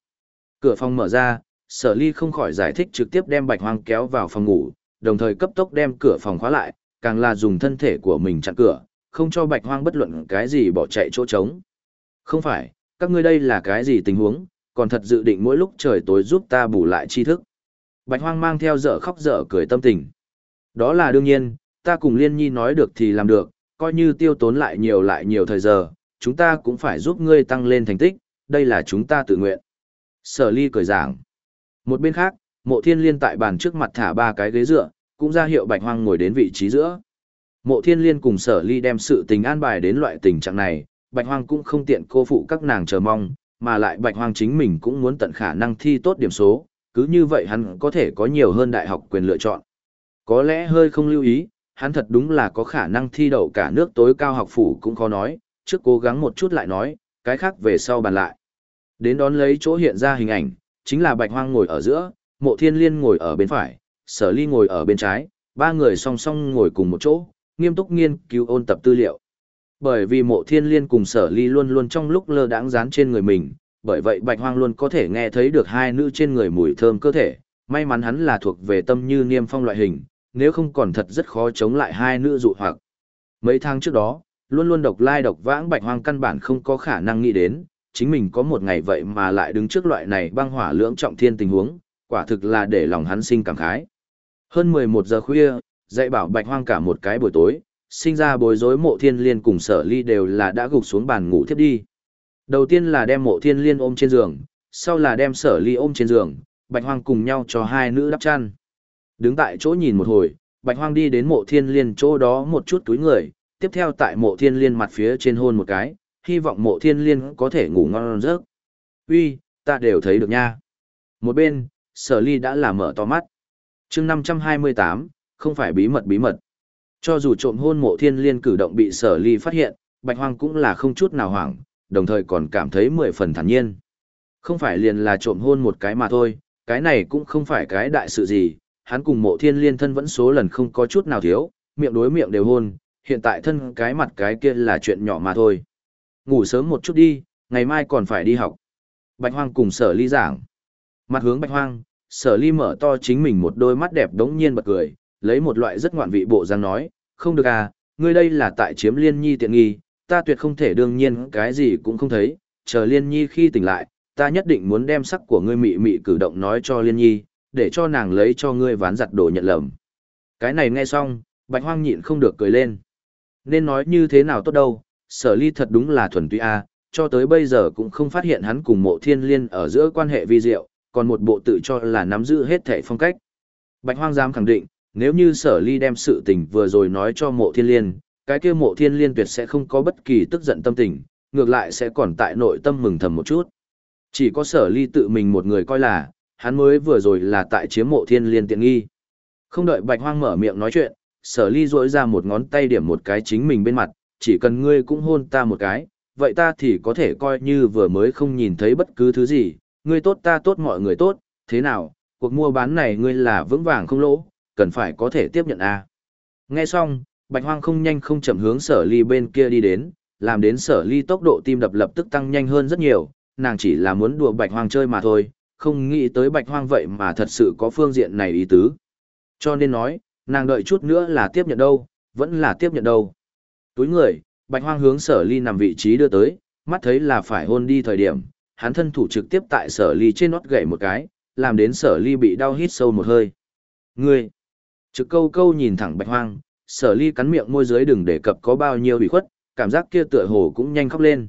Cửa phòng mở ra, sở ly không khỏi giải thích trực tiếp đem bạch hoang kéo vào phòng ngủ, đồng thời cấp tốc đem cửa phòng khóa lại, càng là dùng thân thể của mình chặn cửa, không cho bạch hoang bất luận cái gì bỏ chạy chỗ trống. Không phải, các ngươi đây là cái gì tình huống, còn thật dự định mỗi lúc trời tối giúp ta bù lại tri thức. Bạch hoang mang theo dở khóc dở cười tâm tình. Đó là đương nhiên, ta cùng liên nhi nói được thì làm được, coi như tiêu tốn lại nhiều lại nhiều thời giờ, chúng ta cũng phải giúp ngươi tăng lên thành tích, đây là chúng ta tự nguyện. Sở ly cười giảng. Một bên khác, mộ thiên liên tại bàn trước mặt thả ba cái ghế dựa, cũng ra hiệu bạch hoang ngồi đến vị trí giữa. Mộ thiên liên cùng sở ly đem sự tình an bài đến loại tình trạng này, bạch hoang cũng không tiện cô phụ các nàng chờ mong, mà lại bạch hoang chính mình cũng muốn tận khả năng thi tốt điểm số, cứ như vậy hắn có thể có nhiều hơn đại học quyền lựa chọn. Có lẽ hơi không lưu ý, hắn thật đúng là có khả năng thi đậu cả nước tối cao học phủ cũng khó nói, trước cố gắng một chút lại nói, cái khác về sau bàn lại. Đến đón lấy chỗ hiện ra hình ảnh, chính là bạch hoang ngồi ở giữa, mộ thiên liên ngồi ở bên phải, sở ly ngồi ở bên trái, ba người song song ngồi cùng một chỗ, nghiêm túc nghiên cứu ôn tập tư liệu. Bởi vì mộ thiên liên cùng sở ly luôn luôn trong lúc lơ đãng dán trên người mình, bởi vậy bạch hoang luôn có thể nghe thấy được hai nữ trên người mùi thơm cơ thể, may mắn hắn là thuộc về tâm như niêm phong loại hình, nếu không còn thật rất khó chống lại hai nữ dụ hoặc. Mấy tháng trước đó, luôn luôn độc lai độc vãng bạch hoang căn bản không có khả năng nghĩ đến, chính mình có một ngày vậy mà lại đứng trước loại này băng hỏa lưỡng trọng thiên tình huống, quả thực là để lòng hắn sinh cảm khái. Hơn 11 giờ khuya, dạy bảo bạch hoang cả một cái buổi tối, sinh ra bối rối mộ thiên liên cùng sở ly đều là đã gục xuống bàn ngủ thiếp đi. Đầu tiên là đem mộ thiên liên ôm trên giường, sau là đem sở ly ôm trên giường, bạch hoang cùng nhau cho hai nữ đắp chăn. Đứng tại chỗ nhìn một hồi, bạch hoang đi đến mộ thiên liên chỗ đó một chút túi người, tiếp theo tại mộ thiên liên mặt phía trên hôn một cái, hy vọng mộ thiên liên có thể ngủ ngon giấc. Uy, ta đều thấy được nha. Một bên, sở ly đã làm mở to mắt. chương 528, không phải bí mật bí mật. Cho dù trộm hôn mộ thiên liên cử động bị sở ly phát hiện, bạch hoang cũng là không chút nào hoảng, đồng thời còn cảm thấy mười phần thản nhiên. Không phải liền là trộm hôn một cái mà thôi, cái này cũng không phải cái đại sự gì, hắn cùng mộ thiên liên thân vẫn số lần không có chút nào thiếu, miệng đối miệng đều hôn, hiện tại thân cái mặt cái kia là chuyện nhỏ mà thôi. Ngủ sớm một chút đi, ngày mai còn phải đi học. Bạch hoang cùng sở ly giảng. Mặt hướng bạch hoang, sở ly mở to chính mình một đôi mắt đẹp đống nhiên bật cười, lấy một loại rất ngoạn vị bộ dáng nói, không được à, ngươi đây là tại chiếm liên nhi tiện nghi, ta tuyệt không thể đương nhiên cái gì cũng không thấy, chờ liên nhi khi tỉnh lại, ta nhất định muốn đem sắc của ngươi mị mị cử động nói cho liên nhi, để cho nàng lấy cho ngươi ván giặt đồ nhận lầm. Cái này nghe xong, bạch hoang nhịn không được cười lên. Nên nói như thế nào tốt đâu, sở ly thật đúng là thuần túy a cho tới bây giờ cũng không phát hiện hắn cùng mộ thiên liên ở giữa quan hệ vi diệu, còn một bộ tự cho là nắm giữ hết thể phong cách. Bạch hoang dám khẳng định, nếu như sở ly đem sự tình vừa rồi nói cho mộ thiên liên, cái kia mộ thiên liên tuyệt sẽ không có bất kỳ tức giận tâm tình, ngược lại sẽ còn tại nội tâm mừng thầm một chút. Chỉ có sở ly tự mình một người coi là, hắn mới vừa rồi là tại chiếm mộ thiên liên tiện nghi. Không đợi bạch hoang mở miệng nói chuyện, sở ly dỗi ra một ngón tay điểm một cái chính mình bên mặt, chỉ cần ngươi cũng hôn ta một cái, vậy ta thì có thể coi như vừa mới không nhìn thấy bất cứ thứ gì, ngươi tốt ta tốt mọi người tốt, thế nào, cuộc mua bán này ngươi là vững vàng không lỗ, cần phải có thể tiếp nhận a. À. Nghe xong, Bạch Hoang không nhanh không chậm hướng Sở Ly bên kia đi đến, làm đến Sở Ly tốc độ tim đập lập tức tăng nhanh hơn rất nhiều, nàng chỉ là muốn đùa Bạch Hoang chơi mà thôi, không nghĩ tới Bạch Hoang vậy mà thật sự có phương diện này ý tứ. Cho nên nói, nàng đợi chút nữa là tiếp nhận đâu, vẫn là tiếp nhận đâu. Túi người, Bạch Hoang hướng Sở Ly nằm vị trí đưa tới, mắt thấy là phải hôn đi thời điểm, hắn thân thủ trực tiếp tại Sở Ly trên nót gậy một cái, làm đến Sở Ly bị đau hít sâu một hơi. Ngươi! Trực câu câu nhìn thẳng bạch hoang, sở ly cắn miệng môi dưới đừng đề cập có bao nhiêu bị khuất, cảm giác kia tựa hồ cũng nhanh khóc lên.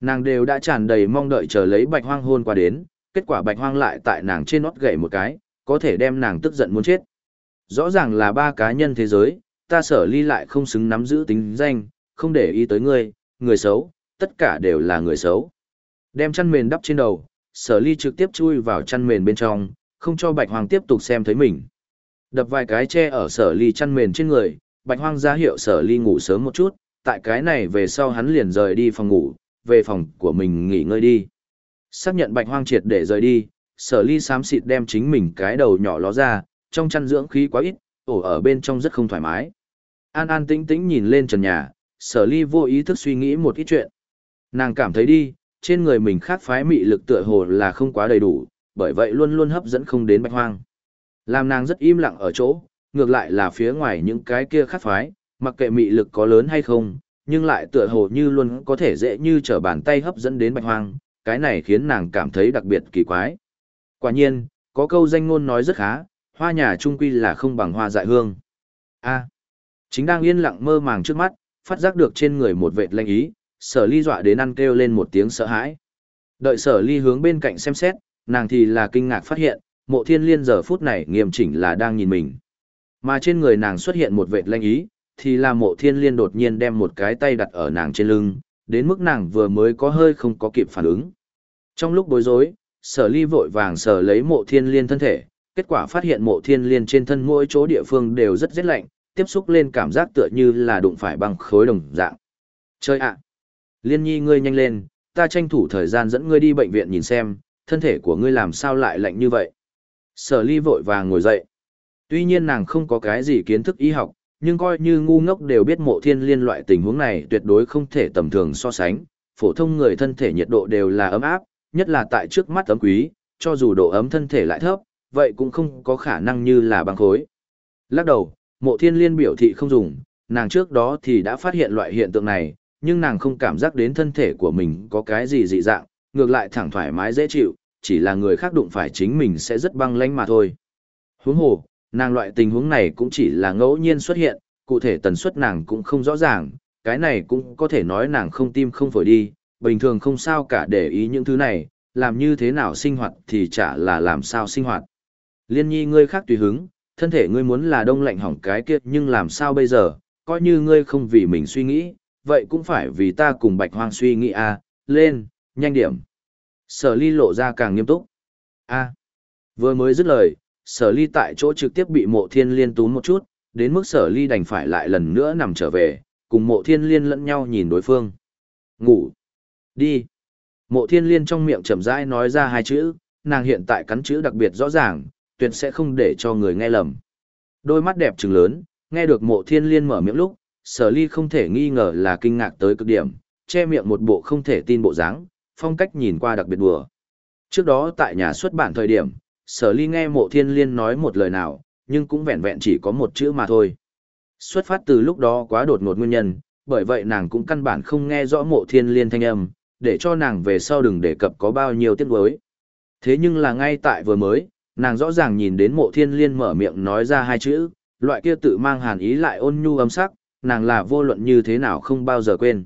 Nàng đều đã tràn đầy mong đợi chờ lấy bạch hoang hôn qua đến, kết quả bạch hoang lại tại nàng trên nót gậy một cái, có thể đem nàng tức giận muốn chết. Rõ ràng là ba cá nhân thế giới, ta sở ly lại không xứng nắm giữ tính danh, không để ý tới ngươi, người xấu, tất cả đều là người xấu. Đem chăn mền đắp trên đầu, sở ly trực tiếp chui vào chăn mền bên trong, không cho bạch hoàng tiếp tục xem thấy mình. Đập vài cái che ở sở ly chăn mền trên người, bạch hoang ra hiệu sở ly ngủ sớm một chút, tại cái này về sau hắn liền rời đi phòng ngủ, về phòng của mình nghỉ ngơi đi. Xác nhận bạch hoang triệt để rời đi, sở ly xám xịt đem chính mình cái đầu nhỏ ló ra, trong chăn dưỡng khí quá ít, ổ ở bên trong rất không thoải mái. An an tĩnh tĩnh nhìn lên trần nhà, sở ly vô ý thức suy nghĩ một ít chuyện. Nàng cảm thấy đi, trên người mình khác phái mị lực tựa hồ là không quá đầy đủ, bởi vậy luôn luôn hấp dẫn không đến bạch hoang. Làm nàng rất im lặng ở chỗ, ngược lại là phía ngoài những cái kia khác phái, mặc kệ mị lực có lớn hay không, nhưng lại tựa hồ như luôn có thể dễ như trở bàn tay hấp dẫn đến bạch hoang, cái này khiến nàng cảm thấy đặc biệt kỳ quái. Quả nhiên, có câu danh ngôn nói rất khá, hoa nhà trung quy là không bằng hoa dại hương. A, chính đang yên lặng mơ màng trước mắt, phát giác được trên người một vệt lanh ý, sở ly dọa đến ăn kêu lên một tiếng sợ hãi. Đợi sở ly hướng bên cạnh xem xét, nàng thì là kinh ngạc phát hiện, mộ thiên liên giờ phút này nghiêm chỉnh là đang nhìn mình. Mà trên người nàng xuất hiện một vệt lanh ý, thì là mộ thiên liên đột nhiên đem một cái tay đặt ở nàng trên lưng, đến mức nàng vừa mới có hơi không có kịp phản ứng. Trong lúc bối rối, sở ly vội vàng sở lấy mộ thiên liên thân thể, kết quả phát hiện mộ thiên liên trên thân mỗi chỗ địa phương đều rất rét lạnh, tiếp xúc lên cảm giác tựa như là đụng phải băng khối đồng dạng. Chơi ạ! À. Liên nhi ngươi nhanh lên, ta tranh thủ thời gian dẫn ngươi đi bệnh viện nhìn xem, thân thể của ngươi làm sao lại lạnh như vậy. Sở ly vội vàng ngồi dậy. Tuy nhiên nàng không có cái gì kiến thức y học, nhưng coi như ngu ngốc đều biết mộ thiên liên loại tình huống này tuyệt đối không thể tầm thường so sánh. Phổ thông người thân thể nhiệt độ đều là ấm áp, nhất là tại trước mắt ấm quý, cho dù độ ấm thân thể lại thấp, vậy cũng không có khả năng như là băng khối. Lắc đầu, mộ thiên liên biểu thị không dùng, nàng trước đó thì đã phát hiện loại hiện tượng này, nhưng nàng không cảm giác đến thân thể của mình có cái gì dị dạng, ngược lại thẳng thoải mái dễ chịu, chỉ là người khác đụng phải chính mình sẽ rất băng lãnh mà thôi. Huống hồ, nàng loại tình huống này cũng chỉ là ngẫu nhiên xuất hiện, cụ thể tần suất nàng cũng không rõ ràng, cái này cũng có thể nói nàng không tim không phổi đi, bình thường không sao cả để ý những thứ này, làm như thế nào sinh hoạt thì chả là làm sao sinh hoạt. Liên nhi ngươi khác tùy hứng, thân thể ngươi muốn là đông lạnh hỏng cái kia nhưng làm sao bây giờ, coi như ngươi không vì mình suy nghĩ, vậy cũng phải vì ta cùng bạch hoang suy nghĩ à, lên, nhanh điểm. Sở ly lộ ra càng nghiêm túc. a vừa mới dứt lời, sở ly tại chỗ trực tiếp bị mộ thiên liên túm một chút, đến mức sở ly đành phải lại lần nữa nằm trở về, cùng mộ thiên liên lẫn nhau nhìn đối phương. Ngủ. Đi. Mộ thiên liên trong miệng chậm rãi nói ra hai chữ, nàng hiện tại cắn chữ đặc biệt rõ ràng, tuyệt sẽ không để cho người nghe lầm. Đôi mắt đẹp trừng lớn, nghe được mộ thiên liên mở miệng lúc, sở ly không thể nghi ngờ là kinh ngạc tới cực điểm, che miệng một bộ không thể tin bộ dáng, phong cách nhìn qua đặc biệt đùa. Trước đó tại nhà xuất bản thời điểm, sở ly nghe mộ thiên liên nói một lời nào, nhưng cũng vẹn vẹn chỉ có một chữ mà thôi. Xuất phát từ lúc đó quá đột ngột nguyên nhân, bởi vậy nàng cũng căn bản không nghe rõ mộ thiên liên thanh âm, để cho nàng về sau đừng đề cập có bao nhiêu tiếc đối. Thế nhưng là ngay tại vừa mới, nàng rõ ràng nhìn đến mộ thiên liên mở miệng nói ra hai chữ, loại kia tự mang hàn ý lại ôn nhu âm sắc, nàng là vô luận như thế nào không bao giờ quên.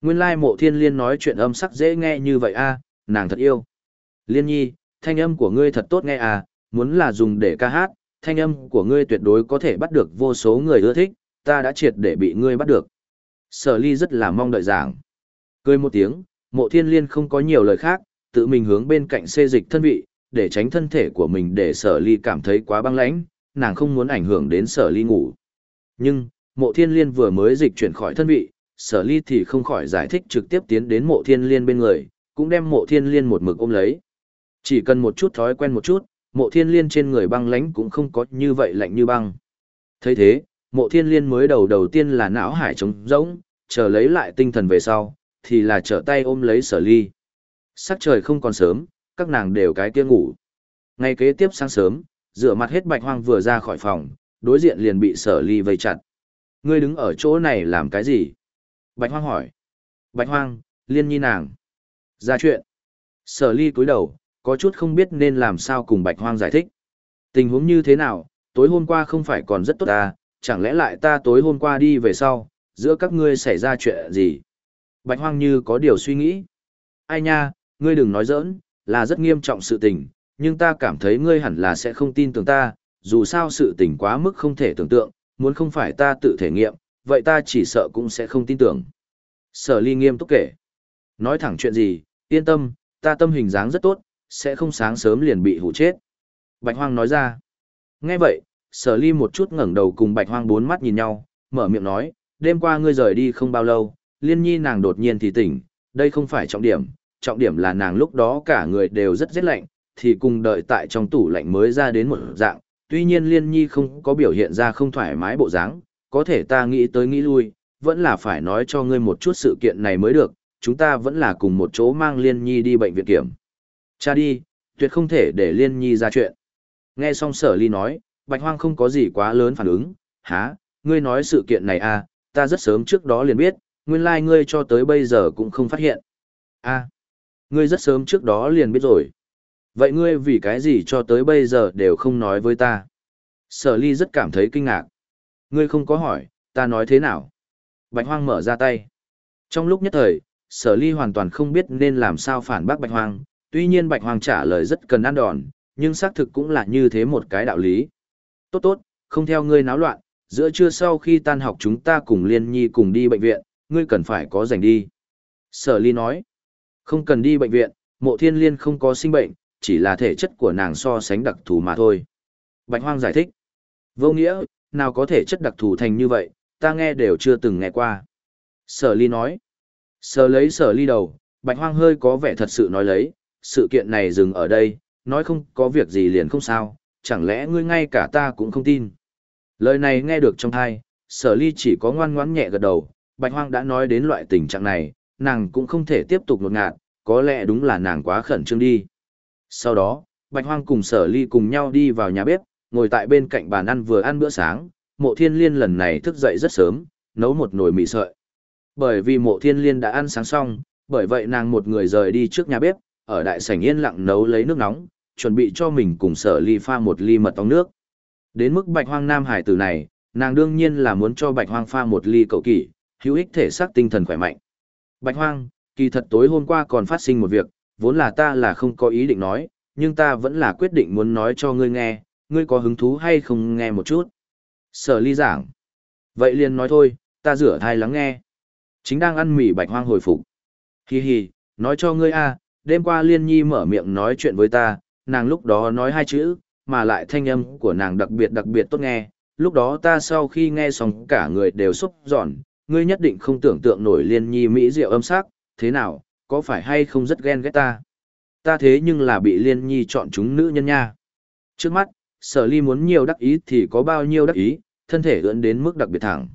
Nguyên lai mộ thiên liên nói chuyện âm sắc dễ nghe như vậy a nàng thật yêu. Liên nhi, thanh âm của ngươi thật tốt nghe à, muốn là dùng để ca hát, thanh âm của ngươi tuyệt đối có thể bắt được vô số người ưa thích, ta đã triệt để bị ngươi bắt được. Sở ly rất là mong đợi giảng. Cười một tiếng, mộ thiên liên không có nhiều lời khác, tự mình hướng bên cạnh xê dịch thân vị, để tránh thân thể của mình để sở ly cảm thấy quá băng lãnh, nàng không muốn ảnh hưởng đến sở ly ngủ. Nhưng, mộ thiên liên vừa mới dịch chuyển khỏi thân vị, sở ly thì không khỏi giải thích trực tiếp tiến đến mộ thiên liên bên người, cũng đem mộ thiên liên một mực ôm lấy. Chỉ cần một chút thói quen một chút, mộ thiên liên trên người băng lãnh cũng không có như vậy lạnh như băng. thấy thế, mộ thiên liên mới đầu đầu tiên là não hải trống rỗng, chờ lấy lại tinh thần về sau, thì là trở tay ôm lấy sở ly. Sắc trời không còn sớm, các nàng đều cái kia ngủ. Ngày kế tiếp sáng sớm, rửa mặt hết bạch hoang vừa ra khỏi phòng, đối diện liền bị sở ly vây chặt. Ngươi đứng ở chỗ này làm cái gì? Bạch hoang hỏi. Bạch hoang, liên nhi nàng. Ra chuyện. Sở ly cúi đầu, có chút không biết nên làm sao cùng bạch hoang giải thích. Tình huống như thế nào, tối hôm qua không phải còn rất tốt à, chẳng lẽ lại ta tối hôm qua đi về sau, giữa các ngươi xảy ra chuyện gì? Bạch hoang như có điều suy nghĩ. Ai nha, ngươi đừng nói giỡn, là rất nghiêm trọng sự tình, nhưng ta cảm thấy ngươi hẳn là sẽ không tin tưởng ta, dù sao sự tình quá mức không thể tưởng tượng, muốn không phải ta tự thể nghiệm, vậy ta chỉ sợ cũng sẽ không tin tưởng. Sở ly nghiêm túc kể. Nói thẳng chuyện gì, yên tâm, ta tâm hình dáng rất tốt, sẽ không sáng sớm liền bị hủ chết. Bạch hoang nói ra. Nghe vậy, sở ly một chút ngẩng đầu cùng bạch hoang bốn mắt nhìn nhau, mở miệng nói, đêm qua ngươi rời đi không bao lâu, liên nhi nàng đột nhiên thì tỉnh, đây không phải trọng điểm, trọng điểm là nàng lúc đó cả người đều rất rét lạnh, thì cùng đợi tại trong tủ lạnh mới ra đến một dạng, tuy nhiên liên nhi không có biểu hiện ra không thoải mái bộ dáng, có thể ta nghĩ tới nghĩ lui, vẫn là phải nói cho ngươi một chút sự kiện này mới được, chúng ta vẫn là cùng một chỗ mang liên nhi đi bệnh viện kiểm. Cha đi, tuyệt không thể để liên nhi ra chuyện. Nghe xong sở ly nói, bạch hoang không có gì quá lớn phản ứng, há, ngươi nói sự kiện này à, ta rất sớm trước đó liền biết, nguyên lai like ngươi cho tới bây giờ cũng không phát hiện. a Ngươi rất sớm trước đó liền biết rồi. Vậy ngươi vì cái gì cho tới bây giờ đều không nói với ta? Sở ly rất cảm thấy kinh ngạc. Ngươi không có hỏi, ta nói thế nào? Bạch hoang mở ra tay. Trong lúc nhất thời, sở ly hoàn toàn không biết nên làm sao phản bác bạch hoang. Tuy nhiên bạch hoang trả lời rất cần ăn đòn, nhưng xác thực cũng là như thế một cái đạo lý. Tốt tốt, không theo ngươi náo loạn, giữa trưa sau khi tan học chúng ta cùng liên nhi cùng đi bệnh viện, ngươi cần phải có rảnh đi. Sở ly nói, không cần đi bệnh viện, mộ thiên liên không có sinh bệnh, chỉ là thể chất của nàng so sánh đặc thù mà thôi. Bạch hoang giải thích, vô nghĩa, nào có thể chất đặc thù thành như vậy, ta nghe đều chưa từng nghe qua. Sở ly nói, sở lấy sở ly đầu, bạch hoang hơi có vẻ thật sự nói lấy, sự kiện này dừng ở đây, nói không có việc gì liền không sao, chẳng lẽ ngươi ngay cả ta cũng không tin. Lời này nghe được trong thai, sở ly chỉ có ngoan ngoãn nhẹ gật đầu, bạch hoang đã nói đến loại tình trạng này, nàng cũng không thể tiếp tục ngột ngạt, có lẽ đúng là nàng quá khẩn trương đi. Sau đó, bạch hoang cùng sở ly cùng nhau đi vào nhà bếp, ngồi tại bên cạnh bàn ăn vừa ăn bữa sáng, mộ thiên liên lần này thức dậy rất sớm, nấu một nồi mì sợi. Bởi vì mộ thiên liên đã ăn sáng xong, bởi vậy nàng một người rời đi trước nhà bếp, ở đại sảnh yên lặng nấu lấy nước nóng, chuẩn bị cho mình cùng sở ly pha một ly mật ong nước. Đến mức bạch hoang nam hải tử này, nàng đương nhiên là muốn cho bạch hoang pha một ly cậu kỷ, hữu ích thể xác tinh thần khỏe mạnh. Bạch hoang, kỳ thật tối hôm qua còn phát sinh một việc, vốn là ta là không có ý định nói, nhưng ta vẫn là quyết định muốn nói cho ngươi nghe, ngươi có hứng thú hay không nghe một chút. Sở ly giảng. Vậy liền nói thôi, ta rửa thai lắng nghe. Chính đang ăn mì bạch hoang hồi phục. Hi hi, nói cho ngươi a, đêm qua liên nhi mở miệng nói chuyện với ta, nàng lúc đó nói hai chữ, mà lại thanh âm của nàng đặc biệt đặc biệt tốt nghe. Lúc đó ta sau khi nghe xong cả người đều xúc giòn, ngươi nhất định không tưởng tượng nổi liên nhi mỹ diệu âm sắc, thế nào, có phải hay không rất ghen ghét ta? Ta thế nhưng là bị liên nhi chọn chúng nữ nhân nha. Trước mắt, sở ly muốn nhiều đắc ý thì có bao nhiêu đắc ý, thân thể ưỡn đến mức đặc biệt thẳng.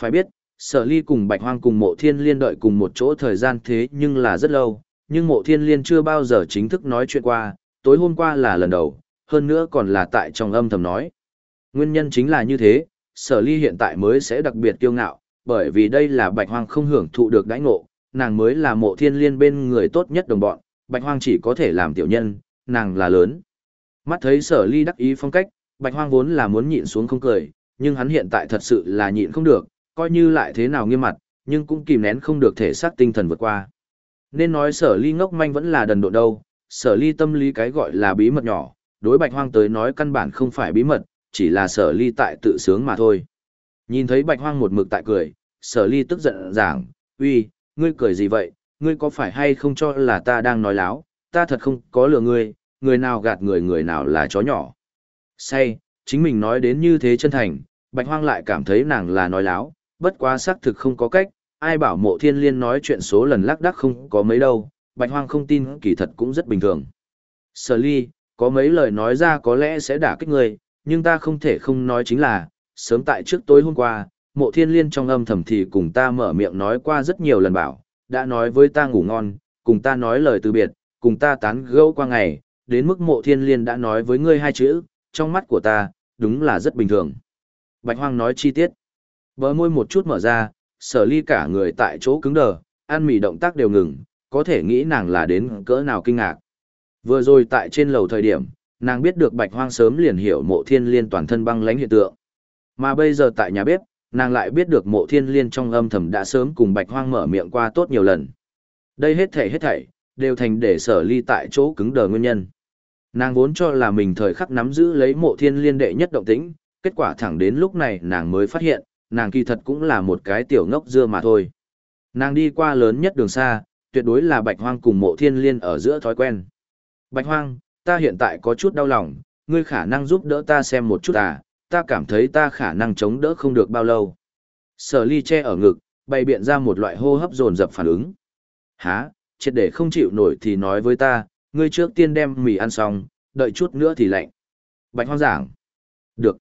Phải biết, sở ly cùng bạch hoang cùng mộ thiên liên đợi cùng một chỗ thời gian thế nhưng là rất lâu, nhưng mộ thiên liên chưa bao giờ chính thức nói chuyện qua, tối hôm qua là lần đầu, hơn nữa còn là tại trong âm thầm nói. Nguyên nhân chính là như thế, sở ly hiện tại mới sẽ đặc biệt kiêu ngạo, bởi vì đây là bạch hoang không hưởng thụ được đãi ngộ, nàng mới là mộ thiên liên bên người tốt nhất đồng bọn, bạch hoang chỉ có thể làm tiểu nhân, nàng là lớn. Mắt thấy sở ly đắc ý phong cách, bạch hoang vốn là muốn nhịn xuống không cười, nhưng hắn hiện tại thật sự là nhịn không được, coi như lại thế nào nghiêm mặt, nhưng cũng kìm nén không được thể xác tinh thần vượt qua. Nên nói sở ly ngốc manh vẫn là đần độ đâu, sở ly tâm lý cái gọi là bí mật nhỏ, đối bạch hoang tới nói căn bản không phải bí mật, chỉ là sở ly tại tự sướng mà thôi. Nhìn thấy bạch hoang một mực tại cười, sở ly tức giận giảng, uy, ngươi cười gì vậy, ngươi có phải hay không cho là ta đang nói láo, ta thật không có lừa ngươi, người nào gạt người người nào là chó nhỏ. Say, chính mình nói đến như thế chân thành, bạch hoang lại cảm thấy nàng là nói láo, bất quá xác thực không có cách, ai bảo mộ thiên liên nói chuyện số lần lắc đắc không có mấy đâu, bạch hoang không tin kỳ thật cũng rất bình thường. Sở ly, có mấy lời nói ra có lẽ sẽ đả kích ngươi, nhưng ta không thể không nói chính là, sớm tại trước tối hôm qua, mộ thiên liên trong âm thầm thì cùng ta mở miệng nói qua rất nhiều lần bảo, đã nói với ta ngủ ngon, cùng ta nói lời từ biệt, cùng ta tán gẫu qua ngày, đến mức mộ thiên liên đã nói với ngươi hai chữ, trong mắt của ta, đúng là rất bình thường. Bạch hoang nói chi tiết. Bờ môi một chút mở ra, sở ly cả người tại chỗ cứng đờ, ăn mì động tác đều ngừng, có thể nghĩ nàng là đến cỡ nào kinh ngạc. Vừa rồi tại trên lầu thời điểm, nàng biết được bạch hoang sớm liền hiểu mộ thiên liên toàn thân băng lãnh hiện tượng. Mà bây giờ tại nhà bếp, nàng lại biết được mộ thiên liên trong âm thầm đã sớm cùng bạch hoang mở miệng qua tốt nhiều lần. Đây hết thảy hết thảy, đều thành để sở ly tại chỗ cứng đờ nguyên nhân. Nàng vốn cho là mình thời khắc nắm giữ lấy mộ thiên liên đệ nhất động tĩnh, kết quả thẳng đến lúc này nàng mới phát hiện, nàng kỳ thật cũng là một cái tiểu ngốc dưa mà thôi. Nàng đi qua lớn nhất đường xa, tuyệt đối là bạch hoang cùng mộ thiên liên ở giữa thói quen. Bạch hoang, ta hiện tại có chút đau lòng, ngươi khả năng giúp đỡ ta xem một chút à, ta cảm thấy ta khả năng chống đỡ không được bao lâu. Sở ly che ở ngực, bày biện ra một loại hô hấp dồn dập phản ứng. Hả, triệt để không chịu nổi thì nói với ta, ngươi trước tiên đem mì ăn xong, đợi chút nữa thì lạnh. Bạch hoang giảng. Được.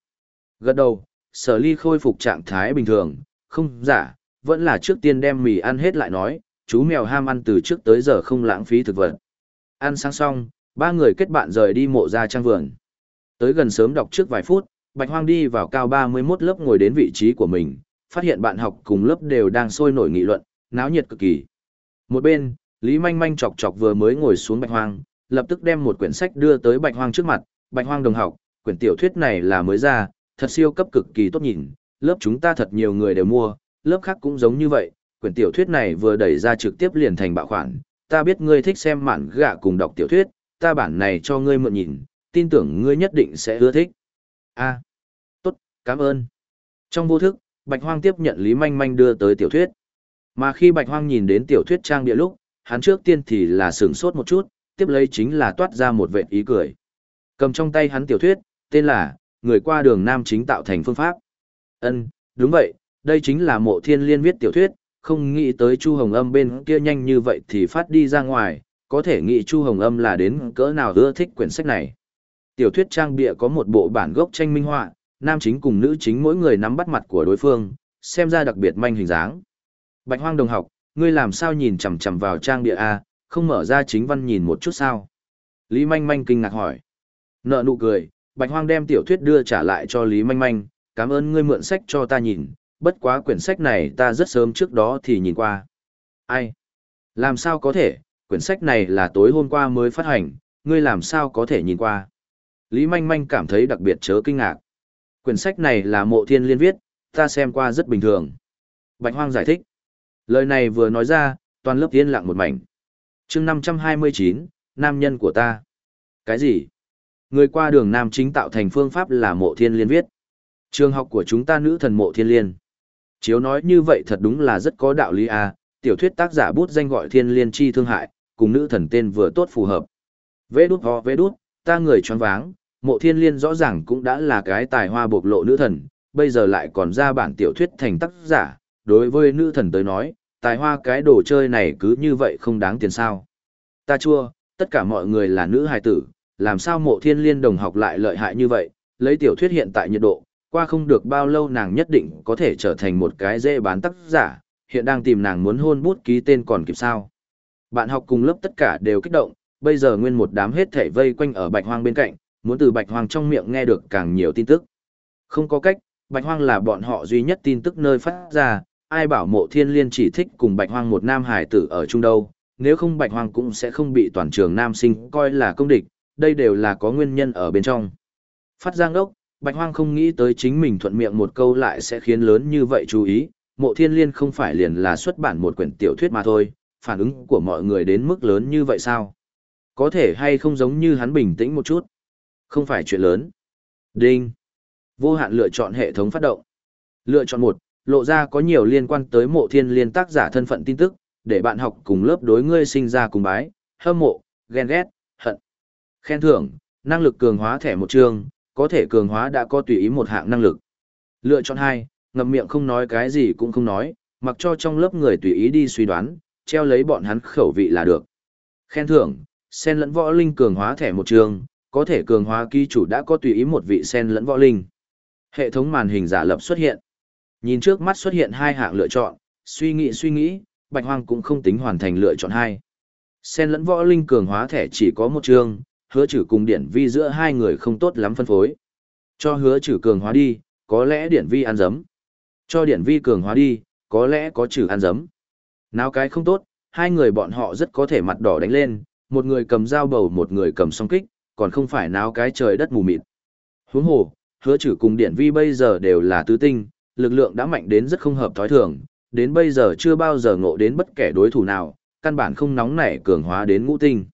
Gật đầu, sở ly khôi phục trạng thái bình thường, không giả, vẫn là trước tiên đem mì ăn hết lại nói, chú mèo ham ăn từ trước tới giờ không lãng phí thực vật. Ăn sáng xong, ba người kết bạn rời đi mộ ra trang vườn. Tới gần sớm đọc trước vài phút, Bạch Hoang đi vào cao 31 lớp ngồi đến vị trí của mình, phát hiện bạn học cùng lớp đều đang sôi nổi nghị luận, náo nhiệt cực kỳ. Một bên, Lý Manh Manh chọc chọc vừa mới ngồi xuống Bạch Hoang, lập tức đem một quyển sách đưa tới Bạch Hoang trước mặt, Bạch Hoang đồng học, quyển tiểu thuyết này là mới ra, thật siêu cấp cực kỳ tốt nhìn, lớp chúng ta thật nhiều người đều mua, lớp khác cũng giống như vậy, quyển tiểu thuyết này vừa đẩy ra trực tiếp liền thành bạo khoản, ta biết ngươi thích xem mạn gạ cùng đọc tiểu thuyết, ta bản này cho ngươi mượn nhìn, tin tưởng ngươi nhất định sẽ ưa thích. A, tốt, cảm ơn. Trong vô thức, Bạch Hoang tiếp nhận Lý Manh Manh đưa tới tiểu thuyết. Mà khi Bạch Hoang nhìn đến tiểu thuyết trang địa lúc, hắn trước tiên thì là sửng sốt một chút, tiếp lấy chính là toát ra một vệt ý cười. Cầm trong tay hắn tiểu thuyết, tên là Người qua đường nam chính tạo thành phương pháp. Ân, đúng vậy, đây chính là mộ thiên liên viết tiểu thuyết, không nghĩ tới Chu Hồng Âm bên kia nhanh như vậy thì phát đi ra ngoài, có thể nghĩ Chu Hồng Âm là đến cỡ nào ưa thích quyển sách này. Tiểu thuyết trang bịa có một bộ bản gốc tranh minh họa, nam chính cùng nữ chính mỗi người nắm bắt mặt của đối phương, xem ra đặc biệt manh hình dáng. Bạch Hoang đồng học, ngươi làm sao nhìn chằm chằm vào trang bịa a, không mở ra chính văn nhìn một chút sao? Lý Manh Manh kinh ngạc hỏi. Nợ nụ cười, Bạch Hoang đem tiểu thuyết đưa trả lại cho Lý Manh Manh, cảm ơn ngươi mượn sách cho ta nhìn, bất quá quyển sách này ta rất sớm trước đó thì nhìn qua. Ai? Làm sao có thể, quyển sách này là tối hôm qua mới phát hành, ngươi làm sao có thể nhìn qua? Lý Manh Manh cảm thấy đặc biệt chớ kinh ngạc. Quyển sách này là mộ thiên liên viết, ta xem qua rất bình thường. Bạch Hoang giải thích. Lời này vừa nói ra, toàn lớp yên lặng một mảnh. chương 529, nam nhân của ta. Cái gì? Người qua đường nam chính tạo thành phương pháp là mộ thiên liên viết. Trường học của chúng ta nữ thần mộ thiên liên. Chiếu nói như vậy thật đúng là rất có đạo lý à, tiểu thuyết tác giả bút danh gọi thiên liên chi thương hại, cùng nữ thần tên vừa tốt phù hợp. Vê đút ho vê đút, ta người choáng váng, mộ thiên liên rõ ràng cũng đã là cái tài hoa bộc lộ nữ thần, bây giờ lại còn ra bản tiểu thuyết thành tác giả, đối với nữ thần tới nói, tài hoa cái đồ chơi này cứ như vậy không đáng tiền sao. Ta chua, tất cả mọi người là nữ hài tử, làm sao mộ thiên liên đồng học lại lợi hại như vậy, lấy tiểu thuyết hiện tại nhiệt độ, qua không được bao lâu nàng nhất định có thể trở thành một cái dễ bán tác giả, hiện đang tìm nàng muốn hôn bút ký tên còn kịp sao. Bạn học cùng lớp tất cả đều kích động, bây giờ nguyên một đám hết thể vây quanh ở bạch hoang bên cạnh, muốn từ bạch hoang trong miệng nghe được càng nhiều tin tức. Không có cách, bạch hoang là bọn họ duy nhất tin tức nơi phát ra, ai bảo mộ thiên liên chỉ thích cùng bạch hoang một nam hải tử ở chung đâu, nếu không bạch hoang cũng sẽ không bị toàn trường nam sinh coi là công địch, đây đều là có nguyên nhân ở bên trong. Phát giang đốc, bạch hoang không nghĩ tới chính mình thuận miệng một câu lại sẽ khiến lớn như vậy chú ý, mộ thiên liên không phải liền là xuất bản một quyển tiểu thuyết mà thôi, phản ứng của mọi người đến mức lớn như vậy sao? Có thể hay không giống như hắn bình tĩnh một chút? Không phải chuyện lớn. Đinh. Vô hạn lựa chọn hệ thống phát động. Lựa chọn một, lộ ra có nhiều liên quan tới mộ thiên liên tác giả thân phận tin tức, để bạn học cùng lớp đối ngươi sinh ra cùng bái, hâm mộ, ghen ghét, hận. Khen thưởng, năng lực cường hóa thẻ một chương, có thể cường hóa đã có tùy ý một hạng năng lực. Lựa chọn hai, ngậm miệng không nói cái gì cũng không nói, mặc cho trong lớp người tùy ý đi suy đoán, treo lấy bọn hắn khẩu vị là được. Khen thưởng, sen lẫn võ linh cường hóa thẻ một trường, có thể cường hóa ký chủ đã có tùy ý một vị sen lẫn võ linh. Hệ thống màn hình giả lập xuất hiện. Nhìn trước mắt xuất hiện hai hạng lựa chọn, suy nghĩ suy nghĩ, Bạch Hoang cũng không tính hoàn thành lựa chọn hai. Sen lẫn võ linh cường hóa thẻ chỉ có một trường, hứa trừ cùng điển vi giữa hai người không tốt lắm phân phối. Cho hứa trừ cường hóa đi, có lẽ điển vi ăn dấm. Cho điển vi cường hóa đi, có lẽ có trừ ăn dấm. Nào cái không tốt, hai người bọn họ rất có thể mặt đỏ đánh lên, một người cầm dao bầu một người cầm song kích, còn không phải náo cái trời đất mù mịt. Huống hồ, hứa trừ cùng điển vi bây giờ đều là tứ tinh, lực lượng đã mạnh đến rất không hợp thói thường, đến bây giờ chưa bao giờ ngộ đến bất kể đối thủ nào, căn bản không nóng nảy cường hóa đến ngũ tinh.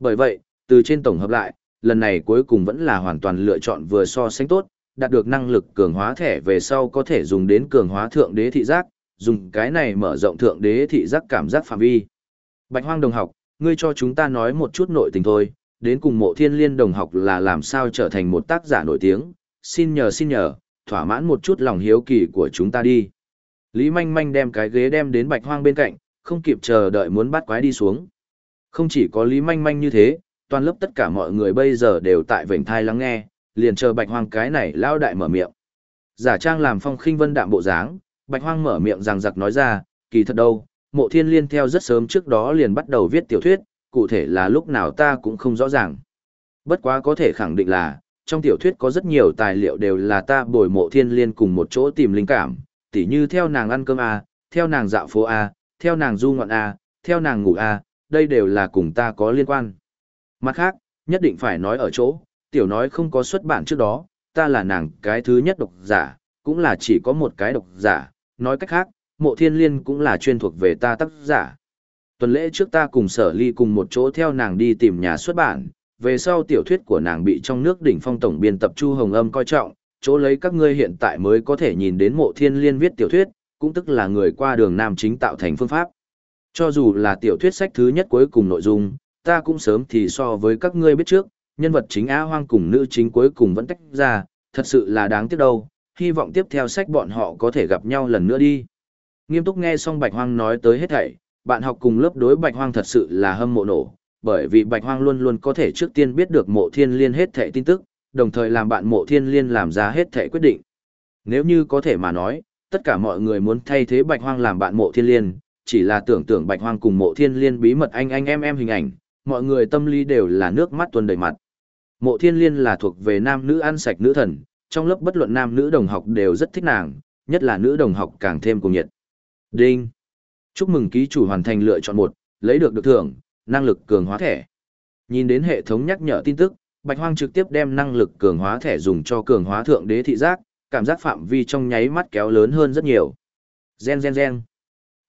Bởi vậy, từ trên tổng hợp lại, lần này cuối cùng vẫn là hoàn toàn lựa chọn vừa so sánh tốt, đạt được năng lực cường hóa thẻ về sau có thể dùng đến cường hóa thượng đế thị giác, dùng cái này mở rộng thượng đế thị giác cảm giác phạm vi. Bạch Hoang đồng học, ngươi cho chúng ta nói một chút nội tình thôi, đến cùng mộ thiên liên đồng học là làm sao trở thành một tác giả nổi tiếng, xin nhờ xin nhờ, thỏa mãn một chút lòng hiếu kỳ của chúng ta đi. Lý manh manh đem cái ghế đem đến bạch hoang bên cạnh, không kịp chờ đợi muốn bắt quái đi xuống. Không chỉ có Lý manh manh như thế, toàn lớp tất cả mọi người bây giờ đều tại vểnh thai lắng nghe, liền chờ bạch hoang cái này lao đại mở miệng. Giả trang làm phong khinh vân đạm bộ dáng, bạch hoang mở miệng rằng giặc nói ra, kỳ thật đâu, mộ thiên liên theo rất sớm trước đó liền bắt đầu viết tiểu thuyết, cụ thể là lúc nào ta cũng không rõ ràng. Bất quá có thể khẳng định là, trong tiểu thuyết có rất nhiều tài liệu đều là ta bồi mộ thiên liên cùng một chỗ tìm linh cảm, tỉ như theo nàng ăn cơm A, theo nàng dạo phố A, theo nàng du ngoạn A, theo nàng ngủ A, đây đều là cùng ta có liên quan. Mặt khác, nhất định phải nói ở chỗ, tiểu nói không có xuất bản trước đó, ta là nàng cái thứ nhất độc giả, cũng là chỉ có một cái độc giả, nói cách khác, mộ thiên liên cũng là chuyên thuộc về ta tác giả. Tuần lễ trước ta cùng sở ly cùng một chỗ theo nàng đi tìm nhà xuất bản, về sau tiểu thuyết của nàng bị trong nước đỉnh phong tổng biên tập Chu Hồng Âm coi trọng, chỗ lấy các ngươi hiện tại mới có thể nhìn đến mộ thiên liên viết tiểu thuyết, cũng tức là người qua đường nam chính tạo thành phương pháp. Cho dù là tiểu thuyết sách thứ nhất cuối cùng nội dung, ta cũng sớm thì so với các ngươi biết trước, nhân vật chính Á Hoang cùng nữ chính cuối cùng vẫn tách ra, thật sự là đáng tiếc đâu, hy vọng tiếp theo sách bọn họ có thể gặp nhau lần nữa đi. Nghiêm túc nghe xong Bạch Hoang nói tới hết thảy, bạn học cùng lớp đối Bạch Hoang thật sự là hâm mộ nổ, bởi vì Bạch Hoang luôn luôn có thể trước tiên biết được mộ thiên liên hết thẻ tin tức, đồng thời làm bạn mộ thiên liên làm ra hết thẻ quyết định. Nếu như có thể mà nói, tất cả mọi người muốn thay thế Bạch Hoang làm bạn mộ thiên liên, chỉ là tưởng tượng Bạch Hoang cùng mộ thiên liên bí mật anh anh em em hình ảnh, mọi người tâm lý đều là nước mắt tuôn đầy mặt. Mộ thiên liên là thuộc về nam nữ ăn sạch nữ thần, trong lớp bất luận nam nữ đồng học đều rất thích nàng, nhất là nữ đồng học càng thêm cùng nhiệt. Đinh! Chúc mừng ký chủ hoàn thành lựa chọn một, lấy được được thưởng, năng lực cường hóa thẻ. Nhìn đến hệ thống nhắc nhở tin tức, Bạch Hoang trực tiếp đem năng lực cường hóa thẻ dùng cho cường hóa thượng đế thị giác, cảm giác phạm vi trong nháy mắt kéo lớn hơn rất nhiều. Gen gen gen.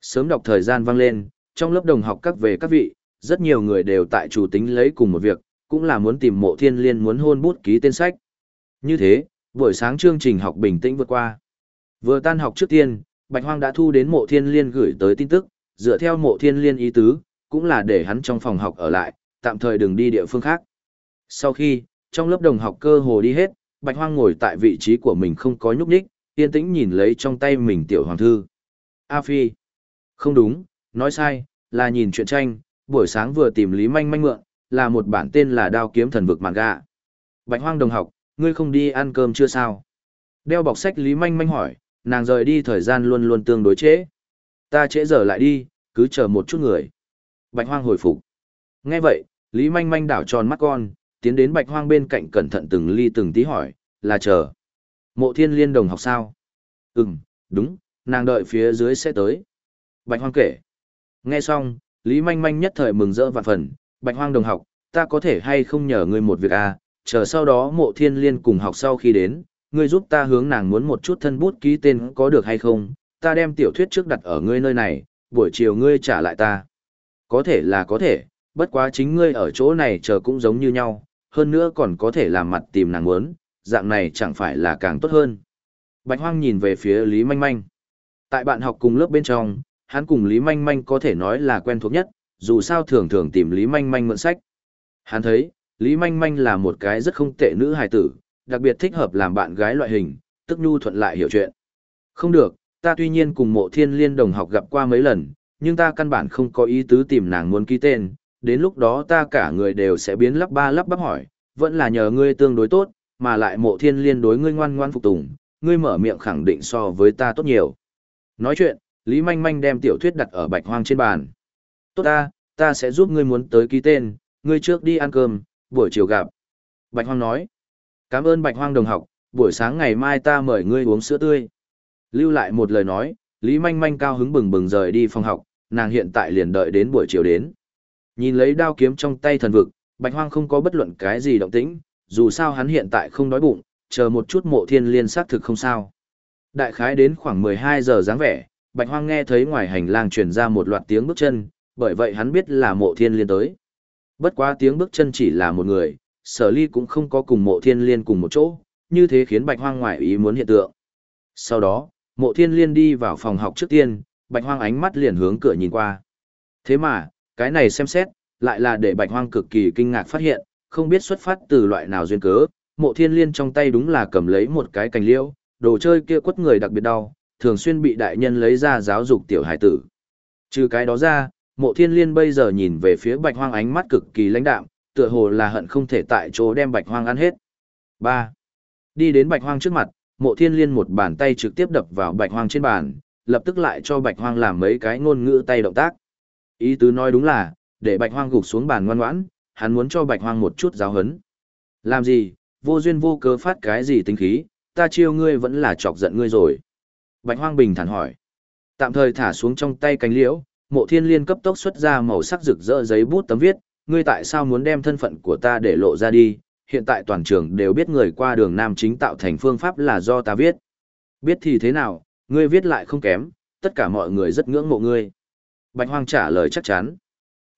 Sớm đọc thời gian vang lên, trong lớp đồng học các về các vị, rất nhiều người đều tại chủ tính lấy cùng một việc, cũng là muốn tìm mộ thiên liên muốn hôn bút ký tên sách. Như thế, buổi sáng chương trình học bình tĩnh vượt qua. Vừa tan học trước tiên, Bạch Hoang đã thu đến mộ thiên liên gửi tới tin tức, dựa theo mộ thiên liên ý tứ, cũng là để hắn trong phòng học ở lại, tạm thời đừng đi địa phương khác. Sau khi, trong lớp đồng học cơ hồ đi hết, Bạch Hoang ngồi tại vị trí của mình không có nhúc nhích, yên tĩnh nhìn lấy trong tay mình tiểu hoàng thư. A Phi. Không đúng, nói sai, là nhìn truyện tranh, buổi sáng vừa tìm Lý Manh Manh mượn, là một bản tên là Đao Kiếm Thần Vực Manga. Bạch Hoang đồng học, ngươi không đi ăn cơm chưa sao? Đeo bọc sách Lý Manh Manh hỏi, nàng rời đi thời gian luôn luôn tương đối trễ. Ta trễ giờ lại đi, cứ chờ một chút người. Bạch Hoang hồi phục. Nghe vậy, Lý Manh Manh đảo tròn mắt con, tiến đến Bạch Hoang bên cạnh cẩn thận từng ly từng tí hỏi, là chờ. Mộ thiên liên đồng học sao? Ừm, đúng, nàng đợi phía dưới sẽ tới. Bạch Hoang kể. Nghe xong, Lý Manh Manh nhất thời mừng rỡ vạn phần, Bạch Hoang đồng học, ta có thể hay không nhờ ngươi một việc à, chờ sau đó mộ thiên liên cùng học sau khi đến, ngươi giúp ta hướng nàng muốn một chút thân bút ký tên có được hay không, ta đem tiểu thuyết trước đặt ở ngươi nơi này, buổi chiều ngươi trả lại ta. Có thể là có thể, bất quá chính ngươi ở chỗ này chờ cũng giống như nhau, hơn nữa còn có thể làm mặt tìm nàng muốn, dạng này chẳng phải là càng tốt hơn. Bạch Hoang nhìn về phía Lý Manh Manh. Tại bạn học cùng lớp bên trong, hắn cùng Lý Manh Manh có thể nói là quen thuộc nhất, dù sao thường thường tìm Lý Manh Manh mượn sách. Hắn thấy, Lý Manh Manh là một cái rất không tệ nữ hài tử, đặc biệt thích hợp làm bạn gái loại hình, tức nhu thuận lại hiểu chuyện. Không được, ta tuy nhiên cùng mộ thiên liên đồng học gặp qua mấy lần, nhưng ta căn bản không có ý tứ tìm nàng muốn ký tên, đến lúc đó ta cả người đều sẽ biến lắp ba lắp bắp hỏi, vẫn là nhờ ngươi tương đối tốt, mà lại mộ thiên liên đối ngươi ngoan ngoan phục tùng, ngươi mở miệng khẳng định so với ta tốt nhiều. Nói chuyện, Lý Manh Manh đem tiểu thuyết đặt ở bạch hoang trên bàn. Tốt ta, ta sẽ giúp ngươi muốn tới ký tên, ngươi trước đi ăn cơm, buổi chiều gặp. Bạch hoang nói. Cảm ơn bạch hoang đồng học, buổi sáng ngày mai ta mời ngươi uống sữa tươi. Lưu lại một lời nói, Lý Manh Manh cao hứng bừng bừng rời đi phòng học, nàng hiện tại liền đợi đến buổi chiều đến. Nhìn lấy đao kiếm trong tay thần vực, Bạch Hoang không có bất luận cái gì động tĩnh, dù sao hắn hiện tại không đói bụng, chờ một chút mộ thiên liên xác thực không sao. Đại khái đến khoảng 12 giờ dáng vẻ, Bạch Hoang nghe thấy ngoài hành lang truyền ra một loạt tiếng bước chân, bởi vậy hắn biết là mộ thiên liên tới. Bất quá tiếng bước chân chỉ là một người, sở ly cũng không có cùng mộ thiên liên cùng một chỗ, như thế khiến Bạch Hoang ngoại ý muốn hiện tượng. Sau đó, mộ thiên liên đi vào phòng học trước tiên, Bạch Hoang ánh mắt liền hướng cửa nhìn qua. Thế mà, cái này xem xét, lại là để Bạch Hoang cực kỳ kinh ngạc phát hiện, không biết xuất phát từ loại nào duyên cớ, mộ thiên liên trong tay đúng là cầm lấy một cái cành liễu, đồ chơi kia quất người đặc biệt đau, thường xuyên bị đại nhân lấy ra giáo dục tiểu hải tử. Trừ cái đó ra, mộ thiên liên bây giờ nhìn về phía bạch hoang ánh mắt cực kỳ lãnh đạm, tựa hồ là hận không thể tại chỗ đem bạch hoang ăn hết. 3. Đi đến bạch hoang trước mặt, mộ thiên liên một bàn tay trực tiếp đập vào bạch hoang trên bàn, lập tức lại cho bạch hoang làm mấy cái ngôn ngữ tay động tác. Ý tứ nói đúng là, để bạch hoang gục xuống bàn ngoan ngoãn, hắn muốn cho bạch hoang một chút giáo hấn. Làm gì, vô duyên vô cớ phát cái gì tính khí, ta chiêu ngươi vẫn là chọc giận ngươi rồi. Bạch hoang bình thản hỏi. Tạm thời thả xuống trong tay cánh liễu, mộ thiên liên cấp tốc xuất ra màu sắc rực rỡ giấy bút tấm viết, ngươi tại sao muốn đem thân phận của ta để lộ ra đi, hiện tại toàn trường đều biết người qua đường nam chính tạo thành phương pháp là do ta viết. Biết thì thế nào, ngươi viết lại không kém, tất cả mọi người rất ngưỡng mộ ngươi. Bạch hoang trả lời chắc chắn.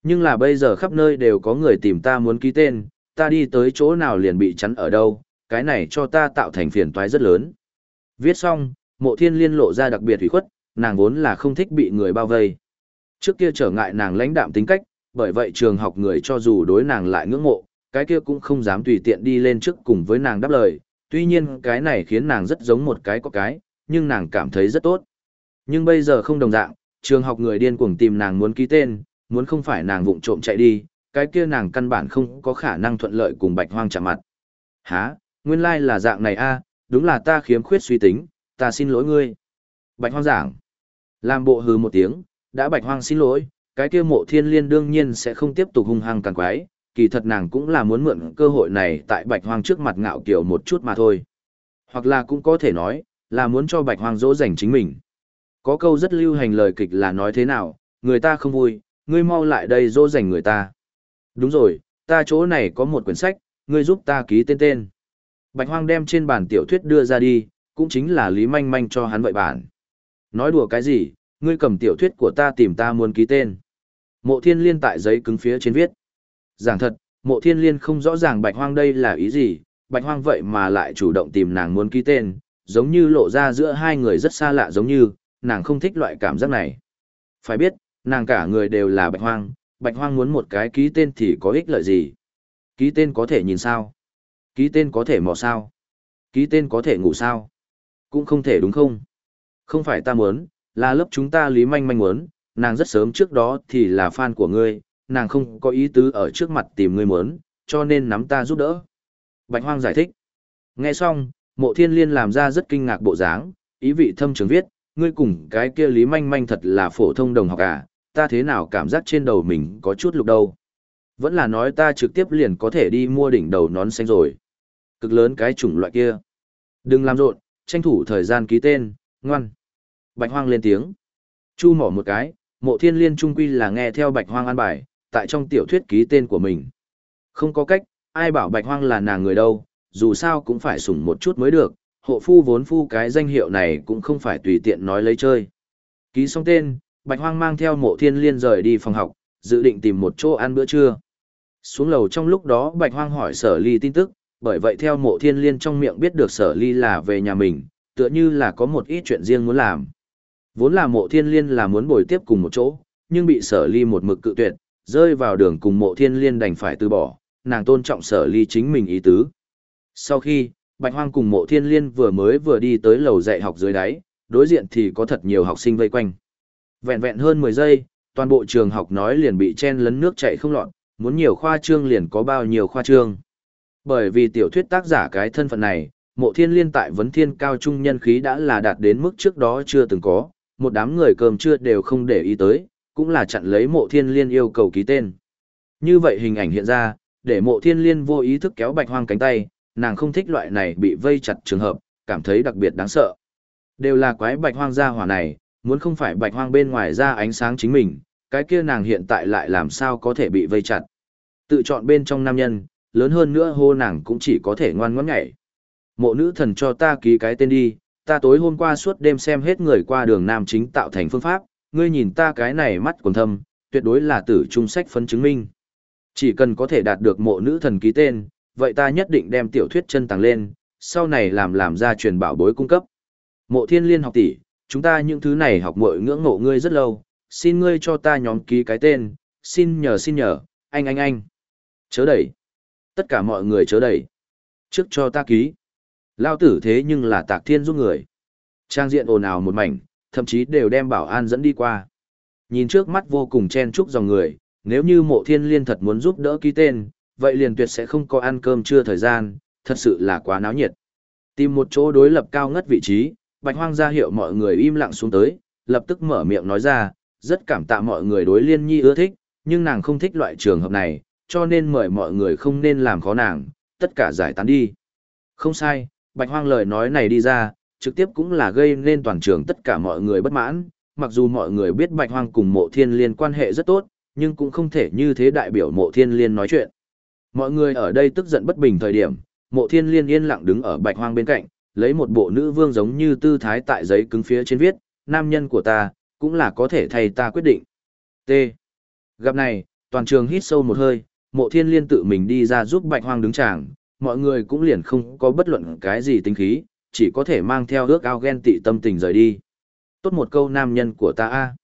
Nhưng là bây giờ khắp nơi đều có người tìm ta muốn ký tên, ta đi tới chỗ nào liền bị chắn ở đâu, cái này cho ta tạo thành phiền toái rất lớn. Viết xong, mộ thiên liên lộ ra đặc biệt hủy khuất, nàng vốn là không thích bị người bao vây. Trước kia trở ngại nàng lãnh đạm tính cách, bởi vậy trường học người cho dù đối nàng lại ngưỡng mộ, cái kia cũng không dám tùy tiện đi lên trước cùng với nàng đáp lời, tuy nhiên cái này khiến nàng rất giống một cái có cái, nhưng nàng cảm thấy rất tốt. Nhưng bây giờ không đồng dạng, trường học người điên cuồng tìm nàng muốn ký tên, muốn không phải nàng vụng trộm chạy đi, cái kia nàng căn bản không có khả năng thuận lợi cùng bạch hoang chạm mặt. Hả, nguyên lai là dạng này a, đúng là ta khiếm khuyết suy tính, ta xin lỗi ngươi. Bạch hoang giảng. Làm bộ hừ một tiếng, đã bạch hoang xin lỗi, cái kia mộ thiên liên đương nhiên sẽ không tiếp tục hung hăng càng quái, kỳ thật nàng cũng là muốn mượn cơ hội này tại bạch hoang trước mặt ngạo kiểu một chút mà thôi. Hoặc là cũng có thể nói, là muốn cho bạch hoang dỗ dành chính mình. Có câu rất lưu hành lời kịch là nói thế nào, người ta không vui, ngươi mau lại đây dỗ dành người ta. Đúng rồi, ta chỗ này có một quyển sách, ngươi giúp ta ký tên tên. Bạch hoang đem trên bàn tiểu thuyết đưa ra đi, cũng chính là Lý Manh Manh cho hắn vậy bản. Nói đùa cái gì, ngươi cầm tiểu thuyết của ta tìm ta muốn ký tên. Mộ thiên liên tại giấy cứng phía trên viết. Giảng thật, mộ thiên liên không rõ ràng bạch hoang đây là ý gì, bạch hoang vậy mà lại chủ động tìm nàng muốn ký tên, giống như lộ ra giữa hai người rất xa lạ giống như, nàng không thích loại cảm giác này. Phải biết, nàng cả người đều là bạch hoang, bạch hoang muốn một cái ký tên thì có ích lợi gì? Ký tên có thể nhìn sao? Ký tên có thể mò sao? Ký tên có thể ngủ sao? Cũng không thể đúng không? Không phải ta muốn, là lớp chúng ta lý manh manh muốn, nàng rất sớm trước đó thì là fan của ngươi, nàng không có ý tứ ở trước mặt tìm ngươi muốn, cho nên nắm ta giúp đỡ. Bạch Hoang giải thích. Nghe xong, mộ thiên liên làm ra rất kinh ngạc bộ dáng, ý vị thâm trường viết, ngươi cùng cái kia lý manh manh thật là phổ thông đồng học à, ta thế nào cảm giác trên đầu mình có chút lục đâu. Vẫn là nói ta trực tiếp liền có thể đi mua đỉnh đầu nón xanh rồi. Cực lớn cái chủng loại kia. Đừng làm rộn, tranh thủ thời gian ký tên, ngoan. Bạch Hoang lên tiếng. Chu mỏ một cái, mộ thiên liên trung quy là nghe theo Bạch Hoang an bài, tại trong tiểu thuyết ký tên của mình. Không có cách, ai bảo Bạch Hoang là nàng người đâu, dù sao cũng phải sủng một chút mới được, hộ phu vốn phu cái danh hiệu này cũng không phải tùy tiện nói lấy chơi. Ký xong tên, Bạch Hoang mang theo mộ thiên liên rời đi phòng học, dự định tìm một chỗ ăn bữa trưa. Xuống lầu trong lúc đó Bạch Hoang hỏi sở ly tin tức, bởi vậy theo mộ thiên liên trong miệng biết được sở ly là về nhà mình, tựa như là có một ít chuyện riêng muốn làm. Vốn là mộ thiên liên là muốn bồi tiếp cùng một chỗ, nhưng bị sở ly một mực cự tuyệt, rơi vào đường cùng mộ thiên liên đành phải từ bỏ, nàng tôn trọng sở ly chính mình ý tứ. Sau khi, Bạch Hoang cùng mộ thiên liên vừa mới vừa đi tới lầu dạy học dưới đáy, đối diện thì có thật nhiều học sinh vây quanh. Vẹn vẹn hơn 10 giây, toàn bộ trường học nói liền bị chen lấn nước chảy không lọt, muốn nhiều khoa trương liền có bao nhiêu khoa trương. Bởi vì tiểu thuyết tác giả cái thân phận này, mộ thiên liên tại vấn thiên cao trung nhân khí đã là đạt đến mức trước đó chưa từng có, một đám người cơm trưa đều không để ý tới, cũng là chặn lấy mộ thiên liên yêu cầu ký tên. Như vậy hình ảnh hiện ra, để mộ thiên liên vô ý thức kéo bạch hoang cánh tay, nàng không thích loại này bị vây chặt trường hợp, cảm thấy đặc biệt đáng sợ. Đều là quái bạch hoang gia hỏa này, muốn không phải bạch hoang bên ngoài ra ánh sáng chính mình, cái kia nàng hiện tại lại làm sao có thể bị vây chặt. Tự chọn bên trong nam nhân, lớn hơn nữa hô nàng cũng chỉ có thể ngoan ngoãn nhảy. Mộ nữ thần cho ta ký cái tên đi, ta tối hôm qua suốt đêm xem hết người qua đường nam chính tạo thành phương pháp, ngươi nhìn ta cái này mắt còn thâm, tuyệt đối là tử trung sách phấn chứng minh. Chỉ cần có thể đạt được mộ nữ thần ký tên, vậy ta nhất định đem tiểu thuyết chân tàng lên, sau này làm làm ra truyền bảo bối cung cấp. Mộ thiên liên học tỷ, chúng ta những thứ này học muội ngưỡng mộ ngươi rất lâu, xin ngươi cho ta nhóm ký cái tên, xin nhờ xin nhờ, anh anh anh. Chớ đẩy. Tất cả mọi người chớ đẩy. Trước cho ta ký. Lao tử thế nhưng là tạc thiên giúp người. Trang diện ồn ào một mảnh, thậm chí đều đem bảo an dẫn đi qua. Nhìn trước mắt vô cùng chen chúc dòng người, nếu như mộ thiên liên thật muốn giúp đỡ ký tên, vậy liền tuyệt sẽ không có ăn cơm trưa thời gian, thật sự là quá náo nhiệt. Tìm một chỗ đối lập cao ngất vị trí, bạch hoang ra hiệu mọi người im lặng xuống tới, lập tức mở miệng nói ra, rất cảm tạ mọi người đối liên nhi ưa thích, nhưng nàng không thích loại trường hợp này, cho nên mời mọi người không nên làm khó nàng, tất cả giải tán đi. Không sai, bạch hoang lời nói này đi ra, trực tiếp cũng là gây nên toàn trường tất cả mọi người bất mãn, mặc dù mọi người biết bạch hoang cùng mộ thiên liên quan hệ rất tốt, nhưng cũng không thể như thế đại biểu mộ thiên liên nói chuyện. Mọi người ở đây tức giận bất bình thời điểm, mộ thiên liên yên lặng đứng ở bạch hoang bên cạnh, lấy một bộ nữ vương giống như tư thái tại giấy cứng phía trên viết, nam nhân của ta, cũng là có thể thay ta quyết định. T. Gặp này, toàn trường hít sâu một hơi, mộ thiên liên tự mình đi ra giúp bạch hoang đứng tràng, mọi người cũng liền không có bất luận cái gì tính khí, chỉ có thể mang theo ước ao ghen tị tâm tình rời đi. tốt một câu nam nhân của ta a.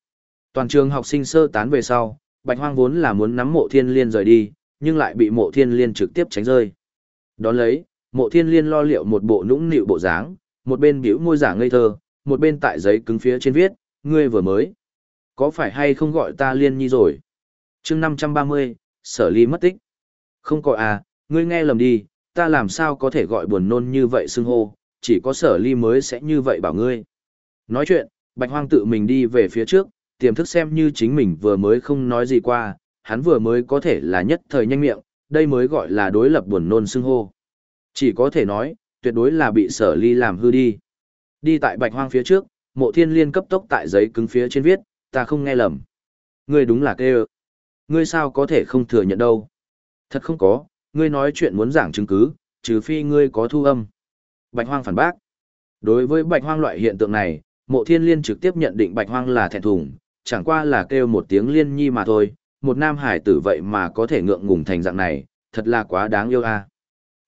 Toàn trường học sinh sơ tán về sau, Bạch Hoang vốn là muốn nắm mộ thiên liên rời đi, nhưng lại bị mộ thiên liên trực tiếp tránh rơi. Đón lấy, mộ thiên liên lo liệu một bộ nũng nịu bộ dáng, một bên bĩu môi giả ngây thơ, một bên tại giấy cứng phía trên viết, ngươi vừa mới. Có phải hay không gọi ta liên nhi rồi? chương 530, sở ly mất tích. Không có à, ngươi nghe lầm đi, ta làm sao có thể gọi buồn nôn như vậy xưng hô, chỉ có sở ly mới sẽ như vậy bảo ngươi. Nói chuyện, bạch hoang tự mình đi về phía trước, tiềm thức xem như chính mình vừa mới không nói gì qua, hắn vừa mới có thể là nhất thời nhanh miệng, đây mới gọi là đối lập buồn nôn xưng hô. Chỉ có thể nói, tuyệt đối là bị sở ly làm hư đi. Đi tại bạch hoang phía trước, mộ thiên liên cấp tốc tại giấy cứng phía trên viết, ta không nghe lầm. Ngươi đúng là kêu. Ngươi sao có thể không thừa nhận đâu. Thật không có, ngươi nói chuyện muốn giảng chứng cứ, trừ phi ngươi có thu âm. Bạch hoang phản bác. Đối với bạch hoang loại hiện tượng này, mộ thiên liên trực tiếp nhận định bạch hoang là thẹn thùng, chẳng qua là kêu một tiếng liên nhi mà thôi, một nam hải tử vậy mà có thể ngượng ngùng thành dạng này, thật là quá đáng yêu a.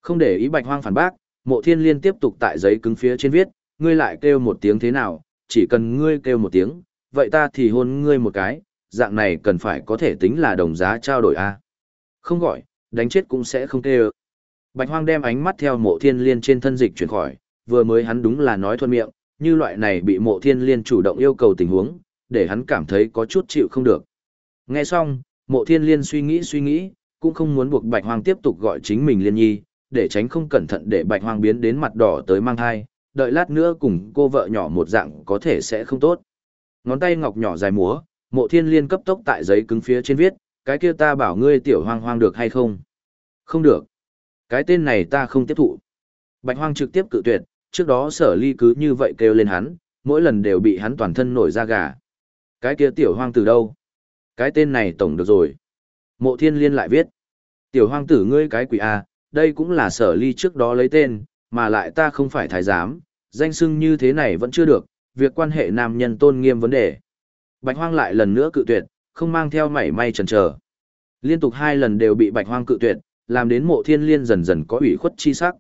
Không để ý bạch hoang phản bác, mộ thiên liên tiếp tục tại giấy cứng phía trên viết, ngươi lại kêu một tiếng thế nào, chỉ cần ngươi kêu một tiếng, vậy ta thì hôn ngươi một cái, dạng này cần phải có thể tính là đồng giá trao đổi a. Không gọi, đánh chết cũng sẽ không kêu. Bạch hoang đem ánh mắt theo mộ thiên liên trên thân dịch chuyển khỏi, vừa mới hắn đúng là nói thuận miệng, như loại này bị mộ thiên liên chủ động yêu cầu tình huống, để hắn cảm thấy có chút chịu không được. Nghe xong, mộ thiên liên suy nghĩ suy nghĩ, cũng không muốn buộc bạch hoang tiếp tục gọi chính mình liên nhi, để tránh không cẩn thận để bạch hoang biến đến mặt đỏ tới mang thai, đợi lát nữa cùng cô vợ nhỏ một dạng có thể sẽ không tốt. Ngón tay ngọc nhỏ dài múa, mộ thiên liên cấp tốc tại giấy cứng phía trên viết, cái kia ta bảo ngươi tiểu hoang hoang được hay không? Không được. Cái tên này ta không tiếp thụ. Bạch hoang trực tiếp cự tuyệt, trước đó sở ly cứ như vậy kêu lên hắn, mỗi lần đều bị hắn toàn thân nổi da gà. Cái kia tiểu hoang từ đâu? Cái tên này tổng được rồi. Mộ thiên liên lại viết. Tiểu hoang tử ngươi cái quỷ A, đây cũng là sở ly trước đó lấy tên, mà lại ta không phải thái giám, danh xưng như thế này vẫn chưa được, việc quan hệ nam nhân tôn nghiêm vấn đề. Bạch hoang lại lần nữa cự tuyệt, không mang theo mảy may chần chờ. Liên tục hai lần đều bị bạch hoang cự tuyệt, làm đến mộ thiên liên dần dần có ủy khuất chi sắc.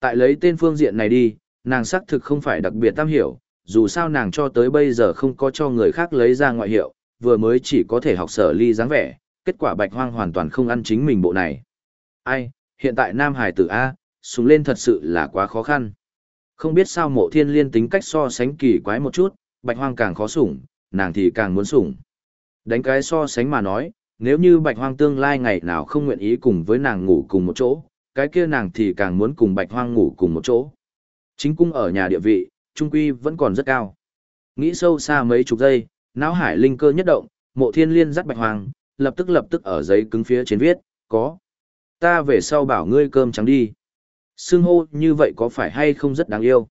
Tại lấy tên phương diện này đi, nàng xác thực không phải đặc biệt tam hiểu, dù sao nàng cho tới bây giờ không có cho người khác lấy ra ngoại hiệu, vừa mới chỉ có thể học sở ly dáng vẻ, kết quả bạch hoang hoàn toàn không ăn chính mình bộ này. Ai, hiện tại Nam Hải tử A, xuống lên thật sự là quá khó khăn. Không biết sao mộ thiên liên tính cách so sánh kỳ quái một chút, bạch hoang càng khó sủng, nàng thì càng muốn sủng. Đánh cái so sánh mà nói, nếu như bạch hoang tương lai ngày nào không nguyện ý cùng với nàng ngủ cùng một chỗ, cái kia nàng thì càng muốn cùng bạch hoang ngủ cùng một chỗ. Chính cung ở nhà địa vị, trung quy vẫn còn rất cao. Nghĩ sâu xa mấy chục giây, não hải linh cơ nhất động, mộ thiên liên dắt bạch hoang, lập tức lập tức ở giấy cứng phía trên viết, có. Ta về sau bảo ngươi cơm trắng đi. Sương hô như vậy có phải hay không rất đáng yêu?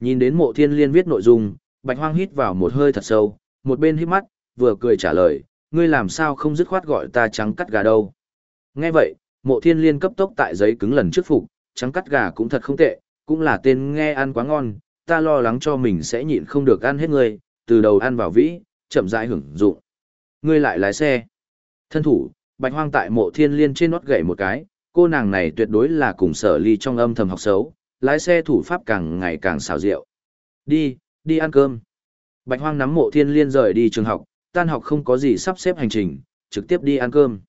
Nhìn đến mộ thiên liên viết nội dung, bạch hoang hít vào một hơi thật sâu, một bên hít mắt, vừa cười trả lời, ngươi làm sao không dứt khoát gọi ta trắng cắt gà đâu. Nghe vậy, mộ thiên liên cấp tốc tại giấy cứng lần trước phục, trắng cắt gà cũng thật không tệ, cũng là tên nghe ăn quá ngon, ta lo lắng cho mình sẽ nhịn không được ăn hết ngươi, từ đầu ăn vào vĩ, chậm rãi hưởng dụng. Ngươi lại lái xe. Thân thủ, bạch hoang tại mộ thiên liên trên nót gậy một cái, cô nàng này tuyệt đối là cùng sở ly trong âm thầm học xấu, lái xe thủ pháp càng ngày càng xảo rượu. Đi, đi ăn cơm. Bạch hoang nắm mộ thiên liên rời đi trường học, tan học không có gì sắp xếp hành trình, trực tiếp đi ăn cơm.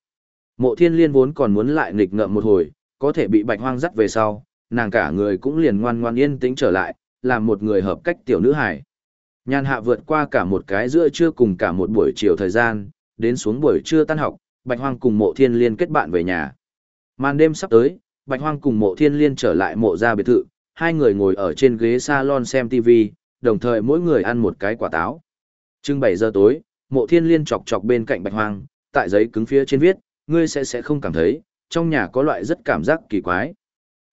Mộ thiên liên vốn còn muốn lại nghịch ngợm một hồi, có thể bị bạch hoang dắt về sau, nàng cả người cũng liền ngoan ngoan yên tĩnh trở lại, làm một người hợp cách tiểu nữ hài. Nhàn hạ vượt qua cả một cái giữa trưa cùng cả một buổi chiều thời gian, đến xuống buổi trưa tan học, Bạch Hoang cùng mộ thiên liên kết bạn về nhà. Màn đêm sắp tới, Bạch Hoang cùng mộ thiên liên trở lại mộ gia biệt thự, hai người ngồi ở trên ghế salon xem TV, đồng thời mỗi người ăn một cái quả táo. Trưng 7 giờ tối, mộ thiên liên chọc chọc bên cạnh Bạch Hoang, tại giấy cứng phía trên viết, ngươi sẽ sẽ không cảm thấy, trong nhà có loại rất cảm giác kỳ quái.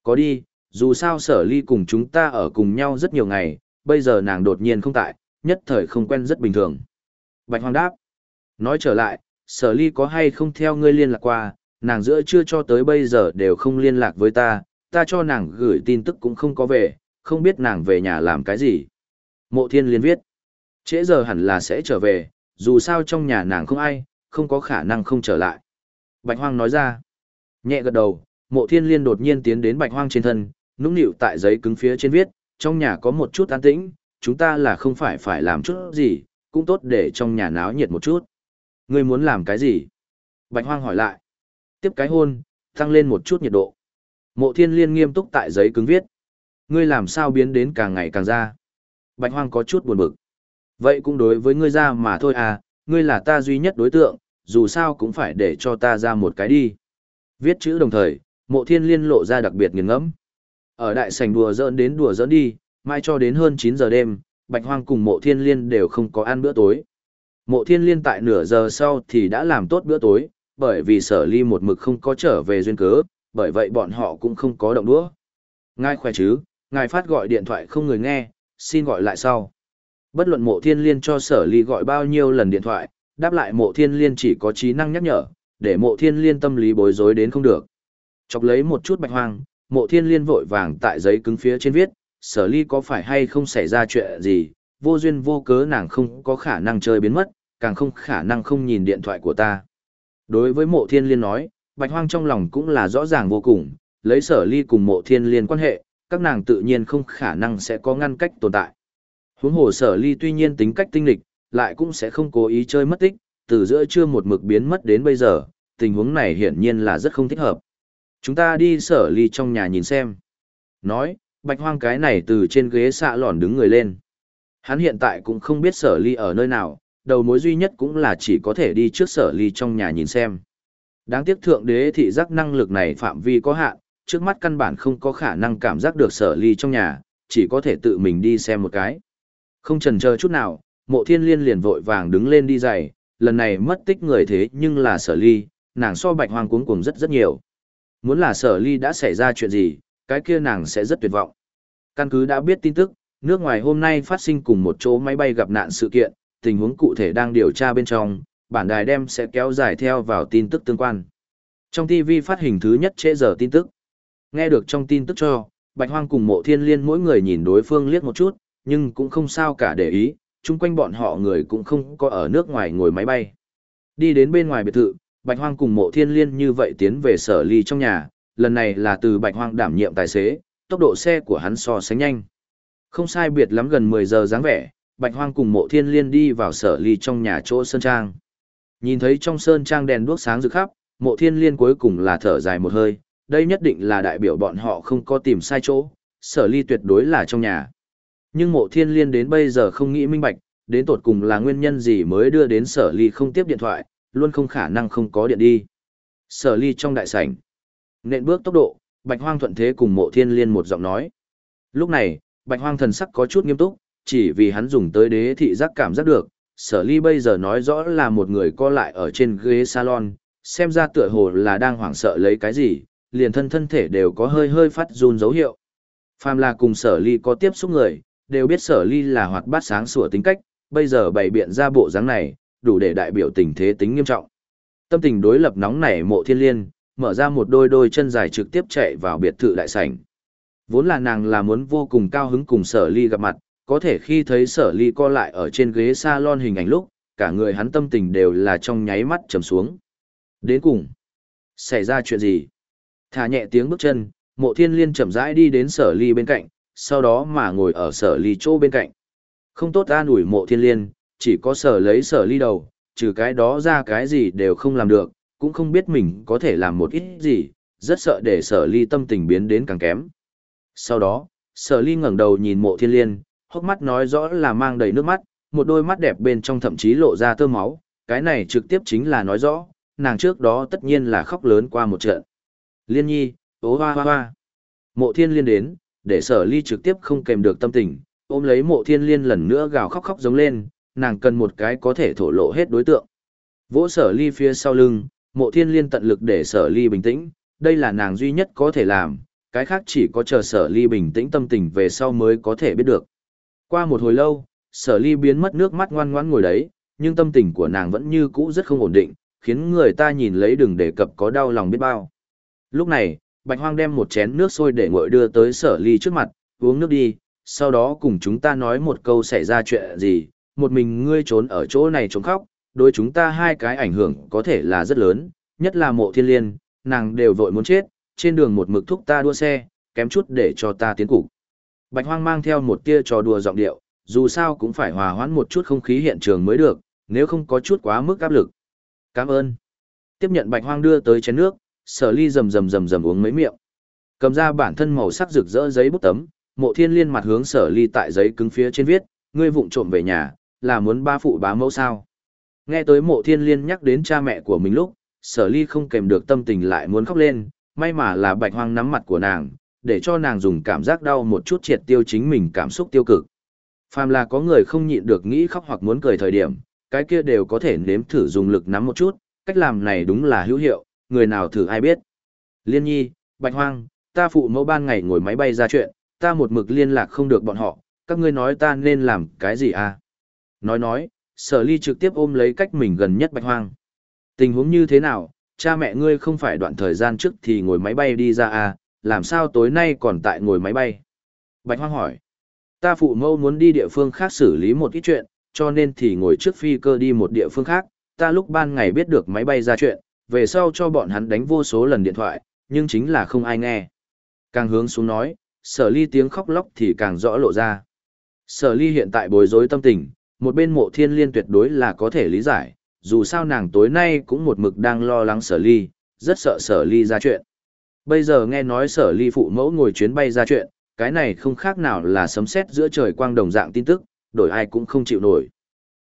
Có đi, dù sao sở ly cùng chúng ta ở cùng nhau rất nhiều ngày, bây giờ nàng đột nhiên không tại, nhất thời không quen rất bình thường. Bạch Hoang đáp. Nói trở lại, sở ly có hay không theo ngươi liên lạc qua, nàng giữa chưa cho tới bây giờ đều không liên lạc với ta, ta cho nàng gửi tin tức cũng không có về, không biết nàng về nhà làm cái gì. Mộ thiên liên viết. Trễ giờ hẳn là sẽ trở về, dù sao trong nhà nàng không ai, không có khả năng không trở lại. Bạch Hoang nói ra. Nhẹ gật đầu, mộ thiên liên đột nhiên tiến đến Bạch Hoang trên thân, nũng nịu tại giấy cứng phía trên viết, trong nhà có một chút an tĩnh, chúng ta là không phải phải làm chút gì, cũng tốt để trong nhà náo nhiệt một chút. Ngươi muốn làm cái gì? Bạch Hoang hỏi lại. Tiếp cái hôn, tăng lên một chút nhiệt độ. Mộ thiên liên nghiêm túc tại giấy cứng viết. Ngươi làm sao biến đến càng ngày càng ra. Bạch Hoang có chút buồn bực. Vậy cũng đối với ngươi ra mà thôi à, ngươi là ta duy nhất đối tượng, dù sao cũng phải để cho ta ra một cái đi. Viết chữ đồng thời, mộ thiên liên lộ ra đặc biệt nghiền ngẫm. Ở đại sảnh đùa giỡn đến đùa giỡn đi, mai cho đến hơn 9 giờ đêm, Bạch Hoang cùng mộ thiên liên đều không có ăn bữa tối. Mộ thiên liên tại nửa giờ sau thì đã làm tốt bữa tối, bởi vì sở ly một mực không có trở về duyên cớ, bởi vậy bọn họ cũng không có động đũa. Ngài khỏe chứ, ngài phát gọi điện thoại không người nghe, xin gọi lại sau. Bất luận mộ thiên liên cho sở ly gọi bao nhiêu lần điện thoại, đáp lại mộ thiên liên chỉ có trí năng nhắc nhở, để mộ thiên liên tâm lý bối rối đến không được. Chọc lấy một chút bạch hoang, mộ thiên liên vội vàng tại giấy cứng phía trên viết, sở ly có phải hay không xảy ra chuyện gì, vô duyên vô cớ nàng không có khả năng chơi biến mất, càng không khả năng không nhìn điện thoại của ta. Đối với mộ thiên liên nói, bạch hoang trong lòng cũng là rõ ràng vô cùng, lấy sở ly cùng mộ thiên liên quan hệ, các nàng tự nhiên không khả năng sẽ có ngăn cách tồn tại. Huống hồ sở ly tuy nhiên tính cách tinh lịch, lại cũng sẽ không cố ý chơi mất tích, từ giữa trưa một mực biến mất đến bây giờ, tình huống này hiển nhiên là rất không thích hợp. Chúng ta đi sở ly trong nhà nhìn xem. Nói, bạch hoang cái này từ trên ghế xạ lòn đứng người lên. Hắn hiện tại cũng không biết sở ly ở nơi nào, đầu mối duy nhất cũng là chỉ có thể đi trước sở ly trong nhà nhìn xem. Đáng tiếc thượng đế thị giác năng lực này phạm vi có hạn, trước mắt căn bản không có khả năng cảm giác được sở ly trong nhà, chỉ có thể tự mình đi xem một cái. Không chần chờ chút nào, mộ thiên liên liền vội vàng đứng lên đi giày, lần này mất tích người thế nhưng là sở ly, nàng so bạch hoang cuống cuồng rất rất nhiều. Muốn là sở ly đã xảy ra chuyện gì, cái kia nàng sẽ rất tuyệt vọng. Căn cứ đã biết tin tức, nước ngoài hôm nay phát sinh cùng một chỗ máy bay gặp nạn sự kiện, tình huống cụ thể đang điều tra bên trong, bản đài đem sẽ kéo dài theo vào tin tức tương quan. Trong TV phát hình thứ nhất trễ giờ tin tức. Nghe được trong tin tức cho, Bạch Hoang cùng Mộ Thiên Liên mỗi người nhìn đối phương liếc một chút, nhưng cũng không sao cả để ý, chung quanh bọn họ người cũng không có ở nước ngoài ngồi máy bay. Đi đến bên ngoài biệt thự, Bạch Hoang cùng Mộ Thiên Liên như vậy tiến về sở ly trong nhà, lần này là từ Bạch Hoang đảm nhiệm tài xế, tốc độ xe của hắn so sánh nhanh. Không sai biệt lắm gần 10 giờ dáng vẻ, Bạch Hoang cùng Mộ Thiên Liên đi vào sở ly trong nhà chỗ Sơn Trang. Nhìn thấy trong Sơn Trang đèn đuốc sáng rực khắp, Mộ Thiên Liên cuối cùng là thở dài một hơi, đây nhất định là đại biểu bọn họ không có tìm sai chỗ, sở ly tuyệt đối là trong nhà. Nhưng Mộ Thiên Liên đến bây giờ không nghĩ minh bạch, đến tột cùng là nguyên nhân gì mới đưa đến sở ly không tiếp điện thoại, luôn không khả năng không có điện đi. Sở ly trong đại sảnh. Nện bước tốc độ, Bạch Hoang thuận thế cùng Mộ Thiên Liên một giọng nói. Lúc này, Bạch Hoang thần sắc có chút nghiêm túc, chỉ vì hắn dùng tới đế thị giác cảm giác được, sở ly bây giờ nói rõ là một người co lại ở trên ghế salon, xem ra tựa hồ là đang hoảng sợ lấy cái gì, liền thân thân thể đều có hơi hơi phát run dấu hiệu. Phàm là cùng sở ly có tiếp xúc người, đều biết sở ly là hoạt bát sáng sủa tính cách, bây giờ bày biện ra bộ dáng này, đủ để đại biểu tình thế tính nghiêm trọng. Tâm tình đối lập nóng nảy mộ thiên liên, mở ra một đôi đôi chân dài trực tiếp chạy vào biệt thự đại sảnh. Vốn là nàng là muốn vô cùng cao hứng cùng sở ly gặp mặt, có thể khi thấy sở ly co lại ở trên ghế salon hình ảnh lúc, cả người hắn tâm tình đều là trong nháy mắt trầm xuống. Đến cùng, xảy ra chuyện gì? Thả nhẹ tiếng bước chân, mộ thiên liên chậm rãi đi đến sở ly bên cạnh, sau đó mà ngồi ở sở ly chỗ bên cạnh. Không tốt an ủi mộ thiên liên, chỉ có sở lấy sở ly đầu, trừ cái đó ra cái gì đều không làm được, cũng không biết mình có thể làm một ít gì, rất sợ để sở ly tâm tình biến đến càng kém. Sau đó, sở ly ngẩng đầu nhìn mộ thiên liên, hốc mắt nói rõ là mang đầy nước mắt, một đôi mắt đẹp bên trong thậm chí lộ ra tơ máu, cái này trực tiếp chính là nói rõ, nàng trước đó tất nhiên là khóc lớn qua một trận. Liên nhi, ố hoa hoa hoa. Mộ thiên liên đến, để sở ly trực tiếp không kèm được tâm tình, ôm lấy mộ thiên liên lần nữa gào khóc khóc giống lên, nàng cần một cái có thể thổ lộ hết đối tượng. Vỗ sở ly phía sau lưng, mộ thiên liên tận lực để sở ly bình tĩnh, đây là nàng duy nhất có thể làm, cái khác chỉ có chờ sở ly bình tĩnh tâm tình về sau mới có thể biết được. Qua một hồi lâu, sở ly biến mất nước mắt ngoan ngoãn ngồi đấy, nhưng tâm tình của nàng vẫn như cũ rất không ổn định, khiến người ta nhìn lấy đừng đề cập có đau lòng biết bao. Lúc này, Bạch Hoang đem một chén nước sôi để nguội đưa tới sở ly trước mặt, uống nước đi, sau đó cùng chúng ta nói một câu xảy ra chuyện gì, một mình ngươi trốn ở chỗ này trốn khóc, đối chúng ta hai cái ảnh hưởng có thể là rất lớn, nhất là mộ thiên liên, nàng đều vội muốn chết, trên đường một mực thúc ta đua xe, kém chút để cho ta tiến cục. Bạch Hoang mang theo một tia trò đùa giọng điệu, dù sao cũng phải hòa hoãn một chút không khí hiện trường mới được, nếu không có chút quá mức áp lực. Cảm ơn. Tiếp nhận bạch hoang đưa tới chén nước, sở ly rầm rầm rầm rầm uống mấy miệng. Cầm ra bản thân màu sắc rực rỡ giấy bút tấm, mộ thiên liên mặt hướng sở ly tại giấy cứng phía trên viết, ngươi vụng trộm về nhà, là muốn ba phụ bá mẫu sao. Nghe tới mộ thiên liên nhắc đến cha mẹ của mình lúc, sở ly không kèm được tâm tình lại muốn khóc lên, may mà là bạch hoang nắm mặt của nàng, để cho nàng dùng cảm giác đau một chút triệt tiêu chính mình cảm xúc tiêu cực. Phàm là có người không nhịn được nghĩ khóc hoặc muốn cười thời điểm, cái kia đều có thể nếm thử dùng lực nắm một chút, cách làm này đúng là hữu hiệu, người nào thử ai biết. Liên nhi, bạch hoang, ta phụ mẫu ban ngày ngồi máy bay ra chuyện, ta một mực liên lạc không được bọn họ, các ngươi nói ta nên làm cái gì à? Nói nói, sở ly trực tiếp ôm lấy cách mình gần nhất bạch hoang. Tình huống như thế nào, cha mẹ ngươi không phải đoạn thời gian trước thì ngồi máy bay đi ra à, làm sao tối nay còn tại ngồi máy bay? Bạch hoang hỏi, ta phụ mẫu muốn đi địa phương khác xử lý một ít chuyện, cho nên thì ngồi trước phi cơ đi một địa phương khác, ta lúc ban ngày biết được máy bay ra chuyện, về sau cho bọn hắn đánh vô số lần điện thoại, nhưng chính là không ai nghe. Càng hướng xuống nói, sở ly tiếng khóc lóc thì càng rõ lộ ra. Sở ly hiện tại bối rối tâm tình, một bên mộ thiên liên tuyệt đối là có thể lý giải, dù sao nàng tối nay cũng một mực đang lo lắng sở ly, rất sợ sở ly ra chuyện. Bây giờ nghe nói sở ly phụ mẫu ngồi chuyến bay ra chuyện, cái này không khác nào là sấm sét giữa trời quang đồng dạng tin tức, đổi ai cũng không chịu nổi.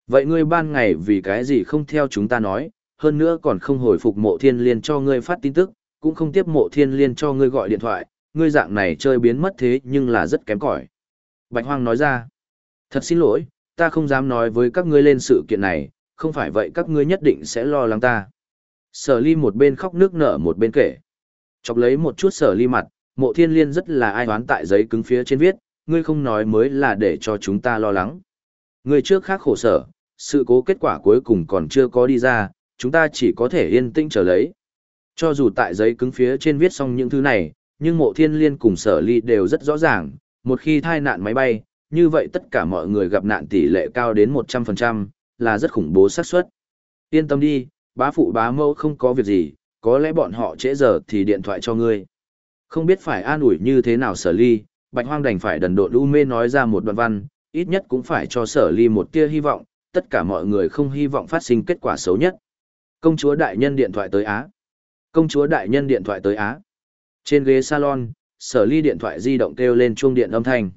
Vậy ngươi ban ngày vì cái gì không theo chúng ta nói, hơn nữa còn không hồi phục mộ thiên liên cho ngươi phát tin tức, cũng không tiếp mộ thiên liên cho ngươi gọi điện thoại, ngươi dạng này chơi biến mất thế nhưng là rất kém cỏi. Bạch Hoang nói ra, thật xin lỗi, ta không dám nói với các ngươi lên sự kiện này, không phải vậy các ngươi nhất định sẽ lo lắng ta. Sở ly một bên khóc nước nở một bên kể. Chọc lấy một chút sở ly mặt, mộ thiên liên rất là ai oán tại giấy cứng phía trên viết, ngươi không nói mới là để cho chúng ta lo lắng. Ngươi trước khác khổ sở, sự cố kết quả cuối cùng còn chưa có đi ra, chúng ta chỉ có thể yên tĩnh chờ lấy. Cho dù tại giấy cứng phía trên viết xong những thứ này, nhưng mộ thiên liên cùng sở ly đều rất rõ ràng, một khi thai nạn máy bay, như vậy tất cả mọi người gặp nạn tỷ lệ cao đến 100%, là rất khủng bố xác suất. Yên tâm đi, bá phụ bá mẫu không có việc gì, có lẽ bọn họ trễ giờ thì điện thoại cho ngươi. Không biết phải an ủi như thế nào sở ly, bạch hoang đành phải đần độn u mê nói ra một đoạn văn, ít nhất cũng phải cho sở ly một tia hy vọng, tất cả mọi người không hy vọng phát sinh kết quả xấu nhất. Công chúa đại nhân điện thoại tới Á. Công chúa đại nhân điện thoại tới Á. Trên ghế salon, sở ly điện thoại di động kêu lên chuông điện âm thanh.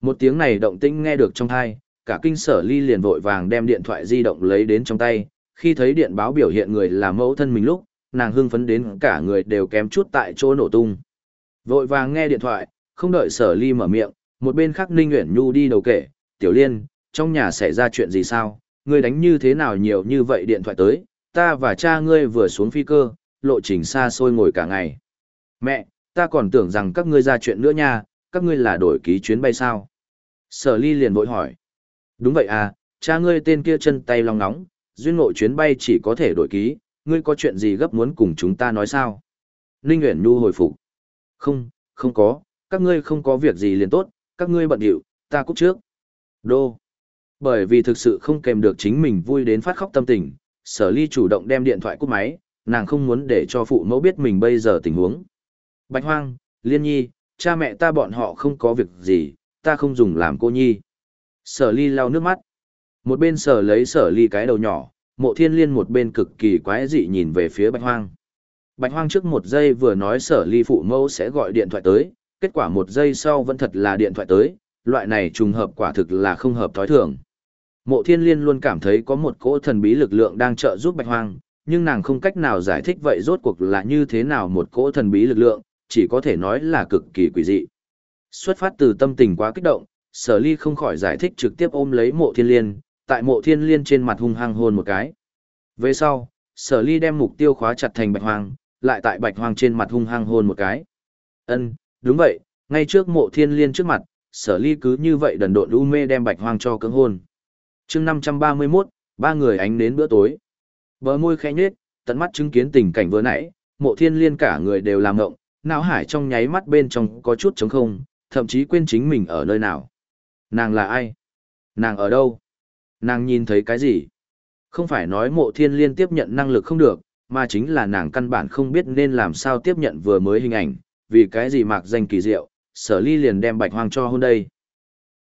Một tiếng này động tĩnh nghe được trong thai, cả kinh sở ly liền vội vàng đem điện thoại di động lấy đến trong tay. Khi thấy điện báo biểu hiện người là mẫu thân mình lúc, nàng hưng phấn đến cả người đều kém chút tại chỗ nổ tung. Vội vàng nghe điện thoại, không đợi sở ly mở miệng, một bên khác Ninh Nguyễn Nhu đi đầu kể, tiểu liên, trong nhà xảy ra chuyện gì sao, ngươi đánh như thế nào nhiều như vậy điện thoại tới, ta và cha ngươi vừa xuống phi cơ, lộ trình xa xôi ngồi cả ngày. Mẹ, ta còn tưởng rằng các ngươi ra chuyện nữa nha, các ngươi là đổi ký chuyến bay sao? Sở ly liền vội hỏi. Đúng vậy à, cha ngươi tên kia chân tay long nóng, duyên ngộ chuyến bay chỉ có thể đổi ký, ngươi có chuyện gì gấp muốn cùng chúng ta nói sao? Ninh Nguyễn Nhu hồi phục. Không, không có, các ngươi không có việc gì liền tốt, các ngươi bận điệu, ta cúc trước. Đô. Bởi vì thực sự không kèm được chính mình vui đến phát khóc tâm tình, sở ly chủ động đem điện thoại cúp máy, nàng không muốn để cho phụ mẫu biết mình bây giờ tình huống. Bạch hoang, liên nhi, cha mẹ ta bọn họ không có việc gì, ta không dùng làm cô nhi. Sở ly lau nước mắt. Một bên sở lấy sở ly cái đầu nhỏ, mộ thiên liên một bên cực kỳ quái dị nhìn về phía bạch hoang. Bạch hoang trước một giây vừa nói sở ly phụ mẫu sẽ gọi điện thoại tới, kết quả một giây sau vẫn thật là điện thoại tới, loại này trùng hợp quả thực là không hợp thói thường. Mộ thiên liên luôn cảm thấy có một cỗ thần bí lực lượng đang trợ giúp bạch hoang, nhưng nàng không cách nào giải thích vậy rốt cuộc là như thế nào một cỗ thần bí lực lượng, chỉ có thể nói là cực kỳ quỷ dị. Xuất phát từ tâm tình quá kích động, sở ly không khỏi giải thích trực tiếp ôm lấy mộ thiên liên, tại mộ thiên liên trên mặt hung hăng hôn một cái. Về sau, sở ly đem mục tiêu khóa chặt thành bạch hoang, lại tại bạch hoang trên mặt hung hăng hôn một cái. Ân, đúng vậy, ngay trước mộ thiên liên trước mặt, sở ly cứ như vậy đần độn u mê đem bạch hoang cho cưỡng hôn chương 531, ba người ánh đến bữa tối. Bờ môi khẽ nhếch, tận mắt chứng kiến tình cảnh vừa nãy, mộ thiên liên cả người đều làm ngộng, não hải trong nháy mắt bên trong có chút trống không, thậm chí quên chính mình ở nơi nào. Nàng là ai? Nàng ở đâu? Nàng nhìn thấy cái gì? Không phải nói mộ thiên liên tiếp nhận năng lực không được, mà chính là nàng căn bản không biết nên làm sao tiếp nhận vừa mới hình ảnh, vì cái gì mạc danh kỳ diệu, sở ly liền đem bạch hoang cho hôn đây.